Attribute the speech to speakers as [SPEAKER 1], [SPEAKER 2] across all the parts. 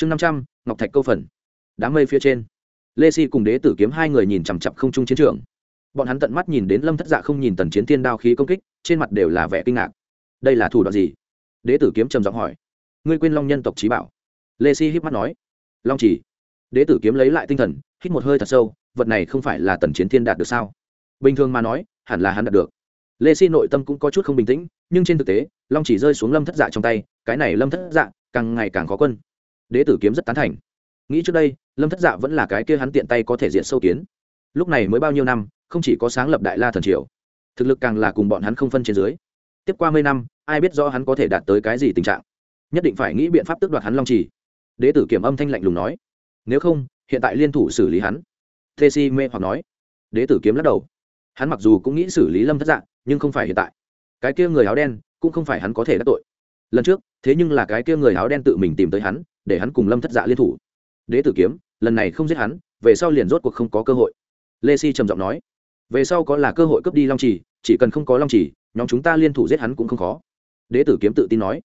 [SPEAKER 1] chương năm trăm, ngọc thạch câu phần. Đám mây phía trên. Lê si cùng đế tử kiếm hai người nhìn chằm chặp không trung chiến trường. Bọn hắn tận mắt nhìn đến lâm thất dạ không nhìn tần chiến thiên đao khí công kích, trên mặt đều là vẻ kinh ngạc. Đây là thủ đoạn gì? Đế tử kiếm trầm giọng hỏi. Ngươi quên long nhân tộc trí bảo. Lê si hít mắt nói. Long chỉ. Đế tử kiếm lấy lại tinh thần, hít một hơi thật sâu, vật này không phải là tần chiến thiên đạt được sao? Bình thường mà nói, hẳn là hắn đạt được. Lê si nội tâm cũng có chút không bình tĩnh, nhưng trên thực tế, long chỉ rơi xuống lâm thất dạ trong tay, cái này lâm thất dạ càng ngày càng khó quân đế tử kiếm rất tán thành. Nghĩ trước đây, lâm thất dạ vẫn là cái kia hắn tiện tay có thể diện sâu kiến. Lúc này mới bao nhiêu năm, không chỉ có sáng lập đại la thần triều, thực lực càng là cùng bọn hắn không phân trên dưới. Tiếp qua mấy năm, ai biết rõ hắn có thể đạt tới cái gì tình trạng. Nhất định phải nghĩ biện pháp tước đoạt hắn long trì. Đế tử kiểm âm thanh lạnh lùng nói. Nếu không, hiện tại liên thủ xử lý hắn. Thê si mê hoặc nói. Đế tử kiếm lắc đầu. Hắn mặc dù cũng nghĩ xử lý lâm thất dạng nhưng không phải hiện tại. Cái kia người áo đen cũng không phải hắn có thể đắc tội. Lần trước, thế nhưng là cái kia người áo đen tự mình tìm tới hắn để hắn cùng lâm thất dạ liên thủ. Đế tử kiếm, lần này không giết hắn, về sau liền rốt cuộc không có cơ hội. Lê si trầm giọng nói, về sau có là cơ hội cướp đi long trì, chỉ cần không có long trì, nhóm chúng ta liên thủ giết hắn cũng không khó. Đế tử kiếm tự tin nói,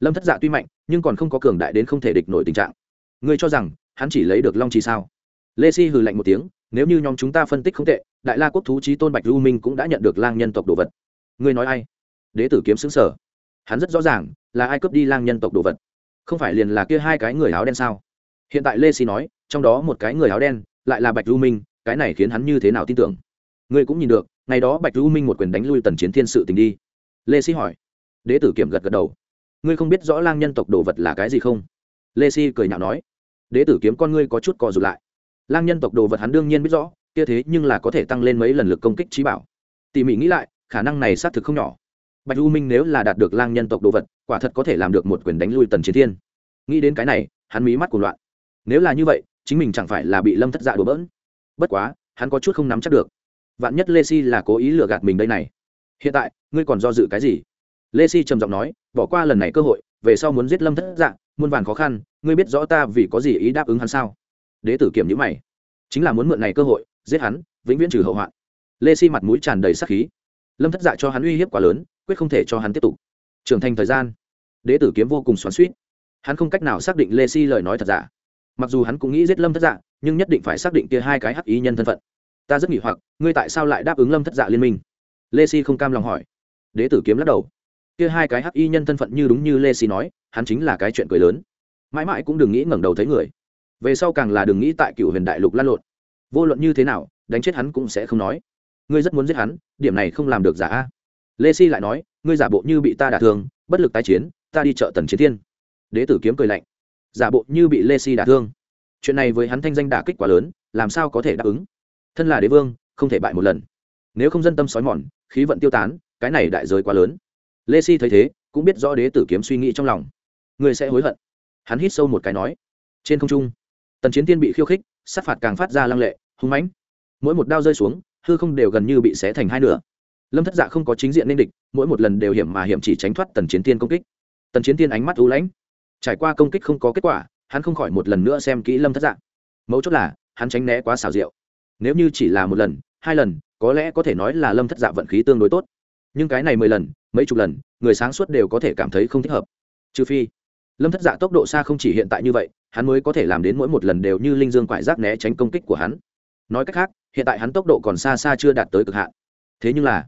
[SPEAKER 1] lâm thất dạ tuy mạnh, nhưng còn không có cường đại đến không thể địch nổi tình trạng. Ngươi cho rằng, hắn chỉ lấy được long trì sao? Lê si hừ lạnh một tiếng, nếu như nhóm chúng ta phân tích không tệ, đại la quốc thú trí tôn bạch lưu minh cũng đã nhận được lang nhân tộc đồ vật. Ngươi nói ai? Đế tử kiếm xứng sở hắn rất rõ ràng, là ai cướp đi lang nhân tộc đồ vật? Không phải liền là kia hai cái người áo đen sao? Hiện tại lê si nói, trong đó một cái người áo đen, lại là bạch lưu minh, cái này khiến hắn như thế nào tin tưởng? Ngươi cũng nhìn được, ngày đó bạch lưu minh một quyền đánh lui tần chiến thiên sự tình đi. Lê si hỏi. Đế tử kiểm gật gật đầu. Ngươi không biết rõ lang nhân tộc đồ vật là cái gì không? Lê si cười nhạo nói. Đế tử kiếm con ngươi có chút cò rụt lại. Lang nhân tộc đồ vật hắn đương nhiên biết rõ, kia thế nhưng là có thể tăng lên mấy lần lực công kích trí bảo. Tỉ mỉ nghĩ lại, khả năng này xác thực không nhỏ. Bạch u minh nếu là đạt được lang nhân tộc đồ vật quả thật có thể làm được một quyền đánh lui tần chiến thiên. Nghĩ đến cái này, hắn mí mắt cuồng loạn. Nếu là như vậy, chính mình chẳng phải là bị lâm thất dạ đổ bỡn? Bất quá, hắn có chút không nắm chắc được. Vạn nhất lê si là cố ý lừa gạt mình đây này. Hiện tại, ngươi còn do dự cái gì? Lê si trầm giọng nói, bỏ qua lần này cơ hội, về sau muốn giết lâm thất dạ muôn vàn khó khăn, ngươi biết rõ ta vì có gì ý đáp ứng hắn sao? Đế tử kiểm nhữ mày. Chính là muốn mượn này cơ hội, giết hắn, vĩnh viễn trừ hậu hoạn. Lê si mặt mũi tràn đầy sắc khí. Lâm thất dạ cho hắn uy hiếp quá lớn, quyết không thể cho hắn tiếp tục trưởng thành thời gian. Đế tử kiếm vô cùng xoắn suýt hắn không cách nào xác định lê si lời nói thật giả. Mặc dù hắn cũng nghĩ giết lâm thất dạ nhưng nhất định phải xác định kia hai cái hắc ý nhân thân phận. Ta rất nghỉ hoặc, ngươi tại sao lại đáp ứng lâm thất dạ liên minh? Lê si không cam lòng hỏi. Đế tử kiếm lắc đầu. Kia hai cái hắc y nhân thân phận như đúng như lê si nói, hắn chính là cái chuyện cười lớn. Mãi mãi cũng đừng nghĩ ngẩng đầu thấy người. Về sau càng là đừng nghĩ tại cựu huyền đại lục lan lộn. Vô luận như thế nào, đánh chết hắn cũng sẽ không nói. Ngươi rất muốn giết hắn, điểm này không làm được giả a. Lê si lại nói ngươi giả bộ như bị ta đả thương, bất lực tái chiến, ta đi chợ tần chiến thiên. Đế tử kiếm cười lạnh. Giả bộ như bị lê si đả thương. Chuyện này với hắn thanh danh đả kích quá lớn, làm sao có thể đáp ứng? Thân là đế vương, không thể bại một lần. Nếu không dân tâm sói mòn, khí vận tiêu tán, cái này đại giới quá lớn. Lê si thấy thế, cũng biết rõ đế tử kiếm suy nghĩ trong lòng. Người sẽ hối hận. Hắn hít sâu một cái nói. Trên không trung, tần chiến tiên bị khiêu khích, sát phạt càng phát ra lăng lệ, hung mãnh. Mỗi một đao rơi xuống, hư không đều gần như bị xé thành hai nửa lâm thất dạ không có chính diện nên địch, mỗi một lần đều hiểm mà hiểm chỉ tránh thoát tần chiến tiên công kích. Tần chiến tiên ánh mắt ưu lãnh. Trải qua công kích không có kết quả, hắn không khỏi một lần nữa xem kỹ lâm thất dạ. Mấu chốt là, hắn tránh né quá xảo diệu. Nếu như chỉ là một lần, hai lần, có lẽ có thể nói là lâm thất dạ vận khí tương đối tốt. Nhưng cái này mười lần, mấy chục lần, người sáng suốt đều có thể cảm thấy không thích hợp. Trừ phi, lâm thất dạ tốc độ xa không chỉ hiện tại như vậy, hắn mới có thể làm đến mỗi một lần đều như linh dương quại giác né tránh công kích của hắn. Nói cách khác, hiện tại hắn tốc độ còn xa xa chưa đạt tới cực hạn. Thế nhưng là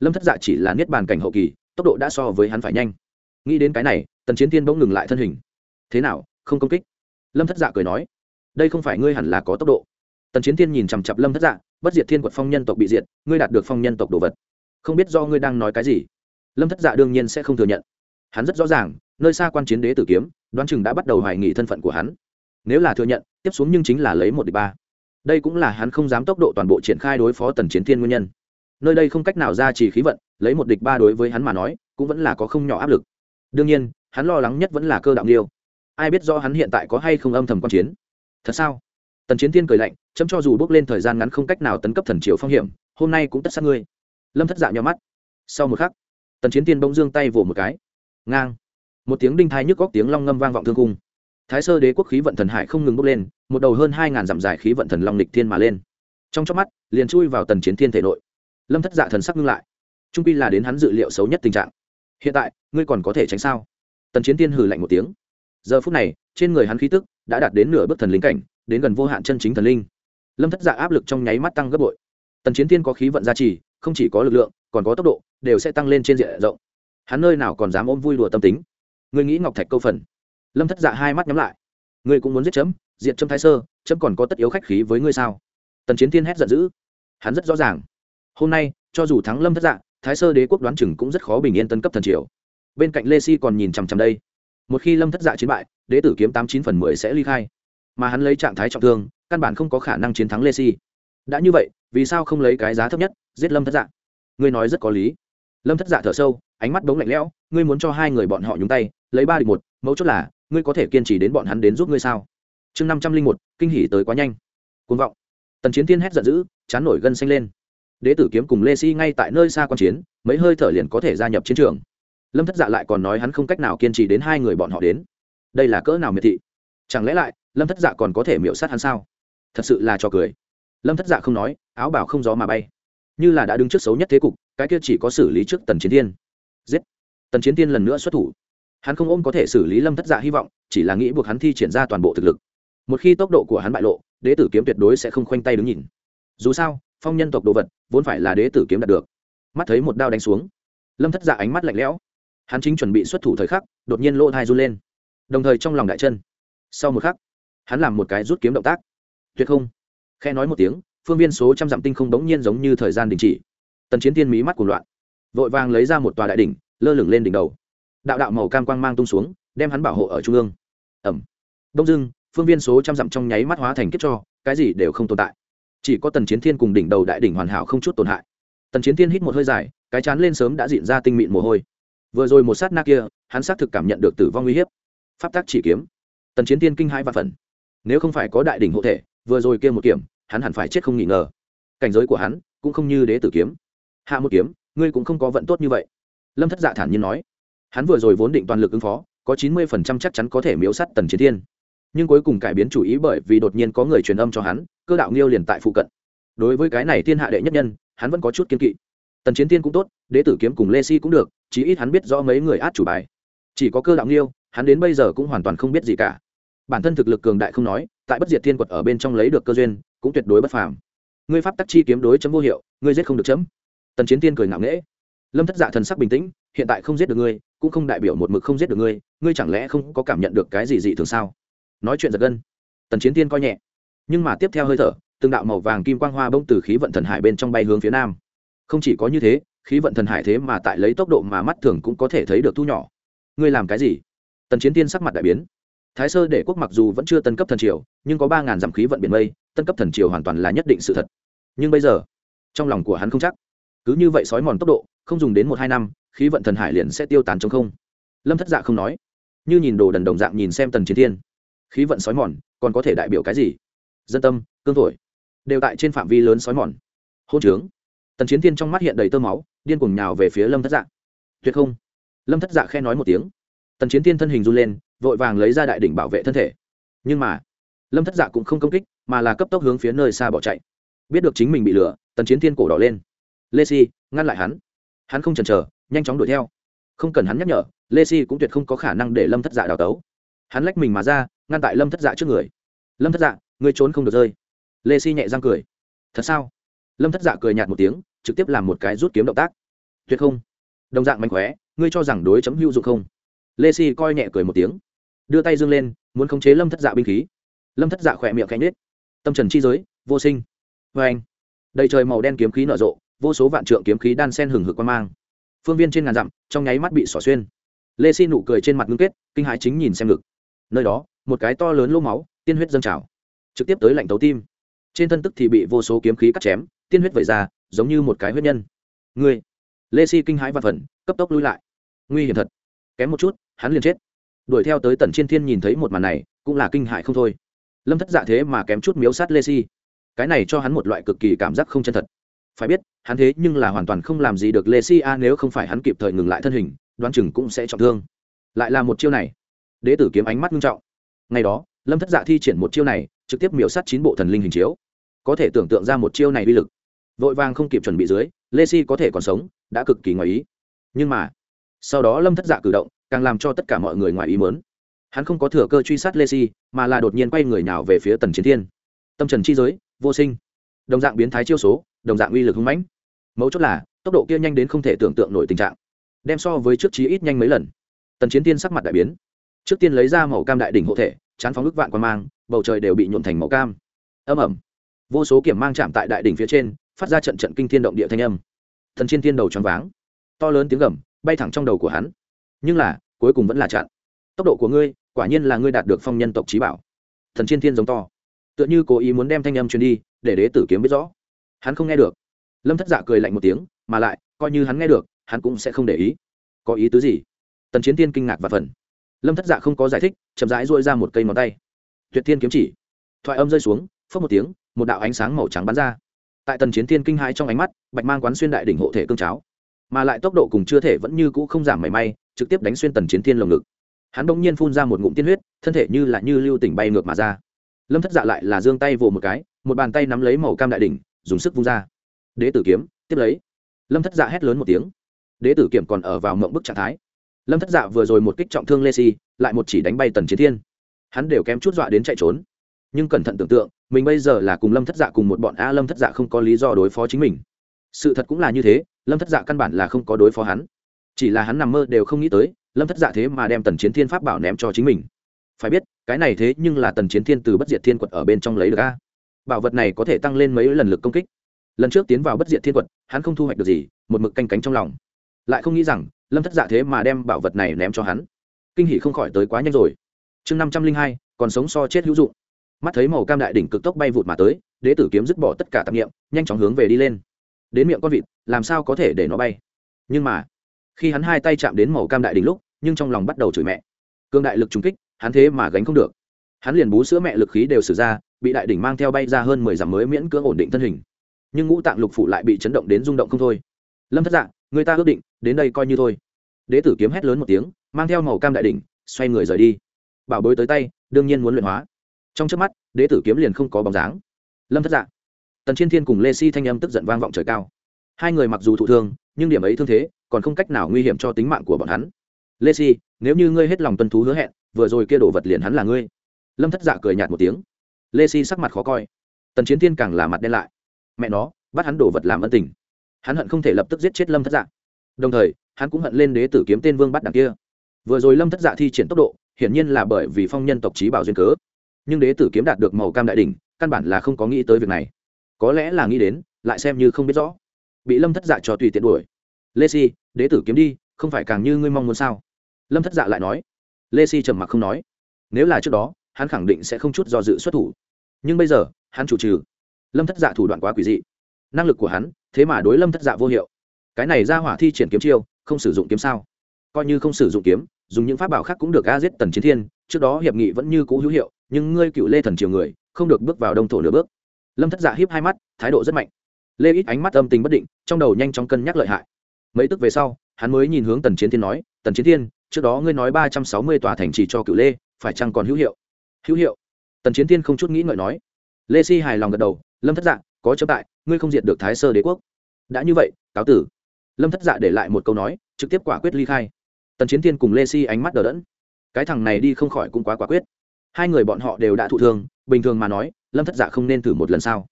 [SPEAKER 1] lâm thất dạ chỉ là niết bàn cảnh hậu kỳ, tốc độ đã so với hắn phải nhanh. Nghĩ đến cái này, tần chiến Thiên bỗng ngừng lại thân hình. Thế nào, không công kích? Lâm thất dạ cười nói. Đây không phải ngươi hẳn là có tốc độ. Tần chiến Thiên nhìn chằm chặp lâm thất dạ bất diệt thiên quật phong nhân tộc bị diệt, ngươi đạt được phong nhân tộc đồ vật. Không biết do ngươi đang nói cái gì. Lâm thất dạ đương nhiên sẽ không thừa nhận. Hắn rất rõ ràng, nơi xa quan chiến đế tử kiếm, đoán chừng đã bắt đầu hoài nghị thân phận của hắn. Nếu là thừa nhận, tiếp xuống nhưng chính là lấy một địch ba. Đây cũng là hắn không dám tốc độ toàn bộ triển khai đối phó tần chiến thiên nguyên nhân nơi đây không cách nào ra chỉ khí vận, lấy một địch ba đối với hắn mà nói, cũng vẫn là có không nhỏ áp lực. Đương nhiên, hắn lo lắng nhất vẫn là cơ đạo liêu ai biết do hắn hiện tại có hay không âm thầm quan chiến? Thật sao? Tần chiến thiên cười lạnh, chấm cho dù bước lên thời gian ngắn không cách nào tấn cấp thần triều phong hiểm, hôm nay cũng tất sát ngươi. Lâm thất dạ nhau mắt. Sau một khắc, tần chiến tiên bỗng dương tay vỗ một cái. Ngang. Một tiếng đinh thai nhức góc tiếng long ngâm vang vọng thương cung. Thái sơ đế quốc khí vận thần hải không ngừng bốc lên, một đầu hơn hai ngàn dặm dài khí vận thần long lịch thiên mà lên. Trong chớp mắt, liền chui vào tần chiến thiên thể nội lâm thất dạ thần sắc ngưng lại trung pi là đến hắn dự liệu xấu nhất tình trạng hiện tại ngươi còn có thể tránh sao tần chiến tiên hừ lạnh một tiếng giờ phút này trên người hắn khí tức đã đạt đến nửa bước thần linh cảnh đến gần vô hạn chân chính thần linh lâm thất dạ áp lực trong nháy mắt tăng gấp bội tần chiến tiên có khí vận gia trì không chỉ có lực lượng còn có tốc độ đều sẽ tăng lên trên diện rộng hắn nơi nào còn dám ôm vui đùa tâm tính Ngươi nghĩ ngọc thạch câu phần lâm thất dạ hai mắt nhắm lại ngươi cũng muốn giết chấm diện chấm thái sơ chấm còn có tất yếu khách khí với ngươi sao tần chiến thiên hét giận dữ hắn rất rõ ràng hôm nay, cho dù thắng lâm thất dạ thái sơ đế quốc đoán chừng cũng rất khó bình yên tân cấp thần triều. Bên cạnh lê si còn nhìn chằm chằm đây. Một khi lâm thất dạ chiến bại, đế tử kiếm tám chín phần mười sẽ ly khai. Mà hắn lấy trạng thái trọng thương, căn bản không có khả năng chiến thắng lê si. Đã như vậy, vì sao không lấy cái giá thấp nhất, giết lâm thất dạ? Ngươi nói rất có lý. Lâm thất dạ thở sâu, ánh mắt bóng lạnh lẽo, ngươi muốn cho hai người bọn họ nhúng tay, lấy ba địch một, mấu chốt là, ngươi có thể kiên trì đến bọn hắn đến giúp ngươi sao? Chương năm trăm linh một, kinh hỉ tới quá nhanh. Côn vọng. Tần chiến tiên hét giận dữ, chán nổi gân xanh lên đế tử kiếm cùng lê si ngay tại nơi xa q u a n chiến, mấy hơi thở liền có thể gia nhập chiến trường. Lâm thất dạ lại còn nói hắn không cách nào kiên trì đến hai người bọn họ đến. Đây là cỡ nào miệt thị? Chẳng lẽ lại, lâm thất dạ còn có thể miễu sát hắn sao? Thật sự là cho cười. Lâm thất dạ không nói, áo bảo không gió mà bay. Như là đã đứng trước xấu nhất thế cục, cái kia chỉ có xử lý trước tần chiến thiên. Giết! Tần chiến thiên lần nữa xuất thủ. Hắn không ôm có thể xử lý lâm thất dạ hy vọng, chỉ là nghĩ buộc hắn thi triển ra toàn bộ thực lực. Một khi tốc độ của hắn bại lộ, đế tử kiếm tuyệt đối sẽ không khoanh tay đứng nhìn. Dù sao phong nhân tộc đồ vật, vốn phải là đế tử kiếm đạt được. Mắt thấy một đao đánh xuống, lâm thất dạ ánh mắt lạnh lẽo. Hắn chính chuẩn bị xuất thủ thời khắc, đột nhiên lỗ thai run lên. Đồng thời trong lòng đại chân, sau một khắc, hắn làm một cái rút kiếm động tác. Tuyệt không. Khe nói một tiếng, phương viên số trăm dặm tinh không đống nhiên giống như thời gian đình chỉ. Tần chiến tiên mí mắt của loạn, vội vàng lấy ra một tòa đại đỉnh, lơ lửng lên đỉnh đầu. Đạo đạo màu cam quang mang tung xuống, đem hắn bảo hộ ở trung ương. Ẩm. Đông dưng phương viên số trăm dặm trong nháy mắt hóa thành kiếp cho, cái gì đều không tồn tại chỉ có tần chiến thiên cùng đỉnh đầu đại đỉnh hoàn hảo không chút tổn hại. Tần chiến thiên hít một hơi dài, cái chán lên sớm đã diễn ra tinh mịn mồ hôi. Vừa rồi một sát na kia, hắn xác thực cảm nhận được tử vong uy hiếp. Pháp tác chỉ kiếm. Tần chiến thiên kinh hai và phần nếu không phải có đại đỉnh hộ thể, vừa rồi kia một kiểm hắn hẳn phải chết không nghi ngờ. Cảnh giới của hắn cũng không như đế tử kiếm. Hạ một kiếm, ngươi cũng không có vận tốt như vậy. Lâm thất dạ thản nhiên nói. Hắn vừa rồi vốn định toàn lực ứng phó, có chín mươi phần trăm chắc chắn có thể miễu s á t tần chiến thiên. Nhưng cuối cùng cải biến chủ ý bởi vì đột nhiên có người truyền âm cho hắn cơ đạo nghiêu liền tại phụ cận. Đối với cái này thiên hạ đệ nhất nhân, hắn vẫn có chút kiên kỵ. Tần chiến tiên cũng tốt, đế tử kiếm cùng lê si cũng được, chí ít hắn biết rõ mấy người át chủ bài. Chỉ có cơ đạo nghiêu, hắn đến bây giờ cũng hoàn toàn không biết gì cả. Bản thân thực lực cường đại không nói, tại bất diệt thiên quật ở bên trong lấy được cơ duyên, cũng tuyệt đối bất phàm. Ngươi pháp tắc chi kiếm đối chấm vô hiệu, ngươi giết không được chấm. Tần chiến tiên cười ngạo nghễ. Lâm thất dạ thần sắc bình tĩnh, hiện tại không giết được ngươi, cũng không đại biểu một mực không giết được ngươi ngươi chẳng lẽ không có cảm nhận được cái gì dị thường sao? Nói chuyện giật gân. Tần chiến tiên coi nhẹ nhưng mà tiếp theo hơi thở, từng đạo màu vàng kim quang hoa bông từ khí vận thần hải bên trong bay hướng phía nam. Không chỉ có như thế, khí vận thần hải thế mà tại lấy tốc độ mà mắt thường cũng có thể thấy được thu nhỏ. Ngươi làm cái gì? Tần chiến tiên sắc mặt đại biến. Thái sơ để quốc mặc dù vẫn chưa tân cấp thần triều, nhưng có ba ngàn dặm khí vận biển mây, tân cấp thần triều hoàn toàn là nhất định sự thật. Nhưng bây giờ, trong lòng của hắn không chắc. Cứ như vậy sói mòn tốc độ, không dùng đến một hai năm, khí vận thần hải liền sẽ tiêu tán trong không. Lâm thất dạ không nói. Như nhìn đồ đần đồng dạng nhìn xem tần chiến thiên khí vận sói mòn, còn có thể đại biểu cái gì? Dân tâm, cương thổi, đều tại trên phạm vi lớn sói mòn. Hôn trướng. Tần chiến thiên trong mắt hiện đầy tơ máu, điên cuồng nhào về phía lâm thất dạ. Tuyệt không. Lâm thất dạ khe nói một tiếng. Tần chiến thiên thân hình run lên, vội vàng lấy ra đại đỉnh bảo vệ thân thể. Nhưng mà, lâm thất dạ cũng không công kích, mà là cấp tốc hướng phía nơi xa bỏ chạy. Biết được chính mình bị lừa, tần chiến thiên cổ đỏ lên. Lê si, ngăn lại hắn. Hắn không chần chờ, nhanh chóng đuổi theo. Không cần hắn nhắc nhở, lê si cũng tuyệt không có khả năng để lâm thất dạ đào tấu. Hắn lách mình mà ra, ngăn tại lâm thất dạ trước người. Lâm thất dạ ngươi trốn không được rơi. Lê si nhẹ răng cười. Thật sao? Lâm thất dạ cười nhạt một tiếng, trực tiếp làm một cái rút kiếm động tác. Tuyệt không. Đồng dạng mạnh khóe, ngươi cho rằng đối chấm hữu dụng không? Lê si coi nhẹ cười một tiếng. Đưa tay dương lên, muốn khống chế lâm thất dạ binh khí. Lâm thất dạ khỏe miệng cánh nết tâm trần chi giới, vô sinh. Vê anh, đầy trời màu đen kiếm khí nở rộ, vô số vạn trượng kiếm khí đan sen hừng hực quan mang. Phương viên trên ngàn dặm, trong nháy mắt bị xỏ xuyên. Lê si nụ cười trên mặt ngưng kết, kinh hãi chính nhìn xem ngực. Nơi đó, một cái to lớn lô máu, tiên huyết dâng trào trực tiếp tới lạnh tấu tim. Trên thân tức thì bị vô số kiếm khí cắt chém, tiên huyết vẩy ra, giống như một cái huyết nhân. Người lê si kinh hãi và phần cấp tốc lui lại. Nguy hiểm thật. Kém một chút, hắn liền chết. Đuổi theo tới tần chiên thiên nhìn thấy một màn này, cũng là kinh hại không thôi. Lâm thất dạ thế mà kém chút miếu sát lê si. Cái này cho hắn một loại cực kỳ cảm giác không chân thật. Phải biết, hắn thế nhưng là hoàn toàn không làm gì được lê si a, nếu không phải hắn kịp thời ngừng lại thân hình, đoán chừng cũng sẽ trọng thương. Lại là một chiêu này. Đế tử kiếm ánh mắt nghiêm trọng. Ngày đó, lâm thất dạ thi triển một chiêu này trực tiếp miểu sát chín bộ thần linh hình chiếu. Có thể tưởng tượng ra một chiêu này uy lực. Vội vàng không kịp chuẩn bị dưới, lê si có thể còn sống, đã cực kỳ ngoài ý. Nhưng mà, sau đó lâm thất dạ cử động, càng làm cho tất cả mọi người ngoài ý mớn hắn không có thừa cơ truy sát lê si, mà là đột nhiên quay người nào về phía tần chiến thiên. Tâm trần chi giới, vô sinh. Đồng dạng biến thái chiêu số, đồng dạng uy lực hưng mãnh. Mấu chốt là, tốc độ kia nhanh đến không thể tưởng tượng nổi tình trạng. Đem so với trước chí ít nhanh mấy lần. Tần chiến tiên sắc mặt đại biến. Trước tiên lấy ra màu cam đại đỉnh hộ thể, chán phóng ức vạn quan mang bầu trời đều bị nhuộm thành màu cam. Âm ẩm vô số kiểm mang chạm tại đại đỉnh phía trên, phát ra trận trận kinh thiên động địa thanh âm. Thần chiến tiên đầu choáng váng. To lớn tiếng gầm, bay thẳng trong đầu của hắn. Nhưng là, cuối cùng vẫn là chặn. Tốc độ của ngươi, quả nhiên là ngươi đạt được phong nhân tộc trí bảo. Thần chiến thiên giống to. Tựa như cố ý muốn đem thanh âm truyền đi, để đế tử kiếm biết rõ. Hắn không nghe được. Lâm thất dạ cười lạnh một tiếng, mà lại, coi như hắn nghe được, hắn cũng sẽ không để ý. Có ý tứ gì? Tần chiến tiên kinh ngạc và phần lâm thất dạ không có giải thích, chậm rãi duỗi ra một cây ngón tay tuyệt thiên kiếm chỉ. Thoại âm rơi xuống phớt một tiếng, một đạo ánh sáng màu trắng bắn ra. Tại tần chiến thiên kinh hãi trong ánh mắt, bạch mang quán xuyên đại đỉnh hộ thể cương cháo. Mà lại tốc độ cùng chưa thể vẫn như cũ không giảm mảy may, trực tiếp đánh xuyên tần chiến thiên lồng ngực. Hắn bỗng nhiên phun ra một ngụm tiên huyết, thân thể như là như lưu tỉnh bay ngược mà ra. Lâm thất dạ lại là giương tay vồ một cái, một bàn tay nắm lấy màu cam đại đỉnh, dùng sức vung ra. Đế tử kiếm, tiếp lấy. Lâm thất dạ hét lớn một tiếng. Đế tử kiểm còn ở vào mộng bức trạng thái. Lâm thất dạ vừa rồi một kích trọng thương lê si, lại một chỉ đánh bay tần chiến thiên hắn đều kém chút dọa đến chạy trốn. Nhưng cẩn thận tưởng tượng, mình bây giờ là cùng lâm thất dạ cùng một bọn, a, lâm thất dạ không có lý do đối phó chính mình. Sự thật cũng là như thế, lâm thất dạ căn bản là không có đối phó hắn. Chỉ là hắn nằm mơ đều không nghĩ tới, lâm thất dạ thế mà đem tần chiến thiên pháp bảo ném cho chính mình. Phải biết, cái này thế nhưng là tần chiến thiên từ bất diệt thiên quật ở bên trong lấy được a. Bảo vật này có thể tăng lên mấy lần lực công kích. Lần trước tiến vào bất diệt thiên quật, hắn không thu hoạch được gì, một mực canh cánh trong lòng. Lại không nghĩ rằng, lâm thất dạ thế mà đem bảo vật này ném cho hắn. Kinh hỷ không khỏi tới quá nhanh rồi chương năm trăm linh hai, còn sống so chết hữu dụng. Mắt thấy màu cam đại đỉnh cực tốc bay vụt mà tới, đế tử kiếm dứt bỏ tất cả tạp nghiệm nhanh chóng hướng về đi lên. Đến miệng con vịt, làm sao có thể để nó bay? Nhưng mà, khi hắn hai tay chạm đến màu cam đại đỉnh lúc, nhưng trong lòng bắt đầu chửi mẹ. Cương đại lực trùng kích, hắn thế mà gánh không được. Hắn liền bú sữa mẹ lực khí đều xử ra, bị đại đỉnh mang theo bay ra hơn mười dặm mới miễn cưỡng ổn định thân hình. Nhưng ngũ tạng lục phụ lại bị chấn động đến rung động không thôi. Lâm thất dạng người ta ước định, đến đây coi như thôi. Đế tử kiếm hét lớn một tiếng, mang theo màu cam đại đỉnh, xoay người rời đi bảo bối tới tay, đương nhiên muốn luyện hóa. Trong trước mắt, đế tử kiếm liền không có bóng dáng. Lâm thất dạng tần chiên thiên cùng lê si thanh âm tức giận vang vọng trời cao. Hai người mặc dù thụ thương, nhưng điểm ấy thương thế, còn không cách nào nguy hiểm cho tính mạng của bọn hắn. Lê si, nếu như ngươi hết lòng tuân thú hứa hẹn, vừa rồi kia đổ vật liền hắn là ngươi. Lâm thất dạ cười nhạt một tiếng. Lê si sắc mặt khó coi. Tần chiến thiên càng là mặt đen lại. Mẹ nó, bắt hắn đổ vật làm ân tình. Hắn hận không thể lập tức giết chết lâm thất dạ. Đồng thời, hắn cũng hận lên đế tử kiếm tên vương bắt đằng kia. Vừa rồi lâm thất dạ thi triển tốc độ hiển nhiên là bởi vì phong nhân tộc trí bảo duyên cớ. Nhưng đế tử kiếm đạt được màu cam đại đỉnh, căn bản là không có nghĩ tới việc này. Có lẽ là nghĩ đến lại xem như không biết rõ. Bị lâm thất dạ cho tùy tiện đuổi. Lê si đế tử kiếm đi không phải càng như ngươi mong muốn sao? Lâm thất dạ lại nói. Lê si trầm mặc không nói. Nếu là trước đó hắn khẳng định sẽ không chút do dự xuất thủ. Nhưng bây giờ hắn chủ trừ. Lâm thất dạ thủ đoạn quá quỷ dị. Năng lực của hắn thế mà đối lâm thất dạ vô hiệu. Cái này ra hỏa thi triển kiếm chiêu không sử dụng kiếm sao? Coi như không sử dụng kiếm dùng những pháp bảo khác cũng được a giết tần chiến thiên, trước đó hiệp nghị vẫn như cũ hữu hiệu, nhưng ngươi cựu lê thần triều người, không được bước vào đông thổ nửa bước. Lâm thất dạ hiếp hai mắt, thái độ rất mạnh. Lê ít ánh mắt âm tình bất định, trong đầu nhanh chóng cân nhắc lợi hại. Mấy tức về sau, hắn mới nhìn hướng tần chiến thiên nói, tần chiến thiên, trước đó ngươi nói ba trăm sáu mươi tòa thành trì cho cựu lê, phải chăng còn hữu hiệu? Hữu hiệu. Tần chiến thiên không chút nghĩ ngợi nói. Lê si hài lòng gật đầu, lâm thất dạ có chấm tại ngươi không diệt được thái sơ đế quốc. Đã như vậy, cáo tử. Lâm thất dạ để lại một câu nói, trực tiếp quả quyết ly khai tần chiến thiên cùng lê si ánh mắt đờ đẫn. Cái thằng này đi không khỏi cũng quá quả quyết. Hai người bọn họ đều đã thụ thương, bình thường mà nói, lâm thất giả không nên thử một lần sao?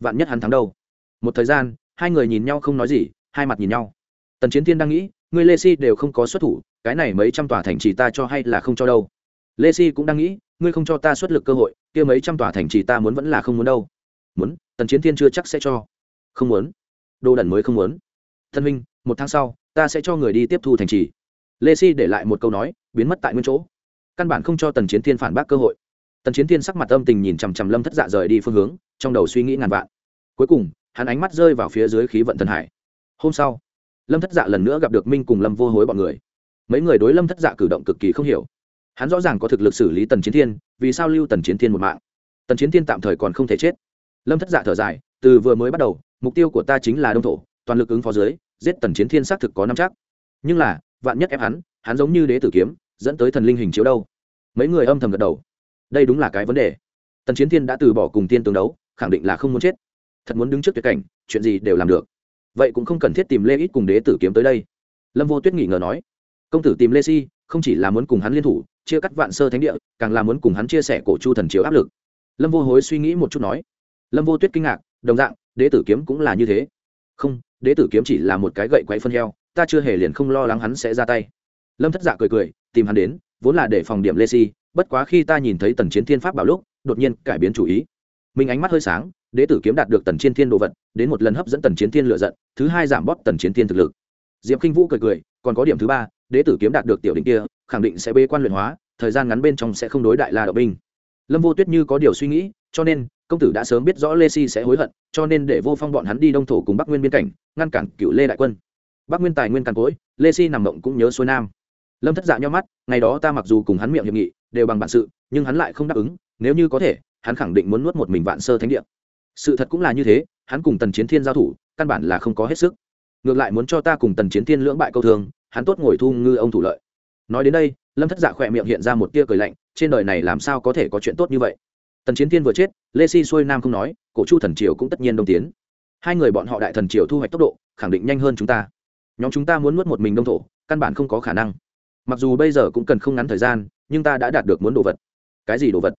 [SPEAKER 1] Vạn nhất hắn thắng đâu? Một thời gian, hai người nhìn nhau không nói gì, hai mặt nhìn nhau. Tần chiến thiên đang nghĩ, người lê si đều không có xuất thủ, cái này mấy trăm tòa thành trì ta cho hay là không cho đâu? Lê si cũng đang nghĩ, ngươi không cho ta xuất lực cơ hội, kia mấy trăm tòa thành trì ta muốn vẫn là không muốn đâu. Muốn, tần chiến thiên chưa chắc sẽ cho. Không muốn. Đô đần mới không muốn. Thân minh một tháng sau, ta sẽ cho người đi tiếp thu thành trì lê si để lại một câu nói, biến mất tại nguyên chỗ. Căn bản không cho tần chiến thiên phản bác cơ hội. Tần chiến thiên sắc mặt âm tình nhìn chằm chằm lâm thất dạ rời đi phương hướng, trong đầu suy nghĩ ngàn vạn. Cuối cùng, hắn ánh mắt rơi vào phía dưới khí vận thần hải. Hôm sau, lâm thất dạ lần nữa gặp được minh cùng lâm vô hối bọn người. Mấy người đối lâm thất dạ cử động cực kỳ không hiểu. Hắn rõ ràng có thực lực xử lý tần chiến thiên, vì sao lưu tần chiến thiên một mạng? Tần chiến thiên tạm thời còn không thể chết. Lâm thất dạ thở dài, từ vừa mới bắt đầu, mục tiêu của ta chính là đông thổ, toàn lực ứng phó dưới, giết tần chiến thiên xác thực có năm chắc. Nhưng là vạn nhất ép hắn hắn giống như đế tử kiếm, dẫn tới thần linh hình chiếu đâu. Mấy người âm thầm gật đầu. Đây đúng là cái vấn đề. Tần chiến thiên đã từ bỏ cùng tiên tướng đấu, khẳng định là không muốn chết. Thật muốn đứng trước tuyệt cảnh, chuyện gì đều làm được. Vậy cũng không cần thiết tìm lê ít cùng đế tử kiếm tới đây. Lâm vô tuyết nghỉ ngờ nói. Công tử tìm lê si, không chỉ là muốn cùng hắn liên thủ, chia cắt vạn sơ thánh địa, càng là muốn cùng hắn chia sẻ cổ chu thần chiếu áp lực. Lâm vô hối suy nghĩ một chút nói. Lâm vô tuyết kinh ngạc, đồng dạng, đế tử kiếm cũng là như thế. Không, đế tử kiếm chỉ là một cái gậy quay phân heo ta chưa hề liền không lo lắng hắn sẽ ra tay. Lâm thất dạ cười cười, tìm hắn đến, vốn là để phòng điểm lê si, bất quá khi ta nhìn thấy tần chiến thiên pháp bảo lúc, đột nhiên cải biến chủ ý. Mình ánh mắt hơi sáng, đế tử kiếm đạt được tần chiến thiên đồ vật, đến một lần hấp dẫn tần chiến thiên lựa giận, thứ hai giảm bóp tần chiến thiên thực lực. Diệp k i n h vũ cười cười, còn có điểm thứ ba, đế tử kiếm đạt được tiểu định kia, khẳng định sẽ bê quan luyện hóa, thời gian ngắn bên trong sẽ không đối đại la đạo binh. Lâm vô tuyết như có điều suy nghĩ, cho nên, công tử đã sớm biết rõ lê si sẽ hối hận, cho nên để vô phong bọn hắn đi đông thổ cùng bắc nguyên biên cảnh, ngăn cản cựu lê đại quân bắc nguyên tài nguyên càn cối, lê si nằm mộng cũng nhớ xuôi nam. Lâm thất dạ nhau mắt, ngày đó ta mặc dù cùng hắn miệng hiệp nghị, đều bằng bản sự, nhưng hắn lại không đáp ứng, nếu như có thể, hắn khẳng định muốn nuốt một mình vạn sơ thánh địa. Sự thật cũng là như thế, hắn cùng tần chiến thiên giao thủ, căn bản là không có hết sức. Ngược lại muốn cho ta cùng tần chiến thiên lưỡng bại câu thường hắn tốt ngồi thu ngư ông thủ lợi. Nói đến đây, lâm thất dạ khỏe miệng hiện ra một tia cười lạnh, trên đời này làm sao có thể có chuyện tốt như vậy? Tần chiến thiên vừa chết, lê si xuôi nam không nói, cổ chu thần triều cũng tất nhiên đông tiến. Hai người bọn họ đại thần triều thu hoạch tốc độ, khẳng định nhanh hơn chúng ta nhóm chúng ta muốn nuốt một mình đông thổ, căn bản không có khả năng. Mặc dù bây giờ cũng cần không ngắn thời gian, nhưng ta đã đạt được muốn đồ vật. Cái gì đồ vật?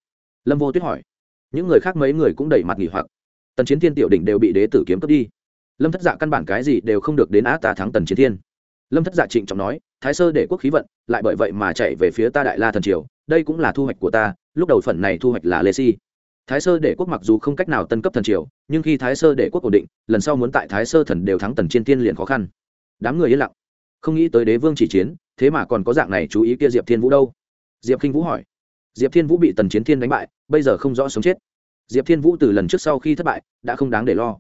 [SPEAKER 1] Lâm vô tuyết hỏi. Những người khác mấy người cũng đẩy mặt nghỉ hoặc. Tần chiến thiên tiểu đỉnh đều bị đế tử kiếm cướp đi. Lâm thất dạ căn bản cái gì đều không được đến á ta thắng tần chiến thiên. Lâm thất dạ trịnh trọng nói, thái sơ để quốc khí vận, lại bởi vậy mà chạy về phía ta đại la thần triều, đây cũng là thu hoạch của ta, lúc đầu phần này thu hoạch là lê si. Thái sơ để quốc mặc dù không cách nào tân cấp thần triều, nhưng khi thái sơ để quốc ổn định, lần sau muốn tại thái sơ thần đều thắng tần chiến thiên liền khó khăn đám người yên lặng. Không nghĩ tới đế vương chỉ chiến, thế mà còn có dạng này chú ý kia diệp thiên vũ đâu? Diệp k i n h vũ hỏi. Diệp thiên vũ bị tần chiến thiên đánh bại, bây giờ không rõ sống chết. Diệp thiên vũ từ lần trước sau khi thất bại, đã không đáng để lo.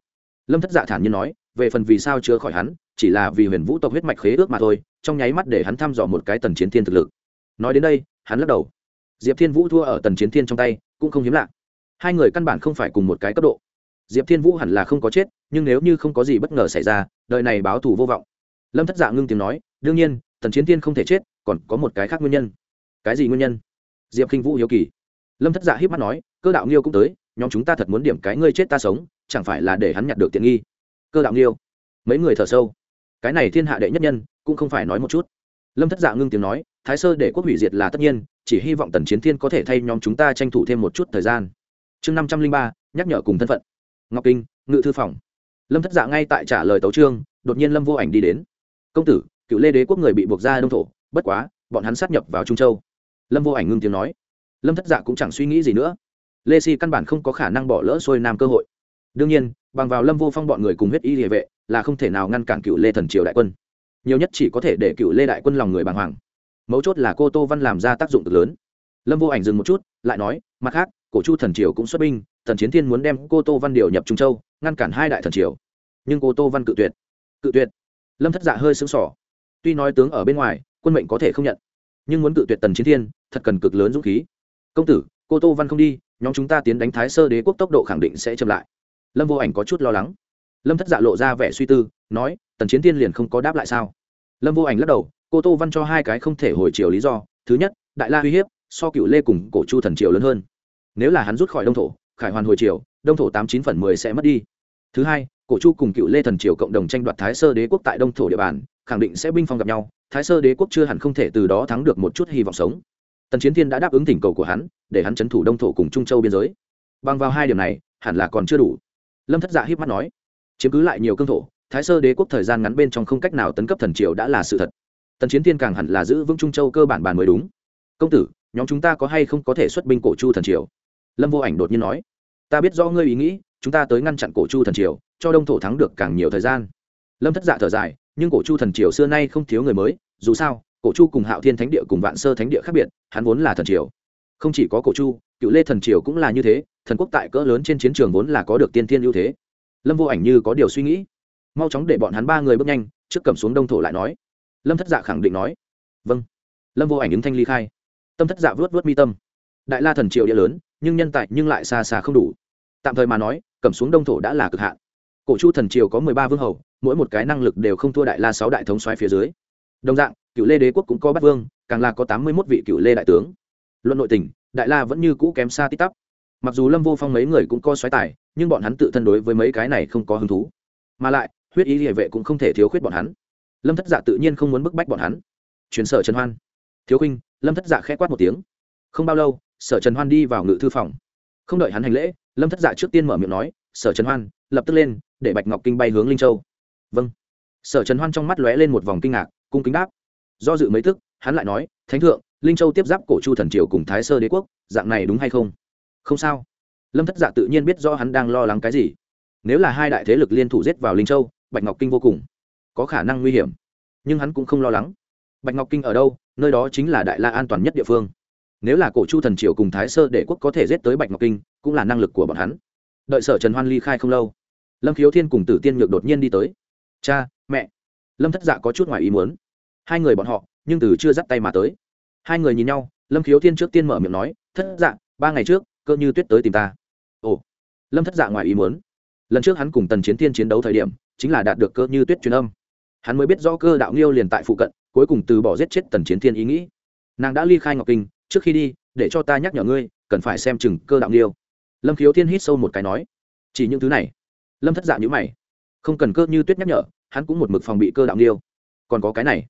[SPEAKER 1] Lâm thất dạ thản nhiên nói, về phần vì sao chữa khỏi hắn, chỉ là vì huyền vũ tộc huyết mạch khế ước mà thôi, trong nháy mắt để hắn thăm dò một cái tần chiến thiên thực lực. Nói đến đây, hắn lắc đầu. Diệp thiên vũ thua ở tần chiến thiên trong tay, cũng không hiếm lạ. Hai người căn bản không phải cùng một cái cấp độ. Diệp thiên vũ hẳn là không có chết, nhưng nếu như không có gì bất ngờ xảy ra, đời này báo thù vô vọng lâm thất dạ ngưng tiếng nói, đương nhiên, tần chiến tiên không thể chết, còn có một cái khác nguyên nhân. Cái gì nguyên nhân? Diệp k i n h vũ hiếu kỳ. Lâm thất dạ hiếp mắt nói, cơ đạo nghiêu cũng tới, nhóm chúng ta thật muốn điểm cái ngươi chết ta sống, chẳng phải là để hắn nhặt được tiện nghi? Cơ đạo nghiêu. Mấy người thở sâu. Cái này thiên hạ đệ nhất nhân, cũng không phải nói một chút. Lâm thất dạ ngưng tiếng nói, thái sơ để quốc hủy diệt là tất nhiên, chỉ hy vọng tần chiến thiên có thể thay nhóm chúng ta tranh thủ thêm một chút thời gian. Chương năm trăm linh ba, nhắc nhở cùng thân phận. Ngọc kinh, ngự thư phòng. Lâm thất dạ ngay tại trả lời tấu trương đột nhiên lâm vô ảnh đi đến công tử, cựu lê đế quốc người bị buộc ra đông thổ, bất quá, bọn hắn sát nhập vào trung châu. Lâm vô ảnh ngưng tiếng nói. Lâm thất dạ cũng chẳng suy nghĩ gì nữa. Lê si căn bản không có khả năng bỏ lỡ xuôi nam cơ hội. Đương nhiên, bằng vào lâm vô phong bọn người cùng huyết y địa vệ, là không thể nào ngăn cản cựu lê thần triều đại quân. Nhiều nhất chỉ có thể để cựu lê đại quân lòng người bàng hoàng. Mấu chốt là cô tô văn làm ra tác dụng cực lớn. Lâm vô ảnh dừng một chút, lại nói, mặt khác, cổ chu thần triều cũng xuất binh, thần chiến thiên muốn đem cô tô văn điều nhập trung châu, ngăn cản hai đại thần triều. Nhưng cô tô văn cự tuyệt. Cự tuyệt lâm thất dạ hơi sững sỏ tuy nói tướng ở bên ngoài, quân mệnh có thể không nhận, nhưng muốn cự tuyệt tần chiến thiên, thật cần cực lớn dũng khí. Công tử, cô tô văn không đi, nhóm chúng ta tiến đánh thái sơ đế quốc tốc độ khẳng định sẽ chậm lại. Lâm vô ảnh có chút lo lắng. Lâm thất dạ lộ ra vẻ suy tư, nói, tần chiến thiên liền không có đáp lại sao? Lâm vô ảnh lắc đầu, cô tô văn cho hai cái không thể hồi chiều lý do. Thứ nhất, đại la uy hiếp, so cựu lê cùng cổ chu thần triều lớn hơn. Nếu là hắn rút khỏi đông thổ, khải hoàn hồi triều đông thổ tám chín phần mười sẽ mất đi. Thứ hai cổ chu cùng cựu lê thần triều cộng đồng tranh đoạt thái sơ đế quốc tại đông thổ địa bàn, khẳng định sẽ binh phong gặp nhau, thái sơ đế quốc chưa hẳn không thể từ đó thắng được một chút hy vọng sống. Tần chiến thiên đã đáp ứng thỉnh cầu của hắn, để hắn trấn thủ đông thổ cùng trung châu biên giới. Bằng vào hai điểm này, hẳn là còn chưa đủ. Lâm thất dạ hiếp mắt nói, chiếm cứ lại nhiều cương thổ, thái sơ đế quốc thời gian ngắn bên trong không cách nào tấn cấp thần triều đã là sự thật. Tần chiến thiên càng hẳn là giữ vững trung châu cơ bản bàn mới đúng. Công tử, nhóm chúng ta có hay không có thể xuất binh cổ chu thần triều? Lâm vô ảnh đột nhiên nói, ta biết do ngươi ý nghĩ chúng ta tới ngăn chặn cổ chu thần triều, cho đông thổ thắng được càng nhiều thời gian. Lâm thất dạ thở dài, nhưng cổ chu thần triều xưa nay không thiếu người mới, dù sao, cổ chu cùng hạo thiên thánh địa cùng vạn sơ thánh địa khác biệt, hắn vốn là thần triều. Không chỉ có cổ chu, cựu lê thần triều cũng là như thế, thần quốc tại cỡ lớn trên chiến trường vốn là có được tiên thiên ưu thế. Lâm vô ảnh như có điều suy nghĩ. Mau chóng để bọn hắn ba người bước nhanh, trước cầm xuống đông thổ lại nói. Lâm thất dạ khẳng định nói. Vâng. Lâm vô ảnh ứng thanh ly khai. Tâm thất dạ vớt vớt mi tâm. Đại la thần triều địa lớn, nhưng nhân tài nhưng lại xa xa không đủ tạm thời mà nói, cầm xuống đông thổ đã là cực hạn. Cổ chu thần triều có mười ba vương hầu, mỗi một cái năng lực đều không thua đại la sáu đại thống xoáy phía dưới. Đồng dạng cựu lê đế quốc cũng có bát vương, càng là có tám mươi mốt vị cựu lê đại tướng. Luận nội tình, đại la vẫn như cũ kém xa tít tắp. Mặc dù lâm vô phong mấy người cũng có xoáy tài, nhưng bọn hắn tự thân đối với mấy cái này không có hứng thú. Mà lại, huyết ý địa vệ cũng không thể thiếu khuyết bọn hắn. Lâm thất dạ tự nhiên không muốn bức bách bọn hắn. Chuyến sở trần hoan. Thiếu khinh lâm thất dạ khẽ quát một tiếng. Không bao lâu, sở trần hoan đi vào ngự thư phòng. Không đợi hắn hành lễ lâm thất dạ trước tiên mở miệng nói, sở trần hoan, lập tức lên, để bạch ngọc kinh bay hướng linh châu. Vâng. Sở trần hoan trong mắt lóe lên một vòng kinh ngạc, cung kính đáp. Do dự mấy tức, hắn lại nói, thánh thượng, linh châu tiếp giáp cổ chu thần triều cùng thái sơ đế quốc, dạng này đúng hay không? Không sao. Lâm thất dạ tự nhiên biết do hắn đang lo lắng cái gì. Nếu là hai đại thế lực liên thủ giết vào linh châu, bạch ngọc kinh vô cùng có khả năng nguy hiểm. Nhưng hắn cũng không lo lắng. Bạch ngọc kinh ở đâu? Nơi đó chính là đại la an toàn nhất địa phương. Nếu là cổ chu thần triều cùng thái sơ Đế quốc có thể giết tới bạch ngọc kinh cũng là năng lực của bọn hắn. Đợi sở trần hoan ly khai không lâu, lâm khiếu thiên cùng tử tiên nhược đột nhiên đi tới. Cha, mẹ. Lâm thất dạ có chút ngoài ý muốn. Hai người bọn họ, nhưng từ chưa dắt tay mà tới. Hai người nhìn nhau, lâm khiếu thiên trước tiên mở miệng nói, thất dạ ba ngày trước, cơ như tuyết tới tìm ta. Ồ. Lâm thất dạ ngoài ý muốn. Lần trước hắn cùng tần chiến tiên chiến đấu thời điểm, chính là đạt được cơ như tuyết truyền âm. Hắn mới biết do cơ đạo nghiêu liền tại phụ cận, cuối cùng từ bỏ giết chết tần chiến thiên ý nghĩ. Nàng đã ly khai ngọc kinh, trước khi đi, để cho ta nhắc nhở ngươi, cần phải xem chừng cơ đạo nghiêu lâm khiếu thiên hít sâu một cái nói, chỉ những thứ này. Lâm thất dạ nhữ mày, không cần cơ như tuyết nhắc nhở, hắn cũng một mực phòng bị cơ đạo nghiêu. Còn có cái này.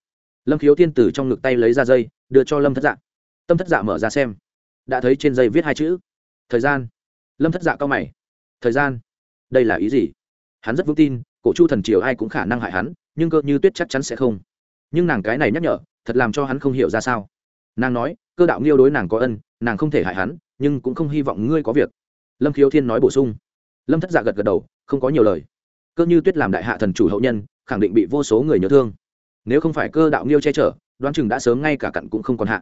[SPEAKER 1] Lâm khiếu thiên từ trong ngực tay lấy ra dây, đưa cho lâm thất dạ. Tâm thất dạ mở ra xem. Đã thấy trên dây viết hai chữ. Thời gian. Lâm thất dạ cao mày. Thời gian? Đây là ý gì? Hắn rất vững tin, cổ chu thần triều ai cũng khả năng hại hắn, nhưng cơ như tuyết chắc chắn sẽ không. Nhưng nàng cái này nhắc nhở, thật làm cho hắn không hiểu ra sao. Nàng nói, cơ đạo nghiêu đối nàng có ân, nàng không thể hại hắn, nhưng cũng không hy vọng ngươi có việc lâm khiếu thiên nói bổ sung. Lâm thất dạ gật gật đầu, không có nhiều lời. Cơ như tuyết làm đại hạ thần chủ hậu nhân, khẳng định bị vô số người nhớ thương. Nếu không phải cơ đạo nghiêu che chở, đoán chừng đã sớm ngay cả cặn cũng không còn hạ.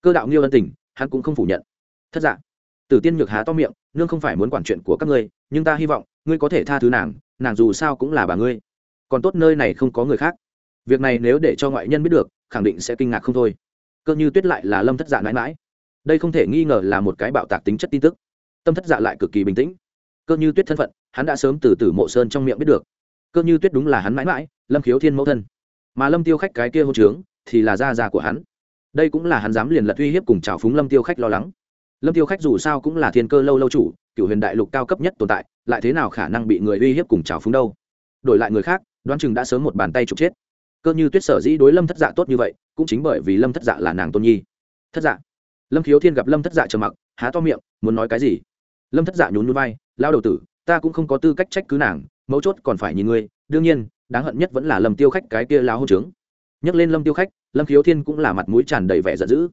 [SPEAKER 1] Cơ đạo nghiêu ân tình, hắn cũng không phủ nhận. Thất dạ tử tiên nhược há to miệng, nương không phải muốn quản chuyện của các ngươi, nhưng ta hy vọng, ngươi có thể tha thứ nàng nàng dù sao cũng là bà ngươi. Còn tốt nơi này không có người khác. Việc này nếu để cho ngoại nhân biết được, khẳng định sẽ kinh ngạc không thôi. Cơ như tuyết lại là lâm thất dạ mãi mãi đây không thể nghi ngờ là một cái bạo tạc tính chất tin tức tâm thất dạ lại cực kỳ bình tĩnh. Cơ như tuyết thân phận, hắn đã sớm từ từ mộ sơn trong miệng biết được. Cơ như tuyết đúng là hắn mãi mãi, lâm khiếu thiên mẫu thân. Mà lâm tiêu khách cái kia hôn trướng, thì là gia già của hắn. Đây cũng là hắn dám liền lật uy hiếp cùng trào phúng lâm tiêu khách lo lắng. Lâm tiêu khách dù sao cũng là thiên cơ lâu lâu chủ, cựu huyền đại lục cao cấp nhất tồn tại, lại thế nào khả năng bị người uy hiếp cùng trào phúng đâu? Đổi lại người khác, đoán chừng đã sớm một bàn tay trục chết. Cơ như tuyết sở dĩ đối lâm thất dạ tốt như vậy, cũng chính bởi vì lâm thất dạ là nàng tôn nhi. Thất dạ. Lâm khiếu thiên gặp lâm thất dạ trầm mặc, há to miệng, muốn nói cái gì? Lâm thất dạ nhún núi vai lao đầu tử, ta cũng không có tư cách trách cứ nàng, mấu chốt còn phải nhìn ngươi, đương nhiên, đáng hận nhất vẫn là lâm tiêu khách cái kia lao hôn trướng. Nhắc lên lâm tiêu khách, lâm khiếu thiên cũng là mặt mũi tràn đầy vẻ giận dữ.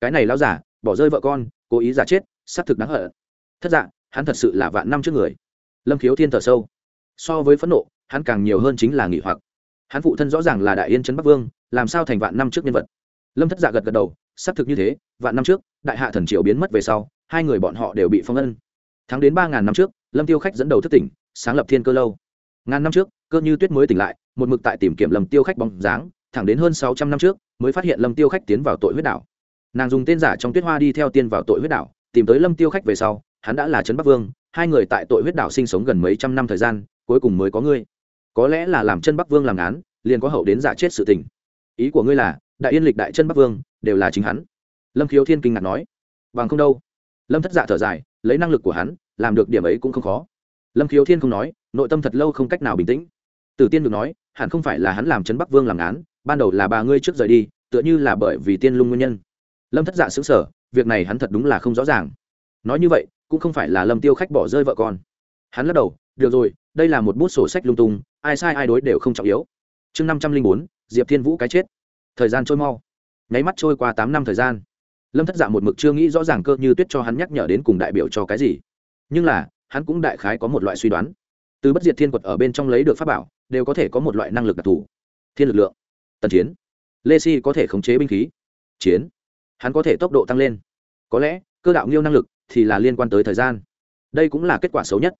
[SPEAKER 1] Cái này lao giả bỏ rơi vợ con, cố ý giả chết, xác thực đáng hận. Thất dạ hắn thật sự là vạn năm trước người. Lâm khiếu thiên thở sâu. So với phẫn nộ, hắn càng nhiều hơn chính là nghỉ hoặc. Hắn phụ thân rõ ràng là đại yên trấn bắc vương, làm sao thành vạn năm trước nhân vật? Lâm thất dạ gật gật đầu, xác thực như thế, vạn năm trước, đại hạ thần triều biến mất về sau, hai người bọn họ đều bị phong ân tháng đến ba ngàn năm trước, lâm tiêu khách dẫn đầu thất tỉnh, sáng lập thiên cơ lâu. Ngàn năm trước, cơ như tuyết mới tỉnh lại, một mực tại tìm kiếm lâm tiêu khách bóng dáng, thẳng đến hơn sáu trăm năm trước, mới phát hiện lâm tiêu khách tiến vào tội huyết đảo. Nàng dùng tên giả trong tuyết hoa đi theo tiên vào tội huyết đảo, tìm tới lâm tiêu khách về sau, hắn đã là trấn bắc vương, hai người tại tội huyết đảo sinh sống gần mấy trăm năm thời gian, cuối cùng mới có ngươi. Có lẽ là làm chân bắc vương làm án, liền có hậu đến giả chết sự tình. Ý của ngươi là, đại yên lịch đại chân bắc vương, đều là chính hắn. Lâm khiếu thiên kinh ngạc nói. Bằng không đâu. Lâm thất dạ thở dài lấy năng lực của hắn, làm được điểm ấy cũng không khó. Lâm khiếu thiên không nói, nội tâm thật lâu không cách nào bình tĩnh. Tử tiên được nói, hẳn không phải là hắn làm trấn bắc vương làm án, ban đầu là bà ngươi trước rời đi, tựa như là bởi vì tiên lung nguyên nhân. Lâm thất dạ xứng sở việc này hắn thật đúng là không rõ ràng. Nói như vậy, cũng không phải là lâm tiêu khách bỏ rơi vợ con. Hắn lắc đầu, được rồi, đây là một bút sổ sách lung tung, ai sai ai đối đều không trọng yếu. Chương năm trăm linh bốn, diệp thiên vũ cái chết. Thời gian trôi mau. Nháy mắt trôi qua tám năm thời gian lâm thất dạ một mực chưa nghĩ rõ ràng cơ như tuyết cho hắn nhắc nhở đến cùng đại biểu cho cái gì nhưng là hắn cũng đại khái có một loại suy đoán từ bất diệt thiên quật ở bên trong lấy được pháp bảo đều có thể có một loại năng lực đặc thù thiên lực lượng tần chiến lê si có thể khống chế binh khí chiến hắn có thể tốc độ tăng lên có lẽ cơ đạo nghiêu năng lực thì là liên quan tới thời gian đây cũng là kết quả xấu nhất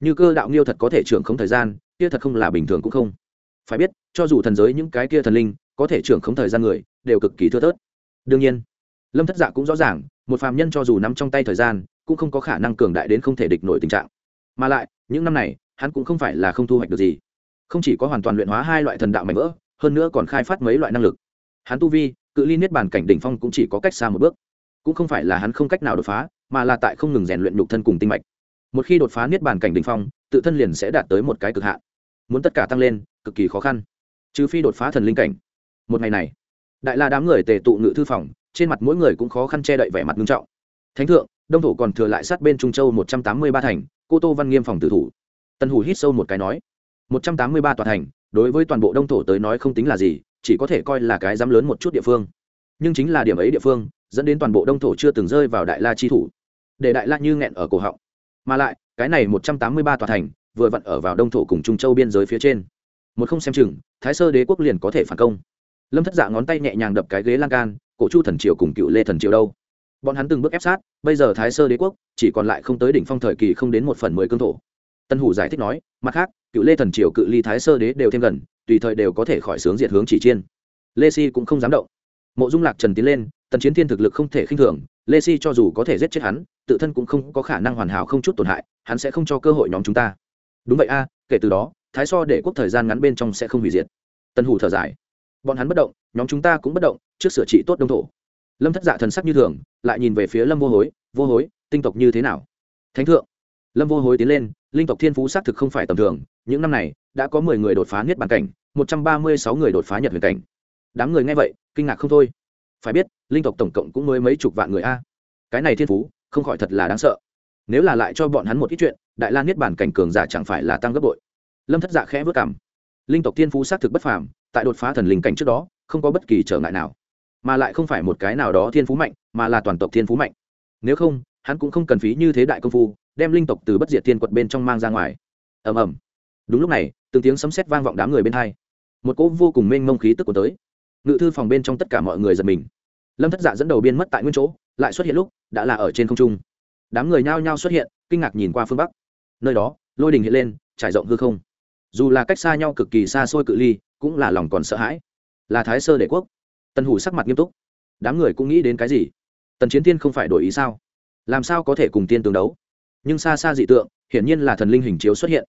[SPEAKER 1] như cơ đạo nghiêu thật có thể trưởng không thời gian kia thật không là bình thường cũng không phải biết cho dù thần giới những cái kia thần linh có thể trưởng không thời gian người đều cực kỳ thưa thớt đương nhiên lâm thất dạ cũng rõ ràng, một phàm nhân cho dù nắm trong tay thời gian, cũng không có khả năng cường đại đến không thể địch nổi tình trạng. Mà lại, những năm này, hắn cũng không phải là không thu hoạch được gì. Không chỉ có hoàn toàn luyện hóa hai loại thần đạo mạnh vỡ, hơn nữa còn khai phát mấy loại năng lực. Hắn tu vi, cự ly niết bàn cảnh đỉnh phong cũng chỉ có cách xa một bước. Cũng không phải là hắn không cách nào đột phá, mà là tại không ngừng rèn luyện nhục thân cùng tinh mạch. Một khi đột phá niết bàn cảnh đỉnh phong, tự thân liền sẽ đạt tới một cái cực hạn. Muốn tất cả tăng lên, cực kỳ khó khăn. Trừ phi đột phá thần linh cảnh. Một ngày này, đại la đám người tề tụ ngự thư phòng trên mặt mỗi người cũng khó khăn che đậy vẻ mặt nghiêm trọng. Thánh thượng, đông thổ còn thừa lại sát bên trung châu một trăm tám mươi ba thành, cô tô văn nghiêm phòng tử thủ. Tân hủ hít sâu một cái nói, một trăm tám mươi ba tòa thành, đối với toàn bộ đông thổ tới nói không tính là gì, chỉ có thể coi là cái dám lớn một chút địa phương. Nhưng chính là điểm ấy địa phương, dẫn đến toàn bộ đông thổ chưa từng rơi vào đại la chi thủ. Để đại la như nghẹn ở cổ họng. Mà lại, cái này một trăm tám mươi ba tòa thành, vừa vặn ở vào đông thổ cùng trung châu biên giới phía trên. Một không xem chừng, thái sơ đế quốc liền có thể phản công. Lâm thất dạ ngón tay nhẹ nhàng đập cái ghế lan can cổ chu thần triều cùng cựu lê thần triều đâu. Bọn hắn từng bước ép sát, bây giờ thái sơ đế quốc chỉ còn lại không tới đỉnh phong thời kỳ không đến một phần mười cương thổ. Tân hủ giải thích nói, mặt khác, cựu lê thần triều cự ly thái sơ đế đều thêm gần, tùy thời đều có thể khỏi sướng diệt hướng chỉ chiên. Lê si cũng không dám động. Mộ dung lạc trần tiến lên, tần chiến thiên thực lực không thể khinh thường, lê si cho dù có thể giết chết hắn, tự thân cũng không có khả năng hoàn hảo không chút tổn hại, hắn sẽ không cho cơ hội nhóm chúng ta. Đúng vậy a, kể từ đó, thái so để quốc thời gian ngắn bên trong sẽ không hủy diệt. Tân hủ thở dài bọn hắn bất động, nhóm chúng ta cũng bất động, trước sửa trị tốt đông thổ. Lâm thất dạ thần sắc như thường, lại nhìn về phía lâm vô hối vô hối, tinh tộc như thế nào? Thánh thượng. Lâm vô hối tiến lên, linh tộc thiên phú xác thực không phải tầm thường, những năm này, đã có mười người đột phá niết bàn cảnh, một trăm ba mươi sáu người đột phá nhật huyền cảnh. Đám người nghe vậy, kinh ngạc không thôi. Phải biết, linh tộc tổng cộng cũng mới mấy chục vạn người a. Cái này thiên phú, không khỏi thật là đáng sợ. Nếu là lại cho bọn hắn một ít chuyện, đại la niết bàn cảnh cường giả chẳng phải là tăng gấp bội. Lâm thất dạ khẽ vất cảm. Linh tộc thiên phú xác thực bất phàm tại đột phá thần linh cảnh trước đó, không có bất kỳ trở ngại nào. Mà lại không phải một cái nào đó thiên phú mạnh, mà là toàn tộc thiên phú mạnh. Nếu không, hắn cũng không cần phí như thế đại công phu, đem linh tộc từ bất diệt thiên quật bên trong mang ra ngoài. Ầm ầm. Đúng lúc này, từng tiếng sấm sét vang vọng đám người bên hai. Một cỗ vô cùng mênh mông khí tức của tới. Ngự thư phòng bên trong tất cả mọi người giật mình. Lâm thất dạ dẫn đầu biên mất tại nguyên chỗ, lại xuất hiện lúc, đã là ở trên không trung. Đám người nhao nhao xuất hiện, kinh ngạc nhìn qua phương bắc. Nơi đó, lôi đình hiện lên, trải rộng hư không. Dù là cách xa nhau cực kỳ xa xôi cự ly cũng là lòng còn sợ hãi. Là thái sơ đệ quốc. Tần hủ sắc mặt nghiêm túc. Đám người cũng nghĩ đến cái gì? Tần chiến tiên không phải đổi ý sao? Làm sao có thể cùng tiên tương đấu? Nhưng xa xa dị tượng, hiển nhiên là thần linh hình chiếu xuất hiện.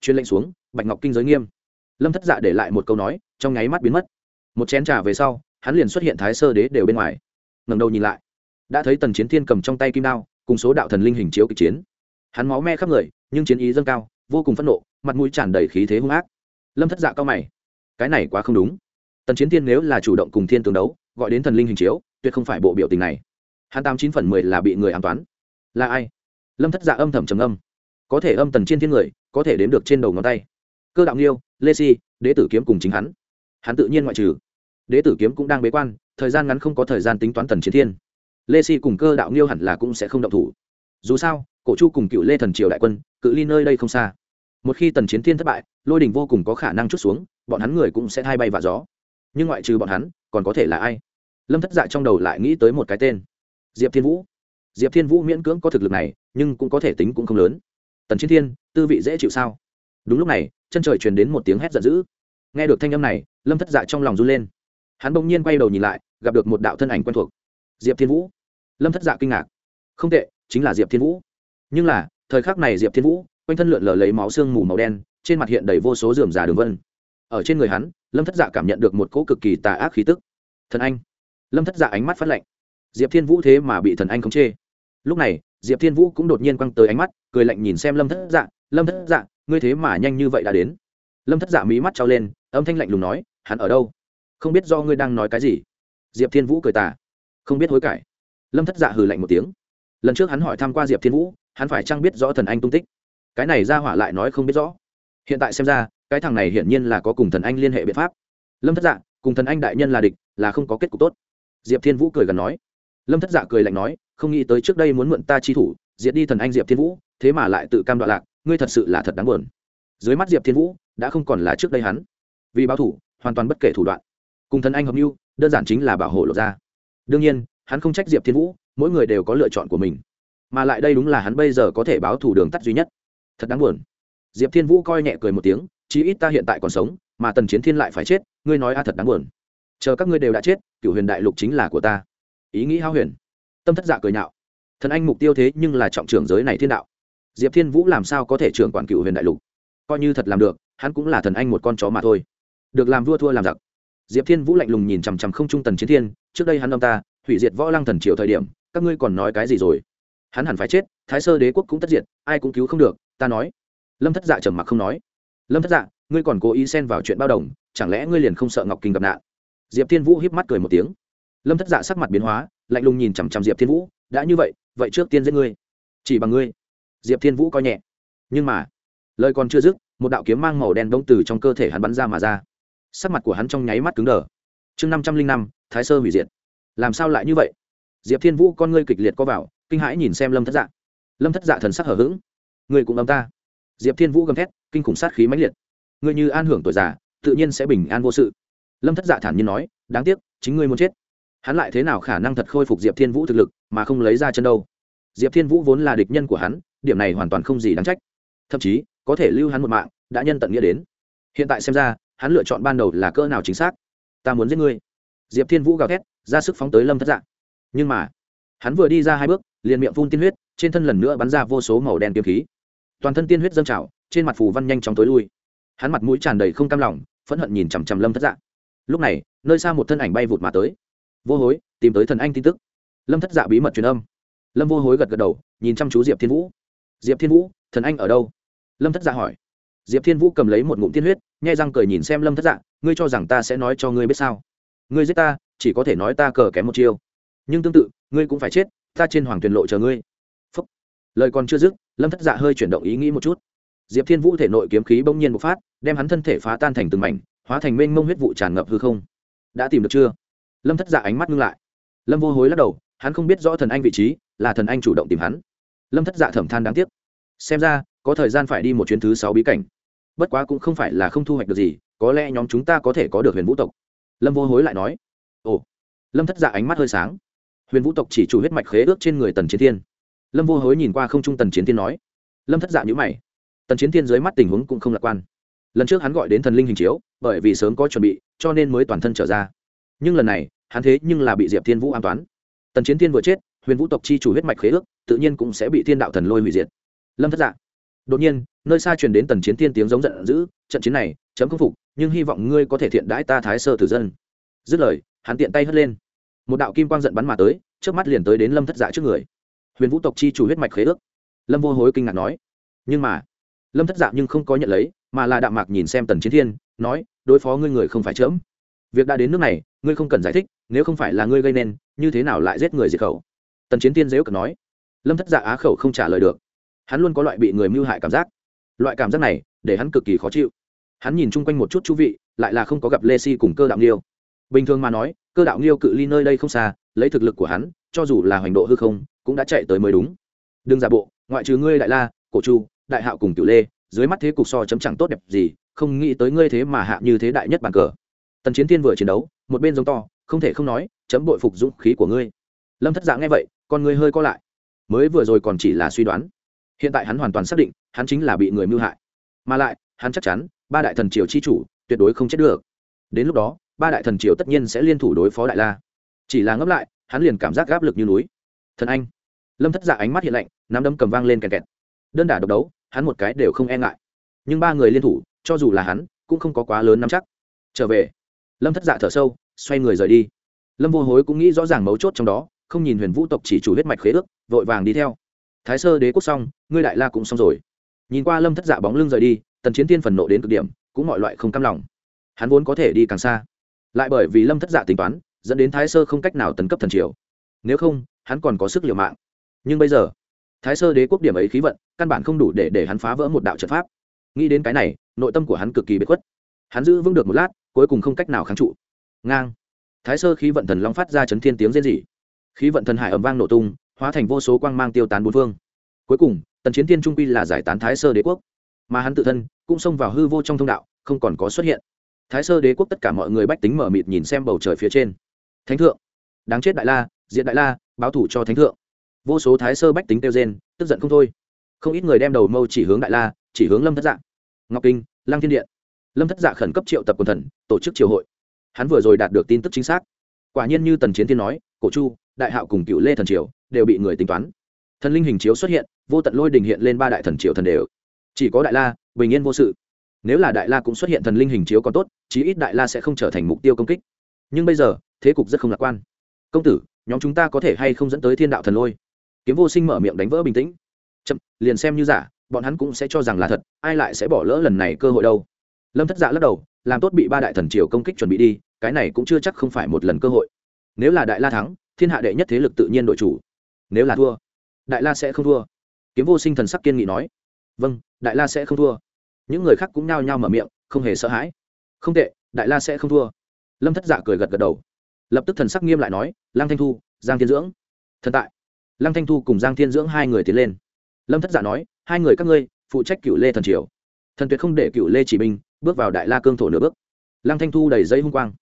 [SPEAKER 1] Chuyên lệnh xuống, bạch ngọc kinh giới nghiêm. Lâm thất dạ để lại một câu nói, trong nháy mắt biến mất. Một chén trà về sau, hắn liền xuất hiện thái sơ đế đều bên ngoài. Ngầm đầu nhìn lại, đã thấy tần chiến thiên cầm trong tay kim đao, cùng số đạo thần linh hình chiếu kịch chiến. Hắn máu me khắp người, nhưng chiến ý dâng cao, vô cùng phẫn nộ, mặt mũi tràn đầy khí thế hung ác. Lâm thất dạ cao mày cái này quá không đúng. Tần chiến thiên nếu là chủ động cùng thiên tướng đấu, gọi đến thần linh hình chiếu, tuyệt không phải bộ biểu tình này. Hắn tám chín phần mười là bị người an toán. Là ai? Lâm thất dạ âm thầm trầm âm có thể âm tần chiến thiên người, có thể đếm được trên đầu ngón tay. Cơ đạo nghiêu, lê si, đế tử kiếm cùng chính hắn. Hắn tự nhiên ngoại trừ. Đế tử kiếm cũng đang bế quan, thời gian ngắn không có thời gian tính toán tần chiến thiên. Lê si cùng cơ đạo nghiêu hẳn là cũng sẽ không động thủ. Dù sao, cổ chu cùng cựu lê thần triều đại quân, cự ly nơi đây không xa một khi tần chiến thiên thất bại, lôi đình vô cùng có khả năng chút xuống, bọn hắn người cũng sẽ thay bay và gió. Nhưng ngoại trừ bọn hắn, còn có thể là ai? Lâm thất dạ trong đầu lại nghĩ tới một cái tên. Diệp thiên vũ. Diệp thiên vũ miễn cưỡng có thực lực này, nhưng cũng có thể tính cũng không lớn. Tần chiến thiên, tư vị dễ chịu sao? Đúng lúc này, chân trời truyền đến một tiếng hét giận dữ. Nghe được thanh âm này, lâm thất dạ trong lòng run lên. Hắn bỗng nhiên quay đầu nhìn lại, gặp được một đạo thân ảnh quen thuộc. Diệp thiên vũ. Lâm thất dạ kinh ngạc. Không tệ, chính là diệp thiên vũ. Nhưng là, thời khắc này diệp thiên vũ quanh thân lượn lờ lấy máu xương mù màu đen, trên mặt hiện đầy vô số dườm già đường vân. Ở trên người hắn, lâm thất dạ cảm nhận được một cỗ cực kỳ tà ác khí tức. Thần anh. Lâm thất dạ ánh mắt phát lạnh. Diệp thiên vũ thế mà bị thần anh khống chê lúc này, diệp thiên vũ cũng đột nhiên quăng tới ánh mắt, cười lạnh nhìn xem lâm thất dạ lâm thất dạ ngươi thế mà nhanh như vậy đã đến? Lâm thất dạ mí mắt trao lên, âm thanh lạnh lùng nói, hắn ở đâu? Không biết do ngươi đang nói cái gì. Diệp thiên vũ cười tà, không biết hối cải. Lâm thất dạ hừ lạnh một tiếng. Lần trước hắn hỏi thăm qua diệp thiên vũ, hắn phải chăng biết rõ thần anh tung tích? Cái này ra hỏa lại nói không biết rõ. Hiện tại xem ra, cái thằng này hiển nhiên là có cùng thần anh liên hệ biện pháp. Lâm thất dạ cùng thần anh đại nhân là địch, là không có kết cục tốt. Diệp thiên vũ cười gần nói. Lâm thất dạ cười lạnh nói, không nghĩ tới trước đây muốn mượn ta chi thủ, diệt đi thần anh diệp thiên vũ, thế mà lại tự cam đoạn lạc, ngươi thật sự là thật đáng buồn. Dưới mắt diệp thiên vũ đã không còn là trước đây hắn. Vì báo thủ, hoàn toàn bất kể thủ đoạn. Cùng thần anh hợp mưu, đơn giản chính là bảo hộ lộ ra đương nhiên, hắn không trách diệp thiên vũ, mỗi người đều có lựa chọn của mình. Mà lại đây đúng là hắn bây giờ có thể báo thủ đường tắt duy nhất thật đáng buồn. Diệp thiên vũ coi nhẹ cười một tiếng, chí ít ta hiện tại còn sống, mà tần chiến thiên lại phải chết, ngươi nói a thật đáng buồn. Chờ các ngươi đều đã chết cựu huyền đại lục chính là của ta. Ý nghĩ hao huyền. Tâm thất dạ cười nhạo. Thần anh mục tiêu thế nhưng là trọng trưởng giới này thiên đạo. Diệp thiên vũ làm sao có thể trưởng quản cựu huyền đại lục? Coi như thật làm được, hắn cũng là thần anh một con chó mà thôi. Được làm vua thua làm giặc. Diệp thiên vũ lạnh lùng nhìn chằm chằm không trung tần chiến thiên, trước đây hắn ông ta, hủy diệt võ lăng thần triều thời điểm, các ngươi còn nói cái gì rồi? Hắn hẳn phải chết, thái sơ đế quốc cũng tất diệt, ai cũng cứu không được ta nói. Lâm thất dạ trầm mặc không nói. Lâm thất dạ ngươi còn cố ý xen vào chuyện bao đồng, chẳng lẽ ngươi liền không sợ ngọc kinh gặp nạn? Diệp thiên vũ híp mắt cười một tiếng. Lâm thất dạ sắc mặt biến hóa, lạnh lùng nhìn chằm chằm diệp thiên vũ, đã như vậy vậy trước tiên giết ngươi. Chỉ bằng ngươi. Diệp thiên vũ coi nhẹ. Nhưng mà, lời còn chưa dứt, một đạo kiếm mang màu đen đông từ trong cơ thể hắn bắn ra mà ra. Sắc mặt của hắn trong nháy mắt cứng đờ. Chương năm trăm linh năm, thái sơ hủy diệt. Làm sao lại như vậy? Diệp thiên vũ con ngươi kịch liệt co vào, kinh hãi nhìn xem lâm thất dạ. Lâm thất dạ thần sắc hở h ữ g ngươi cũng âm ta. Diệp thiên vũ gầm thét, kinh khủng sát khí mãnh liệt. Ngươi như an hưởng tuổi già, tự nhiên sẽ bình an vô sự. Lâm thất dạ thản nhiên nói, đáng tiếc, chính ngươi muốn chết. Hắn lại thế nào khả năng thật khôi phục diệp thiên vũ thực lực, mà không lấy ra chân đâu? Diệp thiên vũ vốn là địch nhân của hắn, điểm này hoàn toàn không gì đáng trách. Thậm chí, có thể lưu hắn một mạng, đã nhân tận nghĩa đến. Hiện tại xem ra, hắn lựa chọn ban đầu là cỡ nào chính xác. Ta muốn giết ngươi. Diệp thiên vũ gào thét, ra sức phóng tới lâm thất Dạ. nhưng mà, hắn vừa đi ra hai bước, liền miệng phun tiên huyết, trên thân lần nữa bắn ra vô số màu đen kiếm khí toàn thân tiên huyết dâng trào, trên mặt phù văn nhanh chóng tối lui. Hắn mặt mũi tràn đầy không cam lòng, phẫn hận nhìn chằm chằm lâm thất dạng lúc này, nơi xa một thân ảnh bay vụt mà tới. Vô hối, tìm tới thần anh tin tức. Lâm thất dạ bí mật truyền âm. Lâm vô hối gật gật đầu, nhìn chăm chú diệp thiên vũ. Diệp thiên vũ, thần anh ở đâu? Lâm thất dạ hỏi. Diệp thiên vũ cầm lấy một ngụm tiên huyết, nhai răng cười nhìn xem lâm thất dạ ngươi cho rằng ta sẽ nói cho ngươi biết sao? Ngươi giết ta, chỉ có thể nói ta cờ kém một chiêu. Nhưng tương tự, ngươi cũng phải chết, ta trên hoàng tuyền lộ chờ ngươi lời còn chưa dứt, lâm thất dạ hơi chuyển động ý nghĩ một chút. Diệp thiên vũ thể nội kiếm khí bỗng nhiên bộc phát, đem hắn thân thể phá tan thành từng mảnh, hóa thành mênh mông huyết vụ tràn ngập hư không. Đã tìm được chưa? Lâm thất dạ ánh mắt ngưng lại. Lâm vô hối lắc đầu, hắn không biết rõ thần anh vị trí, là thần anh chủ động tìm hắn. Lâm thất dạ thẩm than đáng tiếc. Xem ra, có thời gian phải đi một chuyến thứ sáu bí cảnh. Bất quá cũng không phải là không thu hoạch được gì, có lẽ nhóm chúng ta có thể có được huyền vũ tộc. Lâm vô hối lại nói. Ồ. Lâm thất dạ ánh mắt hơi sáng. Huyền vũ tộc chỉ chủ huyết mạch khế ước trên người tần chiến thiên lâm vô hối nhìn qua không trung tần chiến thiên nói. Lâm thất dạ nhữ mày. Tần chiến thiên dưới mắt tình huống cũng không lạc quan. Lần trước hắn gọi đến thần linh hình chiếu, bởi vì sớm có chuẩn bị, cho nên mới toàn thân trở ra. Nhưng lần này, hắn thế nhưng là bị diệp thiên vũ an toán. Tần chiến thiên vừa chết, huyền vũ tộc chi chủ huyết mạch khế ước, tự nhiên cũng sẽ bị thiên đạo thần lôi hủy diệt. Lâm thất dạ. Đột nhiên, nơi xa truyền đến tần chiến thiên tiếng giống giận dữ, trận chiến này, chấm khâm phục, nhưng hy vọng ngươi có thể thiện đãi ta thái sơ tử dân. Dứt lời, hắn tiện tay hất lên. Một đạo kim quang giận bắn mà tới trước mắt liền tới đến lâm thất dạ trước người huyền vũ tộc chi chủ huyết mạch khế ước. Lâm vô hối kinh ngạc nói, nhưng mà, lâm thất dạng nhưng không có nhận lấy, mà là đạm mạc nhìn xem tần chiến thiên, nói, đối phó ngươi người không phải chớm. Việc đã đến nước này, ngươi không cần giải thích, nếu không phải là ngươi gây nên, như thế nào lại giết người diệt khẩu? Tần chiến thiên dễu cực nói, lâm thất dạ á khẩu không trả lời được. Hắn luôn có loại bị người mưu hại cảm giác. Loại cảm giác này, để hắn cực kỳ khó chịu. Hắn nhìn chung quanh một chút chú vị, lại là không có gặp lê si cùng cơ đạo nghiêu. Bình thường mà nói, cơ đạo nghiêu cự ly nơi đây không xa, lấy thực lực của hắn, cho dù là hoành độ hư không cũng đã chạy tới mới đúng. Đừng giả bộ, ngoại trừ ngươi đại la, cổ chu, đại hạo cùng cựu lê, dưới mắt thế cục so chấm chẳng tốt đẹp gì, không nghĩ tới ngươi thế mà hạ như thế đại nhất bàn cờ. Tần chiến thiên vừa chiến đấu, một bên giống to, không thể không nói, chấm bội phục dũng khí của ngươi. Lâm thất dạng nghe vậy, con ngươi hơi co lại. Mới vừa rồi còn chỉ là suy đoán. Hiện tại hắn hoàn toàn xác định, hắn chính là bị người mưu hại. Mà lại, hắn chắc chắn, ba đại thần triều chi chủ, tuyệt đối không chết được. Đến lúc đó, ba đại thần triều tất nhiên sẽ liên thủ đối phó đại la. Chỉ là ngấp lại, hắn liền cảm giác gáp lực như núi. Thần anh lâm thất dạ ánh mắt hiện lạnh, nắm đấm cầm vang lên kèn kẹt. Đơn đả độc đấu, hắn một cái đều không e ngại. Nhưng ba người liên thủ, cho dù là hắn, cũng không có quá lớn nắm chắc. Trở về. Lâm thất dạ thở sâu, xoay người rời đi. Lâm vô hối cũng nghĩ rõ ràng mấu chốt trong đó, không nhìn huyền vũ tộc chỉ chủ huyết mạch khế ước, vội vàng đi theo. Thái sơ đế quốc xong, ngươi đại la cũng xong rồi. Nhìn qua lâm thất dạ bóng lưng rời đi, tần chiến tiên phần nộ đến cực điểm, cũng mọi loại không cam lòng. Hắn vốn có thể đi càng xa. Lại bởi vì lâm thất dạ tính toán, dẫn đến thái sơ không cách nào tấn cấp thần triều. Nếu không, hắn còn có sức liều mạng nhưng bây giờ, thái sơ đế quốc điểm ấy khí vận, căn bản không đủ để để hắn phá vỡ một đạo trận pháp. Nghĩ đến cái này, nội tâm của hắn cực kỳ bất khuất. Hắn giữ vững được một lát, cuối cùng không cách nào kháng trụ. Ngang. Thái sơ khí vận thần long phát ra chấn thiên tiếng rên rỉ. Khí vận thần hải ầm vang nổ tung, hóa thành vô số quang mang tiêu tán bốn phương. Cuối cùng, tần chiến thiên trung quy là giải tán thái sơ đế quốc. Mà hắn tự thân cũng xông vào hư vô trong thông đạo, không còn có xuất hiện. Thái sơ đế quốc tất cả mọi người bách tính mở mịt nhìn xem bầu trời phía trên. Thánh thượng. Đáng chết đại la, diện đại la, báo thủ cho thánh thượng vô số thái sơ bách tính kêu gen tức giận không thôi. Không ít người đem đầu mâu chỉ hướng đại la, chỉ hướng lâm thất dạ. Ngọc kinh, lăng thiên điện. Lâm thất dạ khẩn cấp triệu tập quần thần, tổ chức triều hội. Hắn vừa rồi đạt được tin tức chính xác. Quả nhiên như tần chiến thiên nói, cổ chu, đại hạo cùng cựu lê thần triều đều bị người tính toán. Thần linh hình chiếu xuất hiện, vô tận lôi đình hiện lên ba đại thần triều thần đều. Chỉ có đại la, bình yên vô sự. Nếu là đại la cũng xuất hiện thần linh hình chiếu còn tốt, chí ít đại la sẽ không trở thành mục tiêu công kích. Nhưng bây giờ, thế cục rất không lạc quan. Công tử, nhóm chúng ta có thể hay không dẫn tới thiên đạo thần lôi? Kiếm vô sinh mở miệng đánh vỡ bình tĩnh. Chậm, liền xem như giả, bọn hắn cũng sẽ cho rằng là thật, ai lại sẽ bỏ lỡ lần này cơ hội đâu. Lâm thất dạ lắc đầu, làm tốt bị ba đại thần triều công kích chuẩn bị đi, cái này cũng chưa chắc không phải một lần cơ hội. Nếu là đại la thắng, thiên hạ đệ nhất thế lực tự nhiên đội chủ. Nếu là thua, đại la sẽ không thua. Kiếm vô sinh thần sắc kiên nghị nói. Vâng đại la sẽ không thua. Những người khác cũng nhao nhao mở miệng, không hề sợ hãi. Không tệ, đại la sẽ không thua. Lâm thất dạ cười gật gật đầu. Lập tức thần sắc nghiêm lại nói, Lang thanh thu, giang thiên dưỡng, thần tại lăng thanh thu cùng giang thiên dưỡng hai người tiến lên. Lâm thất giả nói, hai người các ngươi, phụ trách cựu lê thần triều. Thần tuyệt không để cựu lê chỉ binh bước vào đại la cương thổ nửa bước. Lăng thanh thu đầy dây hung quang.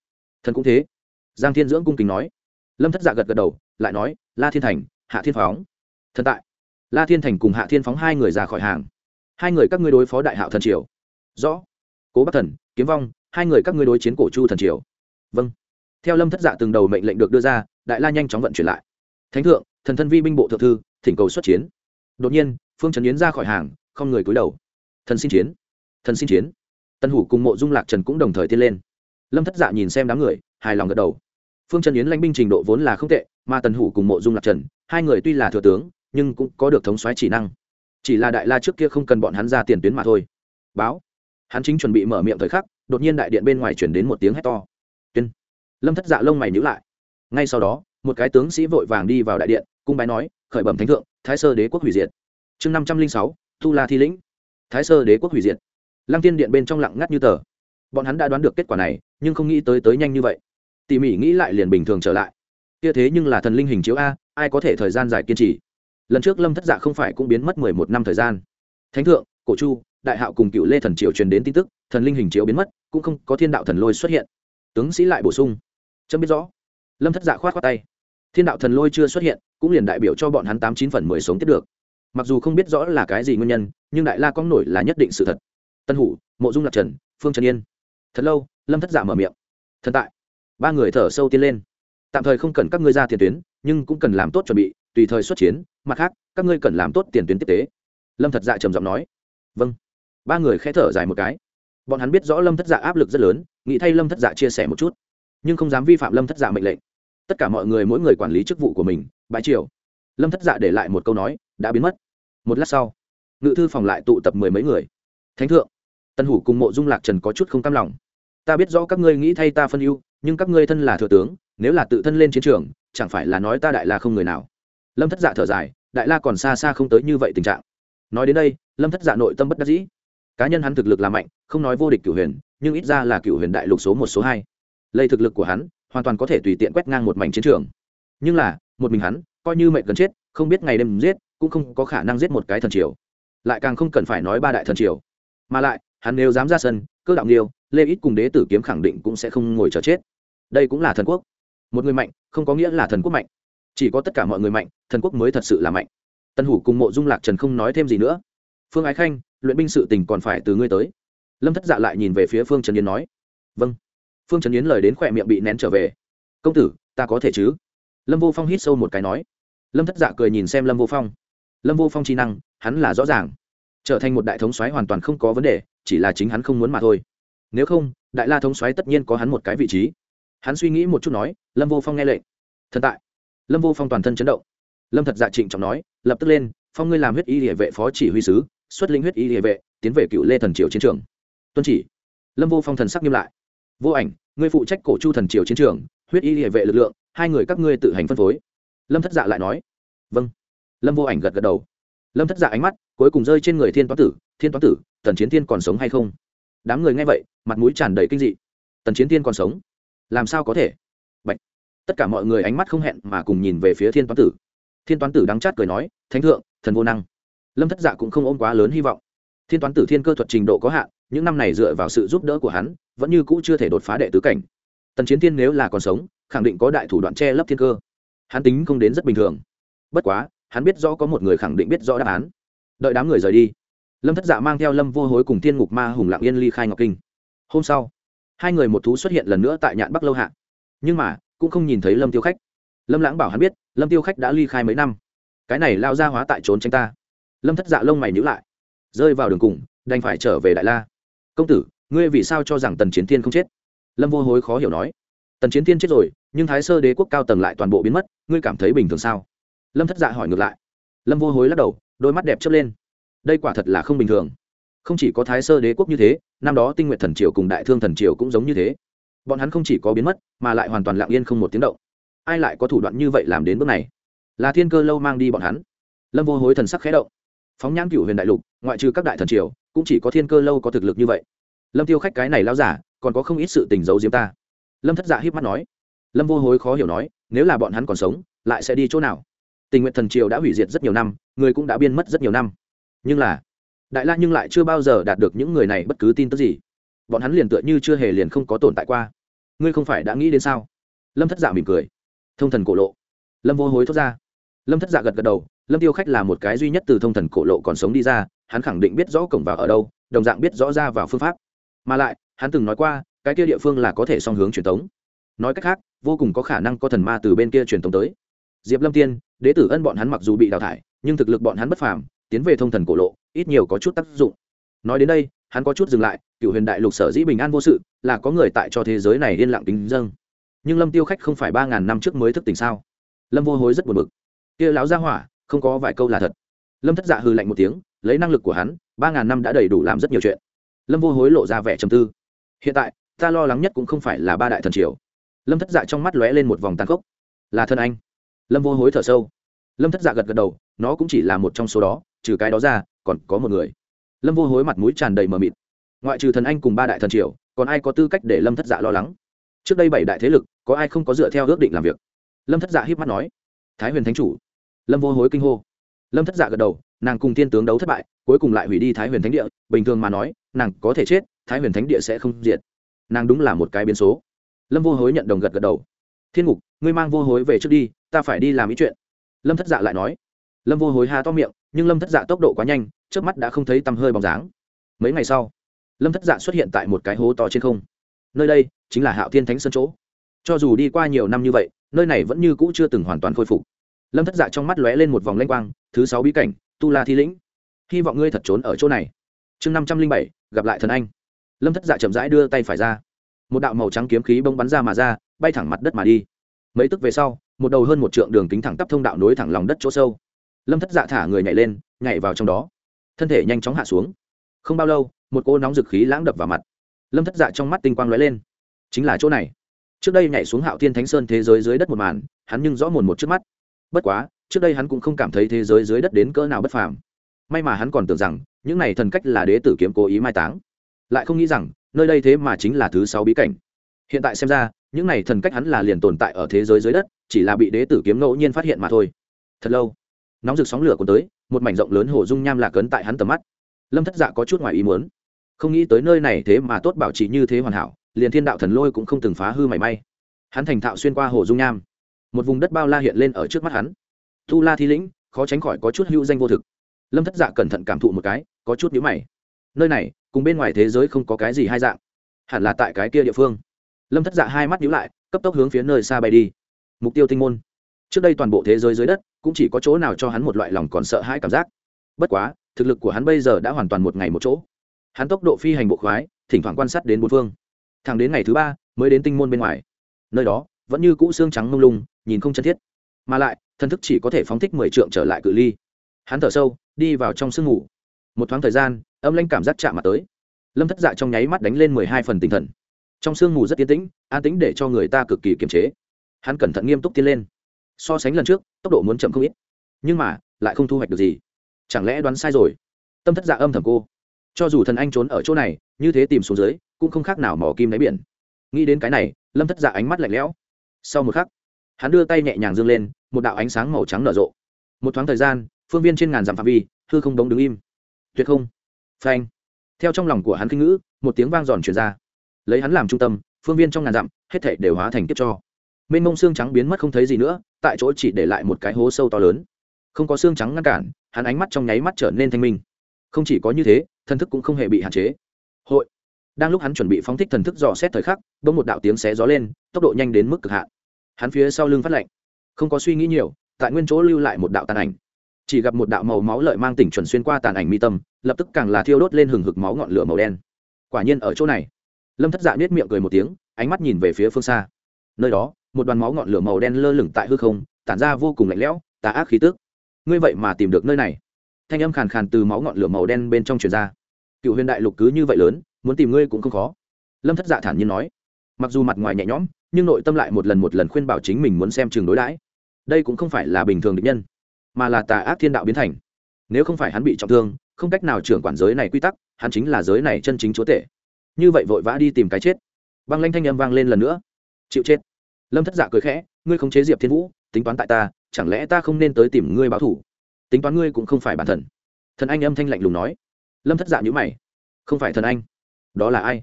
[SPEAKER 1] Thần cũng thế. Giang thiên dưỡng cung kính nói. Lâm thất giả gật gật đầu, lại nói, la thiên thành, hạ thiên phóng. Thần tại. La thiên thành cùng hạ thiên phóng hai người ra khỏi hàng. Hai người các ngươi đối phó đại hạo thần triều. Rõ. Cố bắc thần, kiếm vong, hai người các ngươi đối chiến cổ chu thần triều. Vâng. Theo lâm thất dạ từng đầu mệnh lệnh được đưa ra, đại la nhanh chóng vận chuyển lại. Thánh thượng thần thân vi binh bộ thượng thư, thỉnh cầu xuất chiến. Đột nhiên, phương trần yến ra khỏi hàng, không người cúi đầu. Thần xin chiến. Thần xin chiến. Tân hủ cùng mộ dung lạc trần cũng đồng thời tiến lên. Lâm thất dạ nhìn xem đám người, hài lòng gật đầu. Phương trần yến lãnh binh trình độ vốn là không tệ, mà tần hủ cùng mộ dung lạc trần, hai người tuy là thừa tướng, nhưng cũng có được thống soái chỉ năng. Chỉ là đại la trước kia không cần bọn hắn ra tiền tuyến mà thôi. Báo. Hắn chính chuẩn bị mở miệng thời khắc, đột nhiên đại điện bên ngoài chuyển đến một tiếng hét to. Tuyên. Lâm thất dạ lông mày nhữ lại. Ngay sau đó một cái tướng sĩ vội vàng đi vào đại điện, cung bái nói, khởi bẩm thánh thượng, thái sơ đế quốc hủy diệt. Chương năm trăm linh sáu tu la thi lĩnh. Thái sơ đế quốc hủy diệt. Lăng tiên điện bên trong lặng ngắt như tờ. Bọn hắn đã đoán được kết quả này, nhưng không nghĩ tới tới nhanh như vậy. Tỉ mỉ nghĩ lại liền bình thường trở lại. Kia thế nhưng là thần linh hình chiếu a, ai có thể thời gian dài kiên trì? Lần trước lâm thất dạ không phải cũng biến mất mười một năm thời gian. Thánh thượng, cổ chu, đại hạo cùng cựu lê thần triều truyền đến tin tức, thần linh hình chiếu biến mất, cũng không có thiên đạo thần lôi xuất hiện. Tướng sĩ lại bổ sung. Chấm biết rõ. Lâm thất dạ khoát khoát tay thiên đạo thần lôi chưa xuất hiện, cũng liền đại biểu cho bọn hắn tám chín phần mười sống tiếp được. Mặc dù không biết rõ là cái gì nguyên nhân, nhưng đại la có nổi là nhất định sự thật. Tân hủ, mộ dung lạc trần, phương trần yên. Thật lâu, lâm thất giả mở miệng. Thần tại. Ba người thở sâu tiến lên. Tạm thời không cần các ngươi ra tiền tuyến, nhưng cũng cần làm tốt chuẩn bị, tùy thời xuất chiến, mặt khác, các ngươi cần làm tốt tiền tuyến tiếp tế. Lâm thật dạ trầm giọng nói. Vâng. Ba người khẽ thở dài một cái. Bọn hắn biết rõ lâm thất dạ áp lực rất lớn, nghĩ thay lâm thất dạ chia sẻ một chút. Nhưng không dám vi phạm lâm thất dạ mệnh lệnh tất cả mọi người mỗi người quản lý chức vụ của mình, bãi triều. Lâm thất dạ để lại một câu nói, đã biến mất. Một lát sau, ngự thư phòng lại tụ tập mười mấy người. Thánh thượng, tân hủ cùng mộ dung lạc trần có chút không cam lòng. Ta biết rõ các ngươi nghĩ thay ta phân ưu, nhưng các ngươi thân là thừa tướng, nếu là tự thân lên chiến trường, chẳng phải là nói ta đại la không người nào. Lâm thất dạ thở dài, đại la còn xa xa không tới như vậy tình trạng. Nói đến đây, lâm thất dạ nội tâm bất đắc dĩ. Cá nhân hắn thực lực là mạnh, không nói vô địch cửu huyền, nhưng ít ra là cửu huyền đại lục số một, số hai. Lây thực lực của hắn hoàn toàn có thể tùy tiện quét ngang một mảnh chiến trường. Nhưng là, một mình hắn, coi như mệnh gần chết, không biết ngày đêm giết, cũng không có khả năng giết một cái thần triều. Lại càng không cần phải nói ba đại thần triều. Mà lại, hắn nếu dám ra sân, cơ đạo nghiêu, lê ít cùng đế tử kiếm khẳng định cũng sẽ không ngồi chờ chết. Đây cũng là thần quốc. Một người mạnh, không có nghĩa là thần quốc mạnh. Chỉ có tất cả mọi người mạnh, thần quốc mới thật sự là mạnh. Tân hủ cùng mộ dung lạc trần không nói thêm gì nữa. Phương ái khanh, luyện binh sự tình còn phải từ ngươi tới. Lâm thất dạ lại nhìn về phía phương trần yến nói. Vâng phương Trấn yến lời đến khỏe miệng bị nén trở về. Công tử, ta có thể chứ? Lâm vô phong hít sâu một cái nói. Lâm thất dạ cười nhìn xem lâm vô phong. Lâm vô phong trí năng, hắn là rõ ràng. Trở thành một đại thống xoáy hoàn toàn không có vấn đề, chỉ là chính hắn không muốn mà thôi. Nếu không, đại la thống xoáy tất nhiên có hắn một cái vị trí. Hắn suy nghĩ một chút nói, lâm vô phong nghe lệnh. Thần tại. Lâm vô phong toàn thân chấn động. Lâm thật dạ trịnh trọng nói, lập tức lên, phong ngươi làm huyết y địa vệ phó chỉ huy sứ, xuất linh huyết y địa vệ, tiến về cựu lê thần triều chiến trường. Tuân chỉ. Lâm vô phong thần sắc nghiêm lại vô ảnh, ngươi phụ trách cổ chu thần triều chiến trường, huyết y địa vệ lực lượng, hai người các ngươi tự hành phân phối. Lâm thất dạ lại nói. Vâng. Lâm vô ảnh gật gật đầu. Lâm thất dạ ánh mắt cuối cùng rơi trên người thiên toán tử. Thiên toán tử, tần chiến thiên còn sống hay không? Đám người nghe vậy, mặt mũi tràn đầy kinh dị. Tần chiến thiên còn sống? Làm sao có thể? Bạch. tất cả mọi người ánh mắt không hẹn mà cùng nhìn về phía thiên toán tử. Thiên toán tử đắng chát cười nói, thánh thượng, thần vô năng. Lâm thất dạ cũng không ôm quá lớn hy vọng. Thiên toán tử thiên cơ thuật trình độ có hạn, những năm này dựa vào sự giúp đỡ của hắn vẫn như cũ chưa thể đột phá đệ tứ cảnh. Tần chiến thiên nếu là còn sống, khẳng định có đại thủ đoạn che lấp thiên cơ. Hắn tính không đến rất bình thường. Bất quá, hắn biết rõ có một người khẳng định biết rõ đáp án. Đợi đám người rời đi, lâm thất dạ mang theo lâm vô hối cùng thiên ngục ma hùng lạng yên ly khai ngọc kinh. Hôm sau, hai người một thú xuất hiện lần nữa tại nhạn bắc lâu hạ. Nhưng mà, cũng không nhìn thấy lâm tiêu khách. Lâm lãng bảo hắn biết, lâm tiêu khách đã ly khai mấy năm. Cái này lao ra hóa tại trốn tranh ta. Lâm thất dạ lông mày nhữ lại. Rơi vào đường cùng, đành phải trở về đại la. Công tử ngươi vì sao cho rằng tần chiến thiên không chết? Lâm vô hối khó hiểu nói. Tần chiến thiên chết rồi, nhưng thái sơ đế quốc cao tầng lại toàn bộ biến mất, ngươi cảm thấy bình thường sao? Lâm thất dạ hỏi ngược lại. Lâm vô hối lắc đầu, đôi mắt đẹp chớp lên. Đây quả thật là không bình thường. Không chỉ có thái sơ đế quốc như thế, năm đó tinh nguyện thần triều cùng đại thương thần triều cũng giống như thế. Bọn hắn không chỉ có biến mất, mà lại hoàn toàn lặng yên không một tiếng động. Ai lại có thủ đoạn như vậy làm đến bước này? Là thiên cơ lâu mang đi bọn hắn. Lâm vô hối thần sắc khẽ động. Phóng nhãn cửu huyền đại lục, ngoại trừ các đại thần triều, cũng chỉ có thiên cơ lâu có thực lực như vậy lâm tiêu khách cái này lao giả, còn có không ít sự tình giấu diếm ta. Lâm thất dạ hiếp mắt nói. Lâm vô hối khó hiểu nói, nếu là bọn hắn còn sống, lại sẽ đi chỗ nào? Tình nguyện thần triều đã hủy diệt rất nhiều năm, người cũng đã biên mất rất nhiều năm. Nhưng là, đại la nhưng lại chưa bao giờ đạt được những người này bất cứ tin tức gì. Bọn hắn liền tựa như chưa hề liền không có tồn tại qua. Ngươi không phải đã nghĩ đến sao? Lâm thất dạ mỉm cười. Thông thần cổ lộ. Lâm vô hối thốt ra. Lâm thất dạ gật gật đầu, lâm tiêu khách là một cái duy nhất từ thông thần cổ lộ còn sống đi ra, hắn khẳng định biết rõ cổng vào ở đâu, đồng dạng biết rõ ra vào phương pháp mà lại, hắn từng nói qua, cái kia địa phương là có thể song hướng truyền thống nói cách khác, vô cùng có khả năng có thần ma từ bên kia truyền thống tới. Diệp lâm tiên, đế tử ân bọn hắn mặc dù bị đào thải, nhưng thực lực bọn hắn bất phàm, tiến về thông thần cổ lộ, ít nhiều có chút tác dụng. Nói đến đây, hắn có chút dừng lại, cựu huyền đại lục sở dĩ bình an vô sự, là có người tại cho thế giới này yên lặng tính dâng. Nhưng lâm tiêu khách không phải ba ngàn năm trước mới thức tỉnh sao? Lâm vô hối rất buồn bực. Kia láo ra hỏa, không có vài câu là thật. Lâm thất dạ hư lạnh một tiếng, lấy năng lực của hắn, ba ngàn năm đã đầy đủ làm rất nhiều chuyện lâm vô hối lộ ra vẻ trầm tư. Hiện tại, ta lo lắng nhất cũng không phải là ba đại thần triều. Lâm thất dạ trong mắt lóe lên một vòng tàn khốc. Là thân anh. Lâm vô hối thở sâu. Lâm thất dạ gật gật đầu, nó cũng chỉ là một trong số đó, trừ cái đó ra, còn có một người. Lâm vô hối mặt mũi tràn đầy mờ mịt. Ngoại trừ thần anh cùng ba đại thần triều, còn ai có tư cách để lâm thất dạ lo lắng? Trước đây bảy đại thế lực, có ai không có dựa theo ước định làm việc? Lâm thất dạ hiếp mắt nói. Thái huyền thánh chủ. Lâm vô hối kinh hô. Lâm thất dạ gật đầu nàng cùng thiên tướng đấu thất bại, cuối cùng lại hủy đi thái huyền thánh địa, bình thường mà nói, nàng có thể chết, thái huyền thánh địa sẽ không diệt. Nàng đúng là một cái biến số. Lâm vô hối nhận đồng gật gật đầu. Thiên ngục, ngươi mang vô hối về trước đi, ta phải đi làm ý chuyện. Lâm thất dạ lại nói. Lâm vô hối ha to miệng, nhưng lâm thất dạ tốc độ quá nhanh trước mắt đã không thấy tăm hơi bóng dáng. Mấy ngày sau, lâm thất dạ xuất hiện tại một cái hố to trên không. Nơi đây chính là hạo thiên thánh sơn chỗ. Cho dù đi qua nhiều năm như vậy, nơi này vẫn như cũ chưa từng hoàn toàn khôi phục. Lâm thất dạ trong mắt lóe lên một vòng lanh quang, thứ sáu bí cảnh tu la thi lĩnh. Hy vọng ngươi thật trốn ở chỗ này. Chương năm trăm linh bảy, gặp lại thần anh. Lâm thất dạ chậm rãi đưa tay phải ra. Một đạo màu trắng kiếm khí bông bắn ra mà ra, bay thẳng mặt đất mà đi. Mấy tức về sau, một đầu hơn một trượng đường kính thẳng tắp thông đạo nối thẳng lòng đất chỗ sâu. Lâm thất dạ thả người nhảy lên, nhảy vào trong đó. Thân thể nhanh chóng hạ xuống. Không bao lâu, một cô nóng dực khí lãng đập vào mặt. Lâm thất dạ trong mắt tinh quang lóe lên. Chính là chỗ này. Trước đây nhảy xuống hạo thiên thánh sơn thế giới dưới đất một màn, hắn nhưng rõ mồn một trước mắt. Bất quá trước đây hắn cũng không cảm thấy thế giới dưới đất đến cỡ nào bất phàm. May mà hắn còn tưởng rằng, những này thần cách là đế tử kiếm cố ý mai táng. Lại không nghĩ rằng, nơi đây thế mà chính là thứ sáu bí cảnh. Hiện tại xem ra, những này thần cách hắn là liền tồn tại ở thế giới dưới đất, chỉ là bị đế tử kiếm ngẫu nhiên phát hiện mà thôi. Thật lâu, nóng rực sóng lửa cuốn tới, một mảnh rộng lớn hồ dung nham lạc ấn tại hắn tầm mắt. Lâm thất dạ có chút ngoài ý muốn. Không nghĩ tới nơi này thế mà tốt bảo trì như thế hoàn hảo, liền thiên đạo thần lôi cũng không từng phá hư mảy may. Hắn thành thạo xuyên qua hồ dung nham. Một vùng đất bao la hiện lên ở trước mắt hắn thu la thi lĩnh, khó tránh khỏi có chút hữu danh vô thực. Lâm thất dạ cẩn thận cảm thụ một cái, có chút nhữ mày. Nơi này, cùng bên ngoài thế giới không có cái gì hai dạng. Hẳn là tại cái kia địa phương. Lâm thất dạ hai mắt nhíu lại, cấp tốc hướng phía nơi xa bay đi. Mục tiêu tinh môn. Trước đây toàn bộ thế giới dưới đất, cũng chỉ có chỗ nào cho hắn một loại lòng còn sợ hãi cảm giác. Bất quá, thực lực của hắn bây giờ đã hoàn toàn một ngày một chỗ. Hắn tốc độ phi hành bộ khoái, thỉnh thoảng quan sát đến bốn phương. Thẳng đến ngày thứ ba, mới đến tinh môn bên ngoài. Nơi đó, vẫn như cũ xương trắng mông lung, nhìn không chân thiết mà lại thân thức chỉ có thể phóng thích mười trượng trở lại cự ly. Hắn thở sâu, đi vào trong sương ngủ. Một thoáng thời gian, âm lanh cảm giác chạm mặt tới. Lâm thất dạ trong nháy mắt đánh lên mười hai phần tinh thần. Trong sương mù rất tiến tĩnh, an tĩnh để cho người ta cực kỳ kiềm chế. Hắn cẩn thận nghiêm túc tiến lên. So sánh lần trước, tốc độ muốn chậm không ít. Nhưng mà, lại không thu hoạch được gì. Chẳng lẽ đoán sai rồi? Tâm thất dạ âm thầm cô. Cho dù thần anh trốn ở chỗ này, như thế tìm xuống dưới, cũng không khác nào mỏ kim đáy biển. Nghĩ đến cái này, lâm thất dạ ánh mắt lạnh lẽo. Sau một khắc hắn đưa tay nhẹ nhàng dương lên, một đạo ánh sáng màu trắng nở rộ. Một thoáng thời gian, phương viên trên ngàn dặm phạm vi, hư không đống đứng im. Tuyệt không. Phanh. Theo trong lòng của hắn kinh ngữ, một tiếng vang giòn truyền ra. Lấy hắn làm trung tâm, phương viên trong ngàn dặm, hết thảy đều hóa thành kiếp cho. Mênh mông xương trắng biến mất không thấy gì nữa, tại chỗ chỉ để lại một cái hố sâu to lớn. Không có xương trắng ngăn cản, hắn ánh mắt trong nháy mắt trở nên thanh minh. Không chỉ có như thế, thần thức cũng không hề bị hạn chế. Hội. Đang lúc hắn chuẩn bị phóng thích thần thức dò xét thời khắc, bỗng một đạo tiếng xé gió lên, tốc độ nhanh đến mức cực hạn hắn phía sau lưng phát lạnh. Không có suy nghĩ nhiều, tại nguyên chỗ lưu lại một đạo tàn ảnh. Chỉ gặp một đạo màu máu lợi mang tỉnh chuẩn xuyên qua tàn ảnh mi tâm, lập tức càng là thiêu đốt lên hừng hực máu ngọn lửa màu đen. Quả nhiên ở chỗ này, lâm thất dạ nết miệng cười một tiếng, ánh mắt nhìn về phía phương xa. Nơi đó, một đoàn máu ngọn lửa màu đen lơ lửng tại hư không, tản ra vô cùng lạnh lẽo, tà ác khí tức. Ngươi vậy mà tìm được nơi này? Thanh âm khàn khàn từ máu ngọn lửa màu đen bên trong truyền ra. Cựu huyền đại lục cứ như vậy lớn, muốn tìm ngươi cũng không khó. Lâm thất dạ thản nhiên nói. Mặc dù mặt ngoài nhẹ nhõm nhưng nội tâm lại một lần một lần khuyên bảo chính mình muốn xem trường đối đãi. Đây cũng không phải là bình thường định nhân, mà là tà ác thiên đạo biến thành. Nếu không phải hắn bị trọng thương, không cách nào trưởng quản giới này quy tắc, hắn chính là giới này chân chính chúa tể. Như vậy vội vã đi tìm cái chết. Băng lanh thanh âm vang lên lần nữa. Chịu chết. Lâm thất dạ cười khẽ, ngươi không chế diệp thiên vũ, tính toán tại ta, chẳng lẽ ta không nên tới tìm ngươi báo thủ tính toán ngươi cũng không phải bản thần. Thần anh âm thanh lạnh lùng nói. Lâm thất dạ nhữ mày. Không phải thần anh. Đó là ai?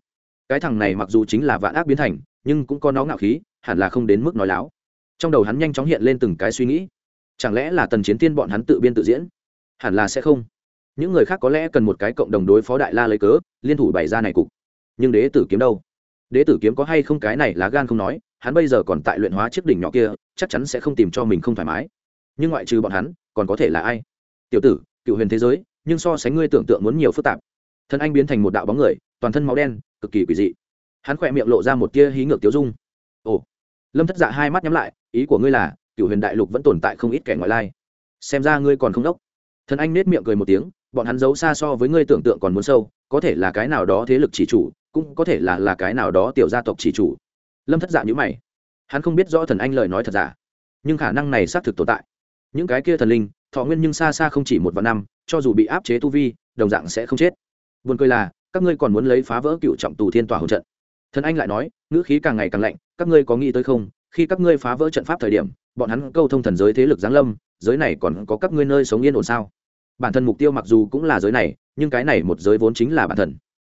[SPEAKER 1] Cái thằng này mặc dù chính là vạn ác biến thành nhưng cũng có nó ngạo khí, hẳn là không đến mức nói láo. Trong đầu hắn nhanh chóng hiện lên từng cái suy nghĩ. Chẳng lẽ là tần chiến tiên bọn hắn tự biên tự diễn? Hẳn là sẽ không. Những người khác có lẽ cần một cái cộng đồng đối phó đại la lấy cớ, liên thủ bày ra này cục. Nhưng đế tử kiếm đâu? Đế tử kiếm có hay không cái này lá gan không nói, hắn bây giờ còn tại luyện hóa chiếc đỉnh nhỏ kia, chắc chắn sẽ không tìm cho mình không thoải mái. Nhưng ngoại trừ bọn hắn, còn có thể là ai? Tiểu tử, cựu huyền thế giới, nhưng so sánh ngươi tưởng tượng muốn nhiều phức tạp. Thân anh biến thành một đạo bóng người, toàn thân máu đen, cực kỳ quỷ dị hắn khỏe miệng lộ ra một tia hí ngược tiêu dung. Ồ. Lâm thất dạ hai mắt nhắm lại, ý của ngươi là cựu huyền đại lục vẫn tồn tại không ít kẻ ngoại lai. Xem ra ngươi còn không đốc. Thần anh nết miệng cười một tiếng, bọn hắn giấu xa so với ngươi tưởng tượng còn muốn sâu, có thể là cái nào đó thế lực chỉ chủ, cũng có thể là là cái nào đó tiểu gia tộc chỉ chủ. Lâm thất dạ nhữ mày. Hắn không biết rõ thần anh lời nói thật giả, nhưng khả năng này xác thực tồn tại. Những cái kia thần linh, thọ nguyên nhưng xa xa không chỉ một vạn năm, cho dù bị áp chế tu vi, đồng dạng sẽ không chết. Buồn cười là, các ngươi còn muốn lấy phá vỡ cựu trọng tù thiên tòa hậu trận thần anh lại nói, ngữ khí càng ngày càng lạnh, các ngươi có nghĩ tới không? Khi các ngươi phá vỡ trận pháp thời điểm, bọn hắn câu thông thần giới thế lực giáng lâm, giới này còn có các ngươi nơi sống yên ổn sao? Bản thân mục tiêu mặc dù cũng là giới này, nhưng cái này một giới vốn chính là bản thân.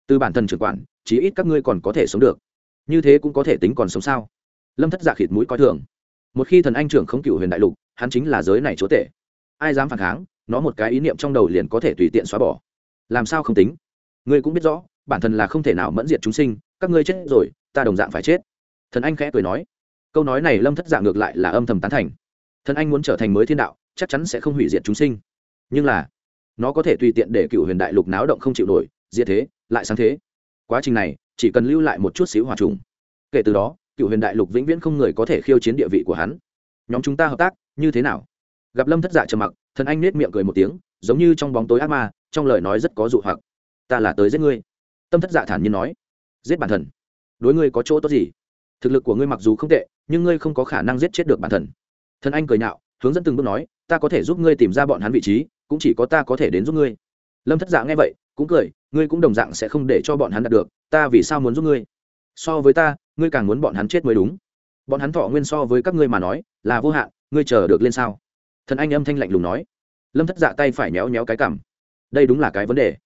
[SPEAKER 1] Từ bản thân trưởng quản, chí ít các ngươi còn có thể sống được. Như thế cũng có thể tính còn sống sao? Lâm thất giả khịt mũi coi thường. Một khi thần anh trưởng không cựu huyền đại lục, hắn chính là giới này chúa tể. Ai dám phản kháng, nó một cái ý niệm trong đầu liền có thể tùy tiện xóa bỏ. Làm sao không tính? Ngươi cũng biết rõ, bản thân là không thể nào mẫn diệt chúng sinh các ngươi chết rồi, ta đồng dạng phải chết. Thần anh khẽ cười nói. Câu nói này lâm thất dạng ngược lại là âm thầm tán thành. Thần anh muốn trở thành mới thiên đạo, chắc chắn sẽ không hủy diệt chúng sinh. Nhưng là, nó có thể tùy tiện để cựu huyền đại lục náo động không chịu nổi, diệt thế, lại sáng thế. Quá trình này, chỉ cần lưu lại một chút xíu hòa trùng. Kể từ đó, cựu huyền đại lục vĩnh viễn không người có thể khiêu chiến địa vị của hắn. Nhóm chúng ta hợp tác, như thế nào? Gặp lâm thất dạ trầm mặc, thần anh nết miệng cười một tiếng, giống như trong bóng tối ác ma, trong lời nói rất có dụ hoặc. Ta là tới giết ngươi. Tâm thất dạ thản nhiên nói giết bản thần đối ngươi có chỗ tốt gì? Thực lực của ngươi mặc dù không tệ, nhưng ngươi không có khả năng giết chết được bản thần thần anh cười nhạo, hướng dẫn từng bước nói, ta có thể giúp ngươi tìm ra bọn hắn vị trí, cũng chỉ có ta có thể đến giúp ngươi. Lâm thất dạ nghe vậy, cũng cười, ngươi cũng đồng dạng sẽ không để cho bọn hắn đạt được, ta vì sao muốn giúp ngươi? So với ta, ngươi càng muốn bọn hắn chết mới đúng. Bọn hắn thọ nguyên so với các ngươi mà nói, là vô hạn, ngươi chờ được lên sao? Thần anh âm thanh lạnh lùng nói. Lâm thất dạ tay phải méo méo cái cảm đây đúng là cái vấn đề.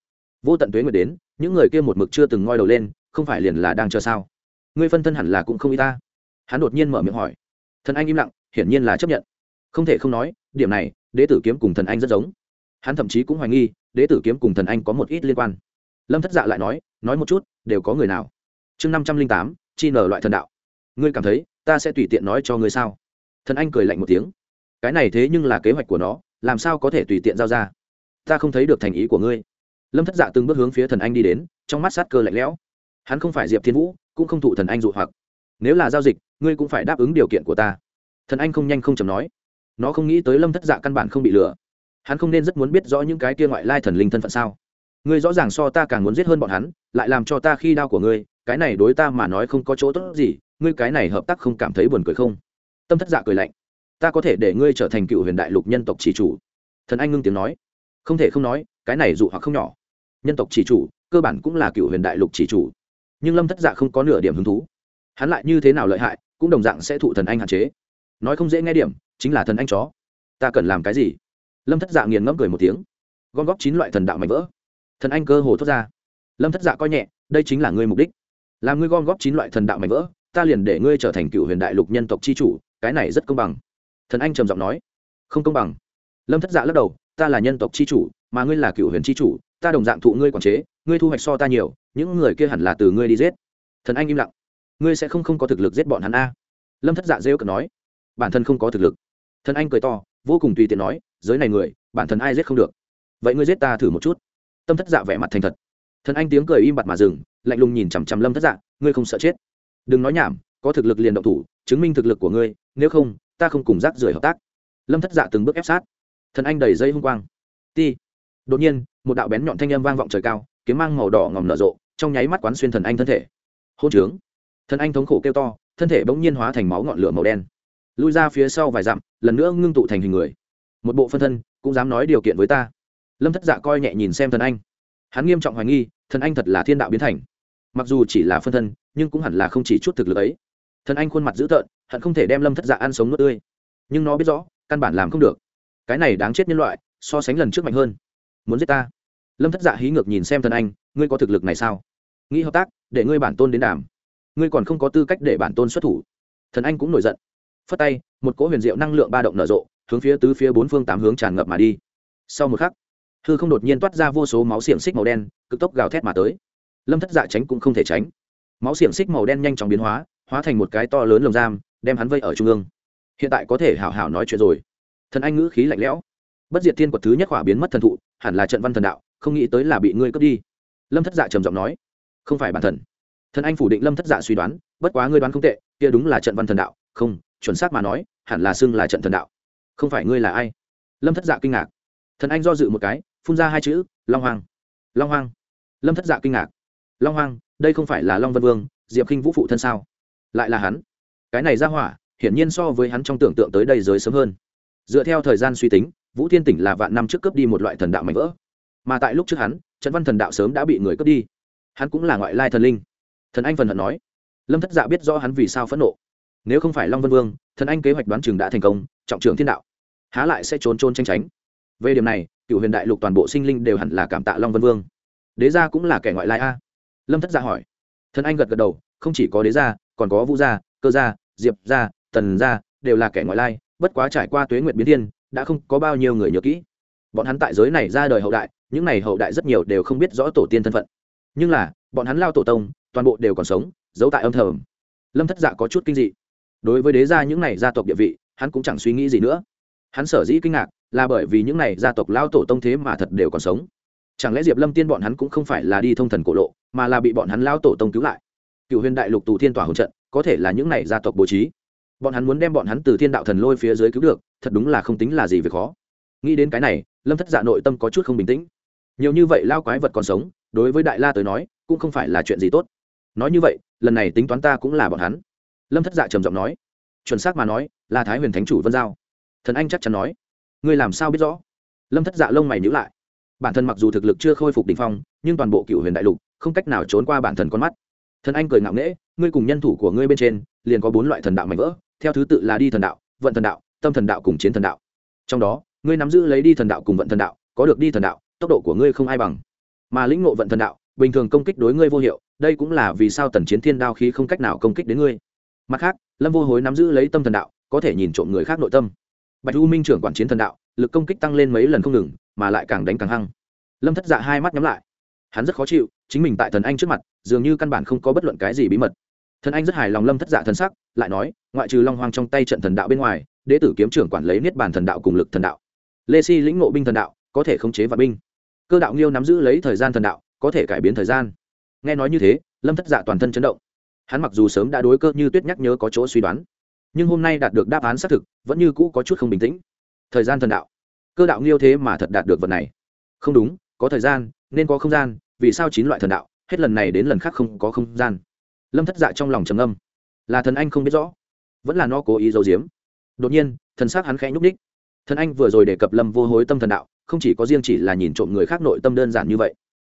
[SPEAKER 1] Vô tận tuế nguyệt đến, những người kia một mực chưa từng ngoi đầu lên không phải liền là đang chờ sao? Ngươi phân thân hẳn là cũng không y ta. Hắn đột nhiên mở miệng hỏi. Thần anh im lặng, hiển nhiên là chấp nhận. Không thể không nói, điểm này, đế tử kiếm cùng thần anh rất giống. Hắn thậm chí cũng hoài nghi, đế tử kiếm cùng thần anh có một ít liên quan. Lâm thất dạ lại nói nói một chút, đều có người nào? Chương năm trăm linh tám, chi nở loại thần đạo. Ngươi cảm thấy, ta sẽ tùy tiện nói cho ngươi sao? Thần anh cười lạnh một tiếng. Cái này thế nhưng là kế hoạch của nó, làm sao có thể tùy tiện giao ra? Ta không thấy được thành ý của ngươi. Lâm thất dạ từng bước hướng phía thần anh đi đến, trong mắt sát cơ lạnh lẽo hắn không phải diệp thiên vũ, cũng không thụ thần anh dụ hoặc. Nếu là giao dịch, ngươi cũng phải đáp ứng điều kiện của ta. Thần anh không nhanh không chầm nói. Nó không nghĩ tới lâm thất dạ căn bản không bị lừa. Hắn không nên rất muốn biết rõ những cái kia ngoại lai thần linh thân phận sao. Ngươi rõ ràng so ta càng muốn giết hơn bọn hắn, lại làm cho ta khi đau của ngươi, cái này đối ta mà nói không có chỗ tốt gì, ngươi cái này hợp tác không cảm thấy buồn cười không? Tâm thất dạ cười lạnh. Ta có thể để ngươi trở thành cựu huyền đại lục nhân tộc chỉ chủ. Thần anh ngưng tiếng nói. Không thể không nói, cái này dụ hoặc không nhỏ. Nhân tộc chỉ chủ, cơ bản cũng là cựu huyền đại lục chỉ chủ nhưng lâm thất dạ không có nửa điểm hứng thú. Hắn lại như thế nào lợi hại, cũng đồng dạng sẽ thụ thần anh hạn chế. Nói không dễ nghe điểm, chính là thần anh chó. Ta cần làm cái gì? Lâm thất dạ nghiền ngẫm cười một tiếng. Gom góp chín loại thần đạo mạnh vỡ. Thần anh cơ hồ thốt ra. Lâm thất dạ coi nhẹ, đây chính là ngươi mục đích. Làm ngươi gom góp chín loại thần đạo mạnh vỡ, ta liền để ngươi trở thành cựu huyền đại lục nhân tộc c h i chủ, cái này rất công bằng. Thần anh trầm giọng nói. Không công bằng. Lâm thất dạ lắc đầu, ta là nhân tộc c h i chủ, mà ngươi là cựu huyền c h i chủ, ta đồng dạng thụ ngươi quản chế, ngươi thu hoạch so ta nhiều những người kia hẳn là từ ngươi đi giết. Thần anh im lặng. Ngươi sẽ không không có thực lực giết bọn hắn a? Lâm thất dạ rêu cực nói. Bản thân không có thực lực. Thần anh cười to, vô cùng tùy tiện nói, giới này người, bản thân ai giết không được? Vậy ngươi giết ta thử một chút. Tâm thất dạ vẻ mặt thành thật. Thần anh tiếng cười im bặt mà dừng, lạnh lùng nhìn chằm chằm lâm thất dạ ngươi không sợ chết? Đừng nói nhảm, có thực lực liền động thủ, chứng minh thực lực của ngươi, nếu không, ta không cùng rác rưởi hợp tác. Lâm thất dạ từng bước ép sát. Thần anh đầy dây hung quang. Ti. Đột nhiên, một đạo bén nhọn thanh âm vang vọng trời cao, kiếm mang màu đỏ ngòm nở rộ trong nháy mắt quán xuyên thần anh thân thể. Hôn trướng. Thần anh thống khổ kêu to, thân thể bỗng nhiên hóa thành máu ngọn lửa màu đen. Lui ra phía sau vài dặm, lần nữa ngưng tụ thành hình người. Một bộ phân thân, cũng dám nói điều kiện với ta. Lâm thất dạ coi nhẹ nhìn xem thần anh. Hắn nghiêm trọng hoài nghi, thần anh thật là thiên đạo biến thành. Mặc dù chỉ là phân thân, nhưng cũng hẳn là không chỉ chút thực lực ấy. Thần anh khuôn mặt dữ tợn, hận không thể đem lâm thất dạ ăn sống nước tươi. Nhưng nó biết rõ, căn bản làm không được. Cái này đáng chết nhân loại, so sánh lần trước mạnh hơn. Muốn giết ta lâm thất dạ hí ngược nhìn xem thần anh, ngươi có thực lực này sao? Nghĩ hợp tác, để ngươi bản tôn đến đàm. Ngươi còn không có tư cách để bản tôn xuất thủ. Thần anh cũng nổi giận. Phất tay, một cỗ huyền diệu năng lượng ba động nở rộ, hướng phía tứ phía bốn phương tám hướng tràn ngập mà đi. Sau một khắc, hư không đột nhiên toát ra vô số máu xiềng xích màu đen, cực tốc gào thét mà tới. Lâm thất dạ tránh cũng không thể tránh. Máu xiềng xích màu đen nhanh chóng biến hóa hóa thành một cái to lớn lồng giam, đem hắn vây ở trung ương. Hiện tại có thể hảo hảo nói chuyện rồi. Thần anh ngữ khí lạnh lẽo. Bất diệt thiên quật thứ nhất hỏa biến mất thần thụ, hẳn là trận văn thần đạo không nghĩ tới là bị ngươi cướp đi. Lâm thất dạ trầm giọng nói, không phải bản thần thần anh phủ định lâm thất dạ suy đoán, bất quá ngươi đoán không tệ, kia đúng là trận văn thần đạo. Không, chuẩn xác mà nói, hẳn là xưng là trận thần đạo. Không phải ngươi là ai? Lâm thất dạ kinh ngạc. Thần anh do dự một cái, phun ra hai chữ, long hoàng long hoàng lâm thất dạ kinh ngạc. Long hoàng đây không phải là long vân vương, diệp k i n h vũ phụ thân sao? Lại là hắn. Cái này ra hỏa, hiển nhiên so với hắn trong tưởng tượng tới đây giới sớm hơn. Dựa theo thời gian suy tính, vũ thiên tỉnh là vạn năm trước cướp đi một loại thần đạo mạnh vỡ mà tại lúc trước hắn, trần văn thần đạo sớm đã bị người cướp đi. Hắn cũng là ngoại lai thần linh. Thần anh phần hận nói, lâm thất dạ biết rõ hắn vì sao phẫn nộ. Nếu không phải long vân vương, thần anh kế hoạch đoán chừng đã thành công, trọng trưởng thiên đạo, há lại sẽ trốn trôn tranh tránh. Về điểm này cựu huyền đại lục toàn bộ sinh linh đều hẳn là cảm tạ long vân vương. Đế gia cũng là kẻ ngoại lai a. Lâm thất gia hỏi. Thần anh gật gật đầu, không chỉ có đế gia, còn có vũ gia, cơ gia, diệp gia, tần gia, đều là kẻ ngoại lai, bất quá trải qua tuế nguyện biến thiên, đã không có bao nhiêu người nhớ kỹ bọn hắn tại giới này ra đời hậu đại, những này hậu đại rất nhiều đều không biết rõ tổ tiên thân phận. Nhưng là, bọn hắn lao tổ tông, toàn bộ đều còn sống, giấu tại âm thầm. Lâm thất dạ có chút kinh dị. Đối với đế gia những này gia tộc địa vị, hắn cũng chẳng suy nghĩ gì nữa. Hắn sở dĩ kinh ngạc, là bởi vì những này gia tộc lao tổ tông thế mà thật đều còn sống. Chẳng lẽ diệp lâm tiên bọn hắn cũng không phải là đi thông thần cổ lộ, mà là bị bọn hắn lao tổ tông cứu lại? Cựu huyền đại lục tù thiên tỏa hỗ trận, có thể là những này gia tộc bố trí. Bọn hắn muốn đem bọn hắn từ thiên đạo thần lôi phía dưới cứu được, thật đúng là không tính là gì về khó. Nghĩ đến cái này lâm thất dạ nội tâm có chút không bình tĩnh. Nhiều như vậy lao quái vật còn sống, đối với đại la tới nói, cũng không phải là chuyện gì tốt. Nói như vậy, lần này tính toán ta cũng là bọn hắn. Lâm thất dạ trầm giọng nói. Chuẩn xác mà nói, là thái huyền thánh chủ vân giao. Thần anh chắc chắn nói. Ngươi làm sao biết rõ? Lâm thất dạ lông mày nhữ lại. Bản thân mặc dù thực lực chưa khôi phục đ ỉ n h phong, nhưng toàn bộ cựu huyền đại lục, không cách nào trốn qua bản thần con mắt. Thần anh cười ngạo nghễ, ngươi cùng nhân thủ của ngươi bên trên, liền có bốn loại thần đạo mạnh vỡ, theo thứ tự là đi thần đạo, vận thần đạo, tâm thần đạo cùng chiến thần đạo. Trong đó ngươi nắm giữ lấy đi thần đạo cùng vận thần đạo, có được đi thần đạo, tốc độ của ngươi không ai bằng. Mà lĩnh ngộ vận thần đạo, bình thường công kích đối ngươi vô hiệu, đây cũng là vì sao tần chiến thiên đao khí không cách nào công kích đến ngươi. Mặt khác, lâm vô hối nắm giữ lấy tâm thần đạo, có thể nhìn trộm người khác nội tâm. Bạch u minh trưởng quản chiến thần đạo, lực công kích tăng lên mấy lần không ngừng, mà lại càng đánh càng hăng. Lâm thất dạ hai mắt nhắm lại. Hắn rất khó chịu, chính mình tại thần anh trước mặt, dường như căn bản không có bất luận cái gì bí mật. Thần anh rất hài lòng lâm thất dạ thần sắc, lại nói, ngoại trừ long hoang trong tay trận thần đạo bên ngoài, đế tử kiếm trưởng quản lấy niết bàn thần đạo cùng lực thần đạo lê si lĩnh ngộ binh thần đạo, có thể khống chế và binh. Cơ đạo nghiêu nắm giữ lấy thời gian thần đạo, có thể cải biến thời gian. Nghe nói như thế, lâm thất dạ toàn thân chấn động. Hắn mặc dù sớm đã đối cơ như tuyết nhắc nhớ có chỗ suy đoán, nhưng hôm nay đạt được đáp án xác thực, vẫn như cũ có chút không bình tĩnh. Thời gian thần đạo. Cơ đạo nghiêu thế mà thật đạt được vật này. Không đúng, có thời gian, nên có không gian, vì sao chín loại thần đạo, hết lần này đến lần khác không có không gian? Lâm thất dạ trong lòng trầm âm là thần anh không biết rõ, vẫn là nó cố ý giấu giếm. Đột nhiên, thần s á c hắn khẽ nhúc ních thần anh vừa rồi đề cập lâm vô hối tâm thần đạo, không chỉ có riêng chỉ là nhìn trộm người khác nội tâm đơn giản như vậy.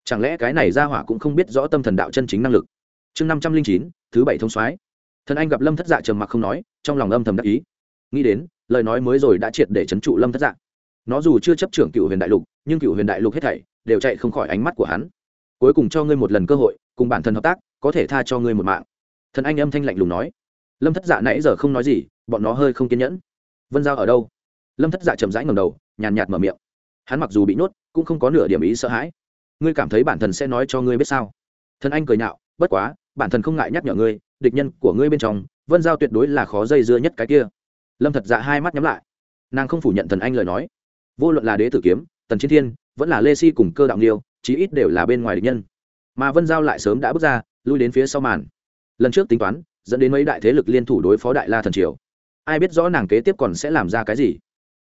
[SPEAKER 1] Chẳng lẽ cái này ra hỏa cũng không biết rõ tâm thần đạo chân chính năng lực? Chương năm trăm linh chín, thứ bảy thông soái. Thần anh gặp lâm thất dạ trầm mặc không nói, trong lòng âm thầm đắc ý. Nghĩ đến, lời nói mới rồi đã triệt để c h ấ n trụ lâm thất dạ. Nó dù chưa chấp trưởng cựu huyền đại lục, nhưng cựu huyền đại lục hết thảy đều chạy không khỏi ánh mắt của hắn. Cuối cùng cho ngươi một lần cơ hội, cùng bản thân hợp tác, có thể tha cho ngươi một mạng. Thần anh âm thanh lạnh lùng nói. Lâm thất dạ nãy giờ không nói gì, bọn nó hơi không kiên nhẫn. Vân giao ở đâu? Lâm thất dạ chậm rãi ngầm đầu, nhàn nhạt mở miệng. Hắn mặc dù bị nhốt, cũng không có nửa điểm ý sợ hãi. Ngươi cảm thấy bản thân sẽ nói cho ngươi biết sao? Thần anh cười nhạo, bất quá, bản thân không ngại nhắc nhở ngươi, địch nhân của ngươi bên trong, vân giao tuyệt đối là khó dây dưa nhất cái kia. Lâm thật dạ hai mắt nhắm lại. Nàng không phủ nhận thần anh lời nói. Vô luận là đế tử kiếm, tần chiến thiên, vẫn là lê si cùng cơ đạo nghiêu, chí ít đều là bên ngoài địch nhân. Mà vân giao lại sớm đã bước ra, lui đến phía sau màn. Lần trước tính toán, dẫn đến mấy đại thế lực liên thủ đối phó đại la thần triều. Ai biết rõ nàng kế tiếp còn sẽ làm ra cái gì?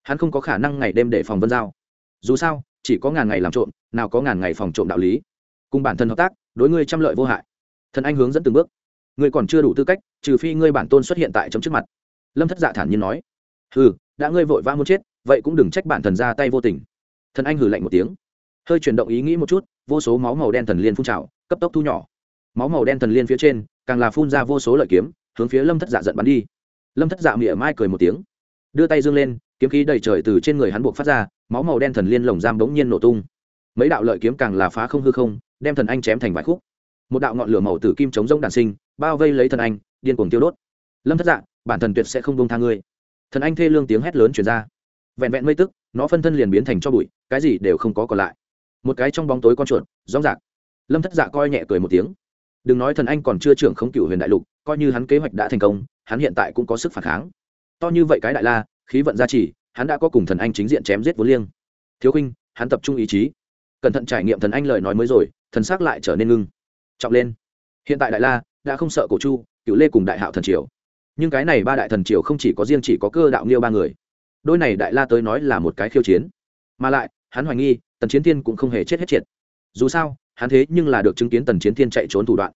[SPEAKER 1] Hắn không có khả năng ngày đêm để phòng vân giao. Dù sao, chỉ có ngàn ngày làm trộm, nào có ngàn ngày phòng trộm đạo lý. Cùng bản thân hợp tác, đối ngươi trăm lợi vô hại. Thần anh hướng dẫn từng bước. Ngươi còn chưa đủ tư cách, trừ phi ngươi bản tôn xuất hiện tại chấm trước mặt. Lâm thất dạ thản nhiên nói. Hừ, đã ngươi vội vã muốn chết, vậy cũng đừng trách bản thần ra tay vô tình. Thần anh hừ lạnh một tiếng. Hơi chuyển động ý nghĩ một chút, vô số máu màu đen thần liên phun trào, cấp tốc thu nhỏ. Máu màu đen thần liên phía trên, càng là phun ra vô số lợi kiếm, hướng phía lâm thất dạ giận bắn đi. Lâm thất dạ mỉa mai cười một tiếng. Đưa tay dương lên kiếm khí đầy trời từ trên người hắn buộc phát ra, máu màu đen thần liên lồng giam bỗng nhiên nổ tung. Mấy đạo lợi kiếm càng là phá không hư không, đem thần anh chém thành vài khúc. Một đạo ngọn lửa màu tử kim chống rông đàn sinh, bao vây lấy thần anh, điên cuồng tiêu đốt. Lâm thất dạ bản thần tuyệt sẽ không bông tha ngươi. Thần anh thê lương tiếng hét lớn chuyển ra. Vẹn vẹn mây tức, nó phân thân liền biến thành cho bụi, cái gì đều không có còn lại. Một cái trong bóng tối con chuột rõ rạc. Lâm thất dạ coi nhẹ cười một tiếng. Đừng nói thần anh còn chưa trưởng không cựu huyền đại lục, coi như hắn kế hoạch đã thành công, hắn hiện tại cũng có sức phản kháng. To như vậy cái đại la khí vận gia trì, hắn đã có cùng thần anh chính diện chém giết vô liêng. Thiếu khinh hắn tập trung ý chí. Cẩn thận trải nghiệm thần anh lời nói mới rồi, thần xác lại trở nên ngưng. Trọng lên. Hiện tại đại la, đã không sợ cổ chu, cựu lê cùng đại hạo thần triều. Nhưng cái này ba đại thần triều không chỉ có riêng chỉ có cơ đạo nghiêu ba người. Đôi này đại la tới nói là một cái khiêu chiến. Mà lại, hắn hoài nghi, tần chiến thiên cũng không hề chết hết triệt. Dù sao, hắn thế nhưng là được chứng kiến tần chiến thiên chạy trốn thủ đoạn.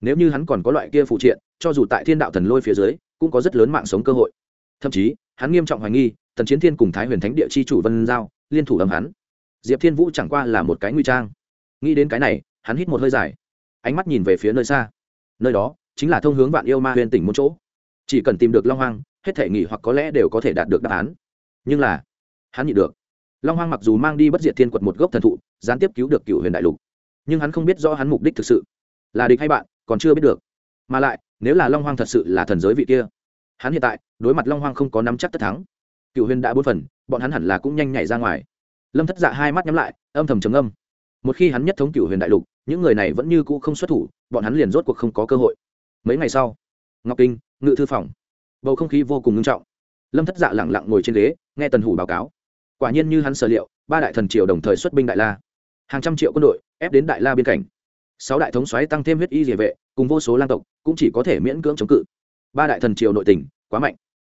[SPEAKER 1] Nếu như hắn còn có loại kia phụ triện, cho dù tại thiên đạo thần lôi phía dưới, cũng có rất lớn mạng sống cơ hội. Thậm chí hắn nghiêm trọng hoài nghi, tần chiến thiên cùng thái huyền thánh địa chi chủ vân giao liên thủ âm hắn. Diệp thiên vũ chẳng qua là một cái nguy trang. Nghĩ đến cái này, hắn hít một hơi dài. Ánh mắt nhìn về phía nơi xa. Nơi đó, chính là thông hướng vạn yêu ma huyền tỉnh một chỗ. Chỉ cần tìm được long hoang, hết thể nghỉ hoặc có lẽ đều có thể đạt được đáp án. Nhưng là, hắn nhịn được. Long hoang mặc dù mang đi bất diệt thiên quật một gốc thần thụ, gián tiếp cứu được cựu huyền đại lục. Nhưng hắn không biết rõ hắn mục đích thực sự. Là địch hay bạn, còn chưa biết được. Mà lại, nếu là long hoang thật sự là thần giới vị kia hắn hiện tại, đối mặt long hoang không có nắm chắc tất thắng. Cựu huyền đã bốn phần, bọn hắn hẳn là cũng nhanh nhảy ra ngoài. Lâm thất dạ hai mắt nhắm lại, âm thầm trầm âm một khi hắn nhất thống cựu huyền đại lục, những người này vẫn như cũ không xuất thủ, bọn hắn liền rốt cuộc không có cơ hội. Mấy ngày sau, ngọc kinh, ngự thư phòng. Bầu không khí vô cùng nghiêm trọng. Lâm thất dạ lẳng lặng ngồi trên ghế, nghe tần hủ báo cáo. Quả nhiên như hắn sở liệu, ba đại thần triều đồng thời xuất binh đại la. Hàng trăm triệu quân đội ép đến đại la biên cảnh. Sáu đại thống xoáy tăng thêm huyết y địa vệ, cùng vô số lang tộc, cũng chỉ có thể miễn cưỡng chống cự ba đại thần triều nội tình quá mạnh,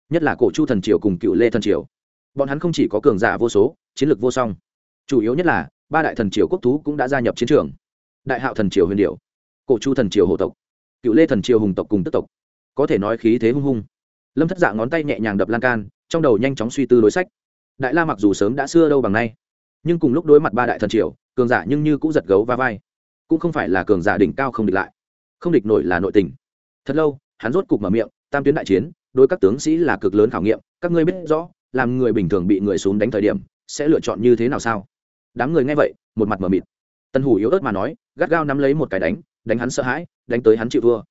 [SPEAKER 1] nhất là cổ chu thần triều cùng cựu lê thần triều. Bọn hắn không chỉ có cường giả vô số, chiến lược vô song. Chủ yếu nhất là, ba đại thần triều quốc thú cũng đã gia nhập chiến trường. Đại hạo thần triều huyền điệu cổ chu thần triều hộ tộc, cựu lê thần triều hùng tộc cùng tức tộc. Có thể nói khí thế hung hung. Lâm thất dạ ngón tay nhẹ nhàng đập lan can, trong đầu nhanh chóng suy tư đối sách. Đại la mặc dù sớm đã xưa đâu bằng nay, nhưng cùng lúc đối mặt ba đại thần triều, cường giả nhưng như cũng giật gấu va vai. Cũng không phải là cường giả đỉnh cao không địch lại, không địch nổi là nội tình. Thật lâu hắn rốt cục mở miệng, tam tuyến đại chiến, đối các tướng sĩ là cực lớn khảo nghiệm, các ngươi biết rõ, làm người bình thường bị người xuống đánh thời điểm, sẽ lựa chọn như thế nào sao? Đám người nghe vậy, một mặt mờ mịt. Tân hủ yếu ớt mà nói, gắt gao nắm lấy một cái đánh đánh hắn sợ hãi, đánh tới hắn chịu thua.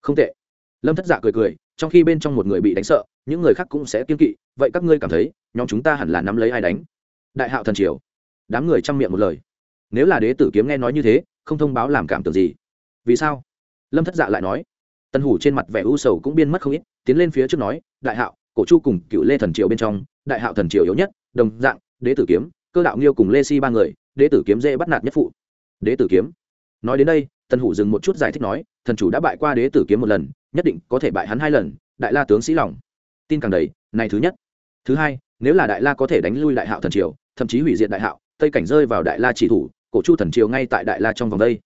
[SPEAKER 1] Không tệ. Lâm thất dạ cười cười, trong khi bên trong một người bị đánh sợ, những người khác cũng sẽ kiên kỵ, vậy các ngươi cảm thấy, nhóm chúng ta hẳn là nắm lấy ai đánh? Đại hạo thần triều. Đám người chăm miệng một lời. Nếu là đế tử kiếm nghe nói như thế, không thông báo làm cảm tưởng gì. Vì sao? Lâm thất dạ lại nói tân hủ trên mặt vẻ u sầu cũng biên mất không ít, tiến lên phía trước nói, đại hạo, cổ chu cùng cựu lê thần triều bên trong, đại hạo thần triều yếu nhất, đồng dạng, đế tử kiếm, cơ đạo nghiêu cùng lê si ba người, đế tử kiếm dễ bắt nạt nhất phụ. Đế tử kiếm? Nói đến đây, tân hủ dừng một chút giải thích nói, thần chủ đã bại qua đế tử kiếm một lần, nhất định có thể bại hắn hai lần, đại la tướng sĩ lòng. Tin càng đầy này thứ nhất. Thứ hai, nếu là đại la có thể đánh lui đại hạo thần triều, thậm chí hủy diệt đại hạo, tây cảnh rơi vào đại la chỉ thủ, cổ chu thần triều ngay tại đại la trong vòng đây.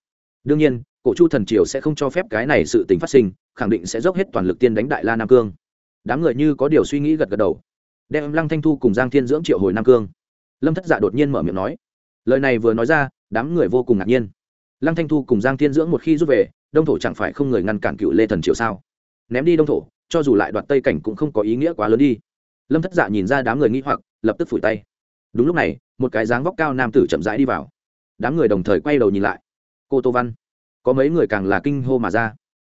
[SPEAKER 1] Đương nhiên cổ chu thần triều sẽ không cho phép cái này sự tình phát sinh, khẳng định sẽ dốc hết toàn lực tiên đánh đại la nam cương. Đám người như có điều suy nghĩ gật gật đầu. Đem lăng thanh thu cùng giang thiên dưỡng triệu hồi nam cương. Lâm thất dạ đột nhiên mở miệng nói. Lời này vừa nói ra, đám người vô cùng ngạc nhiên. Lăng thanh thu cùng giang thiên dưỡng một khi rút về, đông thổ chẳng phải không người ngăn cản cựu lê thần triều sao? Ném đi đông thổ, cho dù lại đoạt tây cảnh cũng không có ý nghĩa quá lớn đi. Lâm thất dạ nhìn ra đám người nghĩ hoặc, lập tức phủi tay. Đúng lúc này, một cái dáng vóc cao nam tử chậm rãi đi vào. Đám người đồng thời quay đầu nhìn lại. Cô tô văn có mấy người càng là kinh hô mà ra.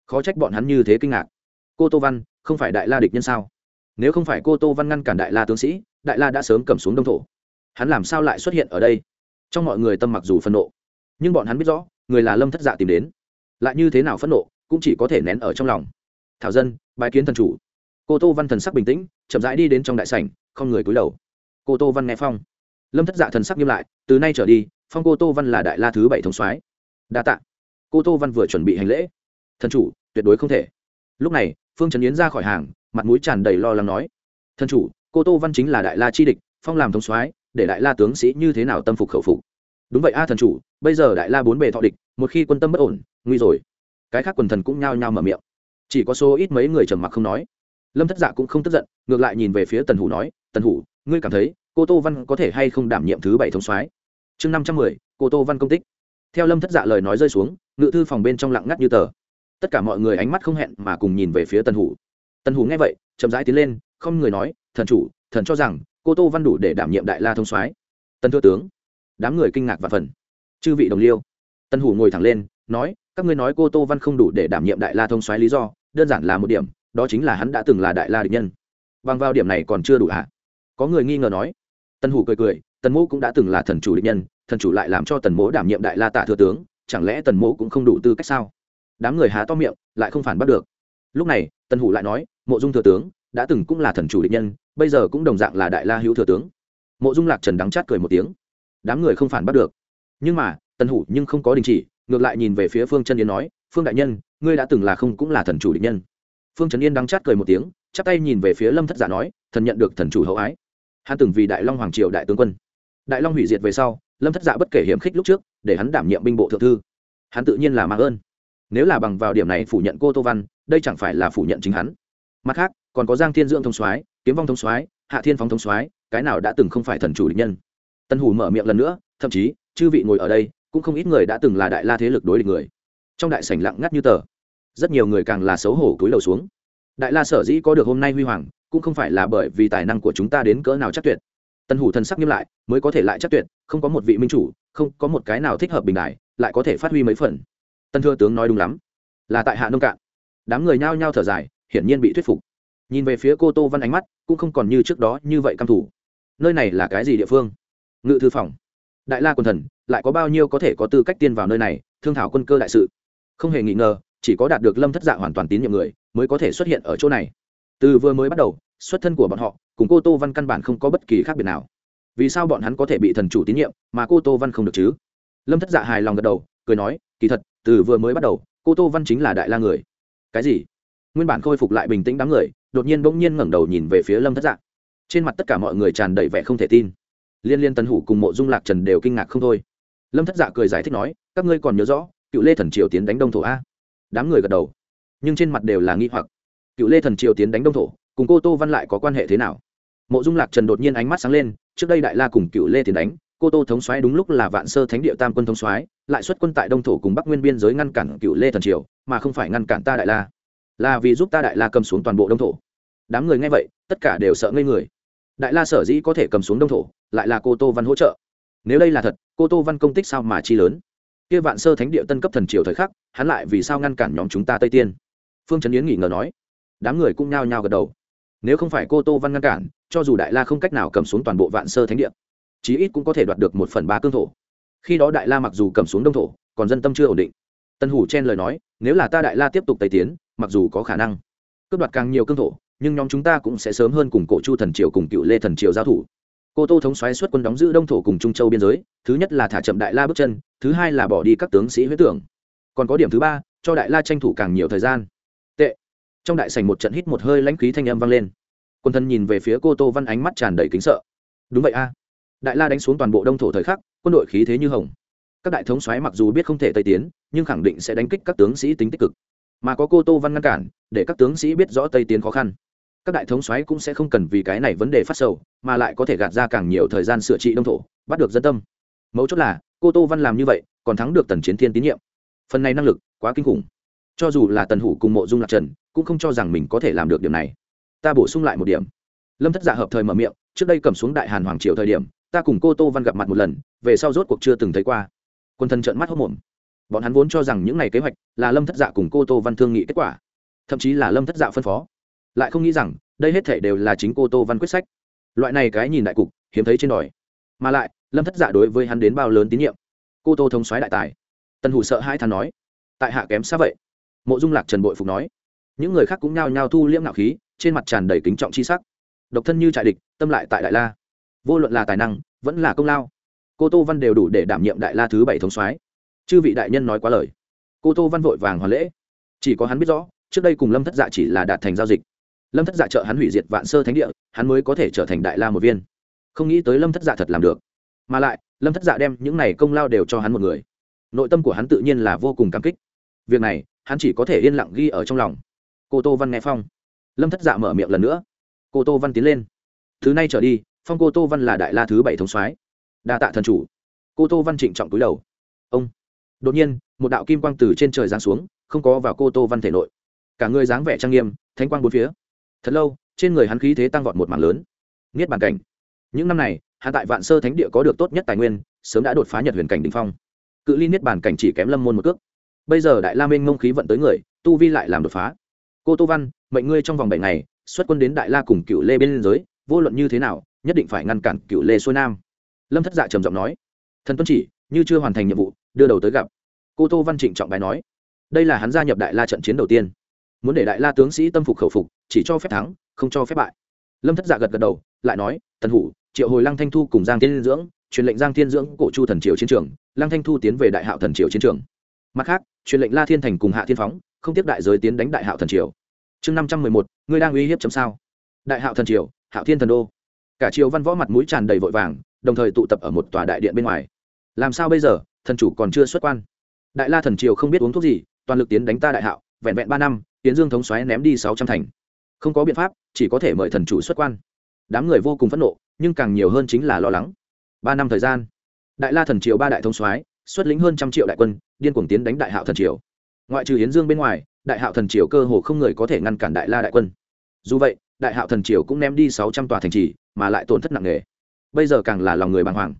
[SPEAKER 1] Khó trách bọn hắn như thế kinh ngạc. Cô tô văn, không phải đại la địch nhân sao? Nếu không phải cô tô văn ngăn cản đại la tướng sĩ, đại la đã sớm cầm xuống đông thổ. Hắn làm sao lại xuất hiện ở đây? Trong mọi người tâm mặc dù phân nộ, nhưng bọn hắn biết rõ, người là lâm thất dạ tìm đến. Lại như thế nào phẫn nộ, cũng chỉ có thể nén ở trong lòng. Thảo dân bài kiến thần chủ. Cô tô văn thần sắc bình tĩnh, chậm rãi đi đến trong đại sảnh, không người cúi đầu. Cô tô văn nghe phong. Lâm thất dạ thần sắc nghiêm lại, từ nay trở đi, phong cô tô văn là đại la thứ bảy thống soái. Đa tạ cô tô văn vừa chuẩn bị hành lễ. Thần chủ, tuyệt đối không thể. Lúc này, phương trấn yến ra khỏi hàng, mặt mũi tràn đầy lo lắng nói, thần chủ, cô tô văn chính là đại la chi địch, phong làm thống soái, để đại la tướng sĩ như thế nào tâm phục khẩu phục? Đúng vậy a, thần chủ, bây giờ đại la bốn bề thọ địch, một khi quân tâm bất ổn, nguy rồi. Cái khác quần thần cũng nhao nhao mở miệng. Chỉ có số ít mấy người trầm mặc không nói. Lâm thất dạ cũng không tức giận, ngược lại nhìn về phía tần hủ nói, tần hủ, ngươi cảm thấy cô tô văn có thể hay không đảm nhiệm thứ bảy thống soái? Chương năm trăm mười, cô tô văn công tích theo lâm thất dạ lời nói rơi xuống, ngự thư phòng bên trong lặng ngắt như tờ. Tất cả mọi người ánh mắt không hẹn mà cùng nhìn về phía tần hủ. Tần hủ nghe vậy, chậm rãi tiến lên, không người nói, thần chủ, thần cho rằng, cô tô văn đủ để đảm nhiệm đại la thông soái. Tân thưa tướng. Đám người kinh ngạc và phần. Chư vị đồng liêu. Tân hủ ngồi thẳng lên, nói, các ngươi nói cô tô văn không đủ để đảm nhiệm đại la thông soái lý do, đơn giản là một điểm, đó chính là hắn đã từng là đại la địch nhân. Bằng vào điểm này còn chưa đủ hả? Có người nghi ngờ nói. Tân hủ cười cười, tần mũ cũng đã từng là thần chủ địch nhân thần chủ lại làm cho tần mỗ đảm nhiệm đại la tạ thừa tướng, chẳng lẽ tần mỗ cũng không đủ tư cách sao? Đám người há to miệng, lại không phản bắt được. Lúc này, tần hủ lại nói, mộ dung thừa tướng, đã từng cũng là thần chủ địch nhân, bây giờ cũng đồng dạng là đại la hữu thừa tướng. Mộ dung lạc trần đắng chát cười một tiếng. Đám người không phản bắt được. Nhưng mà, tần hủ nhưng không có đình chỉ, ngược lại nhìn về phía phương chân yến nói, phương đại nhân, ngươi đã từng là không cũng là thần chủ địch nhân. Phương trấn yên đắng chát cười một tiếng, chắp tay nhìn về phía lâm thất giả nói, thần nhận được thần chủ hậu ái. Hắn từng vì đại long hoàng triều đại tướng quân. Đại long hủy diệt về sau lâm thất dạ bất kể hiểm khích lúc trước để hắn đảm nhiệm binh bộ thượng thư hắn tự nhiên là mạng ơn nếu là bằng vào điểm này phủ nhận cô tô văn đây chẳng phải là phủ nhận chính hắn mặt khác còn có giang thiên dưỡng thông soái kiếm vong thông soái hạ thiên phóng thông soái cái nào đã từng không phải thần chủ địch nhân tân hủ mở miệng lần nữa thậm chí chư vị ngồi ở đây cũng không ít người đã từng là đại la thế lực đối địch người trong đại sảnh lặng ngắt như tờ rất nhiều người càng là xấu hổ cúi đầu xuống đại la sở dĩ có được hôm nay huy hoàng cũng không phải là bởi vì tài năng của chúng ta đến cỡ nào chắc tuyệt tân hủ thần sắc nghiêm lại, mới có thể lại chắc tuyệt, không có một vị minh chủ, không có một cái nào thích hợp bình đại, lại có thể phát huy mấy phần. Tân thưa tướng nói đúng lắm. Là tại hạ nông cạn. Đám người nhao nhao thở dài, hiển nhiên bị thuyết phục. Nhìn về phía cô tô văn ánh mắt, cũng không còn như trước đó như vậy căm thủ nơi này là cái gì địa phương? Ngự thư phòng. Đại la quân thần, lại có bao nhiêu có thể có tư cách tiên vào nơi này, thương thảo quân cơ đại sự. Không hề nghi ngờ, chỉ có đạt được lâm thất dạ hoàn toàn tín nhiệm người, mới có thể xuất hiện ở chỗ này. Từ vừa mới bắt đầu, xuất thân của bọn họ cùng cô tô văn căn bản không có bất kỳ khác biệt nào. Vì sao bọn hắn có thể bị thần chủ tín nhiệm mà cô tô văn không được chứ? Lâm thất dạ hài lòng gật đầu, cười nói, kỳ thật, từ vừa mới bắt đầu, cô tô văn chính là đại la người. Cái gì? Nguyên bản khôi phục lại bình tĩnh đám người, đột nhiên bỗng nhiên ngẩng đầu nhìn về phía lâm thất dạ. Trên mặt tất cả mọi người tràn đầy vẻ không thể tin. Liên liên tân hủ cùng mộ dung lạc trần đều kinh ngạc không thôi. Lâm thất dạ cười giải thích nói, các ngươi còn nhớ rõ, cựu lê thần triều tiến đánh đông thổ a? Đám người gật đầu, nhưng trên mặt đều là nghi hoặc. Cựu lê thần triều tiến đánh đông thổ cùng cô tô văn lại có quan hệ thế nào? Mộ dung lạc trần đột nhiên ánh mắt sáng lên, trước đây đại la cùng cựu lê tiến đánh, cô tô thống xoáy đúng lúc là vạn sơ thánh địa tam quân thống xoáy lại xuất quân tại đông thổ cùng bắc nguyên biên giới ngăn cản cựu lê thần triều, mà không phải ngăn cản ta đại la. Là vì giúp ta đại la cầm xuống toàn bộ đông thổ. Đám người nghe vậy, tất cả đều sợ ngây người. Đại la sở dĩ có thể cầm xuống đông thổ, lại là cô tô văn hỗ trợ. Nếu đây là thật, cô tô văn công tích sao mà chi lớn? Kia vạn sơ thánh địa tân cấp thần triều thời khắc, hắn lại vì sao ngăn cản nhóm chúng ta tây tiên? Phương trấn yến nghỉ ngờ nói. Đám người cũng nhao nhao gật đầu nếu không phải cô tô văn ngăn cản, cho dù đại la không cách nào cầm xuống toàn bộ vạn sơ thánh địa, chí ít cũng có thể đoạt được một phần ba cương thổ. Khi đó đại la mặc dù cầm xuống đông thổ, còn dân tâm chưa ổn định. Tân hủ chen lời nói, nếu là ta đại la tiếp tục tây tiến, mặc dù có khả năng cướp đoạt càng nhiều cương thổ, nhưng nhóm chúng ta cũng sẽ sớm hơn cùng cổ chu thần triều cùng cựu lê thần triều giao thủ. Cô tô thống xoáy xuất quân đóng giữ đông thổ cùng trung châu biên giới, thứ nhất là thả chậm đại la bước chân, thứ hai là bỏ đi các tướng sĩ huyết tưởng. Còn có điểm thứ ba, cho đại la tranh thủ càng nhiều thời gian trong đại sảnh một trận hít một hơi lãnh khí thanh âm vang lên. Quân thân nhìn về phía cô tô văn ánh mắt tràn đầy kính sợ. Đúng vậy a. Đại la đánh xuống toàn bộ đông thổ thời khắc, quân đội khí thế như hồng. Các đại thống soái mặc dù biết không thể tây tiến, nhưng khẳng định sẽ đánh kích các tướng sĩ tính tích cực. Mà có cô tô văn ngăn cản, để các tướng sĩ biết rõ tây tiến khó khăn. Các đại thống soái cũng sẽ không cần vì cái này vấn đề phát sầu, mà lại có thể gạt ra càng nhiều thời gian sửa trị đông thổ, bắt được dân tâm. Mấu chốt là, cô tô văn làm như vậy, còn thắng được tần chiến thiên tín nhiệm. Phần này năng lực quá kinh khủng cho dù là tần hủ cùng mộ dung lạc trần, cũng không cho rằng mình có thể làm được điểm này. Ta bổ sung lại một điểm. Lâm thất dạ hợp thời mở miệng, trước đây cầm xuống đại hàn hoàng triều thời điểm, ta cùng cô tô văn gặp mặt một lần, về sau rốt cuộc chưa từng thấy qua. Quân thân trợn mắt hốc mồm bọn hắn vốn cho rằng những ngày kế hoạch là lâm thất dạ cùng cô tô văn thương nghị kết quả, thậm chí là lâm thất dạ phân phó. Lại không nghĩ rằng, đây hết thể đều là chính cô tô văn quyết sách. Loại này cái nhìn đại cục, hiếm thấy trên đòi. Mà lại, lâm thất dạ đối với hắn đến bao lớn tín nhiệm. Cô tô thống xoáy đại tài. Tần hủ sợ hai thằng nói, tại hạ kém xa vậy mộ dung lạc trần bội phục nói. Những người khác cũng nhao nhao thu liễm nạo khí, trên mặt tràn đầy kính trọng c h i sắc. Độc thân như trại địch, tâm lại tại đại la. Vô luận là tài năng, vẫn là công lao. Cô tô văn đều đủ để đảm nhiệm đại la thứ bảy thống soái. Chư vị đại nhân nói quá lời. Cô tô văn vội vàng hoàn lễ. Chỉ có hắn biết rõ, trước đây cùng lâm thất dạ chỉ là đạt thành giao dịch. Lâm thất dạ trợ hắn hủy diệt vạn sơ thánh địa, hắn mới có thể trở thành đại la một viên. Không nghĩ tới lâm thất dạ thật làm được. Mà lại, lâm thất dạ đem những này công lao đều cho hắn một người. Nội tâm của hắn tự nhiên là vô cùng cảm kích. Việc này hắn chỉ có thể yên lặng ghi ở trong lòng. Cô tô văn nghe phong. Lâm thất dạ mở miệng lần nữa. Cô tô văn tiến lên. Thứ nay trở đi, phong cô tô văn là đại la thứ bảy thống soái. Đa tạ thần chủ. Cô tô văn trịnh trọng túi đầu. Ông. Đột nhiên, một đạo kim quang từ trên trời giáng xuống, không có vào cô tô văn thể nội. Cả người dáng vẻ trang nghiêm, thánh quang bốn phía. Thật lâu, trên người hắn khí thế tăng vọt một mảng lớn. Niết bàn cảnh. Những năm này, hắn tại vạn sơ thánh địa có được tốt nhất tài nguyên, sớm đã đột phá nhật huyền cảnh đ ỉ n h phong. Cự ly niết bàn cảnh chỉ kém lâm môn một cước bây giờ đại la minh ngông khí vận tới người, tu vi lại làm đột phá. Cô tô văn, mệnh ngươi trong vòng bảy ngày, xuất quân đến đại la cùng cựu lê bên liên giới, vô luận như thế nào, nhất định phải ngăn cản cựu lê xuôi nam. Lâm thất dạ trầm giọng nói, thần tuân chỉ, như chưa hoàn thành nhiệm vụ, đưa đầu tới gặp. Cô tô văn trịnh trọng bài nói, đây là hắn gia nhập đại la trận chiến đầu tiên. Muốn để đại la tướng sĩ tâm phục khẩu phục, chỉ cho phép thắng, không cho phép bại. Lâm thất dạ gật gật đầu, lại nói, tần hủ, triệu hồi lăng thanh thu cùng giang thiên dưỡng, truyền lệnh giang thiên dưỡng cổ chu thần triều chiến trường, lăng thanh thu tiến về đại hạo thần triều chiến trường mặt khác, truyền lệnh la thiên thành cùng hạ thiên phóng, không tiếp đại giới tiến đánh đại hạo thần triều. Chương năm trăm mười một, ngươi đang uy hiếp chấm sao? Đại hạo thần triều, hạo thiên thần đô. Cả triều văn võ mặt mũi tràn đầy vội vàng, đồng thời tụ tập ở một tòa đại điện bên ngoài. Làm sao bây giờ? Thần chủ còn chưa xuất quan. Đại la thần triều không biết uống thuốc gì, toàn lực tiến đánh ta đại hạo, vẹn vẹn ba năm tiến dương thống xoáy ném đi sáu trăm thành. Không có biện pháp, chỉ có thể mời thần chủ xuất quan. Đám người vô cùng phẫn nộ, nhưng càng nhiều hơn chính là lo lắng. Ba năm thời gian, đại la thần triều ba đại thống soái xuất lĩnh hơn trăm triệu đại quân, điên cuồng tiến đánh đại hạo thần triều. Ngoại trừ hiến dương bên ngoài, đại hạo thần triều cơ hồ không người có thể ngăn cản đại la đại quân. Dù vậy, đại hạo thần triều cũng ném đi sáu trăm tòa thành trì, mà lại tổn thất nặng nề. Bây giờ càng là lòng người bàng hoàng.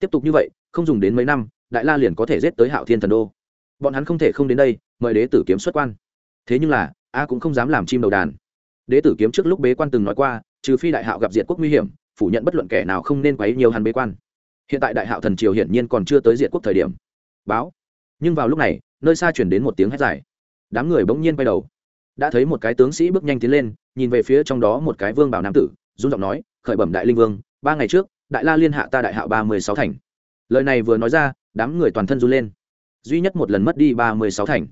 [SPEAKER 1] Tiếp tục như vậy, không dùng đến mấy năm, đại la liền có thể giết tới hạo thiên thần đô. Bọn hắn không thể không đến đây, mời đế tử kiếm xuất quan. Thế nhưng là, a cũng không dám làm chim đầu đàn. Đế tử kiếm trước lúc bế quan từng nói qua, trừ phi đại hạo gặp diệt quốc nguy hiểm, phủ nhận bất luận kẻ nào không nên quấy nhiều hắn bế quan hiện tại đại hạo thần triều hiển nhiên còn chưa tới diệt quốc thời điểm. Báo. Nhưng vào lúc này, nơi xa chuyển đến một tiếng hét dài. Đám người bỗng nhiên quay đầu. Đã thấy một cái tướng sĩ bước nhanh tiến lên, nhìn về phía trong đó một cái vương bảo nam tử dung giọng nói, khởi bẩm đại linh vương, ba ngày trước, đại la liên hạ ta đại hạo ba mươi sáu thành. Lời này vừa nói ra, đám người toàn thân run lên. Duy nhất một lần mất đi ba mươi sáu thành.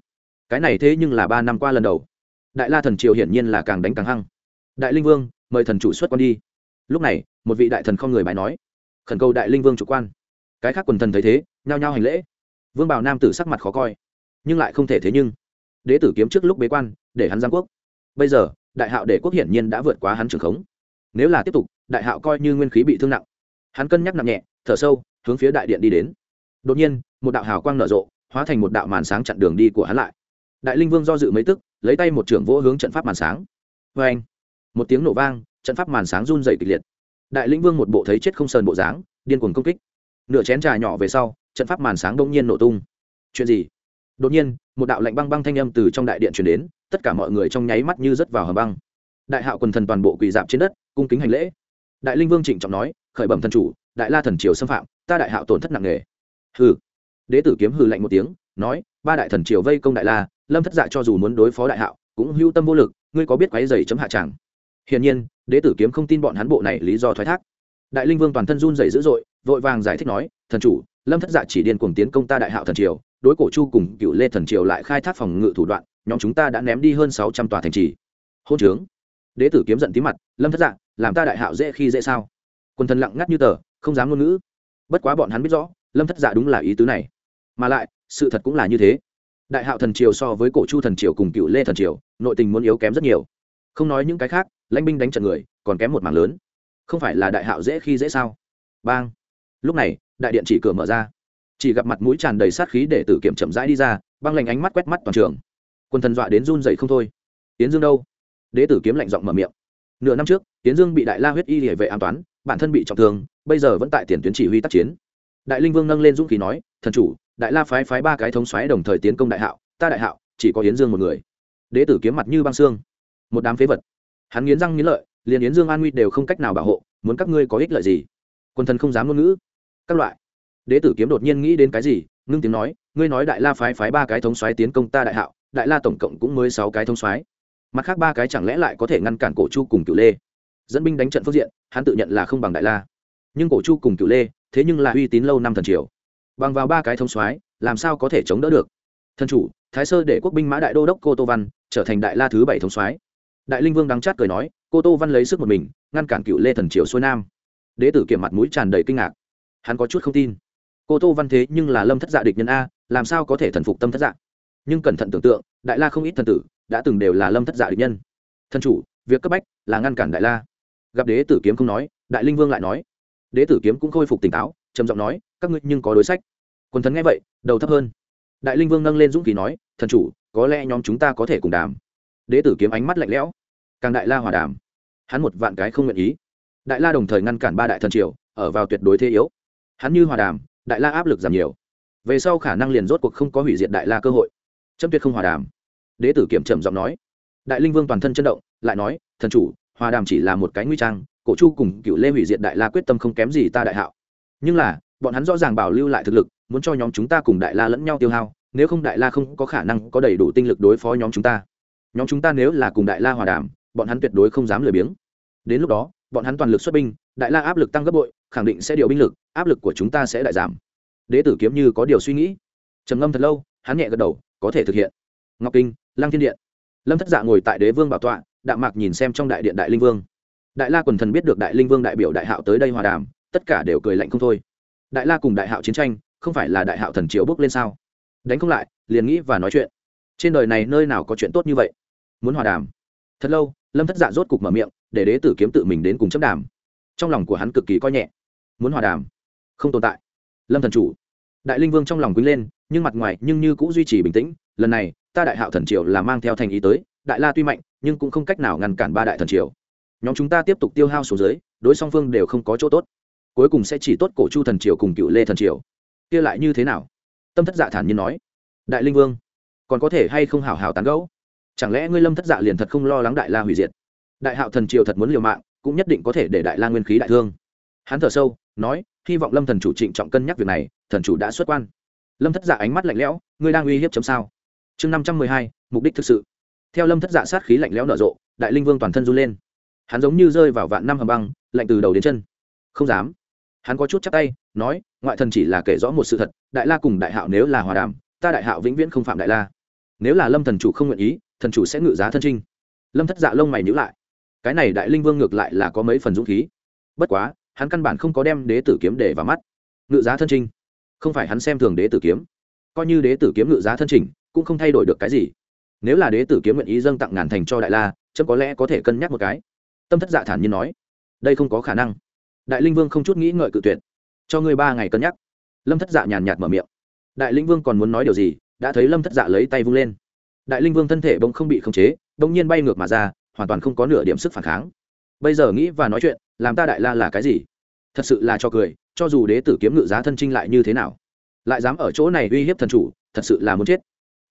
[SPEAKER 1] Cái này thế nhưng là ba năm qua lần đầu. Đại la thần triều hiển nhiên là càng đánh càng hăng. Đại linh vương, mời thần chủ xuất quan đi. Lúc này, một vị đại thần không người bài nói khẩn cầu đại linh vương chủ quan. Cái khác quần thần thấy thế, nhao nhao hành lễ. Vương bảo nam tử sắc mặt khó coi, nhưng lại không thể thế nhưng. Đế tử kiếm trước lúc bế quan, để hắn giang quốc. Bây giờ, đại hạo đệ quốc hiển nhiên đã vượt quá hắn trưởng khống. Nếu là tiếp tục, đại hạo coi như nguyên khí bị thương nặng. Hắn cân nhắc nặng nhẹ, thở sâu, hướng phía đại điện đi đến. Đột nhiên, một đạo hào quang nở rộ, hóa thành một đạo màn sáng chặn đường đi của hắn lại. Đại linh vương do dự mấy tức, lấy tay một trưởng vỗ hướng trận pháp màn sáng. Vê anh một tiếng nổ vang, trận pháp màn sáng run dày kịch liệt đại linh vương một bộ thấy chết không sờn bộ dáng, điên cuồng công kích. Nửa chén trà nhỏ về sau, trận pháp màn sáng đông nhiên nổ tung. Chuyện gì? Đột nhiên, một đạo lạnh băng băng thanh âm từ trong đại điện chuyển đến, tất cả mọi người trong nháy mắt như rớt vào hầm băng. Đại hạo quần thần toàn bộ quỳ dạp trên đất, cung kính hành lễ. Đại linh vương trịnh trọng nói, khởi bẩm thần chủ, đại la thần triều xâm phạm, ta đại hạo tổn thất nặng nề. Hừ. Đế tử kiếm hừ lạnh một tiếng, nói, ba đại thần triều vây công đại la, lâm thất dạ cho dù muốn đối phó đại hạo, cũng hưu tâm vô lực, ngươi có biết quái dày chấm hạ tràng hiển nhiên, đế tử kiếm không tin bọn hắn bộ này lý do thoái thác. Đại linh vương toàn thân run dày dữ dội, vội vàng giải thích nói, thần chủ, lâm thất dạ chỉ điên cuồng tiến công ta đại hạo thần triều, đối cổ chu cùng cựu lê thần triều lại khai thác phòng ngự thủ đoạn, nhóm chúng ta đã ném đi hơn sáu trăm tòa thành trì. Hôn trướng. Đế tử kiếm giận tí mặt, lâm thất dạ làm ta đại hạo dễ khi dễ sao? Quần thần lặng ngắt như tờ, không dám ngôn ngữ. Bất quá bọn hắn biết rõ, lâm thất dạ đúng là ý tứ này. Mà lại, sự thật cũng là như thế. Đại hạo thần triều so với cổ chu thần triều cùng cựu lê thần triều, nội tình muốn yếu kém rất nhiều. Không nói những cái khác lãnh binh đánh trận người, còn kém một mảng lớn. Không phải là đại hạo dễ khi dễ sao? Bang. Lúc này, đại điện chỉ cửa mở ra. Chỉ gặp mặt mũi tràn đầy sát khí để tử kiểm chậm rãi đi ra, băng lành ánh mắt quét mắt toàn trường. Quân thần dọa đến run dậy không thôi. Tiến dương đâu? Đế tử kiếm lạnh giọng mở miệng. Nửa năm trước tiến dương bị đại la huyết y địa vệ an toán, bản thân bị trọng thương, bây giờ vẫn tại tiền tuyến chỉ huy tác chiến. Đại linh vương nâng lên dũng khí nói, thần chủ, đại la phái phái ba cái thống xoáy đồng thời tiến công đại hạo, ta đại hạo, chỉ có yến dương một người. Đế tử kiếm mặt như băng xương. Một đám phế vật hắn nghiến răng nghiến lợi, liền yến dương an nguy đều không cách nào bảo hộ, muốn các ngươi có ích lợi gì? Quân thần không dám ngôn ngữ. Các loại. Đế tử kiếm đột nhiên nghĩ đến cái gì, ngưng tiếng nói, ngươi nói đại la phái phái ba cái thống xoáy tiến công ta đại hạo, đại la tổng cộng cũng mới sáu cái thống xoáy mặt khác ba cái chẳng lẽ lại có thể ngăn cản cổ chu cùng cựu lê? Dẫn binh đánh trận phương diện, hắn tự nhận là không bằng đại la. Nhưng cổ chu cùng cựu lê, thế nhưng là uy tín lâu năm thần triều. Bằng vào ba cái thống soái, làm sao có thể chống đỡ được? Thần chủ, thái sơ để quốc binh mã đại đô đốc cô tô văn trở thành đại la thứ bảy thống soái đại linh vương đắng chát cười nói, cô tô văn lấy sức một mình, ngăn cản cựu lê thần triều xuôi nam. Đế tử kiểm mặt mũi tràn đầy kinh ngạc. Hắn có chút không tin. Cô tô văn thế nhưng là lâm thất dạ địch nhân a, làm sao có thể thần phục tâm thất dạ? Nhưng cẩn thận tưởng tượng, đại la không ít thần tử đã từng đều là lâm thất dạ địch nhân. Thần chủ, việc cấp bách là ngăn cản đại la. Gặp đế tử kiếm không nói, đại linh vương lại nói. Đế tử kiếm cũng khôi phục tỉnh táo, trầm giọng nói, các ngươi nhưng có đối sách. Quần thần nghe vậy, đầu thấp hơn. Đại linh vương nâng lên dũng khí nói, thần chủ, có lẽ nhóm chúng ta có thể cùng đàm đế tử kiếm ánh mắt lạnh lẽo. Càng đại la hòa đàm, hắn một vạn cái không nguyện ý. Đại la đồng thời ngăn cản ba đại thần triều, ở vào tuyệt đối thế yếu. Hắn như hòa đàm, đại la áp lực giảm nhiều. Về sau khả năng liền rốt cuộc không có hủy diệt đại la cơ hội. Chấm tuyệt không hòa đàm. Đế tử kiểm trầm giọng nói. Đại linh vương toàn thân chấn động, lại nói, thần chủ, hòa đàm chỉ là một cái nguy trang, cổ chu cùng cựu lê hủy diệt đại la quyết tâm không kém gì ta đại hạo. Nhưng là, bọn hắn rõ ràng bảo lưu lại thực lực, muốn cho nhóm chúng ta cùng đại la lẫn nhau tiêu hao, nếu không đại la không có khả năng có đầy đủ tinh lực đối phó nhóm chúng ta nhóm chúng ta nếu là cùng đại la hòa đàm, bọn hắn tuyệt đối không dám lười biếng. Đến lúc đó, bọn hắn toàn lực xuất binh, đại la áp lực tăng gấp bội, khẳng định sẽ điều binh lực, áp lực của chúng ta sẽ đại giảm. Đế tử kiếm như có điều suy nghĩ. Trầm ngâm thật lâu, hắn nhẹ gật đầu, có thể thực hiện. Ngọc kinh, lăng thiên điện. Lâm thất dạ ngồi tại đế vương bảo tọa, đạm mạc nhìn xem trong đại điện đại linh vương. Đại la quần thần biết được đại linh vương đại biểu đại hạo tới đây hòa đàm, tất cả đều cười lạnh không thôi. Đại la cùng đại hạo chiến tranh, không phải là đại hạo thần triều bước lên sao? Đánh không lại, liền nghĩ và nói chuyện. Trên đời này nơi nào có chuyện tốt như vậy? Muốn hòa đàm. Thật lâu lâm thất dạ rốt cục mở miệng để đế tử kiếm tự mình đến cùng chấp đàm. Trong lòng của hắn cực kỳ coi nhẹ. Muốn hòa đàm? Không tồn tại. Lâm thần chủ. Đại linh vương trong lòng quýnh lên nhưng mặt ngoài nhưng như cũng duy trì bình tĩnh. Lần này ta đại hạo thần triều là mang theo thành ý tới. Đại la tuy mạnh nhưng cũng không cách nào ngăn cản ba đại thần triều. Nhóm chúng ta tiếp tục tiêu hao số giới, đối song phương đều không có chỗ tốt. Cuối cùng sẽ chỉ tốt cổ chu thần triều cùng cựu lê thần triều. Kia lại như thế nào? Tâm thất dạ thản nhiên nói. Đại linh vương còn có thể hay không hảo hảo tán gẫu? Chẳng lẽ ngươi lâm thất dạ liền thật không lo lắng đại la hủy diệt? Đại hạo thần triều thật muốn liều mạng, cũng nhất định có thể để đại la nguyên khí đại thương. Hắn thở sâu, nói, hy vọng lâm thần chủ trịnh trọng cân nhắc việc này, thần chủ đã xuất quan. Lâm thất dạ ánh mắt lạnh lẽo, ngươi đang uy hiếp chấm sao? Chương năm trăm mười hai, mục đích thực sự. Theo lâm thất dạ sát khí lạnh lẽo nở rộ, đại linh vương toàn thân run lên. Hắn giống như rơi vào vạn năm hầm băng, lạnh từ đầu đến chân. Không dám. Hắn có chút chắc tay, nói, ngoại thần chỉ là kể rõ một sự thật, đại la cùng đại hạo nếu là hòa đàm, ta đại hạo vĩnh viễn không phạm đại la. Nếu là lâm thần chủ không nguyện ý thần chủ sẽ ngự giá thân trinh. Lâm thất dạ lông mày nhữ lại. Cái này đại linh vương ngược lại là có mấy phần dũng khí. Bất quá, hắn căn bản không có đem đế tử kiếm để vào mắt. Ngự giá thân trinh? Không phải hắn xem thường đế tử kiếm. Coi như đế tử kiếm ngự giá thân trình, cũng không thay đổi được cái gì. Nếu là đế tử kiếm nguyện ý dâng tặng ngàn thành cho đại la, chấm có lẽ có thể cân nhắc một cái. Tâm thất dạ thản nhiên nói. Đây không có khả năng. Đại linh vương không chút nghĩ ngợi cự tuyệt. Cho ngươi ba ngày cân nhắc. Lâm thất dạ nhàn nhạt mở miệng. Đại linh vương còn muốn nói điều gì? Đã thấy lâm thất dạ lấy tay vung lên đại linh vương thân thể bỗng không bị khống chế, bỗng nhiên bay ngược mà ra, hoàn toàn không có nửa điểm sức phản kháng. Bây giờ nghĩ và nói chuyện, làm ta đại la là cái gì? Thật sự là cho cười, cho dù đế tử kiếm ngự giá thân trinh lại như thế nào? Lại dám ở chỗ này uy hiếp thần chủ, thật sự là muốn chết.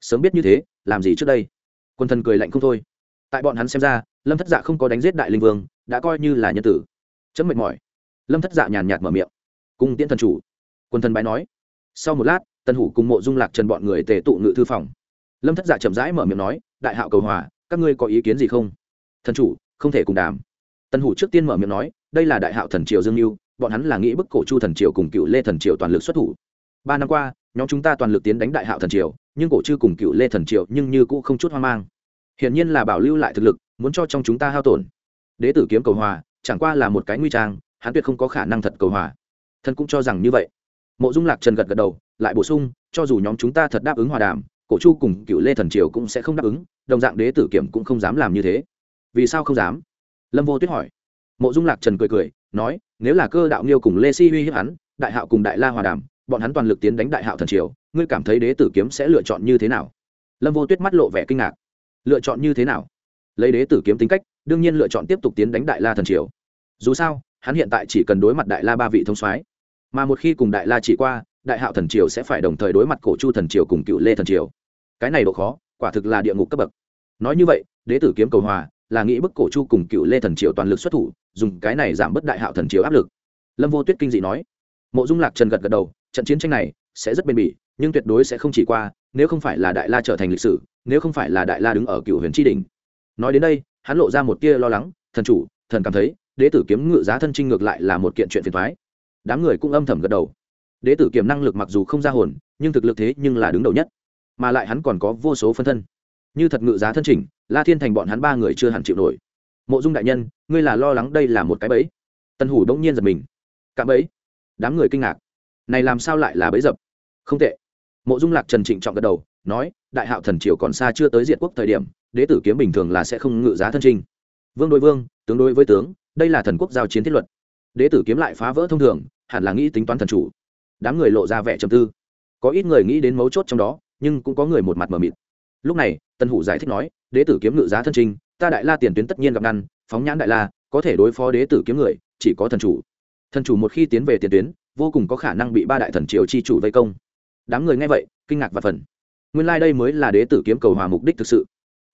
[SPEAKER 1] Sớm biết như thế, làm gì trước đây? Quân thần cười lạnh không thôi. Tại bọn hắn xem ra, lâm thất dạ không có đánh giết đại linh vương, đã coi như là nhân tử. Chấm mệt mỏi. Lâm thất dạ nhàn nhạt mở miệng. Cung tiễn thần chủ. Quân thần bái nói. Sau một lát tân hủ cùng mộ dung lạc trần bọn người tề tụ ngự thư phòng lâm thất dạ chậm rãi mở miệng nói, đại hạo cầu hòa, các ngươi có ý kiến gì không? Thần chủ, không thể cùng đàm. Tân hủ trước tiên mở miệng nói, đây là đại hạo thần triều dương mưu bọn hắn là nghĩ bức cổ chu thần triều cùng cựu lê thần triều toàn lực xuất thủ. Ba năm qua, nhóm chúng ta toàn lực tiến đánh đại hạo thần triều, nhưng cổ chư cùng cựu lê thần triều nhưng như cũng không chút hoang mang. Hiển nhiên là bảo lưu lại thực lực, muốn cho trong chúng ta hao tổn. Đế tử kiếm cầu hòa, chẳng qua là một cái nguy trang, hắn tuyệt không có khả năng thật cầu hòa. Thân cũng cho rằng như vậy. Mộ dung lạc trần gật gật đầu, lại bổ sung, cho dù nhóm chúng ta thật đáp ứng hòa đàm cổ chu cùng cựu lê thần triều cũng sẽ không đáp ứng, đồng dạng đế tử kiểm cũng không dám làm như thế. Vì sao không dám? Lâm vô tuyết hỏi. Mộ dung lạc trần cười cười, nói, nếu là cơ đạo nghiêu cùng lê si uy hiếp hắn, đại hạo cùng đại la hòa đàm, bọn hắn toàn lực tiến đánh đại hạo thần triều, ngươi cảm thấy đế tử kiếm sẽ lựa chọn như thế nào? Lâm vô tuyết mắt lộ vẻ kinh ngạc. Lựa chọn như thế nào? Lấy đế tử kiếm tính cách, đương nhiên lựa chọn tiếp tục tiến đánh đại la thần triều. Dù sao, hắn hiện tại chỉ cần đối mặt đại la ba vị thông soái, mà một khi cùng đại la chỉ qua, đại hạo thần triều sẽ phải đồng thời đối mặt cổ chu thần triều cùng cựu lê thần triều cái này độ khó, quả thực là địa ngục cấp bậc. Nói như vậy, đế tử kiếm cầu hòa là nghĩ bức cổ chu cùng cựu lê thần triều toàn lực xuất thủ, dùng cái này giảm bớt đại hạo thần triều áp lực. Lâm vô tuyết kinh dị nói. Mộ dung lạc trần gật gật đầu, trận chiến tranh này sẽ rất bền bỉ, nhưng tuyệt đối sẽ không chỉ qua, nếu không phải là đại la trở thành lịch sử, nếu không phải là đại la đứng ở cựu huyền tri đình nói đến đây, hắn lộ ra một tia lo lắng, thần chủ, thần cảm thấy, đế tử kiếm ngự giá thân trinh ngược lại là một kiện chuyện phiền thoái đám người cũng âm thầm gật đầu. Đế tử kiếm năng lực mặc dù không ra hồn, nhưng thực lực thế nhưng là đứng đầu nhất mà lại hắn còn có vô số phân thân. Như thật ngự giá thân chỉnh, la thiên thành bọn hắn ba người chưa hẳn chịu nổi. Mộ dung đại nhân, ngươi là lo lắng đây là một cái bẫy. Tân hủ đông nhiên giật mình. Cạm bẫy? Đám người kinh ngạc. Này làm sao lại là bẫy dập? Không tệ. Mộ dung lạc trần trịnh trọng gật đầu, nói, đại hạo thần triều còn xa chưa tới diệt quốc thời điểm, đế tử kiếm bình thường là sẽ không ngự giá thân trinh vương đối vương, tướng đối với tướng, đây là thần quốc giao chiến thiết luật. Đế tử kiếm lại phá vỡ thông thường, hẳn là nghĩ tính toán thần chủ. Đám người lộ ra vẻ trầm tư. Có ít người nghĩ đến mấu chốt trong đó nhưng cũng có người một mặt mờ mịt. Lúc này tân hủ giải thích nói, đế tử kiếm ngự giá thân trinh ta đại la tiền tuyến tất nhiên gặp ngăn, phóng nhãn đại la, có thể đối phó đế tử kiếm người, chỉ có thần chủ. Thần chủ một khi tiến về tiền tuyến, vô cùng có khả năng bị ba đại thần triều chi chủ vây công. Đám người nghe vậy, kinh ngạc và phần nguyên lai、like、đây mới là đế tử kiếm cầu hòa mục đích thực sự.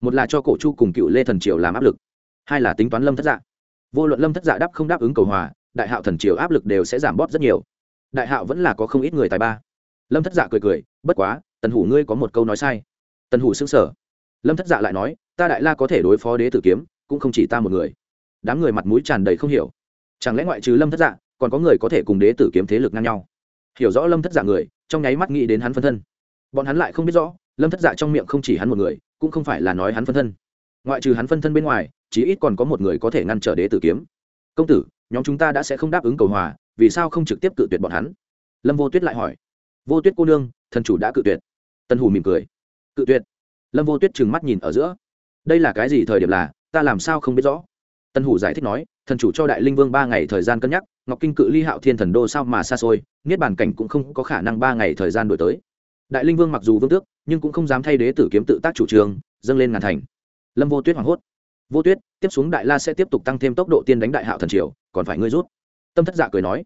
[SPEAKER 1] Một là cho cổ chu cùng cựu lê thần triều làm áp lực, hai là tính toán lâm thất dạ. Vô luận lâm thất dạ đáp không đáp ứng cầu hòa, đại hạo thần triều áp lực đều sẽ giảm bớt rất nhiều. Đại hạo vẫn là có không ít người tài ba. Lâm thất dạ cười cười, bất quá tần hủ ngươi có một câu nói sai. Tần hủ xưng sở lâm thất dạ lại nói, ta đại la có thể đối phó đế tử kiếm, cũng không chỉ ta một người. Đám người mặt mũi tràn đầy không hiểu. Chẳng lẽ ngoại trừ lâm thất dạ còn có người có thể cùng đế tử kiếm thế lực ngang nhau? Hiểu rõ lâm thất dạ người, trong nháy mắt nghĩ đến hắn phân thân. Bọn hắn lại không biết rõ, lâm thất dạ trong miệng không chỉ hắn một người, cũng không phải là nói hắn phân thân. Ngoại trừ hắn phân thân bên ngoài chí ít còn có một người có thể ngăn trở đế tử kiếm. Công tử, nhóm chúng ta đã sẽ không đáp ứng cầu hòa, vì sao không trực tiếp cự tuyệt bọn hắn? Lâm vô tuyết lại hỏi vô tuyết cô nương, thần chủ đã cự tuyệt. Tân hủ mỉm cười. Cự tuyệt? Lâm vô tuyết trừng mắt nhìn ở giữa. Đây là cái gì thời điểm là, ta làm sao không biết rõ? Tân hủ giải thích nói, thần chủ cho đại linh vương ba ngày thời gian cân nhắc, ngọc kinh cự ly hạo thiên thần đô sao mà xa xôi, niết bàn cảnh cũng không có khả năng ba ngày thời gian đổi tới. Đại linh vương mặc dù vương tước, nhưng cũng không dám thay đế tử kiếm tự tác chủ trương, dâng lên ngàn thành. Lâm vô tuyết hoảng hốt. Vô tuyết, tiếp xuống đại la sẽ tiếp tục tăng thêm tốc độ tiên đánh đại hạo thần triều, còn phải ngươi rút. Tâm thất dạ cười nói,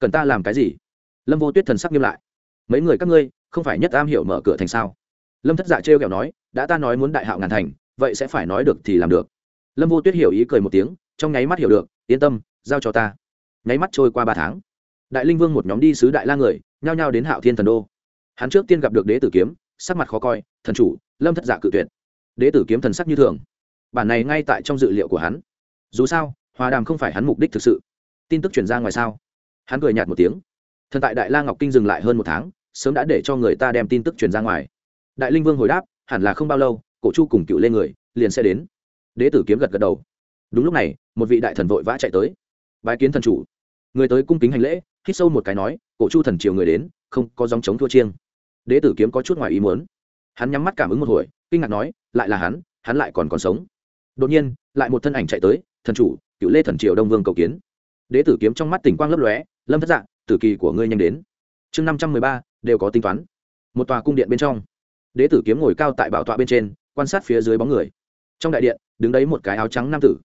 [SPEAKER 1] cần ta làm cái gì? Lâm vô tuyết thần sắc nghiêm lại mấy người các ngươi, không phải nhất am hiểu mở cửa thành sao? Lâm thất dạ trêu kẹo nói, đã ta nói muốn đại hạo ngàn thành, vậy sẽ phải nói được thì làm được. Lâm vô tuyết hiểu ý cười một tiếng, trong nháy mắt hiểu được, yên tâm, giao cho ta. Nháy mắt trôi qua ba tháng. Đại linh vương một nhóm đi sứ đại la người, nhao nhao đến hạo thiên thần đô. Hắn trước tiên gặp được đế tử kiếm, sắc mặt khó coi, thần chủ, lâm thất dạ cự tuyệt. Đế tử kiếm thần sắc như thường. Bản này ngay tại trong dự liệu của hắn. Dù sao, hòa đàm không phải hắn mục đích thực sự. Tin tức chuyển ra ngoài sao? Hắn cười nhạt một tiếng thần tại đại la ngọc kinh dừng lại hơn một tháng, sớm đã để cho người ta đem tin tức truyền ra ngoài. Đại linh vương hồi đáp, hẳn là không bao lâu, cổ chu cùng cựu lên người, liền sẽ đến. Đế tử kiếm gật gật đầu. Đúng lúc này, một vị đại thần vội vã chạy tới. Bái kiến thần chủ. Người tới cung kính hành lễ, hít sâu một cái nói, cổ chu thần triều người đến, không có dòng chống thua chiêng. Đế tử kiếm có chút ngoài ý muốn. Hắn nhắm mắt cảm ứng một hồi, kinh ngạc nói, lại là hắn hắn lại còn còn sống. Đột nhiên, lại một thân ảnh chạy tới, thần chủ, cựu lê thần triều đông vương cầu kiến. Đế tử kiếm trong mắt tỉnh quang lấp lóe lâm thất dạng tử kỳ của ngươi nhanh đến. Chương năm trăm mười ba, đều có tính toán. Một tòa cung điện bên trong, đế tử kiếm ngồi cao tại bảo tọa bên trên, quan sát phía dưới bóng người. Trong đại điện, đứng đấy một cái áo trắng nam tử.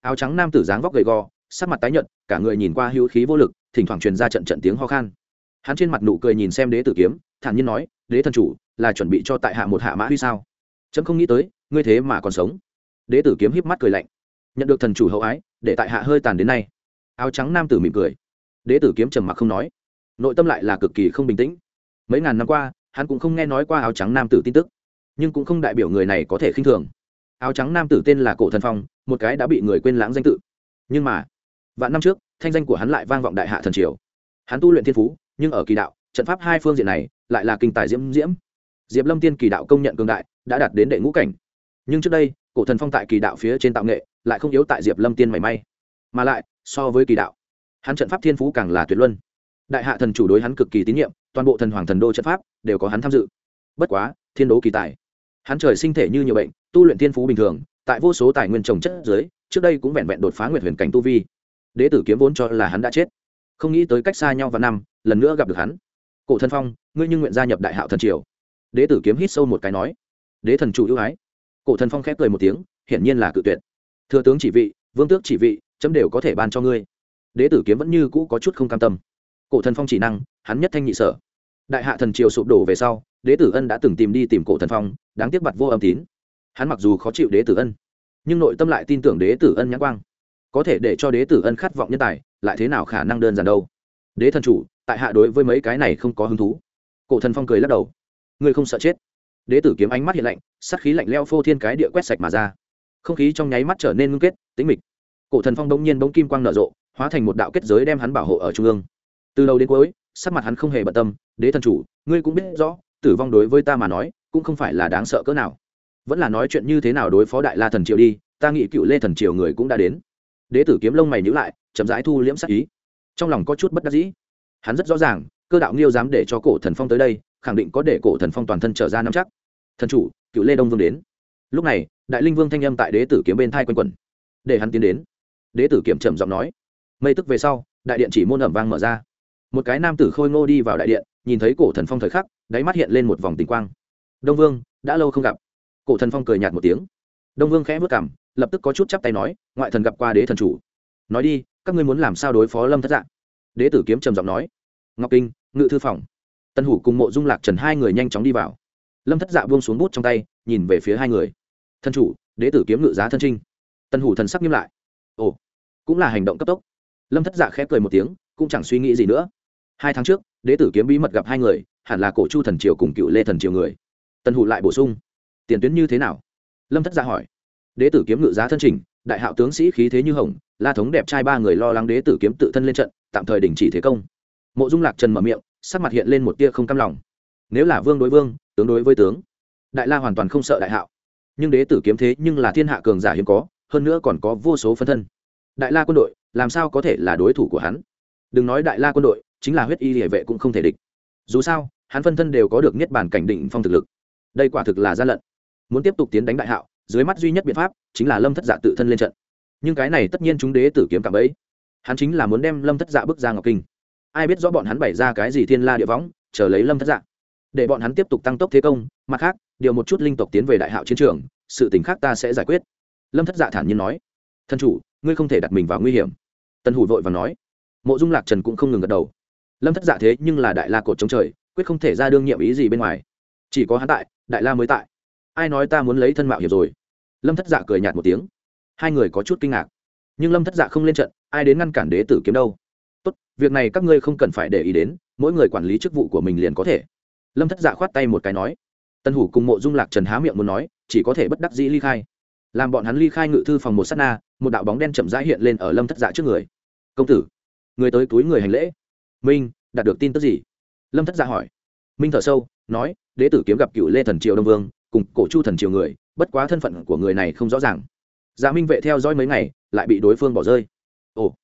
[SPEAKER 1] Áo trắng nam tử dáng vóc gầy gò, sắc mặt tái nhợt, cả người nhìn qua hữu khí vô lực, thỉnh thoảng truyền ra trận trận tiếng ho khan. Hắn trên mặt nụ cười nhìn xem đế tử kiếm, thản nhiên nói, đế thần chủ, là chuẩn bị cho tại hạ một hạ mã huy sao? Trẫm không nghĩ tới, ngươi thế mà còn sống. Đế tử kiếm híp mắt cười lạnh. Nhận được thần chủ hậu ái, để tại hạ hơi tàn đến nay. Áo trắng nam tử mỉm cười đế tử kiếm trầm mặc không nói. Nội tâm lại là cực kỳ không bình tĩnh. Mấy ngàn năm qua, hắn cũng không nghe nói qua áo trắng nam tử tin tức, nhưng cũng không đại biểu người này có thể khinh thường. Áo trắng nam tử tên là cổ thần phong, một cái đã bị người quên lãng danh tự. Nhưng mà, vạn năm trước, thanh danh của hắn lại vang vọng đại hạ thần triều. Hắn tu luyện thiên phú, nhưng ở kỳ đạo, trận pháp hai phương diện này lại là kinh tài diễm diễm. Diệp lâm tiên kỳ đạo công nhận cường đại, đã đạt đến đệ ngũ cảnh. Nhưng trước đây, cổ thần phong tại kỳ đạo phía trên tạo nghệ, lại không yếu tại diệp lâm tiên mảy may. Mà lại, so với kỳ đạo hắn trận pháp thiên phú càng là tuyệt luân. Đại hạ thần chủ đối hắn cực kỳ tín nhiệm, toàn bộ thần hoàng thần đô trận pháp đều có hắn tham dự. Bất quá, thiên đố kỳ tài. Hắn trời sinh thể như nhiều bệnh, tu luyện thiên phú bình thường, tại vô số tài nguyên trồng chất dưới, trước đây cũng vẹn vẹn đột phá nguyệt huyền cảnh tu vi. Đế tử kiếm vốn cho là hắn đã chết. Không nghĩ tới cách xa nhau và năm, lần nữa gặp được hắn. Cổ thân phong, ngươi nhưng nguyện gia nhập đại hạo thần triều. Đế tử kiếm hít sâu một cái nói. Đế thần chủ ưu ái. Cổ thần phong khép cười một tiếng, hiển nhiên là cự tuyệt. Thừa tướng chỉ vị, vương tước chỉ vị, chấm đều có thể ban cho ngươi đế tử kiếm vẫn như cũ có chút không cam tâm. Cổ thần phong chỉ năng, hắn nhất thanh nhị sở. Đại hạ thần triều sụp đổ về sau, đế tử ân đã từng tìm đi tìm cổ thần phong, đáng tiếc mặt vô âm tín. Hắn mặc dù khó chịu đế tử ân, nhưng nội tâm lại tin tưởng đế tử ân nhãn quang. Có thể để cho đế tử ân khát vọng nhân tài, lại thế nào khả năng đơn giản đâu? Đế thần chủ, tại hạ đối với mấy cái này không có hứng thú. Cổ thần phong cười lắc đầu. Ngươi không sợ chết. Đế tử kiếm ánh mắt hiện lạnh sắc khí lạnh leo phô thiên cái địa quét sạch mà ra. Không khí trong nháy mắt trở nên ngưng kết, tĩnh mịch. Cổ thần phong bỗng nhiên bỗng kim quang nở rộ hóa thành một đạo kết giới đem hắn bảo hộ ở trung ương. Từ đầu đến cuối, sắc mặt hắn không hề bận tâm, đế thần chủ, ngươi cũng biết rõ, tử vong đối với ta mà nói, cũng không phải là đáng sợ cỡ nào. Vẫn là nói chuyện như thế nào đối phó đại la thần triều đi, ta nghĩ cựu lê thần triều người cũng đã đến. Đế tử kiếm lông mày nhữ lại, chậm rãi thu liễm sắc ý. Trong lòng có chút bất đắc dĩ. Hắn rất rõ ràng, cơ đạo nghiêu dám để cho cổ thần phong tới đây, khẳng định có để cổ thần phong toàn thân trở ra nắm chắc. Thần chủ, cựu lê đông vương đến. Lúc này, đại linh vương thanh âm tại đế tử kiếm bên thai quanh quẩn. Để hắn tiến đến. Đế tử kiểm trầm giọng nói mây tức về sau, đại điện chỉ môn ẩm vang mở ra. Một cái nam tử khôi ngô đi vào đại điện, nhìn thấy cổ thần phong thời khắc, đáy mắt hiện lên một vòng tình quang. Đông vương, đã lâu không gặp. Cổ thần phong cười nhạt một tiếng. Đông vương khẽ vất cảm lập tức có chút chắp tay nói, ngoại thần gặp qua đế thần chủ. Nói đi, các ngươi muốn làm sao đối phó lâm thất dạng đế tử kiếm trầm giọng nói. Ngọc kinh, ngự thư phòng. Tân hủ cùng mộ dung lạc trần hai người nhanh chóng đi vào. Lâm thất dạ buông xuống bút trong tay, nhìn về phía hai người. Thân chủ, đế tử kiếm ngự giá thân trinh. Tân hủ thần sắc nghiêm lại. Ồ, cũng là hành động cấp tốc lâm thất dạ khẽ cười một tiếng, cũng chẳng suy nghĩ gì nữa. Hai tháng trước, đế tử kiếm bí mật gặp hai người, hẳn là cổ chu thần triều cùng cựu lê thần triều người. Tần hủ lại bổ sung, tiền tuyến như thế nào? Lâm thất dạ hỏi. Đế tử kiếm ngự giá thân trình đại hạo tướng sĩ khí thế như hồng, la thống đẹp trai ba người lo lắng đế tử kiếm tự thân lên trận, tạm thời đình chỉ thế công. Mộ dung lạc trần mở miệng, sắc mặt hiện lên một tia không cam lòng. Nếu là vương đối vương, tướng đối với tướng, đại la hoàn toàn không sợ đại hạo. Nhưng đế tử kiếm thế nhưng là thiên hạ cường giả hiếm có, hơn nữa còn có vô số phân thân đại la quân đội, làm sao có thể là đối thủ của hắn? Đừng nói đại la quân đội, chính là huyết y địa vệ cũng không thể địch. Dù sao, hắn phân thân đều có được niết bản cảnh định phong thực lực. Đây quả thực là gian lận. Muốn tiếp tục tiến đánh đại hạo, dưới mắt duy nhất biện pháp chính là lâm thất dạ tự thân lên trận. Nhưng cái này tất nhiên chúng đế tử kiếm cảm ấy hắn chính là muốn đem lâm thất dạ bước ra ngọc kinh. Ai biết rõ bọn hắn bày ra cái gì thiên la địa võng, chờ lấy lâm thất dạ. Để bọn hắn tiếp tục tăng tốc thế công, mặt khác, điều một chút linh tộc tiến về đại hạo chiến trường, sự tình khác ta sẽ giải quyết. Lâm thất dạ thản nhiên nói. Thân chủ ngươi không thể đặt mình vào nguy hiểm. Tần hủ vội và nói. Mộ dung lạc trần cũng không ngừng gật đầu. Lâm thất dạ thế nhưng là đại la cột chống trời, quyết không thể ra đương nhiệm ý gì bên ngoài. Chỉ có hắn tại, đại la mới tại. Ai nói ta muốn lấy thân mạo hiểm rồi? Lâm thất dạ cười nhạt một tiếng. Hai người có chút kinh ngạc. Nhưng lâm thất dạ không lên trận, ai đến ngăn cản đế tử kiếm đâu? Tốt, việc này các ngươi không cần phải để ý đến, mỗi người quản lý chức vụ của mình liền có thể. Lâm thất dạ khoát tay một cái nói. Tân hủ cùng mộ dung lạc trần há miệng muốn nói, chỉ có thể bất đắc dĩ ly khai. Làm bọn hắn ly khai ngự thư phòng một s á t na một đạo bóng đen chậm rãi hiện lên ở lâm thất dạ trước người. Công tử, người tới túi người hành lễ. Minh, đạt được tin tức gì? Lâm thất dạ hỏi. Minh thở sâu, nói, đế tử kiếm gặp cựu lê thần triều đông vương, cùng cổ chu thần triều người, bất quá thân phận của người này không rõ ràng. Dạ minh vệ theo dõi mấy ngày, lại bị đối phương bỏ rơi. Ồ.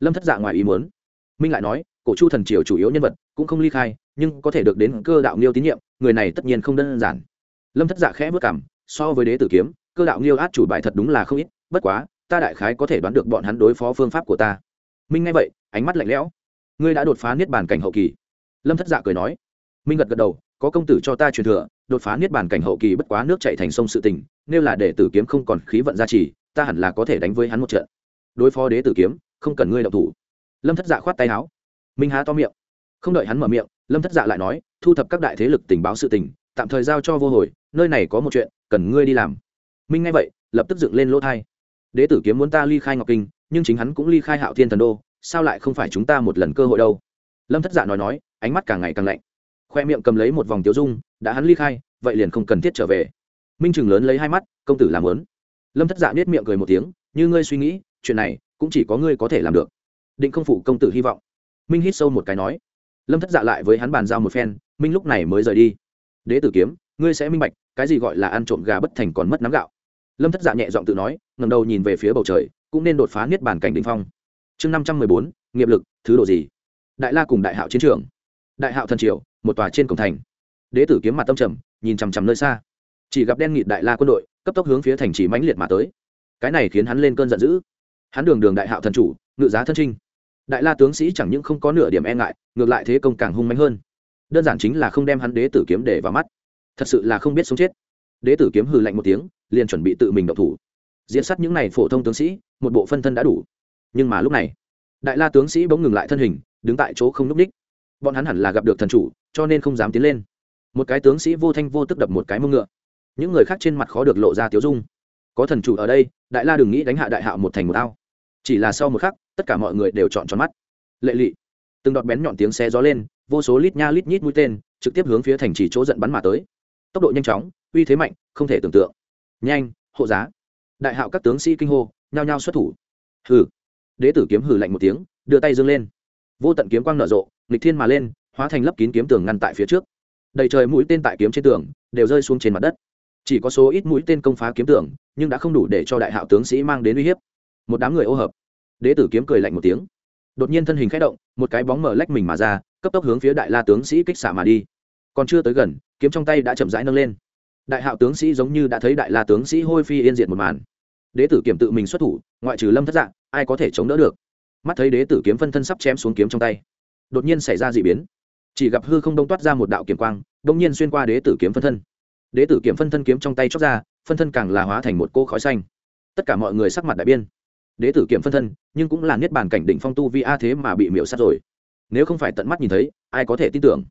[SPEAKER 1] Lâm thất dạ ngoài ý muốn. Minh lại nói, cổ chu thần triều chủ yếu nhân vật cũng không ly khai, nhưng có thể được đến cơ đạo nghiêu tín nhiệm, người này tất nhiên không đơn giản. Lâm thất dạ khẽ vất cảm, so với đế tử kiếm, cơ đạo nghiêu át chủ bài thật đúng là không ít, bất quá ta đại khái có thể đoán được bọn hắn đối phó phương pháp của ta. Minh nghe vậy, ánh mắt lạnh lẽo. Ngươi đã đột phá niết bàn cảnh hậu kỳ. Lâm thất dạ cười nói. Minh gật gật đầu, có công tử cho ta truyền thừa, đột phá niết bàn cảnh hậu kỳ bất quá nước chạy thành sông sự tình, nếu là để tử kiếm không còn khí vận gia trì, ta hẳn là có thể đánh với hắn một trận. Đối phó đế tử kiếm, không cần ngươi đậu thủ. Lâm thất dạ khoát tay áo. Minh há to miệng. Không đợi hắn mở miệng, lâm thất dạ lại nói, thu thập các đại thế lực tình báo sự tình, tạm thời giao cho vô hồi, nơi này có một chuyện, cần ngươi đi làm. Minh nghe vậy, lập tức dựng lên lỗ thai đế tử kiếm muốn ta ly khai ngọc kinh, nhưng chính hắn cũng ly khai hạo thiên thần đô, sao lại không phải chúng ta một lần cơ hội đâu? Lâm thất dạ nói nói, ánh mắt càng ngày càng lạnh. Khoe miệng cầm lấy một vòng tiêu dung, đã hắn ly khai, vậy liền không cần thiết trở về. Minh chừng lớn lấy hai mắt, công tử làm lớn lâm thất dạ nết miệng cười một tiếng, như ngươi suy nghĩ, chuyện này cũng chỉ có ngươi có thể làm được. Định không phụ công tử hy vọng. Minh hít sâu một cái nói. Lâm thất dạ lại với hắn bàn giao một phen, minh lúc này mới rời đi. Đế tử kiếm, ngươi sẽ minh bạch, cái gì gọi là ăn trộm gà bất thành còn mất nắm gạo lâm thất dạ nhẹ giọng tự nói ngầm đầu nhìn về phía bầu trời, cũng nên đột phá niết bàn cảnh đ ỉ n h phong. Chương năm trăm mười bốn, nghiệp lực, thứ độ gì? Đại la cùng đại hạo chiến trường. Đại hạo thần triều, một tòa trên cổng thành. Đế tử kiếm mặt tâm trầm, nhìn chằm chằm nơi xa. Chỉ gặp đen nghịt đại la quân đội, cấp tốc hướng phía thành trì mãnh liệt mà tới. Cái này khiến hắn lên cơn giận dữ. Hắn đường đường đại hạo thần chủ, ngự giá thân trinh. Đại la tướng sĩ chẳng những không có nửa điểm e ngại, ngược lại thế công càng hung mạnh hơn. Đơn giản chính là không đem hắn đế tử kiếm để vào mắt. Thật sự là không biết sống chết đế tử kiếm hư lạnh một tiếng, liền chuẩn bị tự mình độc thủ. Diễn sát những n à y phổ thông tướng sĩ, một bộ phân thân đã đủ. Nhưng mà lúc này, đại la tướng sĩ bỗng ngừng lại thân hình, đứng tại chỗ không n ú c ních. Bọn hắn hẳn là gặp được thần chủ, cho nên không dám tiến lên. Một cái tướng sĩ vô thanh vô tức đập một cái mông ngựa. Những người khác trên mặt khó được lộ ra tiếu dung. Có thần chủ ở đây, đại la đừng nghĩ đánh hạ đại hạo một thành một ao. Chỉ là sau một khắc, tất cả mọi người đều chọn tròn mắt. Lệ lị. Từng đọt bén nhọn tiếng xe gió lên, vô số lít nha lít nhít mũi tên, trực tiếp hướng phía thành trì chỗ giận bắn mà tới tốc độ nhanh chóng, uy thế mạnh, không thể tưởng tượng. Nhanh, hộ giá. Đại hạo các tướng sĩ kinh hô, nhao nhao xuất thủ. Hừ. Đế tử kiếm hừ lạnh một tiếng, đưa tay dâng lên. Vô tận kiếm quang nở rộ, nghịch thiên mà lên, hóa thành lấp kín kiếm tường ngăn tại phía trước. Đầy trời mũi tên tại kiếm trên tường, đều rơi xuống trên mặt đất. Chỉ có số ít mũi tên công phá kiếm tường, nhưng đã không đủ để cho đại hạo tướng sĩ mang đến uy hiếp. Một đám người ô hợp. Đế tử kiếm cười lạnh một tiếng. Đột nhiên thân hình khẽ động, một cái bóng mở lách mình mà ra, cấp tốc hướng phía đại la tướng sĩ kích xạ mà đi. Còn chưa tới gần kiếm trong tay đã chậm rãi nâng lên. Đại hạo tướng sĩ giống như đã thấy đại la tướng sĩ hôi phi yên diệt một màn. Đế tử kiểm tự mình xuất thủ, ngoại trừ lâm thất dạng ai có thể chống đỡ được? Mắt thấy đế tử kiếm phân thân sắp chém xuống kiếm trong tay, đột nhiên xảy ra d ị biến. Chỉ gặp hư không đông toát ra một đạo kiểm quang, đông nhiên xuyên qua đế tử kiếm phân thân. Đế tử kiểm phân thân kiếm trong tay chóc ra, phân thân càng là hóa thành một cô khói xanh. Tất cả mọi người sắc mặt đại biên đế tử kiểm phân thân, nhưng cũng là niết bàn cảnh đỉnh phong tu vi a thế mà bị miễu sát rồi. Nếu không phải tận mắt nhìn thấy, ai có thể tin tưởng?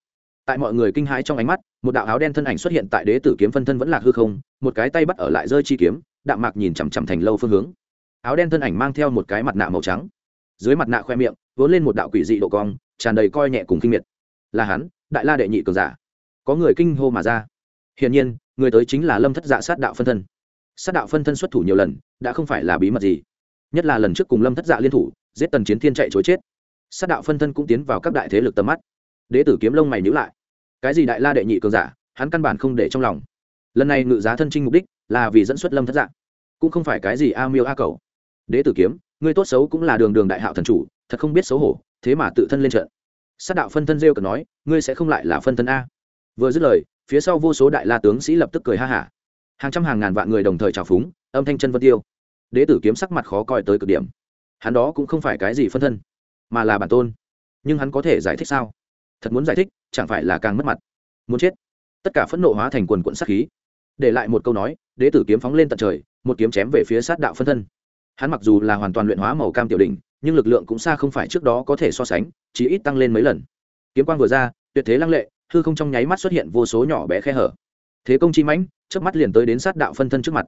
[SPEAKER 1] Tại mọi người kinh hãi trong ánh mắt một đạo áo đen thân ảnh xuất hiện tại đế tử kiếm phân thân vẫn là hư không, một cái tay bắt ở lại rơi chi kiếm, đạm mạc nhìn chằm chằm thành lâu phương hướng. Áo đen thân ảnh mang theo một cái mặt nạ màu trắng. Dưới mặt nạ khoe miệng, vốn lên một đạo quỷ dị độ cong, tràn đầy coi nhẹ cùng kinh miệt. Là hắn, đại la đệ nhị cường giả. Có người kinh hô mà ra. Hiển nhiên, người tới chính là lâm thất dạ sát đạo phân thân. Sát đạo phân thân xuất thủ nhiều lần, đã không phải là bí mật gì. Nhất là lần trước cùng lâm thất dạ liên thủ, giết tần chiến thiên chạy chối chết. Sát đạo phân thân cũng tiến vào các đại thế lực tầm mắt. Đế tử kiếm lông mày nhữ lại cái gì đại la đệ nhị cường giả, hắn căn bản không để trong lòng. Lần này ngự giá thân trinh mục đích là vì dẫn xuất lâm thất dạng cũng không phải cái gì a miêu a cầu. Đế tử kiếm, ngươi tốt xấu cũng là đường đường đại hạo thần chủ, thật không biết xấu hổ, thế mà tự thân lên trận. Sát đạo phân thân rêu cần nói, ngươi sẽ không lại là phân thân a. Vừa dứt lời, phía sau vô số đại la tướng sĩ lập tức cười ha hả. Hàng trăm hàng ngàn vạn người đồng thời trào phúng, âm thanh chân vân tiêu. Đế tử kiếm sắc mặt khó coi tới cực điểm. Hắn đó cũng không phải cái gì phân thân, mà là bản tôn. Nhưng hắn có thể giải thích sao? Thật muốn giải thích, chẳng phải là càng mất mặt. Muốn chết. Tất cả phẫn nộ hóa thành quần quận sát khí. Để lại một câu nói, đế tử kiếm phóng lên tận trời, một kiếm chém về phía sát đạo phân thân. Hắn mặc dù là hoàn toàn luyện hóa màu cam tiểu đỉnh, nhưng lực lượng cũng xa không phải trước đó có thể so sánh chỉ ít tăng lên mấy lần. Kiếm quang vừa ra, tuyệt thế lăng lệ, hư không trong nháy mắt xuất hiện vô số nhỏ bé khe hở. Thế công chi mãnh trước mắt liền tới đến sát đạo phân thân trước mặt.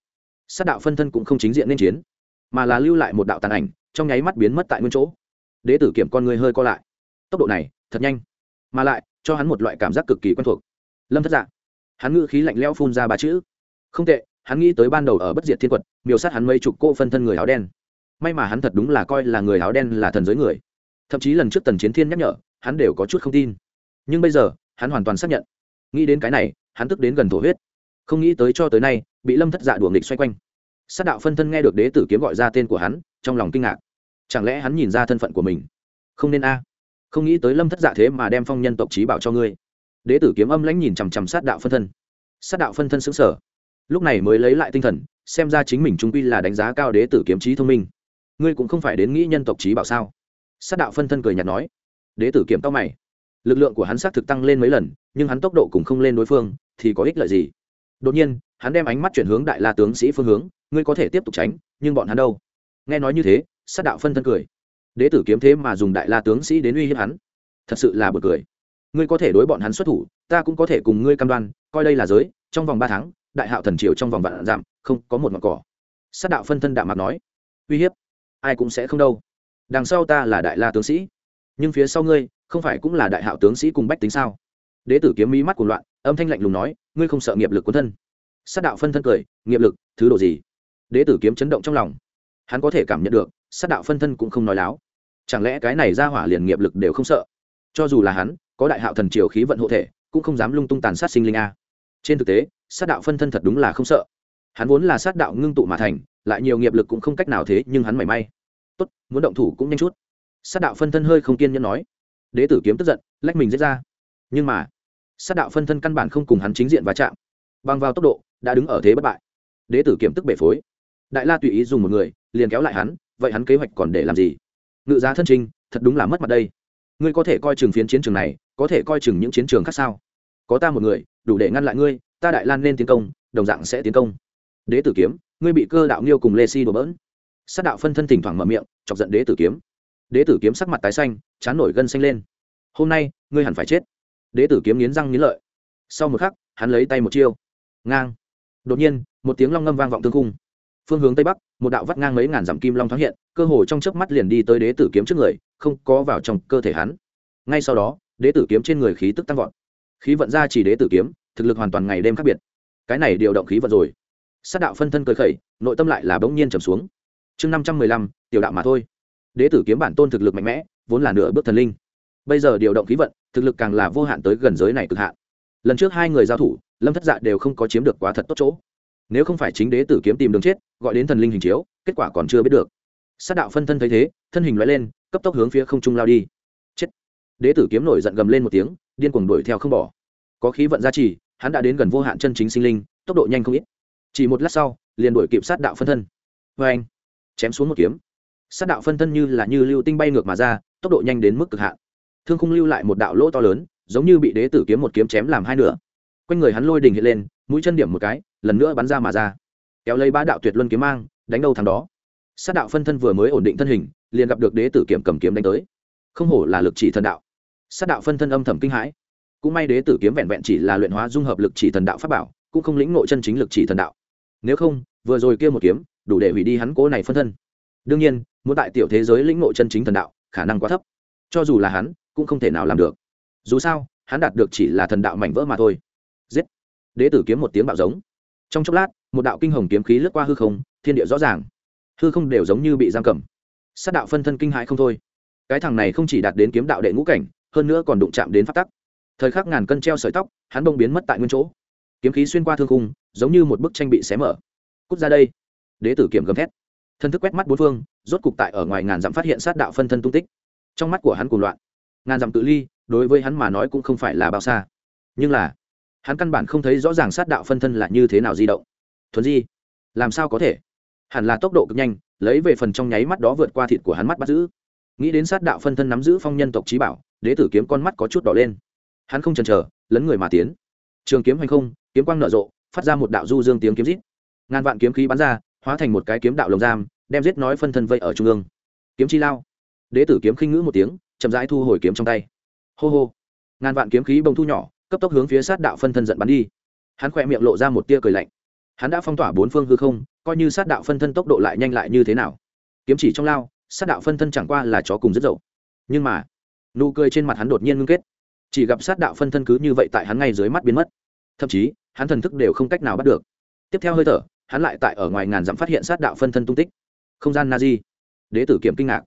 [SPEAKER 1] Sát đạo phân thân cũng không chính diện nên chiến, mà là lưu lại một đạo tàn ảnh, trong nháy mắt biến mất tại nguyên chỗ. Đế tử kiểm con người hơi co lại. Tốc độ này, thật nhanh mà lại cho hắn một loại cảm giác cực kỳ quen thuộc. Lâm thất dạ. Hắn ngữ khí lạnh lẽo phun ra ba chữ. Không tệ, hắn nghĩ tới ban đầu ở bất diệt thiên quật, miêu sát hắn mấy chục cô phân thân người áo đen. May mà hắn thật đúng là coi là người áo đen là thần giới người. Thậm chí lần trước tần chiến thiên nhắc nhở, hắn đều có chút không tin. Nhưng bây giờ, hắn hoàn toàn xác nhận. Nghĩ đến cái này, hắn tức đến gần thổ huyết. Không nghĩ tới cho tới nay, bị lâm thất dạ đuồng địch xoay quanh. Sát đạo phân thân nghe được đế tử kiếm gọi ra tên của hắn, trong lòng kinh ngạc. Chẳng lẽ hắn nhìn ra thân phận của mình? Không nên a không nghĩ tới lâm thất dạ thế mà đem phong nhân tộc trí bảo cho ngươi. Đế tử kiếm âm lãnh nhìn chằm chằm sát đạo phân thân. Sát đạo phân thân xứng sở lúc này mới lấy lại tinh thần, xem ra chính mình trung quy là đánh giá cao đế tử kiếm trí thông minh. Ngươi cũng không phải đến nghĩ nhân tộc trí bảo sao? Sát đạo phân thân cười nhạt nói. Đế tử kiếm tao mày. Lực lượng của hắn xác thực tăng lên mấy lần, nhưng hắn tốc độ cũng không lên đối phương, thì có ích lợi gì? Đột nhiên, hắn đem ánh mắt chuyển hướng đại la tướng sĩ phương hướng, ngươi có thể tiếp tục tránh, nhưng bọn hắn đâu? Nghe nói như thế, sát đạo phân thân cười đế tử kiếm thế mà dùng đại la tướng sĩ đến uy hiếp hắn. Thật sự là bực cười. Ngươi có thể đối bọn hắn xuất thủ, ta cũng có thể cùng ngươi cam đoan, coi đây là giới, trong vòng ba tháng, đại hạo thần triều trong vòng vạn giảm không có một mặt cỏ. Sát đạo phân thân đạo mặt nói, uy hiếp, ai cũng sẽ không đâu. Đằng sau ta là đại la tướng sĩ, nhưng phía sau ngươi, không phải cũng là đại hạo tướng sĩ cùng bách tính sao? Đế tử kiếm mỹ mắt của loạn, âm thanh lạnh lùng nói, ngươi không sợ nghiệp lực quân thân? Sát đạo phân thân cười, nghiệp lực, thứ đồ gì? Đế tử kiếm chấn động trong lòng. Hắn có thể cảm nhận được, sát đạo phân thân cũng không nói láo chẳng lẽ cái này ra hỏa liền nghiệp lực đều không sợ? Cho dù là hắn, có đại hạo thần triều khí vận hộ thể, cũng không dám lung tung tàn sát sinh linh a. Trên thực tế, sát đạo phân thân thật đúng là không sợ. Hắn vốn là sát đạo ngưng tụ mà thành, lại nhiều nghiệp lực cũng không cách nào thế, nhưng hắn mảy may. Tốt, muốn động thủ cũng nhanh chút. Sát đạo phân thân hơi không kiên nhẫn nói. Đế tử kiếm tức giận, lách mình giết ra. Nhưng mà, sát đạo phân thân căn bản không cùng hắn chính diện va chạm. Bằng vào tốc độ, đã đứng ở thế bất bại. Đế tử kiếm tức bể phối. Đại la tùy ý dùng một người, liền kéo lại hắn, vậy hắn kế hoạch còn để làm gì? Ngự giá thân trinh, thật đúng là mất mặt đây. Ngươi có thể coi chừng phiến chiến trường này, có thể coi chừng những chiến trường khác sao? Có ta một người, đủ để ngăn lại ngươi, ta đại lan nên tiến công, đồng dạng sẽ tiến công. Đế tử kiếm, ngươi bị cơ đạo nghiêu cùng lê si đổ bỡn. Sát đạo phân thân thỉnh thoảng mở miệng, chọc giận đế tử kiếm. Đế tử kiếm sắc mặt tái xanh, chán nổi gân xanh lên. Hôm nay, ngươi hẳn phải chết. Đế tử kiếm nghiến răng nghiến lợi. Sau một khắc, hắn lấy tay một chiêu. Ngang. Đột nhiên, một tiếng long ngâm vang vọng tương cung phương hướng tây bắc, một đạo vắt ngang mấy ngàn dặm kim long thoáng hiện, cơ hồ trong chớp mắt liền đi tới đế tử kiếm trước người, không có vào trong cơ thể hắn. Ngay sau đó, đế tử kiếm trên người khí tức tăng vọt. Khí vận ra chỉ đế tử kiếm, thực lực hoàn toàn ngày đêm khác biệt. Cái này điều động khí vận rồi. Sát đạo phân thân cười khẩy, nội tâm lại là bỗng nhiên trầm xuống. Chương năm trăm mười lăm, tiểu đạo mà thôi. Đế tử kiếm bản tôn thực lực mạnh mẽ, vốn là nửa bước thần linh. Bây giờ điều động khí vận, thực lực càng là vô hạn tới gần giới này cực hạn. Lần trước hai người giao thủ, lâm thất dạ đều không có chiếm được quá thật tốt chỗ nếu không phải chính đế tử kiếm tìm đường chết, gọi đến thần linh hình chiếu, kết quả còn chưa biết được. Sát đạo phân thân thấy thế, thân hình loại lên, cấp tốc hướng phía không trung lao đi. Chết. Đế tử kiếm nổi giận gầm lên một tiếng, điên cuồng đuổi theo không bỏ. Có khí vận gia trì, hắn đã đến gần vô hạn chân chính sinh linh, tốc độ nhanh không ít. Chỉ một lát sau, liền đuổi kịp sát đạo phân thân. Vê anh, chém xuống một kiếm. Sát đạo phân thân như là như lưu tinh bay ngược mà ra, tốc độ nhanh đến mức cực hạn. Thương không lưu lại một đạo lỗ to lớn, giống như bị đế tử kiếm một kiếm chém làm hai nửa. Quanh người hắn lôi đình hiện lên mũi chân điểm một cái, lần nữa bắn ra mà ra. Kéo lấy ba đạo tuyệt luân kiếm mang, đánh đâu thằng đó. Sát đạo phân thân vừa mới ổn định thân hình, liền gặp được đế tử kiểm cầm kiếm đánh tới. Không hổ là lực chỉ thần đạo. Sát đạo phân thân âm thầm kinh hãi. Cũng may đế tử kiếm vẹn vẹn chỉ là luyện hóa dung hợp lực chỉ thần đạo pháp bảo, cũng không lĩnh ngộ chân chính lực chỉ thần đạo. Nếu không, vừa rồi kia một kiếm, đủ để hủy đi hắn cố này phân thân. Đương nhiên, muốn tại tiểu thế giới lĩnh ngộ chân chính thần đạo, khả năng quá thấp. Cho dù là hắn, cũng không thể nào làm được. Dù sao, hắn đạt được chỉ là thần đạo mảnh vỡ mà thôi. Giết! Đế tử kiếm một tiếng bạo giống. Trong chốc lát, một đạo kinh hồng kiếm khí lướt qua hư không, thiên địa rõ ràng. Hư không đều giống như bị giam cầm. Sát đạo phân thân kinh hãi không thôi. Cái thằng này không chỉ đạt đến kiếm đạo đệ ngũ cảnh, hơn nữa còn đụng chạm đến phát tắc. Thời khắc ngàn cân treo sợi tóc, hắn bông biến mất tại nguyên chỗ. Kiếm khí xuyên qua thương khung, giống như một bức tranh bị xé mở. Cút ra đây. Đế tử kiểm gầm thét. Thân thức quét mắt bốn phương, rốt cục tại ở ngoài ngàn dặm phát hiện sát đạo phân thân tung tích. Trong mắt của hắn cuồng loạn. Ngàn dặm tự ly, đối với hắn mà nói cũng không phải là bao xa. Nhưng là hắn căn bản không thấy rõ ràng sát đạo phân thân là như thế nào di động. Thuần di, làm sao có thể? Hẳn là tốc độ cực nhanh, lấy về phần trong nháy mắt đó vượt qua thịt của hắn mắt bắt giữ. Nghĩ đến sát đạo phân thân nắm giữ phong nhân tộc trí bảo, đế tử kiếm con mắt có chút đỏ lên. Hắn không chần chờ, lấn người mà tiến. Trường kiếm hành không, kiếm quang nở rộ, phát ra một đạo du dương tiếng kiếm rít. Ngàn vạn kiếm khí bắn ra, hóa thành một cái kiếm đạo lồng giam, đem giết nói phân thân vây ở trung ương. Kiếm chi lao. Đế tử kiếm khinh ngữ một tiếng, chậm rãi thu hồi kiếm trong tay. Hô hô. Ngàn vạn kiếm khí bông thu nhỏ cấp tốc hướng phía sát đạo phân thân giận bắn đi. Hắn khỏe miệng lộ ra một tia cười lạnh. Hắn đã phong tỏa bốn phương hư không, coi như sát đạo phân thân tốc độ lại nhanh lại như thế nào. Kiếm chỉ trong lao, sát đạo phân thân chẳng qua là chó cùng rất dậu. Nhưng mà, nụ cười trên mặt hắn đột nhiên ngưng kết. Chỉ gặp sát đạo phân thân cứ như vậy tại hắn ngay dưới mắt biến mất. Thậm chí, hắn thần thức đều không cách nào bắt được. Tiếp theo hơi thở, hắn lại tại ở ngoài ngàn dặm phát hiện sát đạo phân thân tung tích. Không gian na di đế tử kiểm kinh ngạc.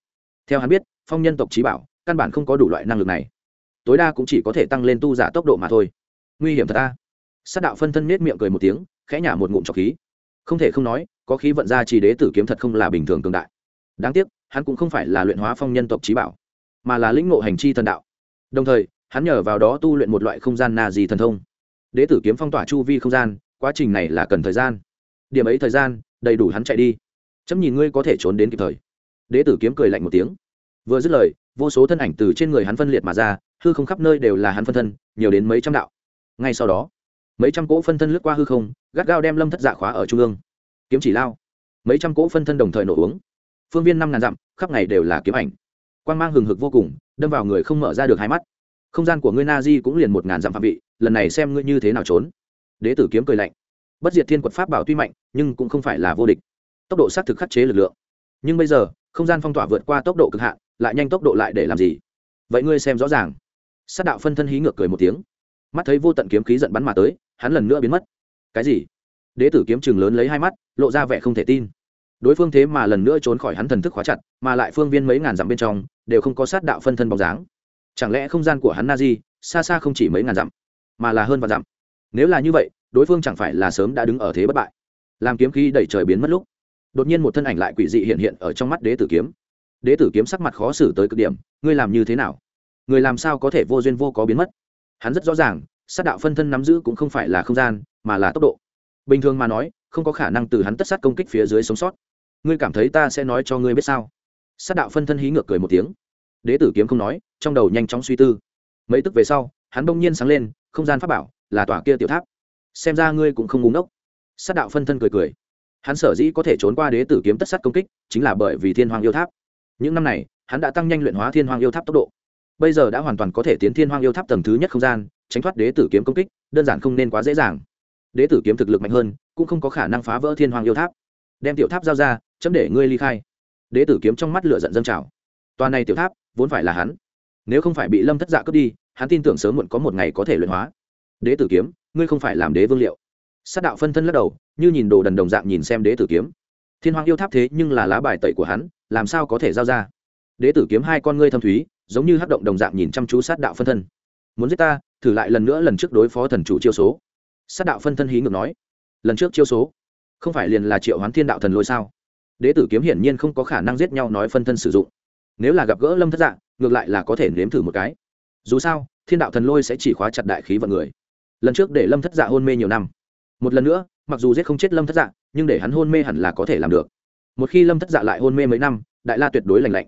[SPEAKER 1] Theo hắn biết, phong nhân tộc trí bảo, căn bản không có đủ loại năng lực này tối đa cũng chỉ có thể tăng lên tu giả tốc độ mà thôi. Nguy hiểm thật ta sát đạo phân thân nết miệng cười một tiếng, khẽ nhả một ngụm trọc khí. Không thể không nói, có khí vận ra chỉ đế tử kiếm thật không là bình thường cường đại. Đáng tiếc, hắn cũng không phải là luyện hóa phong nhân tộc trí bảo, mà là lĩnh ngộ hành chi thần đạo. Đồng thời, hắn nhờ vào đó tu luyện một loại không gian na gì thần thông. Đế tử kiếm phong tỏa chu vi không gian, quá trình này là cần thời gian. Điểm ấy thời gian, đầy đủ hắn chạy đi. Chấm nhìn ngươi có thể trốn đến kịp thời. Đế tử kiếm cười lạnh một tiếng. Vừa dứt lời, vô số thân ảnh từ trên người hắn phân liệt mà ra hư không khắp nơi đều là hắn phân thân, nhiều đến mấy trăm đạo. Ngay sau đó, mấy trăm cỗ phân thân lướt qua hư không, gắt gao đem lâm thất dạ khóa ở trung ương. Kiếm chỉ lao. Mấy trăm cỗ phân thân đồng thời nổ uống. Phương viên năm ngàn dặm, khắp ngày đều là kiếm ảnh. Quan g mang hừng hực vô cùng, đâm vào người không mở ra được hai mắt. Không gian của ngươi na di cũng liền một ngàn dặm phạm vị, lần này xem ngươi như thế nào trốn. Đế tử kiếm cười lạnh. Bất diệt thiên quật pháp bảo tuy mạnh, nhưng cũng không phải là vô địch. Tốc độ xác thực khắc chế lực lượng. Nhưng bây giờ, không gian phong tỏa vượt qua tốc độ cực hạn, lại nhanh tốc độ lại để làm gì? Vậy ngươi xem rõ ràng sát đạo phân thân hí ngược cười một tiếng. Mắt thấy vô tận kiếm khí giận bắn mà tới, hắn lần nữa biến mất. Cái gì? Đế tử kiếm chừng lớn lấy hai mắt, lộ ra vẻ không thể tin. Đối phương thế mà lần nữa trốn khỏi hắn thần thức khóa chặt, mà lại phương viên mấy ngàn dặm bên trong, đều không có sát đạo phân thân bóng dáng. Chẳng lẽ không gian của hắn na di xa xa không chỉ mấy ngàn dặm, mà là hơn vạn dặm? Nếu là như vậy, đối phương chẳng phải là sớm đã đứng ở thế bất bại? Làm kiếm khí đẩy trời biến mất lúc, đột nhiên một thân ảnh lại quỷ dị hiện hiện ở trong mắt đế tử kiếm. Đế tử kiếm sắc mặt khó xử tới cực điểm, ngươi làm như thế nào? Người làm sao có thể vô duyên vô có biến mất? Hắn rất rõ ràng, sát đạo phân thân nắm giữ cũng không phải là không gian, mà là tốc độ. Bình thường mà nói, không có khả năng từ hắn tất sát công kích phía dưới sống sót. Ngươi cảm thấy ta sẽ nói cho ngươi biết sao? Sát đạo phân thân hí ngược cười một tiếng. Đế tử kiếm không nói, trong đầu nhanh chóng suy tư. Mấy tức về sau, hắn bỗng nhiên sáng lên, không gian pháp bảo là tòa kia tiểu tháp. Xem ra ngươi cũng không ngúng ốc sát đạo phân thân cười cười. Hắn sở dĩ có thể trốn qua đế tử kiếm tất sát công kích, chính là bởi vì thiên hoàng yêu tháp. Những năm này, hắn đã tăng nhanh luyện hóa thiên hoàng yêu tháp tốc độ bây giờ đã hoàn toàn có thể tiến thiên hoàng yêu tháp tầng thứ nhất không gian, tránh thoát đế tử kiếm công kích, đơn giản không nên quá dễ dàng. Đế tử kiếm thực lực mạnh hơn, cũng không có khả năng phá vỡ thiên hoàng yêu tháp. Đem tiểu tháp giao ra, chấm để ngươi ly khai. Đế tử kiếm trong mắt lửa giận dâng trào. Toàn này tiểu tháp, vốn phải là hắn. Nếu không phải bị lâm thất dạ cướp đi, hắn tin tưởng sớm muộn có một ngày có thể luyện hóa. Đế tử kiếm, ngươi không phải làm đế vương liệu. Sát đạo phân thân lắc đầu, như nhìn đồ đần đồng dạng nhìn xem đế tử kiếm. Thiên hoàng yêu tháp thế nhưng là lá bài tẩy của hắn, làm sao có thể giao ra? Đế tử kiếm hai con ngươi thâm thúy giống như hắc động đồng dạng nhìn chăm chú sát đạo phân thân. Muốn giết ta, thử lại lần nữa lần trước đối phó thần chủ chiêu số. Sát đạo phân thân hí ngược nói, lần trước chiêu số, không phải liền là triệu hoán thiên đạo thần lôi sao? Đế tử kiếm hiển nhiên không có khả năng giết nhau nói phân thân sử dụng. Nếu là gặp gỡ lâm thất dạng ngược lại là có thể nếm thử một cái. Dù sao, thiên đạo thần lôi sẽ chỉ khóa chặt đại khí vận người. Lần trước để lâm thất dạ hôn mê nhiều năm. Một lần nữa, mặc dù giết không chết lâm thất dạ nhưng để hắn hôn mê hẳn là có thể làm được. Một khi lâm thất dạ lại hôn mê mấy năm, đại la tuyệt đối lành lạnh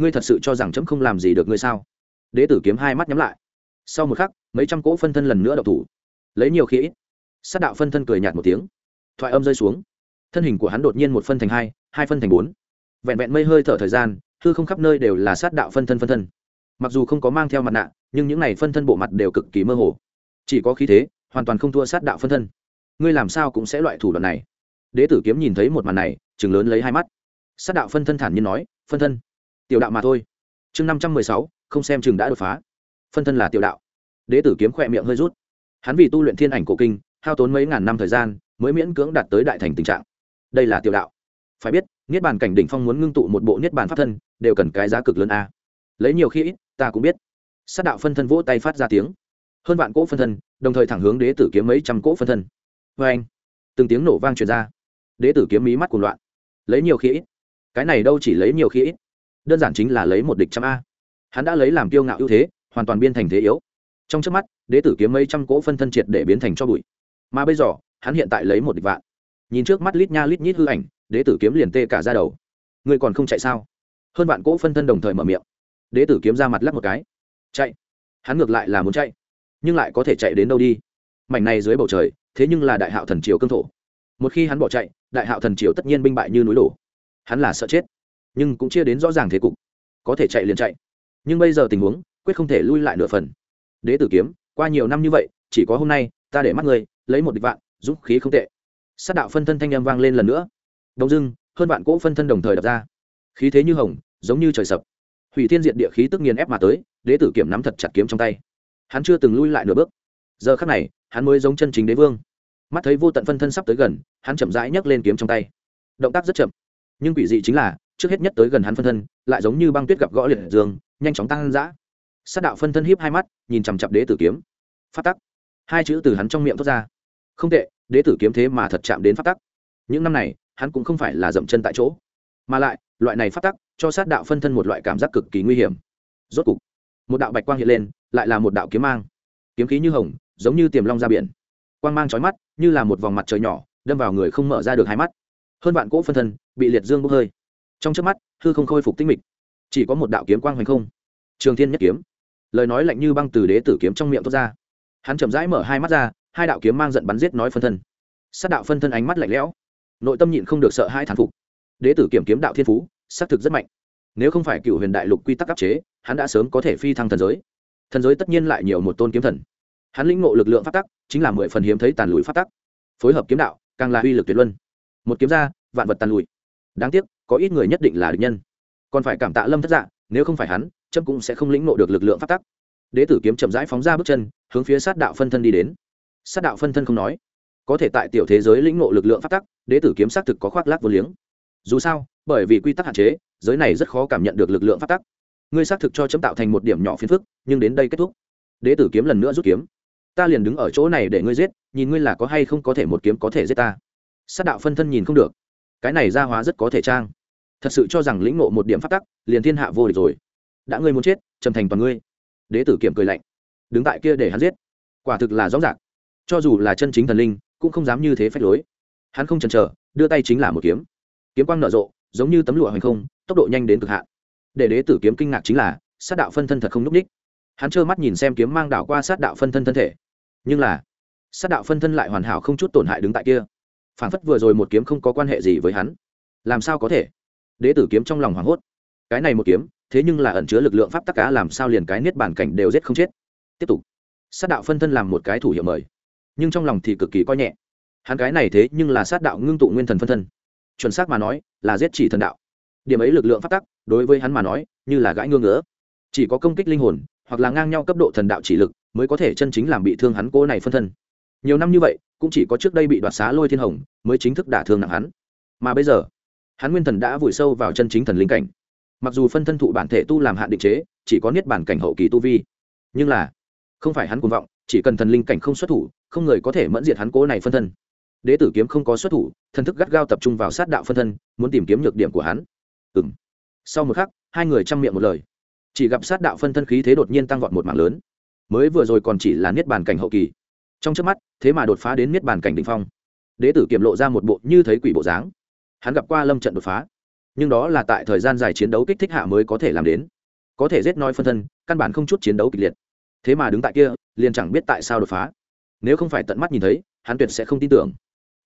[SPEAKER 1] ngươi thật sự cho rằng chấm không làm gì được ngươi sao? Đế tử kiếm hai mắt nhắm lại. Sau một khắc, mấy trăm cỗ phân thân lần nữa đậu thủ. Lấy nhiều khí ít. Sát đạo phân thân cười nhạt một tiếng. Thoại âm rơi xuống. Thân hình của hắn đột nhiên một phân thành hai hai phân thành bốn. Vẹn vẹn mây hơi thở thời gian, hư không khắp nơi đều là sát đạo phân thân phân thân. Mặc dù không có mang theo mặt nạ, nhưng những này phân thân bộ mặt đều cực kỳ mơ hồ. Chỉ có khí thế, hoàn toàn không thua sát đạo phân thân. Ngươi làm sao cũng sẽ loại thủ đoạn này? Đế tử kiếm nhìn thấy một màn này, chừng lớn lấy hai mắt. Sát đạo phân thân thản nhiên nói, phân thân tiểu đạo mà thôi. Chương năm trăm mười sáu, không xem chừng đã đột phá. Phân thân là tiểu đạo. Đế tử kiếm khỏe miệng hơi rút. Hắn vì tu luyện thiên ảnh cổ kinh, hao tốn mấy ngàn năm thời gian, mới miễn cưỡng đạt tới đại thành tình trạng. Đây là tiểu đạo. Phải biết, niết bàn cảnh đỉnh phong muốn ngưng tụ một bộ niết bàn pháp thân, đều cần cái giá cực lớn a. Lấy nhiều khi ít, ta cũng biết. Sát đạo phân thân vỗ tay phát ra tiếng. Hơn vạn cỗ phân thân, đồng thời thẳng hướng đế tử kiếm mấy trăm cỗ phân thân. Vê anh, từng tiếng nổ vang truyền ra. Đế tử kiếm mí mắt cuồng loạn. Lấy nhiều khi ít. Cái này đâu chỉ lấy nhiều khi ít đơn giản chính là lấy một địch trăm a. Hắn đã lấy làm kiêu ngạo ưu thế, hoàn toàn biên thành thế yếu. Trong trước mắt, đế tử kiếm mấy trăm cỗ phân thân triệt để biến thành cho bụi. Mà bây giờ, hắn hiện tại lấy một địch vạn. Nhìn trước mắt lít nha lít nhít hư ảnh, đế tử kiếm liền tê cả ra đầu. Người còn không chạy sao? Hơn vạn cỗ phân thân đồng thời mở miệng. Đế tử kiếm ra mặt lắp một cái. Chạy. Hắn ngược lại là muốn chạy, nhưng lại có thể chạy đến đâu đi? Mảnh này dưới bầu trời, thế nhưng là đại hạo thần triều cương thổ. Một khi hắn bỏ chạy, đại hạo thần triều tất nhiên binh bại như núi đổ. Hắn là sợ chết nhưng cũng chia đến rõ ràng thế cục. Có thể chạy liền chạy. Nhưng bây giờ tình huống, quyết không thể lui lại nửa phần. Đế tử kiếm, qua nhiều năm như vậy, chỉ có hôm nay, ta để mắt người lấy một địch vạn, dũng khí không tệ. Sát đạo phân thân thanh â m vang lên lần nữa. Đông dưng hơn vạn cỗ phân thân đồng thời đập ra. Khí thế như hồng, giống như trời sập. Hủy thiên diện địa khí tức nghiền ép mà tới, đế tử kiểm nắm thật chặt kiếm trong tay. Hắn chưa từng lui lại nửa bước. Giờ khắc này, hắn mới giống chân chính đế vương. Mắt thấy vô tận phân thân sắp tới gần, hắn chậm rãi nhấc lên kiếm trong tay. Động tác rất chậm. Nhưng quỷ dị chính là trước hết nhất tới gần hắn phân thân, lại giống như băng tuyết gặp gõ liệt dương, nhanh chóng tăng dã. Sát đạo phân thân hiếp hai mắt, nhìn chằm chặp đế tử kiếm. Phát tắc. Hai chữ từ hắn trong miệng thốt ra. Không tệ, đế tử kiếm thế mà thật chạm đến phát tắc. Những năm này, hắn cũng không phải là dậm chân tại chỗ. Mà lại, loại này phát tắc, cho sát đạo phân thân một loại cảm giác cực kỳ nguy hiểm. Rốt cục, một đạo bạch quang hiện lên, lại là một đạo kiếm mang. Kiếm khí như hồng, giống như tiềm long ra biển. Quang mang trói mắt, như là một vòng mặt trời nhỏ, đâm vào người không mở ra được hai mắt. Hơn vạn cỗ phân thân bị liệt dương bốc hơi trong trước mắt, hư không khôi phục tinh mịch. Chỉ có một đạo kiếm quang hoành không. Trường thiên nhất kiếm. Lời nói lạnh như băng từ đế tử kiếm trong miệng thoát ra. Hắn chậm rãi mở hai mắt ra, hai đạo kiếm mang giận bắn giết nói phân thân. Sát đạo phân thân ánh mắt lạnh lẽo. Nội tâm nhịn không được sợ hai thán phục. Đế tử kiểm kiếm đạo thiên phú xác thực rất mạnh. Nếu không phải cựu huyền đại lục quy tắc áp chế, hắn đã sớm có thể phi thăng thần giới. Thần giới tất nhiên lại nhiều một tôn kiếm thần. Hắn lĩnh ngộ lực lượng phát tắc, chính là mười phần hiếm thấy tàn lùi phát tắc. Phối hợp kiếm đạo, càng là uy lực tuyệt luân. Một kiếm ra, vạn vật tàn lùi đáng tiếc có ít người nhất định là địch nhân. Còn phải cảm tạ lâm thất dạ nếu không phải hắn trâm cũng sẽ không lĩnh ngộ được lực lượng phát tắc. Đế tử kiếm chậm rãi phóng ra bước chân, hướng phía sát đạo phân thân đi đến. Sát đạo phân thân không nói, có thể tại tiểu thế giới lĩnh ngộ lực lượng phát tắc, đế tử kiếm xác thực có khoác lác vô liếng. Dù sao, bởi vì quy tắc hạn chế, giới này rất khó cảm nhận được lực lượng phát tắc. Ngươi xác thực cho chấm tạo thành một điểm nhỏ phiền phức, nhưng đến đây kết thúc. Đế tử kiếm lần nữa rút kiếm. Ta liền đứng ở chỗ này để ngươi giết, nhìn ngươi là có hay không có thể một kiếm có thể giết ta. Sát đạo phân thân nhìn không được. Cái này ra hóa rất có thể trang thật sự cho rằng lĩnh ngộ một điểm phát tắc, liền thiên hạ vô địch rồi. Đã ngươi muốn chết, trầm thành toàn ngươi. Đế tử kiểm cười lạnh. Đứng tại kia để hắn giết. Quả thực là rõ ràng. Cho dù là chân chính thần linh, cũng không dám như thế phách lối. Hắn không chần chờ, đưa tay chính là một kiếm. Kiếm quang nở rộ, giống như tấm lụa hành không, tốc độ nhanh đến cực hạn. Để đế tử kiếm kinh ngạc chính là, sát đạo phân thân thật không n ú c ních. Hắn trơ mắt nhìn xem kiếm mang đảo qua sát đạo phân thân thân thể. Nhưng là, sát đạo phân thân lại hoàn hảo không chút tổn hại đứng tại kia. Phản phất vừa rồi một kiếm không có quan hệ gì với hắn. Làm sao có thể? Đế tử kiếm trong lòng hoảng hốt. Cái này một kiếm, thế nhưng là ẩn chứa lực lượng pháp tắc cá làm sao liền cái niết bản cảnh đều giết không chết. Tiếp tục. Sát đạo phân thân làm một cái thủ hiệu mời, nhưng trong lòng thì cực kỳ coi nhẹ. Hắn cái này thế nhưng là sát đạo ngưng tụ nguyên thần phân thân. Chuẩn xác mà nói, là giết chỉ thần đạo. Điểm ấy lực lượng pháp tắc, đối với hắn mà nói, như là gãi ngương ngỡ chỉ có công kích linh hồn, hoặc là ngang nhau cấp độ thần đạo chỉ lực, mới có thể chân chính làm bị thương hắn cô này phân thân. Nhiều năm như vậy, cũng chỉ có trước đây bị đoạt xá lôi thiên hồng, mới chính thức đả thương nặng hắn. Mà bây giờ hắn nguyên thần đã vùi sâu vào chân chính thần linh cảnh. Mặc dù phân thân thụ bản thể tu làm hạn định chế, chỉ có niết bản cảnh hậu kỳ tu vi. Nhưng là, không phải hắn cuồng vọng, chỉ cần thần linh cảnh không xuất thủ, không người có thể mẫn diệt hắn cố này phân thân. Đế tử kiếm không có xuất thủ, thần thức gắt gao tập trung vào sát đạo phân thân, muốn tìm kiếm nhược điểm của hắn. Ừ m sau một khắc, hai người chăm miệng một lời. Chỉ gặp sát đạo phân thân khí thế đột nhiên tăng vọt một mạng lớn. Mới vừa rồi còn chỉ là niết bàn cảnh hậu kỳ. Trong trước mắt, thế mà đột phá đến niết bàn cảnh đ ỉ n h phong. Đế tử kiểm lộ ra một bộ như thấy quỷ bộ dáng hắn gặp qua lâm trận đột phá. Nhưng đó là tại thời gian dài chiến đấu kích thích hạ mới có thể làm đến. Có thể giết nói phân thân, căn bản không chút chiến đấu kịch liệt. Thế mà đứng tại kia, liền chẳng biết tại sao đột phá. Nếu không phải tận mắt nhìn thấy, hắn tuyệt sẽ không tin tưởng.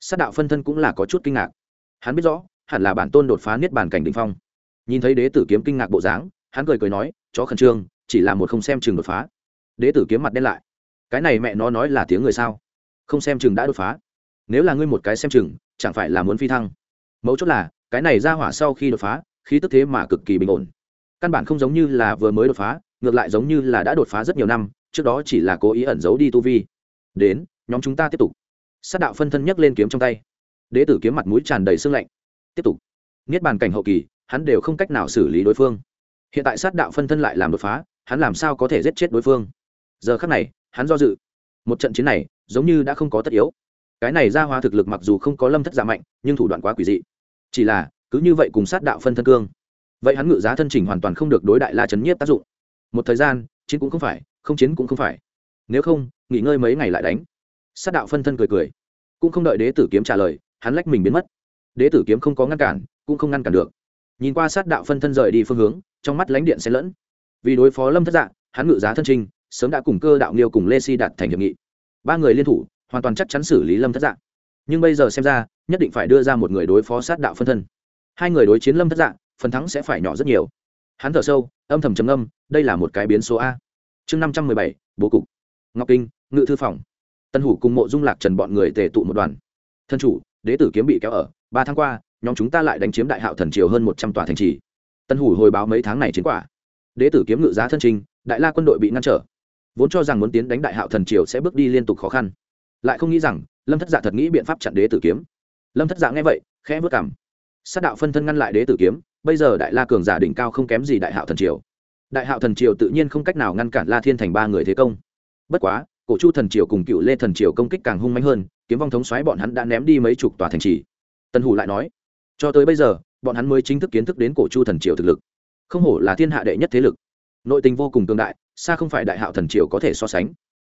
[SPEAKER 1] Sát đạo phân thân cũng là có chút kinh ngạc. Hắn biết rõ, hẳn là bản tôn đột phá niết bàn cảnh đ ỉ n h phong. Nhìn thấy đế tử kiếm kinh ngạc bộ dáng, hắn cười cười nói, chó khẩn trương, chỉ là một không xem chừng đột phá. Đế tử kiếm mặt đen lại. Cái này mẹ nó nói là tiếng người sao? Không xem chừng đã đột phá. Nếu là ngươi một cái xem chừng, chẳng phải là muốn phi thăng mấu chốt là, cái này ra hỏa sau khi đột phá, khí tức thế mà cực kỳ bình ổn. Căn bản không giống như là vừa mới đột phá, ngược lại giống như là đã đột phá rất nhiều năm, trước đó chỉ là cố ý ẩn giấu đi tu vi. Đến, nhóm chúng ta tiếp tục. Sát đạo phân thân nhấc lên kiếm trong tay. Đế tử kiếm mặt mũi tràn đầy sương lạnh. Tiếp tục. Niết bàn cảnh hậu kỳ, hắn đều không cách nào xử lý đối phương. Hiện tại sát đạo phân thân lại làm đột phá, hắn làm sao có thể giết chết đối phương? Giờ khắc này, hắn do dự. Một trận chiến này, giống như đã không có tất yếu. Cái này ra hóa thực lực mặc dù không có lâm thất giả mạnh, nhưng thủ đoạn quá quỷ dị chỉ là, cứ như vậy cùng sát đạo phân thân cương. Vậy hắn ngự giá thân trình hoàn toàn không được đối đại la chấn nhiếp tác dụng. Một thời gian, chiến cũng không phải, không chiến cũng không phải. Nếu không, nghỉ ngơi mấy ngày lại đánh. Sát đạo phân thân cười cười. Cũng không đợi đế tử kiếm trả lời, hắn lách mình biến mất. Đế tử kiếm không có ngăn cản, cũng không ngăn cản được. Nhìn qua sát đạo phân thân rời đi phương hướng, trong mắt lánh điện xen lẫn. Vì đối phó lâm thất dạng hắn ngự giá thân trinh sớm đã cùng cơ đạo nghiêu cùng lê si đạt thành hiệp nghị. Ba người liên thủ, hoàn toàn chắc chắn xử lý lâm thất dạng nhưng bây giờ xem ra, nhất định phải đưa ra một người đối phó sát đạo phân thân. Hai người đối chiến lâm thất dạng phần thắng sẽ phải nhỏ rất nhiều. Hắn thở sâu, âm thầm trầm âm đây là một cái biến số a. Chương năm trăm mười bảy, bố cục. Ngọc kinh, ngự thư phòng. Tân hủ cùng mộ dung lạc trần bọn người tề tụ một đoàn. Thân chủ, đế tử kiếm bị kéo ở, ba tháng qua, nhóm chúng ta lại đánh chiếm đại hạo thần triều hơn một trăm tòa thành trì. Tân hủ hồi báo mấy tháng này chiến quả. Đế tử kiếm ngự giá thân trình, đại la quân đội bị ngăn trở. Vốn cho rằng muốn tiến đánh đại hạo thần triều sẽ bước đi liên tục khó khăn. Lại không nghĩ rằng lâm thất dạ thật nghĩ biện pháp chặn đế tử kiếm. Lâm thất dạ nghe vậy, khẽ vớt cảm sát đạo phân thân ngăn lại đế tử kiếm, bây giờ đại la cường giả đỉnh cao không kém gì đại hạo thần triều. Đại hạo thần triều tự nhiên không cách nào ngăn cản la thiên thành ba người thế công. Bất quá, cổ chu thần triều cùng cựu lê thần triều công kích càng hung mạnh hơn, kiếm vong thống xoáy bọn hắn đã ném đi mấy chục tòa thành trì. Tân hủ lại nói, cho tới bây giờ, bọn hắn mới chính thức kiến thức đến cổ chu thần triều thực lực. Không hổ là thiên hạ đệ nhất thế lực. Nội tình vô cùng tương đại, xa không phải đại hạo thần triều có thể so sánh.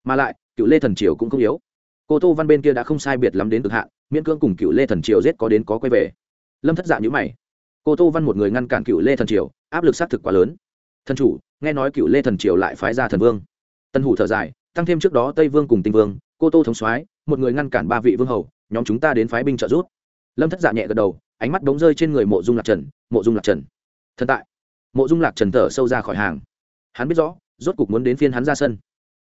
[SPEAKER 1] Mà lại, cựu lê thần triều cũng không yếu cô tô văn bên kia đã không sai biệt lắm đến cực hạn, miễn cưỡng cùng cựu lê thần triều giết có đến có quay về. Lâm thất dạ nhữ mày. Cô tô văn một người ngăn cản cựu lê thần triều, áp lực xác thực quá lớn. Thần chủ, nghe nói cựu lê thần triều lại phái ra thần vương. Tân hủ thở dài, tăng thêm trước đó tây vương cùng tinh vương, cô tô thống soái, một người ngăn cản ba vị vương hầu, nhóm chúng ta đến phái binh trợ giúp. Lâm thất dạ nhẹ gật đầu, ánh mắt bóng rơi trên người mộ dung lạc trần, mộ dung lạc trần. Thần tại. Mộ dung lạc trần thở sâu ra khỏi hàng. Hắn biết rõ, rốt cục muốn đến phiên hắn ra sân.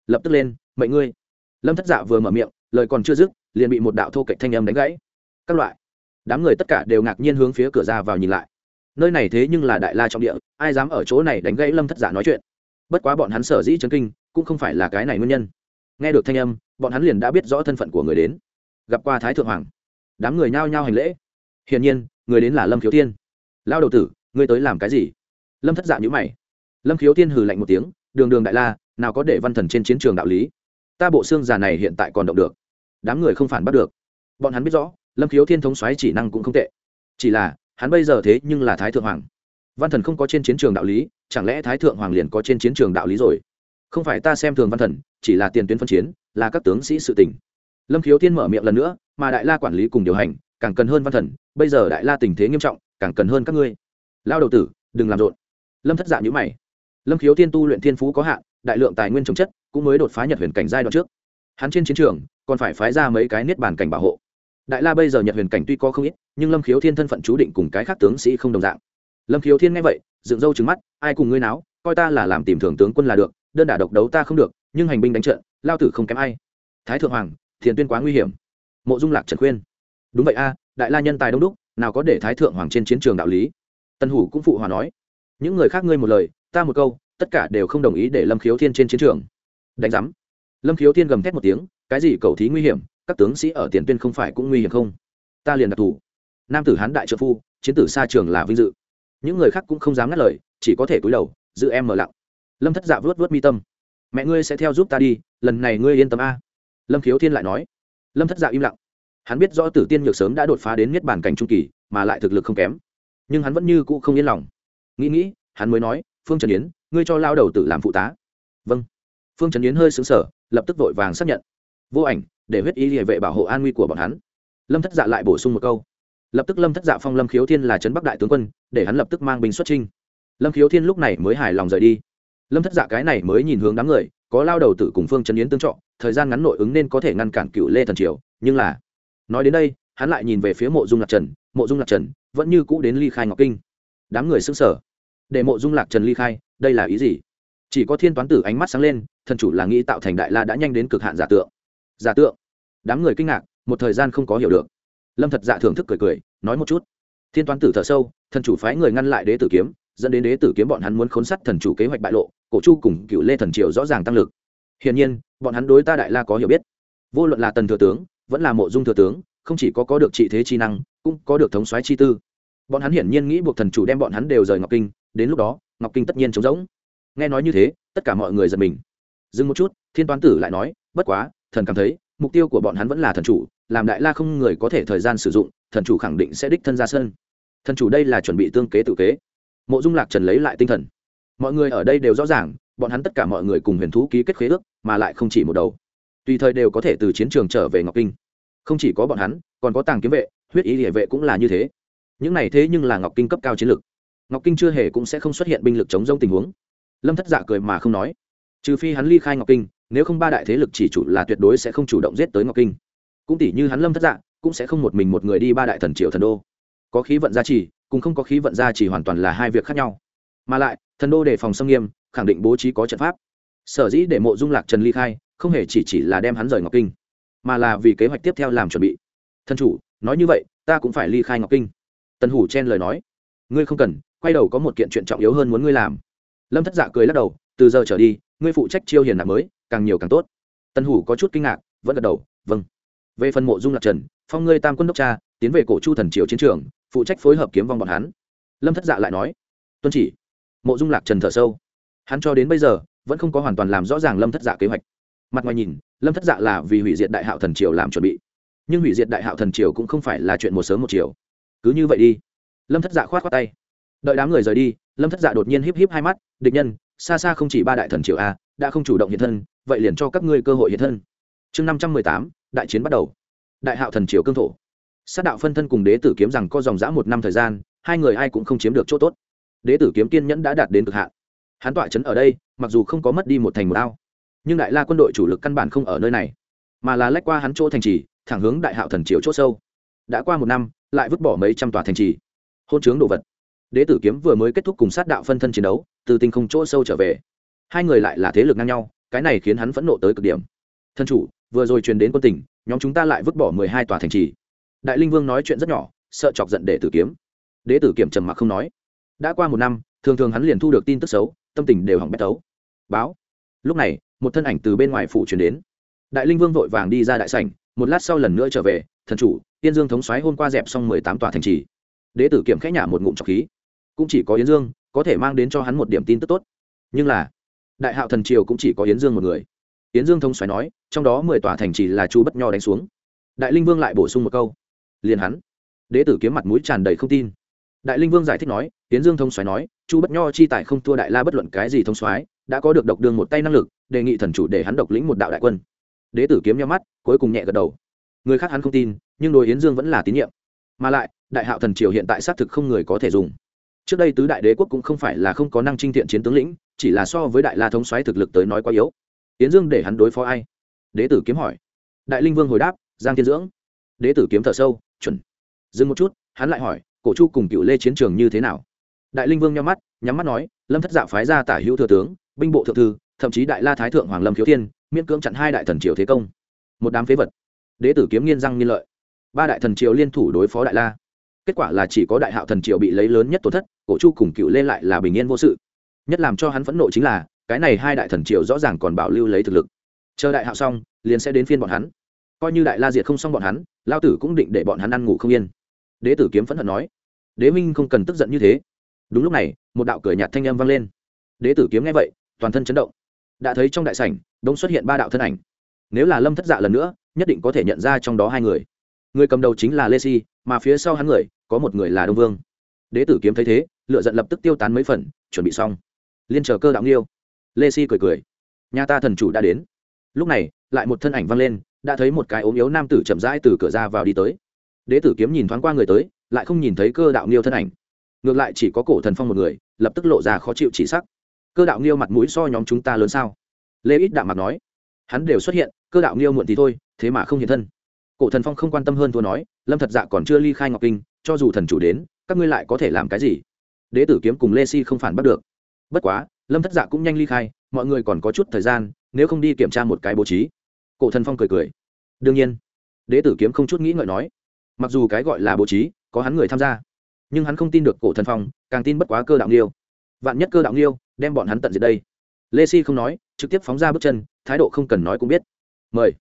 [SPEAKER 1] Lập tức lên, mệnh ngươi. Lâm thất dạ vừa mở miệng lời còn chưa dứt, liền bị một đạo thô cạnh thanh âm đánh gãy. Các loại, đám người tất cả đều ngạc nhiên hướng phía cửa ra vào nhìn lại. Nơi này thế nhưng là đại la trọng địa, ai dám ở chỗ này đánh gãy lâm thất dạ nói chuyện? Bất quá bọn hắn sở dĩ chấn kinh, cũng không phải là cái này nguyên nhân. Nghe được thanh âm, bọn hắn liền đã biết rõ thân phận của người đến. Gặp qua thái thượng hoàng, đám người nhao nhao hành lễ. Hiển nhiên, người đến là lâm khiếu tiên lao đầu tử, ngươi tới làm cái gì? Lâm thất dạ nhữ mày. Lâm khiếu tiên hừ lạnh một tiếng, đường đường đại la, nào có để văn thần trên chiến trường đạo lý? Ta bộ xương già này hiện tại còn động được đám người không phản bắt được. Bọn hắn biết rõ, lâm khiếu thiên thống xoáy chỉ năng cũng không tệ. Chỉ là, hắn bây giờ thế nhưng là thái thượng hoàng. Văn thần không có trên chiến trường đạo lý, chẳng lẽ thái thượng hoàng liền có trên chiến trường đạo lý rồi? Không phải ta xem thường văn thần, chỉ là tiền tuyến phân chiến, là các tướng sĩ sự tỉnh lâm khiếu thiên mở miệng lần nữa, mà đại la quản lý cùng điều hành, càng cần hơn văn thần, bây giờ đại la tình thế nghiêm trọng, càng cần hơn các ngươi. Lao đầu tử, đừng làm rộn. Lâm thất dạ nhữ mày. Lâm khiếu thiên tu luyện thiên phú có hạn, đại lượng tài nguyên trồng chất, cũng mới đột phá nhật huyền cảnh giai đoạn trước. Hắn trên chiến trường còn phải phái ra mấy cái niết bàn cảnh bảo hộ. Đại la bây giờ nhật huyền cảnh tuy có không ít, nhưng lâm khiếu thiên thân phận chú định cùng cái khác tướng sĩ không đồng dạng. Lâm khiếu thiên nghe vậy, dựng râu trứng mắt, ai cùng ngươi náo, coi ta là làm tìm thường tướng quân là được, đơn đả độc đấu ta không được, nhưng hành binh đánh trận, lao tử không kém ai. Thái thượng hoàng, thiền tuyên quá nguy hiểm. Mộ dung lạc trần khuyên, đúng vậy a, đại la nhân tài đông đúc, nào có để thái thượng hoàng trên chiến trường đạo lý. Tân hủ cũng phụ hòa nói, những người khác ngươi một lời, ta một câu, tất cả đều không đồng ý để lâm khiếu thiên trên chiến trường. Đánh giám, lâm khiếu thiên gầm thét một tiếng cái gì cầu thí nguy hiểm, các tướng sĩ ở tiền tuyên không phải cũng nguy hiểm không? Ta liền đặc thù. Nam tử hán đại trợ phu, chiến tử xa trường là vinh dự. Những người khác cũng không dám ngắt lời, chỉ có thể cúi đầu, giữ em mở lặng. Lâm thất dạ vớt vớt mi tâm. Mẹ ngươi sẽ theo giúp ta đi, lần này ngươi yên tâm a. Lâm khiếu thiên lại nói. Lâm thất dạ im lặng. Hắn biết rõ tử tiên nhược sớm đã đột phá đến niết bàn cảnh trung kỳ, mà lại thực lực không kém. Nhưng hắn vẫn như cũ không yên lòng. Nghĩ nghĩ, hắn mới nói, phương trần yến, ngươi cho lao đầu tử làm phụ tá. Vâng. Phương trần yến hơi xứng sở lập tức vội vàng xác nhận vô ảnh, để huyết y địa vệ bảo hộ an nguy của bọn hắn. Lâm thất dạ lại bổ sung một câu. Lập tức lâm thất dạ phong lâm khiếu thiên là trấn bắc đại tướng quân, để hắn lập tức mang binh xuất trinh lâm khiếu thiên lúc này mới hài lòng rời đi. Lâm thất dạ cái này mới nhìn hướng đám người, có lao đầu tử cùng phương trấn yến tương trọ thời gian ngắn nội ứng nên có thể ngăn cản cựu lê thần triều, nhưng là, nói đến đây, hắn lại nhìn về phía mộ dung lạc trần, mộ dung lạc trần vẫn như cũ đến ly khai ngọc kinh. Đám người xứng sở để mộ dung lạc trần ly khai, đây là ý gì? Chỉ có thiên toán tử ánh mắt sáng lên, thần chủ là nghĩ tạo thành đại la đã nhanh đến cực hạn giả tượng giả tượng. Đám người kinh ngạc, một thời gian không có hiểu được. Lâm thật dạ thưởng thức cười cười, nói một chút. Thiên toán tử thở sâu, thần chủ phái người ngăn lại đế tử kiếm, dẫn đến đế tử kiếm bọn hắn muốn khốn sắt thần chủ kế hoạch bại lộ, cổ chu cùng cựu lê thần triều rõ ràng tăng lực. Hiển nhiên, bọn hắn đối ta đại la có hiểu biết. Vô luận là tần thừa tướng, vẫn là mộ dung thừa tướng, không chỉ có có được trị thế chi năng, cũng có được thống soái chi tư. Bọn hắn hiển nhiên nghĩ buộc thần chủ đem bọn hắn đều rời ngọc kinh, đến lúc đó, ngọc kinh tất nhiên trống rỗng. Nghe nói như thế, tất cả mọi người giật mình. Dừng một chút, thiên toán tử lại nói, bất quá thần cảm thấy, mục tiêu của bọn hắn vẫn là thần chủ, làm đại la không người có thể thời gian sử dụng, thần chủ khẳng định sẽ đích thân ra sân. Thần chủ đây là chuẩn bị tương kế tự kế. Mộ dung lạc trần lấy lại tinh thần. Mọi người ở đây đều rõ ràng, bọn hắn tất cả mọi người cùng huyền thú ký kết khế ước, mà lại không chỉ một đầu. Tùy thời đều có thể từ chiến trường trở về ngọc kinh. Không chỉ có bọn hắn, còn có tàng kiếm vệ, huyết ý địa vệ cũng là như thế. Những này thế nhưng là ngọc kinh cấp cao chiến lược. Ngọc kinh chưa hề cũng sẽ không xuất hiện binh lực chống rông tình huống. Lâm thất dạ cười mà không nói. Trừ phi hắn ly khai ngọc kinh nếu không ba đại thế lực chỉ chủ là tuyệt đối sẽ không chủ động giết tới ngọc kinh. Cũng tỷ như hắn lâm thất dạ cũng sẽ không một mình một người đi ba đại thần triều thần đô. Có khí vận gia trì, cùng không có khí vận gia trì hoàn toàn là hai việc khác nhau. Mà lại, thần đô đề phòng xâm nghiêm, khẳng định bố trí có trận pháp. Sở dĩ để mộ dung lạc trần ly khai, không hề chỉ chỉ là đem hắn rời ngọc kinh, mà là vì kế hoạch tiếp theo làm chuẩn bị. Thân chủ, nói như vậy, ta cũng phải ly khai ngọc kinh. Tần hủ chen lời nói. Ngươi không cần, quay đầu có một kiện chuyện trọng yếu hơn muốn ngươi làm. Lâm thất dạ cười lắc đầu, từ giờ trở đi, ngươi phụ trách chiêu hiền nạp mới càng nhiều càng tốt. Tân hủ có chút kinh ngạc, vẫn gật đầu vâng. Về phần mộ dung lạc trần, phong ngươi tam quân đốc cha, tiến về cổ chu thần triều chiến trường, phụ trách phối hợp kiếm vong bọn hắn. Lâm thất dạ lại nói, tuân chỉ. Mộ dung lạc trần thở sâu, hắn cho đến bây giờ, vẫn không có hoàn toàn làm rõ ràng lâm thất dạ kế hoạch. Mặt ngoài nhìn, lâm thất dạ là vì hủy diệt đại hạo thần triều làm chuẩn bị. Nhưng hủy diệt đại hạo thần triều cũng không phải là chuyện một sớm một chiều. Cứ như vậy đi. Lâm thất dạ khoát khoát tay. Đợi đám người rời đi, lâm thất dạ đột nhiên híp híp hai mắt, địch nhân, xa xa không chỉ ba đại thần triều a đã không chủ động hiện thân, vậy liền cho các ngươi cơ hội hiện thân. Chương năm trăm mười tám, đại chiến bắt đầu. Đại hạo thần triều cương thổ. Sát đạo phân thân cùng đế tử kiếm rằng có dòng dã một năm thời gian, hai người ai cũng không chiếm được chỗ tốt. Đế tử kiếm kiên nhẫn đã đạt đến cực hạn. Hắn tọa trấn ở đây, mặc dù không có mất đi một thành một ao, nhưng đại la quân đội chủ lực căn bản không ở nơi này, mà là lách qua hắn chỗ thành trì, thẳng hướng đại hạo thần triều c h ỗ sâu. Đã qua một năm, lại vứt bỏ mấy trăm tòa thành trì, hôn chướng đồ vật. Đế tử kiếm vừa mới kết thúc cùng sát đạo phân thân chiến đấu, từ tinh không chỗ sâu trở về hai người lại là thế lực ngang nhau, cái này khiến hắn phẫn nộ tới cực điểm. Thân chủ, vừa rồi truyền đến quân tỉnh nhóm chúng ta lại vứt bỏ mười hai tòa thành trì. Đại linh vương nói chuyện rất nhỏ, sợ chọc giận để tử kiếm. Đế tử kiểm trầm mặc không nói. Đã qua một năm, thường thường hắn liền thu được tin tức xấu, tâm tình đều hỏng bét tấu. Báo. Lúc này, một thân ảnh từ bên ngoài phủ truyền đến. Đại linh vương vội vàng đi ra đại sảnh, một lát sau lần nữa trở về, thần chủ, yên dương thống xoáy hôm qua dẹp xong mười tám tòa thành trì. Đế tử kiểm khẽ nhả một ngụm trọc khí. Cũng chỉ có yến dương, có thể mang đến cho hắn một điểm tin tức tốt. Nhưng là đại hạo thần triều cũng chỉ có yến dương một người. Yến dương thông xoáy nói, trong đó mười tòa thành trì là chu bất nho đánh xuống. Đại linh vương lại bổ sung một câu. Liền hắn. Đế tử kiếm mặt mũi tràn đầy không tin. Đại linh vương giải thích nói, yến dương thông xoáy nói, chu bất nho chi tại không thua đại la bất luận cái gì thông xoáy đã có được độc đường một tay năng lực, đề nghị thần chủ để hắn độc lĩnh một đạo đại quân. Đế tử kiếm nhau mắt, cuối cùng nhẹ gật đầu. Người khác hắn không tin, nhưng đối yến dương vẫn là tín nhiệm. Mà lại, đại hạo thần triều hiện tại xác thực không người có thể dùng. Trước đây tứ đại đế quốc cũng không phải là không có năng trinh thiện chiến tướng lĩnh chỉ là so với đại la thống xoáy thực lực tới nói quá yếu. Yến dương để hắn đối phó ai? Đế tử kiếm hỏi. Đại linh vương hồi đáp, giang thiên dưỡng. Đế tử kiếm thở sâu, chuẩn. Dừng một chút, hắn lại hỏi, cổ chu cùng cựu lê chiến trường như thế nào? Đại linh vương nhắm mắt nhắm mắt nói, lâm thất dạ phái ra tả hữu thừa tướng, binh bộ thượng thư, thậm chí đại la thái thượng hoàng lâm khiếu thiên, miễn cưỡng chặn hai đại thần triều thế công. Một đám phế vật. Đế tử kiếm nghiên răng nghiên lợi. Ba đại thần triều liên thủ đối phó đại la. Kết quả là chỉ có đại hạo thần triều bị lấy lớn nhất tổn thất, cổ chu cùng cựu lê lại là bình yên vô sự nhất làm cho hắn phẫn nộ chính là, cái này hai đại thần triều rõ ràng còn bảo lưu lấy thực lực. Chờ đại hạo xong, liền sẽ đến phiên bọn hắn. Coi như đại la diệt không xong bọn hắn, lao tử cũng định để bọn hắn ăn ngủ không yên. Đế tử kiếm phẫn hận nói, đế minh không cần tức giận như thế. Đúng lúc này, một đạo cười nhạt thanh âm vang lên. Đế tử kiếm nghe vậy, toàn thân chấn động. Đã thấy trong đại sảnh đông xuất hiện ba đạo thân ảnh. Nếu là lâm thất dạ lần nữa, nhất định có thể nhận ra trong đó hai người. Người cầm đầu chính là lê si, mà phía sau hắn người, có một người là đông vương. Đế tử kiếm thấy thế lựa giận lập tức tiêu tán mấy phần, chuẩn bị xong liên chờ cơ đạo nghiêu. Lê si cười cười. Nhà ta thần chủ đã đến. Lúc này, lại một thân ảnh văng lên, đã thấy một cái ốm yếu nam tử chậm rãi từ cửa ra vào đi tới. Đế tử kiếm nhìn thoáng qua người tới, lại không nhìn thấy cơ đạo nghiêu thân ảnh. Ngược lại chỉ có cổ thần phong một người, lập tức lộ ra khó chịu chỉ sắc. Cơ đạo nghiêu mặt mũi so nhóm chúng ta lớn sao? Lê ít đạm mặt nói. Hắn đều xuất hiện, cơ đạo nghiêu muộn thì thôi, thế mà không hiện thân. Cổ thần phong không quan tâm hơn thua nói, lâm thật dạ còn chưa ly khai ngọc kinh, cho dù thần chủ đến, các ngươi lại có thể làm cái gì? Đế tử kiếm cùng lê si không phản bắt được bất quá, lâm thất dạ cũng nhanh ly khai, mọi người còn có chút thời gian, nếu không đi kiểm tra một cái bố trí. Cổ thần phong cười cười. Đương nhiên, đế tử kiếm không chút nghĩ ngợi nói, mặc dù cái gọi là bố trí, có hắn người tham gia, nhưng hắn không tin được cổ thần phong, càng tin bất quá cơ đạo nghiêu. Vạn nhất cơ đạo nghiêu, đem bọn hắn tận diệt đây. Lê si không nói, trực tiếp phóng ra bước chân, thái độ không cần nói cũng biết. Mời.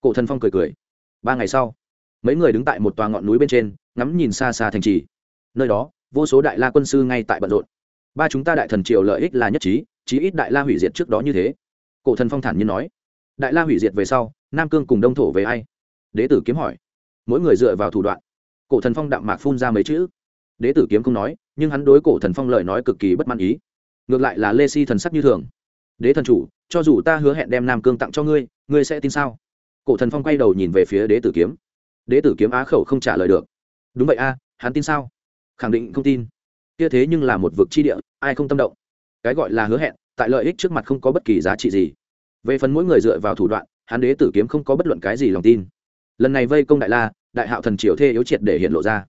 [SPEAKER 1] Cổ thần phong cười cười. Ba ngày sau, mấy người đứng tại một tòa ngọn núi bên trên, ngắm nhìn xa xa thành trì. Nơi đó, vô số đại la quân sư ngay tại bận rộn ba chúng ta đại thần triều lợi ích là nhất trí, chí ít đại la hủy diệt trước đó như thế. Cổ thần phong thản nhiên nói. Đại la hủy diệt về sau, nam cương cùng đông thổ về ai? Đế tử kiếm hỏi. Mỗi người dựa vào thủ đoạn. Cổ thần phong đạm mạc phun ra mấy chữ. Đế tử kiếm không nói, nhưng hắn đối cổ thần phong lời nói cực kỳ bất mãn ý. Ngược lại là lê si thần sắc như thường. Đế thần chủ, cho dù ta hứa hẹn đem nam cương tặng cho ngươi ngươi sẽ tin sao? Cổ thần phong quay đầu nhìn về phía đế tử kiếm. Đế tử kiếm á khẩu không trả lời được. Đúng vậy a, hắn tin sao? Khẳng định không tin. Kia thế nhưng là một vực chi địa ai không tâm động. Cái gọi là hứa hẹn, tại lợi ích trước mặt không có bất kỳ giá trị gì. Về phần mỗi người dựa vào thủ đoạn, hắn đế tử kiếm không có bất luận cái gì lòng tin. Lần này vây công đại la, đại hạo thần triều thê yếu triệt để hiện lộ ra.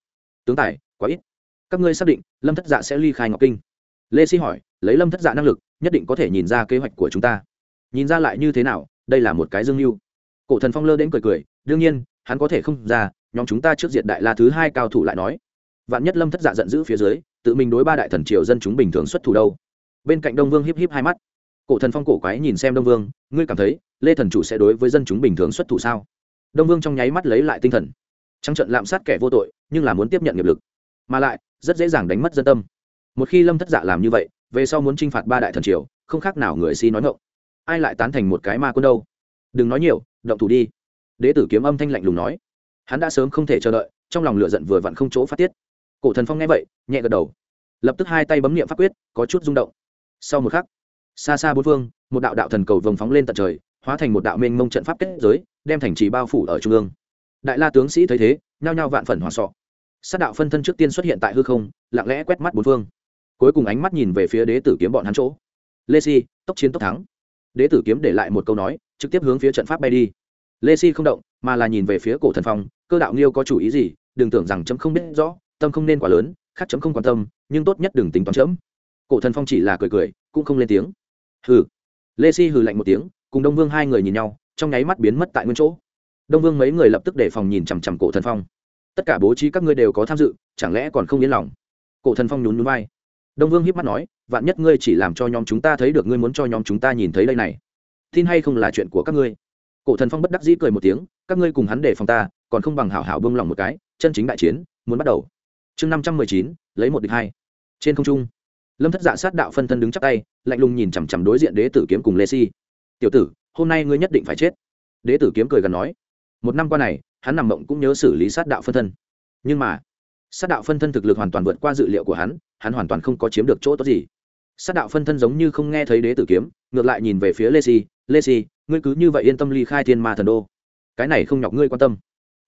[SPEAKER 1] Tướng tài, quá ít. Các ngươi xác định, lâm thất dạ sẽ ly khai ngọc kinh. Lê sĩ hỏi, lấy lâm thất dạ năng lực, nhất định có thể nhìn ra kế hoạch của chúng ta. Nhìn ra lại như thế nào, đây là một cái dương mưu. Cổ thần phong lơ đến cười cười, đương nhiên, hắn có thể không ra, nhóm chúng ta trước diệt đại la thứ hai cao thủ lại nói vạn nhất lâm thất dạ giận dữ phía dưới, tự mình đối ba đại thần triều dân chúng bình thường xuất thủ đâu? Bên cạnh đông vương hiếp hiếp hai mắt. Cổ thần phong cổ quái nhìn xem đông vương, ngươi cảm thấy, lê thần chủ sẽ đối với dân chúng bình thường xuất thủ sao? Đông vương trong nháy mắt lấy lại tinh thần. Trắng trận lạm sát kẻ vô tội, nhưng là muốn tiếp nhận nghiệp lực. Mà lại, rất dễ dàng đánh mất dân tâm. Một khi lâm thất dạ làm như vậy, về sau muốn t r i n h phạt ba đại thần triều, không khác nào người si nói ngộng ai lại tán thành một cái ma quân đâu? Đừng nói nhiều, động thủ đi. Đế tử kiếm âm thanh lạnh lùng nói. Hắn đã sớm không thể chờ đợi, trong lòng lựa giận vừa vặn không chỗ phát tiết cổ thần phong nghe vậy, nhẹ gật đầu. Lập tức hai tay bấm nghiệm pháp quyết, có chút rung động. Sau một khắc, xa xa bốn phương, một đạo đạo thần cầu vồng phóng lên tận trời, hóa thành một đạo mênh mông trận pháp kết giới, đem thành trì bao phủ ở trung ương. Đại la tướng sĩ thấy thế, nhao nhao vạn phần hoảng sọ sát đạo phân thân trước tiên xuất hiện tại hư không, lặng lẽ quét mắt bốn phương. Cuối cùng ánh mắt nhìn về phía đế tử kiếm bọn hắn chỗ. Lê si, tốc chiến tốc thắng. Đế tử kiếm để lại một câu nói, trực tiếp hướng phía trận pháp bay đi. Lê si không động, mà là nhìn về phía cổ thần phong, cơ đạo nghiêu có chủ ý gì, đừng tưởng rằng chấm không biết rõ tâm không nên quá lớn khác chấm không quan tâm, nhưng tốt nhất đừng tính toán chấm. Cổ thần phong chỉ là cười cười, cũng không lên tiếng. Hừ. Lê si hừ lạnh một tiếng, cùng đông vương hai người nhìn nhau, trong nháy mắt biến mất tại nguyên chỗ. Đông vương mấy người lập tức để phòng nhìn chằm chằm cổ thần phong. Tất cả bố trí các ngươi đều có tham dự, chẳng lẽ còn không yên lòng? Cổ thần phong nhún nhún vai. Đông vương hiếp mắt nói, vạn nhất ngươi chỉ làm cho nhóm chúng ta thấy được ngươi muốn cho nhóm chúng ta nhìn thấy đây này, tin hay không là chuyện của các ngươi. Cổ thần phong bất đắc dĩ cười một tiếng, các ngươi cùng hắn để phòng ta, còn không bằng hảo hảo bông lòng một cái, chân chính đại chiến, muốn bắt đầu chương năm trăm mười chín, lấy một địch hai. Trên không trung, lâm thất dạ sát đạo phân thân đứng chắc tay, lạnh lùng nhìn chằm chằm đối diện đế tử kiếm cùng lê si. Tiểu tử, hôm nay ngươi nhất định phải chết. Đế tử kiếm cười gần nói. Một năm qua này, hắn nằm mộng cũng nhớ xử lý sát đạo phân thân. Nhưng mà, sát đạo phân thân thực lực hoàn toàn vượt qua dự liệu của hắn hắn hoàn toàn không có chiếm được chỗ tốt gì. Sát đạo phân thân giống như không nghe thấy đế tử kiếm, ngược lại nhìn về phía lê si. Lê si, ngươi cứ như vậy yên tâm ly khai thiên ma thần đô. Cái này không nhọc ngươi quan tâm.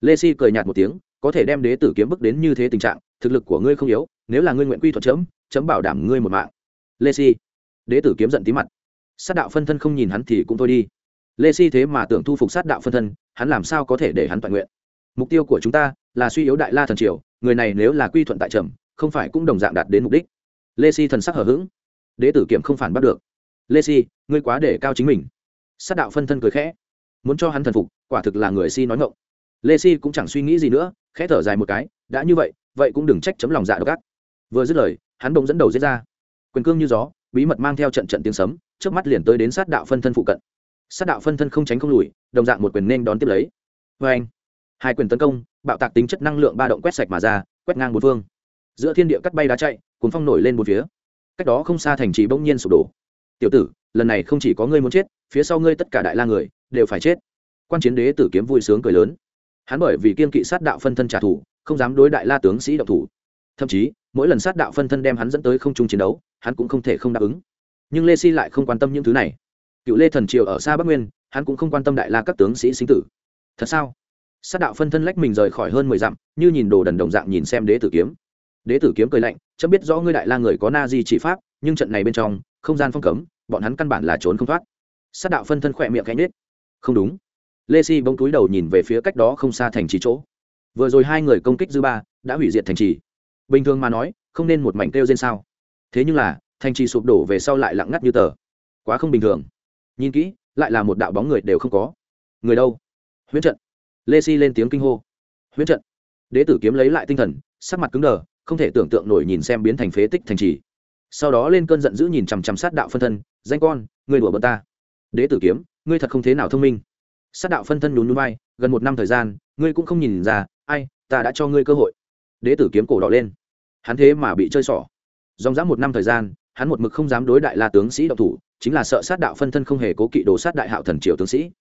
[SPEAKER 1] Lê si cười nhạt một tiếng, có thể đem đế tử kiếm bức đến như thế tình trạng thực lực của ngươi không yếu, nếu là ngươi nguyện quy thuật chấm chấm bảo đảm ngươi một mạng. Lê si, đế tử kiếm giận tí mặt. Sát đạo phân thân không nhìn hắn thì cũng thôi đi. Lê si thế mà tưởng thu phục sát đạo phân thân, hắn làm sao có thể để hắn toàn nguyện? Mục tiêu của chúng ta là suy yếu đại la thần triều, người này nếu là quy thuận tại trầm, không phải cũng đồng dạng đạt đến mục đích. Lê si thần sắc hở h ữ g đế tử kiểm không phản bắt được. Lê si, ngươi quá để cao chính mình. Sát đạo phân thân cười khẽ. Muốn cho hắn thần phục, quả thực là người si nói ngộng lê si cũng chẳng suy nghĩ gì nữa, khẽ thở dài một cái, đã như vậy vậy cũng đừng trách chấm lòng dạ độc ác. Vừa dứt lời, hắn bỗng dẫn đầu giết ra. Quyền cương như gió, bí mật mang theo trận trận tiếng sấm trước mắt liền tới đến sát đạo phân thân phụ cận. Sát đạo phân thân không tránh không lùi, đồng dạng một quyền nên đón tiếp lấy. Vê anh, hai quyền tấn công, bạo tạc tính chất năng lượng ba động quét sạch mà ra, quét ngang bốn phương. Giữa thiên địa cắt bay đá chạy, cuốn phong nổi lên bốn phía. Cách đó không xa thành trì bỗng nhiên sụp đổ. Tiểu tử, lần này không chỉ có ngươi muốn chết, phía sau ngươi tất cả đại la người, đều phải chết. Quan chiến đế tử kiếm vui sướng cười lớn. Hắn bởi vì kiên kỵ sát đạo phân thân trả thù không dám đối đại la tướng sĩ động thủ. Thậm chí, mỗi lần sát đạo phân thân đem hắn dẫn tới không trung chiến đấu, hắn cũng không thể không đáp ứng. Nhưng lê si lại không quan tâm những thứ này. Cựu lê thần triều ở xa bắc nguyên, hắn cũng không quan tâm đại la các tướng sĩ sinh tử. Thật sao? Sát đạo phân thân lách mình rời khỏi hơn mười dặm, như nhìn đồ đần đồng dạng nhìn xem đế tử kiếm. Đế tử kiếm cười lạnh, chấm biết rõ ngươi đại la người có na di chỉ pháp, nhưng trận này bên trong, không gian phong cấm, bọn hắn căn bản là trốn không thoát. Sát đạo phân thân khỏe miệng cánh nết không đúng. Lê si bỗng túi đầu nhìn về phía cách đó không xa thành trì chỗ vừa rồi hai người công kích dư ba, đã hủy diệt thành trì. Bình thường mà nói, không nên một mảnh kêu trên sao. Thế nhưng là, thành trì sụp đổ về sau lại lặng ngắt như tờ. Quá không bình thường. Nhìn kỹ, lại là một đạo bóng người đều không có. Người đâu? Huyễn trận. Lê si lên tiếng kinh hô. Huyễn trận. Đế tử kiếm lấy lại tinh thần, sắc mặt cứng đờ, không thể tưởng tượng nổi nhìn xem biến thành phế tích thành trì. Sau đó lên cơn giận dữ nhìn chằm chằm sát đạo phân thân, danh con người đùa bận ta. Đế tử kiếm, ngươi thật không thế nào thông minh. Sát đạo phân thân nhún núi bay gần một năm thời gian, ngươi cũng không nhìn ra ai, ta đã cho ngươi cơ hội. Đế tử kiếm cổ đỏ lên. Hắn thế mà bị chơi xỏ dòng dã một năm thời gian, hắn một mực không dám đối đại la tướng sĩ độc thủ, chính là sợ sát đạo phân thân không hề cố kỵ đồ sát đại hạo thần triều tướng sĩ.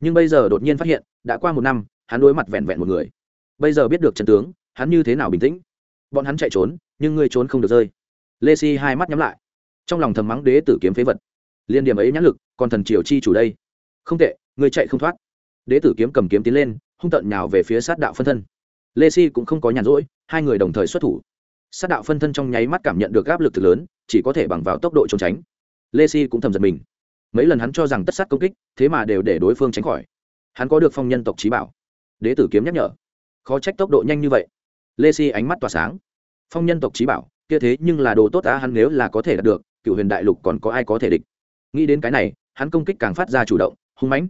[SPEAKER 1] Nhưng bây giờ đột nhiên phát hiện, đã qua một năm, hắn đối mặt vẹn vẹn một người. Bây giờ biết được trần tướng, hắn như thế nào bình tĩnh? Bọn hắn chạy trốn, nhưng ngươi trốn không được rơi. Lê si hai mắt nhắm lại. Trong lòng thầm mắng đế tử kiếm phế vật. Liên điểm ấy nhãn lực, còn thần triều chi chủ đây. Không tệ, ngươi chạy không thoát. Đế tử kiếm cầm kiếm tiến lên, hung tận nhào về phía sát đạo phân thân lê si cũng không có nhàn rỗi, hai người đồng thời xuất thủ. Sát đạo phân thân trong nháy mắt cảm nhận được áp lực thực lớn, chỉ có thể bằng vào tốc độ trốn tránh. Lê si cũng thầm giật mình. Mấy lần hắn cho rằng tất sát công kích, thế mà đều để đối phương tránh khỏi. Hắn có được phong nhân tộc trí bảo. Đế tử kiếm nhắc nhở. Khó trách tốc độ nhanh như vậy. Lê si ánh mắt tỏa sáng. Phong nhân tộc trí bảo, kia thế nhưng là đồ tốt á, hắn nếu là có thể đạt được, cựu huyền đại lục còn có ai có thể địch? Nghĩ đến cái này, hắn công kích càng phát ra chủ động, hung mãnh.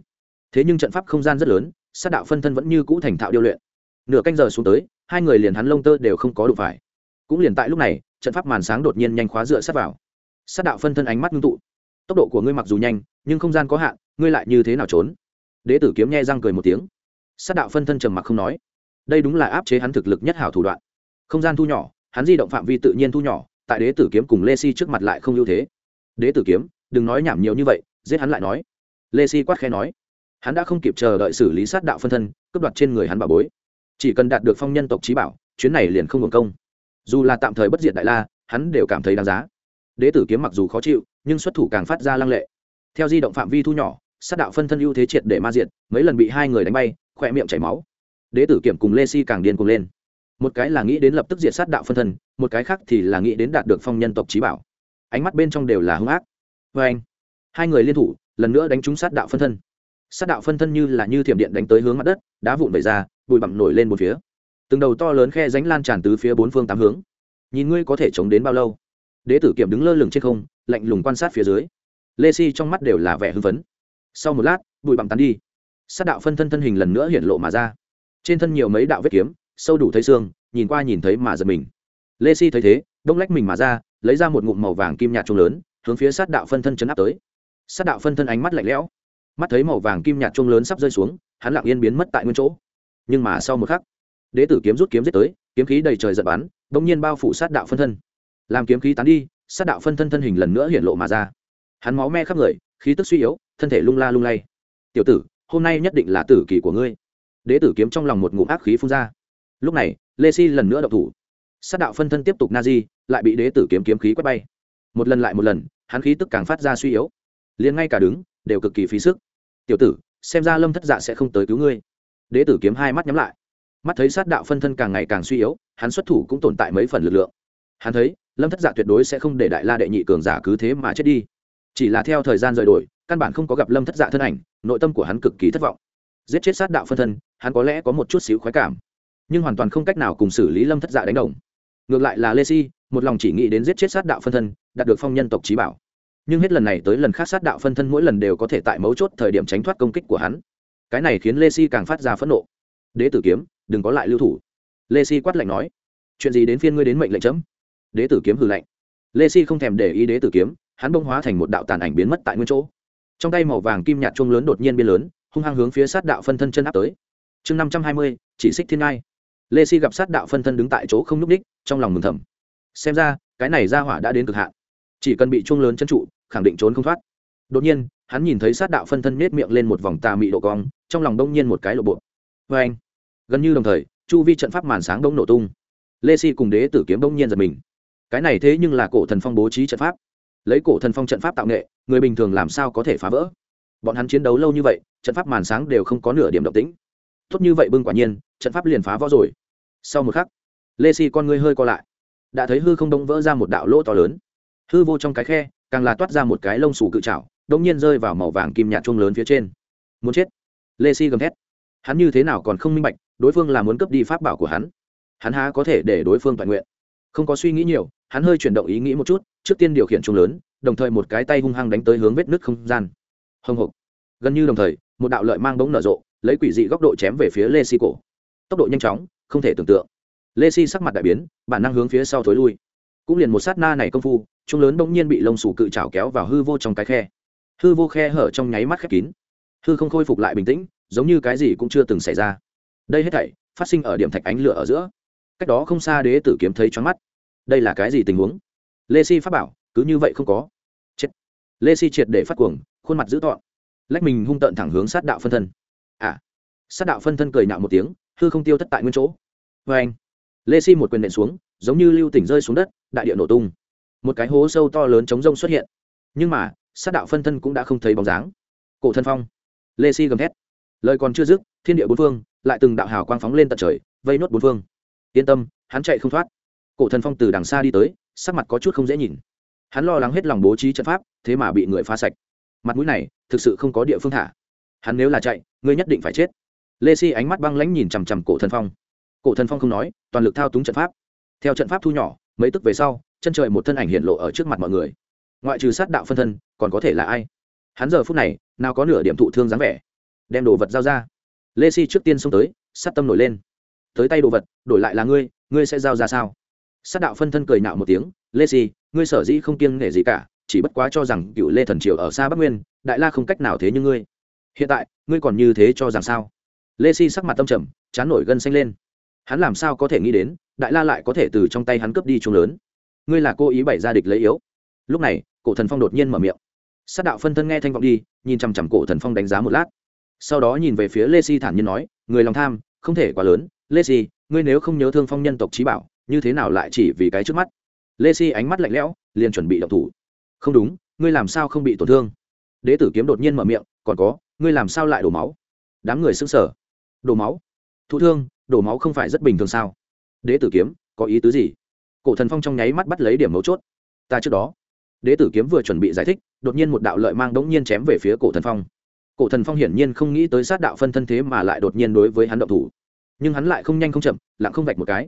[SPEAKER 1] Thế nhưng trận pháp không gian rất lớn, sát đạo phân thân vẫn như cũ thành thạo điêu luyện nửa canh giờ xuống tới, hai người liền hắn lông tơ đều không có đủ phải. Cũng liền tại lúc này, trận pháp màn sáng đột nhiên nhanh khóa dựa sát vào. Sát đạo phân thân ánh mắt ngưng tụ. Tốc độ của ngươi mặc dù nhanh, nhưng không gian có hạn, ngươi lại như thế nào trốn? Đế tử kiếm nghe răng cười một tiếng. Sát đạo phân thân trầm mặc không nói. Đây đúng là áp chế hắn thực lực nhất hảo thủ đoạn. Không gian thu nhỏ, hắn di động phạm vi tự nhiên thu nhỏ, tại đế tử kiếm cùng lê si trước mặt lại không ưu thế. Đế tử kiếm, đừng nói nhảm nhiều như vậy, giết hắn lại nói. Lê si quát khẽ nói. Hắn đã không kịp chờ đợi xử lý sát đạo phân thân, cướp đoạt trên người hắn bà bối chỉ cần đạt được phong nhân tộc trí bảo, chuyến này liền không hưởng công. Dù là tạm thời bất diệt đại la, hắn đều cảm thấy đáng giá. Đế tử kiếm mặc dù khó chịu, nhưng xuất thủ càng phát ra lăng lệ. Theo di động phạm vi thu nhỏ, sát đạo phân thân ưu thế triệt để ma diện mấy lần bị hai người đánh bay, khỏe miệng chảy máu. Đế tử kiểm cùng lê si càng điên cùng lên. Một cái là nghĩ đến lập tức diệt sát đạo phân thân, một cái khác thì là nghĩ đến đạt được phong nhân tộc trí bảo. Ánh mắt bên trong đều là hung ác. Vê anh hai người liên thủ, lần nữa đánh trúng sát đạo phân thân sát đạo phân thân như là như thiểm điện đánh tới hướng mặt đất, đá vụn vẩy ra, bụi bặm nổi lên một phía. Từng đầu to lớn khe ránh lan tràn từ phía bốn phương tám hướng. Nhìn ngươi có thể chống đến bao lâu? Đế tử kiểm đứng lơ lửng trên không, lạnh lùng quan sát phía dưới. Lê si trong mắt đều là vẻ hưng phấn. Sau một lát, bụi bặm tán đi. Sát đạo phân thân thân hình lần nữa hiện lộ mà ra. Trên thân nhiều mấy đạo vết kiếm, sâu đủ thấy xương, nhìn qua nhìn thấy mà giật mình. Lê si thấy thế, đông lách mình mà ra, lấy ra một ngụm màu vàng kim nhạt trông lớn, hướng phía sát đạo phân thân chấn áp tới. Sát đạo phân thân ánh mắt lạnh lẽo mắt thấy màu vàng kim nhạt chuông lớn sắp rơi xuống, hắn lặng yên biến mất tại nguyên chỗ. Nhưng mà sau một khắc, đế tử kiếm rút kiếm giết tới, kiếm khí đầy trời giật bắn, bỗng nhiên bao phủ sát đạo phân thân. Làm kiếm khí tán đi, sát đạo phân thân thân hình lần nữa hiện lộ mà ra. Hắn máu me khắp người, khí tức suy yếu, thân thể lung la lung lay. Tiểu tử, hôm nay nhất định là tử kỳ của ngươi. Đế tử kiếm trong lòng một ngụm ác khí phun ra. Lúc này, lê si lần nữa đậu thủ. Sát đạo phân thân tiếp tục na di, lại bị đế tử kiếm kiếm khí quét bay. Một lần lại một lần, hắn khí tức càng phát ra suy yếu. Liền ngay cả đứng, đều cực kỳ phí sức tiểu tử, xem ra lâm thất dạ sẽ không tới cứu ngươi. Đế tử kiếm hai mắt nhắm lại. Mắt thấy sát đạo phân thân càng ngày càng suy yếu, hắn xuất thủ cũng tồn tại mấy phần lực lượng. Hắn thấy, lâm thất dạ tuyệt đối sẽ không để đại la đệ nhị cường giả cứ thế mà chết đi. Chỉ là theo thời gian rời đổi, căn bản không có gặp lâm thất dạ thân ảnh, nội tâm của hắn cực kỳ thất vọng. Giết chết sát đạo phân thân, hắn có lẽ có một chút xíu khoái cảm, nhưng hoàn toàn không cách nào cùng xử lý lâm thất dạ đánh đồng. Ngược lại là lê si, một lòng chỉ nghĩ đến giết chết sát đạo phân thân, đạt được phong nhân tộc trí bảo nhưng hết lần này tới lần khác sát đạo phân thân mỗi lần đều có thể tại mấu chốt thời điểm tránh thoát công kích của hắn. Cái này khiến lê si càng phát ra phẫn nộ. Đế tử kiếm, đừng có lại lưu thủ. Lê si quát lạnh nói, chuyện gì đến phiên ngươi đến mệnh lệnh chấm? Đế tử kiếm hư lạnh. Lê si không thèm để ý đế tử kiếm, hắn bông hóa thành một đạo tàn ảnh biến mất tại nguyên chỗ. Trong tay màu vàng kim nhạt chuông lớn đột nhiên biến lớn, hung hăng hướng phía sát đạo phân thân chân áp tới. Chương năm trăm hai mươi, chỉ xích thiên ngai. Lê si gặp sát đạo phân thân đứng tại chỗ không n ú c ních trong lòng mừng thầm. Xem ra, cái này ra hỏa đã đến cực hạn. Chỉ cần bị chuông lớn chân trụ khẳng định trốn không thoát. Đột nhiên, hắn nhìn thấy sát đạo phân thân nết miệng lên một vòng tà mị độ cong, trong lòng đông nhiên một cái lộ bộ. Vê anh gần như đồng thời, chu vi trận pháp màn sáng đông nổ tung. Lê si cùng đế tử kiếm đông nhiên giật mình. Cái này thế nhưng là cổ thần phong bố trí trận pháp. Lấy cổ thần phong trận pháp tạo nghệ, người bình thường làm sao có thể phá vỡ? Bọn hắn chiến đấu lâu như vậy, trận pháp màn sáng đều không có nửa điểm động tĩnh. Tốt như vậy bưng quả nhiên, trận pháp liền phá vỡ rồi. Sau một khắc, lê si con ngươi hơi co lại. Đã thấy hư không đông vỡ ra một đạo lỗ to lớn. Hư vô trong cái khe càng là toát ra một cái lông xù cự trảo đông nhiên rơi vào màu vàng kim nhạt chuông lớn phía trên. Muốn chết. Lê si gầm thét. Hắn như thế nào còn không minh bạch, đối phương là muốn cướp đi pháp bảo của hắn. Hắn há có thể để đối phương toàn nguyện? Không có suy nghĩ nhiều, hắn hơi chuyển động ý nghĩ một chút, trước tiên điều khiển chuông lớn, đồng thời một cái tay hung hăng đánh tới hướng vết nứt không gian. Hồng hộc. Gần như đồng thời, một đạo lợi mang bỗng nở rộ, lấy quỷ dị góc độ chém về phía lê si cổ. Tốc độ nhanh chóng, không thể tưởng tượng. Lê si sắc mặt đại biến, bản năng hướng phía sau thối lui. Cũng liền một sát na này công phu chúng lớn bỗng nhiên bị lông sủ cự trảo kéo vào hư vô trong cái khe. Hư vô khe hở trong nháy mắt khép kín. Hư không khôi phục lại bình tĩnh, giống như cái gì cũng chưa từng xảy ra. Đây hết thảy phát sinh ở điểm thạch ánh lửa ở giữa. Cách đó không xa đế tử kiếm thấy choáng mắt. Đây là cái gì tình huống? Lê si phát bảo, cứ như vậy không có. Chết. Lê si triệt để phát cuồng, khuôn mặt dữ tọn lách mình hung tợn thẳng hướng sát đạo phân thân. À. Sát đạo phân thân cười nhạo một tiếng, hư không tiêu thất tại nguyên chỗ. Vê anh lê si một quyền nện xuống, giống như lưu tỉnh rơi xuống đất, đại địa nổ tung một cái hố sâu to lớn chống rông xuất hiện. Nhưng mà, sát đạo phân thân cũng đã không thấy bóng dáng. Cổ thân phong. Lê si gầm thét. Lời còn chưa dứt, thiên địa bốn phương, lại từng đạo hào quang phóng lên tận trời, vây nốt bốn phương. Yên tâm, hắn chạy không thoát. Cổ thần phong từ đằng xa đi tới, sắc mặt có chút không dễ nhìn. Hắn lo lắng hết lòng bố trí trận pháp, thế mà bị người phá sạch. Mặt mũi này, thực sự không có địa phương thả. Hắn nếu là chạy, ngươi nhất định phải chết. Lê si ánh mắt băng lãnh nhìn chằm chằm cổ thần phong. Cổ thần phong không nói, toàn lực thao túng trận pháp. Theo trận pháp thu nhỏ, mấy tức về sau chân trời một thân ảnh hiện lộ ở trước mặt mọi người. Ngoại trừ sát đạo phân thân, còn có thể là ai? Hắn giờ phút này, nào có nửa điểm thụ thương dáng vẻ. Đem đồ vật giao ra. Lê si trước tiên xông tới, sát tâm nổi lên. Tới tay đồ vật, đổi lại là ngươi ngươi sẽ giao ra sao? Sát đạo phân thân cười nạo một tiếng, lê si, ngươi sở dĩ không kiêng nể gì cả, chỉ bất quá cho rằng cựu lê thần triều ở xa bắc nguyên, đại la không cách nào thế như ngươi. Hiện tại, ngươi còn như thế cho rằng sao? Lê si sắc mặt tâm trầm, chán nổi gân xanh lên. Hắn làm sao có thể nghĩ đến, đại la lại có thể từ trong tay hắn cướp đi chung lớn? Ngươi là cô ý bày ra địch lấy yếu. Lúc này, cổ thần phong đột nhiên mở miệng. Sát đạo phân thân nghe thanh vọng đi, nhìn chằm chằm cổ thần phong đánh giá một lát. Sau đó nhìn về phía lê si thản nhiên nói, người lòng tham, không thể quá lớn. Lê si, ngươi nếu không nhớ thương phong nhân tộc trí bảo, như thế nào lại chỉ vì cái trước mắt? Lê si ánh mắt lạnh lẽo, liền chuẩn bị động thủ. Không đúng, ngươi làm sao không bị tổn thương? Đế tử kiếm đột nhiên mở miệng, còn có, ngươi làm sao lại đổ máu? Đám người xứng sở đổ máu? Thụ thương, đổ máu không phải rất bình thường sao? Đế tử kiếm, có ý tứ gì? Cổ thần phong trong nháy mắt bắt lấy điểm mấu chốt. Ta trước đó, đế tử kiếm vừa chuẩn bị giải thích, đột nhiên một đạo lợi mang đống nhiên chém về phía cổ thần phong. Cổ thần phong hiển nhiên không nghĩ tới sát đạo phân thân thế mà lại đột nhiên đối với hắn động thủ. Nhưng hắn lại không nhanh không chậm, lặng không vạch một cái.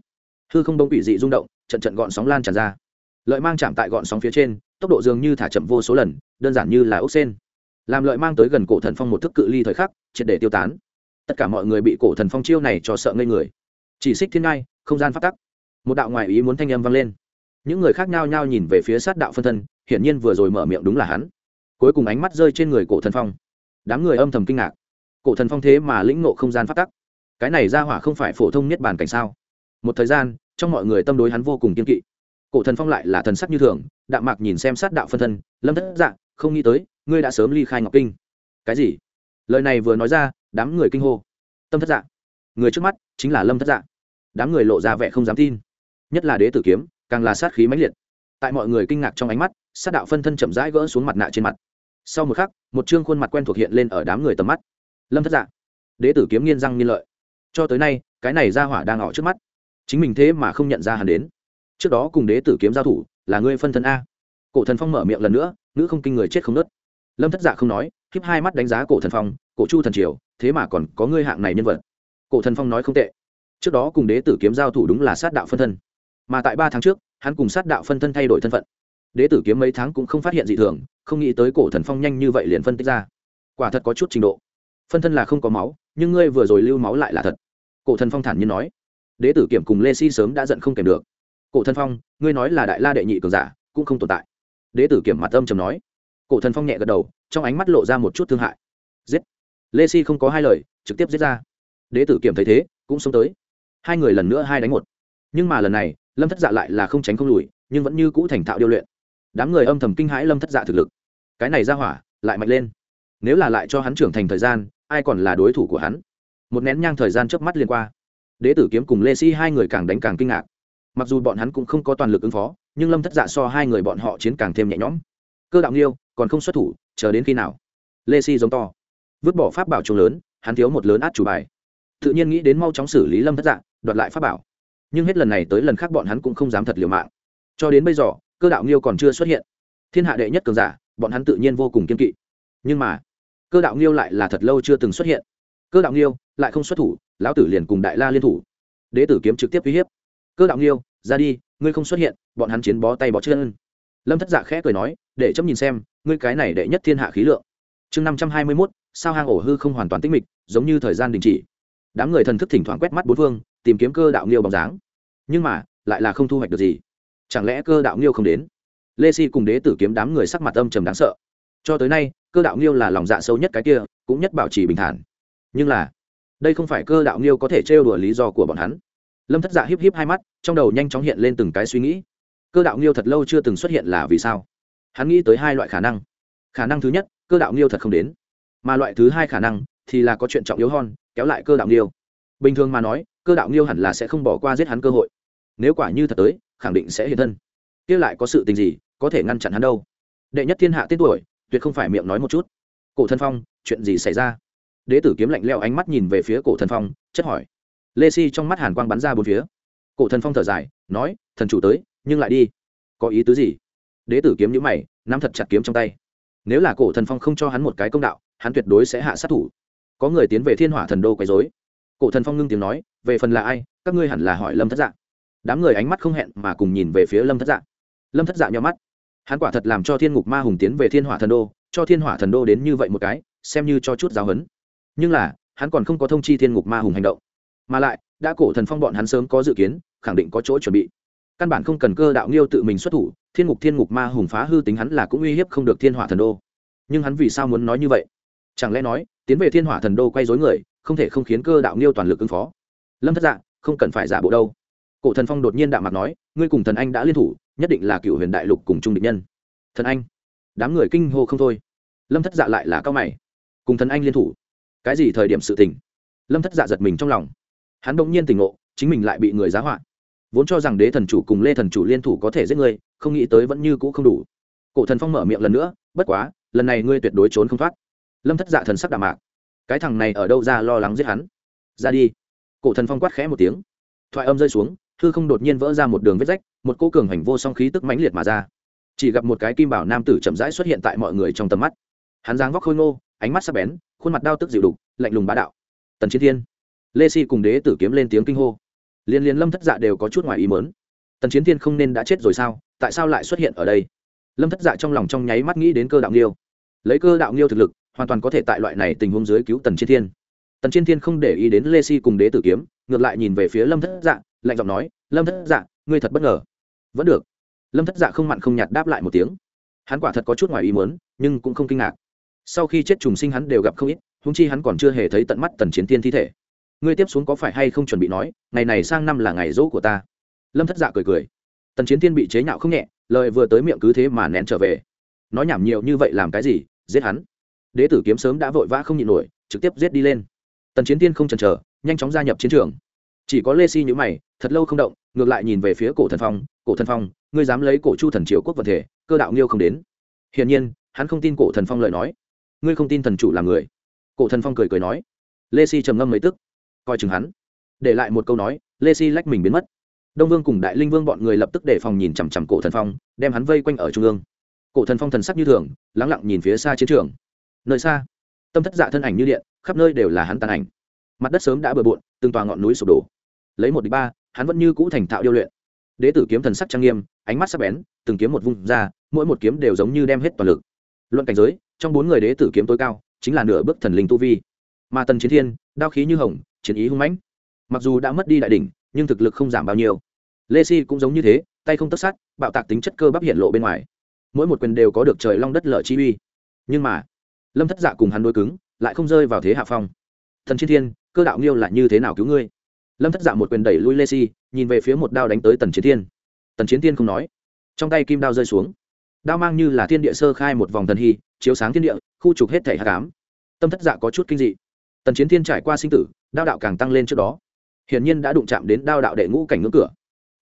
[SPEAKER 1] Hư không bông bị dị rung động, trận trận gọn sóng lan tràn ra. Lợi mang chạm tại gọn sóng phía trên, tốc độ dường như thả chậm vô số lần, đơn giản như là ốc sen làm lợi mang tới gần cổ thần phong một thức cự ly thời khắc, triệt để tiêu tán. Tất cả mọi người bị cổ thần phong chiêu này cho sợ ngây người. Chỉ xích thiên ngai, không gian phát tắc một đạo ngoại ý muốn thanh âm vang lên. Những người khác nhao nhao nhìn về phía sát đạo phân thân, hiển nhiên vừa rồi mở miệng đúng là hắn. Cuối cùng ánh mắt rơi trên người cổ thần phong. Đám người âm thầm kinh ngạc. Cổ thần phong thế mà lĩnh ngộ không gian phát tắc. Cái này ra hỏa không phải phổ thông nhất bản cảnh sao? Một thời gian, trong mọi người tâm đối hắn vô cùng kiên kỵ. Cổ thần phong lại là thần sắc như thường, đạm mạc nhìn xem sát đạo phân thân, lâm thất dạ không nghĩ tới, ngươi đã sớm ly khai ngọc kinh. Cái gì? Lời này vừa nói ra, đám người kinh hô. Tâm thất dạ. Người trước mắt chính là lâm thất dạ. Đám người lộ ra vẻ không dám tin nhất là đế tử kiếm, càng là sát khí mãnh liệt. Tại mọi người kinh ngạc trong ánh mắt, sát đạo phân thân chậm rãi gỡ xuống mặt nạ trên mặt. Sau một khắc, một chương khuôn mặt quen thuộc hiện lên ở đám người tầm mắt. Lâm thất dạ đế tử kiếm nghiên răng nghiên lợi. Cho tới nay, cái này ra hỏa đang ngỏ trước mắt. Chính mình thế mà không nhận ra hắn đến. Trước đó cùng đế tử kiếm giao thủ, là ngươi phân thân a. Cổ thần phong mở miệng lần nữa, nữ không kinh người chết không nớt lâm thất dạ không nói khiếp hai mắt đánh giá cổ thần phong, cổ chu thần triều, thế mà còn có ngươi hạng này nhân vật. Cổ thần phong nói không tệ. Trước đó cùng đế tử kiếm giao thủ đúng là sát đạo phân thân mà tại ba tháng trước, hắn cùng sát đạo phân thân thay đổi thân phận. Đế tử kiếm mấy tháng cũng không phát hiện gì thường, không nghĩ tới cổ thần phong nhanh như vậy liền phân tích ra. Quả thật có chút trình độ. Phân thân là không có máu, nhưng ngươi vừa rồi lưu máu lại là thật. Cổ thần phong thản nhiên nói. Đế tử kiểm cùng lê si sớm đã giận không kèm được. Cổ thần phong, ngươi nói là đại la đệ nhị cường giả, cũng không tồn tại. Đế tử kiểm mặt âm trầm nói. Cổ thần phong nhẹ gật đầu, trong ánh mắt lộ ra một chút thương hại. Giết. Lê si không có hai lời, trực tiếp giết ra. Đế tử kiểm thấy thế, cũng xông tới. Hai người lần nữa hai đánh một. Nhưng mà lần này lâm thất dạ lại là không tránh không lùi, nhưng vẫn như cũ thành thạo điêu luyện. Đám người âm thầm kinh hãi lâm thất dạ thực lực. Cái này ra hỏa, lại mạnh lên. Nếu là lại cho hắn trưởng thành thời gian, ai còn là đối thủ của hắn? Một nén nhang thời gian trước mắt liên qua. Đế tử kiếm cùng lê si hai người càng đánh càng kinh ngạc. Mặc dù bọn hắn cũng không có toàn lực ứng phó, nhưng lâm thất dạ so hai người bọn họ chiến càng thêm nhẹ nhõm. Cơ đạo nghiêu, còn không xuất thủ, chờ đến khi nào? Lê si giống to. Vứt bỏ pháp bảo trùng lớn, hắn thiếu một lớn át chủ bài. Tự nhiên nghĩ đến mau chóng xử lý lâm thất dạ đoạt lại pháp bảo nhưng hết lần này tới lần khác bọn hắn cũng không dám thật liều mạng. Cho đến bây giờ, cơ đạo nghiêu còn chưa xuất hiện. Thiên hạ đệ nhất cường giả, bọn hắn tự nhiên vô cùng kiên kỵ. Nhưng mà, cơ đạo nghiêu lại là thật lâu chưa từng xuất hiện. Cơ đạo nghiêu lại không xuất thủ, lão tử liền cùng đại la liên thủ. Đế tử kiếm trực tiếp uy hiếp. Cơ đạo nghiêu, ra đi, ngươi không xuất hiện, bọn hắn chiến bó tay bó chân. Lâm thất dạ khẽ cười nói, để chấm nhìn xem, ngươi cái này đệ nhất thiên hạ khí lượng. Chương năm trăm hai mươi mốt, sao hang ổ hư không hoàn toàn tĩnh mịch, giống như thời gian đình chỉ. Đám người thần thức thỉnh thoảng quét mắt bốn phương tìm kiếm cơ đạo nghiêu bóng dáng. Nhưng mà, lại là không thu hoạch được gì. Chẳng lẽ cơ đạo nghiêu không đến? Lê si cùng đế tử kiếm đám người sắc mặt âm trầm đáng sợ. Cho tới nay, cơ đạo nghiêu là lòng dạ sâu nhất cái kia, cũng nhất bảo trì bình thản. Nhưng là, đây không phải cơ đạo nghiêu có thể trêu đùa lý do của bọn hắn. Lâm thất dạ híp híp hai mắt, trong đầu nhanh chóng hiện lên từng cái suy nghĩ. Cơ đạo nghiêu thật lâu chưa từng xuất hiện là vì sao? Hắn nghĩ tới hai loại khả năng. Khả năng thứ nhất, cơ đạo nghiêu thật không đến. Mà loại thứ hai khả năng thì là có chuyện trọng yếu hơn, kéo lại cơ đạo nghiêu. Bình thường mà nói cơ đạo nghiêu hẳn là sẽ không bỏ qua giết hắn cơ hội. Nếu quả như thật tới, khẳng định sẽ hiện thân. Kia lại có sự tình gì, có thể ngăn chặn hắn đâu? Đệ nhất thiên hạ tên tuổi, tuyệt không phải miệng nói một chút. Cổ thân phong, chuyện gì xảy ra? Đế tử kiếm lạnh leo ánh mắt nhìn về phía cổ thần phong, chất hỏi. Lê si trong mắt hàn quang bắn ra bốn phía. Cổ thần phong thở dài, nói, thần chủ tới, nhưng lại đi. Có ý tứ gì? Đế tử kiếm nhữ mày, nắm thật chặt kiếm trong tay. Nếu là cổ thần phong không cho hắn một cái công đạo, hắn tuyệt đối sẽ hạ sát thủ. Có người tiến về thiên hỏa thần đô quấy dối cổ thần phong ngưng tiếng nói, về phần là ai, các ngươi hẳn là hỏi lâm thất dạ. Đám người ánh mắt không hẹn mà cùng nhìn về phía lâm thất dạ. Lâm thất dạ nhau mắt. Hắn quả thật làm cho thiên ngục ma hùng tiến về thiên hỏa thần đô, cho thiên hỏa thần đô đến như vậy một cái, xem như cho chút giáo hấn nhưng là, hắn còn không có thông chi thiên ngục ma hùng hành động. Mà lại, đã cổ thần phong bọn hắn sớm có dự kiến, khẳng định có chỗ chuẩn bị. Căn bản không cần cơ đạo nghiêu tự mình xuất thủ, thiên ngục thiên ngục ma hùng phá hư tính hắn là cũng uy hiếp không được thiên hỏa thần đô. Nhưng hắn vì sao muốn nói như vậy? Chẳng lẽ nói tiến về thiên hỏa thần đô quay dối người, không thể không khiến cơ đạo nghiêu toàn lực ứng phó. Lâm thất dạ không cần phải giả bộ đâu. Cổ thần phong đột nhiên đạo mặt nói, ngươi cùng thần anh đã liên thủ, nhất định là cựu huyền đại lục cùng trung định nhân. Thần anh, đám người kinh hô không thôi. Lâm thất dạ lại là cao mày. Cùng thần anh liên thủ? Cái gì thời điểm sự tình? Lâm thất dạ giật mình trong lòng. Hắn bỗng nhiên tỉnh ngộ, chính mình lại bị người giá họa. Vốn cho rằng đế thần chủ cùng lê thần chủ liên thủ có thể giết ngươi, không nghĩ tới vẫn như cũ không đủ. Cổ thần phong mở miệng lần nữa, bất quá, lần này ngươi tuyệt đối trốn không thoát lâm thất dạ thần sắc đạm mạc. Cái thằng này ở đâu ra lo lắng giết hắn? Ra đi. Cổ thần phong quát khẽ một tiếng. Thoại âm rơi xuống thư không đột nhiên vỡ ra một đường vết rách, một cô cường hành vô song khí tức mãnh liệt mà ra. Chỉ gặp một cái kim bảo nam tử chậm rãi xuất hiện tại mọi người trong tầm mắt. Hắn dáng vóc khôi ngô, ánh mắt sắc bén, khuôn mặt đao tức dịu đục, lạnh lùng bá đạo. Tần chiến thiên. Lê si cùng đế tử kiếm lên tiếng kinh hô. Liên liên lâm thất dạ đều có chút ngoài ý mớn tần chiến thiên không nên đã chết rồi sao? Tại sao lại xuất hiện ở đây? Lâm thất dạ trong lòng trong nháy mắt nghĩ đến cơ đạo nghiêu. Lấy cơ đạo nghiêu thực lực hoàn toàn có thể tại loại này tình huống dưới cứu tần chiến thiên. Tần chiến thiên không để ý đến lê si cùng đế tử kiếm, ngược lại nhìn về phía lâm thất dạ lạnh giọng nói, lâm thất dạ ngươi thật bất ngờ. Vẫn được. Lâm thất dạ không mặn không nhạt đáp lại một tiếng. Hắn quả thật có chút ngoài ý muốn, nhưng cũng không kinh ngạc. Sau khi chết trùng sinh hắn đều gặp không ít húng chi hắn còn chưa hề thấy tận mắt tần chiến thiên thi thể. Ngươi tiếp xuống có phải hay không chuẩn bị nói, ngày này sang năm là ngày dỗ của ta? Lâm thất dạ cười cười. Tần chiến thiên bị chế nhạo không nhẹ, lời vừa tới miệng cứ thế mà nén trở về. Nói nhảm nhiều như vậy làm cái gì, giết hắn đế tử kiếm sớm đã vội vã không nhịn nổi, trực tiếp giết đi lên. Tần chiến tiên không chần chờ, nhanh chóng gia nhập chiến trường. Chỉ có lê si nhữ mày, thật lâu không động, ngược lại nhìn về phía cổ thần phong, cổ thần phong, ngươi dám lấy cổ chu thần triều quốc vật thể, cơ đạo nghiêu không đến. Hiển nhiên, hắn không tin cổ thần phong lời nói. Ngươi không tin thần chủ là người? Cổ thần phong cười cười nói. Lê si trầm ngâm mấy tức, coi chừng hắn. Để lại một câu nói, lê si lách mình biến mất. Đông vương cùng đại linh vương bọn người lập tức đề phòng nhìn chằm chằm cổ thần phong, đem hắn vây quanh ở trung ương. Cổ thần phong thần sắc như thường lắng lặng nhìn phía xa chiến trường nơi xa, tâm thất dạ thân ảnh như điện, khắp nơi đều là hắn tàn ảnh. Mặt đất sớm đã bừa bộn, từng tòa ngọn núi sụp đổ. Lấy một đi ba, hắn vẫn như cũ thành thạo điêu luyện. Đế tử kiếm thần sắc trang nghiêm, ánh mắt sắc bén, từng kiếm một vung ra, mỗi một kiếm đều giống như đem hết toàn lực. Luận cảnh giới, trong bốn người đế tử kiếm tối cao, chính là nửa bước thần linh tu vi. Mà tần chiến thiên, đao khí như hồng, chiến ý hung mãnh. Mặc dù đã mất đi đại đỉnh, nhưng thực lực không giảm bao nhiêu. Lê si cũng giống như thế, tay không tất sát, bạo tạc tính chất cơ bắp hiện lộ bên ngoài. Mỗi một quyền đều có được trời long đất lở chi uy. Nhưng mà lâm thất dạ cùng hắn đối cứng, lại không rơi vào thế hạ phong. Thần chiến thiên, cơ đạo nghiêu là như thế nào cứu ngươi? Lâm thất dạ một quyền đẩy lui lê si, nhìn về phía một đao đánh tới tần chiến thiên. Tần chiến thiên không nói. Trong tay kim đao rơi xuống. Đao mang như là thiên địa sơ khai một vòng thần hy, chiếu sáng thiên địa, khu trục hết thể hạ cám tâm thất dạ có chút kinh dị. Tần chiến thiên trải qua sinh tử, đao đạo càng tăng lên trước đó. Hiển nhiên đã đụng chạm đến đao đạo đệ ngũ cảnh ngưỡng cửa.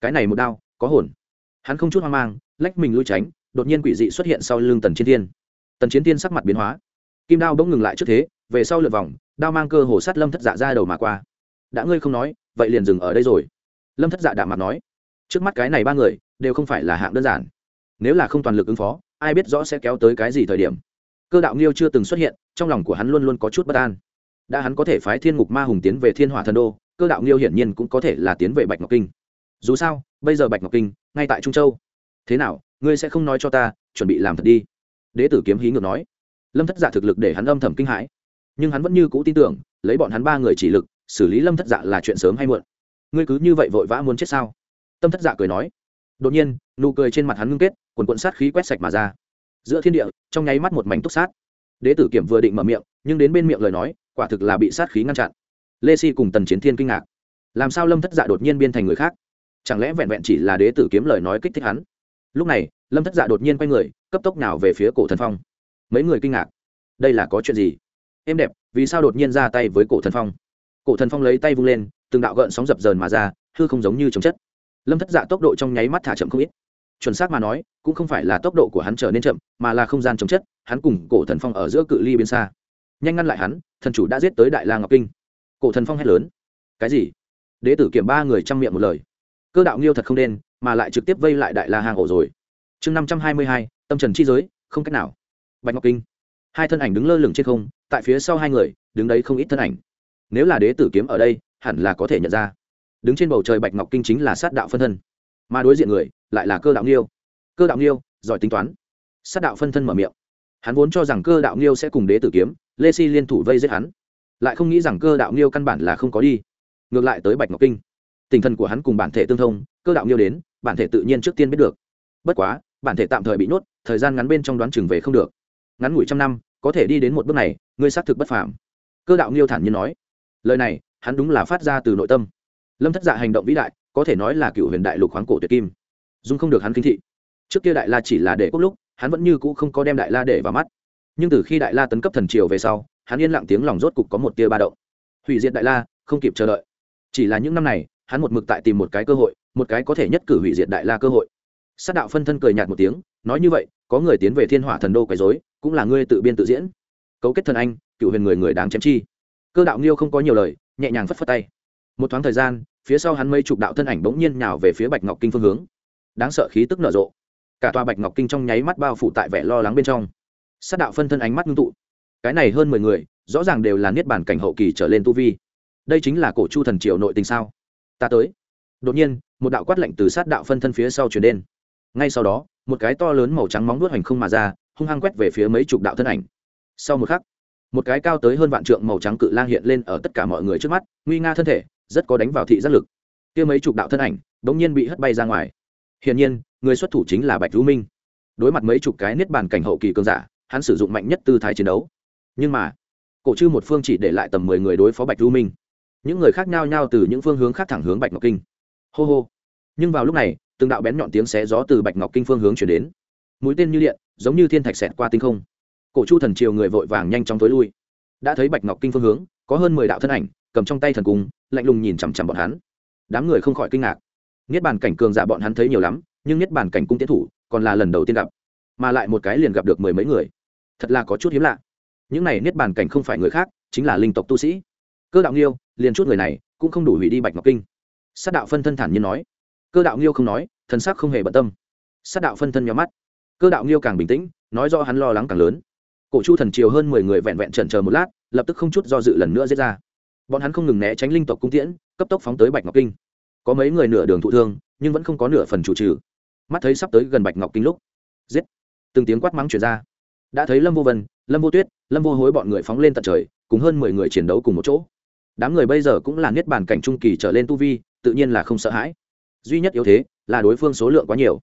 [SPEAKER 1] Cái này một đao, có hồn. Hắn không chút hoang mang, lách mình lui tránh, đột nhiên quỷ dị xuất hiện sau lưng tần chiến thiên. Tần chiến thiên sắc mặt biến hóa kim đao bỗng ngừng lại trước thế, về sau lượt vòng, đao mang cơ hồ sát lâm thất dạ ra đầu mà qua. Đã ngươi không nói, vậy liền dừng ở đây rồi. Lâm thất dạ đạm mặt nói. Trước mắt cái này ba người, đều không phải là hạng đơn giản. Nếu là không toàn lực ứng phó, ai biết rõ sẽ kéo tới cái gì thời điểm. Cơ đạo nghiêu chưa từng xuất hiện, trong lòng của hắn luôn luôn có chút bất an. Đã hắn có thể phái thiên ngục ma hùng tiến về thiên hỏa thần đô, cơ đạo nghiêu hiển nhiên cũng có thể là tiến về bạch ngọc kinh. Dù sao, bây giờ bạch ngọc kinh, ngay tại trung châu. Thế nào, ngươi sẽ không nói cho ta, chuẩn bị làm thật đi. Đế tử kiếm hí ngược nói lâm thất dạ thực lực để hắn âm thầm kinh hãi, nhưng hắn vẫn như cũ tin tưởng, lấy bọn hắn ba người chỉ lực, xử lý lâm thất dạ là chuyện sớm hay muộn. Ngươi cứ như vậy vội vã muốn chết sao? Tâm thất dạ cười nói. Đột nhiên, nụ cười trên mặt hắn ngưng kết quần quận sát khí quét sạch mà ra. Giữa thiên địa, trong nháy mắt một mảnh túc sát. Đế tử kiểm vừa định mở miệng, nhưng đến bên miệng lời nói, quả thực là bị sát khí ngăn chặn. Lê si cùng tần chiến thiên kinh ngạc. Làm sao lâm thất dạ đột nhiên biên thành người khác? Chẳng lẽ vẹn vẹn chỉ là đế tử kiếm lời nói kích thích hắn? Lúc này, lâm thất dạ đột nhiên quay người, cấp tốc nào về phía cổ thần phong mấy người kinh ngạc. Đây là có chuyện gì? Em đẹp, vì sao đột nhiên ra tay với cổ thần phong? Cổ thần phong lấy tay vung lên, từng đạo gợn sóng dập dờn mà ra, hư không giống như chống chất. Lâm thất dạ tốc độ trong nháy mắt thả chậm không ít. Chuẩn xác mà nói, cũng không phải là tốc độ của hắn trở nên chậm, mà là không gian chống chất, hắn cùng cổ thần phong ở giữa cự ly bên xa. Nhanh ngăn lại hắn, thần chủ đã giết tới đại la ngọc kinh. Cổ thần phong hét lớn. Cái gì? Đế tử kiểm ba người chăm miệng một lời. Cơ đạo nghiêu thật không đen, mà lại trực tiếp vây lại đại la hàng ổ rồi. Chương năm trăm hai mươi hai, tâm trần chi giới, không cách nào bạch ngọc kinh. Hai thân ảnh đứng lơ lửng trên không, tại phía sau hai người, đứng đấy không ít thân ảnh. Nếu là đế tử kiếm ở đây, hẳn là có thể nhận ra. Đứng trên bầu trời bạch ngọc kinh chính là sát đạo phân thân. Mà đối diện người, lại là cơ đạo nghiêu. Cơ đạo nghiêu, giỏi tính toán. Sát đạo phân thân mở miệng. Hắn vốn cho rằng cơ đạo nghiêu sẽ cùng đế tử kiếm, lê si liên thủ vây giết hắn. Lại không nghĩ rằng cơ đạo nghiêu căn bản là không có đi. Ngược lại tới bạch ngọc kinh. Tinh thần của hắn cùng bản thể tương thông, cơ đạo nghiêu đến, bản thể tự nhiên trước tiên biết được. Bất quá, bản thể tạm thời bị nhốt, thời gian ngắn bên trong đoán chừng về không được ngắn ngủi trăm năm, có thể đi đến một bước này, ngươi xác thực bất phàm. Cơ đạo nghiêu thản nhiên nói. Lời này, hắn đúng là phát ra từ nội tâm. Lâm thất dạ hành động vĩ đại, có thể nói là cựu huyền đại lục khoáng cổ tuyệt kim. Dung không được hắn kinh thị. Trước kia đại la chỉ là để cốt lúc, hắn vẫn như cũ không có đem đại la để vào mắt. Nhưng từ khi đại la tấn cấp thần triều về sau, hắn yên lặng tiếng lòng rốt cục có một tia ba động. Hủy diệt đại la, không kịp chờ đợi. Chỉ là những năm này, hắn một mực tại tìm một cái cơ hội, một cái có thể nhất cử hủy diệt đại la cơ hội. Sát đạo phân thân cười nhạt một tiếng, nói như vậy, có người tiến về thiên hỏa thần đô quấy dối cũng là ngươi tự biên tự diễn. Cấu kết thần anh cựu huyền người người đáng chém chi. Cơ đạo nghiêu không có nhiều lời, nhẹ nhàng phất phất tay. Một thoáng thời gian, phía sau hắn mây chục đạo thân ảnh bỗng nhiên nhào về phía bạch ngọc kinh phương hướng. Đáng sợ khí tức nở rộ. Cả tòa bạch ngọc kinh trong nháy mắt bao phủ tại vẻ lo lắng bên trong. Sát đạo phân thân ánh mắt ngưng tụ. Cái này hơn mười người, rõ ràng đều là niết bản cảnh hậu kỳ trở lên tu vi. Đây chính là cổ chu thần triều nội tình sao? Ta tới. Đột nhiên, một đạo quát lệnh từ sát đạo phân thân phía sau chuyển đến. Ngay sau đó, một cái to lớn màu trắng móng nuốt hành không mà ra hung hăng quét về phía mấy chục đạo thân ảnh. Sau một khắc, một cái cao tới hơn vạn trượng màu trắng cự lang hiện lên ở tất cả mọi người trước mắt, nguy nga thân thể, rất có đánh vào thị giác lực. Kia mấy chục đạo thân ảnh bỗng nhiên bị hất bay ra ngoài. Hiển nhiên, người xuất thủ chính là bạch hữu minh. Đối mặt mấy chục cái niết bàn cảnh hậu kỳ cường giả, hắn sử dụng mạnh nhất tư thái chiến đấu. Nhưng mà, cổ chư một phương chỉ để lại tầm mười người đối phó bạch hữu minh. Những người khác nhau nhau từ những phương hướng khác thẳng hướng bạch ngọc kinh. Hô hô. Nhưng vào lúc này, từng đạo bén nhọn tiếng xé gió từ bạch ngọc kinh phương hướng chuyển đến. Mũi tên như điện giống như thiên thạch xẹt qua tinh không. Cổ chu thần triều người vội vàng nhanh chóng tối lui. Đã thấy bạch ngọc kinh phương hướng, có hơn mười đạo thân ảnh, cầm trong tay thần cung, lạnh lùng nhìn chằm chằm bọn hắn. Đám người không khỏi kinh ngạc. Niết bàn cảnh cường giả bọn hắn thấy nhiều lắm, nhưng niết bàn cảnh cung tiến thủ còn là lần đầu tiên gặp, mà lại một cái liền gặp được mười mấy người. Thật là có chút hiếm lạ. Những này niết bàn cảnh không phải người khác, chính là linh tộc tu sĩ. Cơ đạo nghiêu, liền chút người này cũng không đủ hủy đi bạch ngọc kinh. Sát đạo phân thân thản nhiên nói. Cơ đạo nghiêu không nói, thần sắc không hề bận tâm. Sát đạo phân thân nhắm mắt cơ đạo nghiêu càng bình tĩnh, nói do hắn lo lắng càng lớn. Cổ chu thần triều hơn mười người vẹn vẹn trần chờ một lát, lập tức không chút do dự lần nữa giết ra. Bọn hắn không ngừng né tránh linh tộc cung tiễn, cấp tốc phóng tới bạch ngọc kinh. Có mấy người nửa đường thụ thương, nhưng vẫn không có nửa phần chủ trừ. Mắt thấy sắp tới gần bạch ngọc kinh lúc, giết. Từng tiếng quát mắng chuyển ra. Đã thấy lâm vô vân, lâm vô tuyết, lâm vô hối bọn người phóng lên tận trời, cùng hơn mười người chiến đấu cùng một chỗ. Đám người bây giờ cũng là niết bàn cảnh trung kỳ trở lên tu vi, tự nhiên là không sợ hãi. Duy nhất yếu thế là đối phương số lượng quá nhiều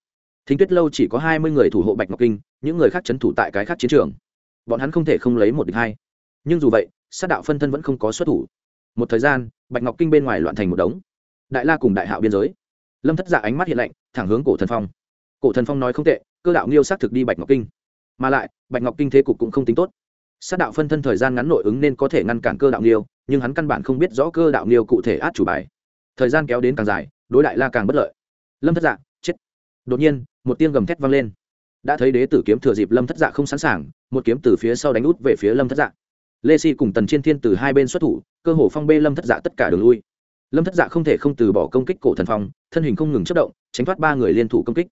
[SPEAKER 1] thính tuyết lâu chỉ có hai mươi người thủ hộ bạch ngọc kinh, những người khác c h ấ n thủ tại cái khác chiến trường. Bọn hắn không thể không lấy một địch hai. Nhưng dù vậy, sát đạo phân thân vẫn không có xuất thủ. Một thời gian, bạch ngọc kinh bên ngoài loạn thành một đống. Đại la cùng đại hạo biên giới. Lâm thất dạ ánh mắt hiện lạnh, thẳng hướng cổ thần phong. Cổ thần phong nói không tệ, cơ đạo nghiêu xác thực đi bạch ngọc kinh. Mà lại, bạch ngọc kinh thế cục cũng không tính tốt. Sát đạo phân thân thời gian ngắn nội ứng nên có thể ngăn cản cơ đạo nghiêu, nhưng hắn căn bản không biết rõ cơ đạo nghiêu cụ thể át chủ bài. Thời gian kéo đến càng dài, đối đại la càng bất lợi. Lâm thất dạ đột nhiên, một tiếng gầm thét vang lên. Đã thấy đế tử kiếm thừa dịp lâm thất dạ không sẵn sàng, một kiếm từ phía sau đánh út về phía lâm thất dạ. Lê si cùng tần chiên thiên từ hai bên xuất thủ, cơ hồ phong bê lâm thất dạ tất cả đường lui. Lâm thất dạ không thể không từ bỏ công kích cổ thần phong, thân hình không ngừng chất động, tránh thoát ba người liên thủ công kích.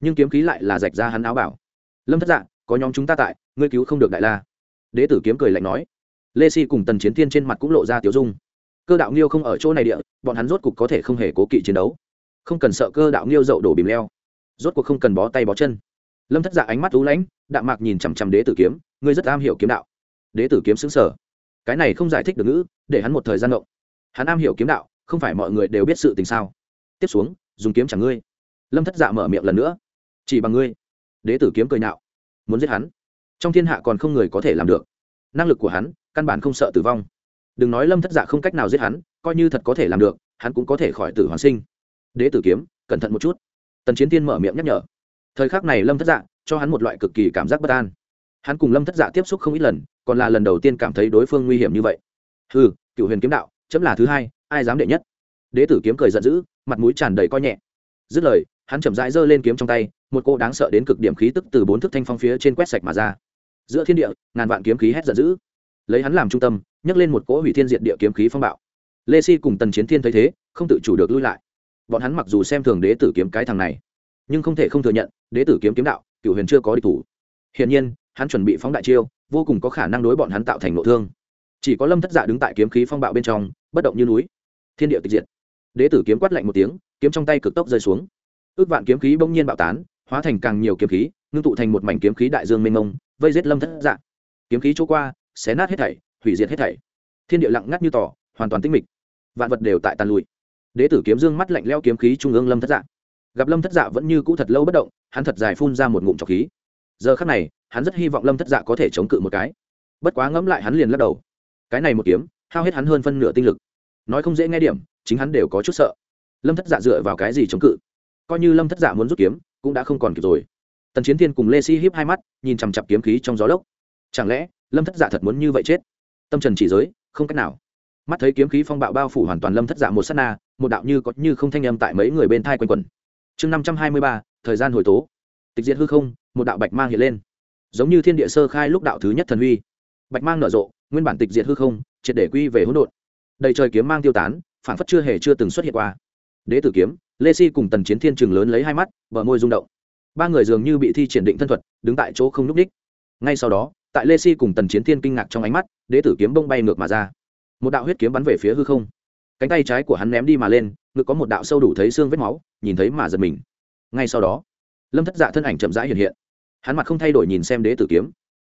[SPEAKER 1] Nhưng kiếm khí lại là rạch ra hắn áo bảo. Lâm thất dạ có nhóm chúng ta tại, ngươi cứu không được đại la. Đế tử kiếm cười lạnh nói. Lê si cùng tần chiến thiên trên mặt cũng lộ ra tiểu dung. Cơ đạo nghiêu không ở chỗ này địa, bọn hắn rốt cục có thể không hề cố kỵ chiến đấu. Không cần sợ cơ đạo nghiêu dậu đổ bìm leo rốt cuộc không cần bó tay bó chân. Lâm thất dạ ánh mắt lũ lãnh, đạm mạc nhìn chằm chằm đế tử kiếm, ngươi rất am hiểu kiếm đạo. Đế tử kiếm xứng sở cái này không giải thích được ngữ, để hắn một thời gian ngộng hắn am hiểu kiếm đạo, không phải mọi người đều biết sự tình sao? Tiếp xuống, dùng kiếm chẳng ngươi. Lâm thất dạ mở miệng lần nữa. Chỉ bằng ngươi. Đế tử kiếm cười nạo. Muốn giết hắn, trong thiên hạ còn không người có thể làm được. Năng lực của hắn, căn bản không sợ tử vong. Đừng nói lâm thất dạ không cách nào giết hắn, coi như thật có thể làm được, hắn cũng có thể khỏi tử hoàn sinh. Đế tử kiếm, cẩn thận một chút tần chiến tiên mở miệng nhắc nhở. Thời khắc này lâm thất dạ cho hắn một loại cực kỳ cảm giác bất an. Hắn cùng lâm thất dạ tiếp xúc không ít lần, còn là lần đầu tiên cảm thấy đối phương nguy hiểm như vậy. Ừ cựu huyền kiếm đạo, chấm là thứ hai, ai dám đệ nhất? Đế tử kiếm cười giận dữ, mặt mũi tràn đầy coi nhẹ. Dứt lời, hắn chậm rãi giơ lên kiếm trong tay, một cô đáng sợ đến cực điểm khí tức từ bốn thước thanh phong phía trên quét sạch mà ra. Giữa thiên địa, ngàn vạn kiếm khí hét giận dữ. Lấy hắn làm trung tâm, nhấc lên một cỗ hủy thiên diện địa kiếm khí phong bạo. Lê si cùng tần chiến thiên thấy thế, không tự chủ được lui lại bọn hắn mặc dù xem thường đế tử kiếm cái thằng này, nhưng không thể không thừa nhận, đế tử kiếm kiếm đạo cựu huyền chưa có địch thủ. Hiển nhiên, hắn chuẩn bị phóng đại chiêu, vô cùng có khả năng đối bọn hắn tạo thành nội thương. Chỉ có lâm thất dạ đứng tại kiếm khí phong bạo bên trong, bất động như núi. Thiên địa tịch diệt. Đế tử kiếm quát lạnh một tiếng, kiếm trong tay cực tốc rơi xuống. Ước vạn kiếm khí bỗng nhiên bạo tán, hóa thành càng nhiều kiếm khí, ngưng tụ thành một mảnh kiếm khí đại dương mênh mông, vây giết lâm thất dạ. Kiếm khí chỗ qua, xé nát hết thảy, hủy diệt hết thảy. Thiên địa lặng ngắt như tỏ hoàn toàn tinh mịch. Vạn vật đều tại tàn lùi đế tử kiếm dương mắt lạnh leo kiếm khí trung ương lâm thất dạ. Gặp lâm thất dạ vẫn như cũ thật lâu bất động, hắn thật dài phun ra một ngụm trọc khí. Giờ khắc này, hắn rất hy vọng lâm thất dạ có thể chống cự một cái. Bất quá ngẫm lại hắn liền lắc đầu. Cái này một kiếm, hao hết hắn hơn phân nửa tinh lực. Nói không dễ nghe điểm, chính hắn đều có chút sợ. Lâm thất dạ dựa vào cái gì chống cự? Coi như lâm thất dạ muốn rút kiếm, cũng đã không còn kịp rồi. Tần chiến thiên cùng lê si hiếp hai mắt, nhìn chằm chặp kiếm khí trong gió lốc. Chẳng lẽ, lâm thất dạ thật muốn như vậy chết? Tâm trần chỉ giới, không cách nào. Mắt thấy kiếm khí phong bạo bao phủ hoàn toàn lâm thất dạ một s á t na một đạo như có như không thanh âm tại mấy người bên thai quanh quẩn. Chương năm trăm hai mươi ba, thời gian hồi tố. Tịch diệt hư không, một đạo bạch mang hiện lên. Giống như thiên địa sơ khai lúc đạo thứ nhất thần huy. Bạch mang nở rộ, nguyên bản tịch diệt hư không, triệt để quy về hỗn độn. Đầy trời kiếm mang tiêu tán phản phất chưa hề chưa từng xuất hiện qua. Đế tử kiếm, lê si cùng tần chiến thiên trường lớn lấy hai mắt, bờ môi rung động. Ba người dường như bị thi triển định thân thuật, đứng tại chỗ không n ú c đích ngay sau đó, tại lê si cùng tần chiến thiên kinh ngạc trong ánh mắt, đế tử kiếm bông bay ngược mà ra. Một đạo huyết kiếm bắn về phía hư không cánh tay trái của hắn ném đi mà lên, ngực có một đạo sâu đủ thấy xương vết máu, nhìn thấy mà giật mình. Ngay sau đó, lâm thất dạ thân ảnh chậm rãi hiện hiện. Hắn mặt không thay đổi nhìn xem đế tử kiếm.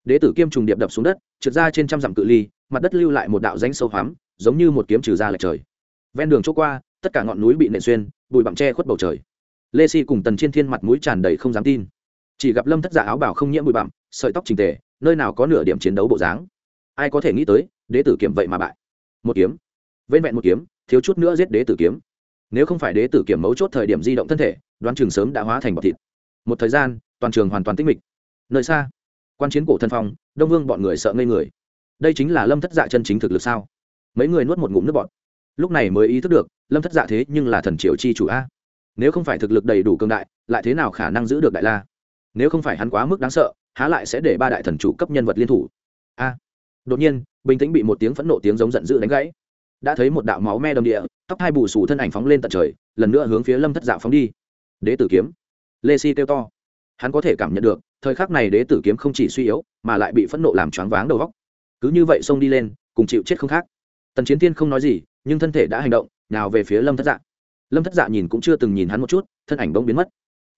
[SPEAKER 1] Đế tử kiếm trùng điệp đập xuống đất, trượt ra trên trăm dặm cự ly, mặt đất lưu lại một đạo danh sâu hoắm, giống như một kiếm trừ ra lệch trời. Ven đường chỗ qua, tất cả ngọn núi bị nện xuyên, bụi bặm che khuất bầu trời. Lê si cùng tần chiên thiên mặt mũi tràn đầy không dám tin. Chỉ gặp lâm thất dạ áo bảo không nhiễm bụi bặm, sợi tóc trình tề, nơi nào có nửa điểm chiến đấu bộ dáng. Ai có thể nghĩ tới, đế tử kiếm vậy mà bại. Một kiếm. Vên vẹn một kiếm thiếu chút nữa giết đế tử kiếm. Nếu không phải đế tử kiểm mấu chốt thời điểm di động thân thể, đoán trường sớm đã hóa thành bọc thịt. Một thời gian, toàn trường hoàn toàn tĩnh mịch. Nơi xa, quan chiến cổ thân phong, đông vương bọn người sợ ngây người. Đây chính là lâm thất dạ chân chính thực lực sao? Mấy người nuốt một ngụm nước bọt. Lúc này mới ý thức được, lâm thất dạ thế nhưng là thần triều chi chủ a. Nếu không phải thực lực đầy đủ cường đại, lại thế nào khả năng giữ được đại la? Nếu không phải hắn quá mức đáng sợ, há lại sẽ để ba đại thần chủ cấp nhân vật liên thủ? A. Đột nhiên, bình tĩnh bị một tiếng phẫn nộ tiếng giống giận dữ đánh gãy đã thấy một đạo máu me đầm địa, tóc hai bù sù thân ảnh phóng lên tận trời, lần nữa hướng phía lâm thất dạ phóng đi. Đế tử kiếm. Lê si kêu to. Hắn có thể cảm nhận được, thời khắc này đế tử kiếm không chỉ suy yếu, mà lại bị phẫn nộ làm choáng váng đầu góc cứ như vậy xông đi lên, cùng chịu chết không khác. Tần chiến tiên không nói gì, nhưng thân thể đã hành động, nào về phía lâm thất dạ. Lâm thất dạ nhìn cũng chưa từng nhìn hắn một chút, thân ảnh bỗng biến mất.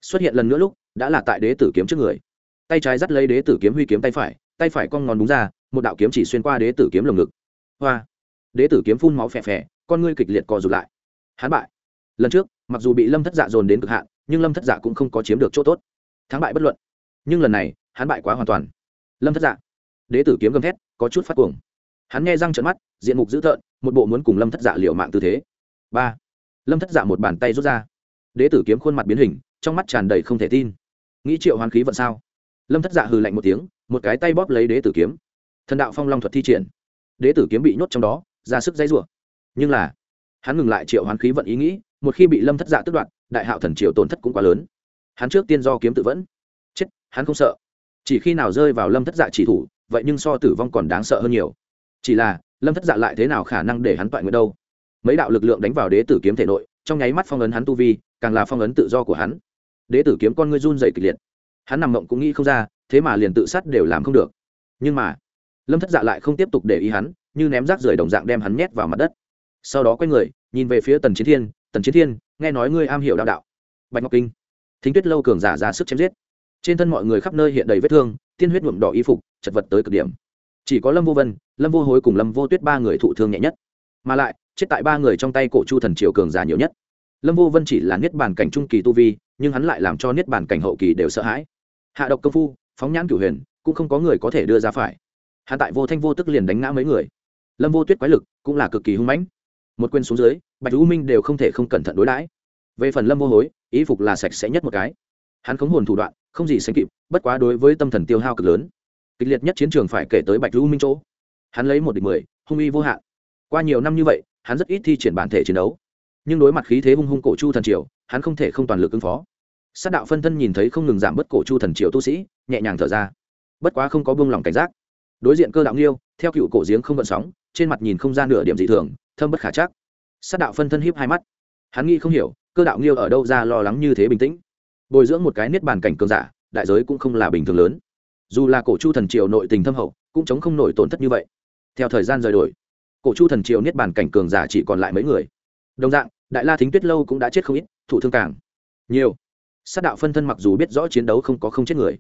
[SPEAKER 1] Xuất hiện lần nữa lúc, đã là tại đế tử kiếm trước người. Tay trái dắt lấy đế tử kiếm huy kiếm tay phải tay phải cong ngón đúng ra, một đạo kiếm chỉ xuyên qua đế tử kiếm lồng ngực. Hoa! Đế tử kiếm phun máu phè phè, con ngươi kịch liệt co rụt lại. Hắn bại. Lần trước, mặc dù bị lâm thất dạ dồn đến cực hạn, nhưng lâm thất dạ cũng không có chiếm được chỗ tốt. Thắng bại bất luận. Nhưng lần này, hắn bại quá hoàn toàn. Lâm thất dạ. Đế tử kiếm gầm thét, có chút phát cuồng. Hắn nghe răng trận mắt, diện mục dữ tợn, một bộ muốn cùng lâm thất dạ liệu mạng tư thế. Ba. Lâm thất dạ một bàn tay rút ra. Đế tử kiếm khuôn mặt biến hình, trong mắt tràn đầy không thể tin. Nghĩ triệu hoàn khí vận sao? Lâm thất dạ hừ lạnh một tiếng, một cái tay bóp lấy đế tử kiếm. Thần đạo phong long thuật thi triển. Đế tử kiếm bị nhốt trong đó ra sức dây rủa. Nhưng là, hắn ngừng lại triệu hoán khí vận ý nghĩ, một khi bị lâm thất dạ tức đoạn đại hạo thần triều tổn thất cũng quá lớn. Hắn trước tiên do kiếm tự vẫn. Chết, hắn không sợ. Chỉ khi nào rơi vào lâm thất dạ chỉ thủ, vậy nhưng so tử vong còn đáng sợ hơn nhiều. Chỉ là, lâm thất dạ lại thế nào khả năng để hắn toại nguyện đâu? Mấy đạo lực lượng đánh vào đế tử kiếm thể nội, trong nháy mắt phong ấn hắn tu vi, càng là phong ấn tự do của hắn. Đế tử kiếm con ngươi run dày kịch liệt. Hắn nằm mộng cũng nghĩ không ra, thế mà liền tự sát đều làm không được. Nhưng mà, lâm thất dạ lại không tiếp tục để ý hắn như ném rác rưởi đồng dạng đem hắn nhét vào mặt đất. Sau đó quay người, nhìn về phía tần chiến thiên, tần chiến thiên, nghe nói ngươi am hiểu đạo đạo. Bạch ngọc kinh. Thính tuyết lâu cường giả ra sức chém giết. Trên thân mọi người khắp nơi hiện đầy vết thương, tiên huyết nhuộm đỏ y phục, chật vật tới cực điểm. Chỉ có lâm vô vân, lâm vô hối cùng lâm vô tuyết ba người thụ thương nhẹ nhất. Mà lại, chết tại ba người trong tay cổ chu thần triều cường giả nhiều nhất. Lâm vô vân chỉ là niết bàn cảnh trung kỳ tu vi, nhưng hắn lại làm cho niết bàn cảnh hậu kỳ đều sợ hãi. Hạ độc công phu, phóng nhãn cửu huyền, cũng không có người có thể đưa ra phải. Hạ tại vô thanh vô tức liền đánh ngã mấy người lâm vô tuyết quái lực cũng là cực kỳ hung mãnh. Một quên xuống dưới, bạch u minh đều không thể không cẩn thận đối đãi. Về phần lâm vô hối ý phục là sạch sẽ nhất một cái. Hắn khống hồn thủ đoạn, không gì sánh kịp, bất quá đối với tâm thần tiêu hao cực lớn. Kịch liệt nhất chiến trường phải kể tới bạch u minh chỗ. Hắn lấy một địch mười, hung uy vô hạn. Qua nhiều năm như vậy, hắn rất ít thi triển bản thể chiến đấu. Nhưng đối mặt khí thế hung hung cổ chu thần triều, hắn không thể không toàn lực ứng phó. Sát đạo phân thân nhìn thấy không ngừng giảm bớt cổ chu thần triều tu sĩ, nhẹ nhàng thở ra. Bất quá không có buông lỏng cảnh giác đối diện cơ đạo nghiêu, theo cựu cổ giếng không vận sóng, trên mặt nhìn không ra nửa điểm dị thường, thâm bất khả chắc. Sát đạo phân thân hiếp hai mắt. Hắn nghĩ không hiểu, cơ đạo nghiêu ở đâu ra lo lắng như thế bình tĩnh. Bồi dưỡng một cái niết bàn cảnh cường giả, đại giới cũng không là bình thường lớn. Dù là cổ chu thần triều nội tình thâm hậu, cũng chống không nổi tổn thất như vậy. Theo thời gian rời đổi, cổ chu thần triều niết bàn cảnh cường giả chỉ còn lại mấy người. Đồng dạng, đại la thính tuyết lâu cũng đã chết không ít thủ thương càng nhiều. Sát đạo phân thân mặc dù biết rõ chiến đấu không có không chết người,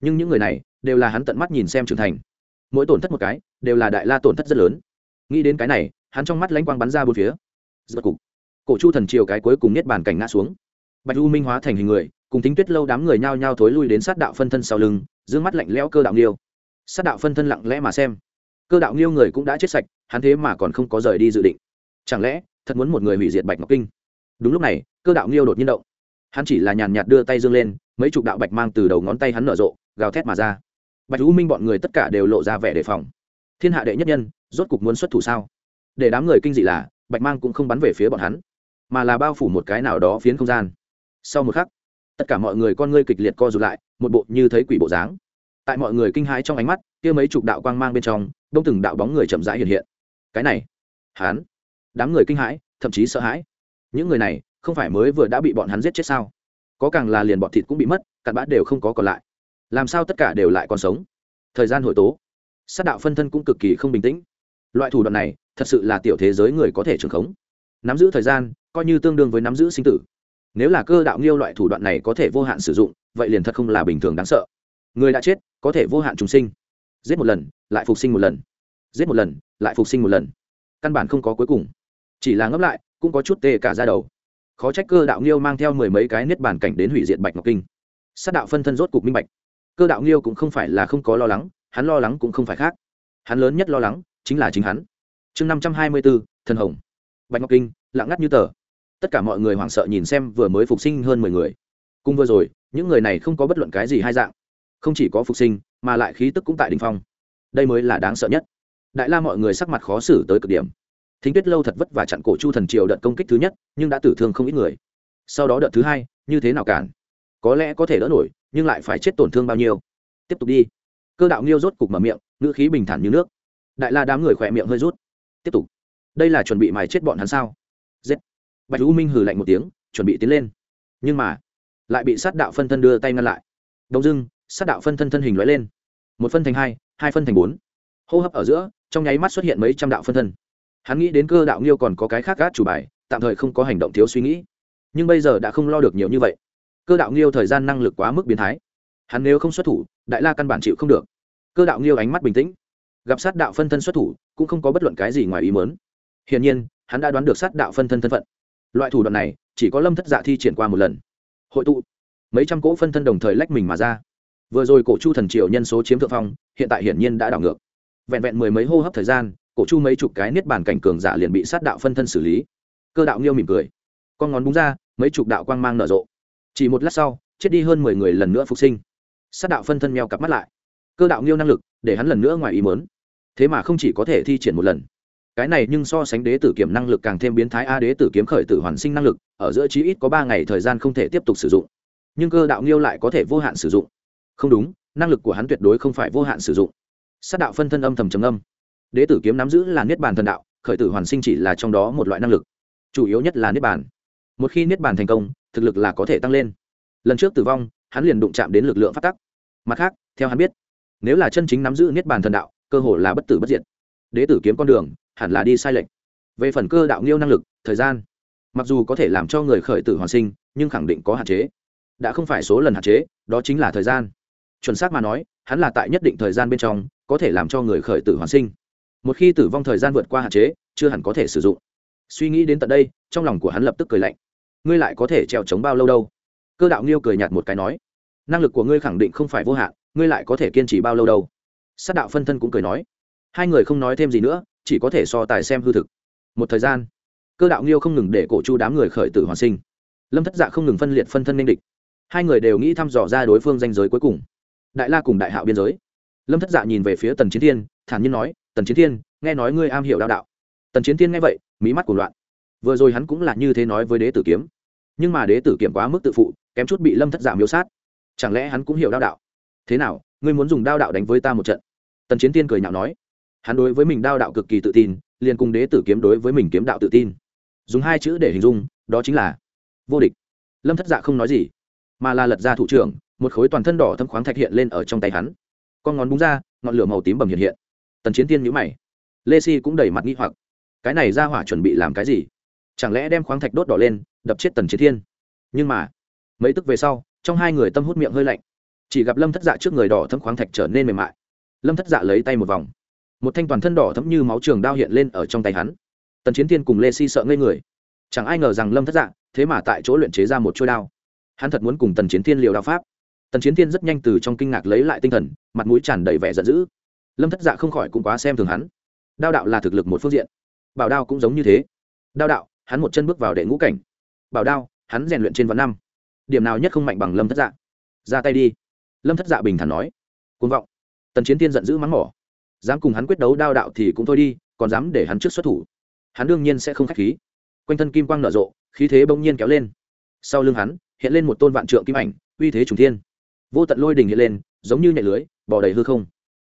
[SPEAKER 1] nhưng những người này đều là hắn tận mắt nhìn xem trưởng thành mỗi tổn thất một cái, đều là đại la tổn thất rất lớn. Nghĩ đến cái này, hắn trong mắt lãnh quang bắn ra bốn phía. Giật cục, cổ chu thần triều cái cuối cùng niết bàn cảnh ngã xuống. Bạch u minh hóa thành hình người, cùng tính tuyết lâu đám người nhao nhao thối lui đến sát đạo phân thân sau lưng d mắt lạnh lẽo cơ đạo nghiêu. Sát đạo phân thân lặng lẽ mà xem. Cơ đạo nghiêu người cũng đã chết sạch, hắn thế mà còn không có rời đi dự định. Chẳng lẽ, thật muốn một người hủy diệt bạch ngọc kinh? Đúng lúc này, cơ đạo nghiêu đột nhiên động. Hắn chỉ là nhàn nhạt đưa tay dương lên, mấy chục đạo bạch mang từ đầu ngón tay hắn nở rộ, gào thét mà ra bạch u minh bọn người tất cả đều lộ ra vẻ đề phòng. Thiên hạ đệ nhất nhân, rốt cục muốn xuất thủ sao? Để đám người kinh dị là, bạch mang cũng không bắn về phía bọn hắn, mà là bao phủ một cái nào đó phiến không gian. Sau một khắc, tất cả mọi người con ngươi kịch liệt co rụt lại, một bộ như thấy quỷ bộ dáng. Tại mọi người kinh hãi trong ánh mắt, kia mấy chục đạo quang mang bên trong, đông từng đạo bóng người chậm rãi hiện hiện. Cái này hán đám người kinh hãi, thậm chí sợ hãi. Những người này, không phải mới vừa đã bị bọn hắn giết chết sao? Có càng là liền bọn thịt cũng bị mất, cặn bã đều không có còn lại làm sao tất cả đều lại còn sống? Thời gian hồi tố. Sát đạo phân thân cũng cực kỳ không bình tĩnh. Loại thủ đoạn này, thật sự là tiểu thế giới người có thể trường khống. Nắm giữ thời gian, coi như tương đương với nắm giữ sinh tử. Nếu là cơ đạo nghiêu loại thủ đoạn này có thể vô hạn sử dụng, vậy liền thật không là bình thường đáng sợ. Người đã chết, có thể vô hạn trùng sinh. Giết một lần, lại phục sinh một lần. Giết một lần, lại phục sinh một lần. Căn bản không có cuối cùng. Chỉ là ngấp lại, cũng có chút tê cả ra đầu. Khó trách cơ đạo nghiêu mang theo mười mấy cái niết bàn cảnh đến hủy diệt bạch ngọc kinh. Sát đạo phân thân rốt cục minh bạch cơ đạo nghiêu cũng không phải là không có lo lắng, hắn lo lắng cũng không phải khác. Hắn lớn nhất lo lắng chính là chính hắn. Chương năm trăm hai mươi bốn thần hồng. Bạch ngọc kinh, lặng ngắt như tờ. Tất cả mọi người hoảng sợ nhìn xem vừa mới phục sinh hơn mười người. Cùng vừa rồi, những người này không có bất luận cái gì hai dạng. Không chỉ có phục sinh, mà lại khí tức cũng tại đình phong. Đây mới là đáng sợ nhất. Đại la mọi người sắc mặt khó xử tới cực điểm. Thính tuyết lâu thật vất và chặn cổ chu thần triều đợt công kích thứ nhất, nhưng đã tử thương không ít người. Sau đó đợt thứ hai, như thế nào cản? Có lẽ có thể đỡ nổi nhưng lại phải chết tổn thương bao nhiêu? Tiếp tục đi. Cơ đạo nghiêu rốt cục mở miệng, ngữ khí bình thản như nước. Đại la đám người khỏe miệng hơi rút. Tiếp tục. Đây là chuẩn bị mài chết bọn hắn sao? Giết. Bạch u minh hừ lạnh một tiếng, chuẩn bị tiến lên. Nhưng mà, lại bị sát đạo phân thân đưa tay ngăn lại. Đông dưng sát đạo phân thân thân hình lóe lên. Một phân thành hai hai phân thành bốn. Hô hấp ở giữa, trong nháy mắt xuất hiện mấy trăm đạo phân thân. Hắn nghĩ đến cơ đạo nghiêu còn có cái khác gác chủ bài, tạm thời không có hành động thiếu suy nghĩ. Nhưng bây giờ đã không lo được nhiều như vậy cơ đạo nghiêu thời gian năng lực quá mức biến thái. Hắn nếu không xuất thủ, đại la căn bản chịu không được. Cơ đạo nghiêu ánh mắt bình tĩnh. Gặp sát đạo phân thân xuất thủ, cũng không có bất luận cái gì ngoài ý mớn hiển nhiên, hắn đã đoán được sát đạo phân thân thân phận. Loại thủ đoạn này, chỉ có lâm thất dạ thi triển qua một lần. Hội tụ. Mấy trăm cỗ phân thân đồng thời lách mình mà ra. Vừa rồi cổ chu thần triều nhân số chiếm thượng phong, hiện tại hiển nhiên đã đảo ngược. Vẹn vẹn mười mấy hô hấp thời gian, cổ chu mấy chục cái niết bàn cảnh cường giả liền bị sát đạo phân thân xử lý. Cơ đạo nghiêu mỉm cười. Con ngón búng ra, mấy chục đạo quang mang nở rộ chỉ một lát sau, chết đi hơn mười người lần nữa phục sinh. Sát đạo phân thân meo cặp mắt lại. Cơ đạo nghiêu năng lực, để hắn lần nữa ngoài ý mớn thế mà không chỉ có thể thi triển một lần. Cái này nhưng so sánh đế tử kiểm năng lực càng thêm biến thái a đế tử kiếm khởi tử hoàn sinh năng lực, ở giữa chí ít có ba ngày thời gian không thể tiếp tục sử dụng. Nhưng cơ đạo nghiêu lại có thể vô hạn sử dụng. Không đúng, năng lực của hắn tuyệt đối không phải vô hạn sử dụng. Sát đạo phân thân âm thầm trầm âm đế tử kiếm nắm giữ là niết bàn thần đạo, khởi tử hoàn sinh chỉ là trong đó một loại năng lực. Chủ yếu nhất là niết bàn. Một khi niết bàn thành công thực lực là có thể tăng lên. Lần trước tử vong, hắn liền đụng chạm đến lực lượng phát tắc. Mặt khác, theo hắn biết, nếu là chân chính nắm giữ niết bàn thần đạo, cơ hội là bất tử bất diệt. Đế tử kiếm con đường, hẳn là đi sai lệch. Về phần cơ đạo nghiêu năng lực, thời gian, mặc dù có thể làm cho người khởi tử hoàn sinh, nhưng khẳng định có hạn chế. Đã không phải số lần hạn chế, đó chính là thời gian. Chuẩn xác mà nói, hắn là tại nhất định thời gian bên trong, có thể làm cho người khởi tử hoàn sinh. Một khi tử vong thời gian vượt qua hạn chế, chưa hẳn có thể sử dụng. Suy nghĩ đến tận đây, trong lòng của hắn lập tức cười lạnh ngươi lại có thể trèo trống bao lâu đâu? Cơ đạo nghiêu cười nhạt một cái nói, năng lực của ngươi khẳng định không phải vô hạn, ngươi lại có thể kiên trì bao lâu đâu? Sát đạo phân thân cũng cười nói, hai người không nói thêm gì nữa, chỉ có thể so tài xem hư thực. Một thời gian, cơ đạo nghiêu không ngừng để cổ chu đám người khởi tử hoàn sinh. Lâm thất dạ không ngừng phân liệt phân thân nên địch. Hai người đều nghĩ thăm dò ra đối phương danh giới cuối cùng. Đại la cùng đại hạo biên giới. Lâm thất dạ nhìn về phía tần chiến thiên, thản nhiên nói, tần chiến thiên, nghe nói ngươi am hiểu đạo đạo. Tần chiến thiên nghe vậy, mí mắt của loạn vừa rồi hắn cũng là như thế nói với đế tử kiếm. Nhưng mà đế tử kiểm quá mức tự phụ, kém chút bị lâm thất dạ giả miếu sát. Chẳng lẽ hắn cũng hiểu đao đạo? Thế nào, ngươi muốn dùng đao đạo đánh với ta một trận? Tần chiến tiên cười nhạo nói. Hắn đối với mình đao đạo cực kỳ tự tin, liền cùng đế tử kiếm đối với mình kiếm đạo tự tin. Dùng hai chữ để hình dung, đó chính là vô địch. Lâm thất dạ không nói gì, mà là lật ra thủ trưởng, một khối toàn thân đỏ thâm khoáng thạch hiện lên ở trong tay hắn. Con ngón búng ra, ngọn lửa màu tím bầm hiện hiện. Tần chiến tiên nhữ mày. Lê si cũng đầy mặt nghi hoặc. Cái này ra hỏa chuẩn bị làm cái gì? Chẳng lẽ đem khoáng thạch đốt đỏ lên, đập chết tần chiến thiên? Nhưng mà, mấy tức về sau, trong hai người tâm hút miệng hơi lạnh. Chỉ gặp lâm thất dạ trước người đỏ thấm khoáng thạch trở nên mềm mại. Lâm thất dạ lấy tay một vòng. Một thanh toàn thân đỏ thấm như máu trường đao hiện lên ở trong tay hắn. Tần chiến thiên cùng lê si sợ ngây người. Chẳng ai ngờ rằng lâm thất dạ thế mà tại chỗ luyện chế ra một chuôi đao. Hắn thật muốn cùng tần chiến thiên liều đao pháp. Tần chiến thiên rất nhanh từ trong kinh ngạc lấy lại tinh thần, mặt mũi tràn đầy vẻ giận dữ. Lâm thất dạ không khỏi cũng quá xem thường hắn. Đao đạo là thực lực một phương diện. Bảo đao cũng giống như thế. Đao đạo hắn một chân bước vào đệ ngũ cảnh. Bảo đao, hắn rèn luyện trên vạn năm. Điểm nào nhất không mạnh bằng lâm thất dạ? Ra tay đi. Lâm thất dạ bình thản nói. Côn vọng. Tần chiến tiên giận dữ mắng mỏ. Dám cùng hắn quyết đấu đao đạo thì cũng thôi đi, còn dám để hắn trước xuất thủ. Hắn đương nhiên sẽ không k h á c h khí. Quanh thân kim quang nở rộ, khí thế bỗng nhiên kéo lên. Sau lưng hắn, hiện lên một tôn vạn trượng kim ảnh, uy thế trùng thiên. Vô tận lôi đình hiện lên, giống như nhẹ lưới bỏ đầy hư không.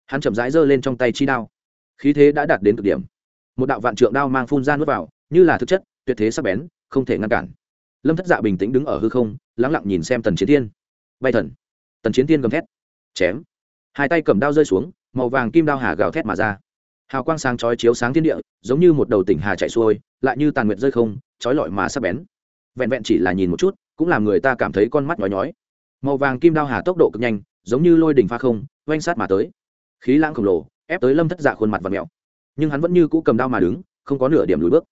[SPEAKER 1] Hắn chậm rãi giơ lên trong tay chi đao. Khí thế đã đạt đến cực điểm. Một đạo vạn trượng đao mang phun ra nước vào, như là thực chất tuyệt thế sắc bén, không thể ngăn cản. Lâm thất dạ bình tĩnh đứng ở hư không, lắng lặng nhìn xem tần chiến thiên. Bay thần. Tần chiến thiên gầm thét. Chém. Hai tay cầm đao rơi xuống, màu vàng kim đao hà gào thét mà ra. Hào quang sáng chói chiếu sáng thiên địa, giống như một đầu tỉnh hà chạy xuôi, lại như tàn nguyệt rơi không, chói lọi mà sắc bén. Vẹn vẹn chỉ là nhìn một chút, cũng làm người ta cảm thấy con mắt nhói nhói. Màu vàng kim đao hà tốc độ cực nhanh, giống như lôi đỉnh pha không, oanh sát mà tới. Khí lãng khổng lồ, ép tới lâm thất dạ khuôn mặt và mẹo. Nhưng hắn vẫn như cũ cầm đao mà đứng, không có nửa điểm lùi bước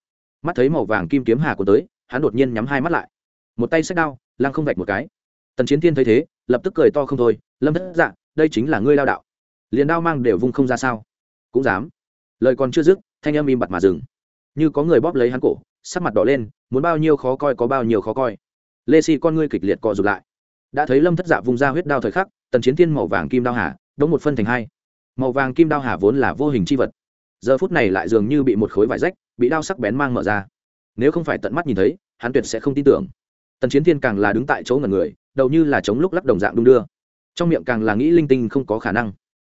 [SPEAKER 1] mắt thấy màu vàng kim kiếm hà của tới, hắn đột nhiên nhắm hai mắt lại. Một tay xách đao, lăng không vạch một cái. Tần chiến thiên thấy thế, lập tức cười to không thôi, lâm thất dạ đây chính là ngươi lao đạo. Liền đao mang đều vung không ra sao? Cũng dám. Lời còn chưa dứt, thanh âm im bặt mà dừng. Như có người bóp lấy hắn cổ, sắc mặt đỏ lên, muốn bao nhiêu khó coi có bao nhiêu khó coi. Lê si con ngươi kịch liệt cọ rụt lại. Đã thấy lâm thất dạ vung ra huyết đao thời khắc, tần chiến thiên màu vàng kim đao hà, đống một phân thành hai. Màu vàng kim đao hà vốn là vô hình c h i vật giờ phút này lại dường như bị một khối vải rách, bị đao sắc bén mang mở ra. Nếu không phải tận mắt nhìn thấy, hắn tuyệt sẽ không tin tưởng. Tần chiến thiên càng là đứng tại chỗ ngần người, đầu như là chống lúc lắc đồng dạng đung đưa. Trong miệng càng là nghĩ linh tinh không có khả năng.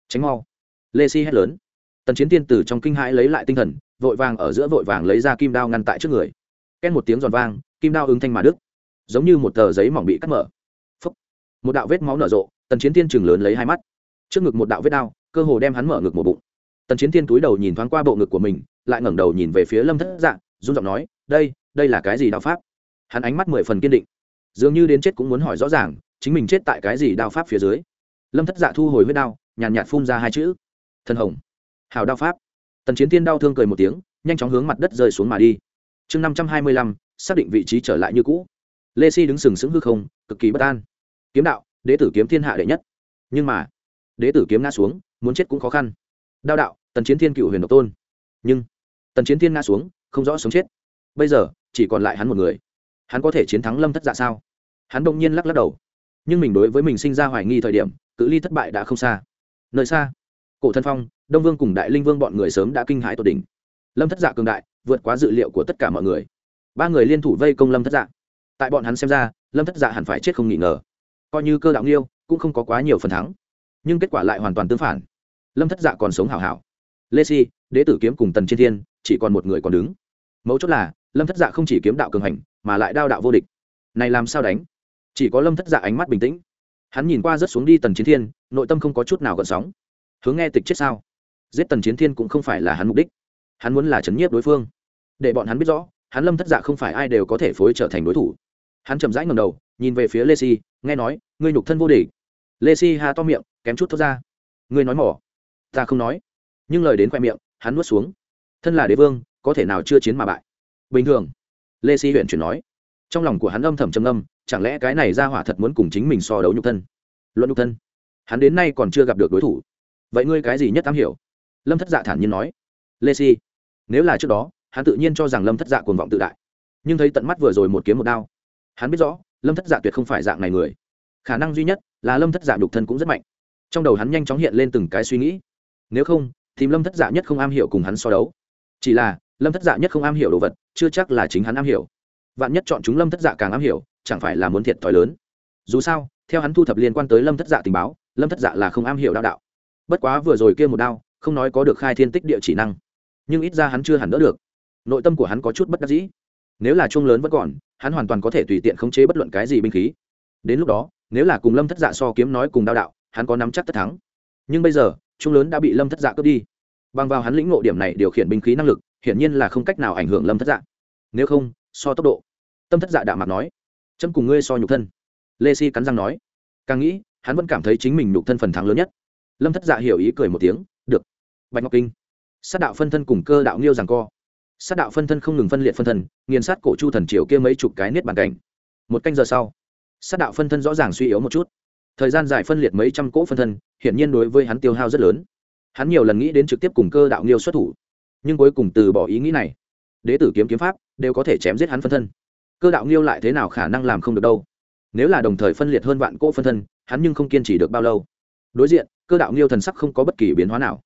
[SPEAKER 1] Tránh mau. Lê si hét lớn. Tần chiến thiên từ trong kinh hãi lấy lại tinh thần, vội vàng ở giữa vội vàng lấy ra kim đao ngăn tại trước người. Ken một tiếng giòn vang, kim đao ứng thanh mà đức giống như một tờ giấy mỏng bị cắt mở. Phúc. một đạo vết máu nở rộ, tần chiến thiên chừng lớn lấy hai mắt. Trước ngực một đạo vết đao, cơ hồ đem hắn mở ngực một bụng tần chiến thiên túi đầu nhìn thoáng qua bộ ngực của mình, lại ngẩng đầu nhìn về phía lâm thất dạng run giọng nói, đây đây là cái gì đạo pháp? Hắn ánh mắt mười phần kiên định. Dường như đến chết cũng muốn hỏi rõ ràng, chính mình chết tại cái gì đao pháp phía dưới. Lâm thất dạ thu hồi huyết đao, nhàn nhạt phun ra hai chữ, thần hồng. Hào đao pháp. Tần chiến thiên đau thương cười một tiếng, nhanh chóng hướng mặt đất rơi xuống mà đi. Chương năm trăm hai mươi lăm, xác định vị trí trở lại như cũ. Lê si đứng sừng sững hư không, cực kỳ bất an. Kiếm đạo, đế tử kiếm thiên hạ đệ nhất. Nhưng mà, đế tử kiếm ngã xuống, muốn chết cũng khó khăn. Đao đạo tần chiến thiên cựu huyền độc tôn. Nhưng, tần chiến thiên ngã xuống, không rõ sống chết. Bây giờ, chỉ còn lại hắn một người. Hắn có thể chiến thắng lâm thất dạ sao? Hắn đông nhiên lắc lắc đầu. Nhưng mình đối với mình sinh ra hoài nghi thời điểm, cự ly thất bại đã không xa. Nơi xa, cổ thân phong, đông vương cùng đại linh vương bọn người sớm đã kinh hãi tột đỉnh. Lâm thất dạ cường đại, vượt quá dự liệu của tất cả mọi người. Ba người liên thủ vây công lâm thất dạ. Tại bọn hắn xem ra, lâm thất dạ hẳn phải chết không nghỉ ngờ. Coi như cơ đạo nghiêu, cũng không có quá nhiều phần thắng. Nhưng kết quả lại hoàn toàn tương phản. Lâm thất dạ còn sống hảo hảo lê si, đế tử kiếm cùng tần chiến thiên, chỉ còn một người còn đứng. Mấu chốt là, lâm thất dạ không chỉ kiếm đạo cường hành, mà lại đao đạo vô địch. Này làm sao đánh? Chỉ có lâm thất dạ ánh mắt bình tĩnh. Hắn nhìn qua rất xuống đi tần chiến thiên, nội tâm không có chút nào gợn sóng. Hướng nghe tịch chết sao? Giết tần chiến thiên cũng không phải là hắn mục đích. Hắn muốn là chấn nhiếp đối phương. Để bọn hắn biết rõ, hắn lâm thất dạ không phải ai đều có thể phối trở thành đối thủ. Hắn chậm rãi ngầm đầu, nhìn về phía lê si, nghe nói, ngươi nhục thân vô địch. Lê si ha to miệng, kém chút thốt ra. Ngươi nói mỏ. Ta không nói nhưng lời đến khoe miệng, hắn nuốt xuống. Thân là đế vương, có thể nào chưa chiến mà bại? Bình thường. Lê si huyện chuyển nói. Trong lòng của hắn âm thầm trầm âm chẳng lẽ cái này ra hỏa thật muốn cùng chính mình so đấu nhục thân? Luận nhục thân. Hắn đến nay còn chưa gặp được đối thủ. Vậy ngươi cái gì nhất am hiểu? Lâm thất dạ thản nhiên nói. Lê si nếu là trước đó, hắn tự nhiên cho rằng lâm thất dạ cuồng vọng tự đại. Nhưng thấy tận mắt vừa rồi một kiếm một đao, hắn biết rõ, lâm thất dạ tuyệt không phải dạng này người. Khả năng duy nhất là lâm thất dạ nhục thân cũng rất mạnh. Trong đầu hắn nhanh chóng hiện lên từng cái suy nghĩ. Nếu không thì lâm thất dạ nhất không am hiểu cùng hắn so đấu. Chỉ là, lâm thất dạ nhất không am hiểu đồ vật, chưa chắc là chính hắn am hiểu. Vạn nhất chọn chúng lâm thất dạ càng am hiểu, chẳng phải là muốn thiệt thòi lớn. Dù sao, theo hắn thu thập liên quan tới lâm thất dạ tình báo, lâm thất dạ là không am hiểu đạo đạo. Bất quá vừa rồi kia một đao, không nói có được khai thiên tích địa chỉ năng. Nhưng ít ra hắn chưa hẳn đỡ được. Nội tâm của hắn có chút bất đắc dĩ. Nếu là chuông lớn vẫn còn, hắn hoàn toàn có thể tùy tiện khống chế bất luận cái gì binh khí. Đến lúc đó, nếu là cùng lâm thất dạ so kiếm nói cùng đao đạo, hắn có nắm chắc tất thắng. Nhưng bây giờ trung lớn đã bị lâm thất dạ cướp đi. Bằng vào hắn lĩnh ngộ điểm này điều khiển binh khí năng lực, hiển nhiên là không cách nào ảnh hưởng lâm thất dạ. Nếu không, so tốc độ. Tâm thất dạ đạ mặt nói, chấm cùng ngươi so nhục thân. Lê si cắn răng nói, càng nghĩ, hắn vẫn cảm thấy chính mình nhục thân phần thắng lớn nhất. Lâm thất dạ hiểu ý cười một tiếng, được. Bạch ngọc kinh, sát đạo phân thân cùng cơ đạo nghiêu rằng co. Sát đạo phân thân không ngừng phân liệt phân thân, nghiền sát cổ chu thần triều kia mấy chục cái niết bàn cảnh. Một canh giờ sau, sát đạo phân thân rõ ràng suy yếu một chút thời gian dài phân liệt mấy trăm cỗ phân thân, hiển nhiên đối với hắn tiêu hao rất lớn. Hắn nhiều lần nghĩ đến trực tiếp cùng cơ đạo nghiêu xuất thủ, nhưng cuối cùng từ bỏ ý nghĩ này. Đế tử kiếm kiếm pháp đều có thể chém giết hắn phân thân. Cơ đạo nghiêu lại thế nào khả năng làm không được đâu? Nếu là đồng thời phân liệt hơn vạn cỗ phân thân, hắn nhưng không kiên trì được bao lâu. Đối diện, cơ đạo nghiêu thần sắc không có bất kỳ biến hóa nào,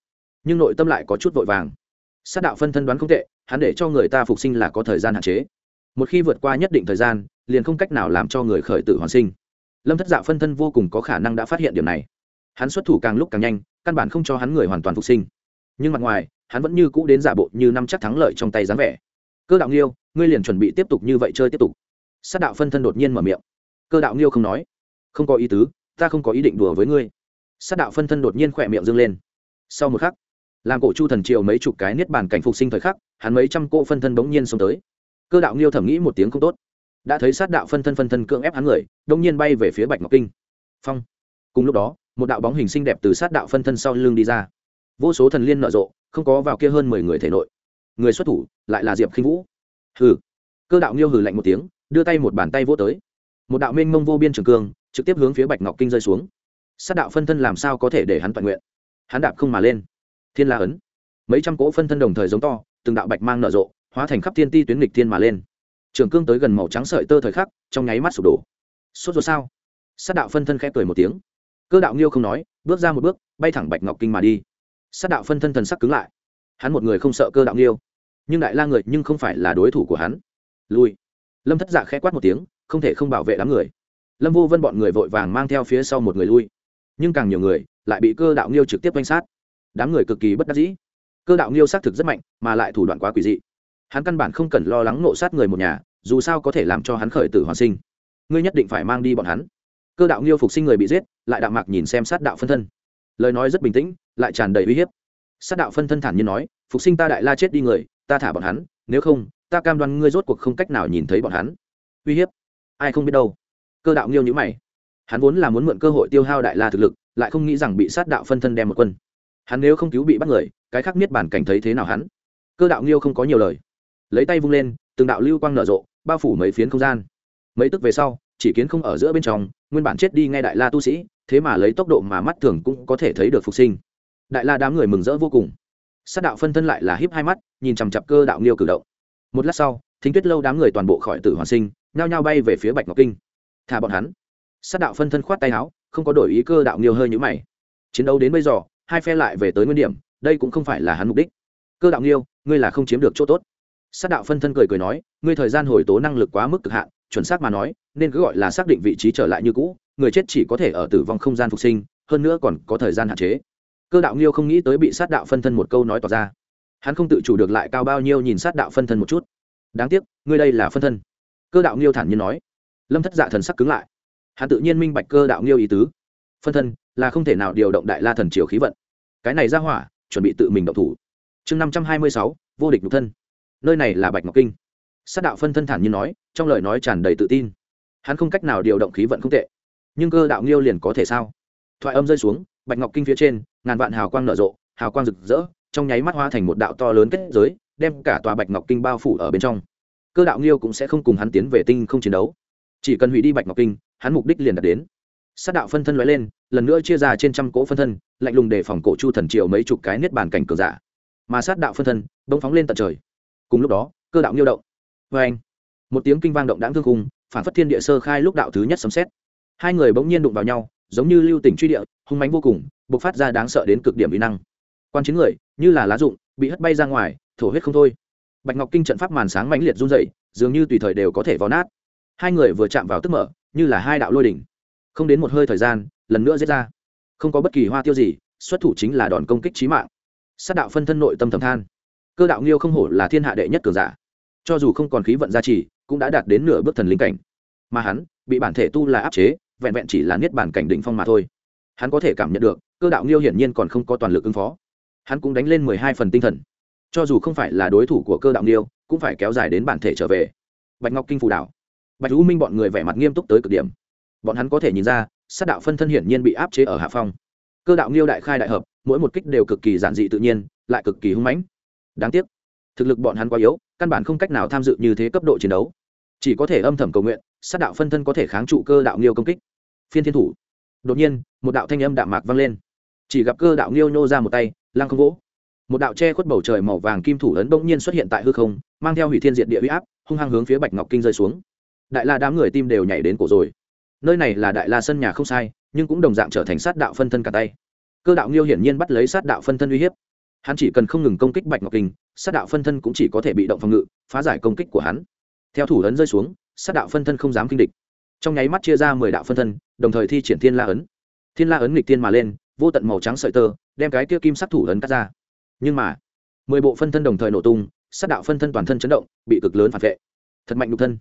[SPEAKER 1] nhưng nội tâm lại có chút vội vàng. Sát đạo phân thân đoán không tệ, hắn để cho người ta phục sinh là có thời gian hạn chế. Một khi vượt qua nhất định thời gian, liền không cách nào làm cho người khởi tử hoàn sinh lâm thất dạ phân thân vô cùng có khả năng đã phát hiện điểm này. Hắn xuất thủ càng lúc càng nhanh, căn bản không cho hắn người hoàn toàn phục sinh. Nhưng mặt ngoài, hắn vẫn như cũ đến giả bộ như năm chắc thắng lợi trong tay dáng vẻ. Cơ đạo nghiêu, ngươi liền chuẩn bị tiếp tục như vậy chơi tiếp tục. Sát đạo phân thân đột nhiên mở miệng. Cơ đạo nghiêu không nói. Không có ý tứ, ta không có ý định đùa với ngươi. Sát đạo phân thân đột nhiên khỏe miệng dâng lên. Sau một khắc, làm cổ chu thần triều mấy chục cái niết bàn cảnh phục sinh thời khắc, hắn mấy trăm cỗ phân thân bỗng nhiên xông tới. Cơ đạo nghiêu thẩm nghĩ một tiếng không tốt đã thấy sát đạo phân thân phân thân cưỡng ép hắn người đông nhiên bay về phía bạch ngọc kinh. Phong. Cùng lúc đó, một đạo bóng hình xinh đẹp từ sát đạo phân thân sau lưng đi ra. Vô số thần liên nở rộ, không có vào kia hơn mười người thể nội. Người xuất thủ, lại là diệp khinh vũ. Hừ. Cơ đạo nghiêu hừ lạnh một tiếng, đưa tay một bàn tay vỗ tới. Một đạo mênh mông vô biên trường cương, trực tiếp hướng phía bạch ngọc kinh rơi xuống. Sát đạo phân thân làm sao có thể để hắn toàn nguyện? Hắn đạp không mà lên. Thiên la ấn. Mấy trăm cỗ phân thân đồng thời giống to, từng đạo bạch mang nở rộ, hóa thành khắp thiên ti tuyến nghịch thiên mà lên trường cương tới gần màu trắng sợi tơ thời khắc, trong nháy mắt sụp đổ. Sốt ruột sao? Sát đạo phân thân khẽ cười một tiếng. Cơ đạo nghiêu không nói, bước ra một bước, bay thẳng bạch ngọc kinh mà đi. Sát đạo phân thân thần sắc cứng lại. Hắn một người không sợ cơ đạo nghiêu. Nhưng đại la người nhưng không phải là đối thủ của hắn. Lui. Lâm thất giả khẽ quát một tiếng, không thể không bảo vệ đám người. Lâm vô vân bọn người vội vàng mang theo phía sau một người lui. Nhưng càng nhiều người, lại bị cơ đạo nghiêu trực tiếp quanh sát. Đám người cực kỳ bất đắc dĩ. Cơ đạo nghiêu xác thực rất mạnh, mà lại thủ đoạn quá quỷ dị hắn căn bản không cần lo lắng nộ sát người một nhà, dù sao có thể làm cho hắn khởi tử hoàn sinh. Ngươi nhất định phải mang đi bọn hắn. Cơ đạo nghiêu phục sinh người bị giết, lại đạo mạc nhìn xem sát đạo phân thân. Lời nói rất bình tĩnh, lại tràn đầy uy hiếp. Sát đạo phân thân thản nhiên nói, phục sinh ta đại la chết đi người, ta thả bọn hắn, nếu không, ta cam đoan ngươi rốt cuộc không cách nào nhìn thấy bọn hắn. Uy hiếp? Ai không biết đâu. Cơ đạo nghiêu nhữ mày. Hắn vốn là muốn mượn cơ hội tiêu hao đại la thực lực, lại không nghĩ rằng bị sát đạo phân thân đem một quân. Hắn nếu không cứu bị bắt người, cái khác niết bản cảnh thấy thế nào hắn? Cơ đạo nghiêu không có nhiều lời lấy tay vung lên, từng đạo lưu quang nở rộ, bao phủ mấy phiến không gian. Mấy tức về sau, chỉ kiến không ở giữa bên trong, nguyên bản chết đi ngay đại la tu sĩ, thế mà lấy tốc độ mà mắt thường cũng có thể thấy được phục sinh. Đại la đám người mừng rỡ vô cùng. Sát đạo phân thân lại là híp hai mắt, nhìn chằm chặp cơ đạo nghiêu cử động. Một lát sau, thính tuyết lâu đám người toàn bộ khỏi tử hoàn sinh, nhao nhao bay về phía bạch ngọc kinh. Thả bọn hắn. Sát đạo phân thân khoát tay áo, không có đổi ý cơ đạo nghiêu hơi nhũ mày. Chiến đấu đến bây giờ, hai phe lại về tới nguyên điểm, đây cũng không phải là hắn mục đích. Cơ đạo nghiêu, ngươi là không chiếm được chỗ tốt sát đạo phân thân cười cười nói, ngươi thời gian hồi tố năng lực quá mức cực hạn, chuẩn xác mà nói, nên cứ gọi là xác định vị trí trở lại như cũ, người chết chỉ có thể ở tử vong không gian phục sinh, hơn nữa còn có thời gian hạn chế. Cơ đạo nghiêu không nghĩ tới bị sát đạo phân thân một câu nói tỏ ra. Hắn không tự chủ được lại cao bao nhiêu nhìn sát đạo phân thân một chút. Đáng tiếc, ngươi đây là phân thân. Cơ đạo nghiêu thản nhiên nói. Lâm thất dạ thần sắc cứng lại. Hắn tự nhiên minh bạch cơ đạo nghiêu ý tứ. Phân thân là không thể nào điều động đại la thần triều khí vận. Cái này ra hỏa, chuẩn bị tự mình động thủ. Chương năm trăm hai mươi sáu, vô địch nhục thân nơi này là bạch ngọc kinh sát đạo phân thân thản nhiên nói trong lời nói tràn đầy tự tin hắn không cách nào điều động khí vận không tệ nhưng cơ đạo nghiêu liền có thể sao thoại âm rơi xuống bạch ngọc kinh phía trên ngàn vạn hào quang nở rộ hào quang rực rỡ trong nháy mắt hóa thành một đạo to lớn kết giới đem cả tòa bạch ngọc kinh bao phủ ở bên trong cơ đạo nghiêu cũng sẽ không cùng hắn tiến về tinh không chiến đấu chỉ cần hủy đi bạch ngọc kinh hắn mục đích liền đạt đến sát đạo phân thân l lên lần nữa chia ra trên trăm cỗ phân thân lạnh lùng đề phòng cổ chu thần triều mấy chục cái niết bàn cảnh cường giả mà sát đạo phân thân bỗng phóng lên tận trời cùng lúc đó, cơ đạo nhiêu động. Vê anh, một tiếng kinh vang động đáng thương khung, phản phất thiên địa sơ khai lúc đạo thứ nhất sấm xét hai người bỗng nhiên đụng vào nhau, giống như lưu tỉnh truy địa, hung mánh vô cùng b ộ c phát ra đáng sợ đến cực điểm ý năng. Quan chiến người, như là lá rụng, bị hất bay ra ngoài, thổ huyết không thôi. Bạch ngọc kinh trận pháp màn sáng mãnh liệt run dậy dường như tùy thời đều có thể vó nát. Hai người vừa chạm vào tức mở, như là hai đạo lôi đỉnh. Không đến một hơi thời gian, lần nữa giết ra. Không có bất kỳ hoa tiêu gì, xuất thủ chính là đòn công kích trí mạng. Sát đạo phân thân nội tâm thầm than cơ đạo nghiêu không hổ là thiên hạ đệ nhất cường giả. Cho dù không còn khí vận gia trì, cũng đã đạt đến nửa bước thần linh cảnh. Mà hắn, bị bản thể tu là áp chế, vẹn vẹn chỉ là niết bản cảnh đỉnh phong mà thôi. Hắn có thể cảm nhận được, cơ đạo nghiêu hiển nhiên còn không có toàn lực ứng phó. Hắn cũng đánh lên mười hai phần tinh thần. Cho dù không phải là đối thủ của cơ đạo nghiêu, cũng phải kéo dài đến bản thể trở về. Bạch ngọc kinh phù đảo bạch u minh bọn người vẻ mặt nghiêm túc tới cực điểm. Bọn hắn có thể nhìn ra, sát đạo phân thân hiển nhiên bị áp chế ở hạ phong. Cơ đạo nghiêu đại khai đại hợp, mỗi một kích đều cực kỳ giản dị tự nhiên, lại cực kỳ hung mãnh đáng tiếc, thực lực bọn hắn quá yếu, căn bản không cách nào tham dự như thế cấp độ chiến đấu. Chỉ có thể âm thầm cầu nguyện, sát đạo phân thân có thể kháng trụ cơ đạo nghiêu công kích. Phiên thiên thủ. Đột nhiên, một đạo thanh âm đạm mạc vang lên. Chỉ gặp cơ đạo nghiêu nhô ra một tay, lăng không vỗ. Một đạo che khuất bầu trời màu vàng kim thủ ấn bỗng nhiên xuất hiện tại hư không, mang theo hủy thiên diện địa huy áp, hung hăng hướng phía bạch ngọc kinh rơi xuống. Đại la đám người tim đều nhảy đến cổ rồi. Nơi này là đại la sân nhà không sai, nhưng cũng đồng dạng trở thành sát đạo phân thân cả tay. Cơ đạo nghiêu hiển nhiên bắt lấy sát đạo phân thân uy hiếp hắn chỉ cần không ngừng công kích bạch ngọc kinh, sát đạo phân thân cũng chỉ có thể bị động phòng ngự, phá giải công kích của hắn. Theo thủ ấn rơi xuống, sát đạo phân thân không dám kinh địch. Trong nháy mắt chia ra mười đạo phân thân, đồng thời thi triển thiên la ấn. Thiên la ấn nghịch tiên mà lên, vô tận màu trắng sợi tơ, đem cái kia kim sắc thủ ấn cắt ra. Nhưng mà, mười bộ phân thân đồng thời nổ tung, sát đạo phân thân toàn thân chấn động, bị cực lớn phản vệ. Thật mạnh nhục thân.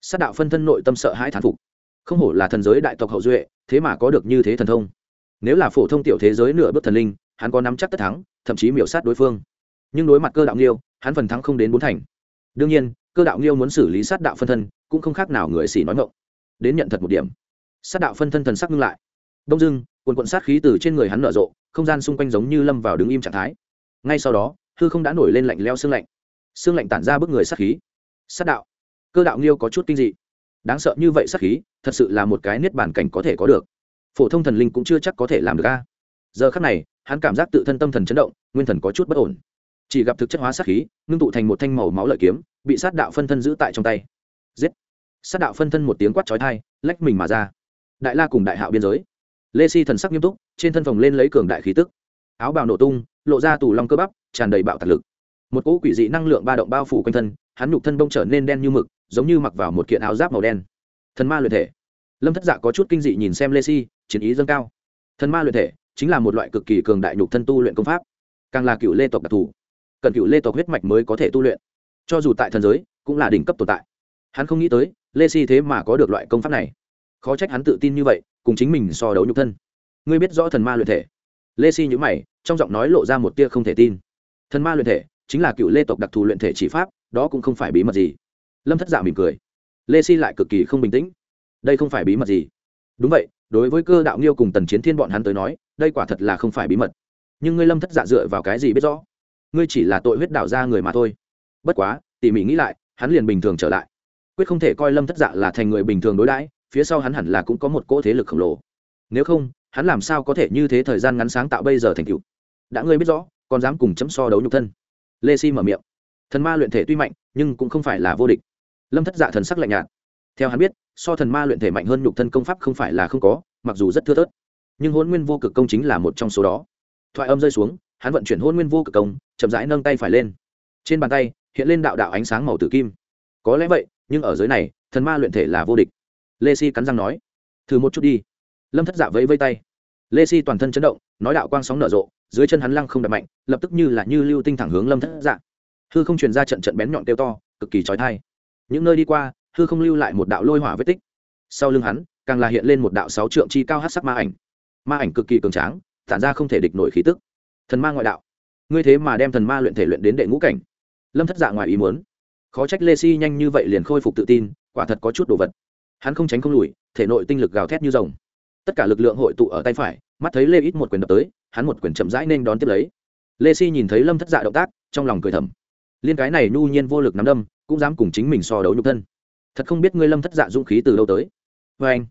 [SPEAKER 1] Sát đạo phân thân nội tâm sợ hãi thán phục. Không hổ là thần giới đại tộc hậu duệ, thế mà có được như thế thần thông. Nếu là phổ thông tiểu thế giới nửa bước thần linh hắn có nắm chắc tất thắng, thậm chí miểu sát đối phương. Nhưng đối mặt cơ đạo nghiêu, hắn phần thắng không đến bốn thành. Đương nhiên, cơ đạo nghiêu muốn xử lý sát đạo phân thân, cũng không khác nào người xỉ nói ngộng đến nhận thật một điểm. Sát đạo phân thân thần sắc ngưng lại. Đông dưng quần quận sát khí từ trên người hắn nở rộ, không gian xung quanh giống như lâm vào đứng im trạng thái. Ngay sau đó, hư không đã nổi lên lạnh leo xương lạnh. Xương lạnh tản ra bức người sát khí. Sát đạo. Cơ đạo nghiêu có chút kinh dị. Đáng sợ như vậy sát khí, thật sự là một cái niết bản cảnh có thể có được. Phổ thông thần linh cũng chưa chắc có thể làm được a giờ khắc này, hắn cảm giác tự thân tâm thần chấn động, nguyên thần có chút bất ổn. Chỉ gặp thực chất hóa sát khí, ngưng tụ thành một thanh màu máu lợi kiếm, bị sát đạo phân thân giữ tại trong tay. Giết! Sát đạo phân thân một tiếng quát trói thai lách mình mà ra. Đại la cùng đại hạo biên giới. Lê si thần sắc nghiêm túc, trên thân phòng lên lấy cường đại khí tức. Áo bào nổ tung, lộ ra tù long cơ bắp, tràn đầy bạo tạc lực. Một cỗ quỷ dị năng lượng ba động bao phủ quanh thân, hắn nhục thân bông trở nên đen như mực, giống như mặc vào một kiện áo giáp màu đen. Thần ma luyện thể. Lâm thất dạ có chút kinh dị nhìn xem lê si, chiến ý dâng cao. Thần ma luyện thể chính là một loại cực kỳ cường đại nhục thân tu luyện công pháp, càng là cựu lê tộc đặc thù, cần cựu lê tộc huyết mạch mới có thể tu luyện. Cho dù tại thần giới, cũng là đỉnh cấp tồn tại. Hắn không nghĩ tới, lê si thế mà có được loại công pháp này. Khó trách hắn tự tin như vậy, cùng chính mình so đấu nhục thân. Ngươi biết rõ thần ma luyện thể? Lê si nhữ mày, trong giọng nói lộ ra một tia không thể tin. Thần ma luyện thể chính là cựu lê tộc đặc thù luyện thể chỉ pháp, đó cũng không phải bí mật gì. Lâm thất giả mỉm cười. Lê si lại cực kỳ không bình tĩnh. Đây không phải bí mật gì. Đúng vậy đối với cơ đạo nghiêu cùng tần chiến thiên bọn hắn tới nói, đây quả thật là không phải bí mật. Nhưng ngươi lâm thất dạ dựa vào cái gì biết rõ? Ngươi chỉ là tội huyết đạo ra người mà thôi. Bất quá, tỉ mỉ nghĩ lại, hắn liền bình thường trở lại. Quyết không thể coi lâm thất dạ là thành người bình thường đối đãi, phía sau hắn hẳn là cũng có một cỗ thế lực khổng lồ. Nếu không, hắn làm sao có thể như thế thời gian ngắn sáng tạo bây giờ thành cựu đã ngươi biết rõ, còn dám cùng chấm so đấu nhục thân. Lê si mở miệng. Thần ma luyện thể tuy mạnh, nhưng cũng không phải là vô địch. Lâm thất dạ thần sắc lạnh nhạt theo hắn biết, so thần ma luyện thể mạnh hơn nhục thân công pháp không phải là không có, mặc dù rất thưa thớt. Nhưng hôn nguyên vô cực công chính là một trong số đó. Thoại âm rơi xuống, hắn vận chuyển hôn nguyên vô cực công, chậm rãi nâng tay phải lên. Trên bàn tay, hiện lên đạo đạo ánh sáng màu tử kim. Có lẽ vậy, nhưng ở giới này, thần ma luyện thể là vô địch. Lê si cắn răng nói, thử một chút đi. Lâm thất dạ vẫy vây tay. Lê si toàn thân chấn động, nói đạo quang sóng nở rộ, dưới chân hắn lăng không đập mạnh, lập tức như là như lưu tinh thẳng hướng lâm thất dạ. Hư không truyền ra trận trận bén nhọn tiêu to, cực kỳ trói thai những nơi đi qua hư không lưu lại một đạo lôi hỏa vết tích. Sau lưng hắn, càng là hiện lên một đạo sáu trượng chi cao hát sắc ma ảnh. Ma ảnh cực kỳ cường tráng, tản ra không thể địch nổi khí tức. Thần ma ngoại đạo. Ngươi thế mà đem thần ma luyện thể luyện đến đệ ngũ cảnh. Lâm thất dạ ngoài ý muốn. Khó trách lê si nhanh như vậy liền khôi phục tự tin, quả thật có chút đồ vật. Hắn không tránh không lùi, thể nội tinh lực gào thét như rồng. Tất cả lực lượng hội tụ ở tay phải, mắt thấy lê ít một quyền đập tới, hắn một quyền chậm rãi nên đón tiếp lấy. Lê si nhìn thấy lâm thất dạ động tác, trong lòng cười thầm. Liên cái này nhu nhiên vô lực nắm đâm, cũng dám cùng chính mình so đấu nhục thân thật không biết ngươi lâm thất dạ dũng khí từ đâu tới. Vê anh,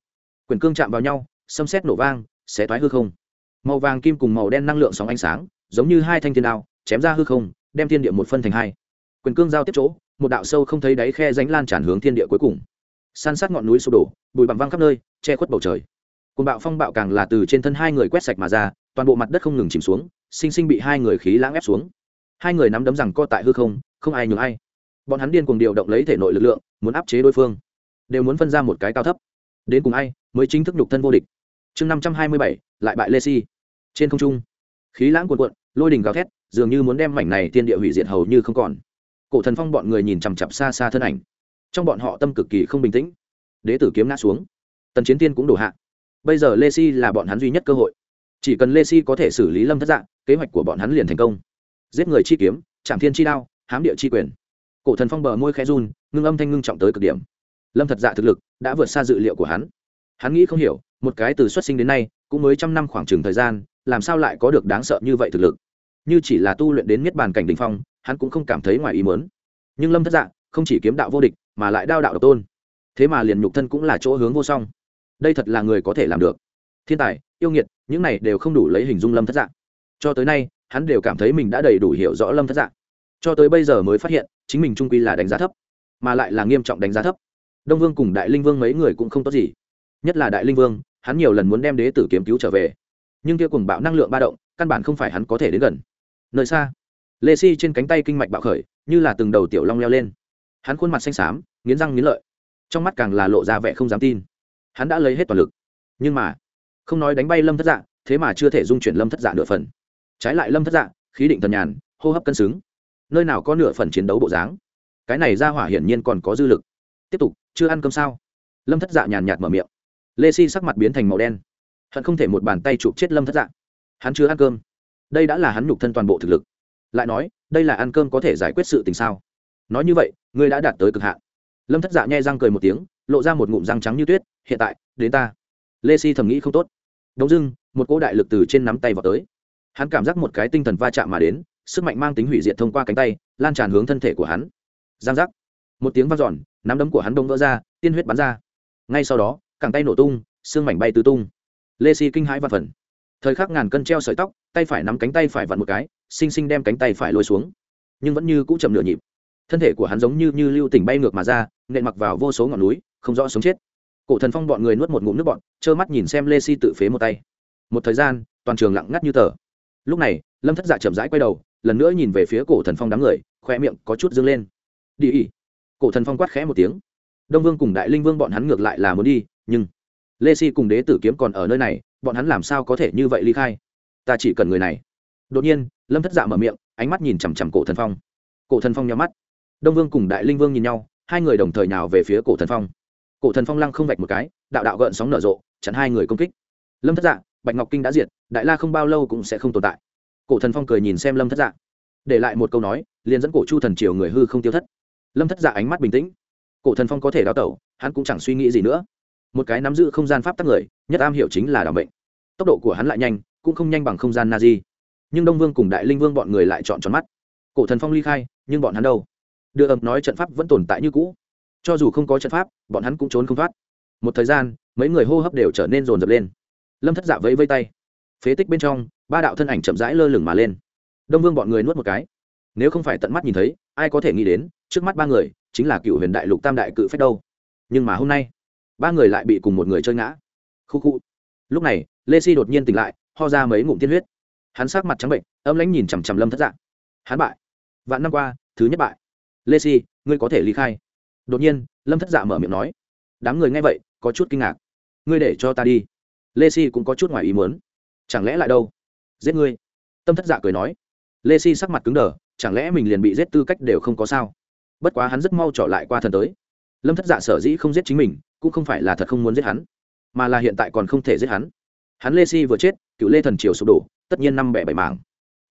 [SPEAKER 1] quyền cương chạm vào nhau xâm xét nổ vang, xé thoái hư không. Màu vàng kim cùng màu đen năng lượng sóng ánh sáng, giống như hai thanh thiên đao, chém ra hư không, đem thiên địa một phân thành hai. Quyền cương giao tiếp chỗ, một đạo sâu không thấy đáy khe ránh lan tràn hướng thiên địa cuối cùng. San sát ngọn núi sụp đổ, bụi bặm văng khắp nơi, che khuất bầu trời. Côn bạo phong bạo càng là từ trên thân hai người quét sạch mà ra, toàn bộ mặt đất không ngừng chìm xuống, sinh sinh bị hai người khí lãng ép xuống. Hai người nắm đấm rằng co tại hư không không ai nhường ai bọn hắn điên cuồng điều động lấy thể nội lực lượng, muốn áp chế đối phương. Đều muốn phân ra một cái cao thấp. Đến cùng ai mới chính thức nhục thân vô địch? Chương năm trăm hai mươi bảy, lại bại lê si trên không trung, khí lãng cuồn cuộn, lôi đình gào thét, dường như muốn đem mảnh này tiên địa hủy diệt hầu như không còn. Cổ thần phong bọn người nhìn chằm chặp xa xa thân ảnh. Trong bọn họ tâm cực kỳ không bình tĩnh. Đế tử kiếm ngã xuống. Tần chiến tiên cũng đổ hạ. Bây giờ lê si là bọn hắn duy nhất cơ hội. Chỉ cần lê si có thể xử lý lâm thất dạng kế hoạch của bọn hắn liền thành công. Giết người chi kiếm chạm thiên chi đao, hám địa chi quyền cổ thần phong bờ môi khẽ run, ngưng âm thanh ngưng trọng tới cực điểm. Lâm thật dạ thực lực đã vượt xa dự liệu của hắn. Hắn nghĩ không hiểu, một cái từ xuất sinh đến nay, cũng mới trăm năm khoảng trừng thời gian, làm sao lại có được đáng sợ như vậy thực lực? Như chỉ là tu luyện đến miết bàn cảnh đình phong, hắn cũng không cảm thấy ngoài ý mớn nhưng lâm thất dạ không chỉ kiếm đạo vô địch, mà lại đao đạo độc tôn. Thế mà liền nhục thân cũng là chỗ hướng vô song. Đây thật là người có thể làm được. Thiên tài, yêu nghiệt, những này đều không đủ lấy hình dung lâm thất dạ. Cho tới nay, hắn đều cảm thấy mình đã đầy đủ hiểu rõ lâm thất dạ cho tới bây giờ mới phát hiện, chính mình trung quy là đánh giá thấp, mà lại là nghiêm trọng đánh giá thấp. Đông vương cùng đại linh vương mấy người cũng không tốt gì. Nhất là đại linh vương, hắn nhiều lần muốn đem đế tử kiếm cứu trở về. Nhưng kia cùng bạo năng lượng ba động, căn bản không phải hắn có thể đến gần. Nơi xa, lê si trên cánh tay kinh mạch bạo khởi, như là từng đầu tiểu long leo lên. Hắn khuôn mặt xanh xám, nghiến răng nghiến lợi. Trong mắt càng là lộ ra vẻ không dám tin. Hắn đã lấy hết toàn lực. Nhưng mà, không nói đánh bay lâm thất dạ thế mà chưa thể dung chuyển lâm thất dạ nửa phần. Trái lại lâm thất dạ khí định thần nhàn, hô hấp cân xứng nơi nào có nửa phần chiến đấu bộ dáng? Cái này ra hỏa hiển nhiên còn có dư lực. Tiếp tục, chưa ăn cơm sao? Lâm thất dạ nhàn nhạt mở miệng. Lê si sắc mặt biến thành màu đen. Hận không thể một bàn tay chụp chết lâm thất dạ. Hắn chưa ăn cơm. Đây đã là hắn nhục thân toàn bộ thực lực. Lại nói, đây là ăn cơm có thể giải quyết sự tình sao? Nói như vậy, ngươi đã đạt tới cực hạn. Lâm thất dạ nhai răng cười một tiếng, lộ ra một ngụm răng trắng như tuyết, hiện tại, đến ta. Lê si thầm nghĩ không tốt. Đông dưng, một cỗ đại lực từ trên nắm tay vào tới. Hắn cảm giác một cái tinh thần va chạm mà đến sức mạnh mang tính hủy diệt thông qua cánh tay, lan tràn hướng thân thể của hắn. Giang giác. Một tiếng vang dọn, nắm đấm của hắn đông vỡ ra, tiên huyết bắn ra. Ngay sau đó, cẳng tay nổ tung, xương mảnh bay tứ tung. Lê si kinh hãi và phần thời khắc ngàn cân treo sợi tóc, tay phải nắm cánh tay phải vặn một cái, xinh xinh đem cánh tay phải lôi xuống. Nhưng vẫn như cũ chậm nửa nhịp. Thân thể của hắn giống như như lưu tỉnh bay ngược mà ra, nện mặc vào vô số ngọn núi, không rõ sống chết. Cổ thần phong bọn người nuốt một ngụm nước bọn trơ mắt nhìn xem lê si tự phế một tay. Một thời gian, toàn trường lặng ngắt như tờ. Lúc này, lâm thất dạ chậm rãi quay đầu lần nữa nhìn về phía cổ thần phong đám người khoe miệng có chút dâng lên. Đi ỉ cổ thần phong quát khẽ một tiếng. Đông vương cùng đại linh vương bọn hắn ngược lại là muốn đi, nhưng lê si cùng đế tử kiếm còn ở nơi này, bọn hắn làm sao có thể như vậy ly khai? Ta chỉ cần người này. Đột nhiên, lâm thất dạ mở miệng, ánh mắt nhìn chằm chằm cổ thần phong. Cổ thần phong nhắm mắt. Đông vương cùng đại linh vương nhìn nhau, hai người đồng thời nào về phía cổ thần phong. Cổ thần phong lăng không vạch một cái, đạo đạo gợn sóng nở rộ, chặn hai người công kích. Lâm thất dạ bạch ngọc kinh đã diệt, đại la không bao lâu cũng sẽ không tồn tại cổ thần phong cười nhìn xem lâm thất dạ để lại một câu nói liền dẫn cổ chu thần triều người hư không tiêu thất lâm thất dạ ánh mắt bình tĩnh cổ thần phong có thể đào tẩu hắn cũng chẳng suy nghĩ gì nữa một cái nắm giữ không gian pháp tắc người nhất am hiểu chính là đảo mệnh. tốc độ của hắn lại nhanh cũng không nhanh bằng không gian na di nhưng đông vương cùng đại linh vương bọn người lại chọn tròn mắt cổ thần phong ly khai nhưng bọn hắn đâu đưa ầm nói trận pháp vẫn tồn tại như cũ cho dù không có trận pháp bọn hắn cũng trốn không thoát một thời gian mấy người hô hấp đều trở nên rồn rập lên lâm thất dạ vẫy vây tay phế tích bên trong, ba đạo thân ảnh chậm rãi lơ lửng mà lên. Đông vương bọn người nuốt một cái. Nếu không phải tận mắt nhìn thấy, ai có thể nghĩ đến, trước mắt ba người chính là cựu huyền đại lục tam đại cự phách đâu. Nhưng mà hôm nay, ba người lại bị cùng một người chơi ngã. Khu khu. Lúc này, lê si đột nhiên tỉnh lại, ho ra mấy ngụm tiên huyết. Hắn sát mặt trắng bệnh âm lãnh nhìn chằm chằm lâm thất dạng hắn bại. Vạn năm qua, thứ nhất bại. Lê si, ngươi có thể ly khai. Đột nhiên, lâm thất dạ mở miệng nói. Đám người nghe vậy, có chút kinh ngạc. Ngươi để cho ta đi. Lê si cũng có chút ngoài ý muốn chẳng lẽ lại đâu? Giết ngươi. Tâm thất dạ cười nói. Lê si sắc mặt cứng đờ, chẳng lẽ mình liền bị giết tư cách đều không có sao? Bất quá hắn rất mau trở lại qua thần tới. Lâm thất dạ sở dĩ không giết chính mình, cũng không phải là thật không muốn giết hắn, mà là hiện tại còn không thể giết hắn. Hắn lê si vừa chết, cựu lê thần triều sụp đổ, tất nhiên năm bẻ bảy mảng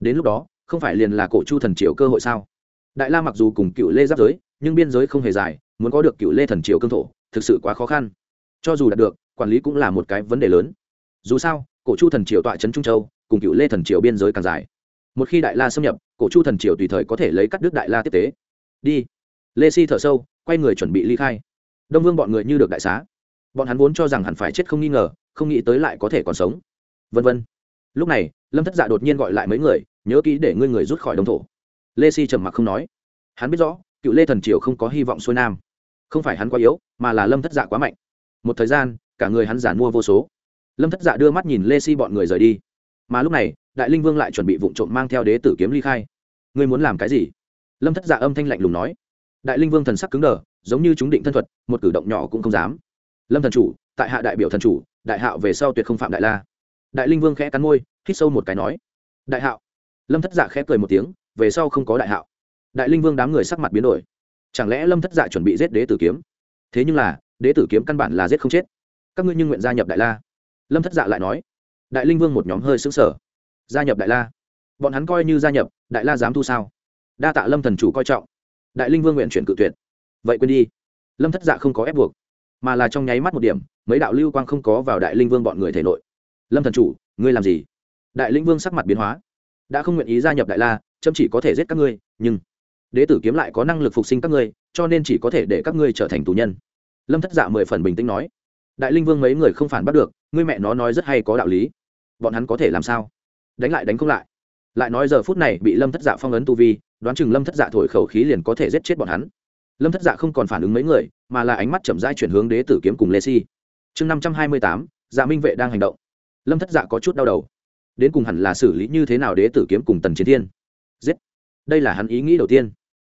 [SPEAKER 1] đến lúc đó, không phải liền là cổ chu thần triều cơ hội sao? Đại la mặc dù cùng cựu lê giáp giới, nhưng biên giới không hề dài, muốn có được cựu lê thần triều cương thổ, thực sự quá khó khăn. Cho dù đạt được, quản lý cũng là một cái vấn đề lớn dù sao, cổ chu thần triều tọa trấn trung châu, cùng cựu lê thần triều biên giới càng dài. Một khi đại la xâm nhập, cổ chu thần triều tùy thời có thể lấy cắt đứt đại la tiếp tế. Đi. Lê si thở sâu, quay người chuẩn bị ly khai. Đông vương bọn người như được đại xá. Bọn hắn vốn cho rằng hẳn phải chết không nghi ngờ, không nghĩ tới lại có thể còn sống. Vân vân. Lúc này, lâm thất dạ đột nhiên gọi lại mấy người, nhớ kỹ để ngươi người rút khỏi đông thổ. Lê si trầm mặc không nói. Hắn biết rõ, cựu lê thần triều không có hy vọng xuôi nam. Không phải hắn quá yếu, mà là lâm thất dạ quá mạnh. Một thời gian, cả người hắn giản mua vô số lâm thất dạ đưa mắt nhìn lê si bọn người rời đi. Mà lúc này, đại linh vương lại chuẩn bị vụ trộm mang theo đế tử kiếm ly khai. Ngươi muốn làm cái gì? Lâm thất dạ âm thanh lạnh lùng nói. Đại linh vương thần sắc cứng đờ, giống như chúng định thân thuật, một cử động nhỏ cũng không dám. Lâm thần chủ, tại hạ đại biểu thần chủ, đại hạo về sau tuyệt không phạm đại la. Đại linh vương khẽ cắn môi, hít sâu một cái nói. Đại hạo? Lâm thất dạ khẽ cười một tiếng, về sau không có đại hạo. Đại linh vương đám người sắc mặt biến đổi. Chẳng lẽ lâm thất dạ chuẩn bị giết đế tử kiếm? Thế nhưng là, đế tử kiếm căn bản là giết không chết. Các ngươi nhưng nguyện gia nhập đại la lâm thất dạ lại nói, đại linh vương một nhóm hơi xứng sở gia nhập đại la. Bọn hắn coi như gia nhập, đại la dám thu sao? Đa tạ lâm thần chủ coi trọng. Đại linh vương nguyện chuyển cự tuyệt. Vậy quên đi. Lâm thất dạ không có ép buộc, mà là trong nháy mắt một điểm, mấy đạo lưu quang không có vào đại linh vương bọn người thể nội. Lâm thần chủ, ngươi làm gì? Đại linh vương sắc mặt biến hóa. Đã không nguyện ý gia nhập đại la, chấm chỉ có thể giết các ngươi, nhưng đế tử kiếm lại có năng lực phục sinh các ngươi, cho nên chỉ có thể để các ngươi trở thành tù nhân. Lâm thất dạ mười phần bình tĩnh nói. Đại linh vương mấy người không phản bắt được ngươi mẹ nó nói rất hay có đạo lý. Bọn hắn có thể làm sao? Đánh lại đánh không lại. Lại nói giờ phút này bị lâm thất dạ phong ấn tu vi, đoán chừng lâm thất dạ thổi khẩu khí liền có thể giết chết bọn hắn. Lâm thất dạ không còn phản ứng mấy người, mà là ánh mắt chậm rãi chuyển hướng đế tử kiếm cùng lê si. Chương năm trăm hai mươi tám dạ minh vệ đang hành động. Lâm thất dạ có chút đau đầu. Đến cùng hẳn là xử lý như thế nào đế tử kiếm cùng tần chiến thiên? Giết. Đây là hắn ý nghĩ đầu tiên.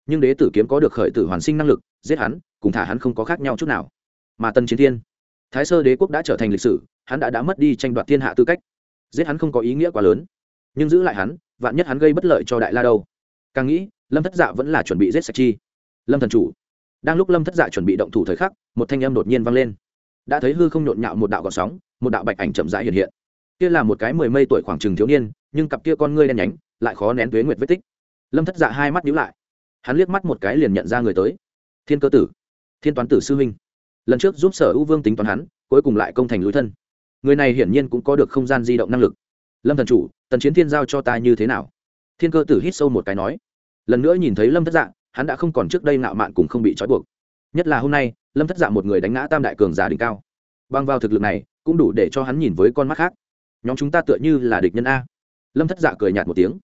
[SPEAKER 1] Nhưng đế tử kiếm có được khởi tử hoàn sinh năng lực, giết hắn, cùng thả hắn không có khác nhau chút nào. Mà tần chiến thiên? Thái sơ đế quốc đã trở thành lịch sử, hắn đã đã mất đi tranh đoạt thiên hạ tư cách. Giết hắn không có ý nghĩa quá lớn, nhưng giữ lại hắn, vạn nhất hắn gây bất lợi cho đại la đâu. Càng nghĩ, lâm thất dạ vẫn là chuẩn bị giết sạch chi. Lâm thần chủ. Đang lúc lâm thất dạ chuẩn bị động thủ thời khắc, một thanh âm đột nhiên vang lên. Đã thấy hư không nhộn nhạo một đạo gọn sóng, một đạo bạch ảnh chậm rãi hiện hiện. Kia là một cái mười mây tuổi khoảng chừng thiếu niên, nhưng cặp kia con ngươi đen nhánh, lại khó nén tuế nguyệt vết tích. Lâm thất dạ hai mắt nhíu lại. Hắn liếc mắt một cái liền nhận ra người tới. Thiên cơ tử. Thiên toán tử sư huynh lần trước giúp sở ưu vương tính toán hắn cuối cùng lại công thành lối thân. Người này hiển nhiên cũng có được không gian di động năng lực. Lâm thần chủ tần chiến thiên giao cho ta như thế nào? Thiên cơ tử hít sâu một cái nói. Lần nữa nhìn thấy lâm thất dạng, hắn đã không còn trước đây nạo mạn cùng không bị trói buộc. Nhất là hôm nay lâm thất dạng một người đánh ngã tam đại cường giả đỉnh cao. Băng vào thực lực này cũng đủ để cho hắn nhìn với con mắt khác. Nhóm chúng ta tựa như là địch nhân a. Lâm thất dạ cười nhạt một tiếng.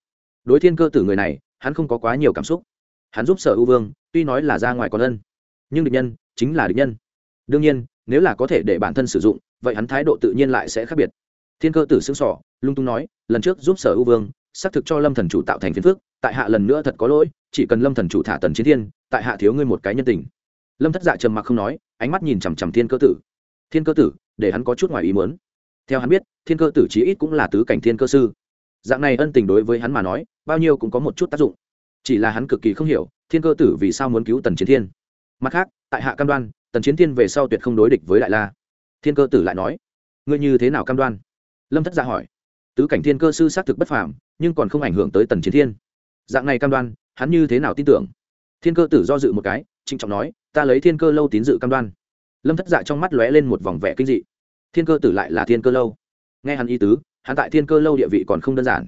[SPEAKER 1] Đối thiên cơ tử người này hắn không có quá nhiều cảm xúc. Hắn giúp sở ưu vương tuy nói là ra ngoài con ân nhưng địch nhân chính là địch nhân đương nhiên, nếu là có thể để bản thân sử dụng, vậy hắn thái độ tự nhiên lại sẽ khác biệt. Thiên cơ tử xương sỏ lung tung nói, lần trước giúp sở ưu vương, xác thực cho lâm thần chủ tạo thành phiền phước tại hạ lần nữa thật có lỗi, chỉ cần lâm thần chủ thả tần chiến thiên, tại hạ thiếu ngươi một cái nhân tình. Lâm thất dạ trầm mặc không nói, ánh mắt nhìn chằm chằm thiên cơ tử. Thiên cơ tử, để hắn có chút ngoài ý muốn. Theo hắn biết, thiên cơ tử chí ít cũng là tứ cảnh thiên cơ sư. Dạng này ân tình đối với hắn mà nói, bao nhiêu cũng có một chút tác dụng. Chỉ là hắn cực kỳ không hiểu, thiên cơ tử vì sao muốn cứu tần chiến thiên. Mặt khác, tại hạ cam đoan tần chiến thiên về sau tuyệt không đối địch với đại la. Thiên cơ tử lại nói, ngươi như thế nào cam đoan? Lâm thất dạ hỏi. Tứ cảnh thiên cơ sư xác thực bất phàm, nhưng còn không ảnh hưởng tới tần chiến thiên. Dạng này cam đoan, hắn như thế nào tin tưởng? Thiên cơ tử do dự một cái, trịnh trọng nói, ta lấy thiên cơ lâu tín dự cam đoan. Lâm thất dạ trong mắt lóe lên một vòng vẻ kinh dị. Thiên cơ tử lại là thiên cơ lâu. Nghe hắn ý tứ, hắn tại thiên cơ lâu địa vị còn không đơn giản.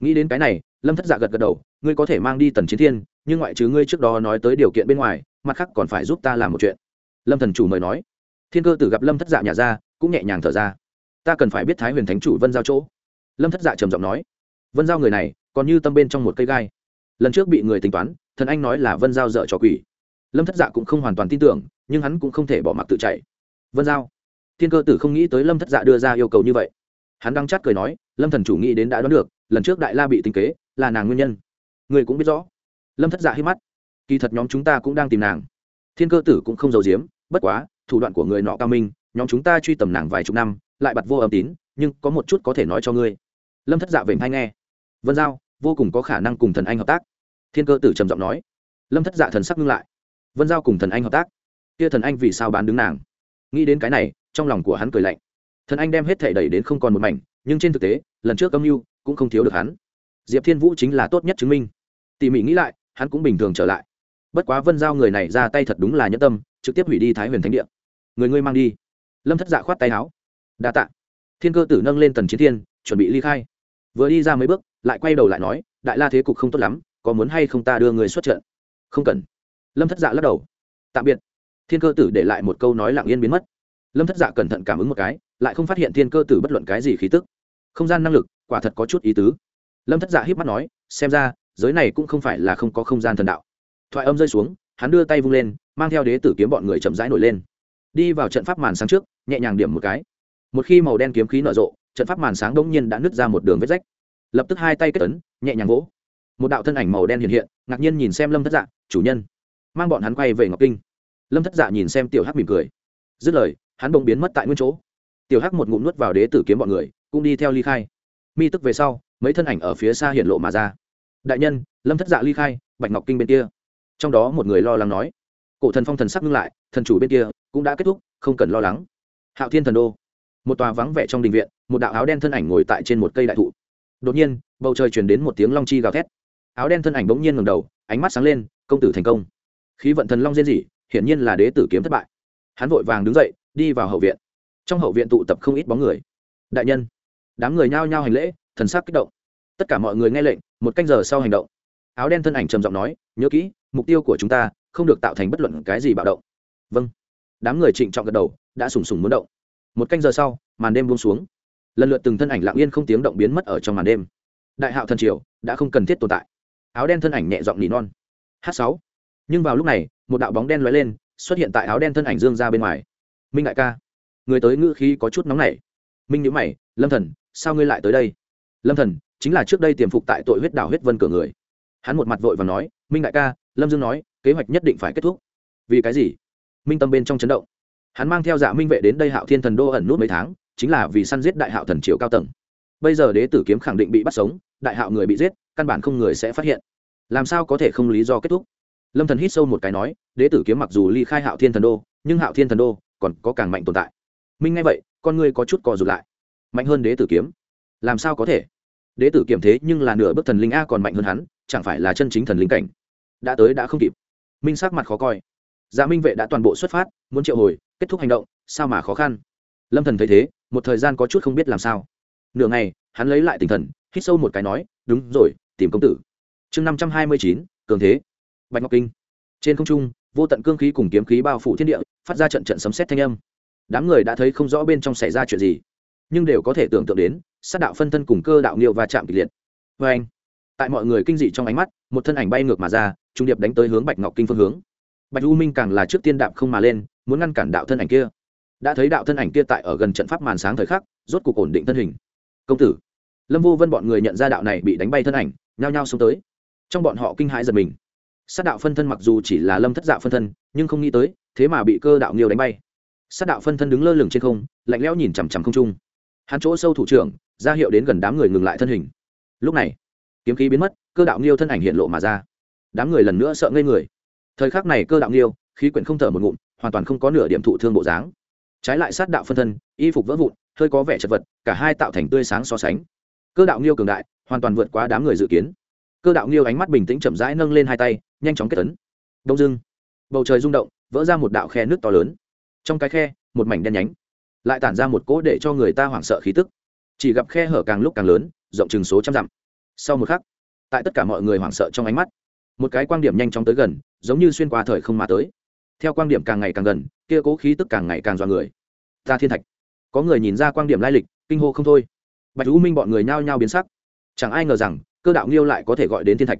[SPEAKER 1] Nghĩ đến cái này, lâm thất dạ gật gật đầu, ngươi có thể mang đi tần chiến thiên, nhưng ngoại trừ ngươi trước đó nói tới điều kiện bên ngoài, mặt khác còn phải giúp ta làm một chuyện lâm thần chủ mời nói. Thiên cơ tử gặp lâm thất dạ nhà ra, cũng nhẹ nhàng thở ra. Ta cần phải biết thái huyền thánh chủ vân giao chỗ. Lâm thất dạ trầm giọng nói. Vân giao người này, còn như tâm bên trong một cây gai. Lần trước bị người tính toán, thần anh nói là vân giao dợ trò quỷ. Lâm thất dạ cũng không hoàn toàn tin tưởng, nhưng hắn cũng không thể bỏ mặc tự chạy. Vân giao. Thiên cơ tử không nghĩ tới lâm thất dạ đưa ra yêu cầu như vậy. Hắn đang chát cười nói, lâm thần chủ nghĩ đến đã đoán được, lần trước đại la bị tính kế, là nàng nguyên nhân. Người cũng biết rõ. Lâm thất dạ hít mắt. Kỳ thật nhóm chúng ta cũng đang tìm nàng. Thiên cơ tử cũng không giấu giếm bất quá, thủ đoạn của người nọ cao minh, nhóm chúng ta truy tầm nàng vài chục năm, lại bặt vô âm tín, nhưng có một chút có thể nói cho ngươi. Lâm thất dạ vểnh hay nghe. Vân giao, vô cùng có khả năng cùng thần anh hợp tác. Thiên cơ tử trầm giọng nói. Lâm thất dạ thần sắc ngưng lại. Vân giao cùng thần anh hợp tác. Kia thần anh vì sao bán đứng nàng? Nghĩ đến cái này, trong lòng của hắn cười lạnh. Thần anh đem hết thể đẩy đến không còn một mảnh, nhưng trên thực tế, lần trước âm mưu cũng không thiếu được hắn. Diệp thiên vũ chính là tốt nhất chứng minh. Tỉ mỉ nghĩ lại, hắn cũng bình thường trở lại. Bất quá vân giao người này ra tay thật đúng là nhẫn tâm trực tiếp hủy đi thái huyền thánh địa. Người ngươi mang đi. Lâm thất dạ khoát tay áo. Đa tạ. Thiên cơ tử nâng lên tần chiến thiên, chuẩn bị ly khai. Vừa đi ra mấy bước, lại quay đầu lại nói, đại la thế cục không tốt lắm, có muốn hay không ta đưa người xuất trận? Không cần. Lâm thất dạ lắc đầu. Tạm biệt. Thiên cơ tử để lại một câu nói lặng yên biến mất. Lâm thất dạ cẩn thận cảm ứng một cái, lại không phát hiện thiên cơ tử bất luận cái gì khí tức. Không gian năng lực, quả thật có chút ý tứ. Lâm thất dạ híp mắt nói, xem ra, giới này cũng không phải là không có không gian thần đạo. Thoại âm rơi xuống hắn đưa tay vung lên, mang theo đế tử kiếm bọn người chậm rãi nổi lên. Đi vào trận pháp màn sáng trước, nhẹ nhàng điểm một cái. Một khi màu đen kiếm khí nở rộ, trận pháp màn sáng đông nhiên đã nứt ra một đường vết rách. Lập tức hai tay kết tấn nhẹ nhàng vỗ. Một đạo thân ảnh màu đen hiện hiện, ngạc nhiên nhìn xem lâm thất dạ chủ nhân. Mang bọn hắn quay về ngọc kinh. Lâm thất dạ nhìn xem tiểu hắc mỉm cười. Dứt lời, hắn bỗng biến mất tại nguyên chỗ. Tiểu hắc một ngụm nuốt vào đế tử kiếm bọn người, cũng đi theo ly khai. Mi tức về sau, mấy thân ảnh ở phía xa hiện lộ mà ra. Đại nhân, lâm thất dạ ly khai, bạch ngọc kinh bên kia trong đó một người lo lắng nói, cổ thần phong thần sắc ngưng lại, thần chủ bên kia cũng đã kết thúc, không cần lo lắng. Hạo thiên thần đô, một tòa vắng vẻ trong đình viện, một đạo áo đen thân ảnh ngồi tại trên một cây đại thụ. Đột nhiên, bầu trời truyền đến một tiếng long chi gào thét. Áo đen thân ảnh bỗng nhiên ngầm đầu, ánh mắt sáng lên, công tử thành công. Khí vận thần long diên dị, hiển nhiên là đế tử kiếm thất bại. Hắn vội vàng đứng dậy, đi vào hậu viện. Trong hậu viện tụ tập không ít bóng người. Đại nhân, đám người nhao nhao hành lễ, thần sắc kích động. Tất cả mọi người nghe lệnh, một canh giờ sau hành động. Áo đen thân ảnh trầm giọng nói, nhớ kỹ mục tiêu của chúng ta không được tạo thành bất luận cái gì bạo động. Vâng. Đám người trịnh trọng gật đầu, đã sùng sùng muốn động. Một canh giờ sau, màn đêm buông xuống. Lần lượt từng thân ảnh lặng yên không tiếng động biến mất ở trong màn đêm. Đại hạo thần triều đã không cần thiết tồn tại. Áo đen thân ảnh nhẹ giọng nỉ non. H sáu. Nhưng vào lúc này, một đạo bóng đen lóe lên, xuất hiện tại áo đen thân ảnh dương ra bên ngoài. Minh đại ca. Người tới ngữ khí có chút nóng nảy. Minh nhữ mày, lâm thần, sao ngươi lại tới đây? Lâm thần, chính là trước đây tiềm phục tại tội huyết đảo huyết vân cửa người. Hắn một mặt vội và nói, minh đại ca lâm dương nói, kế hoạch nhất định phải kết thúc. Vì cái gì? Minh tâm bên trong chấn động. Hắn mang theo dạ minh vệ đến đây hạo thiên thần đô ẩn nút mấy tháng, chính là vì săn giết đại hạo thần triều cao tầng. Bây giờ đế tử kiếm khẳng định bị bắt sống, đại hạo người bị giết, căn bản không người sẽ phát hiện. Làm sao có thể không lý do kết thúc? Lâm thần hít sâu một cái nói, đế tử kiếm mặc dù ly khai hạo thiên thần đô, nhưng hạo thiên thần đô còn có càng mạnh tồn tại. Minh nghe vậy, con ngươi có chút cò rụt lại. Mạnh hơn đế tử kiếm. Làm sao có thể? Đế tử kiểm thế nhưng là nửa bước thần linh a còn mạnh hơn hắn, chẳng phải là chân chính thần linh cảnh? Đã tới đã không kịp. Minh sắc mặt khó coi. Dạ minh vệ đã toàn bộ xuất phát, muốn triệu hồi, kết thúc hành động, sao mà khó khăn? Lâm thần thấy thế, một thời gian có chút không biết làm sao. Nửa ngày, hắn lấy lại tinh thần, hít sâu một cái nói, đúng rồi, tìm công tử. Chương năm trăm hai mươi chín, cường thế. Bạch ngọc kinh. Trên không trung, vô tận cương khí cùng kiếm khí bao phủ thiên địa, phát ra trận trận sấm sét thanh âm. Đám người đã thấy không rõ bên trong xảy ra chuyện gì, nhưng đều có thể tưởng tượng đến, sát đạo phân thân cùng cơ đạo nghiêu và chạm kịch liệt. Vê anh tại mọi người kinh dị trong ánh mắt, một thân ảnh bay ngược mà ra, trung điệp đánh tới hướng bạch ngọc kinh phương hướng. Bạch u minh càng là trước tiên đạp không mà lên, muốn ngăn cản đạo thân ảnh kia. Đã thấy đạo thân ảnh kia tại ở gần trận pháp màn sáng thời khắc, rốt cuộc ổn định thân hình. Công tử. Lâm vô vân bọn người nhận ra đạo này bị đánh bay thân ảnh, nhao nhao xông tới. Trong bọn họ kinh hãi giật mình. Sát đạo phân thân mặc dù chỉ là lâm thất dạo phân thân, nhưng không nghĩ tới, thế mà bị cơ đạo nghiêu đánh bay. Sát đạo phân thân đứng lơ lửng trên không, lạnh lẽo nhìn chằm chằm không trung. Hắn chỗ sâu thủ trưởng, ra hiệu đến gần đám người ngừng lại thân hình. Lúc này kiếm khí biến mất, cơ đạo nghiêu thân ảnh hiện lộ mà ra. Đám người lần nữa sợ ngây người. Thời khắc này cơ đạo nghiêu, khí quyển không thở một ngụm, hoàn toàn không có nửa điểm thụ thương bộ dáng. Trái lại sát đạo phân thân, y phục vỡ vụn, hơi có vẻ chật vật, cả hai tạo thành tươi sáng so sánh. Cơ đạo nghiêu cường đại, hoàn toàn vượt qua đám người dự kiến. Cơ đạo nghiêu ánh mắt bình tĩnh chậm rãi nâng lên hai tay, nhanh chóng kết tấn đông dưng bầu trời rung động, vỡ ra một đạo khe nước to lớn. Trong cái khe, một mảnh đen nhánh. Lại tản ra một cỗ để cho người ta hoảng sợ khí tức. Chỉ gặp khe hở càng lúc càng lớn, rộng chừng số trăm dặm sau một khắc, tại tất cả mọi người hoảng sợ trong ánh mắt, một cái quan điểm nhanh chóng tới gần, giống như xuyên qua thời không mà tới. Theo quan điểm càng ngày càng gần, kia cố khí tức càng ngày càng dọa người. Ta thiên thạch. Có người nhìn ra quan điểm lai lịch, kinh hô không thôi. Bạch u minh bọn người nhao nhao biến sắc. Chẳng ai ngờ rằng, cơ đạo nghiêu lại có thể gọi đến thiên thạch.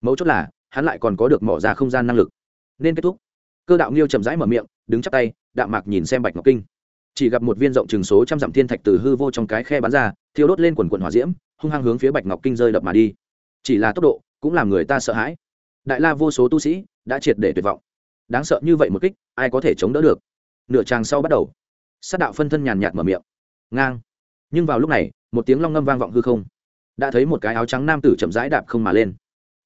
[SPEAKER 1] Mấu chốt là, hắn lại còn có được mỏ ra không gian năng lực. Nên kết thúc. Cơ đạo nghiêu chậm rãi mở miệng, đứng chắp tay, đạm mạc nhìn xem bạch ngọc kinh. Chỉ gặp một viên rộng chừng số trăm dặm thiên thạch từ hư vô trong cái khe bắn ra, thiêu đốt lên quần quần hỏa diễm hung hăng hướng phía bạch ngọc kinh rơi đập mà đi. Chỉ là tốc độ cũng làm người ta sợ hãi. Đại la vô số tu sĩ đã triệt để tuyệt vọng. Đáng sợ như vậy một kích, ai có thể chống đỡ được? Nửa tràng sau bắt đầu, sát đạo phân thân nhàn nhạt mở miệng. Ngang. Nhưng vào lúc này, một tiếng long ngâm vang vọng hư không. Đã thấy một cái áo trắng nam tử chậm rãi đạp không mà lên.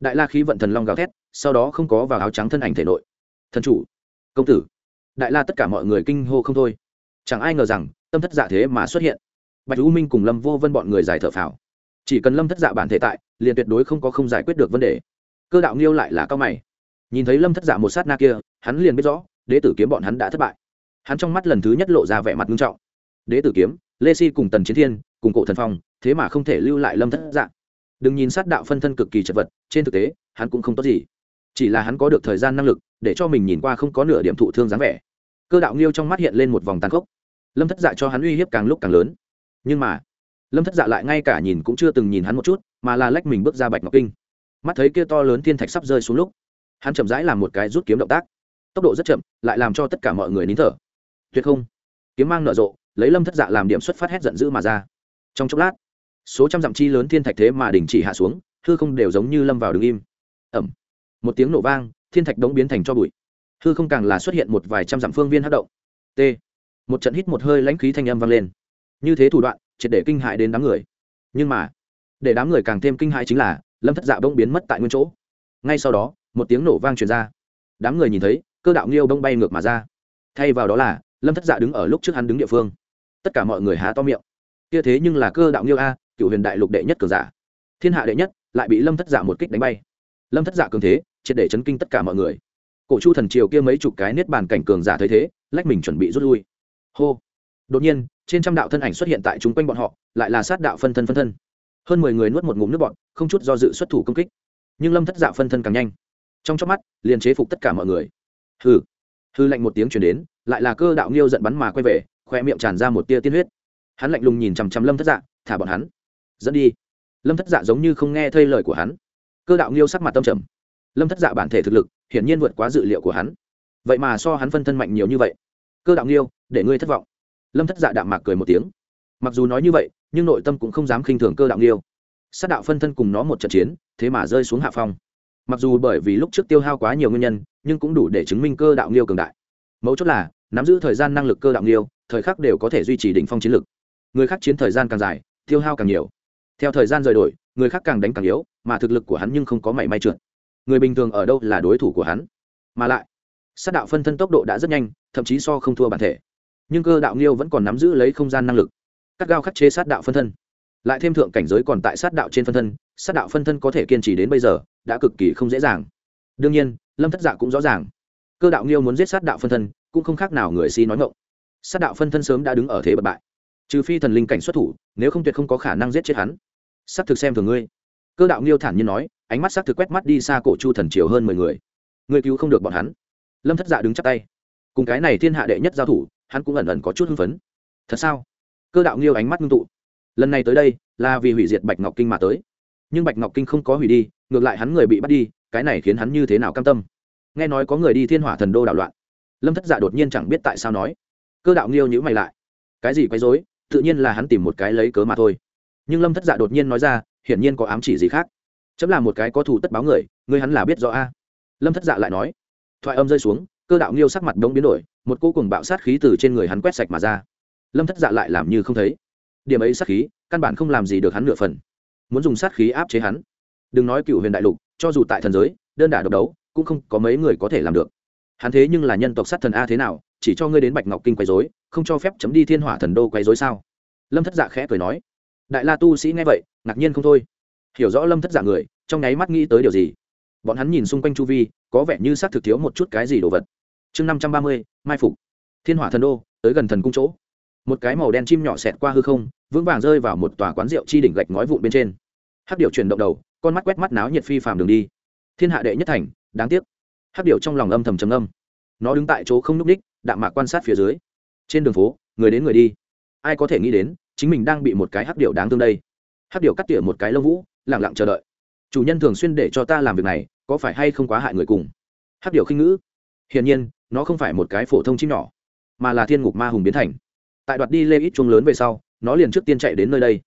[SPEAKER 1] Đại la khí vận thần long gào thét, sau đó không có vào áo trắng thân ảnh thể nội. Thần chủ, công tử. Đại la tất cả mọi người kinh hô không thôi. Chẳng ai ngờ rằng, tâm thất dạ thế mà xuất hiện. Bạch u minh cùng lâm vô vân bọn người giải thở phào chỉ cần lâm thất dạ bản thể tại, liền tuyệt đối không có không giải quyết được vấn đề. Cơ đạo nghiêu lại là cao mày. Nhìn thấy lâm thất dạ một sát na kia, hắn liền biết rõ, đế tử kiếm bọn hắn đã thất bại. Hắn trong mắt lần thứ nhất lộ ra vẻ mặt nghiêm trọng. Đế tử kiếm, lê si cùng tần chiến thiên, cùng cổ thần phong, thế mà không thể lưu lại lâm thất dạ. Đừng nhìn sát đạo phân thân cực kỳ chật vật, trên thực tế, hắn cũng không tốt gì. Chỉ là hắn có được thời gian năng lực, để cho mình nhìn qua không có nửa điểm thụ thương dáng vẻ. Cơ đạo nghiêu trong mắt hiện lên một vòng tàn khốc. Lâm thất dạ cho hắn uy hiếp càng lúc càng lớn. Nhưng mà lâm thất dạ lại ngay cả nhìn cũng chưa từng nhìn hắn một chút, mà là lách mình bước ra bạch ngọc kinh. Mắt thấy kia to lớn thiên thạch sắp rơi xuống lúc, hắn chậm rãi làm một cái rút kiếm động tác. Tốc độ rất chậm, lại làm cho tất cả mọi người nín thở. Tuyệt không. Kiếm mang nở rộ, lấy lâm thất dạ làm điểm xuất phát hét giận dữ mà ra. Trong chốc lát, số trăm dặm chi lớn thiên thạch thế mà đình chỉ hạ xuống, hư không đều giống như lâm vào đứng im. Ẩm. Một tiếng nổ vang, thiên thạch đống biến thành cho bụi. Hư không càng là xuất hiện một vài trăm dặm phương viên hát động. T. Một trận hít một hơi lãnh khí thanh âm vang lên. Như thế thủ đoạn triệt để kinh hại đến đám người. Nhưng mà, để đám người càng thêm kinh hại chính là, lâm thất dạ bỗng biến mất tại nguyên chỗ. Ngay sau đó, một tiếng nổ vang truyền ra. Đám người nhìn thấy, cơ đạo nghiêu bông bay ngược mà ra. Thay vào đó là, lâm thất dạ đứng ở lúc trước hắn đứng địa phương. Tất cả mọi người há to miệng. Kia thế nhưng là cơ đạo nghiêu a, cựu huyền đại lục đệ nhất cường giả. Thiên hạ đệ nhất, lại bị lâm thất dạ một kích đánh bay. Lâm thất dạ cường thế, triệt để chấn kinh tất cả mọi người. Cổ chu thần triều kia mấy chục cái niết bàn cảnh cường giả thấy thế, lách mình chuẩn bị rút lui. Hô! Đột nhiên, trên trăm đạo thân ảnh xuất hiện tại chúng quanh bọn họ, lại là sát đạo phân thân phân thân. Hơn mười người nuốt một ngụm nước bọn không chút do dự xuất thủ công kích. Nhưng lâm thất dạ phân thân càng nhanh. Trong chóc mắt, liền chế phục tất cả mọi người. Hư hư lạnh một tiếng chuyển đến, lại là cơ đạo nghiêu giận bắn mà quay về khoe miệng tràn ra một tia tiên huyết. Hắn lạnh lùng nhìn chằm chằm lâm thất dạ thả bọn hắn. Dẫn đi. Lâm thất dạ giống như không nghe thây lời của hắn. Cơ đạo nghiêu sắc mặt tâm trầm. Lâm thất dạ bản thể thực lực, hiển nhiên vượt quá dự liệu của hắn. Vậy mà so hắn phân thân mạnh nhiều như vậy. Cơ đạo nghiêu, để ngươi thất vọng lâm thất dạ đạm mạc cười một tiếng. Mặc dù nói như vậy, nhưng nội tâm cũng không dám khinh thường cơ đạo nghiêu. Sát đạo phân thân cùng nó một trận chiến, thế mà rơi xuống hạ phong. Mặc dù bởi vì lúc trước tiêu hao quá nhiều nguyên nhân, nhưng cũng đủ để chứng minh cơ đạo nghiêu cường đại. Mấu chốt là, nắm giữ thời gian năng lực cơ đạo nghiêu, thời khắc đều có thể duy trì đỉnh phong chiến lực. Người khác chiến thời gian càng dài, tiêu hao càng nhiều. Theo thời gian rời đổi, người khác càng đánh càng yếu, mà thực lực của hắn nhưng không có mảy may trượt. Người bình thường ở đâu là đối thủ của hắn? Mà lại, sát đạo phân thân tốc độ đã rất nhanh, thậm chí so không thua bản thể nhưng cơ đạo nghiêu vẫn còn nắm giữ lấy không gian năng lực. Cắt gao khắc chế sát đạo phân thân. Lại thêm thượng cảnh giới còn tại sát đạo trên phân thân, sát đạo phân thân có thể kiên trì đến bây giờ, đã cực kỳ không dễ dàng. Đương nhiên, lâm thất dạ cũng rõ ràng. Cơ đạo nghiêu muốn giết sát đạo phân thân, cũng không khác nào người si nói ngộng sát đạo phân thân sớm đã đứng ở thế bật bại. Trừ phi thần linh cảnh xuất thủ, nếu không tuyệt không có khả năng giết chết hắn. S á c thực xem thường ngươi. Cơ đạo nghiêu thản nhiên nói, ánh mắt s á c thực quét mắt đi xa cổ chu thần triều hơn mười người. Ngươi cứu không được bọn hắn. Lâm thất dạ đứng chắp tay. Cùng cái này thiên hạ đệ nhất giao thủ hắn cũng ẩn ẩn có chút hưng phấn. Thật sao? Cơ đạo nghiêu ánh mắt ngưng tụ. Lần này tới đây, là vì hủy diệt bạch ngọc kinh mà tới. Nhưng bạch ngọc kinh không có hủy đi, ngược lại hắn người bị bắt đi, cái này khiến hắn như thế nào cam tâm? Nghe nói có người đi thiên hỏa thần đô đảo loạn. Lâm thất dạ đột nhiên chẳng biết tại sao nói. Cơ đạo nghiêu nhữ mày lại. Cái gì quấy dối tự nhiên là hắn tìm một cái lấy cớ mà thôi. Nhưng lâm thất dạ đột nhiên nói ra, hiển nhiên có ám chỉ gì khác. Chấm là một cái có thủ tất báo người người hắn là biết rõ a. Lâm thất dạ lại nói. Thoại âm rơi xuống, cơ đạo nghiêu sắc mặt đống biến đổi một cô cùng bạo sát khí từ trên người hắn quét sạch mà ra. Lâm thất dạ lại làm như không thấy. Điểm ấy sát khí, căn bản không làm gì được hắn nửa phần. Muốn dùng sát khí áp chế hắn. Đừng nói cựu huyền đại lục, cho dù tại thần giới, đơn đả độc đấu, cũng không có mấy người có thể làm được. Hắn thế nhưng là nhân tộc sát thần a thế nào, chỉ cho ngươi đến bạch ngọc kinh quấy dối không cho phép chấm đi thiên hỏa thần đô quấy dối sao? Lâm thất dạ khẽ cười nói. Đại la tu sĩ nghe vậy, ngạc nhiên không thôi. Hiểu rõ lâm thất dạ người, trong nháy mắt nghĩ tới điều gì. Bọn hắn nhìn xung quanh chu vi, có vẻ như xác thực thiếu một chút cái gì đồ vật chương năm trăm ba mươi, mai phục. Thiên hỏa thần đô, tới gần thần cung chỗ. Một cái màu đen chim nhỏ xẹt qua hư không, vững vàng rơi vào một tòa quán rượu chi đỉnh gạch ngói vụn bên trên. Hắc điệu chuyển động đầu, con mắt quét mắt náo nhiệt phi phàm đường đi. Thiên hạ đệ nhất thành, đáng tiếc. Hắc điệu trong lòng âm thầm trầm âm nó đứng tại chỗ không n ú c ních đạm mạc quan sát phía dưới. Trên đường phố, người đến người đi. Ai có thể nghĩ đến, chính mình đang bị một cái hắc điệu đáng thương đây. Hắc điệu cắt tỉa một cái lông vũ lẳng lặng chờ đợi. Chủ nhân thường xuyên để cho ta làm việc này, có phải hay không quá hại người cùng? Hắc điệu khinh ngữ. Hiển nhiên nó không phải một cái phổ thông chim nhỏ, mà là thiên ngục ma hùng biến thành. Tại đoạt đi lê ít chuông lớn về sau, nó liền trước tiên chạy đến nơi đây.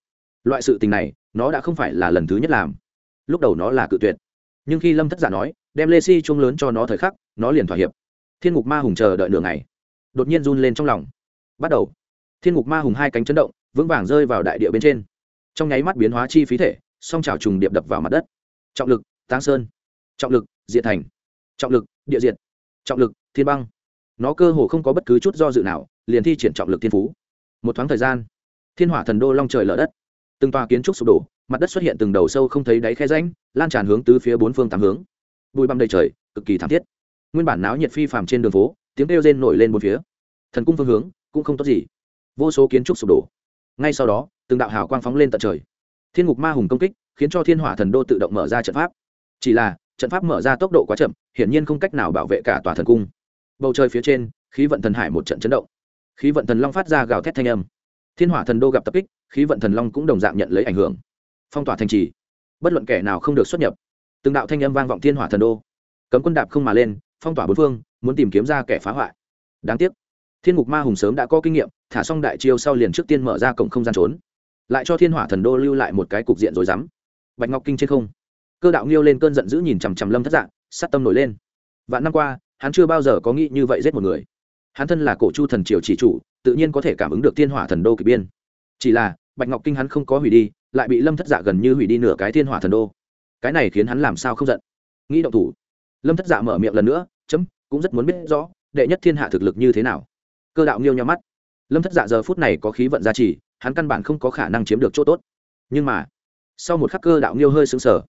[SPEAKER 1] Loại sự tình này, nó đã không phải là lần thứ nhất làm. Lúc đầu nó là cự tuyệt. Nhưng khi lâm thất giả nói, đem lê si chuông lớn cho nó thời khắc, nó liền thỏa hiệp. Thiên ngục ma hùng chờ đợi nửa ngày. Đột nhiên run lên trong lòng. Bắt đầu. Thiên ngục ma hùng hai cánh chấn động, vững vàng rơi vào đại địa bên trên. Trong nháy mắt biến hóa chi phí thể, song trào trùng điệp đập vào mặt đất. Trọng lực, táng sơn. Trọng lực, diệt thành. Trọng lực, địa diệt. Trọng lực thiên băng. Nó cơ hồ không có bất cứ chút do dự nào, liền thi triển trọng lực thiên phú. Một thoáng thời gian, thiên hỏa thần đô long trời lở đất. Từng tòa kiến trúc sụp đổ, mặt đất xuất hiện từng đầu sâu không thấy đáy khe ránh lan tràn hướng tứ phía bốn phương tám hướng. Bụi băm đầy trời, cực kỳ thảm thiết. Nguyên bản náo nhiệt phi phàm trên đường phố, tiếng kêu rên nổi lên một phía. Thần cung phương hướng cũng không tốt gì. Vô số kiến trúc sụp đổ. Ngay sau đó, từng đạo hào quang phóng lên tận trời. Thiên ngục ma hùng công kích khiến cho thiên hỏa thần đô tự động mở ra trận pháp. Chỉ là, trận pháp mở ra tốc độ quá chậm, hiển nhiên không cách nào bảo vệ cả tòa thần cung bầu trời phía trên, khí vận thần hải một trận chấn động. Khí vận thần long phát ra gào thét thanh âm. Thiên hỏa thần đô gặp tập kích, khí vận thần long cũng đồng dạng nhận lấy ảnh hưởng. Phong tỏa thành trì. Bất luận kẻ nào không được xuất nhập. Từng đạo thanh âm vang vọng thiên hỏa thần đô. Cấm quân đạp không mà lên, phong tỏa bốn phương, muốn tìm kiếm ra kẻ phá hoại. Đáng tiếc, thiên ngục ma hùng sớm đã có kinh nghiệm, thả xong đại chiêu sau liền trước tiên mở ra cổng không gian trốn. Lại cho thiên hỏa thần đô lưu lại một cái cục diện rồi dám bạch ngọc kinh trên không. Cơ đạo nghiêu lên cơn giận dữ nhìn chằm chằm lâm thất dạng sát tâm nổi lên. Vạn năm qua hắn chưa bao giờ có nghĩ như vậy giết một người. Hắn thân là cổ chu thần triều chỉ chủ, tự nhiên có thể cảm ứng được thiên hỏa thần đô kỳ biên. Chỉ là, bạch ngọc kinh hắn không có hủy đi, lại bị lâm thất dạ gần như hủy đi nửa cái thiên hỏa thần đô. Cái này khiến hắn làm sao không giận? Nghĩ động thủ. Lâm thất dạ mở miệng lần nữa, chấm, cũng rất muốn biết rõ, đệ nhất thiên hạ thực lực như thế nào? Cơ đạo nghiêu nhau mắt. Lâm thất dạ giờ phút này có khí vận gia trì, hắn căn bản không có khả năng chiếm được chỗ tốt. Nhưng mà, sau một khắc cơ đạo nghiêu hơi sững sờ.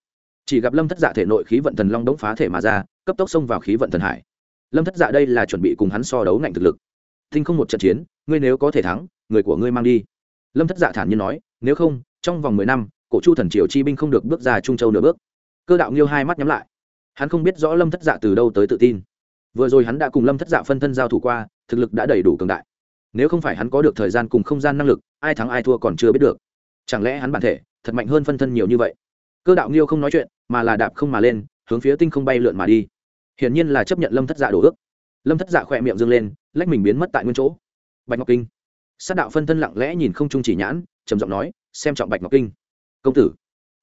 [SPEAKER 1] Chỉ gặp lâm thất dạ thể nội khí vận thần long đống phá thể mà ra, cấp tốc xông vào khí vận thần hải lâm thất dạ đây là chuẩn bị cùng hắn so đấu ngạnh thực lực. Tinh không một trận chiến, ngươi nếu có thể thắng, người của ngươi mang đi. Lâm thất dạ thản nhiên nói, nếu không, trong vòng mười năm, cổ chu thần triều chi binh không được bước ra trung châu nửa bước. Cơ đạo nghiêu hai mắt nhắm lại. Hắn không biết rõ lâm thất dạ từ đâu tới tự tin. Vừa rồi hắn đã cùng lâm thất dạ phân thân giao thủ qua, thực lực đã đầy đủ cường đại. Nếu không phải hắn có được thời gian cùng không gian năng lực, ai thắng ai thua còn chưa biết được. Chẳng lẽ hắn bản thể, thật mạnh hơn phân thân nhiều như vậy? Cơ đạo nghiêu không nói chuyện, mà là đạp không mà lên, hướng phía tinh không bay lượn mà đi hiển nhiên là chấp nhận lâm thất dạ đổ ước. Lâm thất dạ khỏe miệng dâng lên, lách mình biến mất tại nguyên chỗ. Bạch ngọc kinh. Sát đạo phân thân lặng lẽ nhìn không trung chỉ nhãn, trầm giọng nói, xem trọng bạch ngọc kinh. Công tử.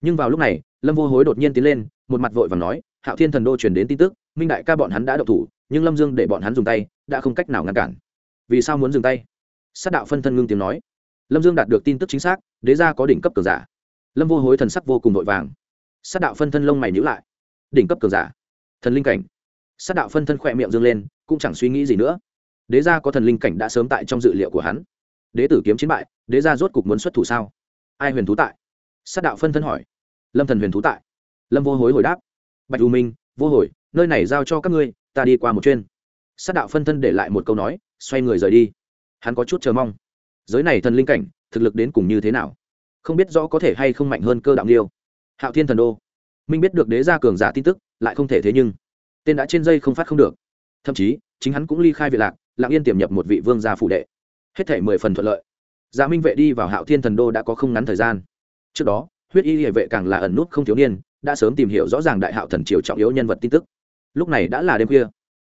[SPEAKER 1] Nhưng vào lúc này, lâm vô hối đột nhiên tiến lên, một mặt vội và nói, hạo thiên thần đô truyền đến tin tức, minh đại ca bọn hắn đã đậu thủ, nhưng lâm dương để bọn hắn dùng tay, đã không cách nào ngăn cản. Vì sao muốn dừng tay? Sát đạo phân thân ngưng tiếng nói. Lâm dương đạt được tin tức chính xác, đế ra có đỉnh cấp cường giả. Lâm vô hối thần sắc vô cùng vội vàng. Sát đạo phân thân lông mày nhữ lại. Đỉnh cấp cường giả. Thần linh cảnh sát đạo phân thân khỏe miệng dương lên, cũng chẳng suy nghĩ gì nữa. Đế gia có thần linh cảnh đã sớm tại trong dự liệu của hắn. Đế tử kiếm chiến bại, đế gia rốt cục muốn xuất thủ sao? Ai huyền thú tại? Sát đạo phân thân hỏi. Lâm thần huyền thú tại. Lâm vô hối hồi đáp. Bạch u minh, vô hồi, nơi này giao cho các ngươi, ta đi qua một chuyên sát đạo phân thân để lại một câu nói, xoay người rời đi. Hắn có chút chờ mong. Giới này thần linh cảnh, thực lực đến cùng như thế nào? Không biết rõ có thể hay không mạnh hơn cơ đạo Liêu. hạo thiên thần đô. Minh biết được đế gia cường giả tin tức, lại không thể thế nhưng tên đã trên dây không phát không được. Thậm chí, chính hắn cũng ly khai vị lạc lạng yên tiềm nhập một vị vương gia phủ đệ. Hết thể mười phần thuận lợi. Gia minh vệ đi vào hạo thiên thần đô đã có không ngắn thời gian. Trước đó, huyết y hệ vệ càng là ẩn nút không thiếu niên, đã sớm tìm hiểu rõ ràng đại hạo thần triều trọng yếu nhân vật tin tức. Lúc này đã là đêm khuya.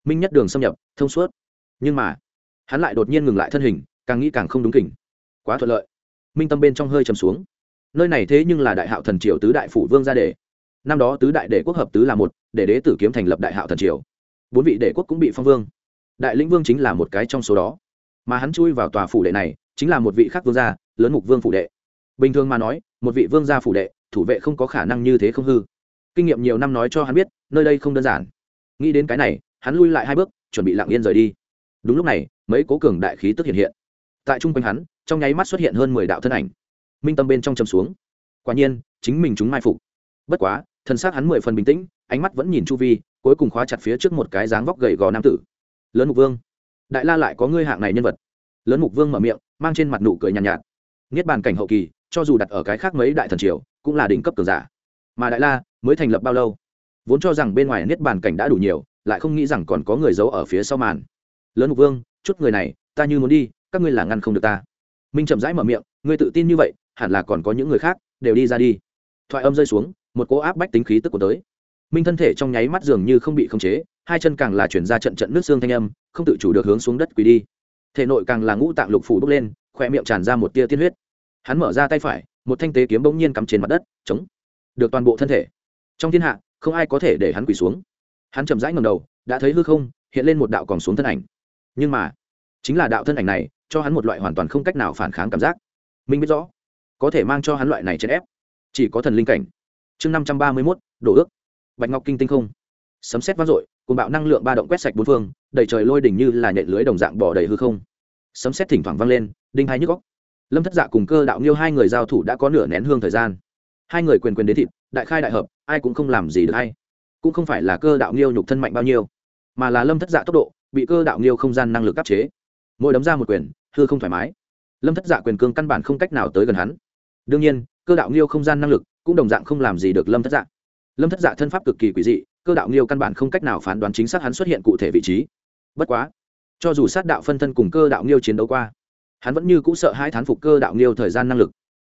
[SPEAKER 1] Minh nhất đường xâm nhập, thông suốt. Nhưng mà, hắn lại đột nhiên ngừng lại thân hình, càng nghĩ càng không đúng kỉnh. Quá thuận lợi. Minh tâm bên trong hơi trầm xuống. Nơi này thế nhưng là đại hạo thần triều tứ đại phủ vương gia đề năm đó tứ đại đệ quốc hợp tứ là một, để đế tử kiếm thành lập đại hạo thần triều. Bốn vị đệ quốc cũng bị phong vương. Đại lĩnh vương chính là một cái trong số đó. Mà hắn chui vào tòa phủ đệ này, chính là một vị khác vương gia, lớn mục vương phủ đệ. Bình thường mà nói, một vị vương gia phủ đệ, thủ vệ không có khả năng như thế không hư. Kinh nghiệm nhiều năm nói cho hắn biết, nơi đây không đơn giản. Nghĩ đến cái này, hắn lui lại hai bước, chuẩn bị lặng yên rời đi. Đúng lúc này, mấy cố cường đại khí tức hiện hiện. Tại trung quanh hắn, trong nháy mắt xuất hiện hơn mười đạo thân ảnh. Minh tâm bên trong chầm xuống. Quả nhiên, chính mình chúng mai phục. Bất quá thân xác hắn mười phần bình tĩnh ánh mắt vẫn nhìn chu vi cuối cùng khóa chặt phía trước một cái dáng vóc gầy gò nam tử. Lớn mục vương đại la lại có ngươi hạng này nhân vật. Lớn mục vương mở miệng mang trên mặt nụ cười nhàn nhạt, nhạt. Niết bàn cảnh hậu kỳ cho dù đặt ở cái khác mấy đại thần triều cũng là đỉnh cấp cường giả. Mà đại la mới thành lập bao lâu? Vốn cho rằng bên ngoài niết bàn cảnh đã đủ nhiều lại không nghĩ rằng còn có người giấu ở phía sau màn. Lớn mục vương chút người này ta như muốn đi các ngươi là ngăn không được ta. Minh chậm rãi mở miệng ngươi tự tin như vậy hẳn là còn có những người khác đều đi ra đi. Thoại âm rơi xuống một cỗ áp bách tính khí tức của tới. Minh thân thể trong nháy mắt dường như không bị khống chế, hai chân càng là chuyển ra trận trận nước xương thanh âm, không tự chủ được hướng xuống đất quỳ đi. Thể nội càng là ngũ tạng lục phủ bốc lên khoe miệng tràn ra một tia tiên huyết. Hắn mở ra tay phải, một thanh tế kiếm bỗng nhiên cắm trên mặt đất, chống. Được toàn bộ thân thể. Trong thiên hạ, không ai có thể để hắn quỳ xuống. Hắn chậm rãi ngầm đầu, đã thấy hư không, hiện lên một đạo còn xuống thân ảnh. Nhưng mà, chính là đạo thân ảnh này, cho hắn một loại hoàn toàn không cách nào phản kháng cảm giác. Minh biết rõ, có thể mang cho hắn loại này chèn ép, chỉ có thần linh cảnh chương năm trăm ba mươi mốt, đổ ước. Bạch ngọc kinh tinh không. Sấm xét vang dội cùng bạo năng lượng ba động quét sạch bốn phương, đầy trời lôi đỉnh như là nhện lưới đồng dạng bỏ đầy hư không. Sấm xét thỉnh thoảng vang lên, đinh hai nhức góc lâm thất dạ cùng cơ đạo nghiêu hai người giao thủ đã có nửa nén hương thời gian. Hai người quyền quyền đến thịt, đại khai đại hợp, ai cũng không làm gì được hay cũng không phải là cơ đạo nghiêu nhục thân mạnh bao nhiêu, mà là lâm thất dạ tốc độ, bị cơ đạo nghiêu không gian năng lực áp chế. Mỗi đấm ra một quyền, hư không thoải mái. Lâm thất dạ quyền cương căn bản không cách nào tới gần hắn. Đương nhiên, cơ đạo nghiêu không gian năng lực cũng đồng dạng không làm gì được lâm thất dạ. Lâm thất dạ thân pháp cực kỳ quỷ dị, cơ đạo nghiêu căn bản không cách nào phán đoán chính xác hắn xuất hiện cụ thể vị trí. Bất quá, cho dù sát đạo phân thân cùng cơ đạo nghiêu chiến đấu qua, hắn vẫn như cũ sợ hai thán phục cơ đạo nghiêu thời gian năng lực.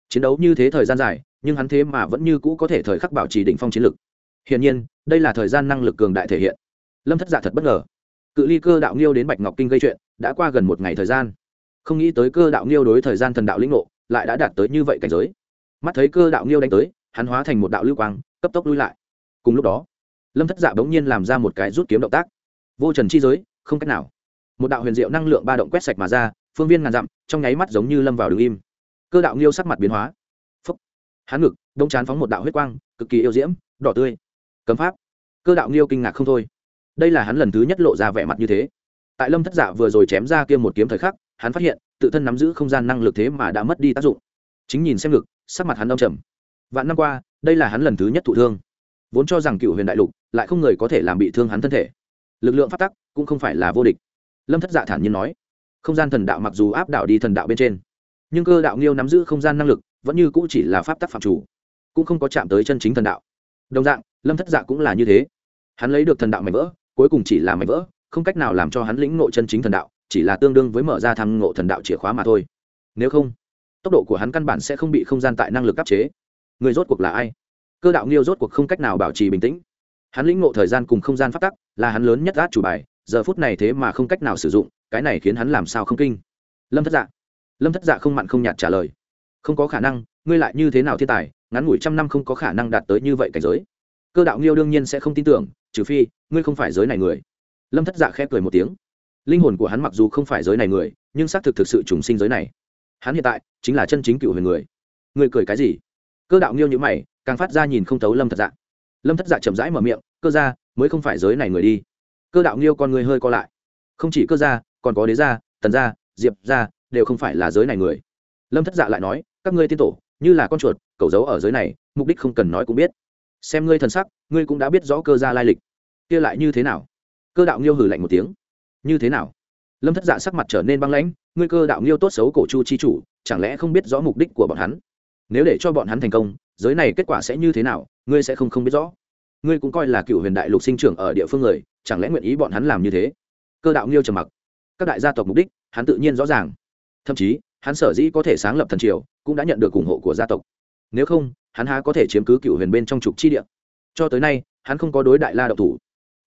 [SPEAKER 1] Chiến đấu như thế thời gian dài, nhưng hắn thế mà vẫn như cũ có thể thời khắc bảo trì đỉnh phong chiến lực. Hiển nhiên, đây là thời gian năng lực cường đại thể hiện. Lâm thất dạ thật bất ngờ. Cự ly cơ đạo nghiêu đến bạch ngọc kinh gây chuyện, đã qua gần một ngày thời gian. Không nghĩ tới cơ đạo nghiêu đối thời gian thần đạo lĩnh ngộ, lại đã đạt tới như vậy cảnh giới. Mắt thấy cơ đạo nghiêu đánh tới hắn hóa thành một đạo lưu quang, cấp tốc lui lại. Cùng lúc đó, lâm thất dạ bỗng nhiên làm ra một cái rút kiếm động tác. Vô trần chi giới, không cách nào. Một đạo huyền diệu năng lượng ba động quét sạch mà ra, phương viên ngàn dặm, trong nháy mắt giống như lâm vào đường im. Cơ đạo nghiêu sắc mặt biến hóa. Phúc. Hắn ngực, đông chán phóng một đạo huyết quang, cực kỳ yêu diễm, đỏ tươi. Cấm pháp. Cơ đạo nghiêu kinh ngạc không thôi. Đây là hắn lần thứ nhất lộ ra vẻ mặt như thế. Tại lâm thất dạ vừa rồi chém ra kia một kiếm thời khắc, hắn phát hiện, tự thân nắm giữ không gian năng lực thế mà đã mất đi tác dụng. Chính nhìn xem ngực, sắc mặt hắn đông trầm vạn năm qua, đây là hắn lần thứ nhất thụ thương. Vốn cho rằng cựu huyền đại lục lại không người có thể làm bị thương hắn thân thể. Lực lượng phát tắc cũng không phải là vô địch. Lâm thất dạ thản nhiên nói, không gian thần đạo mặc dù áp đảo đi thần đạo bên trên, nhưng cơ đạo nghiêu nắm giữ không gian năng lực vẫn như cũng chỉ là pháp tắc phạm chủ, cũng không có chạm tới chân chính thần đạo. Đồng dạng, lâm thất dạ cũng là như thế. Hắn lấy được thần đạo mảnh vỡ, cuối cùng chỉ là mảnh vỡ, không cách nào làm cho hắn lĩnh ngộ chân chính thần đạo, chỉ là tương đương với mở ra thăng ngộ thần đạo chìa khóa mà thôi. Nếu không, tốc độ của hắn căn bản sẽ không bị không gian tại năng lực áp chế người rốt cuộc là ai? Cơ đạo nghiêu rốt cuộc không cách nào bảo trì bình tĩnh. Hắn lĩnh ngộ thời gian cùng không gian phát tắc, là hắn lớn nhất át chủ bài, giờ phút này thế mà không cách nào sử dụng, cái này khiến hắn làm sao không kinh? Lâm thất dạ. Lâm thất dạ không mặn không nhạt trả lời. Không có khả năng, ngươi lại như thế nào thiên tài, ngắn ngủi trăm năm không có khả năng đạt tới như vậy cảnh giới. Cơ đạo nghiêu đương nhiên sẽ không tin tưởng, trừ phi, ngươi không phải giới này người. Lâm thất dạ khẽ cười một tiếng. Linh hồn của hắn mặc dù không phải giới này người, nhưng xác thực thực sự trùng sinh giới này. Hắn hiện tại chính là chân chính cựu huyền người. Người cười cái gì? Cơ đạo nghiêu như mày càng phát ra nhìn không thấu lâm thất dạ. Lâm thất dạ chậm rãi mở miệng cơ gia, mới không phải giới này người đi. Cơ đạo nghiêu con người hơi co lại. Không chỉ cơ gia còn có đế gia tần gia diệp gia đều không phải là giới này người. Lâm thất dạ lại nói các ngươi tiên tổ như là con chuột cẩu giấu ở giới này mục đích không cần nói cũng biết. Xem ngươi thần sắc ngươi cũng đã biết rõ cơ gia lai lịch. Kia lại như thế nào? Cơ đạo nghiêu hử lạnh một tiếng. Như thế nào? Lâm thất dạ sắc mặt trở nên băng lãnh ngươi cơ đạo nghiêu tốt xấu cổ chu chi chủ chẳng lẽ không biết rõ mục đích của bọn hắn? Nếu để cho bọn hắn thành công, giới này kết quả sẽ như thế nào, ngươi sẽ không không biết rõ. Ngươi cũng coi là cựu huyền đại lục sinh trưởng ở địa phương người, chẳng lẽ nguyện ý bọn hắn làm như thế? Cơ đạo nghiêu trầm mặc. Các đại gia tộc mục đích, hắn tự nhiên rõ ràng. Thậm chí, hắn sở dĩ có thể sáng lập thần triều, cũng đã nhận được ủng hộ của gia tộc. Nếu không, hắn há có thể chiếm cứ cựu huyền bên trong trục chi địa. Cho tới nay, hắn không có đối đại la độc thủ.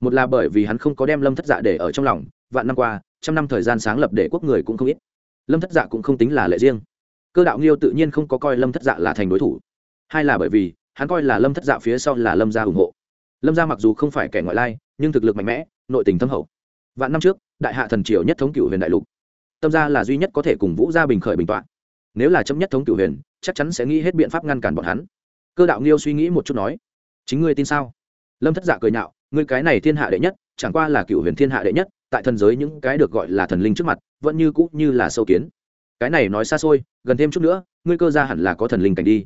[SPEAKER 1] Một là bởi vì hắn không có đem lâm thất dạ để ở trong lòng, vạn năm qua, trăm năm thời gian sáng lập để quốc người cũng không ít. Lâm thất dạ cũng không tính là lệ riêng cơ đạo nghiêu tự nhiên không có coi lâm thất dạ là thành đối thủ. Hai là bởi vì, hắn coi là lâm thất dạ phía sau là lâm gia ủng hộ. Lâm gia mặc dù không phải kẻ ngoại lai, nhưng thực lực mạnh mẽ, nội tình thâm hậu. Vạn năm trước, đại hạ thần triều nhất thống cựu huyền đại lục. Tâm gia là duy nhất có thể cùng vũ gia bình khởi bình t nếu là chấm nhất thống cựu huyền, chắc chắn sẽ nghĩ hết biện pháp ngăn cản bọn hắn. Cơ đạo nghiêu suy nghĩ một chút nói, chính ngươi tin sao? Lâm thất dạ cười nhạo, ngươi cái này thiên hạ đệ nhất, chẳng qua là cựu huyền thiên hạ đệ nhất, tại thần giới những cái được gọi là thần linh trước mặt, vẫn như cũ như là sâu kiến cái này nói xa xôi, gần thêm chút nữa, ngươi cơ ra hẳn là có thần linh cảnh đi.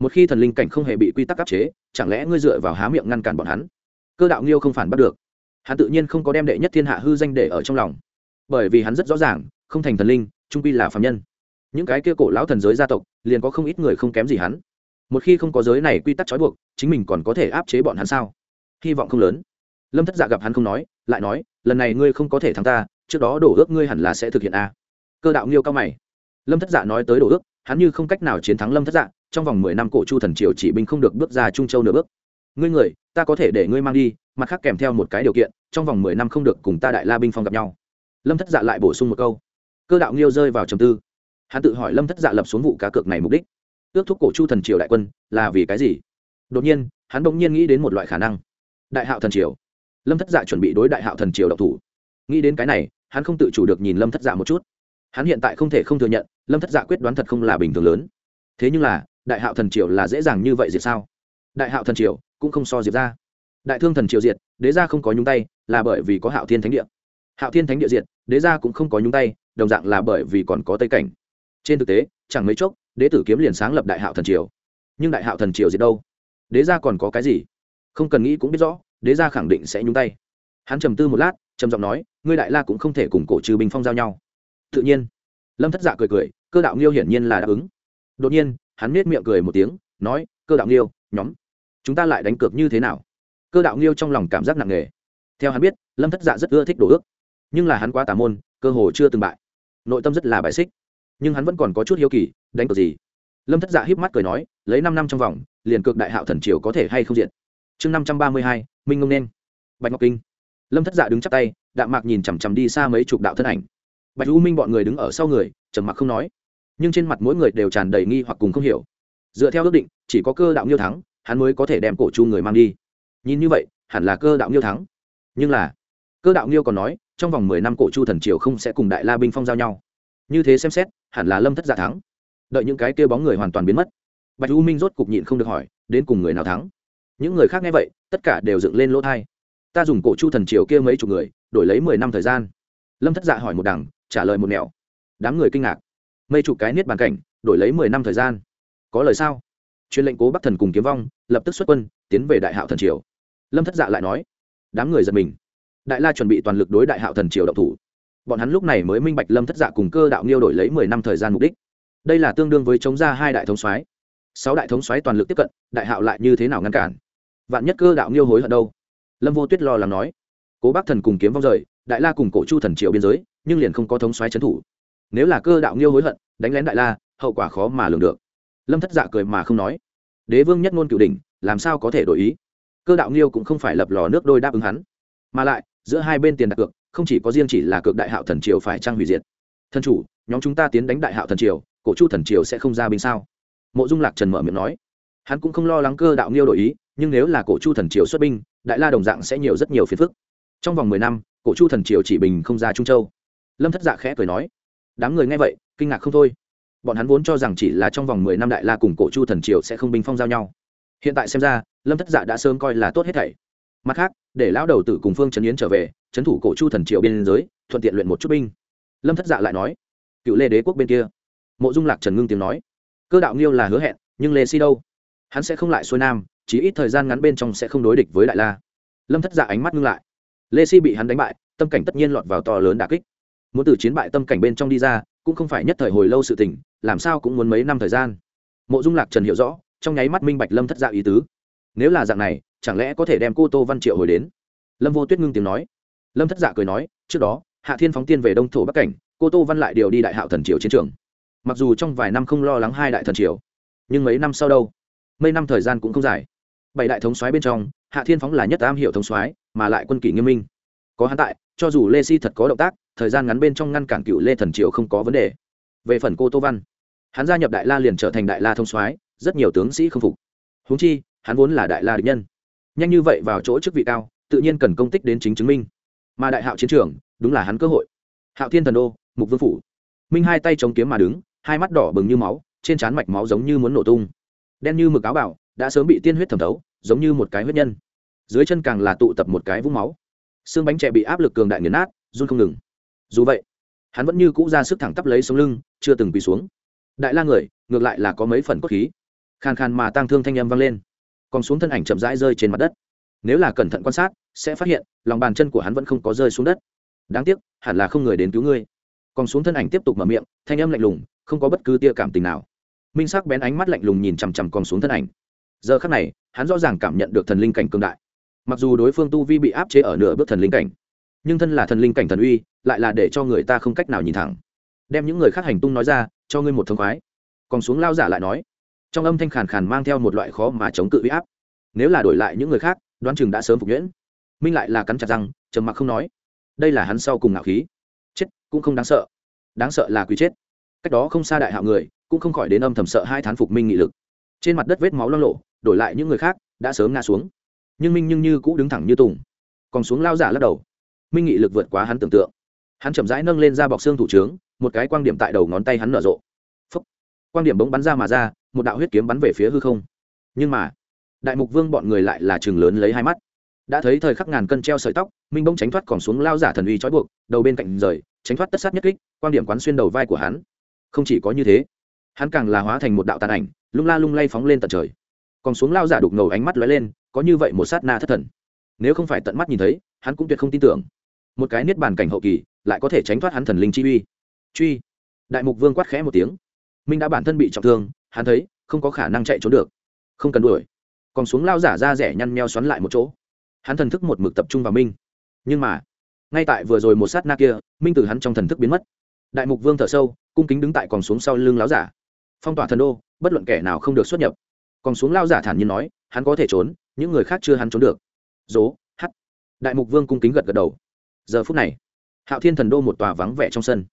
[SPEAKER 1] Một khi thần linh cảnh không hề bị quy tắc áp chế, chẳng lẽ ngươi dựa vào há miệng ngăn cản bọn hắn? Cơ đạo nghiêu không phản bắt được. Hắn tự nhiên không có đem đệ nhất thiên hạ hư danh để ở trong lòng. Bởi vì hắn rất rõ ràng, không thành thần linh, trung pi là phạm nhân. Những cái kia cổ lão thần giới gia tộc, liền có không ít người không kém gì hắn. Một khi không có giới này quy tắc trói buộc, chính mình còn có thể áp chế bọn hắn sao? Hy vọng không lớn. Lâm thất dạ gặp hắn không nói, lại nói, lần này ngươi không có thể thắng ta, trước đó đổ ước ngươi hẳn là sẽ thực hiện a. Cơ đạo nghiêu cao mày lâm thất dạ nói tới đồ ước, hắn như không cách nào chiến thắng lâm thất dạ trong vòng mười năm cổ chu thần triều chỉ binh không được bước ra trung châu nửa bước. Ngươi người, ta có thể để ngươi mang đi, mặt khác kèm theo một cái điều kiện, trong vòng mười năm không được cùng ta đại la binh phong gặp nhau. Lâm thất dạ lại bổ sung một câu. Cơ đạo nghiêu rơi vào trầm tư. Hắn tự hỏi lâm thất dạ lập xuống vụ cá cược này mục đích. Ước thúc cổ chu thần triều đại quân là vì cái gì? Đột nhiên, hắn bỗng nhiên nghĩ đến một loại khả năng. Đại hạo thần triều. Lâm thất dạ chuẩn bị đối đại hạo thần triều độc thủ. Nghĩ đến cái này, hắn không tự chủ được nhìn lâm thất dạ một chút hắn hiện tại không thể không thừa nhận, lâm thất dạ quyết đoán thật không là bình thường lớn. Thế nhưng là, đại hạo thần triều là dễ dàng như vậy diệt sao? Đại hạo thần triều cũng không so diệt ra. Đại thương thần triều diệt, đế gia không có nhúng tay, là bởi vì có hạo thiên thánh địa. Hạo thiên thánh địa diệt, đế gia cũng không có nhúng tay, đồng dạng là bởi vì còn có tây cảnh. Trên thực tế, chẳng mấy chốc, đế tử kiếm liền sáng lập đại hạo thần triều. Nhưng đại hạo thần triều diệt đâu? Đế gia còn có cái gì? Không cần nghĩ cũng biết rõ, đế gia khẳng định sẽ nhúng tay. Hắn trầm tư một lát, trầm giọng nói, ngươi đại la cũng không thể cùng cổ trừ bình phong giao nhau tự nhiên. Lâm thất dạ cười cười, cơ đạo nghiêu hiển nhiên là đáp ứng. Đột nhiên, hắn nết miệng cười một tiếng, nói, cơ đạo nghiêu, nhóm, chúng ta lại đánh cược như thế nào? Cơ đạo nghiêu trong lòng cảm giác nặng nề. Theo hắn biết, lâm thất dạ rất ưa thích đồ ước. Nhưng là hắn quá tà môn, cơ hồ chưa từng bại. Nội tâm rất là bại xích. Nhưng hắn vẫn còn có chút hiếu kỳ, đánh cược gì? Lâm thất dạ híp mắt cười nói, lấy năm năm trong vòng, liền cực đại hạo thần triều có thể hay không diện? Chương năm trăm ba mươi hai, minh ngông nên. Bạch ngọc kinh. Lâm thất dạ đứng chắp tay, đạm mạc nhìn chằm chằm đi xa mấy chục đạo thân ảnh bạch u minh bọn người đứng ở sau người, trầm mặc không nói. Nhưng trên mặt mỗi người đều tràn đầy nghi hoặc cùng không hiểu. Dựa theo ước định, chỉ có cơ đạo nghiêu thắng, hắn mới có thể đem cổ chu người mang đi. Nhìn như vậy, hẳn là cơ đạo nghiêu thắng. Nhưng là, cơ đạo nghiêu còn nói, trong vòng mười năm cổ chu thần triều không sẽ cùng đại la binh phong giao nhau. Như thế xem xét, hẳn là lâm thất dạ thắng. Đợi những cái kêu bóng người hoàn toàn biến mất. Bạch u minh rốt cục nhịn không được hỏi, đến cùng người nào thắng? Những người khác nghe vậy, tất cả đều dựng lên lỗ thai ta dùng cổ chu thần triều kia mấy chục người, đổi lấy mười năm thời gian. Lâm thất dạ hỏi một đằng trả lời một nẻo. Đám người kinh ngạc. Mây chụp cái niết bàn cảnh, đổi lấy mười năm thời gian. Có lời sao? Chuyên lệnh cố bắc thần cùng kiếm vong, lập tức xuất quân, tiến về đại hạo thần triều. Lâm thất dạ lại nói. Đám người giật mình. Đại la chuẩn bị toàn lực đối đại hạo thần triều động thủ. Bọn hắn lúc này mới minh bạch lâm thất dạ cùng cơ đạo nghiêu đổi lấy mười năm thời gian mục đích. Đây là tương đương với chống ra hai đại thống soái. Sáu đại thống soái toàn lực tiếp cận, đại hạo lại như thế nào ngăn cản? Vạn nhất cơ đạo nghiêu hối hận đâu? Lâm vô tuyết lo lắng nói. Cố bác thần cùng kiếm vong rời, đại la cùng cổ chu thần triều biên giới nhưng liền không có thống xoáy trấn thủ. Nếu là cơ đạo nghiêu hối hận, đánh lén đại la, hậu quả khó mà lường được. Lâm thất dạ cười mà không nói. Đế vương nhất ngôn cửu đình làm sao có thể đổi ý? Cơ đạo nghiêu cũng không phải lập lò nước đôi đáp ứng hắn. Mà lại, giữa hai bên tiền đặt cược, không chỉ có riêng chỉ là cược đại hạo thần triều phải trang hủy diệt. Thân chủ, nhóm chúng ta tiến đánh đại hạo thần triều, cổ chu thần triều sẽ không ra binh sao? Mộ dung lạc trần mở miệng nói. Hắn cũng không lo lắng cơ đạo nghiêu đổi ý, nhưng nếu là cổ chu thần triều xuất binh, đại la đồng dạng sẽ nhiều rất nhiều phiền phức. Trong vòng mười năm, cổ chu thần triều chỉ bình không ra trung châu lâm thất dạ khẽ cười nói, đám người nghe vậy, kinh ngạc không thôi. Bọn hắn vốn cho rằng chỉ là trong vòng mười năm đại la cùng cổ chu thần triều sẽ không bình phong giao nhau. Hiện tại xem ra, lâm thất dạ đã sớm coi là tốt hết thảy. Mặt khác, để lão đầu tử cùng phương trấn yến trở về, trấn thủ cổ chu thần triều biên giới, thuận tiện luyện một chút binh. Lâm thất dạ lại nói. Cựu lê đế quốc bên kia, mộ dung lạc trần ngưng tiếng nói, cơ đạo nghiêu là hứa hẹn, nhưng lê si đâu? Hắn sẽ không lại xuôi nam chỉ ít thời gian ngắn bên trong sẽ không đối địch với đại la. Lâm thất dạ ánh mắt ngưng lại. Lê si bị hắn đánh bại, tâm cảnh tất nhiên lọt vào to lớn đà kích muốn từ chiến bại tâm cảnh bên trong đi ra, cũng không phải nhất thời hồi lâu sự tình, làm sao cũng muốn mấy năm thời gian. Mộ dung lạc trần hiểu rõ, trong nháy mắt minh bạch lâm thất dạ ý tứ. Nếu là dạng này, chẳng lẽ có thể đem cô tô văn triệu hồi đến? Lâm vô tuyết ngưng tiếng nói. Lâm thất dạ cười nói, trước đó, hạ thiên phóng tiên về đông thổ bắc cảnh, cô tô văn lại điều đi đại hạo thần triều chiến trường. Mặc dù trong vài năm không lo lắng hai đại thần triều, nhưng mấy năm sau đâu? Mấy năm thời gian cũng không dài. Bảy đại thống soái bên trong, hạ thiên phóng là nhất am hiệu thống soái, mà lại quân kỷ nghiêm minh. Có hắn tại, cho dù lê si thật có động tác thời gian ngắn bên trong ngăn cản cựu lê thần triều không có vấn đề. Về phần cô tô văn, hắn gia nhập đại la liền trở thành đại la thông soái, rất nhiều tướng sĩ không phục. Húng chi, hắn vốn là đại la địch nhân. Nhanh như vậy vào chỗ chức vị cao, tự nhiên cần công tích đến chính chứng minh. Mà đại hạo chiến trường, đúng là hắn cơ hội. Hạo thiên thần đô, mục vương phủ. Minh hai tay chống kiếm mà đứng, hai mắt đỏ bừng như máu, trên trán mạch máu giống như muốn nổ tung. Đen như mực áo bảo đã sớm bị tiên huyết thẩm thấu, giống như một cái huyết nhân. Dưới chân càng là tụ tập một cái vũng máu. Xương bánh trẻ bị áp lực cường đại nghiền nát, run không ngừng dù vậy, hắn vẫn như cũ ra sức thẳng tắp lấy sống lưng, chưa từng quỳ xuống. Đại la người, ngược lại là có mấy phần cốt khí. Khàn khàn mà tang thương thanh âm vang lên. Còn xuống thân ảnh chậm rãi rơi trên mặt đất. Nếu là cẩn thận quan sát, sẽ phát hiện, lòng bàn chân của hắn vẫn không có rơi xuống đất. Đáng tiếc, hẳn là không người đến cứu ngươi. Còn xuống thân ảnh tiếp tục mở miệng, thanh âm lạnh lùng, không có bất cứ tia cảm tình nào. Minh sắc bén ánh mắt lạnh lùng nhìn chằm chằm còn xuống thân ảnh. Giờ khắc này, hắn rõ ràng cảm nhận được thần linh cảnh cương đại. Mặc dù đối phương tu vi bị áp chế ở nửa bước thần linh cảnh, nhưng thân là thần linh cảnh thần uy lại là để cho người ta không cách nào nhìn thẳng. Đem những người khác hành tung nói ra, cho ngươi một thông khoái. Còn xuống lao giả lại nói, trong âm thanh khàn khàn mang theo một loại khó mà chống cự uy áp. Nếu là đổi lại những người khác, đoán chừng đã sớm phục nhuyễn. Minh lại là cắn chặt răng, trầm mặc không nói. Đây là hắn sau cùng ngạo khí. Chết, cũng không đáng sợ. Đáng sợ là quý chết. Cách đó không xa đại hạo người, cũng không khỏi đến âm thầm sợ hai thán phục minh nghị lực. Trên mặt đất vết máu lo lộ, đổi lại những người khác, đã sớm ngã xuống. Nhưng minh nhưng như cũng đứng thẳng như tùng. Còn xuống lao giả lắc đầu. Minh nghị lực vượt quá hắn tưởng tượng hắn chậm rãi nâng lên ra bọc xương thủ trướng, một cái quan điểm tại đầu ngón tay hắn nở rộ. Phấp quan điểm bỗng bắn ra mà ra, một đạo huyết kiếm bắn về phía hư không. Nhưng mà, đại mục vương bọn người lại là chừng lớn lấy hai mắt. Đã thấy thời khắc ngàn cân treo sợi tóc, minh bỗng tránh thoát còn xuống lao giả thần uy trói buộc, đầu bên cạnh rời, tránh thoát tất sát nhất kích quan điểm quán xuyên đầu vai của hắn. Không chỉ có như thế, hắn càng là hóa thành một đạo tàn ảnh, lung la lung lay phóng lên tận trời. Còn xuống lao giả đục ngầu ánh mắt lóe lên, có như vậy một sát na thất thần. Nếu không phải tận mắt nhìn thấy, hắn cũng tuyệt không tin tưởng. Một cái niết bàn cảnh hậu kỳ lại có thể tránh thoát hắn thần linh chi uy. Truy. Đại mục vương quát khẽ một tiếng. Minh đã bản thân bị trọng thương, hắn thấy, không có khả năng chạy trốn được. Không cần đuổi. Còn xuống lao giả ra rẻ nhăn meo xoắn lại một chỗ. Hắn thần thức một mực tập trung vào minh. Nhưng mà, ngay tại vừa rồi một sát na kia, minh từ hắn trong thần thức biến mất. Đại mục vương thở sâu, cung kính đứng tại còn xuống sau lưng láo giả. Phong tỏa thần đô, bất luận kẻ nào không được xuất nhập. Còn xuống lao giả thản nhiên nói, hắn có thể trốn, những người khác chưa hắn trốn được. Dố, hắt. Đại mục vương cung kính gật gật đầu. Giờ phút này hạo thiên thần đô một tòa vắng vẻ trong sân.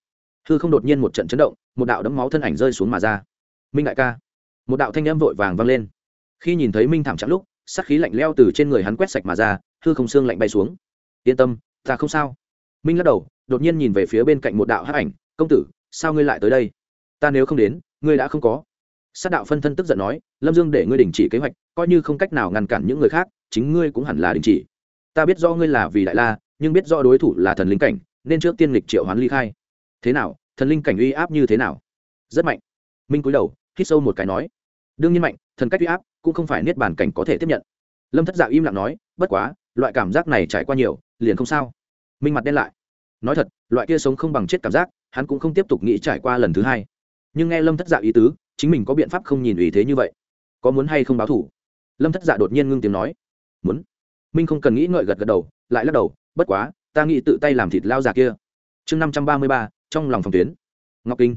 [SPEAKER 1] Hư không đột nhiên một trận chấn động, một đạo đấm máu thân ảnh rơi xuống mà ra. Minh đại ca. Một đạo thanh âm vội vàng vang lên. Khi nhìn thấy minh thảm trạng lúc, sắc khí lạnh leo từ trên người hắn quét sạch mà ra, hư không xương lạnh bay xuống. Yên tâm, ta không sao. Minh lắc đầu, đột nhiên nhìn về phía bên cạnh một đạo hắc ảnh. Công tử, sao ngươi lại tới đây? Ta nếu không đến, ngươi đã không có. Sát đạo phân thân tức giận nói, lâm dương để ngươi đình chỉ kế hoạch, coi như không cách nào ngăn cản những người khác, chính ngươi cũng hẳn là đình chỉ. Ta biết do ngươi là vì đại la, nhưng biết do đối thủ là thần linh cảnh nên trước tiên lịch triệu hoán ly khai. Thế nào? Thần linh cảnh uy áp như thế nào? Rất mạnh. Minh cúi đầu, hít sâu một cái nói. Đương nhiên mạnh, thần cách uy áp cũng không phải niết bàn cảnh có thể tiếp nhận. Lâm thất dạ im lặng nói, bất quá, loại cảm giác này trải qua nhiều, liền không sao. Minh mặt đen lại. Nói thật, loại kia sống không bằng chết cảm giác, hắn cũng không tiếp tục nghĩ trải qua lần thứ hai. Nhưng nghe lâm thất dạ ý tứ, chính mình có biện pháp không nhìn ủy thế như vậy. Có muốn hay không báo thủ? Lâm thất dạ đột nhiên ngưng tiếng nói. Muốn. Minh không cần nghĩ ngợi gật gật đầu, lại lắc đầu, bất quá ta nghĩ tự tay làm thịt lao già kia. Chương năm trăm ba mươi ba, trong lòng phòng tuyến. Ngọc kinh.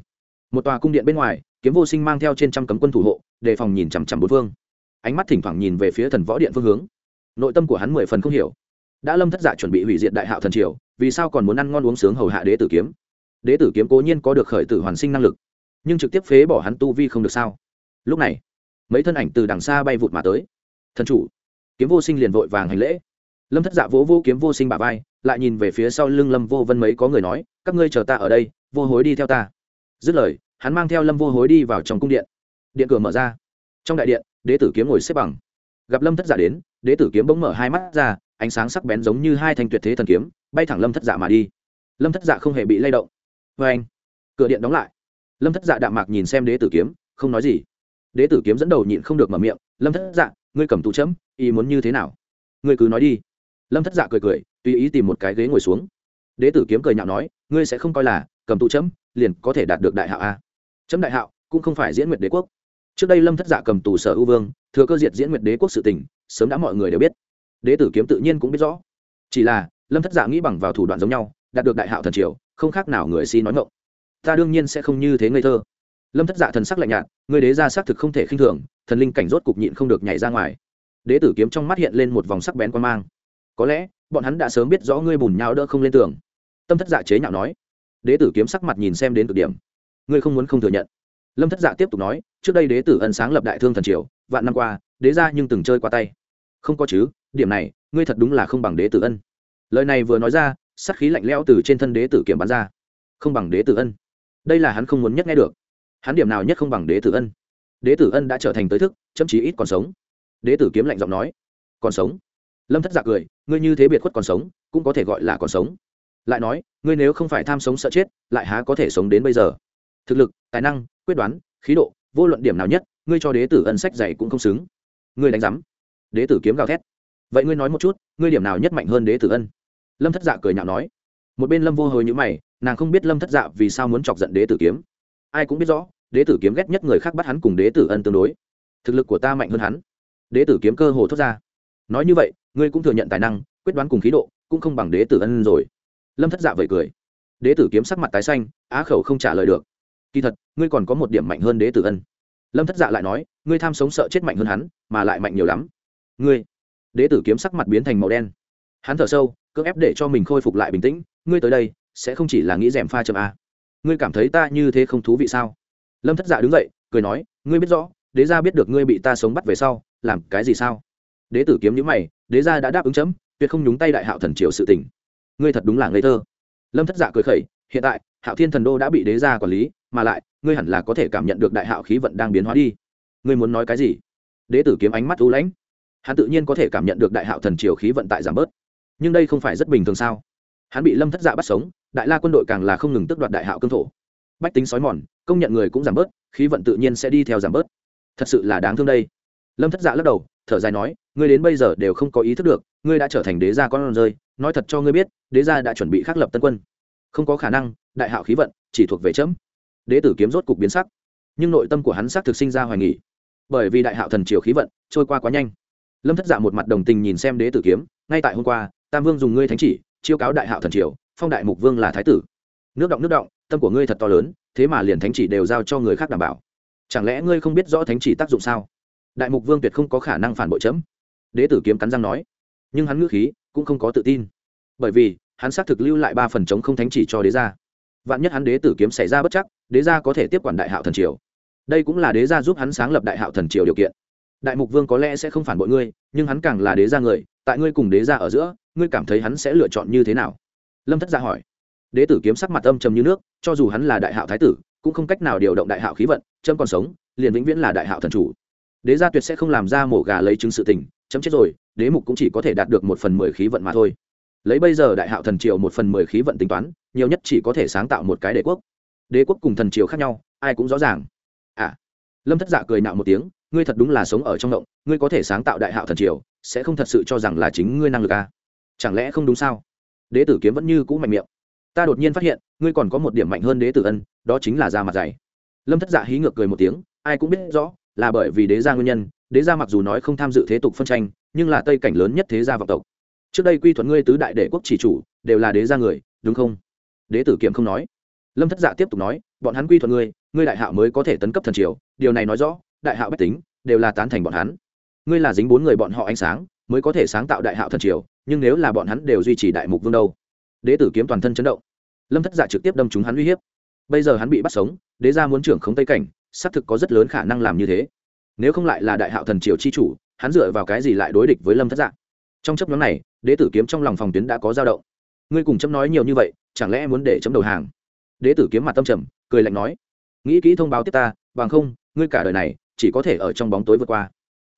[SPEAKER 1] Một tòa cung điện bên ngoài, kiếm vô sinh mang theo trên trăm cấm quân thủ hộ, đề phòng nhìn chằm chằm bốn phương. Ánh mắt thỉnh thoảng nhìn về phía thần võ điện phương hướng. Nội tâm của hắn mười phần không hiểu. Đã lâm thất dạ chuẩn bị hủy diệt đại hạo thần triều, vì sao còn muốn ăn ngon uống sướng hầu hạ đế tử kiếm? Đế tử kiếm cố nhiên có được khởi tử hoàn sinh năng lực, nhưng trực tiếp phế bỏ hắn tu vi không được sao? Lúc này, mấy thân ảnh từ đằng xa bay vụt mà tới. Thần chủ, kiếm vô sinh liền vội vàng hành lễ. Lâm thất dạ vỗ vô kiếm vô sinh bà vai lại nhìn về phía sau lưng lâm vô vân mấy có người nói, các ngươi chờ ta ở đây, vô hối đi theo ta. Dứt lời, hắn mang theo lâm vô hối đi vào trong cung điện. Điện cửa mở ra. Trong đại điện, đế tử kiếm ngồi xếp bằng. Gặp lâm thất dạ đến, đế tử kiếm bỗng mở hai mắt ra, ánh sáng sắc bén giống như hai thanh tuyệt thế thần kiếm, bay thẳng lâm thất dạ mà đi. Lâm thất dạ không hề bị lay động. Vê anh, cửa điện đóng lại. Lâm thất dạ đạm mạc nhìn xem đế tử kiếm, không nói gì. Đế tử kiếm dẫn đầu nhịn không được mở miệng, lâm thất dạ ngươi cầm tụ chấm, ý muốn như thế nào? Ngươi cứ nói đi. Lâm thất dạ cười cười tùy ý tìm một cái ghế ngồi xuống. Đế tử kiếm cười nhạo nói, ngươi sẽ không coi là cầm tụ chấm, liền có thể đạt được đại hạo a. Chấm đại hạo cũng không phải diễn nguyệt đế quốc. Trước đây lâm thất giả cầm tù sở ưu vương, thừa cơ diệt diễn nguyệt đế quốc sự tình, sớm đã mọi người đều biết. Đế tử kiếm tự nhiên cũng biết rõ. Chỉ là, lâm thất giả nghĩ bằng vào thủ đoạn giống nhau, đạt được đại hạo thần triều, không khác nào người si nói ngộng ta đương nhiên sẽ không như thế ngây thơ. Lâm thất giả thần sắc lạnh nhạt, người đế ra xác thực không thể khinh thường, thần linh cảnh rốt cục nhịn không được nhảy ra ngoài. Đế tử kiếm trong mắt hiện lên một vòng sắc bén quan mang có lẽ bọn hắn đã sớm biết rõ ngươi bùn nhau đỡ không lên tường. Tâm thất dạ chế nhạo nói. Đế tử kiếm sắc mặt nhìn xem đến cực điểm. Ngươi không muốn không thừa nhận. Lâm thất dạ tiếp tục nói, trước đây đế tử ân sáng lập đại thương thần triều, vạn năm qua, đế ra nhưng từng chơi qua tay. Không có chứ, điểm này, ngươi thật đúng là không bằng đế tử ân. Lời này vừa nói ra sắc khí lạnh lẽo từ trên thân đế tử kiếm bắn ra. Không bằng đế tử ân. Đây là hắn không muốn nhất nghe được. Hắn điểm nào nhất không bằng đế tử ân. Đế tử ân đã trở thành tới thức chậm chí ít còn sống. Đế tử kiếm lạnh giọng nói. Còn sống? Lâm thất dạ cười, ngươi như thế biệt khuất còn sống, cũng có thể gọi là còn sống. Lại nói, ngươi nếu không phải tham sống sợ chết, lại há có thể sống đến bây giờ? Thực lực, tài năng, quyết đoán, khí độ, vô luận điểm nào nhất, ngươi cho đế tử ân sách dạy cũng không xứng. Ngươi đánh giám, đế tử kiếm gào thét. Vậy ngươi nói một chút, ngươi điểm nào nhất mạnh hơn đế tử ân? Lâm thất dạ cười nhạo nói. Một bên lâm vô hồi như mày, nàng không biết lâm thất dạ vì sao muốn chọc giận đế tử kiếm. Ai cũng biết rõ, đế tử kiếm ghét nhất người khác bắt hắn cùng đế tử ân tương đối. Thực lực của ta mạnh hơn hắn. Đế tử kiếm cơ hồ thốt ra. Nói như vậy ngươi cũng thừa nhận tài năng, quyết đoán cùng khí độ, cũng không bằng đế tử ân rồi. Lâm thất dạ vậy cười. Đế tử kiếm sắc mặt tái xanh, á khẩu không trả lời được. Kỳ thật, ngươi còn có một điểm mạnh hơn đế tử ân. Lâm thất dạ lại nói, ngươi tham sống sợ chết mạnh hơn hắn, mà lại mạnh nhiều lắm. Ngươi? Đế tử kiếm sắc mặt biến thành màu đen. Hắn thở sâu, cưỡng ép để cho mình khôi phục lại bình tĩnh, ngươi tới đây, sẽ không chỉ là nghĩ rèm pha chậm a ngươi cảm thấy ta như thế không thú vị sao? Lâm thất dạ đứng dậy, cười nói, ngươi biết rõ, đế gia biết được ngươi bị ta sống bắt về sau, làm cái gì sao? Đế tử kiếm nhữ mày, đế gia đã đáp ứng chấm, tuyệt không nhúng tay đại hạo thần triều sự tình. Ngươi thật đúng là ngây thơ. Lâm thất dạ cười khẩy, hiện tại, hạo thiên thần đô đã bị đế gia quản lý, mà lại, ngươi hẳn là có thể cảm nhận được đại hạo khí vận đang biến hóa đi. Ngươi muốn nói cái gì? Đế tử kiếm ánh mắt u lãnh. Hắn tự nhiên có thể cảm nhận được đại hạo thần triều khí vận tại giảm bớt. Nhưng đây không phải rất bình thường sao? Hắn bị lâm thất dạ bắt sống, đại la quân đội càng là không ngừng tước đoạt đại hạo cương thổ. Bách tính sói mòn, công nhận người cũng giảm bớt, khí vận tự nhiên sẽ đi theo giảm bớt. Thật sự là đáng thương đây. Lâm thất dạ lắc đầu thở dài nói, ngươi đến bây giờ đều không có ý thức được, ngươi đã trở thành đế gia con rơi, nói thật cho ngươi biết, đế gia đã chuẩn bị khắc lập tân quân. Không có khả năng, đại hạo khí vận chỉ thuộc về chấm. Đế tử kiếm rốt cục biến sắc. Nhưng nội tâm của hắn xác thực sinh ra hoài nghỉ bởi vì đại hạo thần triều khí vận trôi qua quá nhanh. Lâm thất dạ một mặt đồng tình nhìn xem đế tử kiếm, ngay tại hôm qua, tam vương dùng ngươi thánh chỉ, chiêu cáo đại hạo thần triều, phong đại mục vương là thái tử. Nước động nước động, tâm của ngươi thật to lớn, thế mà liền thánh chỉ đều giao cho người khác đảm bảo. Chẳng lẽ ngươi không biết rõ thánh chỉ tác dụng sao? Đại mục vương tuyệt không có khả năng phản bội chấm. Đế tử kiếm cắn răng nói. Nhưng hắn ngữ khí cũng không có tự tin. Bởi vì, hắn xác thực lưu lại ba phần chống không thánh chỉ cho đế gia. Vạn nhất hắn đế tử kiếm xảy ra bất chắc, đế gia có thể tiếp quản đại hạo thần triều. Đây cũng là đế gia giúp hắn sáng lập đại hạo thần triều điều kiện. Đại mục vương có lẽ sẽ không phản bội ngươi, nhưng hắn càng là đế gia người, tại ngươi cùng đế gia ở giữa, ngươi cảm thấy hắn sẽ lựa chọn như thế nào? Lâm thất gia hỏi. Đế tử kiếm sắc mặt âm trầm như nước, cho dù hắn là đại hạo thái tử, cũng không cách nào điều động đại hạo khí vận trâm còn sống, liền vĩnh viễn là đại hạo thần chủ đế gia tuyệt sẽ không làm ra mổ gà lấy chứng sự tình, chấm chết rồi, đế mục cũng chỉ có thể đạt được một phần mười khí vận mà thôi. Lấy bây giờ đại hạo thần triều một phần mười khí vận tính toán, nhiều nhất chỉ có thể sáng tạo một cái đế quốc. Đế quốc cùng thần triều khác nhau, ai cũng rõ ràng. À lâm thất dạ cười nạo một tiếng, ngươi thật đúng là sống ở trong động, ngươi có thể sáng tạo đại hạo thần triều, sẽ không thật sự cho rằng là chính ngươi năng lực à. chẳng lẽ không đúng sao? Đế tử kiếm vẫn như cũ mạnh miệng. Ta đột nhiên phát hiện, ngươi còn có một điểm mạnh hơn đế tử ân, đó chính là da mặt dày. Lâm thất dạ hí ngược cười một tiếng, ai cũng biết rõ là bởi vì đế gia nguyên nhân, đế gia mặc dù nói không tham dự thế tục phân tranh, nhưng là tây cảnh lớn nhất thế gia vọng tộc. Trước đây quy thuận ngươi tứ đại đệ quốc chỉ chủ, đều là đế gia người, đúng không? Đế tử kiểm không nói. Lâm thất dạ tiếp tục nói, bọn hắn quy thuận ngươi ngươi đại hạo mới có thể tấn cấp thần triều, điều này nói rõ, đại hạo bách tính, đều là tán thành bọn hắn. Ngươi là dính bốn người bọn họ ánh sáng, mới có thể sáng tạo đại hạo thần triều, nhưng nếu là bọn hắn đều duy trì đại mục vương đâu? Đế tử kiếm toàn thân chấn động. Lâm thất dạ trực tiếp đâm chúng hắn uy hiếp. Bây giờ hắn bị bắt sống, đế gia muốn trưởng khống tây cảnh xác thực có rất lớn khả năng làm như thế. Nếu không lại là đại hạo thần triều chi chủ, hắn dựa vào cái gì lại đối địch với lâm thất dạ? Trong chấp nhóm này, đế tử kiếm trong lòng phòng tuyến đã có dao động. Ngươi cùng chấm nói nhiều như vậy, chẳng lẽ muốn để chấm đầu hàng? Đế tử kiếm mặt tâm trầm, cười lạnh nói, nghĩ kỹ thông báo tiếp ta, bằng không, ngươi cả đời này chỉ có thể ở trong bóng tối vượt qua.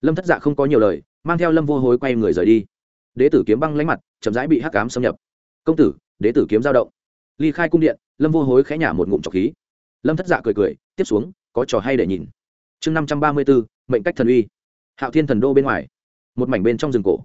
[SPEAKER 1] Lâm thất dạ không có nhiều lời, mang theo lâm vô hối quay người rời đi. Đế tử kiếm băng lánh mặt, chậm rãi bị hắc cám xâm nhập. Công tử, đế tử kiếm dao động. Ly khai cung điện, lâm vô hối khẽ nhả một ngụm trọc khí. Lâm thất dạ cười cười tiếp xuống, có trò hay để nhìn. Chương năm trăm ba mươi bốn mệnh cách thần uy. Hạo thiên thần đô bên ngoài. Một mảnh bên trong rừng cổ.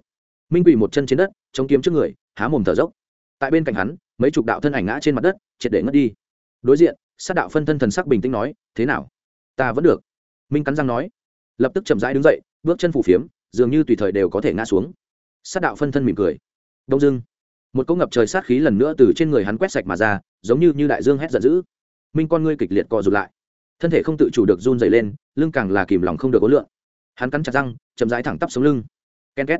[SPEAKER 1] Minh quỳ một chân trên đất, chống kiếm trước người, há mồm thở dốc. Tại bên cạnh hắn, mấy chục đạo thân ảnh ngã trên mặt đất, triệt để ngất đi. Đối diện, sát đạo phân thân thần sắc bình tĩnh nói, thế nào? Ta vẫn được. Minh cắn răng nói. Lập tức chậm rãi đứng dậy, bước chân phủ phiếm, dường như tùy thời đều có thể ngã xuống. Sát đạo phân thân mỉm cười. Đông dưng một cỗ ngập trời sát khí lần nữa từ trên người hắn quét sạch mà ra, giống như như đại dương hét giận dữ. Minh con ngươi kịch liệt co rụt lại thân thể không tự chủ được run dày lên, lưng càng là kìm lòng không được có lượng hắn cắn chặt răng, chậm rãi thẳng tắp xuống lưng. Ken két.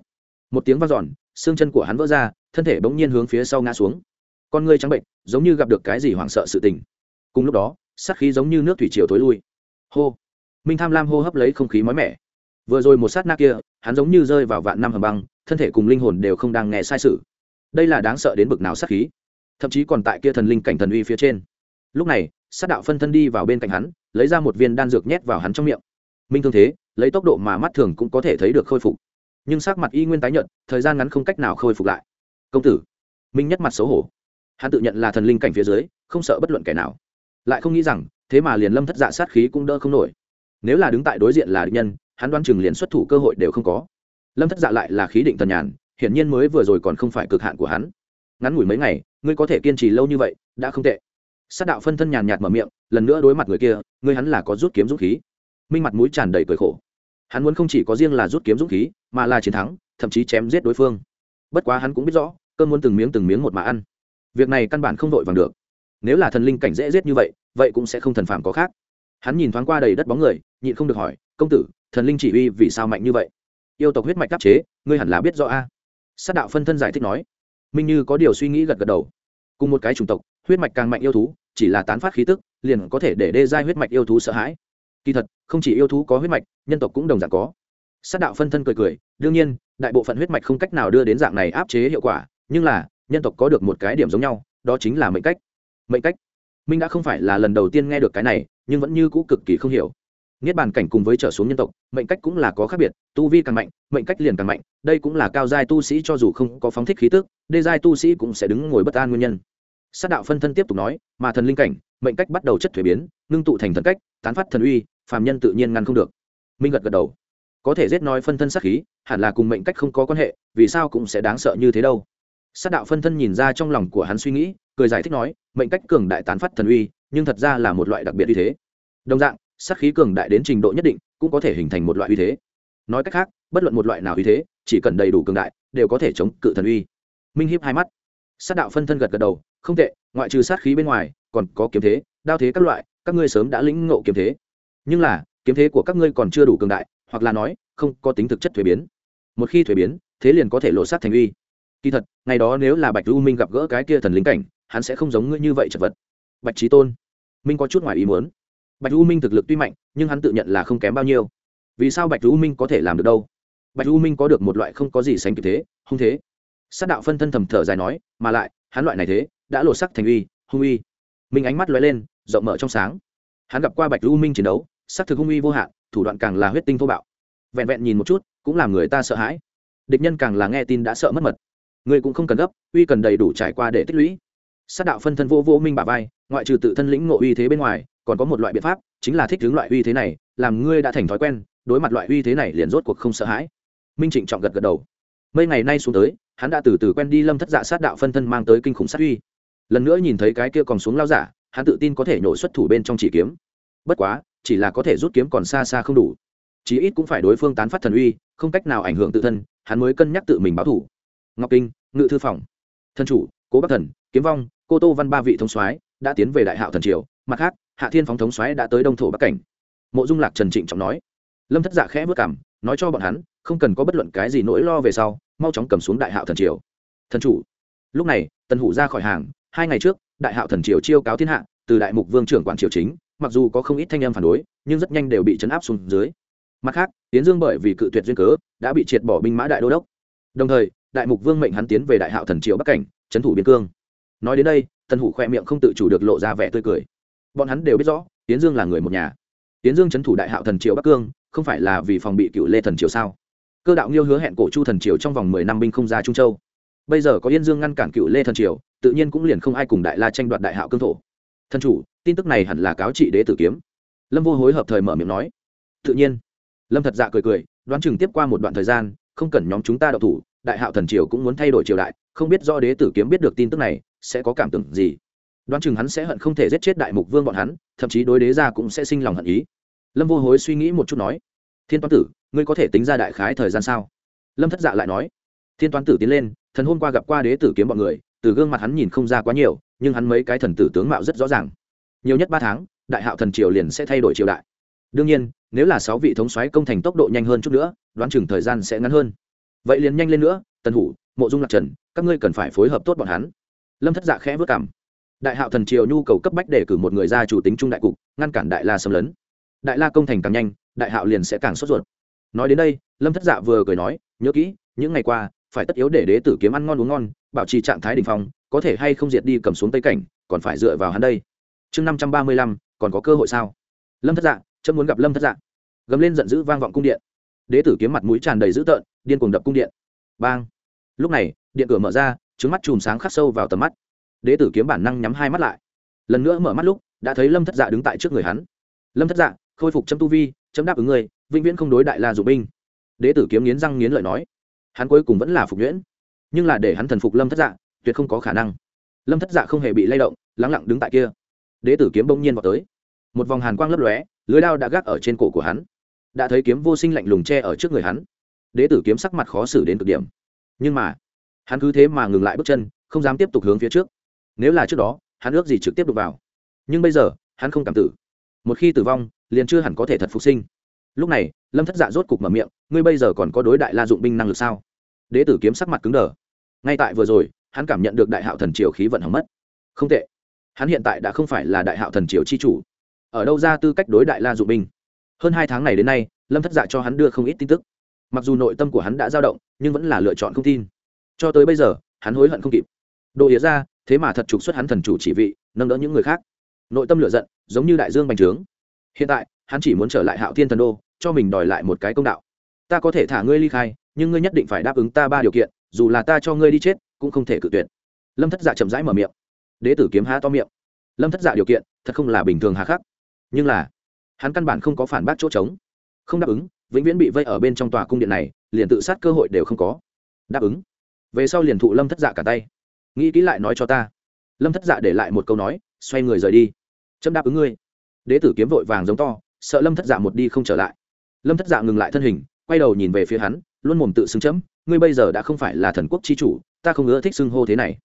[SPEAKER 1] Một tiếng v a n giòn xương chân của hắn vỡ ra, thân thể bỗng nhiên hướng phía sau ngã xuống. Con ngươi trắng bệnh, giống như gặp được cái gì hoảng sợ sự tình. Cùng lúc đó, sát khí giống như nước thủy chiều thối lui. Hô. Minh tham lam hô hấp lấy không khí mới mẻ. Vừa rồi một sát na kia, hắn giống như rơi vào vạn năm hầm băng, thân thể cùng linh hồn đều không đang nghe sai sự. Đây là đáng sợ đến bực nào sát khí. Thậm chí còn tại kia thần linh cảnh thần uy phía trên. Lúc này, sát đạo phân thân đi vào bên cạnh hắn lấy ra một viên đan dược nhét vào hắn trong miệng. Minh thương thế, lấy tốc độ mà mắt thường cũng có thể thấy được khôi phục. Nhưng sắc mặt y nguyên tái nhận thời gian ngắn không cách nào khôi phục lại. Công tử, minh nhất mặt xấu hổ. Hắn tự nhận là thần linh cảnh phía dưới, không sợ bất luận kẻ nào. Lại không nghĩ rằng, thế mà liền lâm thất dạ sát khí cũng đỡ không nổi. Nếu là đứng tại đối diện là địch nhân, hắn đoán chừng liền xuất thủ cơ hội đều không có. Lâm thất dạ lại là khí định thần nhàn, hiển nhiên mới vừa rồi còn không phải cực hạn của hắn. Ngắn ngủi mấy ngày, ngươi có thể kiên trì lâu như vậy, đã không tệ. Sát đạo phân thân nhàn nhạt mở miệng lần nữa đối mặt người kia ngươi hắn là có rút kiếm dũng khí. Minh mặt mũi tràn đầy cười khổ. Hắn muốn không chỉ có riêng là rút kiếm dũng khí, mà là chiến thắng, thậm chí chém giết đối phương. Bất quá hắn cũng biết rõ, cơn muốn từng miếng từng miếng một mà ăn. Việc này căn bản không vội vàng được. Nếu là thần linh cảnh dễ giết như vậy vậy cũng sẽ không thần phàm có khác. Hắn nhìn thoáng qua đầy đất bóng người, nhịn không được hỏi, công tử, thần linh chỉ uy vì sao mạnh như vậy? Yêu tộc huyết mạch đáp chế, ngươi hẳn là biết rõ a. Sát đạo phân thân giải thích nói. Minh như có điều suy nghĩ gật gật đầu. Cùng một cái chủng tộc, huyết mạch càng mạnh yêu thú chỉ là tán phát khí tức, liền có thể để đê giai huyết mạch yêu thú sợ hãi. Kỳ thật, không chỉ yêu thú có huyết mạch, nhân tộc cũng đồng dạng có. Sát đạo phân thân cười cười, đương nhiên, đại bộ phận huyết mạch không cách nào đưa đến dạng này áp chế hiệu quả, nhưng là, nhân tộc có được một cái điểm giống nhau, đó chính là mệnh cách. Mệnh cách. Minh đã không phải là lần đầu tiên nghe được cái này, nhưng vẫn như cũ cực kỳ không hiểu. Niết bàn cảnh cùng với trở xuống nhân tộc, mệnh cách cũng là có khác biệt, tu vi càng mạnh, mệnh cách liền càng mạnh, đây cũng là cao giai tu sĩ cho dù không có phóng thích khí tức, đê giai tu sĩ cũng sẽ đứng ngồi bất an nguyên nhân sát đạo phân thân tiếp tục nói, mà thần linh cảnh, mệnh cách bắt đầu chất thuế biến, ngưng tụ thành thần cách, tán phát thần uy, phàm nhân tự nhiên ngăn không được. Minh gật gật đầu. Có thể giết nói phân thân sát khí, hẳn là cùng mệnh cách không có quan hệ, vì sao cũng sẽ đáng sợ như thế đâu. Sát đạo phân thân nhìn ra trong lòng của hắn suy nghĩ, cười giải thích nói, mệnh cách cường đại tán phát thần uy, nhưng thật ra là một loại đặc biệt uy thế. Đồng dạng, sát khí cường đại đến trình độ nhất định, cũng có thể hình thành một loại uy thế. Nói cách khác, bất luận một loại nào uy thế, chỉ cần đầy đủ cường đại, đều có thể chống cự thần uy. Minh hiếp hai mắt. Sát đạo phân thân gật gật đầu không tệ, ngoại trừ sát khí bên ngoài, còn có kiếm thế, đao thế các loại, các ngươi sớm đã lĩnh ngộ kiếm thế. Nhưng là, kiếm thế của các ngươi còn chưa đủ cường đại, hoặc là nói, không có tính thực chất thuế biến. Một khi thuế biến, thế liền có thể lộ sát thành uy. Kỳ thật, ngày đó nếu là bạch u minh gặp gỡ cái kia thần lính cảnh, hắn sẽ không giống ngươi như vậy chật vật. Bạch trí tôn, minh có chút ngoài ý muốn. Bạch u minh thực lực tuy mạnh, nhưng hắn tự nhận là không kém bao nhiêu. Vì sao bạch u minh có thể làm được đâu? Bạch u minh có được một loại không có gì sánh kịp thế, hung thế. Sát đạo phân thân thầm thở dài nói, mà lại, hắn loại này thế đã lột sắc thành uy, hung uy. Minh ánh mắt lóe lên, rộng mở trong sáng. Hắn gặp qua bạch lưu minh chiến đấu, sắc thực hung uy vô hạn, thủ đoạn càng là huyết tinh thô bạo. Vẹn vẹn nhìn một chút, cũng làm người ta sợ hãi. Địch nhân càng là nghe tin đã sợ mất mật. Người cũng không cần gấp, uy cần đầy đủ trải qua để tích lũy. Sát đạo phân thân vô vô minh bà vai, ngoại trừ tự thân lĩnh ngộ uy thế bên ngoài, còn có một loại biện pháp, chính là thích hướng loại uy thế này, làm ngươi đã thành thói quen, đối mặt loại uy thế này liền rốt cuộc không sợ hãi. Minh trịnh trọng gật gật đầu. Mấy ngày nay xuống tới, hắn đã từ từ quen đi lâm thất dạ sát đạo phân thân mang tới kinh khủng sát uy lần nữa nhìn thấy cái kia còn xuống lao giả, hắn tự tin có thể nhổ xuất thủ bên trong chỉ kiếm. Bất quá, chỉ là có thể rút kiếm còn xa xa không đủ. Chí ít cũng phải đối phương tán phát thần uy, không cách nào ảnh hưởng tự thân, hắn mới cân nhắc tự mình báo thủ. Ngọc kinh, ngự thư phòng. Thân chủ, cố bắc thần, kiếm vong, cô tô văn ba vị thống soái đã tiến về đại hạo thần triều, mặt khác, hạ thiên phóng thống soái đã tới đông thổ bắc cảnh. Mộ dung lạc trần trịnh trọng nói. Lâm thất giả khẽ vất cảm, nói cho bọn hắn, không cần có bất luận cái gì nỗi lo về sau, mau chóng cầm xuống đại hạo thần triều. Thần chủ, lúc này, tần hủ ra khỏi hàng hai ngày trước, đại hạo thần triều chiêu cáo thiên hạ, từ đại mục vương trưởng quản triều chính, mặc dù có không ít thanh em phản đối, nhưng rất nhanh đều bị chấn áp xuống dưới. Mặt khác tiến dương bởi vì cự tuyệt duyên cớ, đã bị triệt bỏ binh mã đại đô đốc. Đồng thời, đại mục vương mệnh hắn tiến về đại hạo thần triều bắc cảnh, trấn thủ biên cương. Nói đến đây, tần hủ khoe miệng không tự chủ được lộ ra vẻ tươi cười. Bọn hắn đều biết rõ tiến dương là người một nhà. Tiến dương trấn thủ đại hạo thần triều bắc cương, không phải là vì phòng bị cựu lê thần triều sao? Cơ đạo nghiêu hứa hẹn cổ chu thần triều trong vòng mười năm binh không ra trung châu bây giờ có yên dương ngăn cản cựu lê thần triều, tự nhiên cũng liền không ai cùng đại la tranh đoạt đại hạo cương thổ. Thần chủ, tin tức này hẳn là cáo trị đế tử kiếm. Lâm vô hối hợp thời mở miệng nói. Tự nhiên. Lâm thật dạ cười cười, đoán chừng tiếp qua một đoạn thời gian, không cần nhóm chúng ta đậu thủ, đại hạo thần triều cũng muốn thay đổi triều đại, không biết do đế tử kiếm biết được tin tức này, sẽ có cảm tưởng gì. Đoán chừng hắn sẽ hận không thể giết chết đại mục vương bọn hắn, thậm chí đối đế gia cũng sẽ sinh lòng hận ý. Lâm vô hối suy nghĩ một chút nói. Thiên toán tử, ngươi có thể tính ra đại khái thời gian sao? Lâm thất dạ lại nói. Thiên toán tử tiến lên thần hôm qua gặp qua đế tử kiếm bọn người, từ gương mặt hắn nhìn không ra quá nhiều, nhưng hắn mấy cái thần tử tướng mạo rất rõ ràng. Nhiều nhất ba tháng, đại hạo thần triều liền sẽ thay đổi triều đại. Đương nhiên, nếu là sáu vị thống soái công thành tốc độ nhanh hơn chút nữa, đoán chừng thời gian sẽ ngắn hơn. Vậy liền nhanh lên nữa, tần hủ, mộ dung lạc trần, các ngươi cần phải phối hợp tốt bọn hắn. Lâm thất dạ khẽ vất cảm đại hạo thần triều nhu cầu cấp bách để cử một người ra chủ tính trung đại cục, ngăn cản đại la xâm lấn. Đại la công thành càng nhanh, đại hạo liền sẽ càng sốt ruột. Nói đến đây, lâm thất dạ vừa cười nói, nhớ kỹ, những ngày qua phải tất yếu để đế tử kiếm ăn ngon uống ngon, bảo trì trạng thái đình phong, có thể hay không diệt đi cầm xuống tây cảnh, còn phải dựa vào hắn đây. Chương năm trăm ba mươi lăm, còn có cơ hội sao? Lâm thất dạ chấm muốn gặp lâm thất dạ. Gầm lên giận dữ vang vọng cung điện. Đế tử kiếm mặt mũi tràn đầy dữ tợn, điên cuồng đập cung điện. Bang! Lúc này, điện cửa mở ra trứng mắt chùm sáng khắc sâu vào tầm mắt. Đế tử kiếm bản năng nhắm hai mắt lại. Lần nữa mở mắt lúc, đã thấy lâm thất dạ đứng tại trước người hắn. Lâm thất dạ khôi phục chấm tu vi, chấm đáp ứng người vĩnh viễn không đối đại la dụng binh. Đế tử kiếm nghiến răng nghiến lợi nói hắn cuối cùng vẫn là phục nhuyễn. Nhưng là để hắn thần phục lâm thất dạ tuyệt không có khả năng. Lâm thất dạ không hề bị lay động, lắng lặng đứng tại kia. Đế tử kiếm bỗng nhiên vào tới. Một vòng hàn quang lấp lóe, lưới đao đã gác ở trên cổ của hắn. Đã thấy kiếm vô sinh lạnh lùng che ở trước người hắn. Đế tử kiếm sắc mặt khó xử đến cực điểm. Nhưng mà, hắn cứ thế mà ngừng lại bước chân, không dám tiếp tục hướng phía trước. Nếu là trước đó, hắn ước gì trực tiếp đục vào. Nhưng bây giờ, hắn không cảm tử. Một khi tử vong, liền chưa hẳn có thể thật phục sinh lúc này, lâm thất dạ rốt cục mở miệng, ngươi bây giờ còn có đối đại la dụng binh năng lực sao? Đế tử kiếm sắc mặt cứng đờ. Ngay tại vừa rồi, hắn cảm nhận được đại hạo thần triều khí vận hỏng mất. Không tệ. Hắn hiện tại đã không phải là đại hạo thần triều chi chủ. Ở đâu ra tư cách đối đại la dụng binh? Hơn hai tháng này đến nay, lâm thất dạ cho hắn đưa không ít tin tức. Mặc dù nội tâm của hắn đã dao động, nhưng vẫn là lựa chọn không tin. Cho tới bây giờ, hắn hối hận không kịp. Đồ ý ra, thế mà thật trục xuất hắn thần chủ chỉ vị, nâng đỡ những người khác. Nội tâm lựa giận, giống như đại dương bành trướng. Hiện tại hắn chỉ muốn trở lại hạo thiên thần đô, cho mình đòi lại một cái công đạo. Ta có thể thả ngươi ly khai, nhưng ngươi nhất định phải đáp ứng ta ba điều kiện, dù là ta cho ngươi đi chết, cũng không thể cự tuyệt. Lâm thất dạ chậm rãi mở miệng. Đế tử kiếm há to miệng. Lâm thất dạ điều kiện, thật không là bình thường hà khắc. Nhưng là, hắn căn bản không có phản bác chỗ trống. Không đáp ứng, vĩnh viễn bị vây ở bên trong tòa cung điện này, liền tự sát cơ hội đều không có. Đáp ứng. Về sau liền thụ lâm thất dạ cả tay. Nghĩ kỹ lại nói cho ta. Lâm thất dạ để lại một câu nói, xoay người rời đi. Chấm đáp ứng ngươi. Đế tử kiếm vội vàng giống to sợ lâm thất dạ một đi không trở lại lâm thất dạ ngừng lại thân hình quay đầu nhìn về phía hắn luôn mồm tự xưng chấm ngươi bây giờ đã không phải là thần quốc chi chủ ta không ưa thích xưng hô thế này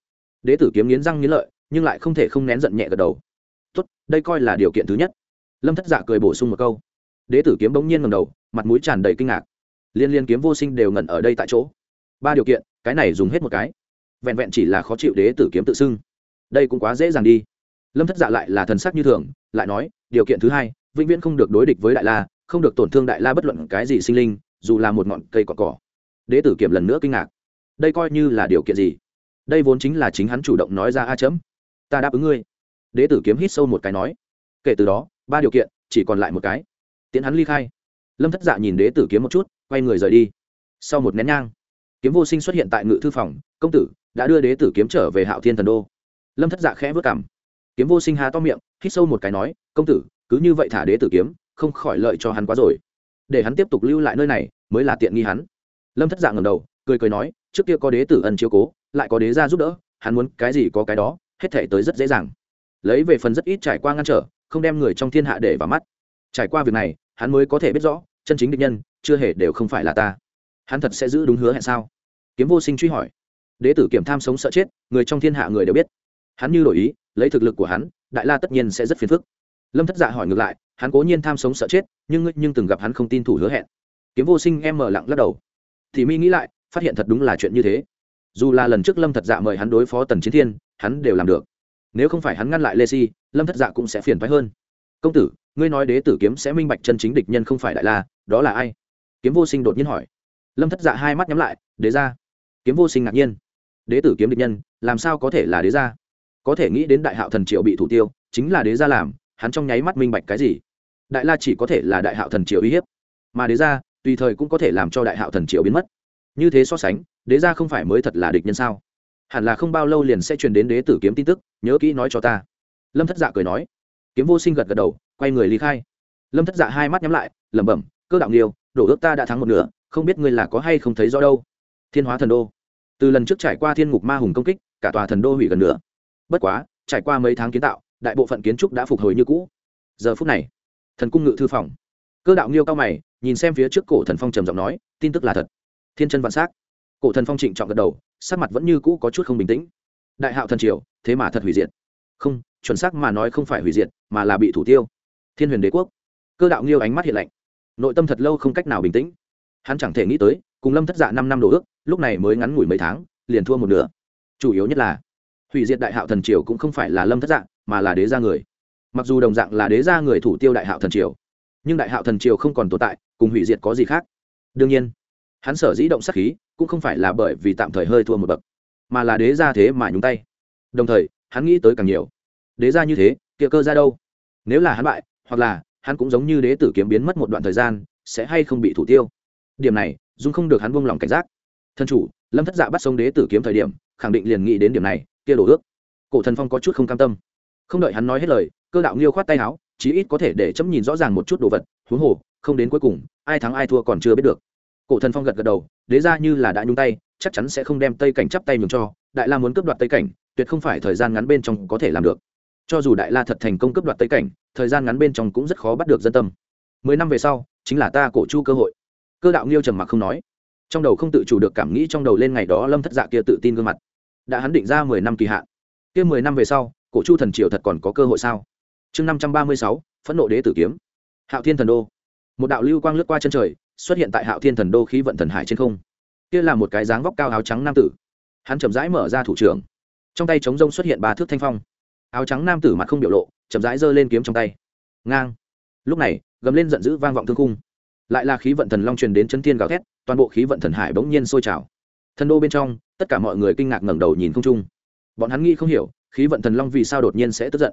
[SPEAKER 1] đế tử kiếm nghiến răng nghiến lợi nhưng lại không thể không nén giận nhẹ gật đầu tốt đây coi là điều kiện thứ nhất lâm thất dạ cười bổ sung một câu đế tử kiếm bỗng nhiên ngầm đầu mặt mũi tràn đầy kinh ngạc liên liên kiếm vô sinh đều ngẩn ở đây tại chỗ ba điều kiện cái này dùng hết một cái vẹn vẹn chỉ là khó chịu đế tử kiếm tự xưng đây cũng quá dễ dàng đi lâm thất dạ lại là thần sắc như thường lại nói điều kiện thứ hai vĩnh viễn không được đối địch với đại la, không được tổn thương đại la bất luận cái gì sinh linh, dù là một ngọn cây cỏ cỏ. Đế tử kiểm lần nữa kinh ngạc. Đây coi như là điều kiện gì? Đây vốn chính là chính hắn chủ động nói ra a chấm. Ta đáp ứng ngươi. Đế tử kiếm hít sâu một cái nói. Kể từ đó, ba điều kiện, chỉ còn lại một cái. Tiến hắn ly khai. Lâm thất dạ nhìn đế tử kiếm một chút, quay người rời đi. Sau một nén nhang, kiếm vô sinh xuất hiện tại ngự thư phòng, công tử đã đưa đế tử kiếm trở về hạo thiên thần đô. Lâm thất dạ khẽ vất cảm kiếm vô sinh há to miệng, hít sâu một cái nói, công tử cứ như vậy thả đế tử kiếm, không khỏi lợi cho hắn quá rồi. Để hắn tiếp tục lưu lại nơi này, mới là tiện nghi hắn. Lâm thất dạng ngầm đầu, cười cười nói, trước kia có đế tử ân chiếu cố, lại có đế ra giúp đỡ, hắn muốn cái gì có cái đó, hết thể tới rất dễ dàng. Lấy về phần rất ít trải qua ngăn trở, không đem người trong thiên hạ để vào mắt. Trải qua việc này, hắn mới có thể biết rõ, chân chính định nhân, chưa hề đều không phải là ta. Hắn thật sẽ giữ đúng hứa hẹn sao? Kiếm vô sinh truy hỏi. Đế tử kiểm tham sống sợ chết, người trong thiên hạ người đều biết. Hắn như đổi ý, lấy thực lực của hắn, đại la tất nhiên sẽ rất phiền phức lâm thất dạ hỏi ngược lại, hắn cố nhiên tham sống sợ chết, nhưng nhưng từng gặp hắn không tin thủ hứa hẹn. Kiếm vô sinh em mở lặng lắc đầu. Thì mi nghĩ lại, phát hiện thật đúng là chuyện như thế. Dù là lần trước lâm thật dạ mời hắn đối phó tần chiến thiên, hắn đều làm được. Nếu không phải hắn ngăn lại lê si, lâm thất dạ cũng sẽ phiền phái hơn. Công tử, ngươi nói đế tử kiếm sẽ minh bạch chân chính địch nhân không phải đại la, đó là ai? Kiếm vô sinh đột nhiên hỏi. Lâm thất dạ hai mắt nhắm lại, đế ra kiếm vô sinh ngạc nhiên. Đế tử kiếm địch nhân, làm sao có thể là đế ra có thể nghĩ đến đại hạo thần triệu bị thủ tiêu, chính là đế ra làm hắn trong nháy mắt minh bạch cái gì? Đại la chỉ có thể là đại hạo thần triệu uy hiếp, mà đế ra tùy thời cũng có thể làm cho đại hạo thần triệu biến mất. Như thế so sánh, đế ra không phải mới thật là địch nhân sao? Hẳn là không bao lâu liền sẽ truyền đến đế tử kiếm tin tức, nhớ kỹ nói cho ta. Lâm thất dạ cười nói. Kiếm vô sinh gật gật đầu, quay người lý khai. Lâm thất dạ hai mắt nhắm lại, lẩm bẩm, cơ đạo nghiêu, đổ ước ta đã thắng một nửa, không biết ngươi là có hay không thấy rõ đâu. Thiên hóa thần đô. Từ lần trước trải qua thiên ngục ma hùng công kích, cả tòa thần đô hủy gần nữa bất quá, trải qua mấy tháng kiến tạo đại bộ phận kiến trúc đã phục hồi như cũ. Giờ phút này, thần cung ngự thư phòng. Cơ đạo nghiêu cao mày, nhìn xem phía trước cổ thần phong trầm giọng nói, tin tức là thật. Thiên chân vạn s á c cổ thần phong trịnh trọng gật đầu, sắc mặt vẫn như cũ có chút không bình tĩnh. Đại hạo thần triều, thế mà thật hủy diệt. Không, chuẩn xác mà nói không phải hủy diệt, mà là bị thủ tiêu. Thiên huyền đế quốc. Cơ đạo nghiêu ánh mắt hiện lạnh. Nội tâm thật lâu không cách nào bình tĩnh. Hắn chẳng thể nghĩ tới, cùng lâm thất dạ năm năm đồ ước, lúc này mới ngắn ngủi mấy tháng, liền thua một nửa. Chủ yếu nhất là, hủy diệt đại hạo thần triều cũng không phải là lâm thất dạ mà là đế gia người. Mặc dù đồng dạng là đế gia người thủ tiêu đại hạo thần triều, nhưng đại hạo thần triều không còn tồn tại, cùng hủy diệt có gì khác? Đương nhiên, hắn sở dĩ động sắc khí cũng không phải là bởi vì tạm thời hơi thua một bậc, mà là đế gia thế mà nhúng tay. Đồng thời, hắn nghĩ tới càng nhiều. Đế gia như thế, kia cơ ra đâu? Nếu là hắn bại, hoặc là hắn cũng giống như đế tử kiếm biến mất một đoạn thời gian, sẽ hay không bị thủ tiêu? Điểm này, dung không được hắn buông lòng cảnh giác. Thân chủ, lâm thất dạ bắt sống đế tử kiếm thời điểm, khẳng định liền nghĩ đến điểm này, kia đổ ước. Cổ thần phong có chút không cam tâm không đợi hắn nói hết lời, cơ đạo nghiêu khoát tay áo, chí ít có thể để chấm nhìn rõ ràng một chút đồ vật, huống hồ, không đến cuối cùng, ai thắng ai thua còn chưa biết được. Cổ thần phong gật gật đầu, đế ra như là đã nhung tay, chắc chắn sẽ không đem tây cảnh chắp tay nhường cho, đại la muốn cướp đoạt tây cảnh, tuyệt không phải thời gian ngắn bên trong có thể làm được. Cho dù đại la thật thành công cướp đoạt tây cảnh, thời gian ngắn bên trong cũng rất khó bắt được dân tâm. Mười năm về sau, chính là ta cổ chu cơ hội. Cơ đạo nghiêu trầm mặc không nói. Trong đầu không tự chủ được cảm nghĩ trong đầu lên ngày đó lâm thất dạ kia tự tin gương mặt. Đã hắn định ra mười năm kỳ hạn. Kia mười năm về sau cổ chu thần triều thật còn có cơ hội sao? Chương năm trăm ba mươi sáu, phẫn nộ đế tử kiếm. Hạo thiên thần đô. Một đạo lưu quang lướt qua chân trời, xuất hiện tại hạo thiên thần đô khí vận thần hải trên không. Kia là một cái dáng vóc cao áo trắng nam tử. Hắn chậm rãi mở ra thủ trưởng. Trong tay chống rông xuất hiện ba thước thanh phong. Áo trắng nam tử mặt không biểu lộ, chậm rãi giơ lên kiếm trong tay. Ngang. Lúc này, gầm lên giận dữ vang vọng thương cung lại là khí vận thần long truyền đến chân thiên gào thét, toàn bộ khí vận thần hải bỗng nhiên sôi trào. Thần đô bên trong, tất cả mọi người kinh ngạc ngẩng đầu nhìn không trung. Bọn hắn nghĩ không hiểu khí vận thần long vì sao đột nhiên sẽ tức giận?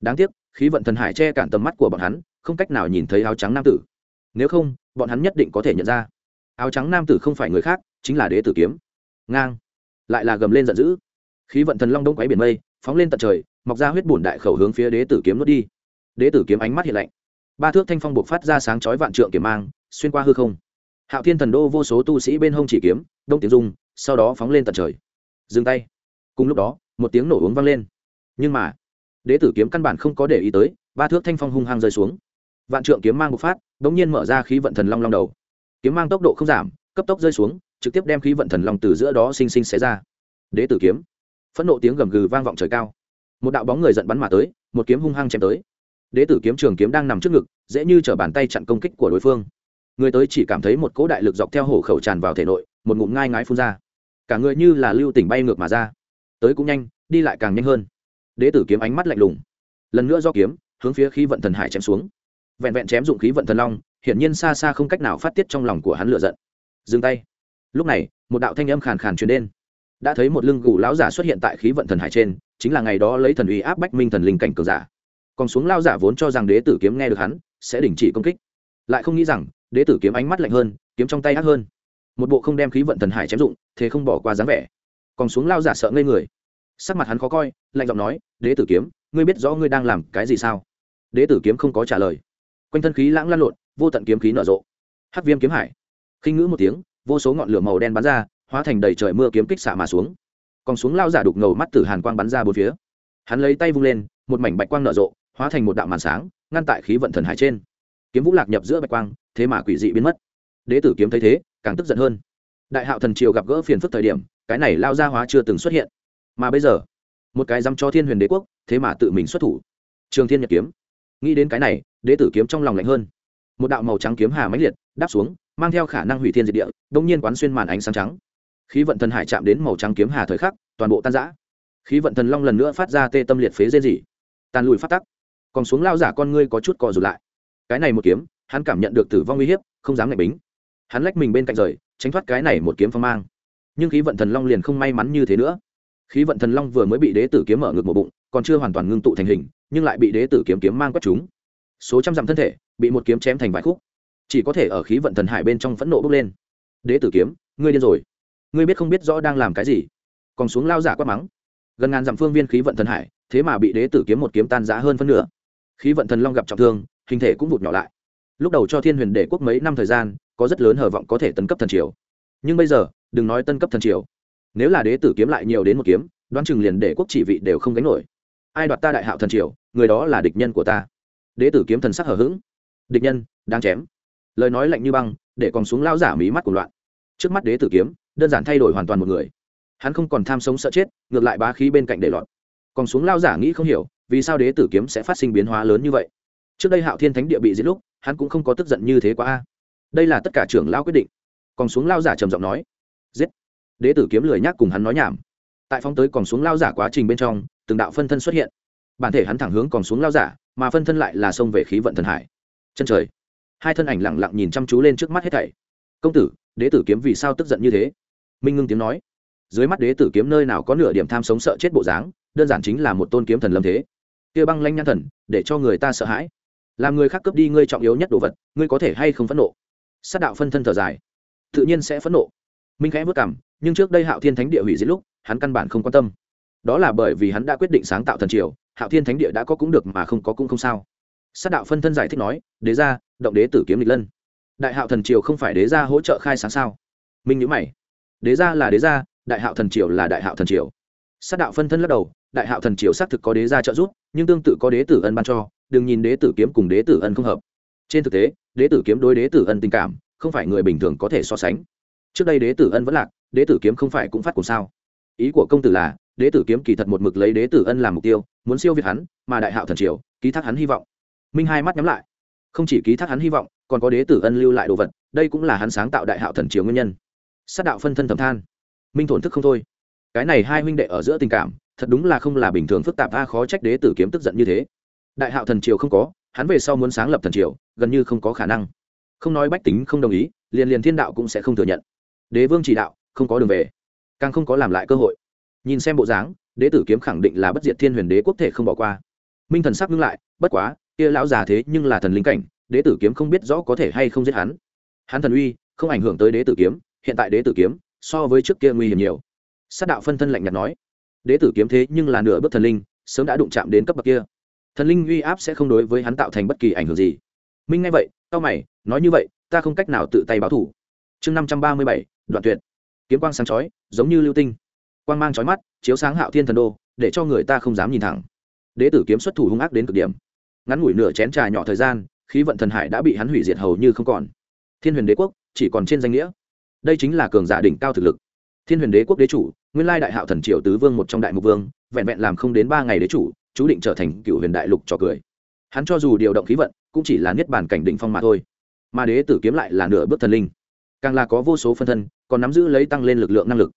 [SPEAKER 1] Đáng tiếc, khí vận thần hải che cản tầm mắt của bọn hắn, không cách nào nhìn thấy áo trắng nam tử. Nếu không, bọn hắn nhất định có thể nhận ra. Áo trắng nam tử không phải người khác, chính là đế tử kiếm. Ngang. Lại là gầm lên giận dữ. Khí vận thần long đông quáy biển mây, phóng lên tận trời, mọc ra huyết bùn đại khẩu hướng phía đế tử kiếm nuốt đi. Đế tử kiếm ánh mắt hiện lạnh. Ba thước thanh phong buộc phát ra sáng chói vạn trượng kiếm mang, xuyên qua hư không. Hạo thiên thần đô vô số tu sĩ bên hông chỉ kiếm, đông tiếng dung sau đó phóng lên tận trời. Dừng tay. Cùng lúc đó một tiếng nổ uống vang lên. Nhưng mà, đế tử kiếm căn bản không có để ý tới, ba thước thanh phong hung hăng rơi xuống. Vạn trượng kiếm mang bộc phát đ ỗ n g nhiên mở ra khí vận thần long long đầu. Kiếm mang tốc độ không giảm, cấp tốc rơi xuống, trực tiếp đem khí vận thần long từ giữa đó xinh xinh xé ra. Đế tử kiếm. Phẫn nộ tiếng gầm gừ vang vọng trời cao. Một đạo bóng người giận bắn mà tới, một kiếm hung hăng chém tới. Đế tử kiếm trường kiếm đang nằm trước ngực, dễ như t r ở bàn tay chặn công kích của đối phương. Người tới chỉ cảm thấy một cỗ đại lực dọc theo hổ khẩu tràn vào thể nội, một ngụm ngai ngái phun ra. Cả người như là lưu tỉnh bay ngược mà ra tới cũng nhanh, đi lại càng nhanh hơn. Đế tử kiếm ánh mắt lạnh lùng. Lần nữa do kiếm, hướng phía khí vận thần hải chém xuống. Vẹn vẹn chém dụng khí vận thần long, hiển nhiên xa xa không cách nào phát tiết trong lòng của hắn lựa giận. Dừng tay. Lúc này, một đạo thanh âm khàn khàn truyền đến. Đã thấy một lưng gù lão giả xuất hiện tại khí vận thần hải trên, chính là ngày đó lấy thần uy áp bách minh thần linh cảnh cường giả. Còn xuống lao giả vốn cho rằng đế tử kiếm nghe được hắn, sẽ đình chỉ công kích. Lại không nghĩ rằng, đế tử kiếm ánh mắt lạnh hơn, kiếm trong tay ác hơn. Một bộ không đem khí vận thần hải chém dụng, thế không bỏ qua dáng vẻ. Còn xuống lao giả sợ ngây người sắc mặt hắn khó coi, lạnh giọng nói, đế tử kiếm, ngươi biết rõ ngươi đang làm cái gì sao? Đế tử kiếm không có trả lời. Quanh thân khí lãng lan lộn, vô tận kiếm khí nở rộ. Hắc viêm kiếm hải. Khinh ngữ một tiếng, vô số ngọn lửa màu đen bắn ra, hóa thành đầy trời mưa kiếm kích xạ mà xuống. Còn xuống lao giả đục ngầu mắt từ hàn quang bắn ra bốn phía. Hắn lấy tay vung lên, một mảnh bạch quang nở rộ, hóa thành một đạo màn sáng, ngăn tại khí vận thần hải trên. Kiếm vũ lạc nhập giữa bạch quang, thế mà quỷ dị biến mất. Đế tử kiếm thấy thế, càng tức giận hơn. Đại hạo thần triều gặp gỡ phiền phức thời điểm, cái này lao ra hóa chưa từng xuất hiện mà bây giờ, một cái dám cho thiên huyền đế quốc, thế mà tự mình xuất thủ. Trường thiên nhật kiếm. Nghĩ đến cái này, đế tử kiếm trong lòng lạnh hơn. Một đạo màu trắng kiếm hà mãnh liệt, đáp xuống, mang theo khả năng hủy thiên diệt địa, đông nhiên quán xuyên màn ánh sáng trắng. Khí vận thần hải chạm đến màu trắng kiếm hà thời khắc, toàn bộ tan giã khí vận thần long lần nữa phát ra tê tâm liệt phế dê dỉ tàn lùi phát tắc. Còn xuống lao giả con ngươi có chút cò rụt lại. Cái này một kiếm, hắn cảm nhận được tử vong uy hiếp, không dám ngạch bính. Hắn lách mình bên cạnh rời, tránh thoát cái này một kiếm phong mang. Nhưng khí vận thần long liền không may mắn như thế nữa khí vận thần long vừa mới bị đế tử kiếm mở ngực một bụng, còn chưa hoàn toàn ngưng tụ thành hình, nhưng lại bị đế tử kiếm kiếm mang quét chúng. Số trăm dặm thân thể, bị một kiếm chém thành vài khúc. Chỉ có thể ở khí vận thần hải bên trong phẫn nộ bốc lên. Đế tử kiếm, ngươi điên rồi. Ngươi biết không biết rõ đang làm cái gì. Còn xuống lao giả quát mắng. Gần ngàn dặm phương viên khí vận thần hải, thế mà bị đế tử kiếm một kiếm tan giã hơn phân nửa. Khí vận thần long gặp trọng thương, hình thể cũng vụt nhỏ lại. Lúc đầu cho thiên huyền đệ quốc mấy năm thời gian, có rất lớn hờ vọng có thể tấn cấp thần triều. Nhưng bây giờ, đừng nói tân cấp thần triều nếu là đế tử kiếm lại nhiều đến một kiếm, đoán chừng liền để quốc chỉ vị đều không gánh nổi. Ai đoạt ta đại hạo thần triều, người đó là địch nhân của ta. Đế tử kiếm thần sắc hở h ữ g địch nhân đang chém. Lời nói lạnh như băng, để còn xuống lao giả mí mắt của loạn. Trước mắt đế tử kiếm, đơn giản thay đổi hoàn toàn một người. Hắn không còn tham sống sợ chết, ngược lại bá khí bên cạnh để lọt. Còn xuống lao giả nghĩ không hiểu, vì sao đế tử kiếm sẽ phát sinh biến hóa lớn như vậy? Trước đây hạo thiên thánh địa bị giết lúc, hắn cũng không có tức giận như thế quá a. Đây là tất cả trưởng lao quyết định. Còn xuống lao giả trầm giọng nói, giết đế tử kiếm lười nhác cùng hắn nói nhảm. Tại phóng tới còn xuống lao giả quá trình bên trong, từng đạo phân thân xuất hiện. Bản thể hắn thẳng hướng còn xuống lao giả, mà phân thân lại là xông về khí vận thần hải. Chân trời, hai thân ảnh lẳng lặng nhìn chăm chú lên trước mắt hết thảy. Công tử, đế tử kiếm vì sao tức giận như thế? Minh ngưng tiếng nói. Dưới mắt đế tử kiếm nơi nào có nửa điểm tham sống sợ chết bộ dáng, đơn giản chính là một tôn kiếm thần lâm thế. Kia băng lanh nhãn thần, để cho người ta sợ hãi. Làm người khác cướp đi ngươi trọng yếu nhất đồ vật, ngươi có thể hay không phẫn nộ? Sát đạo phân thân thở dài. Tự nhiên sẽ phẫn nộ. Minh khẽ vất cảm nhưng trước đây hạo thiên thánh địa hủy diệt lúc, hắn căn bản không quan tâm. Đó là bởi vì hắn đã quyết định sáng tạo thần triều, hạo thiên thánh địa đã có cũng được mà không có cũng không sao. Sát đạo phân thân giải thích nói, đế gia, động đế tử kiếm lịch lân. Đại hạo thần triều không phải đế gia hỗ trợ khai sáng sao? Minh nhữ mày. Đế gia là đế gia, đại hạo thần triều là đại hạo thần triều. Sát đạo phân thân lắc đầu, đại hạo thần triều xác thực có đế gia trợ giúp, nhưng tương tự có đế tử ân ban cho, đừng nhìn đế tử kiếm cùng đế tử ân không hợp. Trên thực tế, đế tử kiếm đối đế tử ân tình cảm, không phải người bình thường có thể so sánh. Trước đây đế tử ân vẫn lạc đế tử kiếm không phải cũng phát cùng sao? Ý của công tử là, đế tử kiếm kỳ thật một mực lấy đế tử ân làm mục tiêu, muốn siêu việt hắn, mà đại hạo thần triều, ký thác hắn hy vọng. Minh hai mắt nhắm lại. Không chỉ ký thác hắn hy vọng, còn có đế tử ân lưu lại đồ vật, đây cũng là hắn sáng tạo đại hạo thần triều nguyên nhân. Sát đạo phân thân thầm than. Minh thổn thức không thôi. Cái này hai huynh đệ ở giữa tình cảm, thật đúng là không là bình thường phức tạp, a, khó trách đế tử kiếm tức giận như thế. Đại hạo thần triều không có, hắn về sau muốn sáng lập thần triều, gần như không có khả năng. Không nói bách tính không đồng ý, liền liền thiên đạo cũng sẽ không thừa nhận. Đế vương chỉ đạo không có đường về, càng không có làm lại cơ hội. Nhìn xem bộ dáng, đế tử kiếm khẳng định là bất diệt thiên huyền đế quốc thể không bỏ qua. Minh thần sắc ngưng lại, bất quá, kia lão già thế nhưng là thần linh cảnh, đế tử kiếm không biết rõ có thể hay không giết hắn. Hắn thần uy, không ảnh hưởng tới đế tử kiếm, hiện tại đế tử kiếm, so với trước kia nguy hiểm nhiều. Sát đạo phân thân lạnh nhạt nói, đế tử kiếm thế nhưng là nửa bước thần linh, sớm đã đụng chạm đến cấp bậc kia. Thần linh uy áp sẽ không đối với hắn tạo thành bất kỳ ảnh hưởng gì. Minh nghe vậy tao mày, nói như vậy, ta không cách nào tự tay báo thủ. Chương năm trăm ba mươi bảy, đoạn tuyệt kiếm quang sáng chói, giống như lưu tinh. Quang mang chói mắt, chiếu sáng hạo thiên thần đô, để cho người ta không dám nhìn thẳng. Đế tử kiếm xuất thủ hung ác đến cực điểm. Ngắn ngủi nửa chén trà nhỏ thời gian, khí vận thần hải đã bị hắn hủy diệt hầu như không còn. Thiên huyền đế quốc, chỉ còn trên danh nghĩa. Đây chính là cường giả đỉnh cao thực lực. Thiên huyền đế quốc đế chủ, nguyên lai đại hạo thần triều tứ vương một trong đại mục vương, vẹn vẹn làm không đến ba ngày đế chủ, chú định trở thành cựu huyền đại lục trò cười. Hắn cho dù điều động khí vận, cũng chỉ là niết bàn cảnh đỉnh phong mà thôi. Mà đế tử kiếm lại là nửa bước thần linh. Càng là có vô số phân thân còn nắm giữ lấy tăng lên lực lượng năng lực.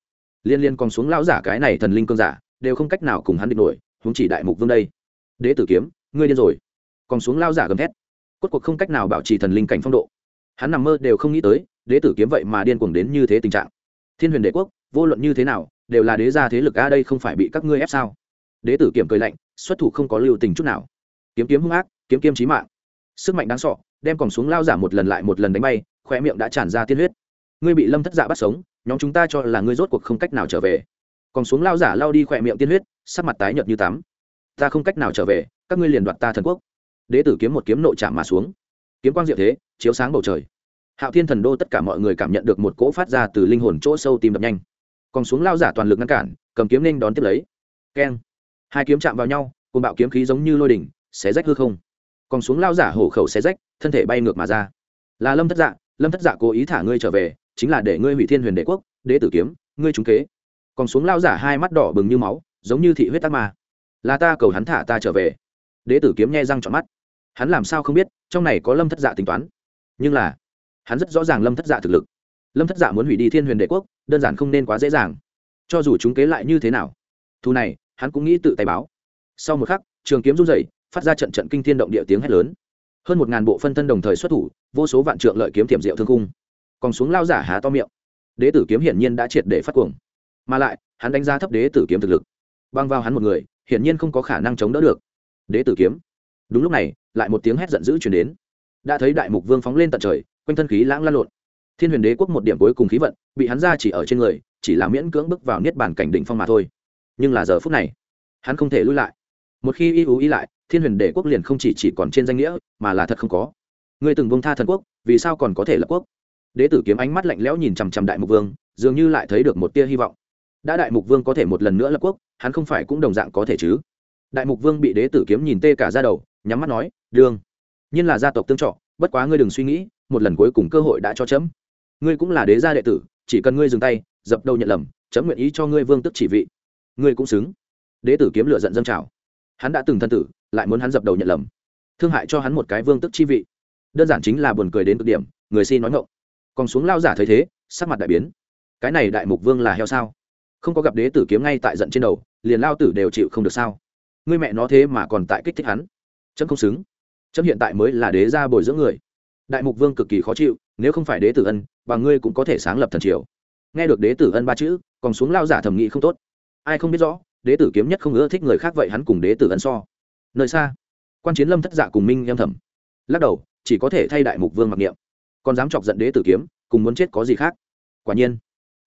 [SPEAKER 1] Liên liên còn xuống lão giả cái này thần linh cương giả, đều không cách nào cùng hắn địch nổi, huống chỉ đại mục vương đây. Đế tử kiếm, ngươi điên rồi. Còn xuống lao giả gầm thét. Cốt cuộc không cách nào bảo trì thần linh cảnh phong độ. Hắn nằm mơ đều không nghĩ tới, đế tử kiếm vậy mà điên cuồng đến như thế tình trạng. Thiên huyền đế quốc, vô luận như thế nào, đều là đế gia thế lực, a, đây không phải bị các ngươi ép sao? Đế tử kiểm cười lạnh, xuất thủ không có lưu tình chút nào. Kiếm kiếm hung ác, kiếm kiếm trí mạng. Sức mạnh đáng sọ đem còn xuống lao giả một lần lại một lần đánh bay khoe miệng đã tràn ra tiên huyết ngươi bị lâm thất dạ bắt sống, nhóm chúng ta cho là ngươi rốt cuộc không cách nào trở về. Còn xuống lao giả lao đi khỏe miệng tiên huyết, sắc mặt tái nhợt như tắm. Ta không cách nào trở về, các ngươi liền đoạt ta thần quốc. Đế tử kiếm một kiếm nội chạm mà xuống. Kiếm quang diệu thế, chiếu sáng bầu trời. Hạo thiên thần đô tất cả mọi người cảm nhận được một cỗ phát ra từ linh hồn chỗ sâu tìm đập nhanh. Còn xuống lao giả toàn lực ngăn cản, cầm kiếm nên đón tiếp lấy. Keng. Hai kiếm chạm vào nhau cùng bạo kiếm khí giống như lôi đỉnh, xé rách hư không. Còn xuống lao giả hổ khẩu xé rách, thân thể bay ngược mà ra. Là lâm thất dạ lâm thất dạ cố ý thả ngươi trở về chính là để ngươi hủy thiên huyền đế quốc, đế tử kiếm, ngươi trúng kế. Còn xuống lao giả hai mắt đỏ bừng như máu, giống như thị huyết tắc ma. Là ta cầu hắn thả ta trở về. Đế tử kiếm nghe răng trọn mắt. Hắn làm sao không biết, trong này có lâm thất dạ tính toán. Nhưng là, hắn rất rõ ràng lâm thất dạ thực lực. Lâm thất dạ muốn hủy đi thiên huyền đế quốc, đơn giản không nên quá dễ dàng. Cho dù chúng kế lại như thế nào thu này, hắn cũng nghĩ tự tay báo. Sau một khắc, trường kiếm run rẩy, phát ra trận trận kinh thiên động địa tiếng hét lớn. Hơn một ngàn bộ phân thân đồng thời xuất thủ, vô số vạn trượng lợi kiếm tiềm diệu thương cung còn xuống lao giả há to miệng. Đế tử kiếm hiển nhiên đã triệt để phát cuồng. Mà lại, hắn đánh giá thấp đế tử kiếm thực lực. Băng vào hắn một người, hiển nhiên không có khả năng chống đỡ được. Đế tử kiếm. Đúng lúc này, lại một tiếng hét giận dữ chuyển đến. Đã thấy đại mục vương phóng lên tận trời, quanh thân khí lãng lan lộn. Thiên huyền đế quốc một điểm cuối cùng khí vận, bị hắn ra chỉ ở trên người, chỉ là miễn cưỡng bước vào niết bàn cảnh đỉnh phong mà thôi. Nhưng là giờ phút này, hắn không thể lui lại. Một khi y ú y lại, thiên huyền đế quốc liền không chỉ chỉ còn trên danh nghĩa, mà là thật không có. Người từng bông tha thần quốc, vì sao còn có thể lập quốc? Đế tử kiếm ánh mắt lạnh lẽo nhìn chằm chằm đại mục vương, dường như lại thấy được một tia hy vọng. Đã đại mục vương có thể một lần nữa lập quốc, hắn không phải cũng đồng dạng có thể chứ? Đại mục vương bị đế tử kiếm nhìn tê cả ra đầu, nhắm mắt nói đương nhiên là gia tộc tương trọ bất quá ngươi đừng suy nghĩ, một lần cuối cùng cơ hội đã cho chấm. Ngươi cũng là đế gia đệ tử, chỉ cần ngươi dừng tay, dập đầu nhận lầm, chấm nguyện ý cho ngươi vương tức chỉ vị. Ngươi cũng xứng. Đế tử kiếm lựa giận dâng trào. Hắn đã từng thân tử, lại muốn hắn dập đầu nhận lầm. Thương hại cho hắn một cái vương tức chi vị. Đơn giản chính là buồn cười đến cực điểm, người xin nói ngộng còn xuống lao giả thấy thế, sắc mặt đại biến. Cái này đại mục vương là heo sao? Không có gặp đế tử kiếm ngay tại giận trên đầu, liền lao tử đều chịu không được sao? Ngươi mẹ nó thế mà còn tại kích thích hắn. Chấm không xứng. Chấm hiện tại mới là đế gia bồi dưỡng người. Đại mục vương cực kỳ khó chịu, nếu không phải đế tử ân, và ngươi cũng có thể sáng lập thần triều. Nghe được đế tử ân ba chữ, còn xuống lao giả thẩm nghị không tốt. Ai không biết rõ, đế tử kiếm nhất không ưa thích người khác vậy hắn cùng đế tử ân so. Nơi xa, quan chiến lâm thất dạ cùng minh em thẩm lắc đầu, chỉ có thể thay đại mục vương mặc niệm còn dám chọc giận đế tử kiếm, cùng muốn chết có gì khác? Quả nhiên,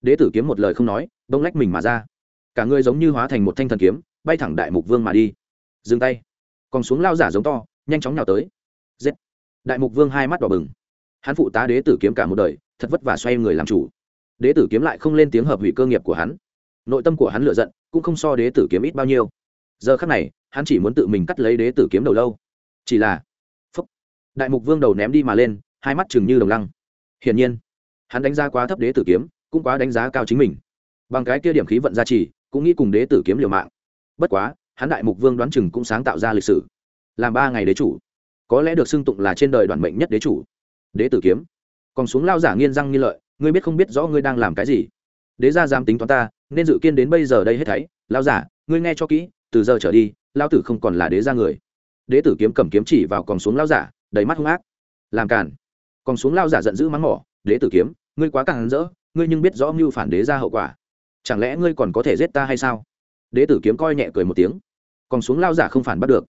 [SPEAKER 1] đế tử kiếm một lời không nói bông lách mình mà ra. Cả người giống như hóa thành một thanh thần kiếm, bay thẳng đại mục vương mà đi. Dừng tay. Còn xuống lao giả giống to, nhanh chóng nhào tới. Giết. Đại mục vương hai mắt đỏ bừng. Hắn phụ tá đế tử kiếm cả một đời, thật vất vả xoay người làm chủ. Đế tử kiếm lại không lên tiếng hợp hủy cơ nghiệp của hắn. Nội tâm của hắn lựa giận, cũng không so đế tử kiếm ít bao nhiêu. Giờ khắc này, hắn chỉ muốn tự mình cắt lấy đế tử kiếm đầu lâu. Chỉ là, phúc. Đại mục vương đầu ném đi mà lên hai mắt chừng như đồng lăng. Hiển nhiên, hắn đánh giá quá thấp đế tử kiếm, cũng quá đánh giá cao chính mình. Bằng cái kia điểm khí vận gia trì, cũng nghĩ cùng đế tử kiếm liều mạng. Bất quá, hắn đại mục vương đoán chừng cũng sáng tạo ra lịch sử. Làm ba ngày đế chủ. Có lẽ được xưng tụng là trên đời đoàn mệnh nhất đế chủ. Đế tử kiếm. Còn xuống lao giả nghiên răng nghi lợi, ngươi biết không biết rõ ngươi đang làm cái gì. Đế gia dám tính toán ta, nên dự kiên đến bây giờ đây hết thảy. Lao giả, ngươi nghe cho kỹ, từ giờ trở đi, lao tử không còn là đế gia người. Đế tử kiếm cầm kiếm chỉ vào còn xuống lao giả, đầy mắt hung ác. Làm cản còn xuống lao giả giận dữ mắng mỏ, đế tử kiếm, ngươi quá càng rỡ, ngươi nhưng biết rõ mưu phản đế ra hậu quả. Chẳng lẽ ngươi còn có thể giết ta hay sao? Đế tử kiếm coi nhẹ cười một tiếng. Còn xuống lao giả không phản bắt được.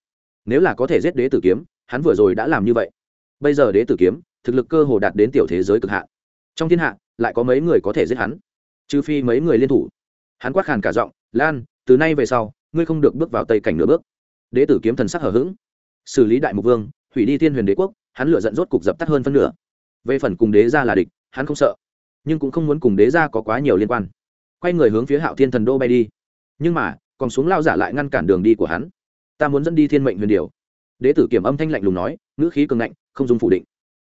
[SPEAKER 1] Nếu là có thể giết đế tử kiếm, hắn vừa rồi đã làm như vậy. Bây giờ đế tử kiếm, thực lực cơ hồ đạt đến tiểu thế giới cực hạn. Trong thiên hạ, lại có mấy người có thể giết hắn? Trừ phi mấy người liên thủ. Hắn quát khàn cả giọng, lan, từ nay về sau, ngươi không được bước vào tây cảnh nửa bước. Đế tử kiếm thần sắc hở h ữ g xử lý đại mục vương, hủy đi thiên huyền đế quốc, hắn lựa dẫn rốt cục dập tắt hơn phân nửa về phần cùng đế ra là địch, hắn không sợ, nhưng cũng không muốn cùng đế ra có quá nhiều liên quan. Quay người hướng phía hạo thiên thần đô bay đi. Nhưng mà, còn xuống lao giả lại ngăn cản đường đi của hắn. Ta muốn dẫn đi thiên mệnh huyền điều đế tử kiểm âm thanh lạnh lùng nói, ngữ khí cường ngạnh, không dùng phủ định.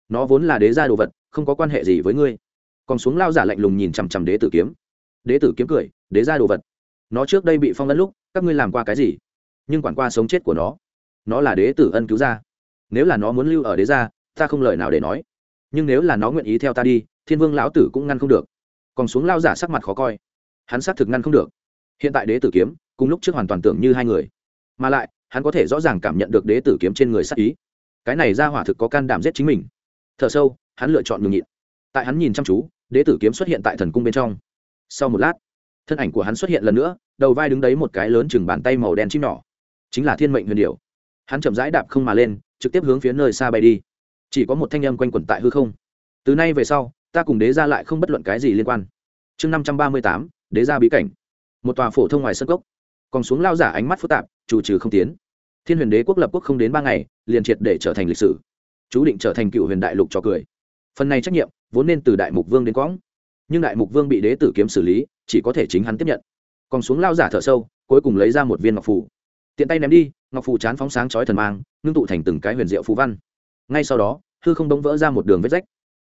[SPEAKER 1] Nó vốn là đế gia đồ vật, không có quan hệ gì với ngươi. Còn xuống lao giả lạnh lùng nhìn chằm chằm đế tử kiếm. Đế tử kiếm cười, đế gia đồ vật. Nó trước đây bị phong ấn lúc, các ngươi làm qua cái gì? Nhưng quản qua sống chết của nó. Nó là đế tử ân cứu gia. Nếu là nó muốn lưu ở đế gia, ta không lời nào để nói nhưng nếu là nó nguyện ý theo ta đi, thiên vương lão tử cũng ngăn không được. Còn xuống lao giả sắc mặt khó coi. Hắn xác thực ngăn không được. Hiện tại đế tử kiếm, cùng lúc trước hoàn toàn tưởng như hai người. Mà lại, hắn có thể rõ ràng cảm nhận được đế tử kiếm trên người sắc ý. Cái này ra hỏa thực có can đảm giết chính mình. T h ở sâu, hắn lựa chọn nhường nhịn. Tại hắn nhìn chăm chú, đế tử kiếm xuất hiện tại thần cung bên trong. Sau một lát, thân ảnh của hắn xuất hiện lần nữa, đầu vai đứng đấy một cái lớn chừng bàn tay màu đen chim nhỏ. Chính là thiên mệnh huyền điệu hắn chậm rãi đạp không mà lên, trực tiếp hướng phía nơi xa bay đi chỉ có một thanh âm quanh quẩn tại hư không. Từ nay về sau, ta cùng đế ra lại không bất luận cái gì liên quan. Chương năm trăm ba mươi tám, đế ra bí cảnh. Một tòa phổ thông ngoài sân gốc còn xuống lao giả ánh mắt phức tạp, chủ trừ không tiến. Thiên huyền đế quốc lập quốc không đến ba ngày, liền triệt để trở thành lịch sử. Chú định trở thành cựu huyền đại lục cho cười. Phần này trách nhiệm, vốn nên từ đại mục vương đến quõng. Nhưng đại mục vương bị đế tử kiếm xử lý, chỉ có thể chính hắn tiếp nhận. Còn xuống lao giả thở sâu, cuối cùng lấy ra một viên ngọc phủ tiện tay ném đi, ngọc phủ chán phóng sáng chói thần mang, ngưng tụ thành từng cái huyền diệu phú văn ngay sau đó, hư không bỗng vỡ ra một đường vết rách.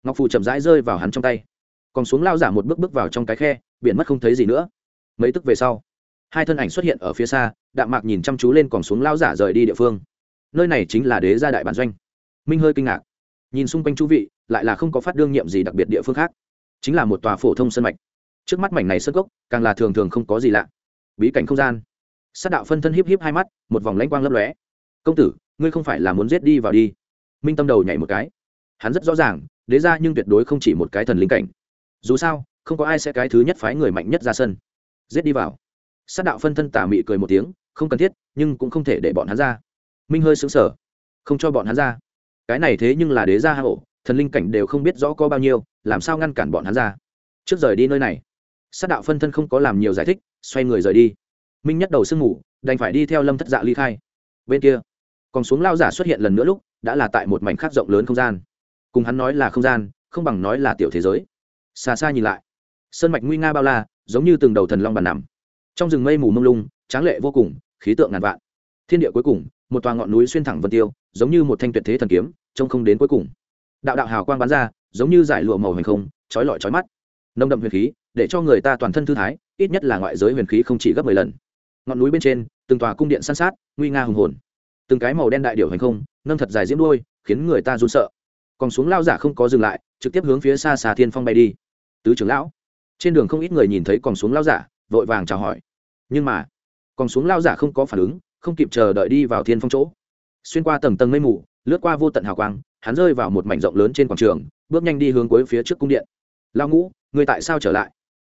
[SPEAKER 1] Ngọc Phù chậm rãi rơi vào hắn trong tay. Còn xuống lao giả một bước bước vào trong cái khe biển mất không thấy gì nữa. Mấy tức về sau, hai thân ảnh xuất hiện ở phía xa, đạm mạc nhìn chăm chú lên còn xuống lao giả rời đi địa phương. Nơi này chính là đế gia đại bản doanh. Minh hơi kinh ngạc. Nhìn xung quanh chú vị, lại là không có phát đương nhiệm gì đặc biệt địa phương khác. Chính là một tòa phổ thông sân mạch. Trước mắt mảnh này sơ gốc càng là thường thường không có gì lạ. Bí cảnh không gian. Sát đạo phân thân híp híp hai mắt, một vòng lãnh quang lấp lóe. Công tử, ngươi không phải là muốn giết đi vào đi? Minh tâm đầu nhảy một cái. Hắn rất rõ ràng, đế ra nhưng tuyệt đối không chỉ một cái thần linh cảnh. Dù sao, không có ai sẽ cái thứ nhất phái người mạnh nhất ra sân. Giết đi vào. Sát đạo phân thân tà mị cười một tiếng, không cần thiết, nhưng cũng không thể để bọn hắn ra. Minh hơi xứng sở không cho bọn hắn ra. Cái này thế nhưng là đế gia hạ hổ thần linh cảnh đều không biết rõ có bao nhiêu, làm sao ngăn cản bọn hắn ra. Trước rời đi nơi này, sát đạo phân thân không có làm nhiều giải thích, xoay người rời đi. Minh nhất đầu sương ngủ đành phải đi theo lâm thất dạ ly khai. Bên kia, còn xuống lao giả xuất hiện lần nữa lúc đã là tại một mảnh khác rộng lớn không gian. Cùng hắn nói là không gian, không bằng nói là tiểu thế giới. Xa xa nhìn lại, sơn mạch nguy nga bao la, giống như từng đầu thần long bàn nằm. Trong rừng mây mù mông lung, tráng lệ vô cùng, khí tượng ngàn vạn. Thiên địa cuối cùng, một tòa ngọn núi xuyên thẳng vân tiêu, giống như một thanh tuyệt thế thần kiếm, trông không đến cuối cùng. Đạo đạo hào quang bắn ra, giống như giải lụa màu hành không trói lọi trói mắt. Nông đậm huyền khí, để cho người ta toàn thân thư thái, ít nhất là ngoại giới huyền khí không chỉ gấp mười lần. Ngọn núi bên trên, từng tòa cung điện san sát, nguy nga hùng hồn. Từng cái màu đen đại điểu hành không nâng thật dài diễm đôi khiến người ta run sợ. Còn xuống lao giả không có dừng lại, trực tiếp hướng phía xa xa thiên phong bay đi. Tứ trưởng lão, trên đường không ít người nhìn thấy còn xuống lao giả, vội vàng chào hỏi. Nhưng mà, còn xuống lao giả không có phản ứng, không kịp chờ đợi đi vào thiên phong chỗ. Xuyên qua tầng tầng mây mù, lướt qua vô tận hào quang, hắn rơi vào một mảnh rộng lớn trên quảng trường, bước nhanh đi hướng cuối phía trước cung điện. Lao ngũ, người tại sao trở lại?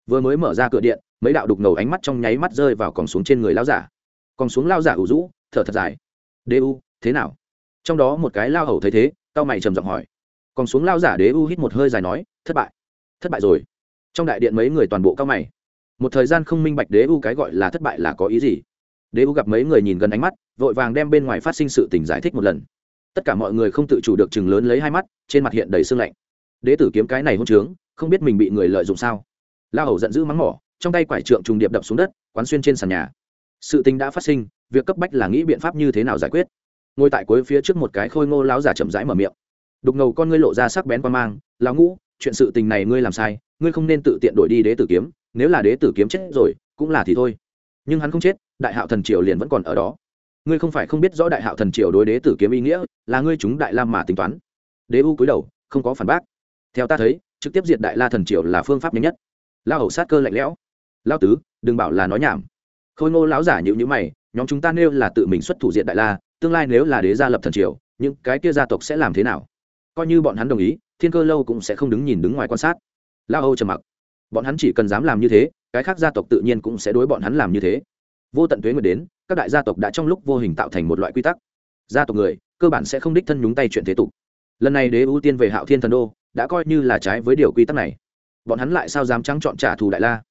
[SPEAKER 1] Vừa mới mở ra cửa điện, mấy đạo đục ngầu ánh mắt trong nháy mắt rơi vào còn xuống trên người lao giả. Còn xuống lao giả ủ rũ, thở thật dài. Đê u, thế nào? Trong đó một cái lao hầu thấy thế tao mày trầm giọng hỏi. Còn xuống lao giả đế u hít một hơi dài nói, thất bại thất bại rồi. Trong đại điện mấy người toàn bộ cao mày. Một thời gian không minh bạch đế u cái gọi là thất bại là có ý gì. Đế u gặp mấy người nhìn gần ánh mắt, vội vàng đem bên ngoài phát sinh sự tình giải thích một lần. Tất cả mọi người không tự chủ được chừng lớn lấy hai mắt, trên mặt hiện đầy sương lạnh. Đế tử kiếm cái này hôn trướng, không biết mình bị người lợi dụng sao? La hầu giận dữ mắng mỏ, trong tay quải trượng trùng điệp đập xuống đất, quán xuyên trên sàn nhà. Sự tình đã phát sinh, việc cấp bách là nghĩ biện pháp như thế nào giải quyết? Ngồi tại cuối phía trước một cái khôi ngô lão giả chậm rãi mở miệng. Đục ngầu con ngươi lộ ra sắc bén qua mang, lão ngũ, chuyện sự tình này ngươi làm sai, ngươi không nên tự tiện đổi đi đế tử kiếm, nếu là đế tử kiếm chết rồi, cũng là thì thôi. Nhưng hắn không chết, đại hạo thần triều liền vẫn còn ở đó. Ngươi không phải không biết rõ đại hạo thần triều đối đế tử kiếm ý nghĩa, là ngươi chúng đại lam mà tính toán. Đế u cúi đầu, không có phản bác. Theo ta thấy, trực tiếp diệt đại la thần triều là phương pháp nhanh nhất. Lao hầu sát cơ lạnh lẽo. Lao tứ, đừng bảo là nói nhảm. Khôi ngô lão giả nhịu nhữ mày, nhóm chúng ta nêu là tự mình xuất thủ diện đại la tương lai nếu là đế gia lập thần triều, những cái kia gia tộc sẽ làm thế nào? Coi như bọn hắn đồng ý, thiên cơ lâu cũng sẽ không đứng nhìn đứng ngoài quan sát. Lao âu trầm mặc. Bọn hắn chỉ cần dám làm như thế, cái khác gia tộc tự nhiên cũng sẽ đối bọn hắn làm như thế. Vô tận thuế nguyệt đến, các đại gia tộc đã trong lúc vô hình tạo thành một loại quy tắc. Gia tộc người, cơ bản sẽ không đích thân nhúng tay chuyện thế tục. Lần này đế ưu tiên về hạo thiên thần đô, đã coi như là trái với điều quy tắc này. Bọn hắn lại sao dám trắng chọn trả thù đại la?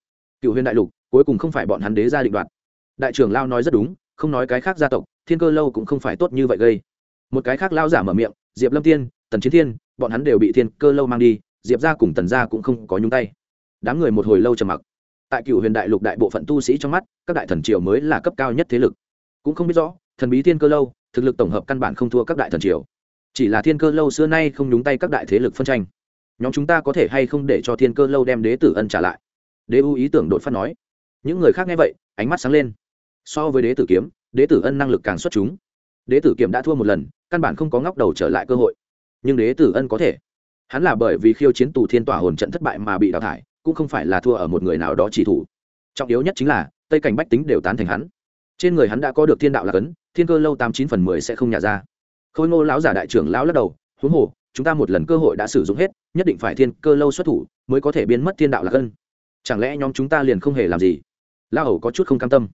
[SPEAKER 1] Cựu huyền đại lục, cuối cùng không phải bọn hắn đế gia định đoạt. Đại trưởng lao nói rất đúng, không nói cái khác gia tộc thiên cơ lâu cũng không phải tốt như vậy gây. Một cái khác lao giả mở miệng, diệp lâm tiên tần chiến thiên, bọn hắn đều bị thiên cơ lâu mang đi, diệp ra cùng tần ra cũng không có nhúng tay. Đám người một hồi lâu trầm mặc. Tại cựu huyền đại lục đại bộ phận tu sĩ trong mắt, các đại thần triều mới là cấp cao nhất thế lực. Cũng không biết rõ, thần bí thiên cơ lâu, thực lực tổng hợp căn bản không thua các đại thần triều. Chỉ là thiên cơ lâu xưa nay không nhúng tay các đại thế lực phân tranh. Nhóm chúng ta có thể hay không để cho thiên cơ lâu đem đế tử ân trả lại? Đế u ý tưởng đột phát nói. Những người khác nghe vậy, ánh mắt sáng lên. So với đế tử kiếm đế tử ân năng lực càng xuất chúng. Đế tử Kiểm đã thua một lần căn bản không có ngóc đầu trở lại cơ hội. Nhưng đế tử ân có thể. Hắn là bởi vì khiêu chiến tù thiên tỏa hồn trận thất bại mà bị đào thải cũng không phải là thua ở một người nào đó chỉ thủ. Trọng yếu nhất chính là tây cảnh bách tính đều tán thành hắn. Trên người hắn đã có được thiên đạo là cấn, thiên cơ lâu tám chín phần mười sẽ không nhả ra. Khôi ngô lão giả đại trưởng lão lắc đầu huống hồ chúng ta một lần cơ hội đã sử dụng hết nhất định phải thiên cơ lâu xuất thủ mới có thể biến mất thiên đạo là cấn. chẳng lẽ nhóm chúng ta liền không hề làm gì? La hầu có chút không cam tâm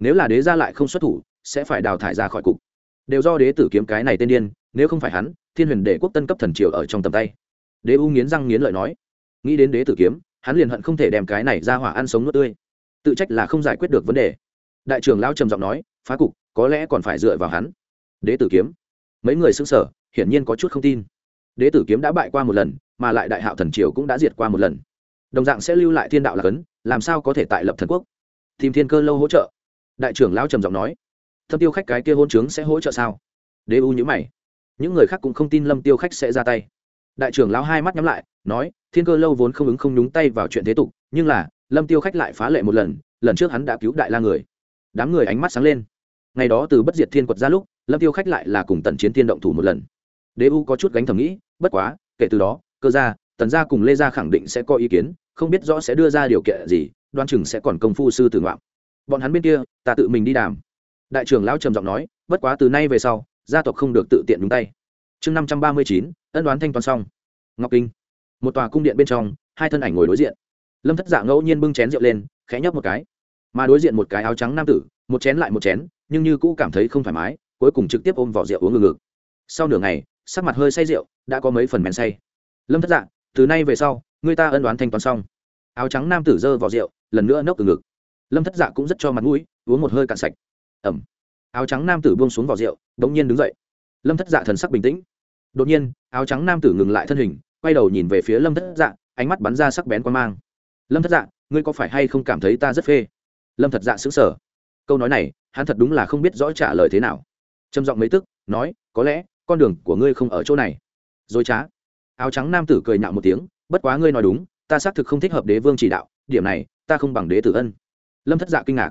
[SPEAKER 1] nếu là đế gia lại không xuất thủ, sẽ phải đào thải ra khỏi cục. Đều do đế tử kiếm cái này tên điên, nếu không phải hắn, thiên huyền đệ quốc tân cấp thần triều ở trong tầm tay. Đế u nghiến răng nghiến lợi nói, nghĩ đến đế tử kiếm, hắn liền hận không thể đem cái này ra hỏa ăn sống nước tươi. Tự trách là không giải quyết được vấn đề. Đại trưởng lão trầm giọng nói, phá cục, có lẽ còn phải dựa vào hắn. Đế tử kiếm. Mấy người xứng sở hiển nhiên có chút không tin. Đế tử kiếm đã bại qua một lần, mà lại đại hạo thần triều cũng đã diệt qua một lần. Đồng dạng sẽ lưu lại thiên đạo là cấn, làm sao có thể tại lập thần quốc? Tìm thiên cơ lâu hỗ trợ đại trưởng lão trầm giọng nói, thâm tiêu khách cái kia hôn trướng sẽ hỗ trợ sao? Đế u nhữ mày. Những người khác cũng không tin lâm tiêu khách sẽ ra tay. Đại trưởng lão hai mắt nhắm lại, nói, thiên cơ lâu vốn không ứng không nhúng tay vào chuyện thế tục, nhưng là, lâm tiêu khách lại phá lệ một lần lần trước hắn đã cứu đại la người. Đám người ánh mắt sáng lên. Ngày đó từ bất diệt thiên quật ra lúc, lâm tiêu khách lại là cùng tần chiến thiên động thủ một lần. Đế u có chút gánh thầm nghĩ, bất quá, kể từ đó, cơ gia, tần gia cùng lê gia khẳng định sẽ có ý kiến, không biết rõ sẽ đưa ra điều kiện gì, đoan chừng sẽ còn công phu sư tử ngoạm bọn hắn bên kia, ta tự mình đi đàm. Đại trưởng lão trầm giọng nói, bất quá từ nay về sau, gia tộc không được tự tiện nhúng tay. Chương năm trăm ba mươi chín, ân đoán thanh toán xong. Ngọc kinh. Một tòa cung điện bên trong, hai thân ảnh ngồi đối diện. Lâm thất dạ ngẫu nhiên bưng chén rượu lên, khẽ nhấp một cái. Mà đối diện một cái áo trắng nam tử, một chén lại một chén, nhưng như cũ cảm thấy không thoải mái, cuối cùng trực tiếp ôm vỏ rượu uống ngừng ngực sau nửa ngày, sắc mặt hơi say rượu, đã có mấy phần men say. Lâm thất dạ từ nay về sau, người ta ân đoán thanh toán xong. Áo trắng nam tử dơ vỏ rượu, lần nữa nốc từ ngực lâm thất dạ cũng rất cho mặt mũi, uống một hơi cạn sạch. Ẩm. Áo trắng nam tử buông xuống vỏ rượu đ ỗ n g nhiên đứng dậy. Lâm thất dạ thần sắc bình tĩnh. Đột nhiên, áo trắng nam tử ngừng lại thân hình, quay đầu nhìn về phía lâm thất dạ ánh mắt bắn ra sắc bén quan mang. Lâm thất dạ ngươi có phải hay không cảm thấy ta rất phê? Lâm thật dạ xứng sở câu nói này, hắn thật đúng là không biết rõ trả lời thế nào. Trầm giọng mấy tức, nói, có lẽ, con đường của ngươi không ở chỗ này. Dối trá. Áo trắng nam tử cười nhạo một tiếng, bất quá ngươi nói đúng, ta xác thực không thích hợp đế vương chỉ đạo, điểm này, ta không bằng đế tử ân lâm thất dạ kinh ngạc.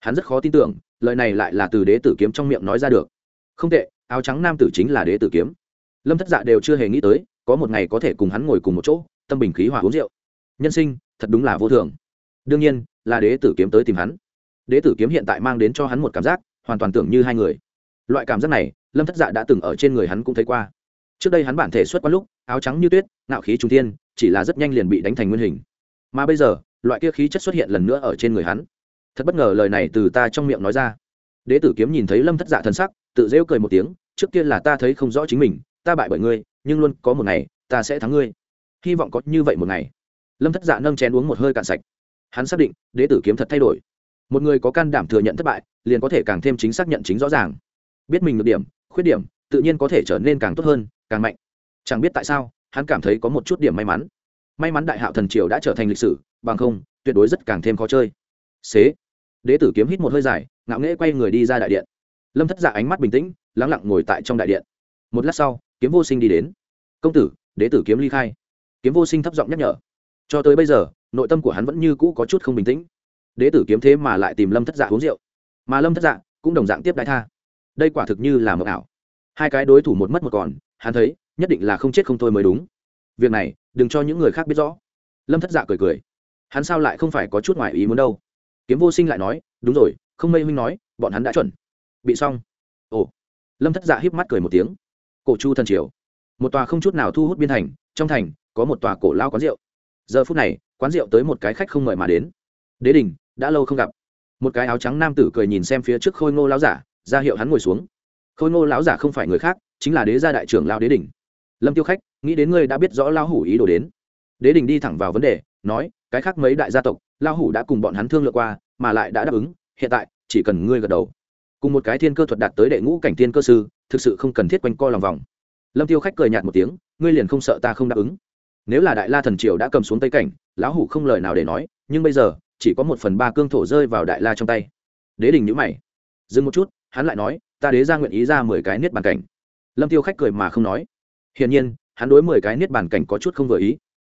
[SPEAKER 1] Hắn rất khó tin tưởng, lời này lại là từ đế tử kiếm trong miệng nói ra được. Không tệ, áo trắng nam tử chính là đế tử kiếm. Lâm thất dạ đều chưa hề nghĩ tới, có một ngày có thể cùng hắn ngồi cùng một chỗ, tâm bình khí hòa uống rượu. Nhân sinh, thật đúng là vô thường. Đương nhiên, là đế tử kiếm tới tìm hắn. Đế tử kiếm hiện tại mang đến cho hắn một cảm giác, hoàn toàn tưởng như hai người. Loại cảm giác này, lâm thất dạ đã từng ở trên người hắn cũng thấy qua. Trước đây hắn bản thể xuất qua lúc, áo trắng như tuyết nạo khí trung tiên chỉ là rất nhanh liền bị đánh thành nguyên hình. Mà bây giờ loại kia khí chất xuất hiện lần nữa ở trên người hắn. Thật bất ngờ lời này từ ta trong miệng nói ra. Đế tử kiếm nhìn thấy lâm thất dạ thân sắc, tự rêu cười một tiếng, trước kia là ta thấy không rõ chính mình, ta bại bởi ngươi, nhưng luôn có một ngày, ta sẽ thắng ngươi. Hy vọng có như vậy một ngày. Lâm thất dạ nâng chén uống một hơi cạn sạch. Hắn xác định, đế tử kiếm thật thay đổi. Một người có can đảm thừa nhận thất bại, liền có thể càng thêm chính xác nhận chính rõ ràng. Biết mình được điểm, khuyết điểm, tự nhiên có thể trở nên càng tốt hơn, càng mạnh. Chẳng biết tại sao, hắn cảm thấy có một chút điểm may mắn may mắn đại hạo thần triều đã trở thành lịch sử, bằng không, tuyệt đối rất càng thêm khó chơi. Xế, đế tử kiếm hít một hơi dài, ngạo nghễ quay người đi ra đại điện. Lâm thất dạ ánh mắt bình tĩnh, lắng lặng ngồi tại trong đại điện. Một lát sau, kiếm vô sinh đi đến. Công tử, đế tử kiếm ly khai. Kiếm vô sinh thấp giọng nhắc nhở. Cho tới bây giờ, nội tâm của hắn vẫn như cũ có chút không bình tĩnh. Đế tử kiếm thế mà lại tìm lâm thất dạ uống rượu. Mà lâm thất dạ cũng đồng dạng tiếp đại tha. Đây quả thực như là mờ ảo. Hai cái đối thủ một mất một còn, hắn thấy, nhất định là không chết không thôi mới đúng việc này, đừng cho những người khác biết rõ. Lâm thất dạ cười cười. Hắn sao lại không phải có chút ngoài ý muốn đâu? Kiếm vô sinh lại nói, đúng rồi, không mây huynh nói, bọn hắn đã chuẩn. Bị xong. Ồ. Lâm thất dạ híp mắt cười một tiếng. Cổ chu thần triều. Một tòa không chút nào thu hút biên thành, trong thành, có một tòa cổ lao quán rượu. Giờ phút này, quán rượu tới một cái khách không mời mà đến. Đế đình, đã lâu không gặp. Một cái áo trắng nam tử cười nhìn xem phía trước khôi ngô lao giả, ra hiệu hắn ngồi xuống. Khôi ngô lão giả không phải người khác, chính là đế gia đại trưởng lao đế đình lâm tiêu khách, nghĩ đến ngươi đã biết rõ lao hủ ý đồ đến. Đế đình đi thẳng vào vấn đề, nói, cái khác mấy đại gia tộc lao hủ đã cùng bọn hắn thương lượng qua, mà lại đã đáp ứng, hiện tại, chỉ cần ngươi gật đầu. Cùng một cái thiên cơ thuật đạt tới đệ ngũ cảnh thiên cơ sư, thực sự không cần thiết quanh co lòng vòng. Lâm tiêu khách cười nhạt một tiếng, ngươi liền không sợ ta không đáp ứng. Nếu là đại la thần triều đã cầm xuống tây cảnh, lão hủ không lời nào để nói, nhưng bây giờ, chỉ có một phần ba cương thổ rơi vào đại la trong tay. Đế đình nhữ mày. Dừng một chút, hắn lại nói, ta đế ra nguyện ý ra mười cái niết bàn cảnh. Lâm tiêu khách cười mà không nói hiển nhiên, hắn đối mười cái niết bàn cảnh có chút không vừa ý.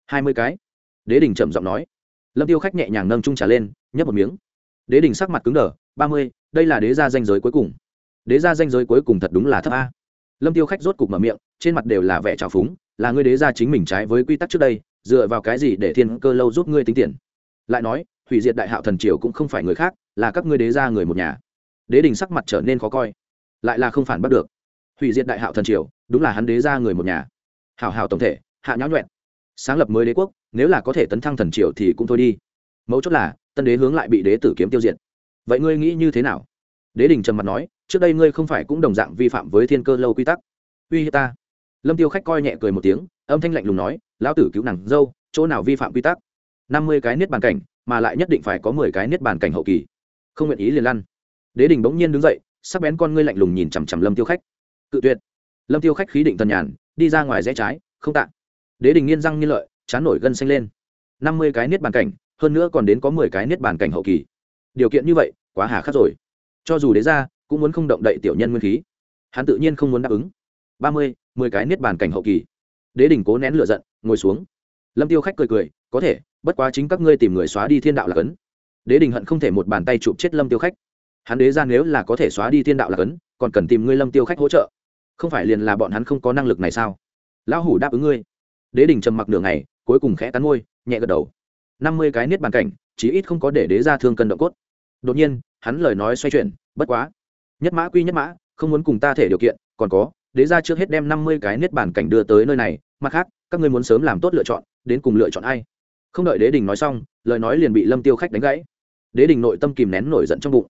[SPEAKER 1] Hai mươi cái? Đế đình trầm giọng nói. Lâm tiêu khách nhẹ nhàng nâng trung trà lên, nhấp một miếng. Đế đình sắc mặt cứng đờ, ba mươi, đây là đế gia danh giới cuối cùng. Đế gia danh giới cuối cùng thật đúng là thấp a. Lâm tiêu khách rốt cục mở miệng, trên mặt đều là vẻ trào phúng, là ngươi đế gia chính mình trái với quy tắc trước đây, dựa vào cái gì để thiên cơ lâu giúp ngươi tính tiền? Lại nói, hủy diệt đại hạo thần triều cũng không phải người khác, là các ngươi đế gia người một nhà. Đế đình sắc mặt trở nên khó coi, lại là không phản bắt được. Hủy diệt đại hạo thần triều đúng là hắn đế gia người một nhà. Hảo hảo tổng thể, hạ nhã nhuẹn. Sáng lập mới đế quốc, nếu là có thể tấn thăng thần triều thì cũng thôi đi. Mấu chốt là, tân đế hướng lại bị đế tử kiếm tiêu diệt. Vậy ngươi nghĩ như thế nào? Đế đình trầm mặt nói, trước đây ngươi không phải cũng đồng dạng vi phạm với thiên cơ lâu quy tắc? Uy hiếp ta. Lâm tiêu khách coi nhẹ cười một tiếng, âm thanh lạnh lùng nói, lão tử cứu nàng dâu, chỗ nào vi phạm quy tắc? Năm mươi cái niết bàn cảnh, mà lại nhất định phải có mười cái niết bàn cảnh hậu kỳ. Không nguyện ý liền lăn. Đế đình bỗng nhiên đứng dậy, sắc bén con ngươi lạnh lùng nhìn chằm chằm lâm tiêu khách. Cự tuyệt lâm tiêu khách khí định thần nhàn, đi ra ngoài rẽ trái, không tạ. Đế đình nghiên răng nghiên lợi, chán nổi gân xanh lên. Năm mươi cái niết bàn cảnh, hơn nữa còn đến có mười cái niết bàn cảnh hậu kỳ. Điều kiện như vậy, quá hà khắc rồi. Cho dù đế ra cũng muốn không động đậy tiểu nhân nguyên khí. Hắn tự nhiên không muốn đáp ứng. Ba mươi, mười cái niết bàn cảnh hậu kỳ. Đế đình cố nén lửa giận, ngồi xuống. Lâm tiêu khách cười cười, có thể, bất quá chính các ngươi tìm người xóa đi thiên đạo là cấn. Đế đình hận không thể một bàn tay chụp chết lâm tiêu khách. Hắn đế ra nếu là có thể xóa đi thiên đạo là cấn, còn cần tìm ngươi lâm tiêu khách hỗ trợ không phải liền là bọn hắn không có năng lực này sao? Lão hủ đáp ứng ngươi. Đế đình trầm mặc nửa ngày, cuối cùng khẽ cắn môi, nhẹ gật đầu. Năm mươi cái niết bàn cảnh, chí ít không có để đế ra thương cân động cốt. Đột nhiên, hắn lời nói xoay chuyển, bất quá. Nhất mã quy nhất mã, không muốn cùng ta thể điều kiện, còn có, đế ra trước hết đem năm mươi cái niết bàn cảnh đưa tới nơi này, mặt khác, các ngươi muốn sớm làm tốt lựa chọn, đến cùng lựa chọn ai? Không đợi đế đình nói xong, lời nói liền bị lâm tiêu khách đánh gãy. Đế đình nội tâm kìm nén nổi giận trong bụng.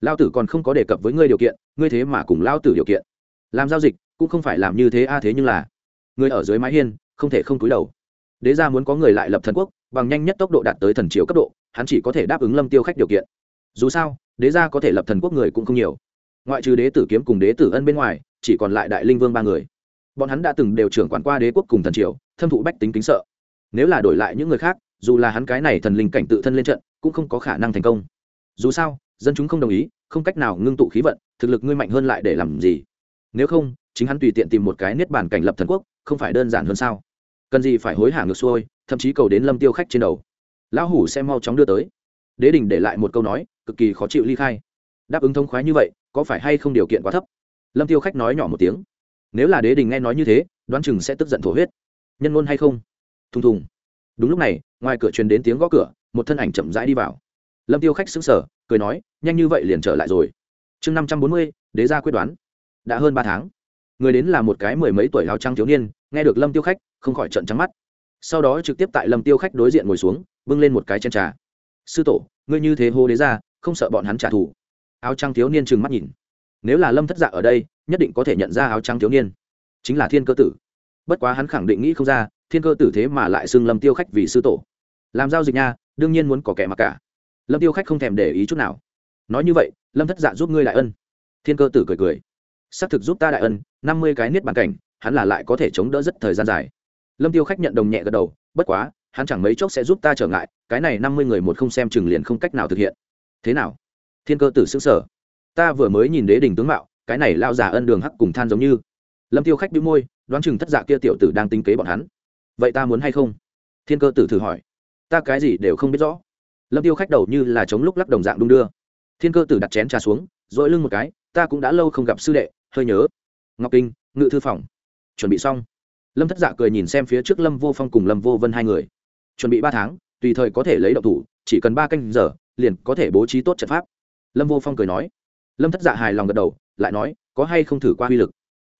[SPEAKER 1] Lao tử còn không có đề cập với ngươi điều kiện, ngươi thế mà cùng lao tử điều kiện làm giao dịch cũng không phải làm như thế a à thế nhưng là người ở dưới mái hiên không thể không cúi đầu. Đế gia muốn có người lại lập thần quốc, bằng nhanh nhất tốc độ đạt tới thần chiếu cấp độ, hắn chỉ có thể đáp ứng lâm tiêu khách điều kiện. Dù sao, đế gia có thể lập thần quốc người cũng không nhiều. Ngoại trừ đế tử kiếm cùng đế tử ân bên ngoài, chỉ còn lại đại linh vương ba người. Bọn hắn đã từng đều trưởng quản qua đế quốc cùng thần triều, thâm thụ bách tính kính sợ. Nếu là đổi lại những người khác, dù là hắn cái này thần linh cảnh tự thân lên trận, cũng không có khả năng thành công. Dù sao, dân chúng không đồng ý, không cách nào ngưng tụ khí vận, thực lực ngươi mạnh hơn lại để làm gì? Nếu không, chính hắn tùy tiện tìm một cái niết bản cảnh lập thần quốc, không phải đơn giản hơn sao? Cần gì phải hối hả ngược xuôi, thậm chí cầu đến lâm tiêu khách trên đầu. Lão hủ sẽ mau chóng đưa tới. Đế đình để lại một câu nói, cực kỳ khó chịu ly khai. Đáp ứng thông khoái như vậy, có phải hay không điều kiện quá thấp? Lâm tiêu khách nói nhỏ một tiếng. Nếu là đế đình nghe nói như thế, đoán chừng sẽ tức giận thổ huyết. Nhân ngôn hay không? Thùng thùng. Đúng lúc này, ngoài cửa truyền đến tiếng gõ cửa, một thân ảnh chậm rãi đi vào. Lâm tiêu khách sững sờ, cười nói, nhanh như vậy liền trở lại rồi. Chương năm trăm bốn mươi, đế gia quyết đoán đã hơn ba tháng. Người đến là một cái mười mấy tuổi áo trăng thiếu niên, nghe được lâm tiêu khách, không khỏi trận trắng mắt. Sau đó trực tiếp tại lâm tiêu khách đối diện ngồi xuống, bưng lên một cái chân trà. Sư tổ, ngươi như thế hô đế ra, không sợ bọn hắn trả thù. Áo trăng thiếu niên trừng mắt nhìn. Nếu là lâm thất dạ ở đây, nhất định có thể nhận ra áo trăng thiếu niên. Chính là thiên cơ tử. Bất quá hắn khẳng định nghĩ không ra, thiên cơ tử thế mà lại xưng lâm tiêu khách vì sư tổ. Làm giao dịch nha, đương nhiên muốn có kẻ mặc cả. Lâm tiêu khách không thèm để ý chút nào. Nói như vậy, lâm thất dạ giúp ngươi lại ân. Thiên cơ tử cười cười xác thực giúp ta đại ân, năm mươi cái niết bàn cảnh, hắn là lại có thể chống đỡ rất thời gian dài. Lâm tiêu khách nhận đồng nhẹ gật đầu, bất quá, hắn chẳng mấy chốc sẽ giúp ta trở ngại, cái này năm mươi người một không xem chừng liền không cách nào thực hiện. Thế nào? Thiên cơ tử xứng sở ta vừa mới nhìn đế đình tướng mạo, cái này lao giả ân đường hắc cùng than giống như. Lâm tiêu khách đĩu môi, đoán chừng thất dạ kia tiểu tử đang tính kế bọn hắn. Vậy ta muốn hay không? Thiên cơ tử thử hỏi. Ta cái gì đều không biết rõ. Lâm tiêu khách đầu như là chống lúc lắc đồng dạng đung đưa. Thiên cơ tử đặt chén trà xuống, dội lưng một cái, ta cũng đã lâu không gặp sư đệ hơi nhớ. Ngọc kinh, ngự thư phòng. Chuẩn bị xong. Lâm thất dạ cười nhìn xem phía trước lâm vô phong cùng lâm vô vân hai người. Chuẩn bị ba tháng, tùy thời có thể lấy độc thủ, chỉ cần ba canh giờ, liền có thể bố trí tốt trận pháp. Lâm vô phong cười nói. Lâm thất dạ hài lòng gật đầu, lại nói, có hay không thử qua uy lực?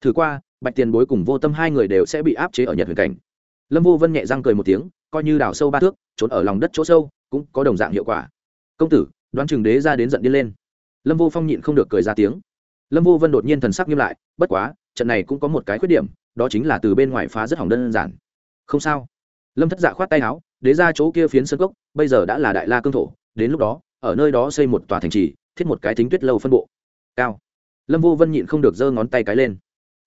[SPEAKER 1] Thử qua, bạch tiền bối cùng vô tâm hai người đều sẽ bị áp chế ở nhật huyền cảnh. Lâm vô vân nhẹ răng cười một tiếng, coi như đào sâu ba thước, trốn ở lòng đất chỗ sâu, cũng có đồng dạng hiệu quả. Công tử, đoán chừng đế ra đến giận đi lên. Lâm vô phong nhịn không được cười ra tiếng lâm vô vân đột nhiên thần sắc nghiêm lại, bất quá, trận này cũng có một cái khuyết điểm, đó chính là từ bên ngoài phá rất hỏng đơn giản. Không sao. Lâm thất dạ khoát tay áo, đế ra chỗ kia phiến sân cốc, bây giờ đã là đại la cương thổ, đến lúc đó, ở nơi đó xây một tòa thành trì, thiết một cái thính tuyết lâu phân bộ. Cao. Lâm vô vân nhịn không được giơ ngón tay cái lên.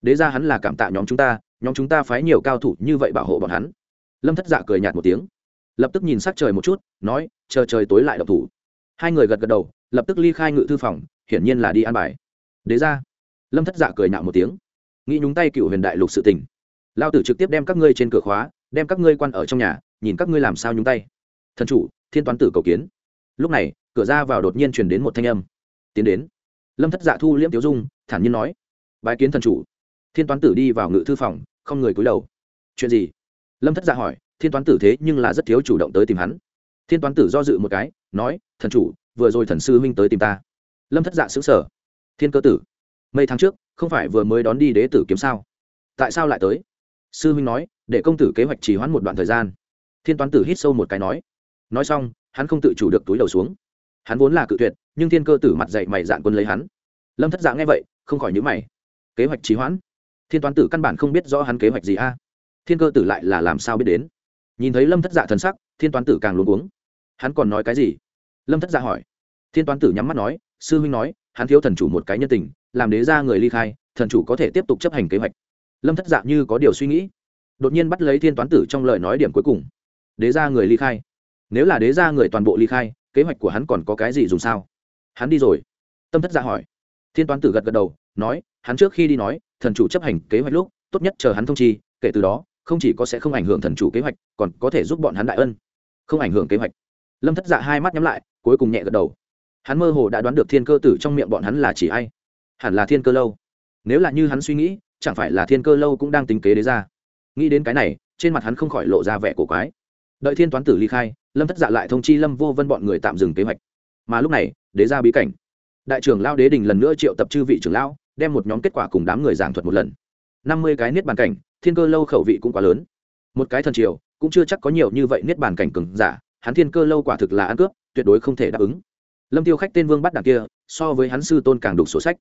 [SPEAKER 1] Đế ra hắn là cảm tạ nhóm chúng ta, nhóm chúng ta phái nhiều cao thủ như vậy bảo hộ bọn hắn. Lâm thất dạ cười nhạt một tiếng. Lập tức nhìn sắc trời một chút, nói, chờ trời tối lại độc thủ. Hai người gật gật đầu, lập tức ly khai ngự thư phòng, hiển nhiên là đi an bài đế ra lâm thất dạ cười nhạo một tiếng. Nghĩ nhúng tay cựu huyền đại lục sự tình. Lao tử trực tiếp đem các ngươi trên cửa khóa, đem các ngươi quan ở trong nhà, nhìn các ngươi làm sao nhúng tay. Thần chủ, thiên toán tử cầu kiến. Lúc này, cửa ra vào đột nhiên truyền đến một thanh âm. Tiến đến. Lâm thất dạ thu liễm tiếu dung, thản nhiên nói. Bái kiến thần chủ. Thiên toán tử đi vào ngự thư phòng, không người cúi đầu. Chuyện gì? Lâm thất dạ hỏi, thiên toán tử thế nhưng là rất thiếu chủ động tới tìm hắn. Thiên toán tử do dự một cái, nói, thần chủ, vừa rồi thần sư huynh tới tìm ta. Lâm thất dạ xứng sở thiên cơ tử, mấy tháng trước, không phải vừa mới đón đi đế tử kiếm sao? Tại sao lại tới? Sư huynh nói, để công tử kế hoạch trì hoãn một đoạn thời gian. Thiên toán tử hít sâu một cái nói. Nói xong, hắn không tự chủ được túi đầu xuống. Hắn vốn là cự tuyệt, nhưng thiên cơ tử mặt dậy mày dạn quân lấy hắn. Lâm thất dạ nghe vậy, không khỏi nhữ mày. Kế hoạch trì hoãn? Thiên toán tử căn bản không biết rõ hắn kế hoạch gì a. Thiên cơ tử lại là làm sao biết đến? Nhìn thấy lâm thất dạ thần sắc, thiên toán tử càng luống uống hắn còn nói cái gì? Lâm thất dạ hỏi. Thiên toán tử nhắm mắt nói, sư huynh nói hắn thiếu thần chủ một cái nhân tình, làm đế ra người ly khai, thần chủ có thể tiếp tục chấp hành kế hoạch. Lâm thất dạ như có điều suy nghĩ, đột nhiên bắt lấy thiên toán tử trong lời nói điểm cuối cùng. Đế ra người ly khai. Nếu là đế ra người toàn bộ ly khai, kế hoạch của hắn còn có cái gì dùng sao? Hắn đi rồi. Tâm thất dạ hỏi. Thiên toán tử gật gật đầu, nói, hắn trước khi đi nói, thần chủ chấp hành kế hoạch lúc, tốt nhất chờ hắn thông chi, kể từ đó, không chỉ có sẽ không ảnh hưởng thần chủ kế hoạch, còn có thể giúp bọn hắn đại ân. Không ảnh hưởng kế hoạch. Lâm thất dạ hai mắt nhắm lại, cuối cùng nhẹ gật đầu hắn mơ hồ đã đoán được thiên cơ tử trong miệng bọn hắn là chỉ ai. Hẳn là thiên cơ lâu. Nếu là như hắn suy nghĩ, chẳng phải là thiên cơ lâu cũng đang tính kế đế ra nghĩ đến cái này, trên mặt hắn không khỏi lộ ra vẻ cổ quái. Đợi thiên toán tử ly khai, lâm thất dạ lại thông chi lâm vô vân bọn người tạm dừng kế hoạch. Mà lúc này, đế ra bí cảnh. Đại trưởng lao đế đình lần nữa triệu tập chư vị trưởng lão, đem một nhóm kết quả cùng đám người giảng thuật một lần. Năm mươi cái niết bàn cảnh, thiên cơ lâu khẩu vị cũng quá lớn. Một cái thần triều, cũng chưa chắc có nhiều như vậy niết bàn cảnh cừng giả, hắn thiên cơ lâu quả thực là ăn cướp, tuyệt đối không thể đáp ứng lâm tiêu khách tên vương bắt đảng kia, so với hắn sư tôn càng đục sổ sách.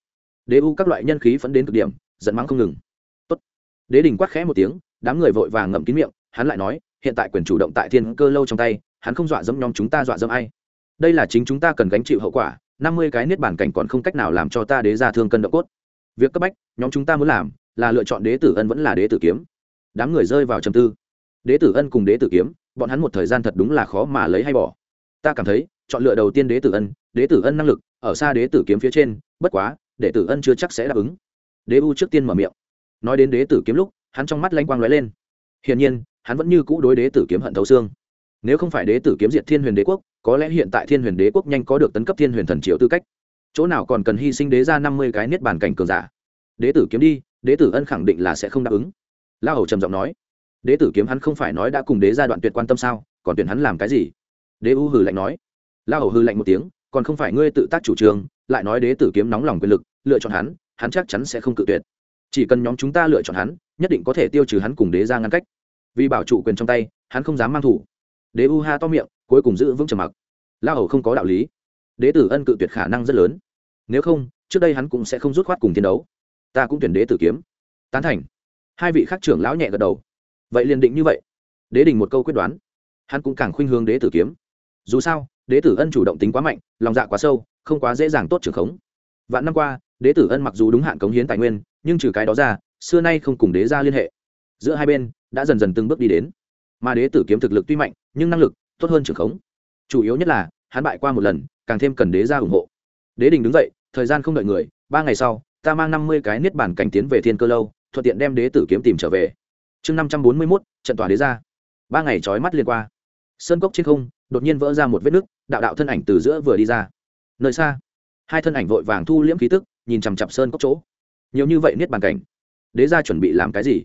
[SPEAKER 1] Đế u các loại nhân khí phấn đến cực điểm, giận mắng không ngừng. Tốt. đế đình quát khẽ một tiếng, đám người vội vàng ngậm kín miệng, hắn lại nói, hiện tại quyền chủ động tại thiên cơ lâu trong tay, hắn không dọa dẫm nhóm chúng ta dọa dẫm ai. Đây là chính chúng ta cần gánh chịu hậu quả, năm mươi cái niết bản cảnh còn không cách nào làm cho ta đế ra thương cân độ cốt. Việc cấp bách, nhóm chúng ta muốn làm, là lựa chọn đế tử ân vẫn là đế tử kiếm. Đám người rơi vào trầm tư. Đế tử ân cùng đế tử kiếm, bọn hắn một thời gian thật đúng là khó mà lấy hay bỏ. Ta cảm thấy chọn lựa đầu tiên đế tử ân, đế tử ân năng lực, ở xa đế tử kiếm phía trên, bất quá, đế tử ân chưa chắc sẽ đáp ứng. Đế u trước tiên mở miệng. Nói đến đế tử kiếm lúc, hắn trong mắt lanh quang lóe lên. Hiển nhiên, hắn vẫn như cũ đối đế tử kiếm hận thấu xương. Nếu không phải đế tử kiếm diệt thiên huyền đế quốc, có lẽ hiện tại thiên huyền đế quốc nhanh có được tấn cấp thiên huyền thần triệu tư cách. Chỗ nào còn cần hy sinh đế ra năm mươi cái niết bàn cảnh cường giả. Đế tử kiếm đi, đế tử ân khẳng định là sẽ không đáp ứng. La hầu trầm giọng nói. Đế tử kiếm hắn không phải nói đã cùng đế gia đoạn tuyệt quan tâm sao, còn tuyển hắn làm cái gì? Đế u hừ lạnh nói la hầu hừ lạnh một tiếng, còn không phải ngươi tự tác chủ trương, lại nói đế tử kiếm nóng lòng quyền lực, lựa chọn hắn hắn chắc chắn sẽ không cự tuyệt. Chỉ cần nhóm chúng ta lựa chọn hắn, nhất định có thể tiêu trừ hắn cùng đế ra ngăn cách. Vì bảo trụ quyền trong tay, hắn không dám mang thủ. Đế u ha to miệng, cuối cùng giữ vững trầm mặc. La hầu không có đạo lý. Đế tử ân cự tuyệt khả năng rất lớn. Nếu không, trước đây hắn cũng sẽ không rút khoát cùng chiến đấu. Ta cũng tuyển đế tử kiếm. Tán thành. Hai vị khác trưởng lão nhẹ gật đầu. Vậy liền định như vậy. Đế đình một câu quyết đoán. Hắn cũng càng khuynh hướng đế tử kiếm. Dù sao đế tử ân chủ động tính quá mạnh, lòng dạ quá sâu, không quá dễ dàng tốt trưởng khống. Vạn năm qua, đế tử ân mặc dù đúng hạn cống hiến tài nguyên, nhưng trừ cái đó ra, xưa nay không cùng đế ra liên hệ. Giữa hai bên, đã dần dần từng bước đi đến. Mà đế tử kiếm thực lực tuy mạnh, nhưng năng lực, tốt hơn trưởng khống. Chủ yếu nhất là, hắn bại qua một lần, càng thêm cần đế ra ủng hộ. Đế đình đứng dậy, thời gian không đợi người, ba ngày sau, ta mang năm mươi cái niết bản cảnh tiến về thiên cơ lâu, thuận tiện đem đế tử kiếm tìm trở về. Chương năm trăm bốn mươi mốt, trận tòa đế ra ba ngày trói mắt liên qua. Sơn cốc trên không, đột nhiên vỡ ra một vết nứt đạo đạo thân ảnh từ giữa vừa đi ra. Nơi xa, hai thân ảnh vội vàng thu liễm khí tức, nhìn chằm chặp sơn cốc chỗ. Nhiều như vậy niết bàn cảnh, đế ra chuẩn bị làm cái gì?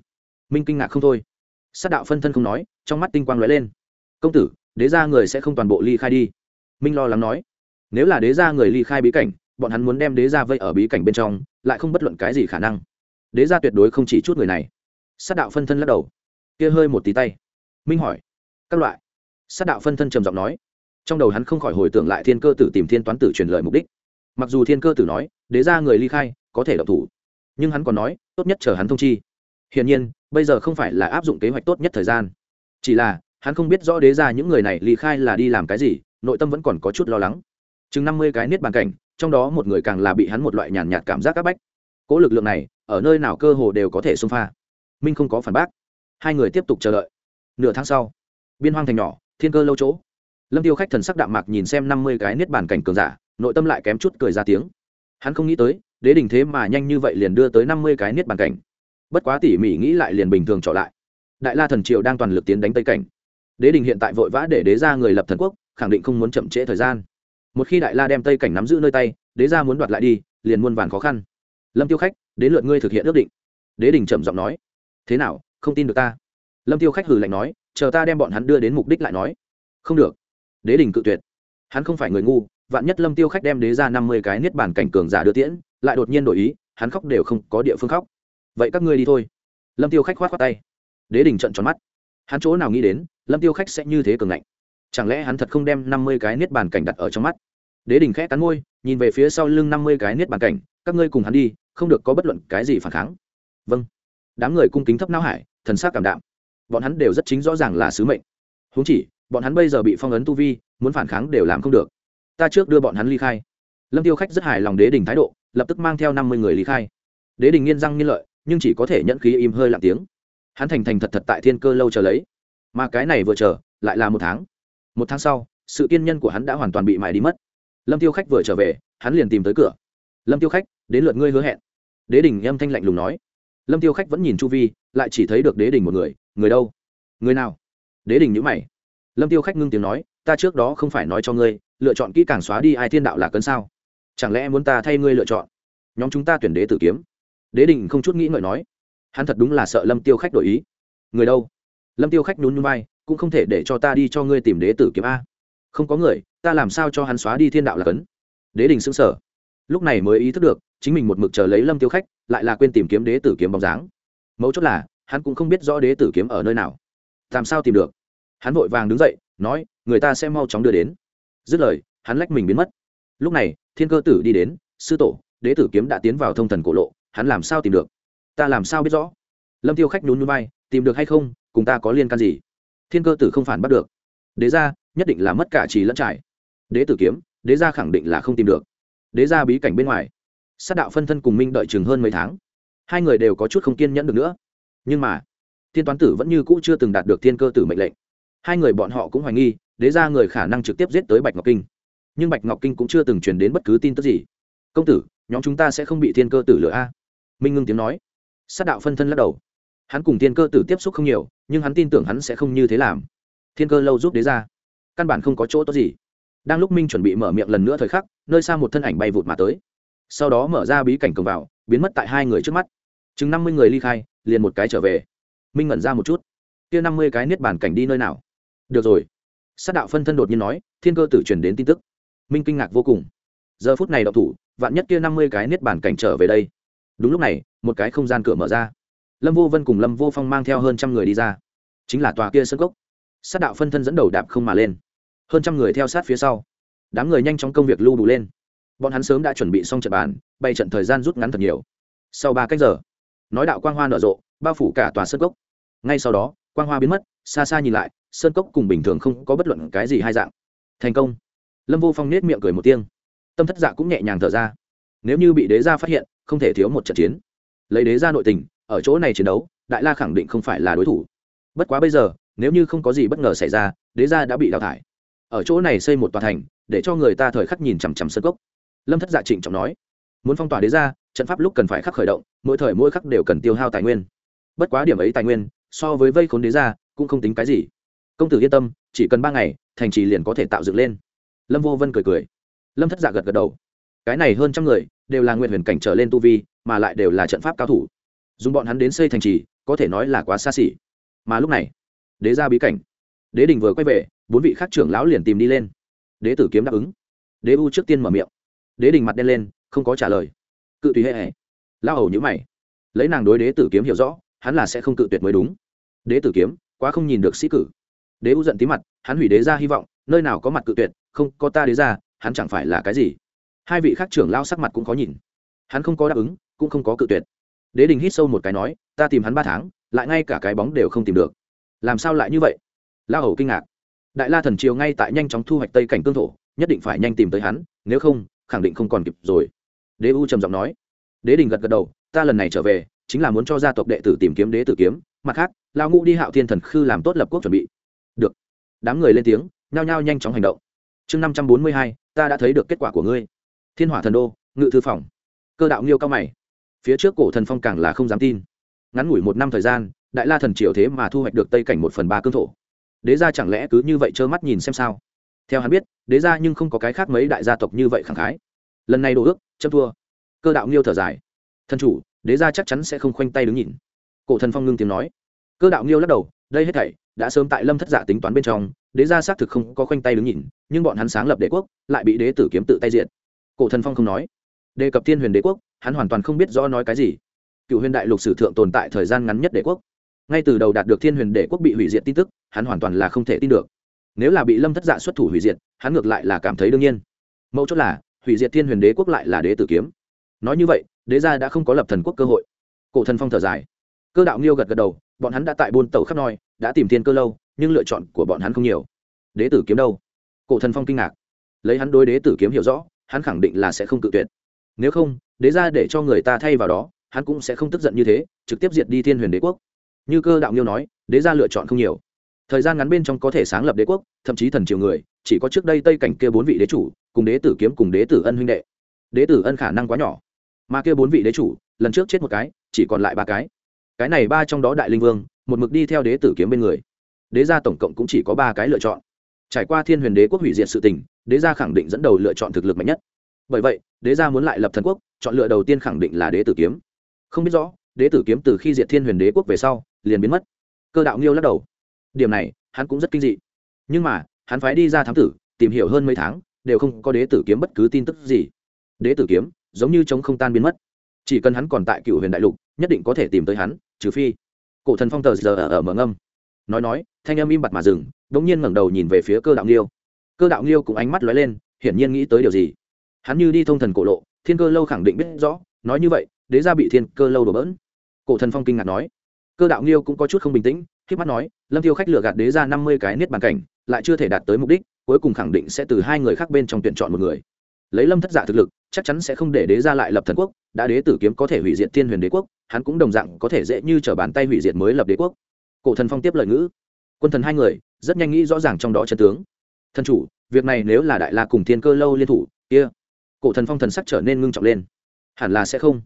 [SPEAKER 1] Minh kinh ngạc không thôi. Sát đạo phân thân không nói, trong mắt tinh quang lóe lên. Công tử, đế ra người sẽ không toàn bộ ly khai đi. Minh lo lắng nói. Nếu là đế ra người ly khai bí cảnh, bọn hắn muốn đem đế ra vây ở bí cảnh bên trong, lại không bất luận cái gì khả năng. Đế ra tuyệt đối không chỉ chút người này. Sát đạo phân thân lắc đầu, kia hơi một tí tay. Minh hỏi, các loại. Sát đạo phân thân trầm giọng nói trong đầu hắn không khỏi hồi tưởng lại thiên cơ tử tìm thiên toán tử truyền lời mục đích. Mặc dù thiên cơ tử nói, đế ra người ly khai, có thể độc thủ, nhưng hắn còn nói, tốt nhất chờ hắn thông chi. Hiển nhiên, bây giờ không phải là áp dụng kế hoạch tốt nhất thời gian. Chỉ là, hắn không biết rõ đế ra những người này ly khai là đi làm cái gì, nội tâm vẫn còn có chút lo lắng. Chừng năm mươi cái niết bàn cảnh, trong đó một người càng là bị hắn một loại nhàn nhạt cảm giác áp bách. Cỗ lực lượng này, ở nơi nào cơ hồ đều có thể xông pha. Minh không có phản bác. Hai người tiếp tục chờ đợi. Nửa tháng sau, biên hoang thành nhỏ, thiên cơ lâu chỗ lâm tiêu khách thần sắc đạm mạc nhìn xem năm mươi cái niết bàn cảnh cường giả, nội tâm lại kém chút cười ra tiếng. Hắn không nghĩ tới, đế đình thế mà nhanh như vậy liền đưa tới năm mươi cái niết bàn cảnh. Bất quá tỉ mỉ nghĩ lại liền bình thường trở lại. Đại la thần triều đang toàn lực tiến đánh tây cảnh. Đế đình hiện tại vội vã để đế ra người lập thần quốc, khẳng định không muốn chậm trễ thời gian. Một khi đại la đem tây cảnh nắm giữ nơi tay, đế ra muốn đoạt lại đi, liền muôn vàn khó khăn. Lâm tiêu khách, đến lượt ngươi thực hiện ước định. Đế đình trầm giọng nói. Thế nào, không tin được ta? Lâm tiêu khách hừ lạnh nói, chờ ta đem bọn hắn đưa đến mục đích lại nói. Không được đế đình cự tuyệt. Hắn không phải người ngu, vạn nhất lâm tiêu khách đem đế ra năm mươi cái niết bàn cảnh cường giả đưa tiễn, lại đột nhiên đổi ý, hắn khóc đều không có địa phương khóc. Vậy các ngươi đi thôi. Lâm tiêu khách khoát khoát tay. Đế đình trận tròn mắt. Hắn chỗ nào nghĩ đến, lâm tiêu khách sẽ như thế cường ngạnh? Chẳng lẽ hắn thật không đem năm mươi cái niết bàn cảnh đặt ở trong mắt? Đế đình khẽ cắn môi, nhìn về phía sau lưng năm mươi cái niết bàn cảnh, các ngươi cùng hắn đi, không được có bất luận cái gì phản kháng. Vâng. Đám người cung kính thấp não hải, thần sắc cảm đạm. Bọn hắn đều rất chính rõ ràng là sứ mệnh. Huống chỉ bọn hắn bây giờ bị phong ấn tu vi, muốn phản kháng đều làm không được. Ta trước đưa bọn hắn ly khai. Lâm tiêu khách rất hài lòng đế đình thái độ, lập tức mang theo năm mươi người ly khai. Đế đình nghiên răng nghiên lợi, nhưng chỉ có thể nhận khí im hơi lặng tiếng. Hắn thành thành thật thật tại thiên cơ lâu chờ lấy. Mà cái này vừa chờ, lại là một tháng. Một tháng sau, sự kiên nhân của hắn đã hoàn toàn bị mài đi mất. Lâm tiêu khách vừa trở về, hắn liền tìm tới cửa. Lâm tiêu khách, đến lượt ngươi hứa hẹn. Đế đình âm thanh lạnh lùng nói. Lâm tiêu khách vẫn nhìn chu vi, lại chỉ thấy được đế đình một người. Người đâu? Người nào? Đế đình nhữ mày lâm tiêu khách ngưng tiếng nói, ta trước đó không phải nói cho ngươi, lựa chọn kỹ càng xóa đi ai thiên đạo là cấn sao? Chẳng lẽ muốn ta thay ngươi lựa chọn? Nhóm chúng ta tuyển đế tử kiếm. Đế đình không chút nghĩ ngợi nói, hắn thật đúng là sợ lâm tiêu khách đổi ý. Người đâu? Lâm tiêu khách nhún nhún vai, cũng không thể để cho ta đi cho ngươi tìm đế tử kiếm a. Không có người, ta làm sao cho hắn xóa đi thiên đạo là cấn? Đế đình sững sờ. Lúc này mới ý thức được, chính mình một mực chờ lấy lâm tiêu khách, lại là quên tìm kiếm đế tử kiếm bóng dáng. Mấu chốt là, hắn cũng không biết rõ đế tử kiếm ở nơi nào. Làm sao tìm được? Hắn vội vàng đứng dậy, nói, người ta sẽ mau chóng đưa đến. Dứt lời, hắn lách mình biến mất. Lúc này, thiên cơ tử đi đến, sư tổ, đế tử kiếm đã tiến vào thông thần cổ lộ, hắn làm sao tìm được? Ta làm sao biết rõ? Lâm tiêu khách nhún núi bay tìm được hay không, cùng ta có liên can gì? Thiên cơ tử không phản bắt được. Đế ra nhất định là mất cả trì lẫn trải. Đế tử kiếm, đế ra khẳng định là không tìm được. Đế ra bí cảnh bên ngoài. Sát đạo phân thân cùng minh đợi chừng hơn mấy tháng. Hai người đều có chút không kiên nhẫn được nữa. Nhưng mà, thiên toán tử vẫn như cũ chưa từng đạt được thiên cơ tử mệnh lệnh hai người bọn họ cũng hoài nghi, đế ra người khả năng trực tiếp giết tới bạch ngọc kinh. Nhưng bạch ngọc kinh cũng chưa từng truyền đến bất cứ tin tức gì. Công tử, nhóm chúng ta sẽ không bị thiên cơ tử lừa a? Minh ngưng tiếng nói. Sát đạo phân thân lắc đầu. Hắn cùng thiên cơ tử tiếp xúc không nhiều, nhưng hắn tin tưởng hắn sẽ không như thế làm. Thiên cơ lâu giúp đế ra căn bản không có chỗ tốt gì. Đang lúc minh chuẩn bị mở miệng lần nữa thời khắc, nơi xa một thân ảnh bay vụt mà tới. Sau đó mở ra bí cảnh cổng vào, biến mất tại hai người trước mắt. Chừng năm mươi người ly khai, liền một cái trở về. Minh ngẩn ra một chút. Kia năm mươi cái niết bàn cảnh đi nơi nào? Được rồi. Sát đạo phân thân đột nhiên nói, thiên cơ tử truyền đến tin tức. Minh kinh ngạc vô cùng. Giờ phút này đậu thủ, vạn nhất kia năm mươi cái niết bản cảnh trở về đây. Đúng lúc này, một cái không gian cửa mở ra. Lâm vô vân cùng lâm vô phong mang theo hơn trăm người đi ra. Chính là tòa kia sân gốc sát đạo phân thân dẫn đầu đạp không mà lên. Hơn trăm người theo sát phía sau. Đám người nhanh chóng công việc lưu đủ lên. Bọn hắn sớm đã chuẩn bị xong trận bàn bay trận thời gian rút ngắn thật nhiều. Sau ba cách giờ, nói đạo quang hoa nở rộ, bao phủ cả tòa sân gốc ngay sau đó, quang hoa biến mất, xa xa nhìn lại sơn cốc cùng bình thường không có bất luận cái gì hai dạng. Thành công. Lâm vô phong nết miệng cười một tiếng. Tâm thất dạ cũng nhẹ nhàng thở ra. Nếu như bị đế gia phát hiện, không thể thiếu một trận chiến. Lấy đế gia nội tình, ở chỗ này chiến đấu, đại la khẳng định không phải là đối thủ. Bất quá bây giờ, nếu như không có gì bất ngờ xảy ra, đế gia đã bị đào thải. Ở chỗ này xây một tòa thành, để cho người ta thời khắc nhìn chằm chằm sân cốc. Lâm thất dạ trịnh trọng nói. Muốn phong tỏa đế gia, trận pháp lúc cần phải khắc khởi động, mỗi thời mỗi khắc đều cần tiêu hao tài nguyên. Bất quá điểm ấy tài nguyên, so với vây khốn đế gia, cũng không tính cái gì công tử yên tâm, chỉ cần ba ngày, thành trì liền có thể tạo dựng lên. Lâm vô vân cười cười. Lâm thất giả gật gật đầu. Cái này hơn trăm người, đều là nguyện huyền cảnh trở lên tu vi, mà lại đều là trận pháp cao thủ. Dùng bọn hắn đến xây thành trì, có thể nói là quá xa xỉ. Mà lúc này, đế ra bí cảnh. Đế đình vừa quay về, bốn vị khác trưởng lão liền tìm đi lên. Đế tử kiếm đáp ứng. Đế u trước tiên mở miệng. Đế đình mặt đen lên, không có trả lời. Cự tùy hệ hệ. Lao hầu nhữ mày. Lấy nàng đối đế tử kiếm hiểu rõ, hắn là sẽ không cự tuyệt mới đúng. Đế tử kiếm, quá không nhìn được sĩ cử đế u giận tí mặt, hắn hủy đế ra hy vọng, nơi nào có mặt cự tuyệt, không có ta đế ra, hắn chẳng phải là cái gì? Hai vị khác trưởng lao sắc mặt cũng khó nhìn. Hắn không có đáp ứng, cũng không có cự tuyệt. Đế đình hít sâu một cái nói, ta tìm hắn ba tháng, lại ngay cả cái bóng đều không tìm được. Làm sao lại như vậy? La hầu kinh ngạc. Đại la thần triều ngay tại nhanh chóng thu hoạch tây cảnh cương thổ, nhất định phải nhanh tìm tới hắn, nếu không, khẳng định không còn kịp rồi. Đế u trầm giọng nói. Đế đình gật gật đầu, ta lần này trở về, chính là muốn cho gia tộc đệ tử tìm kiếm đế tử kiếm, mặt khác lao ngũ đi hạo thiên thần khư làm tốt lập quốc chuẩn bị đám người lên tiếng, nhao nhao nhanh chóng hành động. Chương năm trăm bốn mươi hai, ta đã thấy được kết quả của ngươi. Thiên hỏa thần đô, ngự thư phòng. Cơ đạo nghiêu cao mày. Phía trước cổ thần phong càng là không dám tin. Ngắn ngủi một năm thời gian, đại la thần triều thế mà thu hoạch được tây cảnh một phần ba cương thổ. Đế gia chẳng lẽ cứ như vậy trơ mắt nhìn xem sao? Theo hắn biết, đế gia nhưng không có cái khác mấy đại gia tộc như vậy khẳng khái. Lần này đồ ước châm thua. Cơ đạo nghiêu thở dài. Thân chủ, đế gia chắc chắn sẽ không khoanh tay đứng nhìn. Cổ thần phong ngưng tiếng nói. Cơ đạo nghiêu lắc đầu, đây hết thảy đã sớm tại lâm thất giả tính toán bên trong, đế gia xác thực không có khoanh tay đứng nhìn, nhưng bọn hắn sáng lập đế quốc, lại bị đế tử kiếm tự tay diện cổ thần phong không nói. Đề cập thiên huyền đế quốc, hắn hoàn toàn không biết rõ nói cái gì. Cựu huyền đại lục sử thượng tồn tại thời gian ngắn nhất đế quốc. Ngay từ đầu đạt được thiên huyền đế quốc bị hủy diệt tin tức, hắn hoàn toàn là không thể tin được. Nếu là bị lâm thất dạ xuất thủ hủy diệt, hắn ngược lại là cảm thấy đương nhiên. Mẫu chốt là, hủy diệt thiên huyền đế quốc lại là đế tử kiếm. Nói như vậy, đế gia đã không có lập thần quốc cơ hội. Cổ thần phong thở dài cơ đạo nghiêu gật gật đầu, bọn hắn đã tại buôn tàu khắp noi, đã tìm thiên cơ lâu, nhưng lựa chọn của bọn hắn không nhiều. Đế tử kiếm đâu? Cổ thần phong kinh ngạc. Lấy hắn đối đế tử kiếm hiểu rõ, hắn khẳng định là sẽ không cự tuyệt. Nếu không, đế ra để cho người ta thay vào đó, hắn cũng sẽ không tức giận như thế, trực tiếp diệt đi thiên huyền đế quốc. Như cơ đạo nghiêu nói, đế ra lựa chọn không nhiều. Thời gian ngắn bên trong có thể sáng lập đế quốc, thậm chí thần triều người, chỉ có trước đây tây cảnh kia bốn vị đế chủ, cùng đế tử kiếm cùng đế tử ân huynh đệ. Đế tử ân khả năng quá nhỏ. Mà kia bốn vị đế chủ, lần trước chết một cái, chỉ còn lại ba cái cái này ba trong đó đại linh vương, một mực đi theo đế tử kiếm bên người. Đế gia tổng cộng cũng chỉ có ba cái lựa chọn. Trải qua thiên huyền đế quốc hủy diệt sự tình, đế gia khẳng định dẫn đầu lựa chọn thực lực mạnh nhất. Bởi vậy, đế gia muốn lại lập thần quốc, chọn lựa đầu tiên khẳng định là đế tử kiếm. Không biết rõ, đế tử kiếm từ khi diệt thiên huyền đế quốc về sau, liền biến mất. Cơ đạo nghiêu lắc đầu. Điểm này, hắn cũng rất kinh dị. Nhưng mà, hắn phái đi ra thám tử, tìm hiểu hơn mấy tháng, đều không có đế tử kiếm bất cứ tin tức gì. Đế tử kiếm, giống như chống không tan biến mất. Chỉ cần hắn còn tại cựu huyền đại lục nhất định có thể tìm tới hắn trừ phi. Cổ thần phong tờ giờ ở, ở mở ngâm. Nói nói thanh âm im bặt mà dừng đ ỗ n g nhiên ngẩng đầu nhìn về phía cơ đạo nghiêu. Cơ đạo nghiêu cũng ánh mắt lóe lên hiển nhiên nghĩ tới điều gì. Hắn như đi thông thần cổ lộ thiên cơ lâu khẳng định biết rõ nói như vậy đế ra bị thiên cơ lâu đổ bỡn. Cổ thần phong kinh ngạc nói. Cơ đạo nghiêu cũng có chút không bình tĩnh k mắt nói lâm tiêu khách lựa gạt đế ra năm mươi cái niết bàn cảnh lại chưa thể đạt tới mục đích cuối cùng khẳng định sẽ từ hai người khác bên trong tuyển chọn một người lấy lâm thất giả dạ thực lực, chắc chắn sẽ không để đế ra lại lập thần quốc, đã đế tử kiếm có thể hủy diệt thiên huyền đế quốc, hắn cũng đồng dạng có thể dễ như t r ở bàn tay hủy diệt mới lập đế quốc. Cổ thần phong tiếp lời ngữ. Quân thần hai người, rất nhanh nghĩ rõ ràng trong đó chân tướng. Thần chủ, việc này nếu là đại la cùng thiên cơ lâu liên thủ, kia. Cổ thần phong thần sắc trở nên ngưng trọng lên. Hẳn là sẽ không.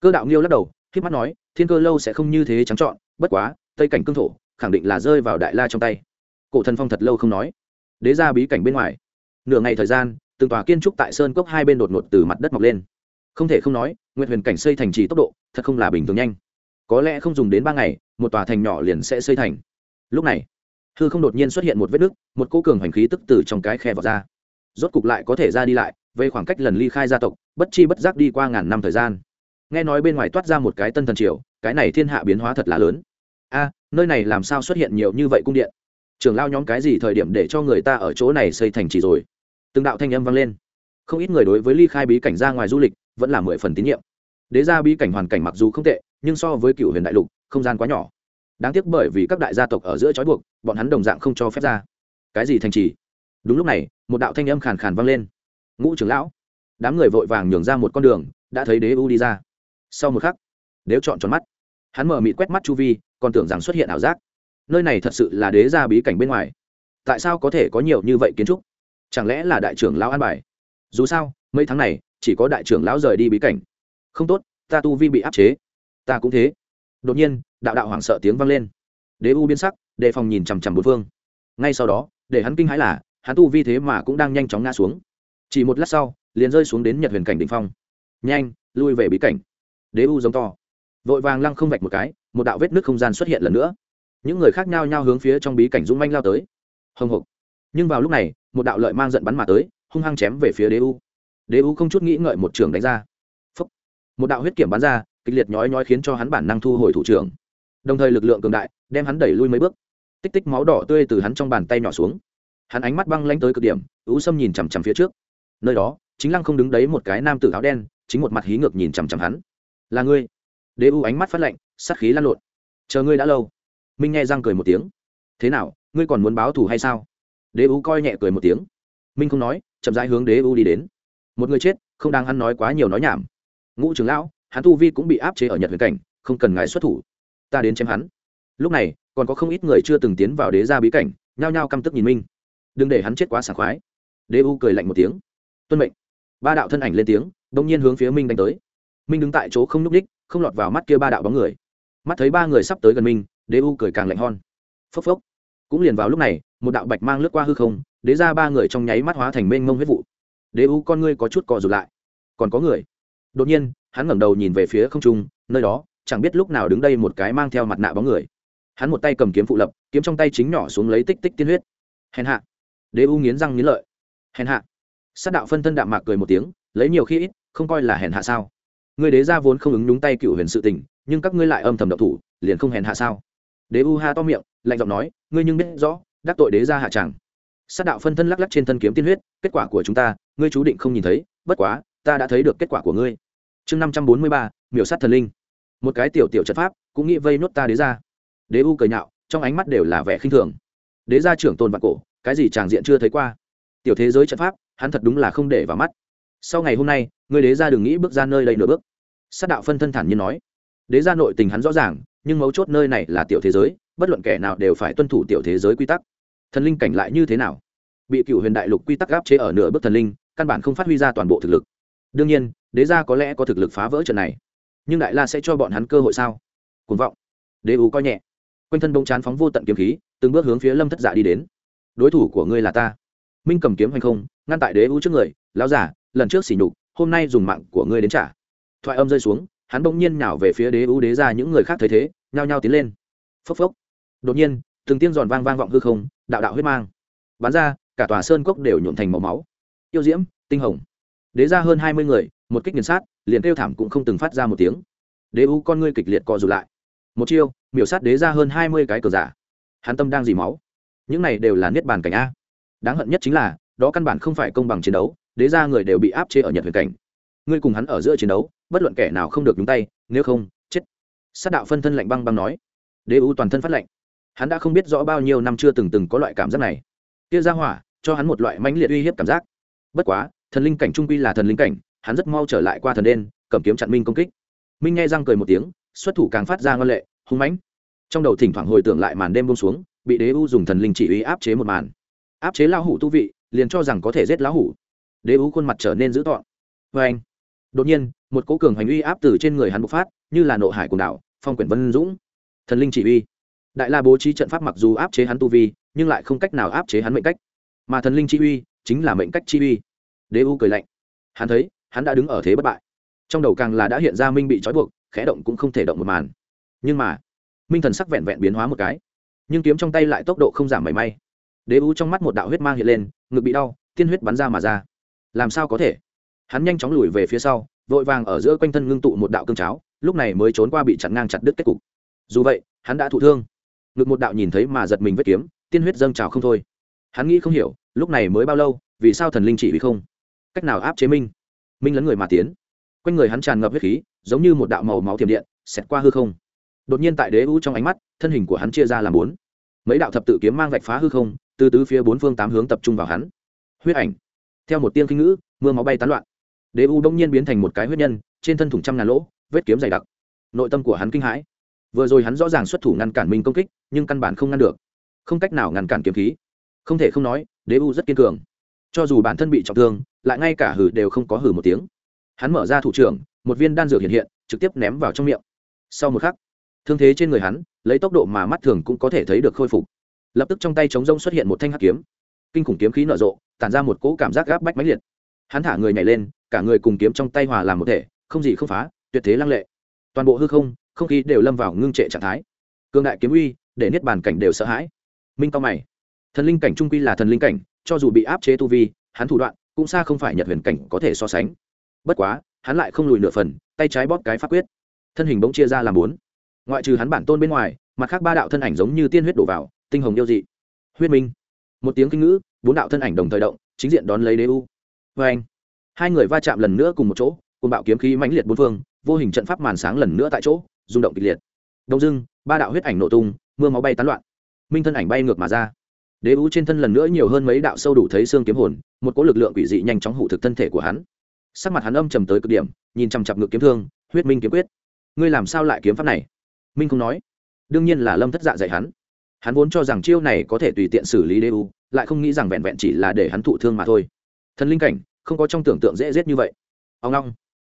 [SPEAKER 1] Cơ đạo nghiêu lắc đầu khi mắt nói, thiên cơ lâu sẽ không như thế trắng trọn, bất quá, tây cảnh cương thổ, khẳng định là rơi vào đại la trong tay. Cổ thần phong thật lâu không nói. Đế ra bí cảnh bên ngoài. Nửa ngày thời gian từng tòa kiên trúc tại sơn cốc hai bên đột ngột từ mặt đất mọc lên. Không thể không nói nguyện huyền cảnh xây thành trì tốc độ, thật không là bình thường nhanh. Có lẽ không dùng đến ba ngày, một tòa thành nhỏ liền sẽ xây thành. Lúc này, hư không đột nhiên xuất hiện một vết nứt, một cô cường hành khí tức từ trong cái khe vào ra. Rốt cục lại có thể ra đi lại, về khoảng cách lần ly khai gia tộc, bất chi bất giác đi qua ngàn năm thời gian. Nghe nói bên ngoài toát ra một cái tân thần triều, cái này thiên hạ biến hóa thật là lớn. A, nơi này làm sao xuất hiện nhiều như vậy cung điện? Trường lao nhóm cái gì thời điểm để cho người ta ở chỗ này xây thành trì rồi? Từng đạo thanh âm vang lên. Không ít người đối với ly khai bí cảnh ra ngoài du lịch vẫn là mười phần tín nhiệm. Đế ra bí cảnh hoàn cảnh mặc dù không tệ, nhưng so với cựu huyền đại lục, không gian quá nhỏ. Đáng tiếc bởi vì các đại gia tộc ở giữa trói buộc, bọn hắn đồng dạng không cho phép ra. Cái gì thành trì? Đúng lúc này, một đạo thanh âm khàn khàn vang lên. Ngũ trưởng lão, đám người vội vàng nhường ra một con đường, đã thấy đế u đi ra. Sau một khắc nếu chọn tròn mắt. Hắn mở mịt quét mắt chu vi, còn tưởng rằng xuất hiện ảo giác. Nơi này thật sự là đế gia bí cảnh bên ngoài. Tại sao có thể có nhiều như vậy kiến trúc? Chẳng lẽ là đại trưởng lão an bài? Dù sao, mấy tháng này, chỉ có đại trưởng lão rời đi bí cảnh. Không tốt, ta tu vi bị áp chế. Ta cũng thế. Đột nhiên, đạo đạo hoảng sợ tiếng vang lên. Đế u biến sắc, đề phòng nhìn chằm chằm bốn phương. Ngay sau đó, để hắn kinh hãi là, hắn tu vi thế mà cũng đang nhanh chóng ngã xuống. Chỉ một lát sau, liền rơi xuống đến nhật huyền cảnh đ ỉ n h phong. Nhanh, lui về bí cảnh. Đế u giống to. Vội vàng lăng không vạch một cái, một đạo vết nước không gian xuất hiện lần nữa. Những người khác nhau nhau hướng phía trong bí cảnh dũng manh lao tới. Hồng hộc nhưng vào lúc này, một đạo lợi mang giận bắn mà tới, hung hăng chém về phía đế u. Đế u không chút nghĩ ngợi một trường đánh ra. Phúc. một đạo huyết kiểm bắn ra, kịch liệt nhói nhói khiến cho hắn bản năng thu hồi thủ trưởng. Đồng thời lực lượng cường đại, đem hắn đẩy lui mấy bước. Tích tích máu đỏ tươi từ hắn trong bàn tay nhỏ xuống. Hắn ánh mắt băng lanh tới cực điểm ú sâm nhìn chằm chằm phía trước. Nơi đó, chính lăng không đứng đấy một cái nam tử áo đen, chính một mặt hí ngược nhìn chằm chằm hắn. Là ngươi? Đế u ánh mắt phát lạnh, sát khí lan lộn. Chờ ngươi đã lâu. Minh nghe răng cười một tiếng. Thế nào, ngươi còn muốn báo thù hay sao? Đế u coi nhẹ cười một tiếng. Minh không nói, chậm rãi hướng đế u đi đến. Một người chết, không đang hắn nói quá nhiều nói nhảm. Ngũ trưởng lão, hắn tu vi cũng bị áp chế ở nhật huyền cảnh, không cần ngài xuất thủ. Ta đến chém hắn. Lúc này, còn có không ít người chưa từng tiến vào đế gia bí cảnh, nhao nhao căm tức nhìn minh. Đừng để hắn chết quá sảng khoái. Đế u cười lạnh một tiếng. Tuân mệnh. Ba đạo thân ảnh lên tiếng đông nhiên hướng phía minh đánh tới. Minh đứng tại chỗ không n ú c ních không lọt vào mắt kia ba đạo bóng người. Mắt thấy ba người sắp tới gần minh, đế u cười càng lạnh hon. Phốc phốc cũng liền vào lúc này, một đạo bạch mang lướt qua hư không, đế ra ba người trong nháy mắt hóa thành mênh mông huyết vụ. Đế u con ngươi có chút cò rụt lại. Còn có người. Đột nhiên, hắn ngẩng đầu nhìn về phía không trung, nơi đó, chẳng biết lúc nào đứng đây một cái mang theo mặt nạ bóng người. Hắn một tay cầm kiếm phụ lập, kiếm trong tay chính nhỏ xuống lấy tích tích tiên huyết. Hèn hạ. Đế u nghiến răng nghiến lợi. Hèn hạ. Sát đạo phân thân đạm mạc cười một tiếng, lấy nhiều khi ít, không coi là hèn hạ sao. Người đế ra vốn không ứng nhúng tay cựu huyền sự tình, nhưng các ngươi lại âm thầm độc thủ, liền không hèn hạ sao? Đế u ha to miệng, lạnh giọng nói, ngươi nhưng biết rõ, đắc tội đế ra hạ tràng sát đạo phân thân lắc lắc trên thân kiếm tiên huyết, kết quả của chúng ta, ngươi chú định không nhìn thấy, bất quá, ta đã thấy được kết quả của ngươi. Chương năm trăm bốn mươi ba, miểu sát thần linh. Một cái tiểu tiểu trận pháp, cũng nghĩ vây nốt ta đế ra đế u cười nhạo, trong ánh mắt đều là vẻ khinh thường. Đế gia trưởng tôn vạn cổ, cái gì tràng diện chưa thấy qua. Tiểu thế giới trận pháp, hắn thật đúng là không để vào mắt. Sau ngày hôm nay, người đế gia đừng nghĩ bước ra nơi đây nửa bước. Sát đạo phân thân thản nhiên nói. Đế gia nội tình hắn rõ ràng nhưng mấu chốt nơi này là tiểu thế giới, bất luận kẻ nào đều phải tuân thủ tiểu thế giới quy tắc. Thần linh cảnh lại như thế nào? Bị cựu huyền đại lục quy tắc gáp chế ở nửa bước thần linh, căn bản không phát huy ra toàn bộ thực lực. Đương nhiên, đế gia có lẽ có thực lực phá vỡ trận này, nhưng đại la sẽ cho bọn hắn cơ hội sao? Cuồng vọng. Đế ú coi nhẹ. Quanh thân bông chán phóng vô tận kiếm khí, từng bước hướng phía lâm thất dạ đi đến. Đối thủ của ngươi là ta. Minh cầm kiếm hay không, ngăn tại đế ú trước người, lão giả, lần trước xỉ nhục, hôm nay dùng mạng của ngươi đến trả. Thoại âm rơi xuống hắn bỗng nhiên nhào về phía đế ưu đế ra những người khác thấy thế, nhao nhao tiến lên. Phốc phốc. Đột nhiên, từng tiếng giòn vang vang vọng hư không, đạo đạo huyết mang. Bắn ra, cả tòa sơn cốc đều nhuộn thành màu máu. Yêu diễm, tinh hồng. Đế ra hơn hai mươi người, một kích nghiền sát, liền kêu thảm cũng không từng phát ra một tiếng. Đế u con ngươi kịch liệt co rụt lại. Một chiêu, miểu sát đế ra hơn hai mươi cái cờ giả. Hắn tâm đang dì máu. Những này đều là niết bàn cảnh a. Đáng hận nhất chính là, đó căn bản không phải công bằng chiến đấu, đế ra người đều bị áp chế ở nhật huyền cảnh ngươi cùng hắn ở giữa chiến đấu, bất luận kẻ nào không được nhúng tay, nếu không, chết. Sát đạo phân thân lạnh băng băng nói. Đế u toàn thân phát lạnh. Hắn đã không biết rõ bao nhiêu năm chưa từng từng có loại cảm giác này. Kia ra hỏa, cho hắn một loại mãnh liệt uy hiếp cảm giác. Bất quá, thần linh cảnh trung quy là thần linh cảnh, hắn rất mau trở lại qua thần đen, cầm kiếm chặn minh công kích. Minh nghe răng cười một tiếng, xuất thủ càng phát ra ngân lệ, hung mãnh. Trong đầu thỉnh thoảng hồi tưởng lại màn đêm bông xuống, bị đế u dùng thần linh chỉ uy áp chế một màn. Áp chế lão hủ tu vị, liền cho rằng có thể giết lão hủ. Đế u khuôn mặt trở nên dữ tọn vê vâng. anh đột nhiên, một cố cường hành uy áp từ trên người hắn bộc phát, như là nộ hải cùng đảo, phong quyển vân dũng. Thần linh chỉ uy. Đại la bố trí trận pháp mặc dù áp chế hắn tu vi, nhưng lại không cách nào áp chế hắn mệnh cách. Mà thần linh chi uy chính là mệnh cách chi uy. Đế u cười lạnh. Hắn thấy, hắn đã đứng ở thế bất bại. Trong đầu càng là đã hiện ra minh bị trói buộc, khẽ động cũng không thể động một màn. Nhưng mà, minh thần sắc vẹn vẹn biến hóa một cái. Nhưng kiếm trong tay lại tốc độ không giảm mảy may. Đế u trong mắt một đạo huyết mang hiện lên, ngực bị đau, tiên huyết bắn ra mà ra. Làm sao có thể? Hắn nhanh chóng lùi về phía sau, vội vàng ở giữa quanh thân ngưng tụ một đạo cương cháo, lúc này mới trốn qua bị chặn ngang chặt đứt kết cục. Dù vậy, hắn đã thụ thương. Ngực một đạo nhìn thấy mà giật mình vết kiếm, tiên huyết dâng trào không thôi. Hắn nghĩ không hiểu, lúc này mới bao lâu, vì sao thần linh chỉ vì không? Cách nào áp chế minh? Minh lấn người mà tiến. Quanh người hắn tràn ngập huyết khí, giống như một đạo màu máu thiểm điện, xẹt qua hư không. Đột nhiên tại đế u trong ánh mắt, thân hình của hắn chia ra làm bốn. Mấy đạo thập tự kiếm mang vạch phá hư không, từ tứ phía bốn phương tám hướng tập trung vào hắn. Huyết ảnh. Theo một tiên kinh ngữ, mưa máu bay tán loạn đế u đông nhiên biến thành một cái huyết nhân, trên thân thủng trăm ngàn lỗ, vết kiếm dày đặc. Nội tâm của hắn kinh hãi. Vừa rồi hắn rõ ràng xuất thủ ngăn cản mình công kích, nhưng căn bản không ngăn được. Không cách nào ngăn cản kiếm khí. Không thể không nói, đế u rất kiên cường. Cho dù bản thân bị trọng thương, lại ngay cả hử đều không có hử một tiếng. Hắn mở ra thủ trưởng, một viên đan dược hiện hiện, trực tiếp ném vào trong miệng. Sau một khắc, thương thế trên người hắn, lấy tốc độ mà mắt thường cũng có thể thấy được khôi phục. Lập tức trong tay chống rông xuất hiện một thanh hắc kiếm. Kinh khủng kiếm khí nở rộ, tản ra một cỗ cảm giác gáp bách máy liệt. Hắn thả người nhảy lên cả người cùng kiếm trong tay hòa làm một thể, không gì không phá, tuyệt thế lăng lệ. Toàn bộ hư không không khí đều lâm vào ngưng trệ trạng thái. Cương đại kiếm uy, để niết bàn cảnh đều sợ hãi. Minh cao mày. Thần linh cảnh trung quy là thần linh cảnh, cho dù bị áp chế tu vi, hắn thủ đoạn cũng xa không phải nhật huyền cảnh có thể so sánh. Bất quá, hắn lại không lùi nửa phần, tay trái bóp cái pháp quyết. Thân hình bỗng chia ra làm bốn. Ngoại trừ hắn bản tôn bên ngoài, mặt khác ba đạo thân ảnh giống như tiên huyết đổ vào, tinh hồng yêu dị. Huyết minh. Một tiếng kinh ngữ, bốn đạo thân ảnh đồng thời động, chính diện đón lấy đế u. Vê anh hai người va chạm lần nữa cùng một chỗ côn bạo kiếm khí mãnh liệt bốn phương, vô hình trận pháp màn sáng lần nữa tại chỗ, rung động kịch liệt. Đông dưng ba đạo huyết ảnh nổ tung, mưa máu bay tán loạn. Minh thân ảnh bay ngược mà ra. Đế ú trên thân lần nữa nhiều hơn mấy đạo sâu đủ thấy xương kiếm hồn, một cỗ lực lượng quỷ dị nhanh chóng hủ thực thân thể của hắn. Sắc mặt hắn âm trầm tới cực điểm, nhìn chằm chặp ngược kiếm thương, huyết minh kiếm quyết. Ngươi làm sao lại kiếm pháp này? Minh không nói. Đương nhiên là lâm thất dạ dạy hắn. Hắn vốn cho rằng chiêu này có thể tùy tiện xử lý đế u lại không nghĩ rằng vẹn vẹn chỉ là để hắn thụ thương mà thôi. Thần linh cảnh không có trong tưởng tượng dễ giết như vậy. Ông long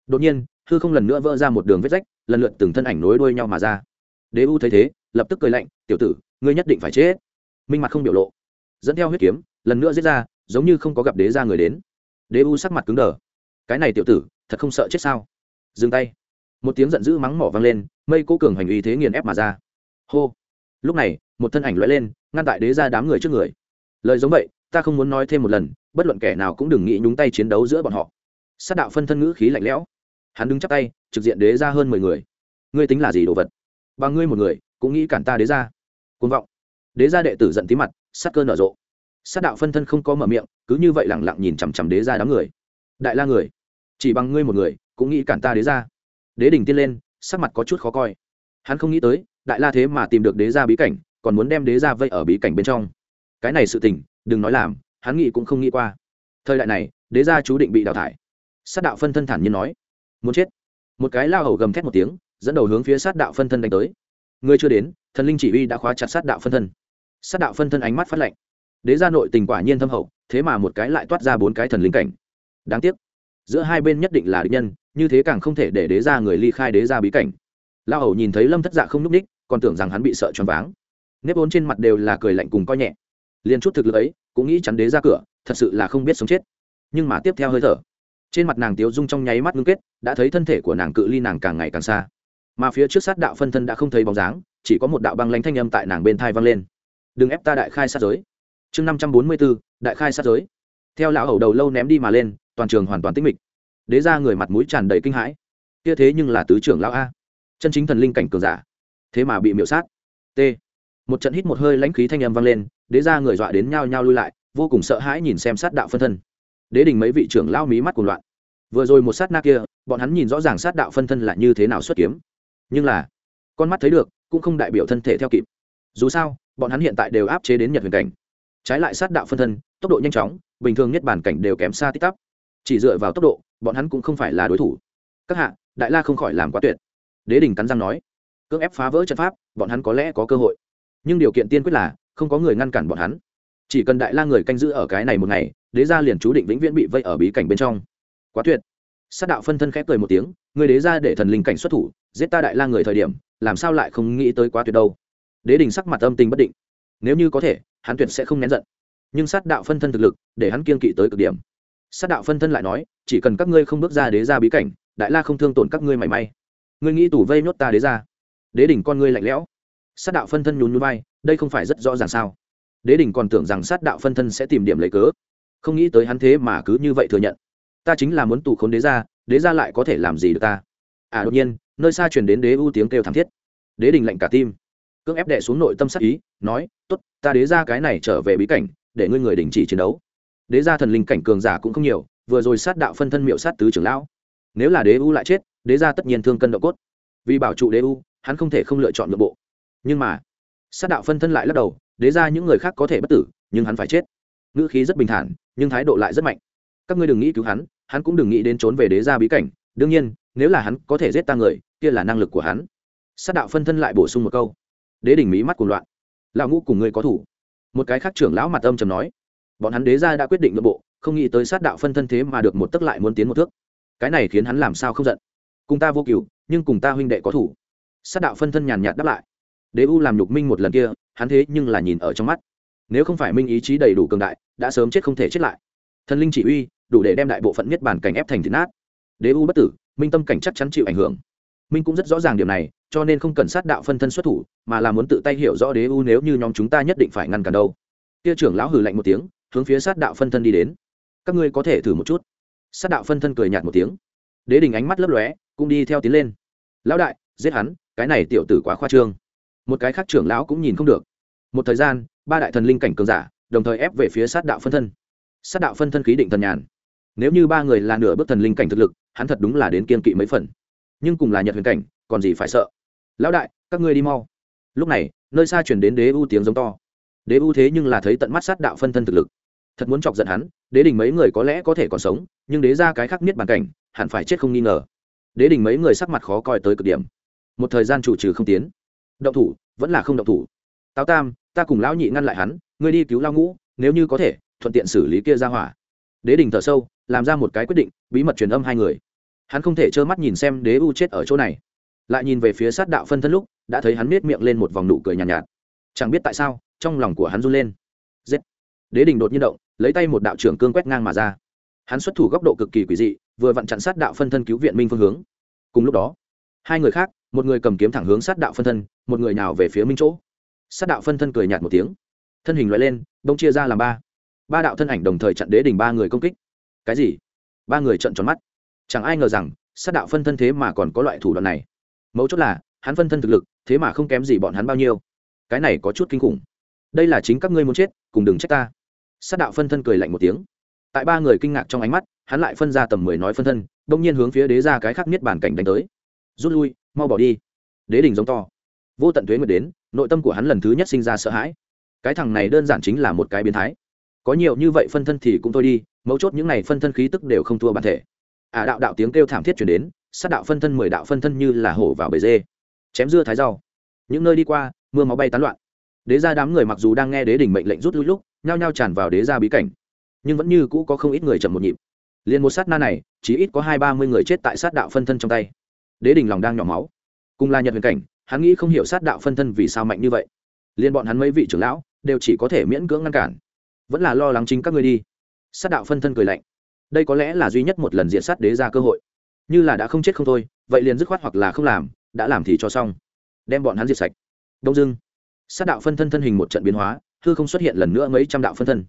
[SPEAKER 1] đột nhiên, hư không lần nữa vỡ ra một đường vết rách, lần lượt từng thân ảnh nối đuôi nhau mà ra. Đế u thấy thế, lập tức cười lạnh, tiểu tử, ngươi nhất định phải chết. Minh mặt không biểu lộ. Dẫn theo huyết kiếm, lần nữa giết ra, giống như không có gặp đế ra người đến. Đế u sắc mặt cứng đờ. Cái này tiểu tử, thật không sợ chết sao? Dừng tay. Một tiếng giận dữ mắng mỏ vang lên, mây cố cường hành uy thế nghiền ép mà ra. Hô. Lúc này, một thân ảnh lóe lên, ngăn tại đế ra đám người trước người. Lời giống vậy ta không muốn nói thêm một lần, bất luận kẻ nào cũng đừng nghĩ nhúng tay chiến đấu giữa bọn họ. Sát đạo phân thân ngữ khí lạnh lẽo. Hắn đứng chắp tay, trực diện đế ra hơn mười người. Ngươi tính là gì đồ vật? Và ngươi một người, cũng nghĩ cản ta đế ra côn vọng. Đế ra đệ tử giận tí mặt sát cơ nở rộ. Sát đạo phân thân không có mở miệng, cứ như vậy lẳng lặng nhìn chằm chằm đế ra đám người. Đại la người, chỉ bằng ngươi một người, cũng nghĩ cản ta đế ra đế đình tiên lên, sắc mặt có chút khó coi. Hắn không nghĩ tới, đại la thế mà tìm được đế ra bí cảnh, còn muốn đem đế ra vây ở bí cảnh bên trong. Cái này sự tình đừng nói làm, hắn nghĩ cũng không nghĩ qua. Thời đại này, đế gia chú định bị đào thải. Sát đạo phân thân thản nhiên nói, muốn chết. Một cái lao hầu gầm thét một tiếng, dẫn đầu hướng phía sát đạo phân thân đánh tới. Người chưa đến, thần linh chỉ uy đã khóa chặt sát đạo phân thân. Sát đạo phân thân ánh mắt phát lạnh. Đế gia nội tình quả nhiên thâm hậu, thế mà một cái lại toát ra bốn cái thần linh cảnh. Đáng tiếc, giữa hai bên nhất định là địch nhân, như thế càng không thể để đế gia người ly khai đế gia bí cảnh. Lao hầu nhìn thấy lâm thất dạ không n ú c ních, còn tưởng rằng hắn bị sợ choáng váng. Nếp vốn trên mặt đều là cười lạnh cùng coi nhẹ liền chút thực lực ấy cũng nghĩ chắn đế ra cửa, thật sự là không biết sống chết. Nhưng mà tiếp theo hơi thở, trên mặt nàng tiếu dung trong nháy mắt ngưng kết, đã thấy thân thể của nàng cự ly nàng càng ngày càng xa. Mà phía trước sát đạo phân thân đã không thấy bóng dáng, chỉ có một đạo băng lanh thanh âm tại nàng bên thai vang lên. Đừng ép ta đại khai sát giới. Chương năm trăm bốn mươi bốn, đại khai sát giới. Theo lão hầu đầu lâu ném đi mà lên, toàn trường hoàn toàn tĩnh mịch. Đế ra người mặt mũi tràn đầy kinh hãi. Kia thế nhưng là tứ trưởng lão a. Chân chính thần linh cảnh cường giả. Thế mà bị miễu sát. T một trận hít một hơi lãnh khí thanh âm vang lên, đế ra người dọa đến nhao nhao lui lại, vô cùng sợ hãi nhìn xem sát đạo phân thân. Đế đình mấy vị trưởng lao mí mắt cùng loạn. Vừa rồi một sát na kia, bọn hắn nhìn rõ ràng sát đạo phân thân là như thế nào xuất kiếm. Nhưng là, con mắt thấy được, cũng không đại biểu thân thể theo kịp. Dù sao, bọn hắn hiện tại đều áp chế đến nhật huyền cảnh. Trái lại sát đạo phân thân, tốc độ nhanh chóng, bình thường nhất bản cảnh đều kém xa tích tắp chỉ dựa vào tốc độ, bọn hắn cũng không phải là đối thủ. Các hạ, đại la không khỏi làm quá tuyệt. Đế đình cắn răng nói, cưỡng ép phá vỡ trận pháp, bọn hắn có lẽ có cơ hội nhưng điều kiện tiên quyết là không có người ngăn cản bọn hắn. Chỉ cần đại la người canh giữ ở cái này một ngày, đế gia liền chú định vĩnh viễn bị vây ở bí cảnh bên trong. Quá tuyệt. Sát đạo phân thân khép cười một tiếng, người đế gia để thần linh cảnh xuất thủ, giết ta đại la người thời điểm, làm sao lại không nghĩ tới quá tuyệt đâu. Đế đình sắc mặt âm tình bất định. Nếu như có thể, hắn tuyệt sẽ không nén giận. Nhưng sát đạo phân thân thực lực, để hắn kiên kỵ tới cực điểm. Sát đạo phân thân lại nói, chỉ cần các ngươi không bước ra đế gia bí cảnh, đại la không thương tổn các ngươi mảy may. Ngươi nghĩ tủ vây nhốt ta đế gia? Đế đỉnh con ngươi lạnh lẽo sát đạo phân thân nhún nhún vai, đây không phải rất rõ ràng sao? Đế đình còn tưởng rằng sát đạo phân thân sẽ tìm điểm lấy cớ. Không nghĩ tới hắn thế mà cứ như vậy thừa nhận. Ta chính là muốn tù khốn đế ra đế ra lại có thể làm gì được ta? À đột nhiên, nơi xa truyền đến đế u tiếng kêu thảm thiết. Đế đình lạnh cả tim. Cưỡng ép đệ xuống nội tâm sát ý, nói t ố t ta đế ra cái này trở về bí cảnh, để ngươi người đình chỉ chiến đấu. Đế ra thần linh cảnh cường giả cũng không nhiều, vừa rồi sát đạo phân thân miệu sát tứ trưởng lão. Nếu là đế u lại chết, đế ra tất nhiên thương cân độ cốt. Vì bảo trụ đế u hắn không thể không lựa chọn nội bộ nhưng mà, sát đạo phân thân lại lắc đầu, đế ra những người khác có thể bất tử, nhưng hắn phải chết. Ngữ khí rất bình thản, nhưng thái độ lại rất mạnh. Các ngươi đừng nghĩ cứu hắn hắn cũng đừng nghĩ đến trốn về đế ra bí cảnh. Đương nhiên, nếu là hắn có thể giết ta người, kia là năng lực của hắn. Sát đạo phân thân lại bổ sung một câu. Đế đỉnh mỹ mắt cùng loạn. Lão ngũ cùng ngươi có thủ. Một cái khác trưởng lão mặt âm trầm nói. Bọn hắn đế ra đã quyết định nội bộ, không nghĩ tới sát đạo phân thân thế mà được một tức lại muốn tiến một thước. Cái này khiến hắn làm sao không giận. Cùng ta vô cựu nhưng cùng ta huynh đệ có thủ. Sát đạo phân thân nhàn nhạt đáp lại đế u làm nhục minh một lần kia, hắn thế nhưng là nhìn ở trong mắt. Nếu không phải minh ý chí đầy đủ cường đại, đã sớm chết không thể chết lại. Thần linh chỉ uy, đủ để đem đại bộ phận niết bản cảnh ép thành thịt nát. Đế u bất tử, minh tâm cảnh chắc chắn chịu ảnh hưởng. Minh cũng rất rõ ràng điều này, cho nên không cần sát đạo phân thân xuất thủ, mà là muốn tự tay hiểu rõ đế u nếu như nhóm chúng ta nhất định phải ngăn cản đâu. Kia trưởng lão hừ lạnh một tiếng, hướng phía sát đạo phân thân đi đến. Các ngươi có thể thử một chút. Sát đạo phân thân cười nhạt một tiếng. Đế đình ánh mắt lấp lóe, cũng đi theo tiến lên. Lão đại, giết hắn, cái này tiểu tử quá khoa trương một cái khác trưởng lão cũng nhìn không được. Một thời gian, ba đại thần linh cảnh cường giả, đồng thời ép về phía sát đạo phân thân. Sát đạo phân thân khí định thần nhàn. Nếu như ba người là nửa bước thần linh cảnh thực lực, hắn thật đúng là đến kiên kỵ mấy phần. Nhưng cùng là nhật huyền cảnh, còn gì phải sợ? Lão đại, các ngươi đi mau. Lúc này, nơi xa chuyển đến đế u tiếng giống to. Đế u thế nhưng là thấy tận mắt sát đạo phân thân thực lực. Thật muốn chọc giận hắn, đế đình mấy người có lẽ có thể còn sống, nhưng đế ra cái khắc niết bàn cảnh, hẳn phải chết không nghi ngờ. Đế đình mấy người sắc mặt khó coi tới cực điểm. Một thời gian chủ trừ không tiến động thủ vẫn là không động thủ. Táo tam ta cùng lão nhị ngăn lại hắn ngươi đi cứu lao ngũ nếu như có thể thuận tiện xử lý kia ra hỏa. Đế đình thở sâu làm ra một cái quyết định bí mật truyền âm hai người. Hắn không thể trơ mắt nhìn xem đế u chết ở chỗ này. Lại nhìn về phía sát đạo phân thân lúc đã thấy hắn nết miệng lên một vòng nụ cười nhàn nhạt, nhạt. Chẳng biết tại sao trong lòng của hắn run lên. Giết! Đế đình đột nhiên động lấy tay một đạo trưởng cương quét ngang mà ra. Hắn xuất thủ góc độ cực kỳ quỷ dị vừa vặn chặn sát đạo phân thân cứu viện minh phương hướng. Cùng lúc đó hai người khác một người cầm kiếm thẳng hướng sát đạo phân thân, một người nào về phía minh chỗ. Sát đạo phân thân cười nhạt một tiếng. Thân hình loại lên, đông chia ra làm ba. Ba đạo thân ảnh đồng thời chặn đế đình ba người công kích. Cái gì? Ba người trận tròn mắt. Chẳng ai ngờ rằng, sát đạo phân thân thế mà còn có loại thủ đoạn này. Mấu chốt là, hắn phân thân thực lực, thế mà không kém gì bọn hắn bao nhiêu. Cái này có chút kinh khủng. Đây là chính các ngươi muốn chết, cùng đừng trách ta. Sát đạo phân thân cười lạnh một tiếng. Tại ba người kinh ngạc trong ánh mắt, hắn lại phân ra tầm mười nói phân thân, đông nhiên hướng phía đế ra cái khác niết bản cảnh đánh tới. Rút lui mau bỏ đi. Đế đình giống to. Vô tận thuế nguyệt đến nội tâm của hắn lần thứ nhất sinh ra sợ hãi. Cái thằng này đơn giản chính là một cái biến thái. Có nhiều như vậy phân thân thì cũng thôi đi mấu chốt những này phân thân khí tức đều không thua bản thể. Ả à, đạo đạo tiếng kêu thảm thiết chuyển đến sát đạo phân thân mười đạo phân thân như là hổ vào bể dê. Chém dưa thái rau. Những nơi đi qua mưa máu bay tán loạn. Đế ra đám người mặc dù đang nghe đế đình mệnh lệnh rút lui lúc nhao nhao tràn vào đế ra bí cảnh. Nhưng vẫn như cũ có không ít người chậm một nhịp. Liền một sát na này chỉ ít có hai ba mươi người chết tại sát đạo phân thân trong tay đế đình lòng đang nhỏ máu. Cùng là nhật huyền cảnh, hắn nghĩ không hiểu sát đạo phân thân vì sao mạnh như vậy. Liền bọn hắn mấy vị trưởng lão, đều chỉ có thể miễn cưỡng ngăn cản. Vẫn là lo lắng chính các ngươi đi. Sát đạo phân thân cười lạnh. Đây có lẽ là duy nhất một lần diện sát đế ra cơ hội. Như là đã không chết không thôi, vậy liền dứt khoát hoặc là không làm, đã làm thì cho xong. Đem bọn hắn diệt sạch. Đông dưng sát đạo phân thân thân hình một trận biến hóa, hư không xuất hiện lần nữa mấy trăm đạo phân thân.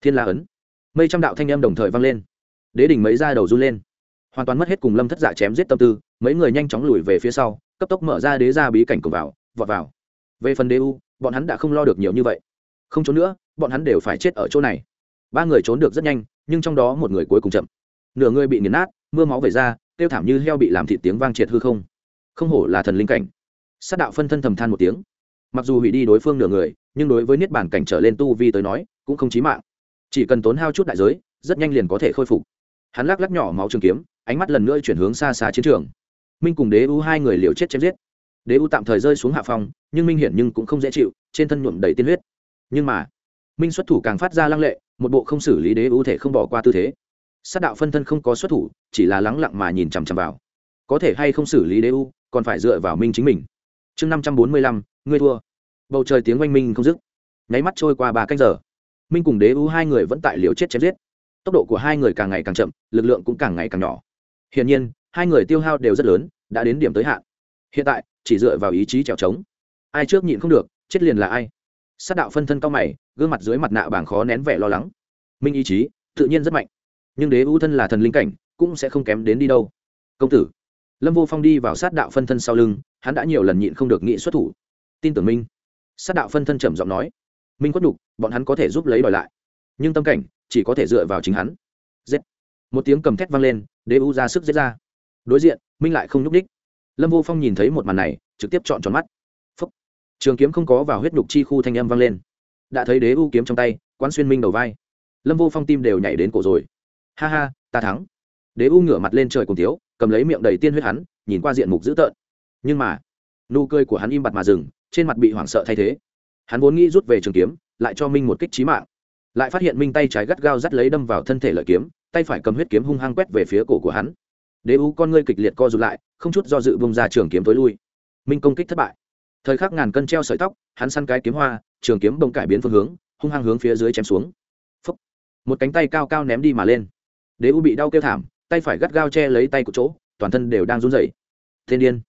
[SPEAKER 1] Thiên la ấn. Mấy trăm đạo thanh âm đồng thời vang lên. Đế đỉnh mấy ra đầu run lên hoàn toàn mất hết cùng lâm thất dạ chém giết tâm tư mấy người nhanh chóng lùi về phía sau cấp tốc mở ra đế ra bí cảnh cùng vào vọt vào về phần đế u bọn hắn đã không lo được nhiều như vậy không trốn nữa bọn hắn đều phải chết ở chỗ này ba người trốn được rất nhanh nhưng trong đó một người cuối cùng chậm nửa người bị nghiền nát mưa máu về ra tiêu thảm như heo bị làm thịt tiếng vang triệt hư không không hổ là thần linh cảnh sát đạo phân thân thầm than một tiếng mặc dù hủy đi đối phương nửa người nhưng đối với niết bản cảnh trở lên tu vi tới nói cũng không chí mạng chỉ cần tốn hao chút đại giới rất nhanh liền có thể khôi phục hắn lắc lắc nhỏ máu trường kiếm ánh mắt lần nữa chuyển hướng xa xa chiến trường. Minh cùng đế u hai người liều chết chém giết. Đế u tạm thời rơi xuống hạ phòng nhưng minh hiển nhưng cũng không dễ chịu, trên thân nhuộm đầy tiên huyết. Nhưng mà, minh xuất thủ càng phát ra lăng lệ, một bộ không xử lý đế u thể không bỏ qua tư thế. Sát đạo phân thân không có xuất thủ, chỉ là lắng lặng mà nhìn chằm chằm vào. Có thể hay không xử lý đế u còn phải dựa vào minh chính mình. Chương năm trăm bốn mươi lăm, ngươi thua. Bầu trời tiếng oanh minh không dứt. Nháy mắt trôi qua ba canh giờ. Minh cùng đế u hai người vẫn tại liều chết chém giết. Tốc độ của hai người càng ngày càng chậm, lực lượng cũng càng ngày càng nhỏ hiển nhiên, hai người tiêu hao đều rất lớn, đã đến điểm tới hạn. Hiện tại, chỉ dựa vào ý chí trèo trống. Ai trước nhịn không được, chết liền là ai. Sát đạo phân thân cao mày, gương mặt dưới mặt nạ bảng khó nén vẻ lo lắng. Minh ý chí, tự nhiên rất mạnh. Nhưng đế ưu thân là thần linh cảnh, cũng sẽ không kém đến đi đâu. Công tử, lâm vô phong đi vào sát đạo phân thân sau lưng, hắn đã nhiều lần nhịn không được nghị xuất thủ. Tin tưởng minh. Sát đạo phân thân trầm giọng nói. Minh quất nhục, bọn hắn có thể giúp lấy đòi lại. Nhưng tâm cảnh, chỉ có thể dựa vào chính hắn. Giết. Một tiếng cầm thét vang lên đế u ra sức giết ra. Đối diện, minh lại không nhúc ních lâm vô phong nhìn thấy một màn này, trực tiếp chọn tròn mắt. Phúc. trường kiếm không có vào huyết nhục chi khu thanh âm vang lên. Đã thấy đế u kiếm trong tay, quán xuyên minh đầu vai. Lâm vô phong tim đều nhảy đến cổ rồi. Ha ha, ta thắng. Đế u ngửa mặt lên trời cùng tiếu cầm lấy miệng đầy tiên huyết hắn, nhìn qua diện mục dữ tợn. Nhưng mà, nụ cười của hắn im bặt mà dừng, trên mặt bị hoảng sợ thay thế. Hắn vốn nghĩ rút về trường kiếm, lại cho minh một kích trí mạng. Lại phát hiện minh tay trái gắt gao dắt lấy đâm vào thân thể lợi kiếm tay phải cầm huyết kiếm hung hăng quét về phía cổ của hắn. Đế u con ngươi kịch liệt co rụt lại, không chút do dự bông ra trường kiếm tối lui. Minh công kích thất bại. Thời khắc ngàn cân treo sợi tóc, hắn săn cái kiếm hoa, trường kiếm bông cải biến phương hướng, hung hăng hướng phía dưới chém xuống. Phúc. một cánh tay cao cao ném đi mà lên. Đế u bị đau kêu thảm, tay phải gắt gao che lấy tay của chỗ, toàn thân đều đang run rẩy. Thiên điên.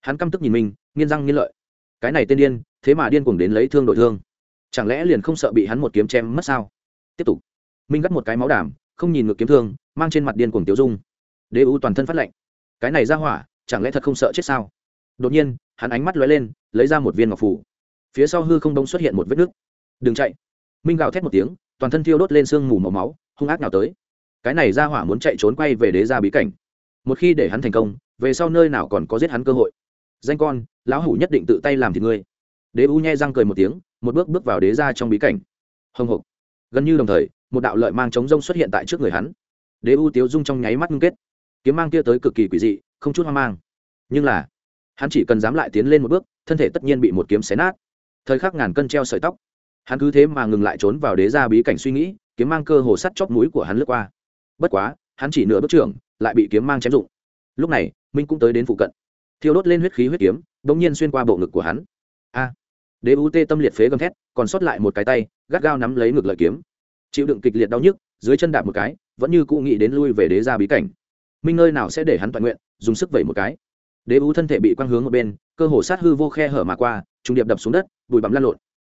[SPEAKER 1] Hắn căm tức nhìn mình nghiên răng nghiên lợi. Cái này tên điên, thế mà điên cuồng đến lấy thương đội thương. Chẳng lẽ liền không sợ bị hắn một kiếm chém mất sao? Tiếp tục. Minh gắt một cái máu đảm không nhìn ngược kiếm thương, mang trên mặt điên cuồng tiêu dung. Đế u toàn thân phát lạnh. Cái này ra hỏa, chẳng lẽ thật không sợ chết sao? Đột nhiên, hắn ánh mắt lóe lên, lấy ra một viên ngọc phủ. Phía sau hư không đông xuất hiện một vết nứt. Đừng chạy. Minh gào thét một tiếng, toàn thân thiêu đốt lên sương mù màu máu, hung ác nào tới. Cái này ra hỏa muốn chạy trốn quay về đế ra bí cảnh. Một khi để hắn thành công, về sau nơi nào còn có giết hắn cơ hội. Danh con, lão hủ nhất định tự tay làm thì ngươi. Đế u nhai răng cười một tiếng, một bước bước vào đế ra trong bí cảnh. Hồng hộc. Gần như đồng thời một đạo lợi mang chống rông xuất hiện tại trước người hắn. Đế u tiếu dung trong nháy mắt ngưng kết. Kiếm mang kia tới cực kỳ quỷ dị, không chút hoang mang. Nhưng là, hắn chỉ cần dám lại tiến lên một bước, thân thể tất nhiên bị một kiếm xé nát. Thời khắc ngàn cân treo sợi tóc. Hắn cứ thế mà ngừng lại trốn vào đế ra bí cảnh suy nghĩ, kiếm mang cơ hồ sắt chóp mũi của hắn lướt qua. Bất quá, hắn chỉ nửa bước trưởng, lại bị kiếm mang chém dụng lúc này, minh cũng tới đến phụ cận. Thiêu đốt lên huyết khí huyết kiếm đ ỗ n g nhiên xuyên qua bộ ngực của hắn. A! Đế u tê tâm liệt phế gầm thét, còn sót lại một cái tay, gắt gao nắm lấy ngực lợi kiếm chịu đựng kịch liệt đau nhức, dưới chân đạp một cái, vẫn như cụ nghĩ đến lui về đế ra bí cảnh. Minh nơi nào sẽ để hắn toàn nguyện, dùng sức vẩy một cái. Đế u thân thể bị quăng hướng ở bên, cơ hồ sát hư vô khe hở mà qua, trùng điệp đập xuống đất, bụi bặm lăn lộn.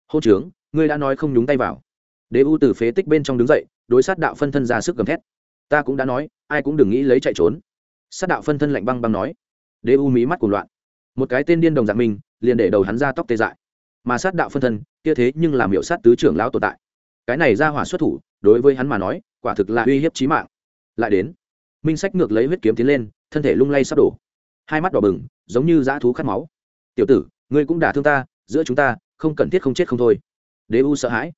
[SPEAKER 1] Hô trướng, ngươi đã nói không nhúng tay vào. Đế u từ phế tích bên trong đứng dậy, đối sát đạo phân thân ra sức gầm thét. Ta cũng đã nói, ai cũng đừng nghĩ lấy chạy trốn. Sát đạo phân thân lạnh băng băng nói. Đế u mí mắt cuồng loạn. Một cái tên điên đồng dạng mình, liền để đầu hắn ra tóc tê dại. Mà sát đạo phân thân, kia thế nhưng làm hiệu sát tứ trưởng lão tồn tại cái này ra hỏa xuất thủ, đối với hắn mà nói, quả thực là uy hiếp chí mạng. Lại đến, minh sách ngược lấy huyết kiếm tiến lên, thân thể lung lay sắp đổ. Hai mắt đỏ bừng, giống như dã thú khát máu. Tiểu tử, ngươi cũng đả thương ta, giữa chúng ta, không cần thiết không chết không thôi. Đế u sợ hãi.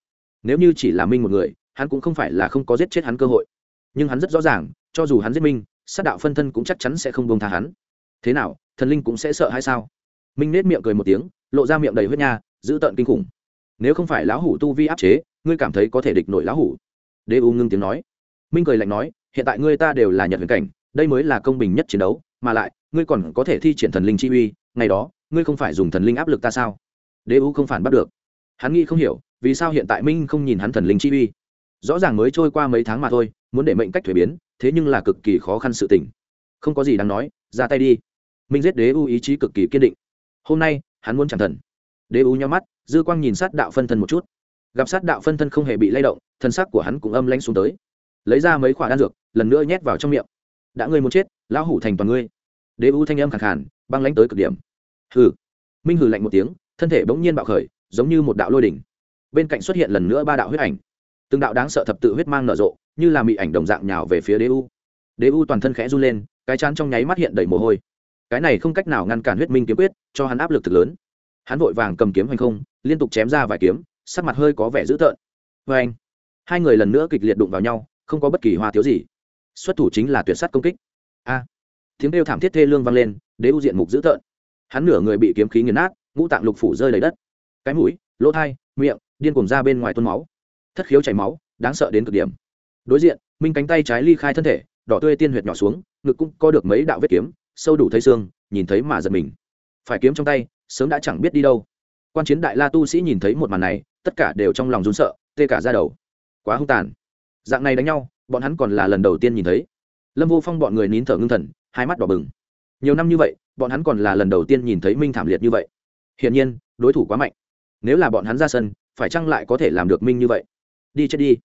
[SPEAKER 1] Nếu như chỉ là minh một người, hắn cũng không phải là không có giết chết hắn cơ hội. Nhưng hắn rất rõ ràng, cho dù hắn giết minh, sát đạo phân thân cũng chắc chắn sẽ không bông tha hắn. Thế nào, thần linh cũng sẽ sợ hay sao? Minh nết miệng cười một tiếng, lộ ra miệng đầy huyết nha, giữ tợn kinh khủng. Nếu không phải lão hủ tu vi áp chế ngươi cảm thấy có thể địch nổi lão hủ. Đế u ngưng tiếng nói. Minh cười lạnh nói, hiện tại ngươi ta đều là nhật huyền cảnh, đây mới là công bình nhất chiến đấu, mà lại, ngươi còn có thể thi triển thần linh chi uy, ngày đó, ngươi không phải dùng thần linh áp lực ta sao? Đế u không phản bắt được. Hắn nghĩ không hiểu, vì sao hiện tại minh không nhìn hắn thần linh chi uy? Rõ ràng mới trôi qua mấy tháng mà thôi, muốn để mệnh cách thuế biến, thế nhưng là cực kỳ khó khăn sự tình. Không có gì đáng nói, ra tay đi. Minh giết đế u ý chí cực kỳ kiên định. Hôm nay, hắn muốn chẳng thần. Đế u nhau mắt, dư quang nhìn sát đạo phân thân một chút gặp sát đạo phân thân không hề bị lay động, thân xác của hắn cũng âm lanh xuống tới. Lấy ra mấy khoản đan dược, lần nữa nhét vào trong miệng. Đã ngươi muốn chết, lão hủ thành toàn ngươi. Đế u thanh âm khẳng khàn, băng lánh tới cực điểm. Hừ. Minh hừ lạnh một tiếng, thân thể bỗng nhiên bạo khởi, giống như một đạo lôi đỉnh. Bên cạnh xuất hiện lần nữa ba đạo huyết ảnh. Từng đạo đáng sợ thập tự huyết mang nở rộ, như là mị ảnh đồng dạng nhào về phía đế u đế u toàn thân khẽ run lên, cái chán trong nháy mắt hiện đầy mồ hôi. Cái này không cách nào ngăn cản huyết minh kiếm quyết, cho hắn áp lực thực lớn. Hắn vội vàng cầm kiếm hành không, liên tục chém ra vài kiếm sắc mặt hơi có vẻ dữ tợn. Vê anh, hai người lần nữa kịch liệt đụng vào nhau, không có bất kỳ hoa thiếu gì. Xuất thủ chính là tuyệt sắt công kích. A, tiếng kêu thảm thiết thê lương vang lên, đế u diện mục dữ tợn. Hắn nửa người bị kiếm khí nghiền nát, ngũ tạng lục phủ rơi lấy đất. Cái mũi, lỗ thai, miệng, điên cùng ra bên ngoài tuôn máu. Thất khiếu chảy máu, đáng sợ đến cực điểm. Đối diện, minh cánh tay trái ly khai thân thể, đỏ tươi tiên huyệt nhỏ xuống, ngực cũng có được mấy đạo vết kiếm, sâu đủ thấy xương, nhìn thấy mà giật mình. Phải kiếm trong tay, sớm đã chẳng biết đi đâu. Quan chiến đại la tu sĩ nhìn thấy một màn này tất cả đều trong lòng run sợ, tê cả ra đầu. Quá hung tàn. Dạng này đánh nhau, bọn hắn còn là lần đầu tiên nhìn thấy. Lâm vô phong bọn người nín thở ngưng thần, hai mắt đỏ bừng. Nhiều năm như vậy, bọn hắn còn là lần đầu tiên nhìn thấy minh thảm liệt như vậy. Hiển nhiên, đối thủ quá mạnh. Nếu là bọn hắn ra sân, phải chăng lại có thể làm được minh như vậy? Đi chết đi.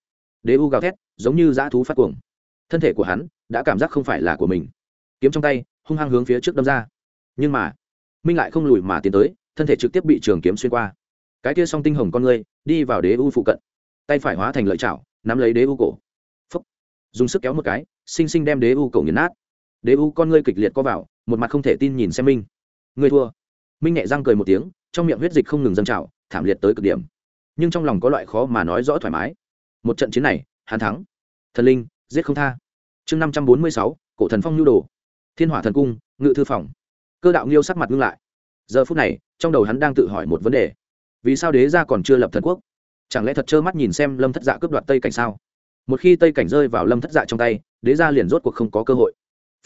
[SPEAKER 1] Đế u gào thét, giống như dã thú phát cuồng. Thân thể của hắn đã cảm giác không phải là của mình. Kiếm trong tay, hung hăng hướng phía trước đâm ra. Nhưng mà, minh lại không lùi mà tiến tới, thân thể trực tiếp bị trường kiếm xuyên qua cái kia song tinh hồng con ngươi, đi vào đế u phụ cận. Tay phải hóa thành lợi chảo, nắm lấy đế u cổ. Phấp dùng sức kéo một cái, xinh xinh đem đế u cổ nghiền nát. Đế u con ngươi kịch liệt co vào, một mặt không thể tin nhìn xem minh. Ngươi thua. Minh nhẹ răng cười một tiếng, trong miệng huyết dịch không ngừng dâng trào, thảm liệt tới cực điểm. Nhưng trong lòng có loại khó mà nói rõ thoải mái. Một trận chiến này, hắn thắng. Thần linh, giết không tha. Chương năm trăm bốn mươi sáu, cổ thần phong nhu đồ. Thiên hỏa thần cung, ngự thư phòng. Cơ đạo nghiêu sắc mặt ngưng lại. Giờ phút này, trong đầu hắn đang tự hỏi một vấn đề vì sao đế gia còn chưa lập thần quốc? Chẳng lẽ thật trơ mắt nhìn xem lâm thất dạ cướp đoạt tây cảnh sao? Một khi tây cảnh rơi vào lâm thất dạ trong tay, đế gia liền rốt cuộc không có cơ hội.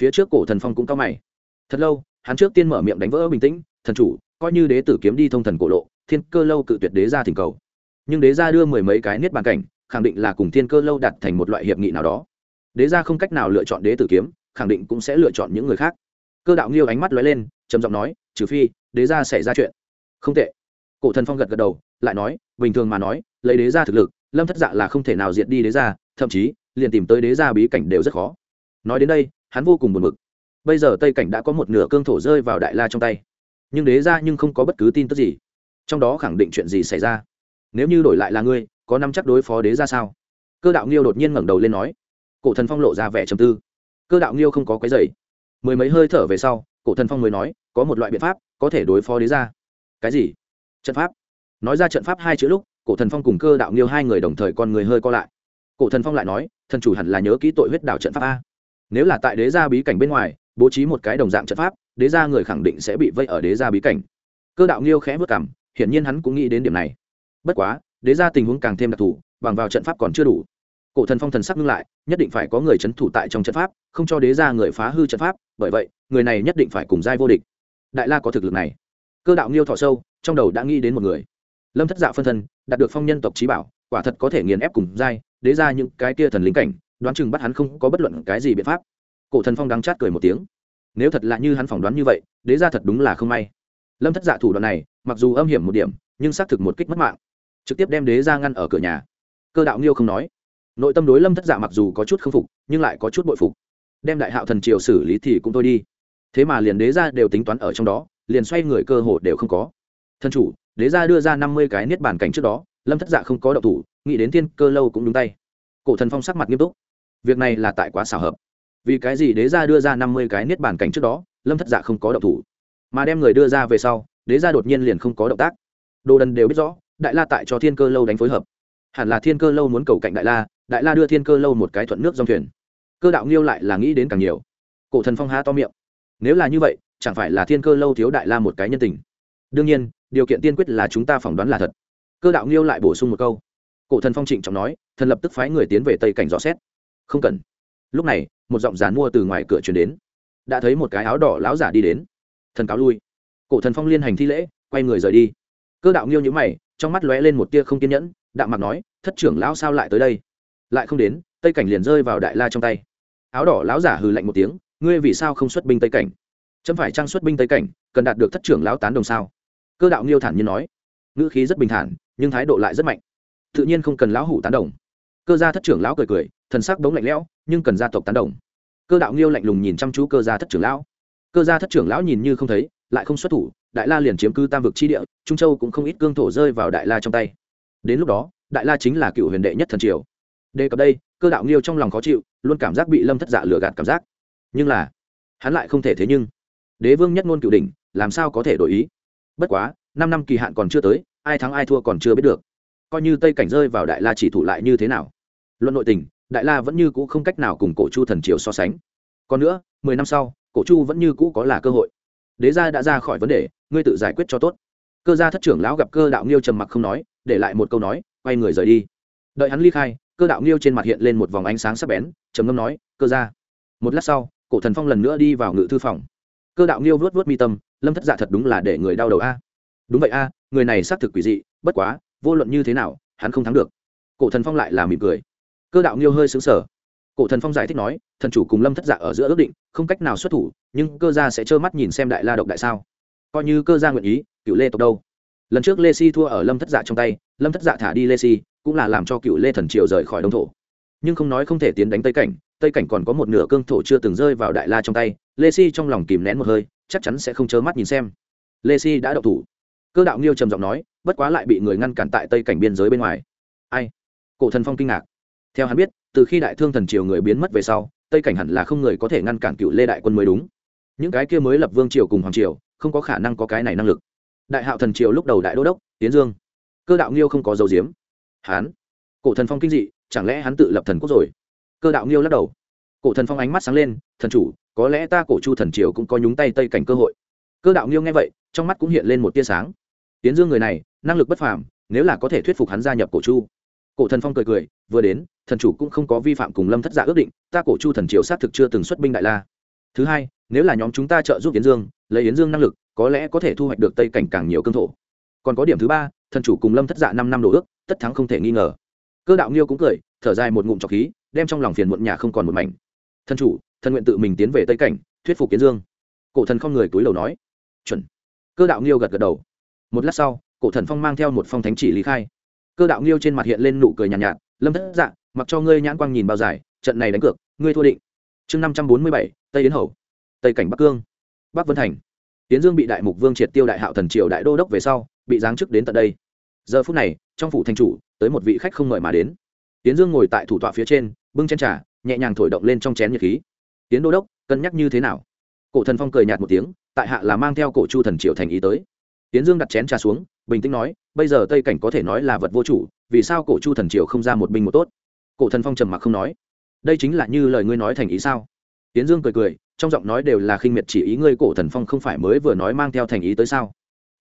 [SPEAKER 1] Phía trước cổ thần phong cũng cao mày. Thật lâu, hắn trước tiên mở miệng đánh vỡ bình tĩnh, thần chủ, coi như đế tử kiếm đi thông thần cổ lộ, thiên cơ lâu cự tuyệt đế gia thỉnh cầu. Nhưng đế gia đưa mười mấy cái niết bàn cảnh, khẳng định là cùng thiên cơ lâu đặt thành một loại hiệp nghị nào đó. Đế gia không cách nào lựa chọn đế tử kiếm, khẳng định cũng sẽ lựa chọn những người khác. Cơ đạo nghiêu ánh mắt lóe lên, trầm giọng nói, trừ phi, đế gia xảy ra chuyện. Không tệ cổ thần phong gật gật đầu, lại nói, bình thường mà nói, lấy đế gia thực lực, lâm thất dạ là không thể nào diệt đi đế gia, thậm chí, liền tìm tới đế gia bí cảnh đều rất khó. Nói đến đây, hắn vô cùng buồn bực. Bây giờ tây cảnh đã có một nửa cương thổ rơi vào đại la trong tay. Nhưng đế gia nhưng không có bất cứ tin tức gì. Trong đó khẳng định chuyện gì xảy ra? Nếu như đổi lại là ngươi, có năm chắc đối phó đế ra sao? Cơ đạo nghiêu đột nhiên ngẩng đầu lên nói. Cổ thần phong lộ ra vẻ trầm tư. Cơ đạo nghiêu không có cái dày mười mấy hơi thở về sau, cổ thần phong mới nói, có một loại biện pháp, có thể đối phó đế ra cái gì? Trận pháp. Nói ra trận pháp hai chữ lúc, cổ thần phong cùng cơ đạo nghiêu hai người đồng thời con người hơi co lại. Cổ thần phong lại nói, thần chủ hẳn là nhớ kỹ tội huyết đạo trận pháp a. Nếu là tại đế gia bí cảnh bên ngoài, bố trí một cái đồng dạng trận pháp, đế gia người khẳng định sẽ bị vây ở đế gia bí cảnh. Cơ đạo nghiêu khẽ vất cảm hiển nhiên hắn cũng nghĩ đến điểm này. Bất quá, đế gia tình huống càng thêm đặc thù, bằng vào trận pháp còn chưa đủ. Cổ thần phong thần sắc ngưng lại, nhất định phải có người c h ấ n thủ tại trong trận pháp, không cho đế gia người phá hư trận pháp, bởi vậy, người này nhất định phải cùng giai vô địch. Đại la có thực lực này. Cơ đạo nghiêu thọ sâu trong đầu đã nghĩ đến một người. Lâm thất dạ phân thân, đạt được phong nhân tộc trí bảo, quả thật có thể nghiền ép cùng dai đế ra những cái kia thần lính cảnh, đoán chừng bắt hắn không có bất luận cái gì biện pháp. Cổ thần phong đắng chát cười một tiếng. Nếu thật là như hắn phỏng đoán như vậy, đế ra thật đúng là không may. Lâm thất dạ thủ đoạn này, mặc dù âm hiểm một điểm, nhưng xác thực một kích mất mạng. Trực tiếp đem đế ra ngăn ở cửa nhà. Cơ đạo nghiêu không nói. Nội tâm đối lâm thất dạ mặc dù có chút k phục, nhưng lại có chút bội phục. Đem đại hạo thần triều xử lý thì cũng thôi đi. Thế mà liền đế ra đều tính toán ở trong đó, liền xoay người cơ hội đều không có thân chủ, đế gia đưa ra năm mươi cái niết bàn cảnh trước đó, lâm thất dạ không có đậu thủ, nghĩ đến thiên cơ lâu cũng đúng tay. Cổ thần phong sắc mặt nghiêm túc. Việc này là tại quá xảo hợp. Vì cái gì đế gia đưa ra năm mươi cái niết bàn cảnh trước đó, lâm thất dạ không có đậu thủ? Mà đem người đưa ra về sau, đế gia đột nhiên liền không có động tác. Đồ đần đều biết rõ, đại la tại cho thiên cơ lâu đánh phối hợp. Hẳn là thiên cơ lâu muốn cầu cạnh đại la đại la đưa thiên cơ lâu một cái thuận nước dòng thuyền. Cơ đạo nghiêu lại là nghĩ đến càng nhiều. Cổ thần phong há to miệng. Nếu là như vậy, chẳng phải là thiên cơ lâu thiếu đại la một cái nhân tình đương nhiên, điều kiện tiên quyết là chúng ta phỏng đoán là thật. Cơ đạo nghiêu lại bổ sung một câu. Cổ thần phong trịnh trọng nói, thần lập tức phái người tiến về tây cảnh dò xét. Không cần. Lúc này, một giọng dàn mua từ ngoài cửa chuyển đến. Đã thấy một cái áo đỏ láo giả đi đến. Thần cáo lui. Cổ thần phong liên hành thi lễ, quay người rời đi. Cơ đạo nghiêu nhữ mày, trong mắt lóe lên một tia không kiên nhẫn, đạm mặt nói, thất trưởng lão sao lại tới đây? Lại không đến, tây cảnh liền rơi vào đại la trong tay. Áo đỏ lão giả hừ lạnh một tiếng, ngươi vì sao không xuất binh tây cảnh? Chấm phải trang xuất binh tây cảnh, cần đạt được thất trưởng lão tán đồng sao? Cơ đạo nghiêu thản nhiên nói, ngữ khí rất bình thản, nhưng thái độ lại rất mạnh. Tự nhiên không cần lão hủ tán đồng. Cơ gia thất trưởng lão cười cười, thần sắc bóng lạnh lẽo, nhưng cần gia tộc tán đồng. Cơ đạo nghiêu lạnh lùng nhìn chăm chú cơ gia thất trưởng lão. Cơ gia thất trưởng lão nhìn như không thấy, lại không xuất thủ, đại la liền chiếm cư tam vực chi địa, trung châu cũng không ít cương thổ rơi vào đại la trong tay. Đến lúc đó, đại la chính là cựu huyền đệ nhất thần triều. Đề cập đây, cơ đạo nghiêu trong lòng khó chịu, luôn cảm giác bị lâm thất dạ lừa gạt cảm giác. Nhưng là, hắn lại không thể thế nhưng, đế vương nhất ngôn cựu đỉnh, làm sao có thể đổi ý? Bất quá, năm năm kỳ hạn còn chưa tới, ai thắng ai thua còn chưa biết được. Coi như tây cảnh rơi vào đại la chỉ thủ lại như thế nào. Luận nội tình, đại la vẫn như cũ không cách nào cùng cổ chu thần triều so sánh. Còn nữa, mười năm sau, cổ chu vẫn như cũ có là cơ hội. Đế gia đã ra khỏi vấn đề, ngươi tự giải quyết cho tốt. Cơ gia thất trưởng lão gặp cơ đạo nghiêu trầm mặc không nói, để lại một câu nói, quay người rời đi. Đợi hắn ly khai, cơ đạo nghiêu trên mặt hiện lên một vòng ánh sáng sắc bén, trầm ngâm nói, cơ gia. Một lát sau, cổ thần phong lần nữa đi vào ngự thư phòng. Cơ đạo nghiêu vuốt vuốt mi tâm lâm thất dạ thật đúng là để người đau đầu a. Đúng vậy a, người này xác thực quỷ dị, bất quá, vô luận như thế nào, hắn không thắng được. Cổ thần phong lại là mỉm cười. Cơ đạo nghiêu hơi xứng sở cổ thần phong giải thích nói, thần chủ cùng lâm thất dạ ở giữa ước định, không cách nào xuất thủ, nhưng cơ gia sẽ trơ mắt nhìn xem đại la độc đại sao. Coi như cơ gia nguyện ý, cựu lê tộc đâu? Lần trước lê si thua ở lâm thất dạ trong tay, lâm thất dạ thả đi lê si, cũng là làm cho cựu lê thần triều rời khỏi đông thổ. Nhưng không nói không thể tiến đánh tây cảnh tây cảnh còn có một nửa cương thổ chưa từng rơi vào đại la trong tay, lê si trong lòng kìm nén một hơi chắc chắn sẽ không chớ mắt nhìn xem. Lê si đã đậu thủ. Cơ đạo nghiêu trầm giọng nói, bất quá lại bị người ngăn cản tại tây cảnh biên giới bên ngoài. Ai? Cổ thần phong kinh ngạc. Theo hắn biết, từ khi đại thương thần triều người biến mất về sau, tây cảnh hẳn là không người có thể ngăn cản cựu lê đại quân mới đúng. Những cái kia mới lập vương triều cùng hoàng triều, không có khả năng có cái này năng lực. Đại hạo thần triều lúc đầu đại đô đốc tiến dương. Cơ đạo nghiêu không có dấu diếm. Hán cổ thần phong kinh dị, chẳng lẽ hắn tự lập thần quốc rồi? Cơ đạo nghiêu lắc đầu cổ thần phong ánh mắt sáng lên, thần chủ, có lẽ ta cổ chu thần triều cũng có nhúng tay tây cảnh cơ hội. Cơ đạo nghiêu nghe vậy, trong mắt cũng hiện lên một tia sáng. Tiến dương người này, năng lực bất phàm, nếu là có thể thuyết phục hắn gia nhập cổ chu. Cổ thần phong cười cười, vừa đến, thần chủ cũng không có vi phạm cùng lâm thất giả dạ ước định, ta cổ chu thần triều xác thực chưa từng xuất binh đại la. Thứ hai, nếu là nhóm chúng ta trợ giúp yến dương, lấy yến dương năng lực, có lẽ có thể thu hoạch được tây cảnh càng nhiều cương thổ. Còn có điểm thứ ba, thần chủ cùng lâm thất dạ năm năm đồ ước, tất thắng không thể nghi ngờ. Cơ đạo nghiêu cũng cười, thở dài một ngụm trọc khí, đem trong lòng phiền muộn nhà không còn một mảnh thần chủ thần nguyện tự mình tiến về tây cảnh thuyết phục kiến dương. Cổ thần không người túi đầu nói. Chuẩn. Cơ đạo nghiêu gật gật đầu. Một lát sau cổ thần phong mang theo một phong thánh chỉ lý khai. Cơ đạo nghiêu trên mặt hiện lên nụ cười nhàn nhạt, nhạt lâm thất dạ mặc cho ngươi nhãn quang nhìn bao dài trận này đánh cược ngươi thua định. Chương năm trăm bốn mươi bảy tây yến hầu. Tây cảnh bắc cương. Bắc vân thành. Tiến dương bị đại mục vương triệt tiêu đại hạo thần triều đại đô đốc về sau bị giáng chức đến tận đây. Giờ phút này trong phủ thành chủ tới một vị khách không mời mà đến. Tiến dương ngồi tại thủ tọa phía trên bưng chen trà nhẹ nhàng thổi động lên trong chén nhiệt khí. Tiến đô đốc, cân nhắc như thế nào? Cổ thần phong cười nhạt một tiếng, tại hạ là mang theo cổ chu thần triệu thành ý tới. Tiến dương đặt chén trà xuống, bình tĩnh nói, bây giờ tây cảnh có thể nói là vật vô chủ, vì sao cổ chu thần triều không ra một binh một tốt? Cổ thần phong trầm mặc không nói. Đây chính là như lời ngươi nói thành ý sao? Tiến dương cười cười, trong giọng nói đều là khinh miệt chỉ ý ngươi cổ thần phong không phải mới vừa nói mang theo thành ý tới sao?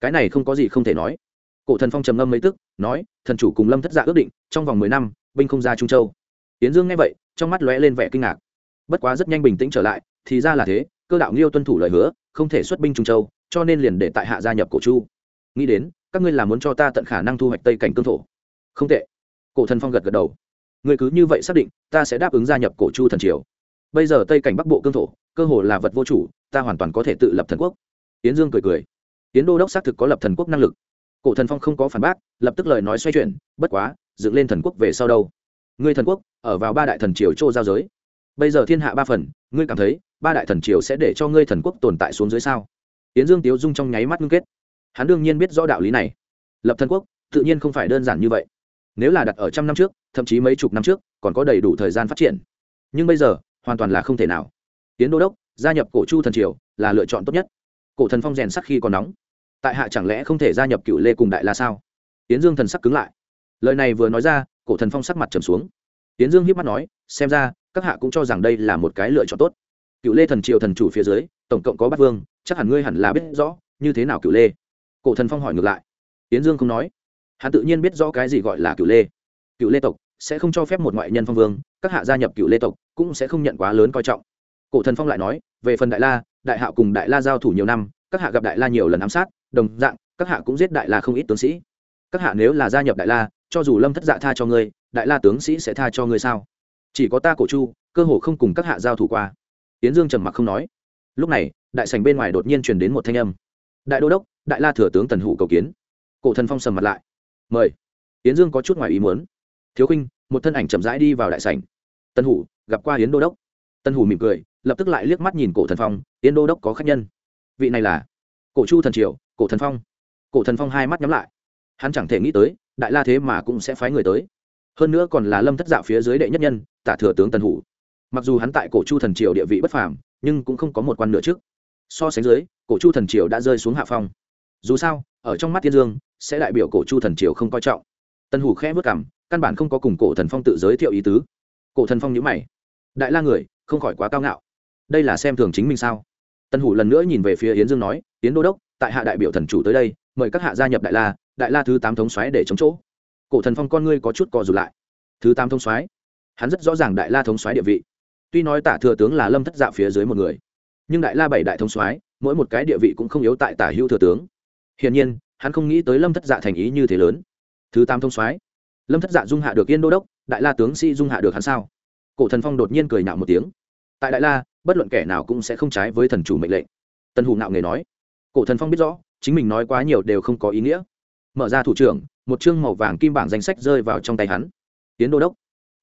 [SPEAKER 1] Cái này không có gì không thể nói. Cổ thần phong trầm ngâm mấy tức, nói, thần chủ cùng lâm thất dạ ước định, trong vòng mười năm, binh không ra trung châu. Tiễn dương nghe vậy, trong mắt lóe lên vẻ kinh ngạc. Bất quá rất nhanh bình tĩnh trở lại, thì ra là thế, cơ đạo nghiêu tuân thủ lời hứa, không thể xuất binh trung châu, cho nên liền để tại hạ gia nhập cổ chu. Nghĩ đến, các ngươi là muốn cho ta tận khả năng thu hoạch tây cảnh cương thổ. Không tệ. Cổ thần phong gật gật đầu. Ngươi cứ như vậy xác định, ta sẽ đáp ứng gia nhập cổ chu thần triều. Bây giờ tây cảnh bắc bộ cương thổ, cơ hồ là vật vô chủ, ta hoàn toàn có thể tự lập thần quốc. Tiễn dương cười cười. Tiễn đô đốc xác thực có lập thần quốc năng lực. Cổ thần phong không có phản bác, lập tức lời nói xoay chuyển, bất quá, dựng lên thần quốc về sau đâu? Ngươi thần quốc, ở vào ba đại thần triều châu giao giới. Bây giờ thiên hạ ba phần, ngươi cảm thấy, ba đại thần triều sẽ để cho ngươi thần quốc tồn tại xuống dưới sao? Tiến dương tiếu dung trong nháy mắt ngưng kết. Hắn đương nhiên biết rõ đạo lý này. Lập thần quốc, tự nhiên không phải đơn giản như vậy. Nếu là đặt ở trăm năm trước, thậm chí mấy chục năm trước, còn có đầy đủ thời gian phát triển. Nhưng bây giờ, hoàn toàn là không thể nào. Tiến đô đốc, gia nhập cổ chu thần triều, là lựa chọn tốt nhất. Cổ thần phong rèn sắc khi còn nóng. Tại hạ chẳng lẽ không thể gia nhập cựu lê cùng đại la sao? Tiến dương thần sắc cứng lại. Lời này vừa nói ra cổ thần phong sắc mặt trầm xuống. Tiến dương hiếp mắt nói, xem ra, các hạ cũng cho rằng đây là một cái lựa chọn tốt. Cựu lê thần triều thần chủ phía dưới, tổng cộng có bát vương, chắc hẳn ngươi hẳn là biết rõ, như thế nào cựu lê? Cổ thần phong hỏi ngược lại. Tiến dương không nói. Hắn tự nhiên biết rõ cái gì gọi là cựu lê. Cựu lê tộc sẽ không cho phép một ngoại nhân phong vương, các hạ gia nhập cựu lê tộc cũng sẽ không nhận quá lớn coi trọng. Cổ thần phong lại nói, về phần đại la, đại hạo cùng đại la giao thủ nhiều năm, các hạ gặp đại la nhiều lần ám sát, đồng dạng, các hạ cũng giết đại la không ít tướng sĩ. Các hạ nếu là gia nhập đại la cho dù lâm thất dạ tha cho ngươi, đại la tướng sĩ sẽ tha cho ngươi sao? Chỉ có ta cổ chu, cơ hồ không cùng các hạ giao thủ qua. Tiến dương trầm mặc không nói. Lúc này, đại sành bên ngoài đột nhiên truyền đến một thanh âm. Đại đô đốc, đại la thừa tướng tần hủ cầu kiến. Cổ thần phong sầm mặt lại. Mời. Tiến dương có chút ngoài ý muốn. Thiếu khinh, một thân ảnh chậm rãi đi vào đại sảnh. Tân hủ gặp qua yến đô đốc. Tân hủ mỉm cười, lập tức lại liếc mắt nhìn cổ thần phong. Yến đô đốc có khách nhân. Vị này là? Cổ chu thần triều, cổ thần phong. Cổ thần phong hai mắt nhắm lại. Hắn chẳng thể nghĩ tới đại la thế mà cũng sẽ phái người tới. Hơn nữa còn là lâm thất dạo phía dưới đệ nhất nhân, tả thừa tướng tân hủ. Mặc dù hắn tại cổ chu thần triều địa vị bất phàm, nhưng cũng không có một quan nữa trước. So sánh dưới, cổ chu thần triều đã rơi xuống hạ phong. Dù sao, ở trong mắt thiên dương, sẽ đại biểu cổ chu thần triều không coi trọng. Tân hủ khẽ vất cảm căn bản không có cùng cổ thần phong tự giới thiệu ý tứ. Cổ thần phong nhữ mày. Đại la người, không khỏi quá cao ngạo. Đây là xem thường chính mình sao? Tân hủ lần nữa nhìn về phía yến dương nói, yến đô đốc, tại hạ đại biểu thần chủ tới đây, mời các hạ gia nhập đại la đại la thứ tám thống xoáy để chống chỗ. Cổ thần phong con ngươi có chút cò dù lại. Thứ tám thống xoáy hắn rất rõ ràng đại la thống xoáy địa vị. Tuy nói tả thừa tướng là lâm thất dạ phía dưới một người, nhưng đại la bảy đại thống xoáy mỗi một cái địa vị cũng không yếu tại tả hữu thừa tướng. Hiển nhiên, hắn không nghĩ tới lâm thất dạ thành ý như thế lớn. Thứ tám thống soái? Lâm thất dạ dung hạ được yên đô đốc, đại la tướng sĩ dung hạ được hắn sao? Cổ thần phong đột nhiên cười nạo một tiếng. Tại đại la, bất luận kẻ nào cũng sẽ không trái với thần chủ mệnh lệnh. Tân hủ nạo nghề nói. Cổ thần phong biết rõ, chính mình nói quá nhiều đều không có ý nghĩa mở ra thủ trưởng, một chương màu vàng kim bảng danh sách rơi vào trong tay hắn. Tiến đô đốc.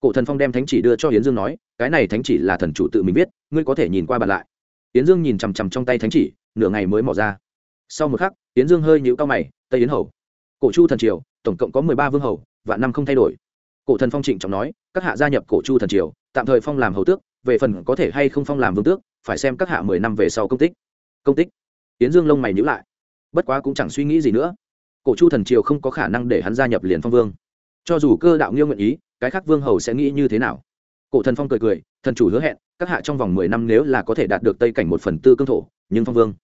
[SPEAKER 1] Cổ thần phong đem thánh chỉ đưa cho hiến dương nói, cái này thánh chỉ là thần chủ tự mình viết, ngươi có thể nhìn qua bàn lại. Hiến dương nhìn chằm chằm trong tay thánh chỉ, nửa ngày mới mỏ ra. Sau một khắc hiến dương hơi nhũ cao mày, tây yến hầu, cổ chu thần triều, tổng cộng có mười ba vương hầu và năm không thay đổi. Cổ thần phong trịnh trọng nói, các hạ gia nhập cổ chu thần triều, tạm thời phong làm hầu tước, về phần có thể hay không phong làm vương tước, phải xem các hạ mười năm về sau công tích. Công tích? Tiến dương lông mày nhữ lại. Bất quá cũng chẳng suy nghĩ gì nữa cổ chu thần triều không có khả năng để hắn gia nhập liền phong vương. Cho dù cơ đạo nghiêu nguyện ý, cái khác vương hầu sẽ nghĩ như thế nào? Cổ thần phong cười cười, thần chủ hứa hẹn, các hạ trong vòng mười năm nếu là có thể đạt được tây cảnh một phần tư cương thổ, nhưng phong vương.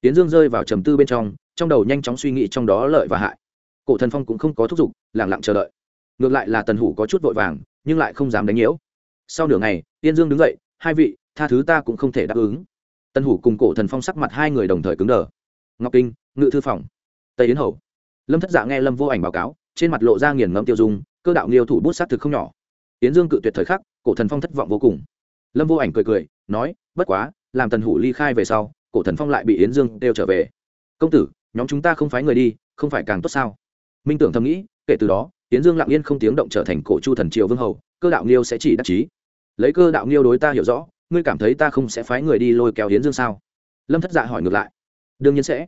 [SPEAKER 1] Tiến dương rơi vào trầm tư bên trong trong đầu nhanh chóng suy nghĩ trong đó lợi và hại. Cổ thần phong cũng không có thúc giục lẳng lặng chờ đợi. Ngược lại là tần hủ có chút vội vàng, nhưng lại không dám đánh nhiễu. Sau nửa ngày tiên dương đứng dậy, hai vị, tha thứ ta cũng không thể đáp ứng. Tần hủ cùng cổ thần phong sắc mặt hai người đồng thời cứng đờ. Ngọc kinh, ngự thư phòng. Tây yến hầu lâm thất dạ nghe lâm vô ảnh báo cáo, trên mặt lộ ra nghiền ngẫm tiêu dung, cơ đạo nghiêu thủ bút sát thực không nhỏ. Yến dương cự tuyệt thời khắc, cổ thần phong thất vọng vô cùng. Lâm vô ảnh cười cười, nói, bất quá, làm tần hủ ly khai về sau, cổ thần phong lại bị yến dương đều trở về. Công tử, nhóm chúng ta không phái người đi, không phải càng tốt sao? Minh tưởng thầm nghĩ, kể từ đó, Yến dương lặng yên không tiếng động trở thành cổ chu thần triều vương hầu, cơ đạo nghiêu sẽ chỉ đắc chí. Lấy cơ đạo nghiêu đối ta hiểu rõ, ngươi cảm thấy ta không sẽ phái người đi lôi kéo Yến dương sao? Lâm thất dạ hỏi ngược lại. Đương nhiên sẽ.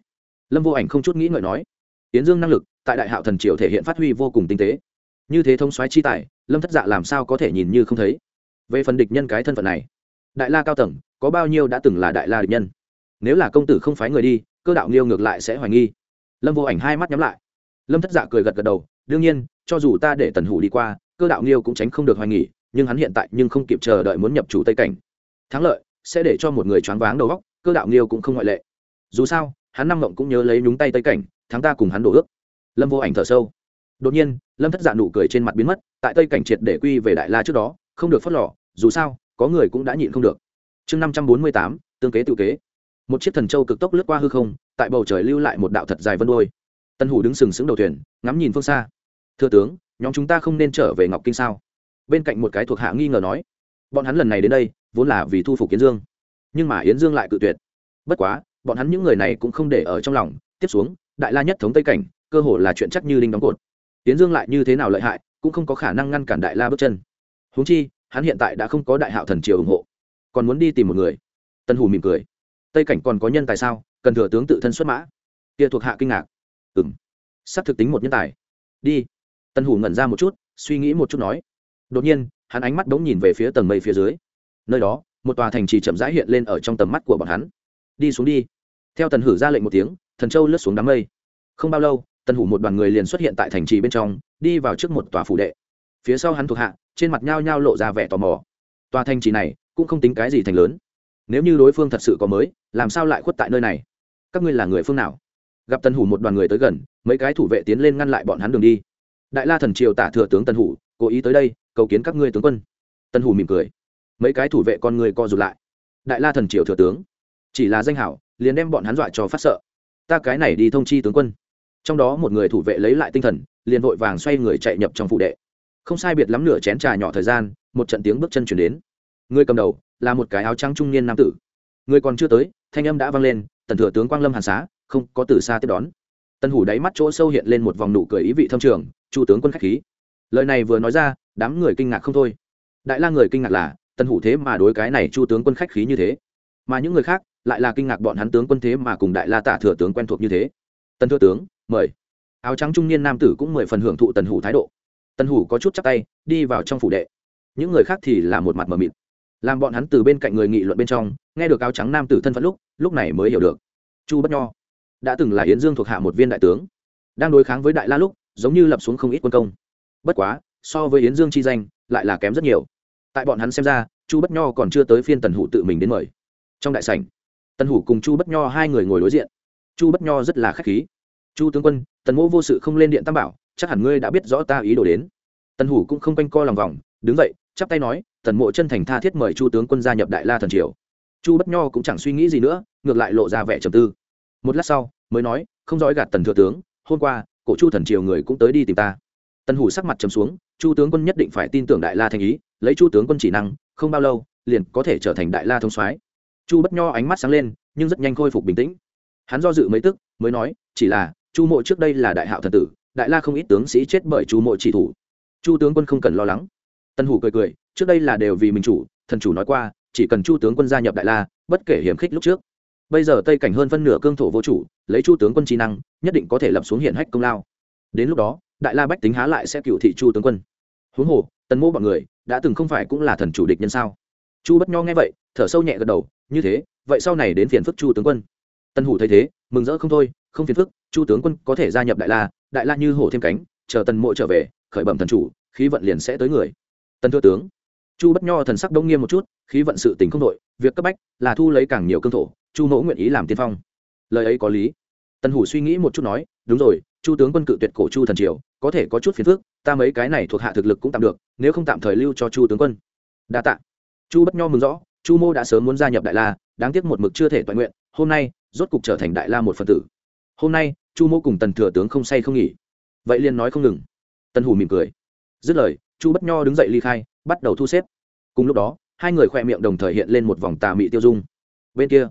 [SPEAKER 1] Lâm vô ảnh không chút nghĩ ngợi nói. Yến dương năng lực tại đại hạo thần triều thể hiện phát huy vô cùng tinh tế. Như thế thông xoáy chi tài, lâm thất dạ làm sao có thể nhìn như không thấy? Về phần địch nhân cái thân phận này, đại la cao tầng có bao nhiêu đã từng là đại la địch nhân? Nếu là công tử không phái người đi, cơ đạo nghiêu ngược lại sẽ hoài nghi. Lâm vô ảnh hai mắt nhắm lại. Lâm thất dạ cười gật gật đầu, đương nhiên, cho dù ta để tần hủ đi qua, cơ đạo nghiêu cũng tránh không được hoài nghỉ nhưng hắn hiện tại nhưng không kịp chờ đợi muốn nhập chủ tây cảnh. Thắng lợi sẽ để cho một người choáng váng đầu góc cơ đạo nghiêu cũng không ngoại lệ. Dù sao hắn năm mộng cũng nhớ lấy nhúng tay tây cảnh, thắng ta cùng hắn đổ ước. Lâm vô ảnh thở sâu. Đột nhiên, lâm thất dạ nụ cười trên mặt biến mất, tại tây cảnh triệt để quy về đại la trước đó, không được phớt lò dù sao, có người cũng đã nhịn không được. Chương năm trăm bốn mươi tám, tương kế tự kế. Một chiếc thần châu cực tốc lướt qua hư không, tại bầu trời lưu lại một đạo thật dài vân đôi tân hủ đứng sừng sững đầu thuyền, ngắm nhìn phương xa. Thưa tướng, nhóm chúng ta không nên trở về ngọc kinh sao? Bên cạnh một cái thuộc hạ nghi ngờ nói. Bọn hắn lần này đến đây, vốn là vì thu phục yến dương. Nhưng mà yến dương lại cự tuyệt. Bất quá bọn hắn những người này cũng không để ở trong lòng. Tiếp xuống, đại la nhất thống tây cảnh, cơ hồ là chuyện chắc như đinh đóng cột. Tiến dương lại như thế nào lợi hại, cũng không có khả năng ngăn cản đại la bước chân. Huống chi, hắn hiện tại đã không có đại hạo thần triều ủng hộ, còn muốn đi tìm một người. Tân hủ mỉm cười. Tây cảnh còn có nhân tài sao? Cần thừa tướng tự thân xuất mã. Kia thuộc hạ kinh ngạc. Ừ m sắp thực tính một nhân tài. Đi. Tân hủ ngẩn ra một chút, suy nghĩ một chút nói. Đột nhiên, hắn ánh mắt bỗng nhìn về phía tầng mây phía dưới. Nơi đó, một tòa thành trì chậm rãi hiện lên ở trong tầm mắt của bọn hắn đi xuống đi. Theo tần hử ra lệnh một tiếng, thần châu lướt xuống đám mây. Không bao lâu, tần hủ một đoàn người liền xuất hiện tại thành trì bên trong, đi vào trước một tòa phủ đệ. Phía sau hắn thuộc hạ, trên mặt nhao nhao lộ ra vẻ tò mò. Tòa thành trì này cũng không tính cái gì thành lớn. Nếu như đối phương thật sự có mới, làm sao lại khuất tại nơi này? Các ngươi là người phương nào? Gặp tần hủ một đoàn người tới gần, mấy cái thủ vệ tiến lên ngăn lại bọn hắn đường đi. Đại la thần triều tả thừa tướng tần hủ, cố ý tới đây, cầu kiến các ngươi tướng quân. Tần hủ mỉm cười. Mấy cái thủ vệ con người co rụt lại. Đại la thần triều thừa tướng chỉ là danh hảo, liền đem bọn hắn dọa cho phát sợ. Ta cái này đi thông chi tướng quân. Trong đó một người thủ vệ lấy lại tinh thần, liền vội vàng xoay người chạy nhập trong phụ đệ. Không sai biệt lắm nửa chén trà nhỏ thời gian, một trận tiếng bước chân chuyển đến. Người cầm đầu là một cái áo trắng trung niên nam tử. Người còn chưa tới, thanh âm đã vang lên, tần thừa tướng quang lâm hàn xá, không có từ xa tiếp đón. Tân hủ đáy mắt chỗ sâu hiện lên một vòng nụ cười ý vị thâm trường, chu tướng quân khách khí. Lời này vừa nói ra, đám người kinh ngạc không thôi. Đại la người kinh ngạc là, tân hủ thế mà đối cái này chu tướng quân khách khí như thế. Mà những người khác lại là kinh ngạc bọn hắn tướng quân thế mà cùng đại la tả thừa tướng quen thuộc như thế. Tân thừa tướng, mời. Áo trắng trung niên nam tử cũng mười phần hưởng thụ tần hủ thái độ. Tần hủ có chút chắc tay, đi vào trong phủ đệ. Những người khác thì là một mặt mờ mịt. Làm bọn hắn từ bên cạnh người nghị luận bên trong, nghe được áo trắng nam tử thân phận lúc lúc này mới hiểu được. Chu bất nho đã từng là yến dương thuộc hạ một viên đại tướng, đang đối kháng với đại la lúc, giống như lập xuống không ít quân công. Bất quá, so với yến dương chi danh, lại là kém rất nhiều. Tại bọn hắn xem ra, chu bất nho còn chưa tới phiên tần hủ tự mình đến mời. Trong đại sảnh tần hủ cùng chu bất nho hai người ngồi đối diện chu bất nho rất là k h á c h khí chu tướng quân tần mỗ vô sự không lên điện tam bảo chắc hẳn ngươi đã biết rõ ta ý đồ đến tần hủ cũng không quanh co lòng vòng đứng dậy chắp tay nói tần mộ chân thành tha thiết mời chu tướng quân gia nhập đại la thần triều chu bất nho cũng chẳng suy nghĩ gì nữa ngược lại lộ ra vẻ trầm tư một lát sau mới nói không dõi gạt tần thừa tướng hôm qua cổ chu thần triều người cũng tới đi tìm ta tần hủ sắc mặt trầm xuống chu tướng quân nhất định phải tin tưởng đại la thành ý lấy chu tướng quân chỉ năng không bao lâu liền có thể trở thành đại la thông soái chu bất nho ánh mắt sáng lên, nhưng rất nhanh khôi phục bình tĩnh. Hắn do dự mấy tức, mới nói, chỉ là, chu mộ trước đây là đại hạo thần tử, đại la không ít tướng sĩ chết bởi chu mộ chỉ thủ. Chu tướng quân không cần lo lắng. Tân hủ cười cười, trước đây là đều vì mình chủ, thần chủ nói qua, chỉ cần chu tướng quân gia nhập đại la, bất kể hiểm khích lúc trước. Bây giờ tây cảnh hơn phân nửa cương thổ vô chủ, lấy chu tướng quân trí năng, nhất định có thể lập xuống hiện hách công lao. Đến lúc đó, đại la bách tính há lại sẽ cựu thị chu tướng quân. Huống hồ, tần mô bọn người, đã từng không phải cũng là thần chủ địch nhân sao? Chu bất nho nghe vậy thở sâu nhẹ gật đầu, như thế, vậy sau này đến phiền phức chu tướng quân. Tân hủ thấy thế, mừng rỡ không thôi, không phiền phức, chu tướng quân có thể gia nhập đại la đại la như hổ thêm cánh, chờ tần mộ trở về, khởi bẩm thần chủ, khí vận liền sẽ tới người. Tân thưa tướng, chu bất nho thần sắc đông nghiêm một chút, khí vận sự tình không đội việc cấp bách là thu lấy càng nhiều cương thổ, chu mẫu nguyện ý làm tiên phong. Lời ấy có lý. Tân hủ suy nghĩ một chút nói, đúng rồi, chu tướng quân cự tuyệt cổ chu thần triều, có thể có chút phiền phức, ta mấy cái này thuộc hạ thực lực cũng tạm được, nếu không tạm thời lưu cho chu tướng quân. Đa tạ. Chu bất nho mừng rõ chu mô đã sớm muốn gia nhập đại la, đáng tiếc một mực chưa thể toàn nguyện, hôm nay, rốt cục trở thành đại la một phần tử. Hôm nay, chu mô cùng tần thừa tướng không say không nghỉ. Vậy liền nói không ngừng. Tần hủ mỉm cười. Dứt lời, chu bất nho đứng dậy ly khai, bắt đầu thu xếp. Cùng lúc đó, hai người khỏe miệng đồng thời hiện lên một vòng tà mị tiêu dung. Bên kia,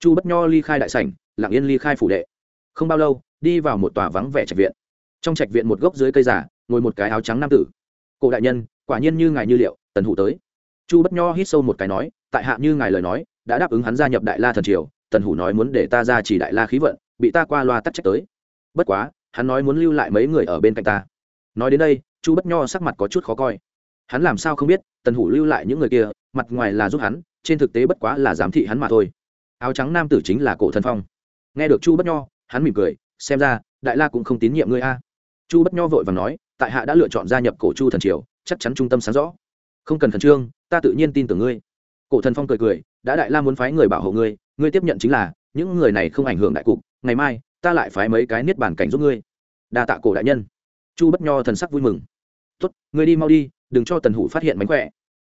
[SPEAKER 1] chu bất nho ly khai đại sảnh, lặng yên ly khai phủ đệ. Không bao lâu, đi vào một tòa vắng vẻ trạch viện. Trong trạch viện một gốc dưới cây giả ngồi một cái áo trắng nam tử. Cổ đại nhân, quả nhiên như ngài như liệu, tần hủ tới. Chu bất nho hít sâu một cái nói tại hạ như ngài lời nói, đã đáp ứng hắn gia nhập đại la thần triều, tần hủ nói muốn để ta ra chỉ đại la khí vận, bị ta qua loa tắt trách tới. Bất quá, hắn nói muốn lưu lại mấy người ở bên cạnh ta. Nói đến đây, chu bất nho sắc mặt có chút khó coi. Hắn làm sao không biết, tần hủ lưu lại những người kia, mặt ngoài là giúp hắn, trên thực tế bất quá là giám thị hắn mà thôi. Áo trắng nam tử chính là cổ thần phong. Nghe được chu bất nho, hắn mỉm cười, xem ra, đại la cũng không tín nhiệm ngươi a. Chu bất nho vội và nói, tại hạ đã lựa chọn gia nhập cổ chu thần triều, chắc chắn trung tâm sáng rõ. Không cần khẩn trương, ta tự nhiên tin tưởng ngươi cổ thần phong cười cười, đã đại la muốn phái người bảo hộ ngươi ngươi tiếp nhận chính là, những người này không ảnh hưởng đại cục, ngày mai, ta lại phái mấy cái niết bản cảnh giúp ngươi. Đa tạ cổ đại nhân. Chu bất nho thần sắc vui mừng. Tốt, ngươi đi mau đi, đừng cho tần hủ phát hiện mánh khỏe.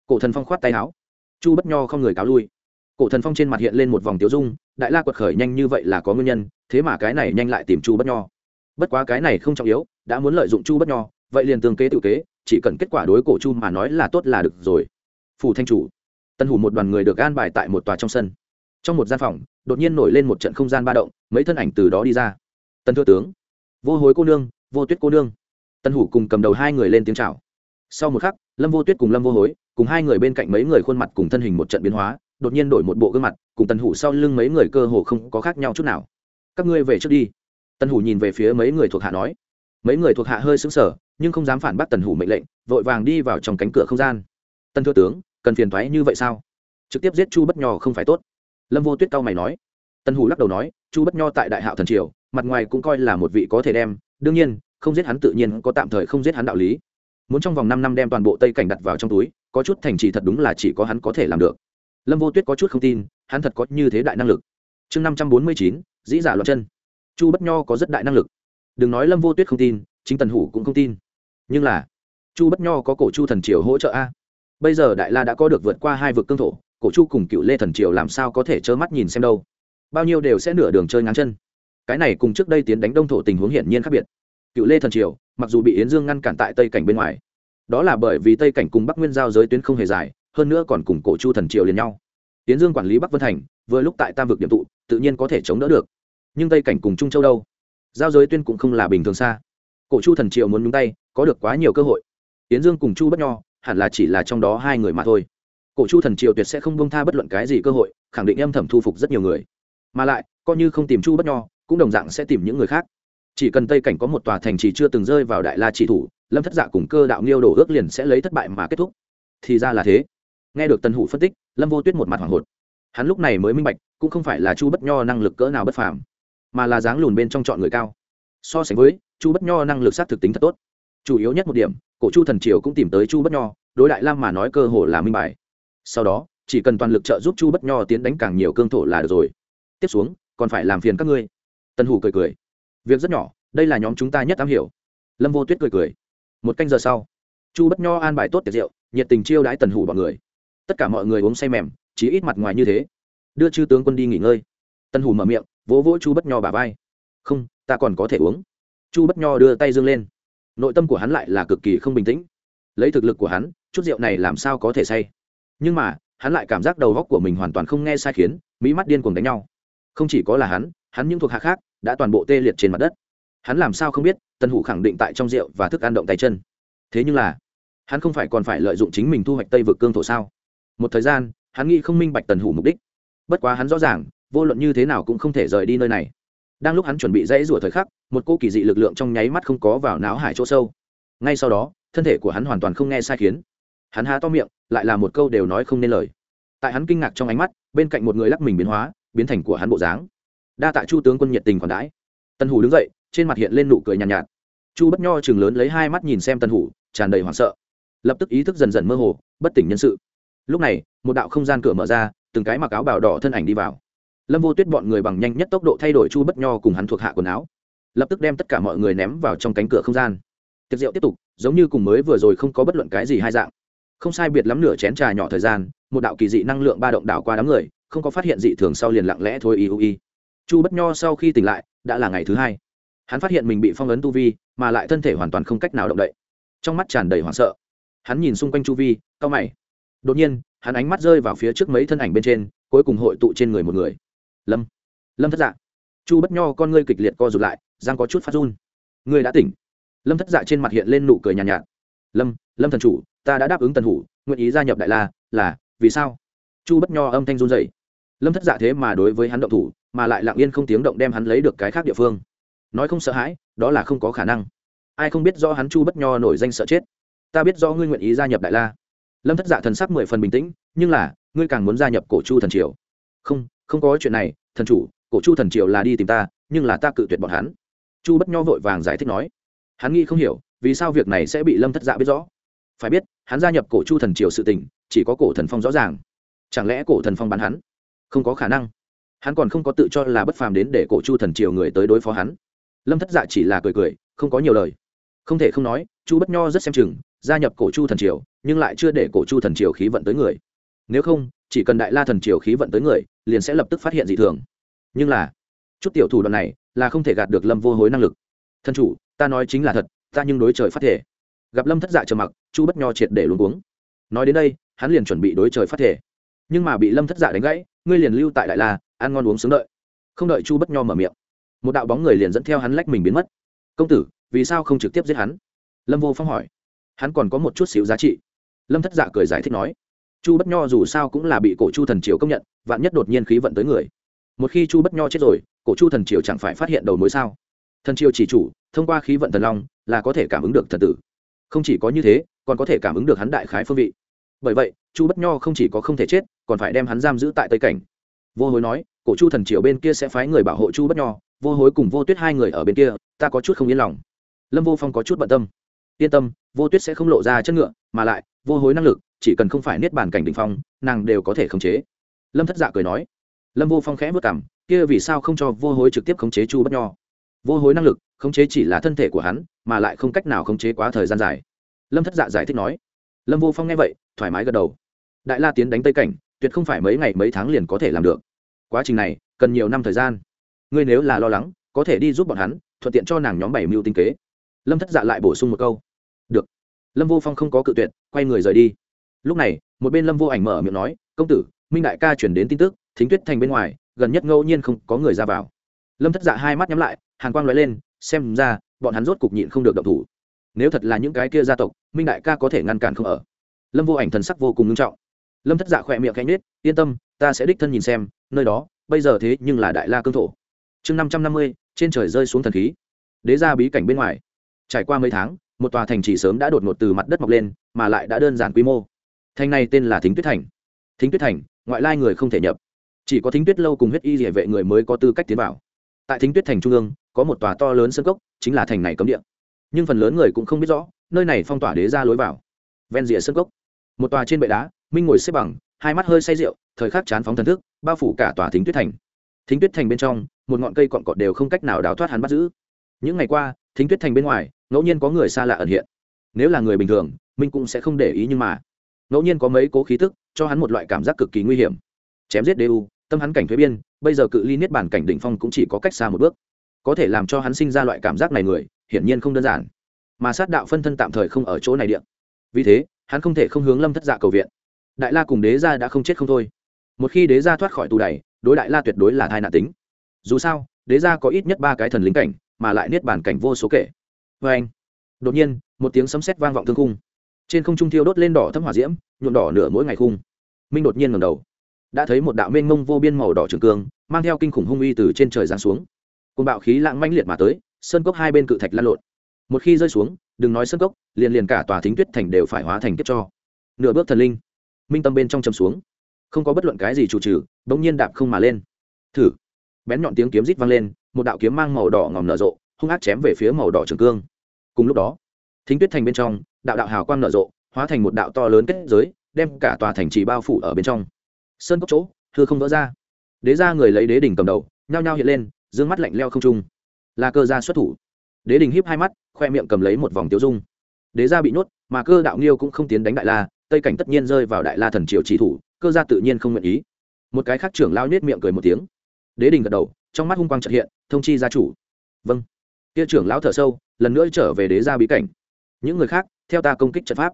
[SPEAKER 1] Cổ thần phong khoát tay áo. Chu bất nho không người cáo lui. Cổ thần phong trên mặt hiện lên một vòng tiêu dung, đại la quật khởi nhanh như vậy là có nguyên nhân, thế mà cái này nhanh lại tìm chu bất nho. Bất quá cái này không trọng yếu, đã muốn lợi dụng chu bất nho, vậy liền tương kế tự kế, chỉ cần kết quả đối cổ chu mà nói là tốt là được rồi. Phủ thanh chủ tân hủ một đoàn người được an bài tại một tòa trong sân. Trong một gian phòng, đột nhiên nổi lên một trận không gian ba động, mấy thân ảnh từ đó đi ra. Tân thưa tướng, vô hối cô nương, vô tuyết cô nương. Tân hủ cùng cầm đầu hai người lên tiếng chào. Sau một khắc, lâm vô tuyết cùng lâm vô hối, cùng hai người bên cạnh mấy người khuôn mặt cùng thân hình một trận biến hóa, đột nhiên đổi một bộ gương mặt, cùng Tân hủ sau lưng mấy người cơ hồ không có khác nhau chút nào. Các ngươi về trước đi. Tân hủ nhìn về phía mấy người thuộc hạ nói. Mấy người thuộc hạ hơi xứng sở nhưng không dám phản bác tần hủ mệnh lệnh, vội vàng đi vào trong cánh cửa không gian. Tân thưa tướng cần phiền thoái như vậy sao? Trực tiếp giết chu bất nho không phải tốt. Lâm vô tuyết cao mày nói. Tân hủ lắc đầu nói, chu bất nho tại đại hạo thần triều, mặt ngoài cũng coi là một vị có thể đem, đương nhiên, không giết hắn tự nhiên có tạm thời không giết hắn đạo lý. Muốn trong vòng năm năm đem toàn bộ tây cảnh đặt vào trong túi, có chút thành trì thật đúng là chỉ có hắn có thể làm được. Lâm vô tuyết có chút không tin, hắn thật có như thế đại năng lực. Chương năm trăm bốn mươi chín, dĩ giả loạn chân. Chu bất nho có rất đại năng lực. Đừng nói lâm vô tuyết không tin, chính tần hủ cũng không tin. Nhưng là, chu bất nho có cổ chu thần triều hỗ trợ a? Bây giờ đại la đã có được vượt qua hai vực cương thổ, cổ chu cùng cựu lê thần triều làm sao có thể trơ mắt nhìn xem đâu? Bao nhiêu đều sẽ nửa đường chơi ngắn chân. Cái này cùng trước đây tiến đánh đông thổ tình huống hiển nhiên khác biệt. Cựu lê thần triều, mặc dù bị yến dương ngăn cản tại tây cảnh bên ngoài, đó là bởi vì tây cảnh cùng bắc nguyên giao giới tuyến không hề dài, hơn nữa còn cùng cổ chu thần triều liền nhau. Yến dương quản lý bắc vân thành, vừa lúc tại tam vực điểm tụ, tự nhiên có thể chống đỡ được. Nhưng tây cảnh cùng trung châu đâu? Giao giới tuyên cũng không là bình thường xa. Cổ chu thần triều muốn nhúng tay, có được quá nhiều cơ hội. Yến dương cùng chu bất nho hẳn là chỉ là trong đó hai người mà thôi. Cổ chu thần triều tuyệt sẽ không bông tha bất luận cái gì cơ hội, khẳng định âm thầm thu phục rất nhiều người. Mà lại, coi như không tìm chu bất nho, cũng đồng dạng sẽ tìm những người khác. Chỉ cần tây cảnh có một tòa thành trì chưa từng rơi vào đại la chỉ thủ, lâm thất dạ cùng cơ đạo nghiêu đổ ước liền sẽ lấy thất bại mà kết thúc. Thì ra là thế. Nghe được tần hủ phân tích, lâm vô tuyết một mặt hoảng hốt. Hắn lúc này mới minh bạch, cũng không phải là chu bất nho năng lực cỡ nào bất phàm, mà là dáng lùn bên trong chọn người cao. So sánh với, chu bất nho năng lực sát thực tính thật tốt chủ yếu nhất một điểm, cổ chu thần triều cũng tìm tới chu bất nho, đối đại lam mà nói cơ hồ là minh bài. Sau đó, chỉ cần toàn lực trợ giúp chu bất nho tiến đánh càng nhiều cương thổ là được rồi. Tiếp xuống, còn phải làm phiền các ngươi. Tân hủ cười cười. Việc rất nhỏ, đây là nhóm chúng ta nhất am hiểu. Lâm vô tuyết cười cười. Một canh giờ sau, chu bất nho an bài tốt tiệc rượu, nhiệt tình chiêu đãi tần hủ bọn người. Tất cả mọi người uống say mềm, chỉ ít mặt ngoài như thế. Đưa chư tướng quân đi nghỉ ngơi. Tần hủ mở miệng, vỗ vỗ chu bất nho bà vai. Không, ta còn có thể uống. Chu bất nho đưa tay dương lên nội tâm của hắn lại là cực kỳ không bình tĩnh. Lấy thực lực của hắn, chút rượu này làm sao có thể say? Nhưng mà, hắn lại cảm giác đầu góc của mình hoàn toàn không nghe sai khiến, mỹ mắt điên cuồng đánh nhau. Không chỉ có là hắn hắn những thuộc hạ khác đã toàn bộ tê liệt trên mặt đất. Hắn làm sao không biết, tân hủ khẳng định tại trong rượu và thức ăn động tay chân. Thế nhưng là, hắn không phải còn phải lợi dụng chính mình thu hoạch tây vực cương thổ sao? Một thời gian, hắn nghĩ không minh bạch tần hủ mục đích. Bất quá hắn rõ ràng, vô luận như thế nào cũng không thể rời đi nơi này đang lúc hắn chuẩn bị dãy rủa thời khắc một cô kỳ dị lực lượng trong nháy mắt không có vào não hải chỗ sâu. Ngay sau đó thân thể của hắn hoàn toàn không nghe sai khiến. Hắn há to miệng lại là một câu đều nói không nên lời. Tại hắn kinh ngạc trong ánh mắt bên cạnh một người lắc mình biến hóa biến thành của hắn bộ dáng. Đa tạ chu tướng quân nhiệt tình còn đãi. Tân hủ đứng dậy trên mặt hiện lên nụ cười nhàn nhạt, nhạt. Chu bất nho chừng lớn lấy hai mắt nhìn xem tân hủ tràn đầy hoảng sợ. Lập tức ý thức dần dần mơ hồ bất tỉnh nhân sự. Lúc này một đạo không gian cửa mở ra từng cái mặc áo bào đỏ thân ảnh đi vào lâm vô tuyết bọn người bằng nhanh nhất tốc độ thay đổi chu bất nho cùng hắn thuộc hạ quần áo. Lập tức đem tất cả mọi người ném vào trong cánh cửa không gian. Tiệc rượu tiếp tục, giống như cùng mới vừa rồi không có bất luận cái gì hai dạng. Không sai biệt lắm nửa chén trà nhỏ thời gian, một đạo kỳ dị năng lượng ba động đảo qua đám người, không có phát hiện dị thường sau liền lặng lẽ thôi y u y. Chu bất nho sau khi tỉnh lại, đã là ngày thứ hai. Hắn phát hiện mình bị phong ấn tu vi, mà lại thân thể hoàn toàn không cách nào động đậy. Trong mắt tràn đầy hoảng sợ. Hắn nhìn xung quanh chu vi, cau mày. Đột nhiên, hắn ánh mắt rơi vào phía trước mấy thân ảnh bên trên, cuối cùng hội tụ trên người một người lâm. Lâm thất dạ. Chu bất nho con ngươi kịch liệt co rụt lại giang có chút phát run. Ngươi đã tỉnh. Lâm thất dạ trên mặt hiện lên nụ cười nhàn nhạt, nhạt. Lâm lâm thần chủ ta đã đáp ứng tần hủ nguyện ý gia nhập đại la là vì sao? Chu bất nho âm thanh run dậy lâm thất dạ thế mà đối với hắn động thủ mà lại lặng yên không tiếng động đem hắn lấy được cái khác địa phương. Nói không sợ hãi đó là không có khả năng. Ai không biết do hắn chu bất nho nổi danh sợ chết. Ta biết do ngươi nguyện ý gia nhập đại la. Lâm thất dạ thần sắc mười phần bình tĩnh nhưng là ngươi càng muốn gia nhập cổ chu thần triều. Không không có chuyện này, thần chủ, cổ chu thần triều là đi tìm ta, nhưng là ta cự tuyệt bọn hắn. Chu bất nho vội vàng giải thích nói. Hắn nghĩ không hiểu, vì sao việc này sẽ bị lâm thất dạ biết rõ? Phải biết, hắn gia nhập cổ chu thần triều sự tình, chỉ có cổ thần phong rõ ràng. Chẳng lẽ cổ thần phong bắn hắn? Không có khả năng. Hắn còn không có tự cho là bất phàm đến để cổ chu thần triều người tới đối phó hắn. Lâm thất dạ chỉ là cười cười, không có nhiều lời. Không thể không nói, chu bất nho rất xem chừng, gia nhập cổ chu thần triều, nhưng lại chưa để cổ chu thần triều khí vận tới người. Nếu không, chỉ cần đại la thần triều khí vận tới người liền sẽ lập tức phát hiện dị thường. Nhưng là, chút tiểu thủ đoạn này là không thể gạt được lâm vô hối năng lực. Thân chủ, ta nói chính là thật, ta nhưng đối trời phát thể gặp lâm thất dạ trầm mặc, chu bất nho triệt để luôn uống nói đến đây, hắn liền chuẩn bị đối trời phát thể nhưng mà bị lâm thất dạ đánh gãy, ngươi liền lưu tại đại la, ăn ngon uống sướng đợi. Không đợi chu bất nho mở miệng, một đạo bóng người liền dẫn theo hắn lách mình biến mất. Công tử, vì sao không trực tiếp giết hắn? Lâm vô phong hỏi. Hắn còn có một chút xíu giá trị. Lâm thất dạ cười giải thích nói chu bất nho dù sao cũng là bị cổ chu thần triều công nhận, vạn nhất đột nhiên khí vận tới người. Một khi chu bất nho chết rồi, cổ chu thần triều chẳng phải phát hiện đầu mối sao? Thần triều chỉ chủ, thông qua khí vận thần long, là có thể cảm ứng được thần tử. Không chỉ có như thế, còn có thể cảm ứng được hắn đại khái phương vị. Bởi vậy, chu bất nho không chỉ có không thể chết, còn phải đem hắn giam giữ tại tây cảnh. Vô hối nói, cổ chu thần triều bên kia sẽ phái người bảo hộ chu bất nho, vô hối cùng vô tuyết hai người ở bên kia, ta có chút không yên lòng. Lâm vô phong có chút bận tâm. Yên tâm, vô tuyết sẽ không lộ ra chất ngựa, mà lại, vô hối năng lực chỉ cần không phải niết bàn cảnh đ ỉ n h phong, nàng đều có thể khống chế. Lâm thất dạ cười nói, lâm vô phong khẽ vất cảm kia vì sao không cho vô hối trực tiếp khống chế chu bất nho? Vô hối năng lực, khống chế chỉ là thân thể của hắn, mà lại không cách nào khống chế quá thời gian dài. Lâm thất dạ giải thích nói, lâm vô phong nghe vậy, thoải mái gật đầu. Đại la tiến đánh tây cảnh, tuyệt không phải mấy ngày mấy tháng liền có thể làm được. Quá trình này, cần nhiều năm thời gian. Ngươi nếu là lo lắng, có thể đi giúp bọn hắn, thuận tiện cho nàng nhóm bảy mưu tinh kế. Lâm thất dạ lại bổ sung một câu. Được. Lâm vô phong không có cự tuyệt, quay người rời đi lúc này, một bên lâm vô ảnh mở miệng nói, công tử, minh đại ca chuyển đến tin tức, thính tuyết thành bên ngoài, gần nhất ngẫu nhiên không có người ra vào. Lâm thất dạ hai mắt nhắm lại, hàn quang l lên, xem ra, bọn hắn rốt cục nhịn không được động thủ. Nếu thật là những cái kia gia tộc, minh đại ca có thể ngăn cản không ở. Lâm vô ảnh thần sắc vô cùng nghiêm trọng. Lâm thất dạ khỏe miệng cánh nết yên tâm, ta sẽ đích thân nhìn xem, nơi đó, bây giờ thế nhưng là đại la cương thổ. Chương năm trăm năm mươi, trên trời rơi xuống thần khí. Đế ra bí cảnh bên ngoài. Trải qua mấy tháng, một tòa thành trì sớm đã đột ngột từ mặt đất mọc lên, mà lại đã đơn giản quy mô thành này tên là thính tuyết thành. Thính tuyết thành, ngoại lai người không thể nhập. Chỉ có thính tuyết lâu cùng huyết y địa vệ người mới có tư cách tiến vào. Tại thính tuyết thành trung ương, có một tòa to lớn sân cốc, chính là thành này cấm địa. Nhưng phần lớn người cũng không biết rõ, nơi này phong tỏa đế ra lối vào. Ven rìa sân cốc. Một tòa trên bệ đá, minh ngồi xếp bằng, hai mắt hơi say rượu, thời khắc chán phóng thần thức, bao phủ cả tòa thính tuyết thành. Thính tuyết thành bên trong, một ngọn cây cọn cọt đều không cách nào đào thoát hắn bắt giữ. Những ngày qua, thính tuyết thành bên ngoài, ngẫu nhiên có người xa lạ ẩn hiện. Nếu là người bình thường, minh cũng sẽ không để ý nhưng mà ngẫu nhiên có mấy cố khí tức, cho hắn một loại cảm giác cực kỳ nguy hiểm. Chém giết đê u, tâm hắn cảnh thuế biên, bây giờ cự ly niết bản cảnh đỉnh phong cũng chỉ có cách xa một bước. Có thể làm cho hắn sinh ra loại cảm giác này người, hiển nhiên không đơn giản. Mà sát đạo phân thân tạm thời không ở chỗ này điện vì thế, hắn không thể không hướng lâm thất dạ cầu viện. Đại la cùng đế gia đã không chết không thôi. Một khi đế gia thoát khỏi tù đày, đối đại la tuyệt đối là thai nạn tính. Dù sao, đế gia có ít nhất ba cái thần lính cảnh, mà lại niết bản cảnh vô số kể. Vê anh, đột nhiên, một tiếng sấm sét vang vọng thương cung trên không trung thiêu đốt lên đỏ thấm hỏa diễm, nhuộm đỏ nửa mỗi ngày khung. Minh đột nhiên ngầm đầu. Đã thấy một đạo mênh mông vô biên màu đỏ trường cương, mang theo kinh khủng hung uy từ trên trời giáng xuống. Côn bạo khí lãng mãnh liệt mà tới, sơn cốc hai bên cự thạch lan lộn. Một khi rơi xuống, đừng nói sơn cốc, liền liền cả tòa thính tuyết thành đều phải hóa thành kiếp cho. Nửa bước thần linh. Minh tâm bên trong chầm xuống. Không có bất luận cái gì chủ trừ, bỗng nhiên đạp không mà lên. Thử. Bén nhọn tiếng kiếm rít vang lên, một đạo kiếm mang màu đỏ ngòm nở rộ, hung ác chém về phía màu đỏ trường cương. Cùng lúc đó, thính tuyết thành bên trong đạo đạo hào quang nở rộ, hóa thành một đạo to lớn kết giới, đem cả tòa thành trì bao phủ ở bên trong. Sơn cốc chỗ thưa không vỡ ra. Đế ra người lấy đế đỉnh cầm đầu, nhao nhao hiện lên d ư ơ n g mắt lạnh leo không trung. Là cơ gia xuất thủ. Đế đình híp hai mắt, khoe miệng cầm lấy một vòng tiêu dung. Đế gia bị nhốt, mà cơ đạo nghiêu cũng không tiến đánh đại la, tây cảnh tất nhiên rơi vào đại la thần triều chỉ thủ, cơ gia tự nhiên không nguyện ý. Một cái khác trưởng lao nết miệng cười một tiếng. Đế đình gật đầu, trong mắt hung quang trật hiện, thông chi gia chủ. Vâng. Kia trưởng lão thở sâu, lần nữa trở về đế gia bí cảnh những người khác, theo ta công kích trận pháp.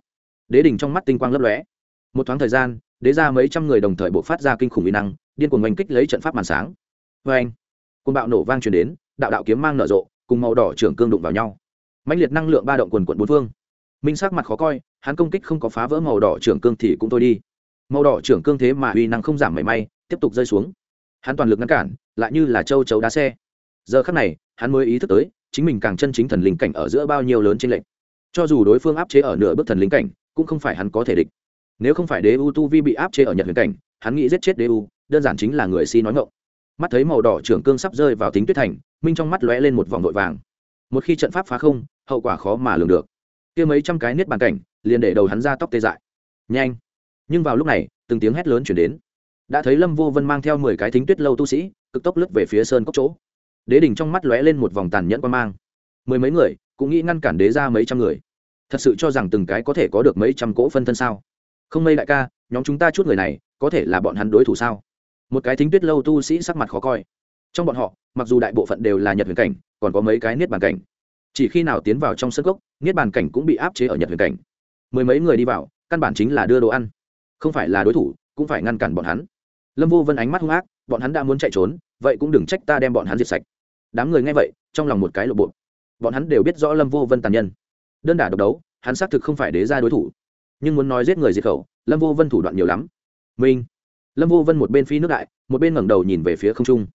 [SPEAKER 1] Đế đình trong mắt tinh quang lấp lóe. Một thoáng thời gian, đế gia mấy trăm người đồng thời buộc phát ra kinh khủng uy năng, điên cuồng oanh kích lấy trận pháp màn sáng. Vê anh côn bạo nổ vang truyền đến, đạo đạo kiếm mang nở rộ, cùng màu đỏ trưởng cương đụng vào nhau. Mạnh liệt năng lượng ba động quần quận bốn phương. Minh sắc mặt khó coi, hắn công kích không có phá vỡ màu đỏ trưởng cương thì cũng thôi đi. Màu đỏ trưởng cương thế mà uy năng không giảm mảy may, tiếp tục rơi xuống. Hắn toàn lực ngăn cản, lại như là châu chấu đá xe. Giờ khắc này, hắn mới ý thức tới, chính mình càng chân chính thần linh cảnh ở giữa bao nhiêu lớn trên lệnh cho dù đối phương áp chế ở nửa bước thần linh cảnh, cũng không phải hắn có thể địch. Nếu không phải đế u tu vi bị áp chế ở nhật huyền cảnh, hắn nghĩ giết chết đế u đơn giản chính là người si nói ngộng mắt thấy màu đỏ trưởng cương sắp rơi vào tính tuyết thành, minh trong mắt lóe lên một vòng vội vàng. Một khi trận pháp phá không, hậu quả khó mà lường được. Kia mấy trăm cái niết bàn cảnh, liền để đầu hắn ra tóc tê dại. Nhanh! Nhưng vào lúc này, từng tiếng hét lớn chuyển đến. Đã thấy lâm vô vân mang theo mười cái thính tuyết lâu tu sĩ, cực tốc lướt về phía sơn cốc chỗ. Đế đình trong mắt lóe lên một vòng tàn nhẫn quan mang. Mười mấy người cũng nghĩ ngăn cản đế ra mấy trăm người. Thật sự cho rằng từng cái có thể có được mấy trăm cỗ phân thân sao? Không mây đại ca, nhóm chúng ta chút người này, có thể là bọn hắn đối thủ sao? Một cái thính tuyết lâu tu sĩ sắc mặt khó coi. Trong bọn họ, mặc dù đại bộ phận đều là nhật huyền cảnh, còn có mấy cái niết bàn cảnh. Chỉ khi nào tiến vào trong sân gốc niết bàn cảnh cũng bị áp chế ở nhật huyền cảnh. Mười mấy người đi vào, căn bản chính là đưa đồ ăn. Không phải là đối thủ, cũng phải ngăn cản bọn hắn. Lâm vô vân ánh mắt hung ác, bọn hắn đã muốn chạy trốn, vậy cũng đừng trách ta đem bọn hắn diệt sạch. Đám người nghe vậy, trong lòng một cái lộ bộ bọn hắn đều biết rõ lâm vô vân tàn nhân. Đơn đả độc đấu, hắn xác thực không phải đế ra đối thủ. Nhưng muốn nói giết người diệt khẩu, lâm vô vân thủ đoạn nhiều lắm. Minh. Lâm vô vân một bên phi nước đại, một bên ngẩng đầu nhìn về phía không trung.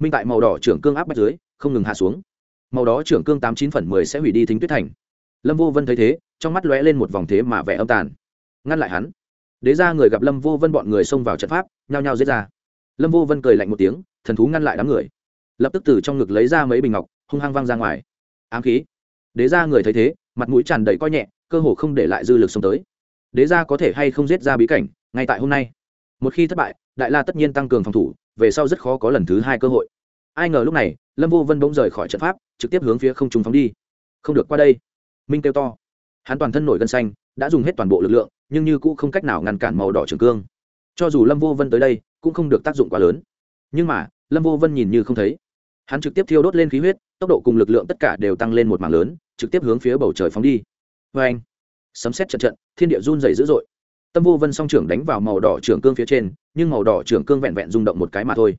[SPEAKER 1] Minh tại màu đỏ trưởng cương áp bách dưới, không ngừng hạ xuống. Màu đó trưởng cương tám chín phần mười sẽ hủy đi thính tuyết thành. Lâm vô vân thấy thế, trong mắt lóe lên một vòng thế mà vẻ âm tàn. Ngăn lại hắn. Đế ra người gặp lâm vô vân bọn người xông vào trận pháp, nhao nhao giết ra. Lâm vô vân cười lạnh một tiếng, thần thú ngăn lại đám người. Lập tức từ trong ngực lấy ra mấy bình ngọc, hung hăng văng ra ngoài ám khí. Đế ra người thấy thế, mặt mũi tràn đầy coi nhẹ, cơ hồ không để lại dư lực xông tới. Đế ra có thể hay không giết ra bí cảnh, ngay tại hôm nay. Một khi thất bại, đại la tất nhiên tăng cường phòng thủ, về sau rất khó có lần thứ hai cơ hội. Ai ngờ lúc này, lâm vô vân bỗng rời khỏi trận pháp, trực tiếp hướng phía không trung phóng đi. Không được qua đây. Minh kêu to. Hắn toàn thân nổi gân xanh, đã dùng hết toàn bộ lực lượng, nhưng như cũ không cách nào ngăn cản màu đỏ trường cương. Cho dù lâm vô vân tới đây, cũng không được tác dụng quá lớn. Nhưng mà, lâm vô vân nhìn như không thấy hắn trực tiếp thiêu đốt lên khí huyết, tốc độ cùng lực lượng tất cả đều tăng lên một mảng lớn, trực tiếp hướng phía bầu trời phóng đi. Vê anh, sấm xét trận trận, thiên địa run dày dữ dội. Tâm vô vân song trưởng đánh vào màu đỏ trưởng cương phía trên, nhưng màu đỏ trưởng cương vẹn vẹn rung động một cái mà thôi.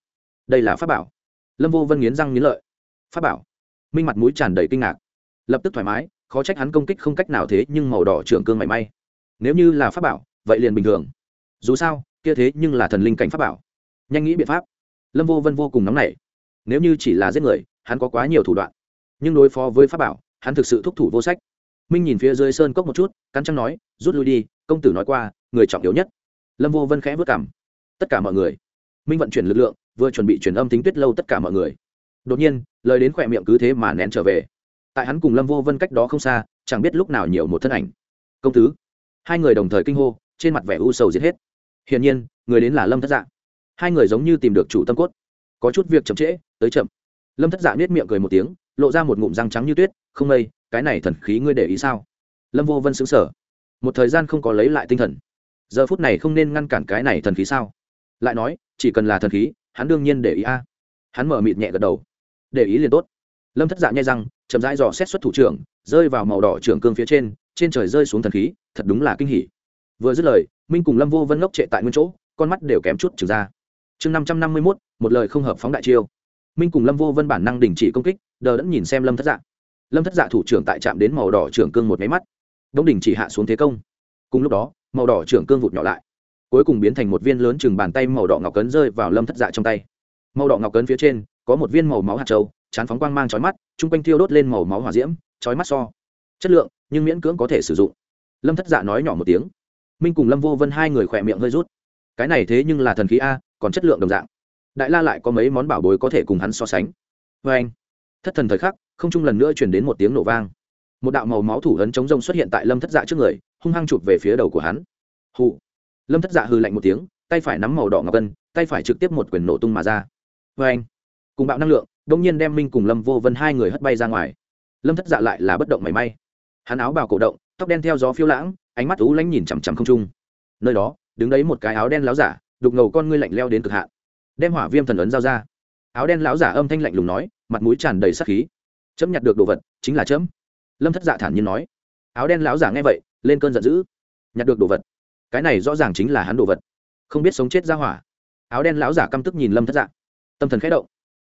[SPEAKER 1] Đây là pháp bảo. Lâm vô vân nghiến răng nghiến lợi. Pháp bảo? Minh mặt mũi tràn đầy kinh ngạc. Lập tức thoải mái, khó trách hắn công kích không cách nào thế, nhưng màu đỏ trưởng cương mảy may. Nếu như là pháp bảo, vậy liền bình thường. Dù sao, kia thế nhưng là thần linh cảnh pháp bảo. Nhanh nghĩ biện pháp. Lâm vô vân vô cùng nóng nảy nếu như chỉ là giết người, hắn có quá nhiều thủ đoạn. Nhưng đối phó với pháp bảo, hắn thực sự thúc thủ vô sách. Minh nhìn phía dưới sơn cốc một chút, cắn trăng nói, rút lui đi, công tử nói qua, người trọng yếu nhất. Lâm vô vân khẽ vất cảm tất cả mọi người. Minh vận chuyển lực lượng, vừa chuẩn bị truyền âm tính tuyết lâu tất cả mọi người. Đột nhiên, lời đến khỏe miệng cứ thế mà nén trở về. Tại hắn cùng lâm vô vân cách đó không xa, chẳng biết lúc nào nhiều một thân ảnh. Công tứ hai người đồng thời kinh hô, trên mặt vẻ u sầu giết hết. Hiển nhiên, người đến là lâm thất dạng hai người giống như tìm được chủ tâm cốt có chút việc chậm trễ, tới chậm. Lâm thất dạ nết miệng cười một tiếng, lộ ra một ngụm răng trắng như tuyết, không mây cái này thần khí ngươi để ý sao? Lâm vô vân xứng sở một thời gian không có lấy lại tinh thần. Giờ phút này không nên ngăn cản cái này thần khí sao? Lại nói, chỉ cần là thần khí, hắn đương nhiên để ý a. Hắn mở mịt nhẹ gật đầu. Để ý liền tốt. Lâm thất dạ nhai răng, chậm rãi dò xét xuất thủ trưởng, rơi vào màu đỏ trưởng cương phía trên trên trời rơi xuống thần khí, thật đúng là kinh hỉ. Vừa dứt lời, minh cùng lâm vô vân ngốc trệ tại nguyên chỗ, con mắt đều kém chút trừng ra chương năm trăm năm mươi mốt, một lời không hợp phóng đại chiêu. Minh cùng lâm vô vân bản năng đình chỉ công kích, đờ đẫn nhìn xem lâm thất dạ. Lâm thất dạ thủ trưởng tại trạm đến màu đỏ trưởng cương một máy mắt. Đống đình chỉ hạ xuống thế công. Cùng lúc đó, màu đỏ trưởng cương vụt nhỏ lại. Cuối cùng biến thành một viên lớn chừng bàn tay màu đỏ ngọc cấn rơi vào lâm thất dạ trong tay. Màu đỏ ngọc cấn phía trên, có một viên màu máu hạt trâu chán phóng quang mang chói mắt, chung quanh thiêu đốt lên màu máu hỏa diễm, chói mắt so. Chất lượng, nhưng miễn cưỡng có thể sử dụng. Lâm thất dạ nói nhỏ một tiếng. Minh cùng lâm vô vân hai người khỏe miệng hơi rút. Cái này thế nhưng là thần khí a còn chất lượng đồng dạng. Đại la lại có mấy món bảo bối có thể cùng hắn so sánh. Vê anh, thất thần thời khắc, không chung lần nữa chuyển đến một tiếng nổ vang. Một đạo màu máu thủ ấn chống rông xuất hiện tại lâm thất dạ trước người, hung hăng chụp về phía đầu của hắn. Hụ lâm thất dạ hư lạnh một tiếng, tay phải nắm màu đỏ ngọc cân tay phải trực tiếp một quyền nổ tung mà ra. Vê anh, cùng bạo năng lượng đông nhiên đem minh cùng lâm vô vân hai người hất bay ra ngoài. Lâm thất dạ lại là bất động mảy may. Hắn áo bào cổ động, tóc đen theo gió phiêu lãng, ánh mắt ú lánh nhìn chằm chằm không trung. Nơi đó, đứng đấy một cái áo đen láo giả đục ngầu con ngươi lạnh leo đến cực hạn. Đem hỏa viêm thần ấn giao ra. Áo đen lão giả âm thanh lạnh lùng nói, mặt mũi tràn đầy sắc khí. Chấm nhặt được đồ vật, chính là chấm. Lâm thất dạ thản nhiên nói. Áo đen lão giả nghe vậy, lên cơn giận dữ. Nhặt được đồ vật. Cái này rõ ràng chính là hắn đồ vật. Không biết sống chết ra hỏa. Áo đen lão giả căm tức nhìn lâm thất dạ. Tâm thần khẽ động.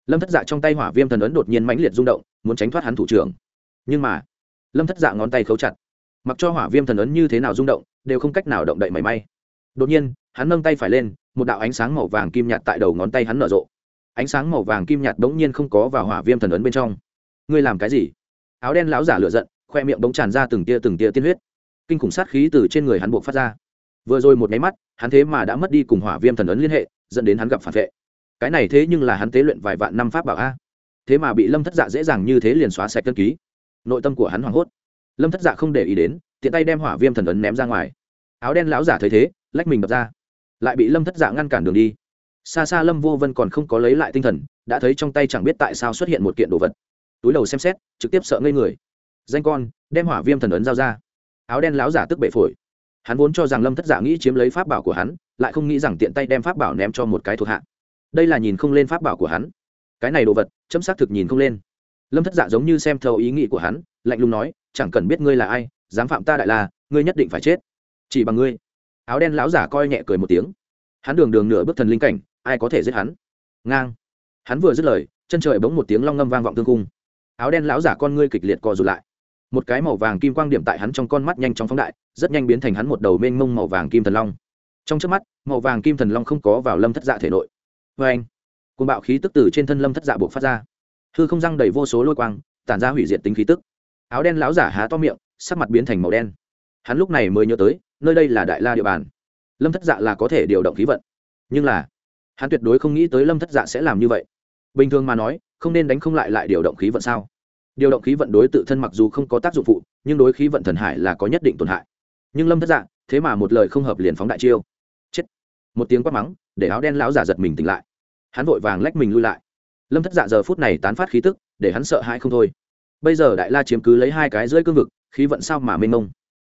[SPEAKER 1] Lâm thất dạ trong tay hỏa viêm thần ấn đột nhiên mãnh liệt rung động, muốn tránh thoát hắn thủ trưởng. Nhưng mà, lâm thất dạ ngón tay khấu chặt. Mặc cho hỏa viêm thần ấn như thế nào rung động, đều không cách nào động đậy mảy may. Đột nhiên hắn nâng tay phải lên, một đạo ánh sáng màu vàng kim nhạt tại đầu ngón tay hắn nở rộ. Ánh sáng màu vàng kim nhạt bỗng nhiên không có vào hỏa viêm thần ấn bên trong. Ngươi làm cái gì? Áo đen lão giả lựa giận, khoe miệng bỗng tràn ra từng tia từng tia tiên huyết. Kinh khủng sát khí từ trên người hắn buộc phát ra. Vừa rồi một nháy mắt, hắn thế mà đã mất đi cùng hỏa viêm thần ấn liên hệ, dẫn đến hắn gặp phản vệ. Cái này thế nhưng là hắn tế luyện vài vạn năm pháp bảo a. Thế mà bị lâm thất dạ dễ dàng như thế liền xóa sạch tân ký. Nội tâm của hắn hoảng hốt. Lâm thất dạ không để ý đến, tiện tay đem hỏa viêm thần ấn ném ra ngoài. Áo đen lão giả thấy thế, lách mình đập ra lại bị lâm thất dạ ngăn cản đường đi xa xa lâm vô vân còn không có lấy lại tinh thần đã thấy trong tay chẳng biết tại sao xuất hiện một kiện đồ vật túi đầu xem xét trực tiếp sợ ngây người danh con đem hỏa viêm thần ấn giao ra áo đen láo giả tức bệ phổi hắn vốn cho rằng lâm thất giả nghĩ chiếm lấy pháp bảo của hắn lại không nghĩ rằng tiện tay đem pháp bảo ném cho một cái thuộc hạ đây là nhìn không lên pháp bảo của hắn cái này đồ vật chấm xác thực nhìn không lên lâm thất giả giống như xem thấu ý nghĩ của hắn lạnh lùng nói chẳng cần biết ngươi là ai dám phạm ta đại la ngươi nhất định phải chết chỉ bằng ngươi áo đen lão giả coi nhẹ cười một tiếng. Hắn đường đường nửa bước thần linh cảnh, ai có thể giết hắn? Ngang. Hắn vừa dứt lời, chân trời bỗng một tiếng long ngâm vang vọng thương cung áo đen lão giả con ngươi kịch liệt co rụt lại. Một cái màu vàng kim quang điểm tại hắn trong con mắt nhanh chóng phóng đại, rất nhanh biến thành hắn một đầu mênh mông màu vàng kim thần long. Trong trước mắt, màu vàng kim thần long không có vào lâm thất dạ thể nội. Vê anh côn bạo khí tức từ trên thân lâm thất dạ buộc phát ra. Hư không răng đầy vô số lôi quang, tản ra hủy diệt tính khí tức. Áo đen lão giả há to miệng, sắc mặt biến thành màu đen hắn lúc này mới nhớ tới, nơi đây là đại la địa bàn. Lâm thất dạ là có thể điều động khí vận. Nhưng là, hắn tuyệt đối không nghĩ tới lâm thất dạ sẽ làm như vậy. Bình thường mà nói, không nên đánh không lại lại điều động khí vận sao? Điều động khí vận đối tự thân mặc dù không có tác dụng phụ, nhưng đối khí vận thần hải là có nhất định tổn hại. Nhưng lâm thất dạ thế mà một lời không hợp liền phóng đại chiêu. Chết. Một tiếng quát mắng, để áo đen lão giả giật mình tỉnh lại. Hắn vội vàng lách mình lui lại. Lâm thất dạ giờ phút này tán phát khí tức, để hắn sợ hãi không thôi. Bây giờ đại la chiếm cứ lấy hai cái dưới cương vực, khí vận sao mà mênh mông?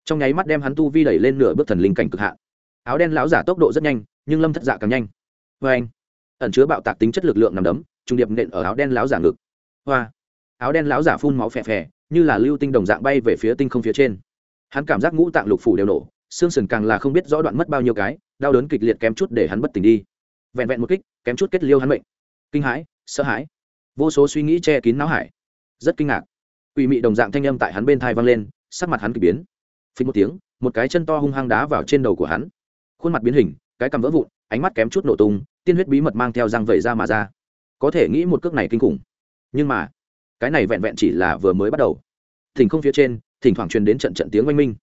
[SPEAKER 1] Trong nháy mắt đem hắn tu vi đẩy lên nửa bước thần linh cảnh cực hạn. Áo đen lão giả tốc độ rất nhanh, nhưng lâm thất dạ càng nhanh. Vê anh, ẩn chứa bạo tạc tính chất lực lượng nằm đấm trung điệp nện ở áo đen lão giả ngực. Hoa, áo đen lão giả phun máu phè phè, như là lưu tinh đồng dạng bay về phía tinh không phía trên. Hắn cảm giác ngũ tạng lục phủ đều nổ, xương sườn càng là không biết rõ đoạn mất bao nhiêu cái, đau đớn kịch liệt kém chút để hắn bất tỉnh đi. Vẹn vẹn một kích, kém chút kết liêu hắn bệnh kinh hãi, sợ hãi, vô số suy nghĩ che kín não hải. Rất kinh ngạc. Quỷ mị đồng dạng thanh âm tại hắn bên thai vang lên, sắc mặt hắn kỳ biến phình một tiếng, một cái chân to hung hăng đá vào trên đầu của hắn. Khuôn mặt biến hình, cái cằm vỡ vụn, ánh mắt kém chút nổ tung, tiên huyết bí mật mang theo răng vẩy ra mà ra. Có thể nghĩ một cước này kinh khủng. Nhưng mà, cái này vẹn vẹn chỉ là vừa mới bắt đầu. Thỉnh không phía trên, thỉnh thoảng truyền đến trận trận tiếng oanh minh.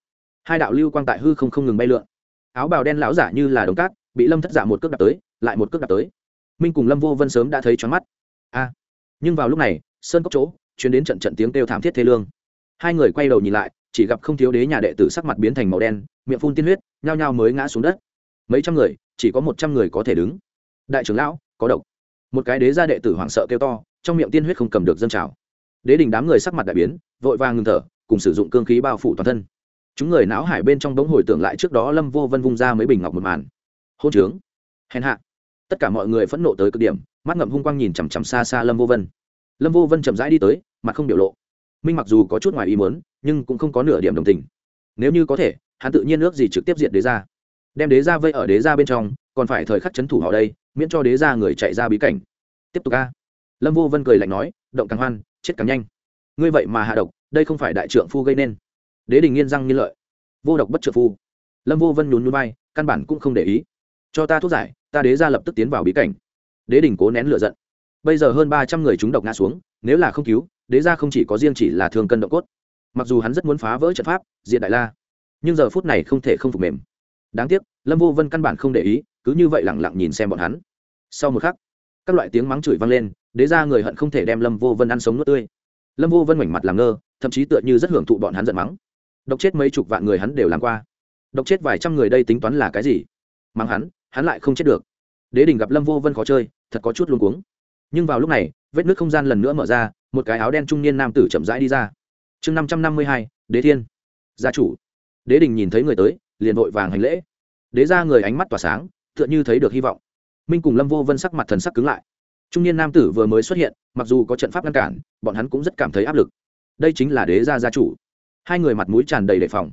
[SPEAKER 1] Hai đạo lưu quang tại hư không không ngừng bay lượn. Áo bào đen lão giả như là đống cát, bị lâm thất giả một cước đạp tới, lại một cước đạp tới. Minh cùng lâm vô vân sớm đã thấy choáng mắt. A! Nhưng vào lúc này, sơn cốc chỗ chuyến đến trận trận tiếng kêu thảm thiết thế lương. Hai người quay đầu nhìn lại chỉ gặp không thiếu đế nhà đệ tử sắc mặt biến thành màu đen, miệng phun tiên huyết, nhao nhao mới ngã xuống đất. Mấy trăm người, chỉ có một trăm người có thể đứng. Đại trưởng lão, có độc. Một cái đế gia đệ tử hoảng sợ kêu to, trong miệng tiên huyết không cầm được dân trào. Đế đình đám người sắc mặt đại biến, vội vàng ngừng thở, cùng sử dụng cương khí bao phủ toàn thân. Chúng người não hải bên trong bỗng hồi tưởng lại trước đó lâm vô vân vung ra mấy bình ngọc một màn. Hôn trướng. Hèn hạ. Tất cả mọi người phẫn nộ tới cực điểm, mắt ngậm hung quang nhìn chằm chằm xa xa lâm vô vân. Lâm vô vân chậm rãi đi tới, mặt không biểu lộ minh mặc dù có chút ngoài ý muốn, nhưng cũng không có nửa điểm đồng tình. Nếu như có thể, hắn tự nhiên ước gì trực tiếp diện đế ra đem đế ra vây ở đế ra bên trong, còn phải thời khắc c h ấ n thủ họ đây, miễn cho đế ra người chạy ra bí cảnh. Tiếp tục ca lâm vô vân cười lạnh nói, động càng hoan, chết càng nhanh. Ngươi vậy mà hạ độc, đây không phải đại trượng phu gây nên. Đế đình nghiên răng nghiên lợi. Vô độc bất trượng phu. Lâm vô vân nhún núi bay căn bản cũng không để ý. Cho ta thuốc giải, ta đế ra lập tức tiến vào bí cảnh. Đế đình cố nén lựa giận bây giờ hơn ba trăm người chúng độc ngã xuống, nếu là không cứu, đế ra không chỉ có riêng chỉ là thương cân động cốt. Mặc dù hắn rất muốn phá vỡ trận pháp diện đại la, nhưng giờ phút này không thể không phục mềm. Đáng tiếc, lâm vô vân căn bản không để ý, cứ như vậy lẳng lặng nhìn xem bọn hắn. Sau một khắc, các loại tiếng mắng chửi vang lên, đế ra người hận không thể đem lâm vô vân ăn sống nước tươi. Lâm vô vân mảnh mặt làm ngơ, thậm chí tựa như rất hưởng thụ bọn hắn giận mắng. Độc chết mấy chục vạn người hắn đều làm qua. Độc chết vài trăm người đây tính toán là cái gì? Mắng hắn hắn lại không chết được. Đế đình gặp lâm vô vân khó chơi, thật có chút luôn cuống nhưng vào lúc này, vết nước không gian lần nữa mở ra, một cái áo đen trung niên nam tử chậm rãi đi ra. Chương năm trăm năm mươi hai, đế thiên. Gia chủ. Đế đình nhìn thấy người tới, liền vội vàng hành lễ. Đế ra người ánh mắt tỏa sáng, tựa như thấy được hy vọng. Minh cùng lâm vô vân sắc mặt thần sắc cứng lại. Trung niên nam tử vừa mới xuất hiện, mặc dù có trận pháp ngăn cản, bọn hắn cũng rất cảm thấy áp lực. Đây chính là đế gia gia chủ. Hai người mặt mũi tràn đầy đề phòng.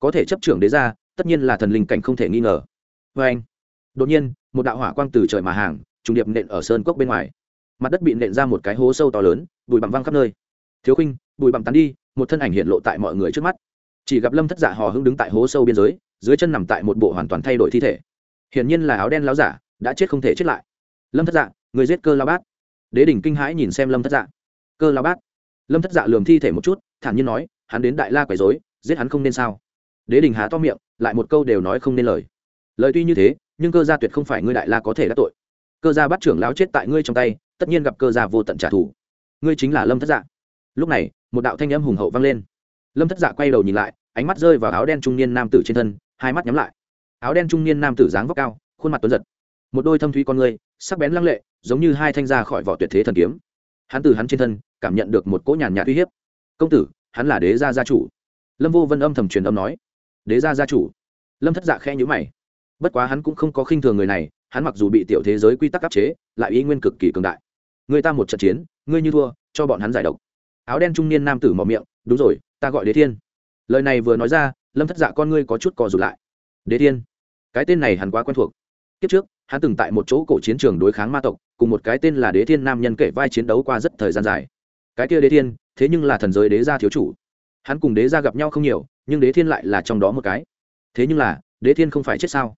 [SPEAKER 1] Có thể chấp trưởng đế gia, tất nhiên là thần linh cảnh không thể nghi ngờ. Vê anh đột nhiên, một đạo hỏa quang từ trời mà hàng, trùng điệp nện ở sơn cốc bên ngoài mặt đất bị nện ra một cái hố sâu to lớn, bụi bặm văng khắp nơi. Thiếu khinh bụi bặm tắn đi, một thân ảnh hiện lộ tại mọi người trước mắt. Chỉ gặp lâm thất giả hò hứng đứng tại hố sâu biên giới, dưới chân nằm tại một bộ hoàn toàn thay đổi thi thể. Hiển nhiên là áo đen láo giả, đã chết không thể chết lại. Lâm thất dạ người giết cơ lao bát. Đế đình kinh hãi nhìn xem lâm thất dạ. Cơ lao bát? Lâm thất dạ lường thi thể một chút, thản nhiên nói, hắn đến đại la quấy dối giết hắn không nên sao? Đế đình há to miệng, lại một câu đều nói không nên lời. Lời tuy như thế, nhưng cơ gia tuyệt không phải ngươi đại la có thể đắc tội. Cơ gia bắt trưởng lão chết tại ngươi trong tay tất nhiên gặp cơ gia vô tận trả thù. Ngươi chính là lâm thất dạ. Lúc này, một đạo thanh âm hùng hậu vang lên. Lâm thất dạ quay đầu nhìn lại, ánh mắt rơi vào áo đen trung niên nam tử trên thân, hai mắt nhắm lại. Áo đen trung niên nam tử dáng vóc cao, khuôn mặt tuấn giật. Một đôi thâm thúy con người sắc bén lăng lệ, giống như hai thanh ra khỏi vỏ tuyệt thế thần kiếm. Hắn từ hắn trên thân, cảm nhận được một cỗ nhàn nhạt uy hiếp. Công tử, hắn là đế gia gia chủ. Lâm vô vân âm thầm truyền âm nói. Đế gia gia chủ. Lâm thất dạ khe nhữ mày. Bất quá hắn cũng không có khinh thường người này, hắn mặc dù bị tiểu thế giới quy tắc áp chế, lại ý nguyên cực kỳ cường đại người ta một trận chiến, ngươi như thua, cho bọn hắn giải độc. Áo đen trung niên nam tử mỏ miệng, đúng rồi, ta gọi đế thiên. Lời này vừa nói ra, lâm thất dạ con ngươi có chút cò rụt lại. Đế thiên? Cái tên này hắn quá quen thuộc. Kiếp trước, hắn từng tại một chỗ cổ chiến trường đối kháng ma tộc, cùng một cái tên là đế thiên nam nhân kể vai chiến đấu qua rất thời gian dài. Cái kia đế thiên, thế nhưng là thần giới đế gia thiếu chủ. Hắn cùng đế gia gặp nhau không nhiều, nhưng đế thiên lại là trong đó một cái. Thế nhưng là, đế thiên không phải chết sao?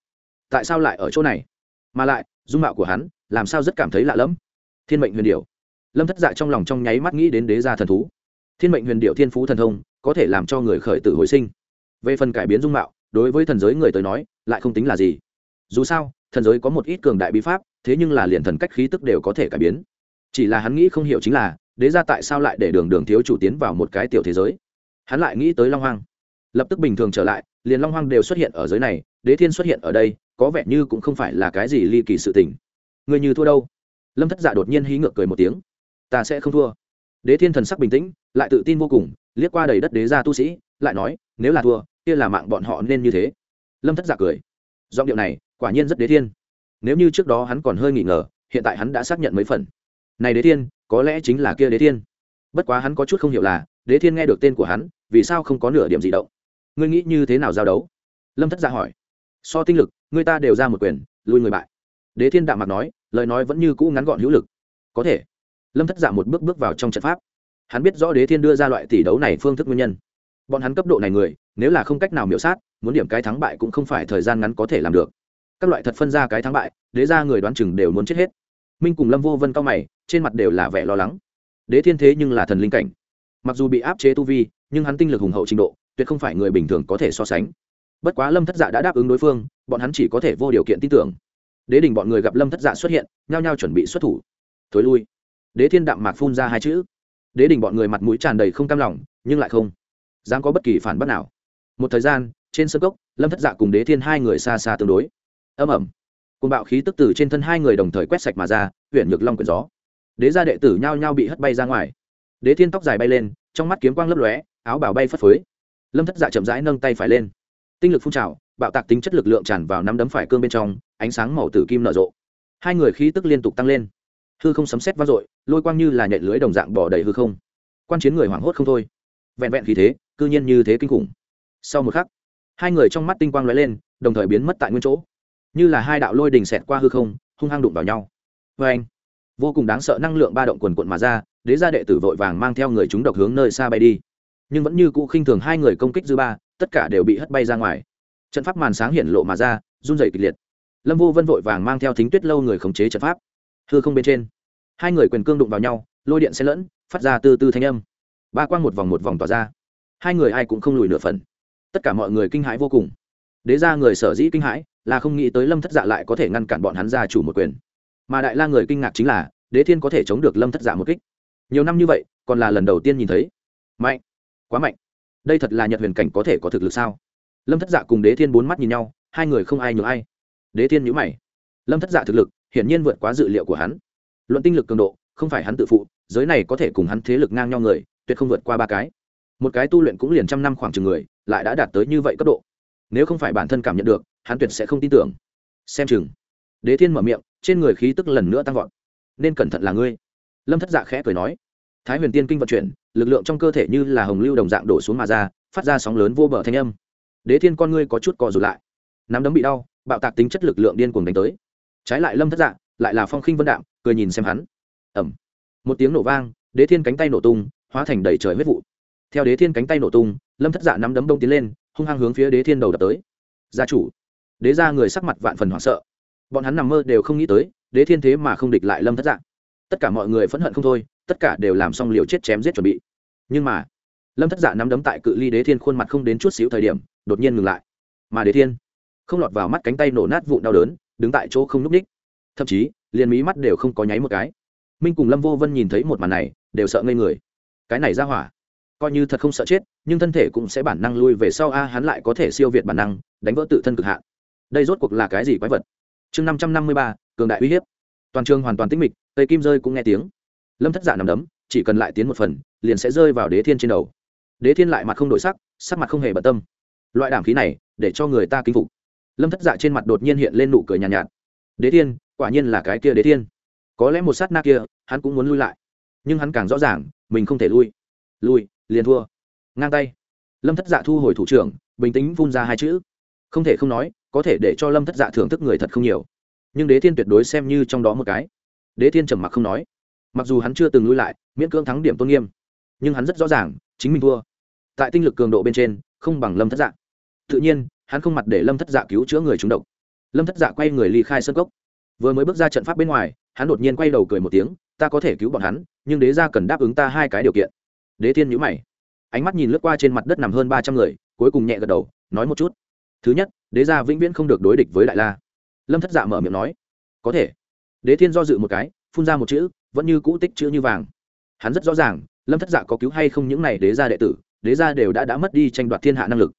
[SPEAKER 1] Tại sao lại ở chỗ này? Mà lại, dung mạo của hắn, làm sao rất cảm thấy lạ lẫm? Thiên mệnh huyền điệu lâm thất dạ trong lòng trong nháy mắt nghĩ đến đế gia thần thú. Thiên mệnh huyền điệu thiên phú thần thông, có thể làm cho người khởi tử hồi sinh. Về phần cải biến dung mạo, đối với thần giới người tới nói, lại không tính là gì. Dù sao, thần giới có một ít cường đại bí pháp, thế nhưng là liền thần cách khí tức đều có thể cải biến. Chỉ là hắn nghĩ không hiểu chính là, đế ra tại sao lại để đường đường thiếu chủ tiến vào một cái tiểu thế giới? Hắn lại nghĩ tới long hoang. Lập tức bình thường trở lại, liền long hoang đều xuất hiện ở giới này, đế thiên xuất hiện ở đây, có vẻ như cũng không phải là cái gì ly kỳ sự tình. Người như thua đâu? Lâm thất dạ đột nhiên hí ngược cười một tiếng ta sẽ không thua đế thiên thần sắc bình tĩnh lại tự tin vô cùng liếc qua đầy đất đế gia tu sĩ lại nói nếu là thua kia là mạng bọn họ nên như thế lâm thất dạ cười giọng điệu này quả nhiên rất đế thiên nếu như trước đó hắn còn hơi nghi ngờ hiện tại hắn đã xác nhận mấy phần này đế thiên có lẽ chính là kia đế thiên bất quá hắn có chút không hiểu là đế thiên nghe được tên của hắn vì sao không có nửa điểm gì động ngươi nghĩ như thế nào giao đấu lâm thất dạ hỏi so tinh lực người ta đều ra một quyền lui người bại đế thiên đạm mặt nói lời nói vẫn như cũ ngắn gọn hữu lực. Có thể. Lâm thất dạ một bước bước vào trong trận pháp. Hắn biết rõ đế thiên đưa ra loại tỷ đấu này phương thức nguyên nhân. Bọn hắn cấp độ này người, nếu là không cách nào miễu sát, muốn điểm cái thắng bại cũng không phải thời gian ngắn có thể làm được. Các loại thật phân ra cái thắng bại, đế ra người đoán chừng đều muốn chết hết. Minh cùng lâm vô vân cao mày, trên mặt đều là vẻ lo lắng. Đế thiên thế nhưng là thần linh cảnh. Mặc dù bị áp chế tu vi, nhưng hắn tinh lực hùng hậu trình độ, tuyệt không phải người bình thường có thể so sánh. Bất quá lâm thất dạ đã đáp ứng đối phương, bọn hắn chỉ có thể vô điều kiện tin tưởng đế đình bọn người gặp lâm thất dạ xuất hiện, nhao nhao chuẩn bị xuất thủ. Thối lui. Đế thiên đạm mạc phun ra hai chữ. Đế đình bọn người mặt mũi tràn đầy không cam lòng, nhưng lại không dám có bất kỳ phản bất nào. Một thời gian, trên sân cốc, lâm thất dạ cùng đế thiên hai người xa xa tương đối. Âm ẩm côn bạo khí tức từ trên thân hai người đồng thời quét sạch mà ra huyện nhược long quyển gió. Đế gia đệ tử nhao nhao bị hất bay ra ngoài. Đế thiên tóc dài bay lên, trong mắt kiếm quang lấp lóe, áo bảo bay phất phới. Lâm thất dạ chậm rãi nâng tay phải lên. Tinh lực phun trào, bạo tạc tính chất lực lượng tràn vào năm đấm phải cương bên trong ánh sáng màu tử kim nở rộ. Hai người khí tức liên tục tăng lên. Hư không sấm xét vang dội, lôi quang như là nhện lưới đồng dạng bỏ đầy hư không. Quan chiến người hoảng hốt không thôi. Vẹn vẹn khí thế, cư nhiên như thế kinh khủng. Sau một khắc, hai người trong mắt tinh quang lóe lên, đồng thời biến mất tại nguyên chỗ. Như là hai đạo lôi đình xẹt qua hư không, hung hăng đụng vào nhau. Vê anh, vô cùng đáng sợ năng lượng ba động quần quận mà ra, đế gia đệ tử vội vàng mang theo người chúng độc hướng nơi xa bay đi. Nhưng vẫn như cũ khinh thường hai người công kích dư ba, tất cả đều bị hất bay ra ngoài. Trận pháp màn sáng hiện lộ mà ra, run dày kịch liệt lâm vô vân vội vàng mang theo thính tuyết lâu người khống chế trận pháp. Hư không bên trên, hai người quyền cương đụng vào nhau, lôi điện xen lẫn, phát ra từ từ thanh âm. Ba quang một vòng một vòng tỏa ra. Hai người ai cũng không lùi nửa phần. Tất cả mọi người kinh hãi vô cùng. Đế ra người sở dĩ kinh hãi là không nghĩ tới lâm thất dạ lại có thể ngăn cản bọn hắn ra chủ một quyền. Mà đại la người kinh ngạc chính là, đế thiên có thể chống được lâm thất dạ một kích. Nhiều năm như vậy, còn là lần đầu tiên nhìn thấy. Mạnh, quá mạnh. Đây thật là nhật huyền cảnh có thể có thực lực sao? Lâm thất dạ cùng đế thiên bốn mắt nhìn nhau, hai người không ai nhường ai đế thiên nhữ mày. Lâm thất dạ thực lực, hiển nhiên vượt quá dự liệu của hắn. Luận tinh lực cường độ, không phải hắn tự phụ, giới này có thể cùng hắn thế lực ngang nhau người, tuyệt không vượt qua ba cái. Một cái tu luyện cũng liền trăm năm khoảng chừng người, lại đã đạt tới như vậy cấp độ. Nếu không phải bản thân cảm nhận được, hắn tuyệt sẽ không tin tưởng. Xem chừng. Đế thiên mở miệng, trên người khí tức lần nữa tăng vọt. Nên cẩn thận là ngươi. Lâm thất dạ khẽ cười nói. Thái huyền tiên kinh vận chuyển, lực lượng trong cơ thể như là hồng lưu đồng dạng đổ xuống mà ra, phát ra sóng lớn vô bờ thanh âm. Đế thiên con ngươi có chút cò rụt lại. Nắm đấm bị đau bạo tạc tính chất lực lượng điên cuồng đánh tới. Trái lại lâm thất dạ lại là phong khinh vân đạm, cười nhìn xem hắn. Ẩm một tiếng nổ vang, đế thiên cánh tay nổ tung, hóa thành đầy trời huyết vụ. Theo đế thiên cánh tay nổ tung, lâm thất dạ nắm đấm đông tiến lên, hung hăng hướng phía đế thiên đầu đập tới. Gia chủ. Đế ra người sắc mặt vạn phần hoảng sợ. Bọn hắn nằm mơ đều không nghĩ tới, đế thiên thế mà không địch lại lâm thất dạ. Tất cả mọi người phẫn hận không thôi, tất cả đều làm xong liều chết chém giết chuẩn bị. Nhưng mà, lâm thất dạ nắm đấm tại cự ly đế thiên khuôn mặt không đến chút xíu thời điểm, đột nhiên ngừng lại. Mà đế thiên không lọt vào mắt cánh tay nổ nát vụn đau đớn, đứng tại chỗ không n ú c ních thậm chí, liền mí mắt đều không có nháy một cái. Minh cùng lâm vô vân nhìn thấy một màn này, đều sợ ngây người. Cái này ra hỏa, coi như thật không sợ chết, nhưng thân thể cũng sẽ bản năng lui về sau a, hắn lại có thể siêu việt bản năng, đánh vỡ tự thân cực hạn. Đây rốt cuộc là cái gì quái vật? Chương năm trăm năm mươi ba, cường đại uy hiếp. Toàn trường hoàn toàn tĩnh mịch, tây kim rơi cũng nghe tiếng. Lâm thất giả nằm đấm, chỉ cần lại tiến một phần, liền sẽ rơi vào đế thiên trên đầu. Đế thiên lại mặt không đổi sắc sắc mặt không hề bận tâm. Loại đảm khí này, để cho người ta kinh phục lâm thất dạ trên mặt đột nhiên hiện lên nụ cười nhàn nhạt, nhạt. đế thiên quả nhiên là cái kia đế thiên. có lẽ một sát na kia hắn cũng muốn lui lại. nhưng hắn càng rõ ràng mình không thể lui. lui liền thua. ngang tay. lâm thất dạ thu hồi thủ trưởng bình tĩnh phun ra hai chữ. không thể không nói có thể để cho lâm thất dạ thưởng thức người thật không nhiều. nhưng đế thiên tuyệt đối xem như trong đó một cái. đế thiên trầm mặc không nói. mặc dù hắn chưa từng lui lại miễn cưỡng thắng điểm tôn nghiêm. nhưng hắn rất rõ ràng chính mình thua. tại tinh lực cường độ bên trên không bằng lâm thất dạ. tự nhiên hắn không mặt để lâm thất dạ cứu chữa người trúng độc lâm thất dạ quay người ly khai sân cốc vừa mới bước ra trận pháp bên ngoài hắn đột nhiên quay đầu cười một tiếng ta có thể cứu bọn hắn nhưng đế gia cần đáp ứng ta hai cái điều kiện đế thiên nhữ mày ánh mắt nhìn lướt qua trên mặt đất nằm hơn ba trăm người cuối cùng nhẹ gật đầu nói một chút thứ nhất đế gia vĩnh viễn không được đối địch với đại la lâm thất dạ mở miệng nói có thể đế thiên do dự một cái phun ra một chữ vẫn như cũ tích chữ như vàng hắn rất rõ ràng lâm thất dạ có cứu hay không những này đế gia đệ tử đế gia đều đã đã mất đi tranh đoạt thiên hạ năng lực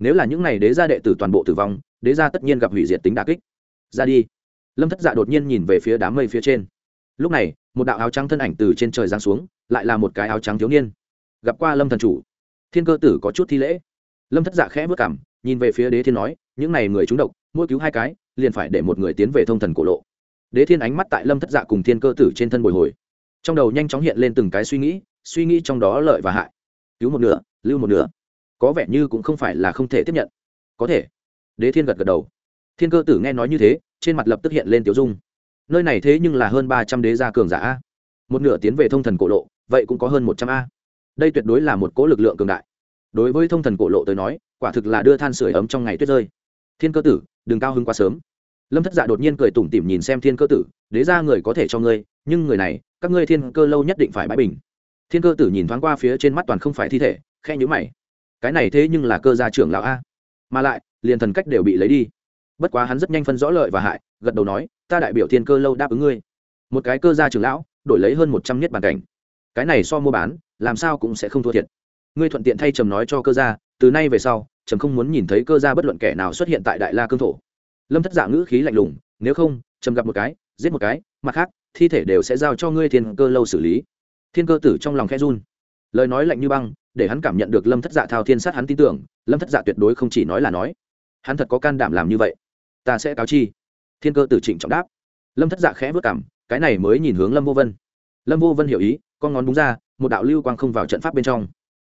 [SPEAKER 1] nếu là những này đế gia đệ tử toàn bộ tử vong, đế gia tất nhiên gặp hủy diệt tính đà kích. Ra đi. Lâm thất dạ đột nhiên nhìn về phía đám mây phía trên. Lúc này, một đạo áo trắng thân ảnh từ trên trời giáng xuống, lại là một cái áo trắng thiếu niên. Gặp qua lâm thần chủ. Thiên cơ tử có chút thi lễ. Lâm thất dạ khẽ vất cảm, nhìn về phía đế thiên nói, những này người trúng độc, mỗi cứu hai cái, liền phải để một người tiến về thông thần cổ lộ. Đế thiên ánh mắt tại lâm thất dạ cùng thiên cơ tử trên thân bồi hồi. Trong đầu nhanh chóng hiện lên từng cái suy nghĩ suy nghĩ trong đó lợi và hại. Cứu một nửa, lưu một nửa có vẻ như cũng không phải là không thể tiếp nhận. Có thể. Đế thiên gật gật đầu. Thiên cơ tử nghe nói như thế, trên mặt lập tức hiện lên tiểu dung. Nơi này thế nhưng là hơn ba trăm đế gia cường giả a. Một nửa tiến về thông thần cổ lộ, vậy cũng có hơn một trăm a. Đây tuyệt đối là một cố lực lượng cường đại. Đối với thông thần cổ lộ tới nói, quả thực là đưa than sửa ấm trong ngày tuyết rơi. Thiên cơ tử, đừng cao hứng quá sớm. Lâm thất dạ đột nhiên cười tủm tỉm nhìn xem thiên cơ tử, đế ra người có thể cho ngươi, nhưng người này, các ngươi thiên cơ lâu nhất định phải bãi bình. Thiên cơ tử nhìn thoáng qua phía trên mắt toàn không phải thi thể khe nhữ mày cái này thế nhưng là cơ gia trưởng lão a. Mà lại, liền thần cách đều bị lấy đi. Bất quá hắn rất nhanh phân rõ lợi và hại, gật đầu nói, ta đại biểu thiên cơ lâu đáp ứng ngươi. Một cái cơ gia trưởng lão, đổi lấy hơn một trăm nhất bàn cảnh. Cái này so mua bán, làm sao cũng sẽ không thua thiệt. Ngươi thuận tiện thay trầm nói cho cơ gia, từ nay về sau, trầm không muốn nhìn thấy cơ gia bất luận kẻ nào xuất hiện tại đại la cương thổ. Lâm thất dạ ngữ khí lạnh lùng, nếu không, trầm gặp một cái, giết một cái, mặt khác, thi thể đều sẽ giao cho ngươi thiên cơ lâu xử lý. Thiên cơ tử trong lòng khe run. Lời nói lạnh như băng để hắn cảm nhận được lâm thất dạ thao thiên sát hắn tin tưởng, lâm thất dạ tuyệt đối không chỉ nói là nói. Hắn thật có can đảm làm như vậy. Ta sẽ cáo chi. Thiên cơ tử trịnh trọng đáp. Lâm thất dạ khẽ vất cảm cái này mới nhìn hướng lâm vô vân. Lâm vô vân hiểu ý, con ngón đúng ra, một đạo lưu quang không vào trận pháp bên trong.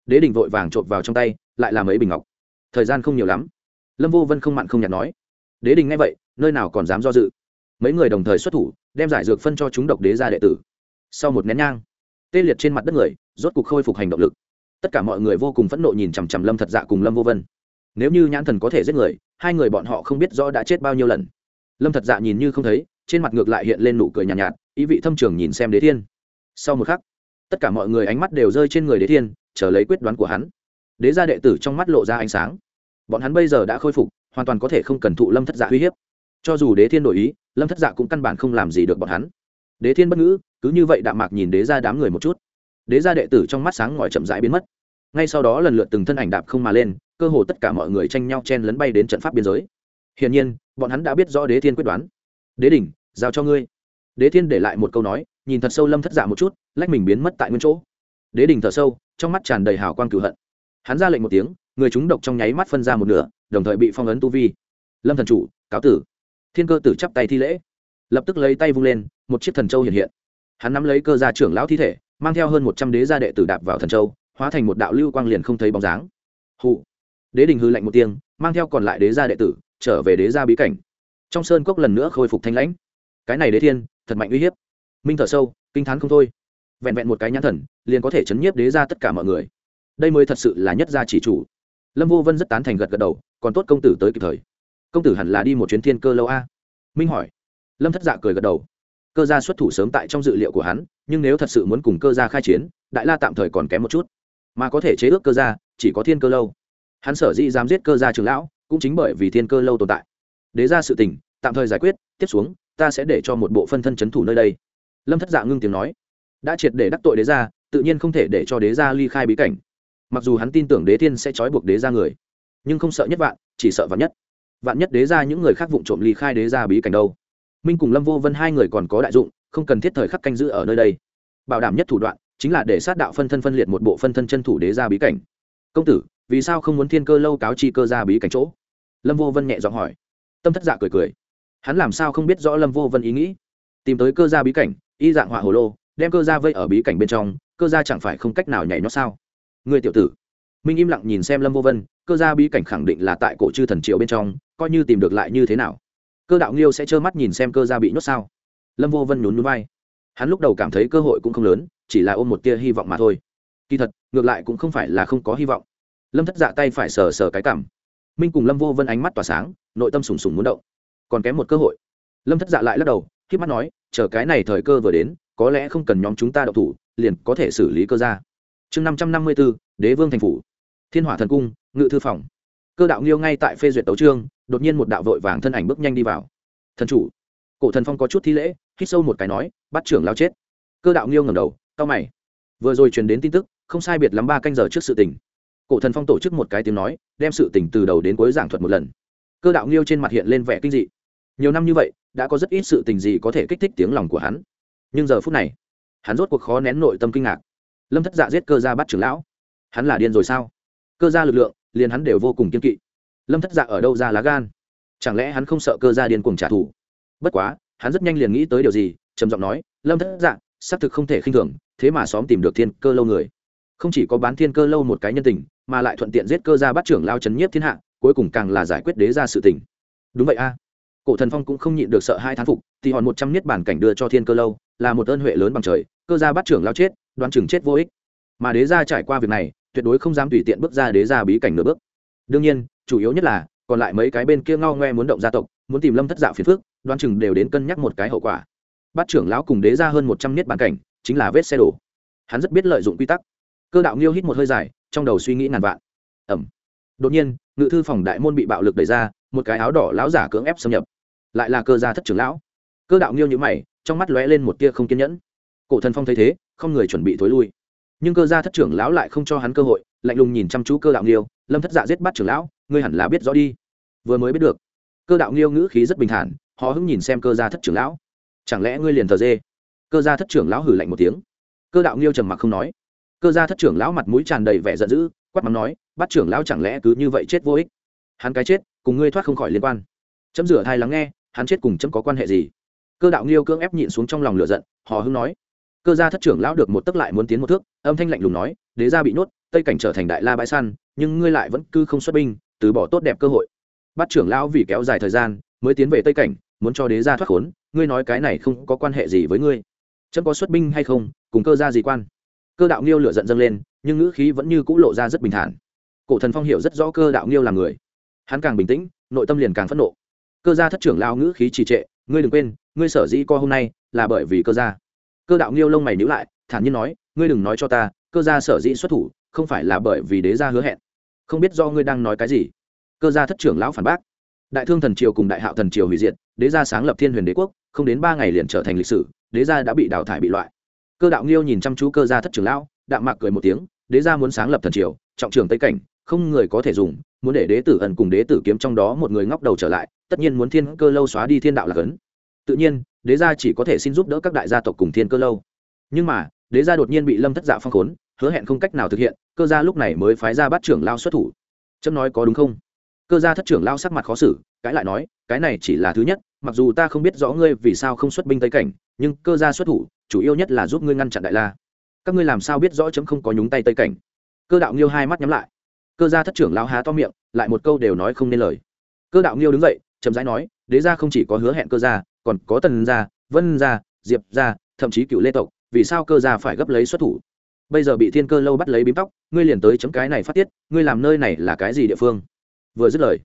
[SPEAKER 1] Đế đình vội vàng trộm vào trong tay, lại làm ấy bình ngọc. Thời gian không nhiều lắm. Lâm vô vân không mặn không nhạt nói. Đế đình nghe vậy, nơi nào còn dám do dự. Mấy người đồng thời xuất thủ, đem giải dược phân cho chúng độc đế ra đệ tử. Sau một nén nhang, tê liệt trên mặt đất người, rốt cục khôi phục hành động lực tất cả mọi người vô cùng phẫn nộ nhìn chằm chằm lâm thật dạ cùng lâm vô vân. Nếu như nhãn thần có thể giết người hai người bọn họ không biết rõ đã chết bao nhiêu lần. Lâm thật dạ nhìn như không thấy trên mặt ngược lại hiện lên nụ cười nhàn nhạt, nhạt ý vị thâm trường nhìn xem đế thiên. Sau một khắc tất cả mọi người ánh mắt đều rơi trên người đế thiên chờ lấy quyết đoán của hắn. Đế gia đệ tử trong mắt lộ ra ánh sáng. Bọn hắn bây giờ đã khôi phục hoàn toàn có thể không cần thụ lâm thất dạ uy hiếp. Cho dù đế thiên đổi ý lâm thất dạ cũng căn bản không làm gì được bọn hắn. Đế thiên bất ngữ cứ như vậy đạm mạc nhìn đế ra đám người một chút đế gia đệ tử trong mắt sáng ngòi chậm rãi biến mất. Ngay sau đó lần lượt từng thân ảnh đạp không mà lên, cơ hồ tất cả mọi người tranh nhau chen lấn bay đến trận pháp biên giới. Hiển nhiên, bọn hắn đã biết rõ đế thiên quyết đoán. Đế đỉnh, giao cho ngươi. Đế thiên để lại một câu nói, nhìn thật sâu lâm thất giả một chút, lách mình biến mất tại nguyên chỗ. Đế đỉnh thở sâu, trong mắt tràn đầy hào quang cửu hận. Hắn ra lệnh một tiếng, người chúng độc trong nháy mắt phân ra một nửa, đồng thời bị phong ấn tu vi. Lâm thần chủ, cáo tử. Thiên cơ tử chắp tay thi lễ. Lập tức lấy tay vung lên, một chiếc thần châu hiện hiện. Hắn nắm lấy cơ gia trưởng lão thi thể mang theo hơn một trăm đế gia đệ tử đạp vào thần châu, hóa thành một đạo lưu quang liền không thấy bóng dáng. Hụ đế đình hư lạnh một tiếng, mang theo còn lại đế gia đệ tử, trở về đế gia bí cảnh. Trong sơn cốc lần nữa khôi phục thanh lãnh. Cái này đế thiên, thật mạnh uy hiếp. Minh thở sâu, kinh t h á n không thôi. Vẹn vẹn một cái nhãn thần, liền có thể chấn nhiếp đế gia tất cả mọi người. Đây mới thật sự là nhất gia chỉ chủ. Lâm vô vân rất tán thành gật gật đầu, còn tốt công tử tới kịp thời. Công tử hẳn là đi một chuyến thiên cơ lâu a. Minh hỏi. Lâm thất dạ cười gật đầu. Cơ gia xuất thủ sớm tại trong dự liệu của hắn nhưng nếu thật sự muốn cùng cơ gia khai chiến, đại la tạm thời còn kém một chút. Mà có thể chế ước cơ gia, chỉ có thiên cơ lâu. Hắn sở dĩ dám giết cơ gia trường lão, cũng chính bởi vì thiên cơ lâu tồn tại. Đế ra sự tình, tạm thời giải quyết, tiếp xuống, ta sẽ để cho một bộ phân thân c h ấ n thủ nơi đây. Lâm thất dạ ngưng tiếng nói. Đã triệt để đắc tội đế gia, tự nhiên không thể để cho đế gia ly khai bí cảnh. Mặc dù hắn tin tưởng đế thiên sẽ trói buộc đế gia người, nhưng không sợ nhất vạn, chỉ sợ vạn nhất. Vạn nhất đế gia những người khác vụng trộm ly khai đế gia bí cảnh đâu. Minh cùng lâm vô vân hai người còn có đại dụng không cần thiết thời khắc canh giữ ở nơi đây. Bảo đảm nhất thủ đoạn chính là để sát đạo phân thân phân liệt một bộ phân thân chân thủ đế ra bí cảnh. Công tử, vì sao không muốn thiên cơ lâu cáo chi cơ ra bí cảnh chỗ? Lâm vô vân nhẹ giọng hỏi. Tâm thất dạ cười cười. Hắn làm sao không biết rõ lâm vô vân ý nghĩ? Tìm tới cơ gia bí cảnh, y dạng họa hồ lô, đem cơ gia vây ở bí cảnh bên trong, cơ gia chẳng phải không cách nào nhảy nó sao? Người tiểu tử. Minh im lặng nhìn xem lâm vô vân, cơ gia bí cảnh khẳng định là tại cổ chư thần triệu bên trong, coi như tìm được lại như thế nào? Cơ đạo nghiêu sẽ trơ mắt nhìn xem cơ gia bị nhốt sao? Lâm vô vân nhún núi vai. Hắn lúc đầu cảm thấy cơ hội cũng không lớn, chỉ là ôm một tia hy vọng mà thôi. Kỳ thật, ngược lại cũng không phải là không có hy vọng. Lâm thất dạ tay phải sờ sờ cái cảm minh cùng lâm vô vân ánh mắt tỏa sáng, nội tâm sùng sùng muốn động. Còn kém một cơ hội. Lâm thất dạ lại lắc đầu k mắt nói, chờ cái này thời cơ vừa đến, có lẽ không cần nhóm chúng ta đậu thủ, liền có thể xử lý cơ ra chương năm trăm năm mươi b ố đế vương thành phủ. Thiên hỏa thần cung, ngự thư phòng. Cơ đạo nghiêu ngay tại phê duyệt đấu trương đột nhiên một đạo vội vàng thân ảnh bước nhanh đi vào. Thần chủ. Cổ thần phong có chút thi lễ hít sâu một cái nói bắt trưởng lao chết. Cơ đạo nghiêu ngầm đầu cao mày. Vừa rồi truyền đến tin tức, không sai biệt lắm ba canh giờ trước sự tình. Cổ thần phong tổ chức một cái tiếng nói, đem sự tình từ đầu đến cuối giảng thuật một lần. Cơ đạo nghiêu trên mặt hiện lên vẻ kinh dị. Nhiều năm như vậy, đã có rất ít sự tình gì có thể kích thích tiếng lòng của hắn. Nhưng giờ phút này, hắn rốt cuộc khó nén nội tâm kinh ngạc. Lâm thất dạ giết cơ gia bắt trưởng lão. Hắn là điên rồi sao? Cơ gia lực lượng, liền hắn đều vô cùng kiên kỵ. Lâm thất dạ ở đâu ra lá gan? Chẳng lẽ hắn không sợ cơ gia điên cuồng trả thù? Bất quá hắn rất nhanh liền nghĩ tới điều gì, trầm giọng nói, lâm thất dạ xác thực không thể khinh thường, thế mà xóm tìm được thiên cơ lâu người. Không chỉ có bán thiên cơ lâu một cái nhân tình, mà lại thuận tiện giết cơ gia bắt trưởng lao chấn nhiếp thiên hạ, cuối cùng càng là giải quyết đế ra sự tình. Đúng vậy a. Cổ thần phong cũng không nhịn được sợ hai thán phục, thì hòn một trăm niết bản cảnh đưa cho thiên cơ lâu, là một ơn huệ lớn bằng trời, cơ gia bắt trưởng lao chết đoan chừng chết vô ích. Mà đế gia trải qua việc này, tuyệt đối không dám tùy tiện bước ra đế gia bí cảnh nửa bước. Đương nhiên, chủ yếu nhất là, còn lại mấy cái bên kia ngao ngoe muốn động gia tộc, muốn tìm lâm thất dạo phiền phước đoán chừng đều đến cân nhắc một cái hậu quả. Bắt trưởng lão cùng đế ra hơn một trăm niết bàn cảnh, chính là vết xe đổ. Hắn rất biết lợi dụng quy tắc. Cơ đạo nghiêu hít một hơi dài, trong đầu suy nghĩ ngàn vạn. Ẩm. Đột nhiên, ngự thư phòng đại môn bị bạo lực đẩy ra, một cái áo đỏ lão giả cưỡng ép xâm nhập. Lại là cơ gia thất trưởng lão. Cơ đạo nghiêu nhữ mày, trong mắt lóe lên một tia không kiên nhẫn. Cổ thần phong thấy thế, không người chuẩn bị thối lui. Nhưng cơ gia thất trưởng lão lại không cho hắn cơ hội, lạnh lùng nhìn chăm chú cơ đạo nghiêu, lâm thất dạ giết bắt trưởng lão, ngươi hẳn là biết rõ đi. Vừa mới biết được cơ đạo nghiêu ngữ khí rất bình thản, họ hứng nhìn xem cơ gia thất trưởng lão. Chẳng lẽ ngươi liền thờ dê? Cơ gia thất trưởng lão hử lạnh một tiếng. Cơ đạo nghiêu trầm mặc không nói. Cơ gia thất trưởng lão mặt mũi tràn đầy vẻ giận dữ, quát mắng nói bắt trưởng lão chẳng lẽ cứ như vậy chết vô ích? Hắn cái chết, cùng ngươi thoát không khỏi liên quan. Chấm rửa thai lắng nghe, hắn chết cùng chấm có quan hệ gì? Cơ đạo nghiêu cưỡng ép nhịn xuống trong lòng lửa giận, họ hưng nói. Cơ gia thất trưởng lão được một tấc lại muốn tiến một thước, âm thanh lạnh lùng nói, đế gia bị nuốt tây cảnh trở thành đại la bãi săn, nhưng ngươi lại vẫn cứ không xuất binh, từ bỏ tốt đẹp cơ hội bắt trưởng lão vì kéo dài thời gian, mới tiến về tây cảnh, muốn cho đế gia thoát khốn, ngươi nói cái này không có quan hệ gì với ngươi. Chấm có xuất binh hay không, cùng cơ gia gì quan? Cơ đạo nghiêu lửa giận dâng lên, nhưng ngữ khí vẫn như c ũ lộ ra rất bình thản. Cổ thần phong hiểu rất rõ cơ đạo nghiêu là người. Hắn càng bình tĩnh, nội tâm liền càng phẫn nộ. Cơ gia thất trưởng lao ngữ khí trì trệ, ngươi đừng quên, ngươi sở dĩ co hôm nay là bởi vì cơ gia. Cơ đạo nghiêu lông mày nhữ lại, thản nhiên nói, ngươi đừng nói cho ta, cơ gia sở dĩ xuất thủ, không phải là bởi vì đế gia hứa hẹn. Không biết do ngươi đang nói cái gì cơ gia thất trưởng lão phản bác. Đại thương thần triều cùng đại hạo thần triều hủy diệt, đế gia sáng lập thiên huyền đế quốc, không đến ba ngày liền trở thành lịch sử, đế gia đã bị đào thải bị loại. Cơ đạo nghiêu nhìn chăm chú cơ gia thất trưởng lão, đạm mạc cười một tiếng, đế gia muốn sáng lập thần triều, trọng trường tây cảnh, không người có thể dùng, muốn để đế tử ẩn cùng đế tử kiếm trong đó một người ngóc đầu trở lại, tất nhiên muốn thiên cơ lâu xóa đi thiên đạo là cấn. Tự nhiên, đế gia chỉ có thể xin giúp đỡ các đại gia tộc cùng thiên cơ lâu. Nhưng mà, đế gia đột nhiên bị lâm thất dạ phong khốn, hứa hẹn không cách nào thực hiện, cơ gia lúc này mới phái ra bắt trưởng lao xuất thủ. Chấm nói có đúng không? Cơ gia thất trưởng lao sắc mặt khó xử, cãi lại nói, cái này chỉ là thứ nhất, mặc dù ta không biết rõ ngươi vì sao không xuất binh tây cảnh, nhưng cơ gia xuất thủ, chủ yếu nhất là giúp ngươi ngăn chặn đại la. Các ngươi làm sao biết rõ chấm không có nhúng tay tây cảnh? Cơ đạo nghiêu hai mắt nhắm lại. Cơ gia thất trưởng lao há to miệng, lại một câu đều nói không nên lời. Cơ đạo nghiêu đứng dậy, chậm rãi nói, đế gia không chỉ có hứa hẹn cơ gia, còn có tần gia, vân gia, diệp gia, thậm chí cựu lê tộc, vì sao cơ gia phải gấp lấy xuất thủ? Bây giờ bị thiên cơ lâu bắt lấy bím tóc, ngươi liền tới chấm cái này phát tiết, ngươi làm nơi này là cái gì địa phương? Vừa dứt lời,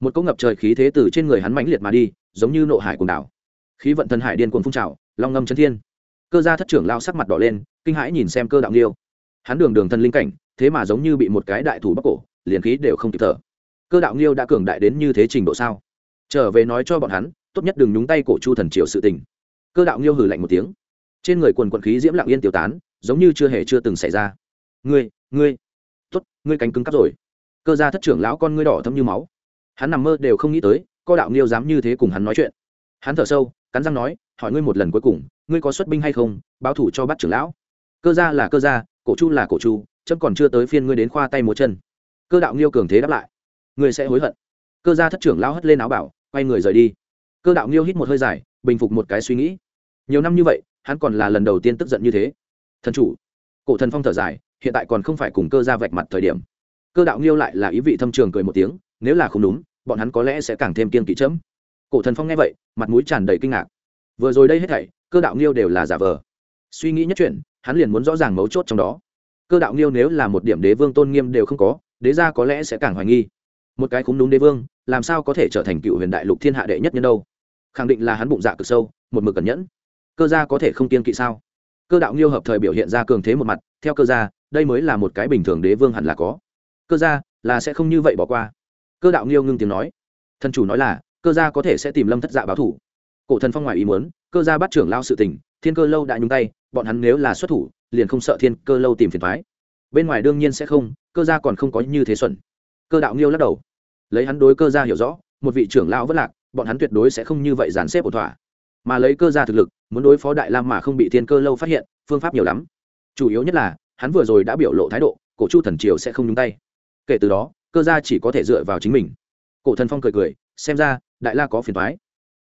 [SPEAKER 1] một cỗ ngập trời khí thế từ trên người hắn mãnh liệt mà đi, giống như nộ hải cùng đảo. Khí vận thần hải điên cuồng phun trào, long ngâm chân thiên. Cơ gia thất trưởng lao sắc mặt đỏ lên, kinh hãi nhìn xem cơ đạo nghiêu. Hắn đường đường thần linh cảnh, thế mà giống như bị một cái đại thủ bắc cổ, liền khí đều không kịp thở. Cơ đạo nghiêu đã cường đại đến như thế trình độ sao? Trở về nói cho bọn hắn, tốt nhất đừng nhúng tay cổ chu thần triều sự tình. Cơ đạo nghiêu hừ lạnh một tiếng. Trên người quần quận khí diễm lặng yên tiêu tán, giống như chưa hề chưa từng xảy ra. Ngươi ngươi, tốt, ngươi cánh cứng cắp rồi cơ gia thất trưởng lão con ngươi đỏ thâm như máu. Hắn nằm mơ đều không nghĩ tới, co đạo nghiêu dám như thế cùng hắn nói chuyện. Hắn thở sâu, cắn răng nói, hỏi ngươi một lần cuối cùng, ngươi có xuất binh hay không, báo thủ cho bắt trưởng lão? Cơ gia là cơ gia, cổ chu là cổ chu, chấm còn chưa tới phiên ngươi đến khoa tay múa chân. Cơ đạo nghiêu cường thế đáp lại, ngươi sẽ hối hận. Cơ gia thất trưởng lão hất lên áo bảo, quay người rời đi. Cơ đạo nghiêu hít một hơi dài, bình phục một cái suy nghĩ. Nhiều năm như vậy, hắn còn là lần đầu tiên tức giận như thế. Thần chủ. Cổ thần phong thở dài, hiện tại còn không phải cùng cơ gia vạch mặt thời điểm cơ đạo nghiêu lại là ý vị thâm trường cười một tiếng, nếu là không đúng, bọn hắn có lẽ sẽ càng thêm kiên kỵ chấm. Cổ thần phong nghe vậy, mặt mũi tràn đầy kinh ngạc. Vừa rồi đây hết thảy, cơ đạo nghiêu đều là giả vờ. Suy nghĩ nhất chuyện, hắn liền muốn rõ ràng mấu chốt trong đó. Cơ đạo nghiêu nếu là một điểm đế vương tôn nghiêm đều không có, đế gia có lẽ sẽ càng hoài nghi. Một cái cũng đúng đế vương, làm sao có thể trở thành cựu huyền đại lục thiên hạ đệ nhất nhân đâu? Khẳng định là hắn bụng dạ cực sâu, một mực cẩn nhẫn. Cơ gia có thể không kiên kỵ sao? Cơ đạo nghiêu hợp thời biểu hiện ra cường thế một mặt, theo cơ gia, đây mới là một cái bình thường đế vương hẳn là có cơ gia là sẽ không như vậy bỏ qua. Cơ đạo nghiêu ngưng tiếng nói. Thần chủ nói là, cơ gia có thể sẽ tìm lâm thất dạ báo thủ. Cổ thần phong ngoài ý muốn, cơ gia bắt trưởng lao sự tình, thiên cơ lâu đã nhúng tay, bọn hắn nếu là xuất thủ, liền không sợ thiên cơ lâu tìm phiền thoái bên ngoài đương nhiên sẽ không, cơ gia còn không có như thế xuẩn. Cơ đạo nghiêu lắc đầu. Lấy hắn đối cơ gia hiểu rõ, một vị trưởng lao vất lạc, bọn hắn tuyệt đối sẽ không như vậy dàn xếp ổn thỏa. Mà lấy cơ gia thực lực, muốn đối phó đại lam mà không bị thiên cơ lâu phát hiện, phương pháp nhiều lắm. Chủ yếu nhất là, hắn vừa rồi đã biểu lộ thái độ, cổ chu thần triều sẽ không nhúng tay kể từ đó, cơ gia chỉ có thể dựa vào chính mình. Cổ thần phong cười cười, xem ra, đại la có phiền thoái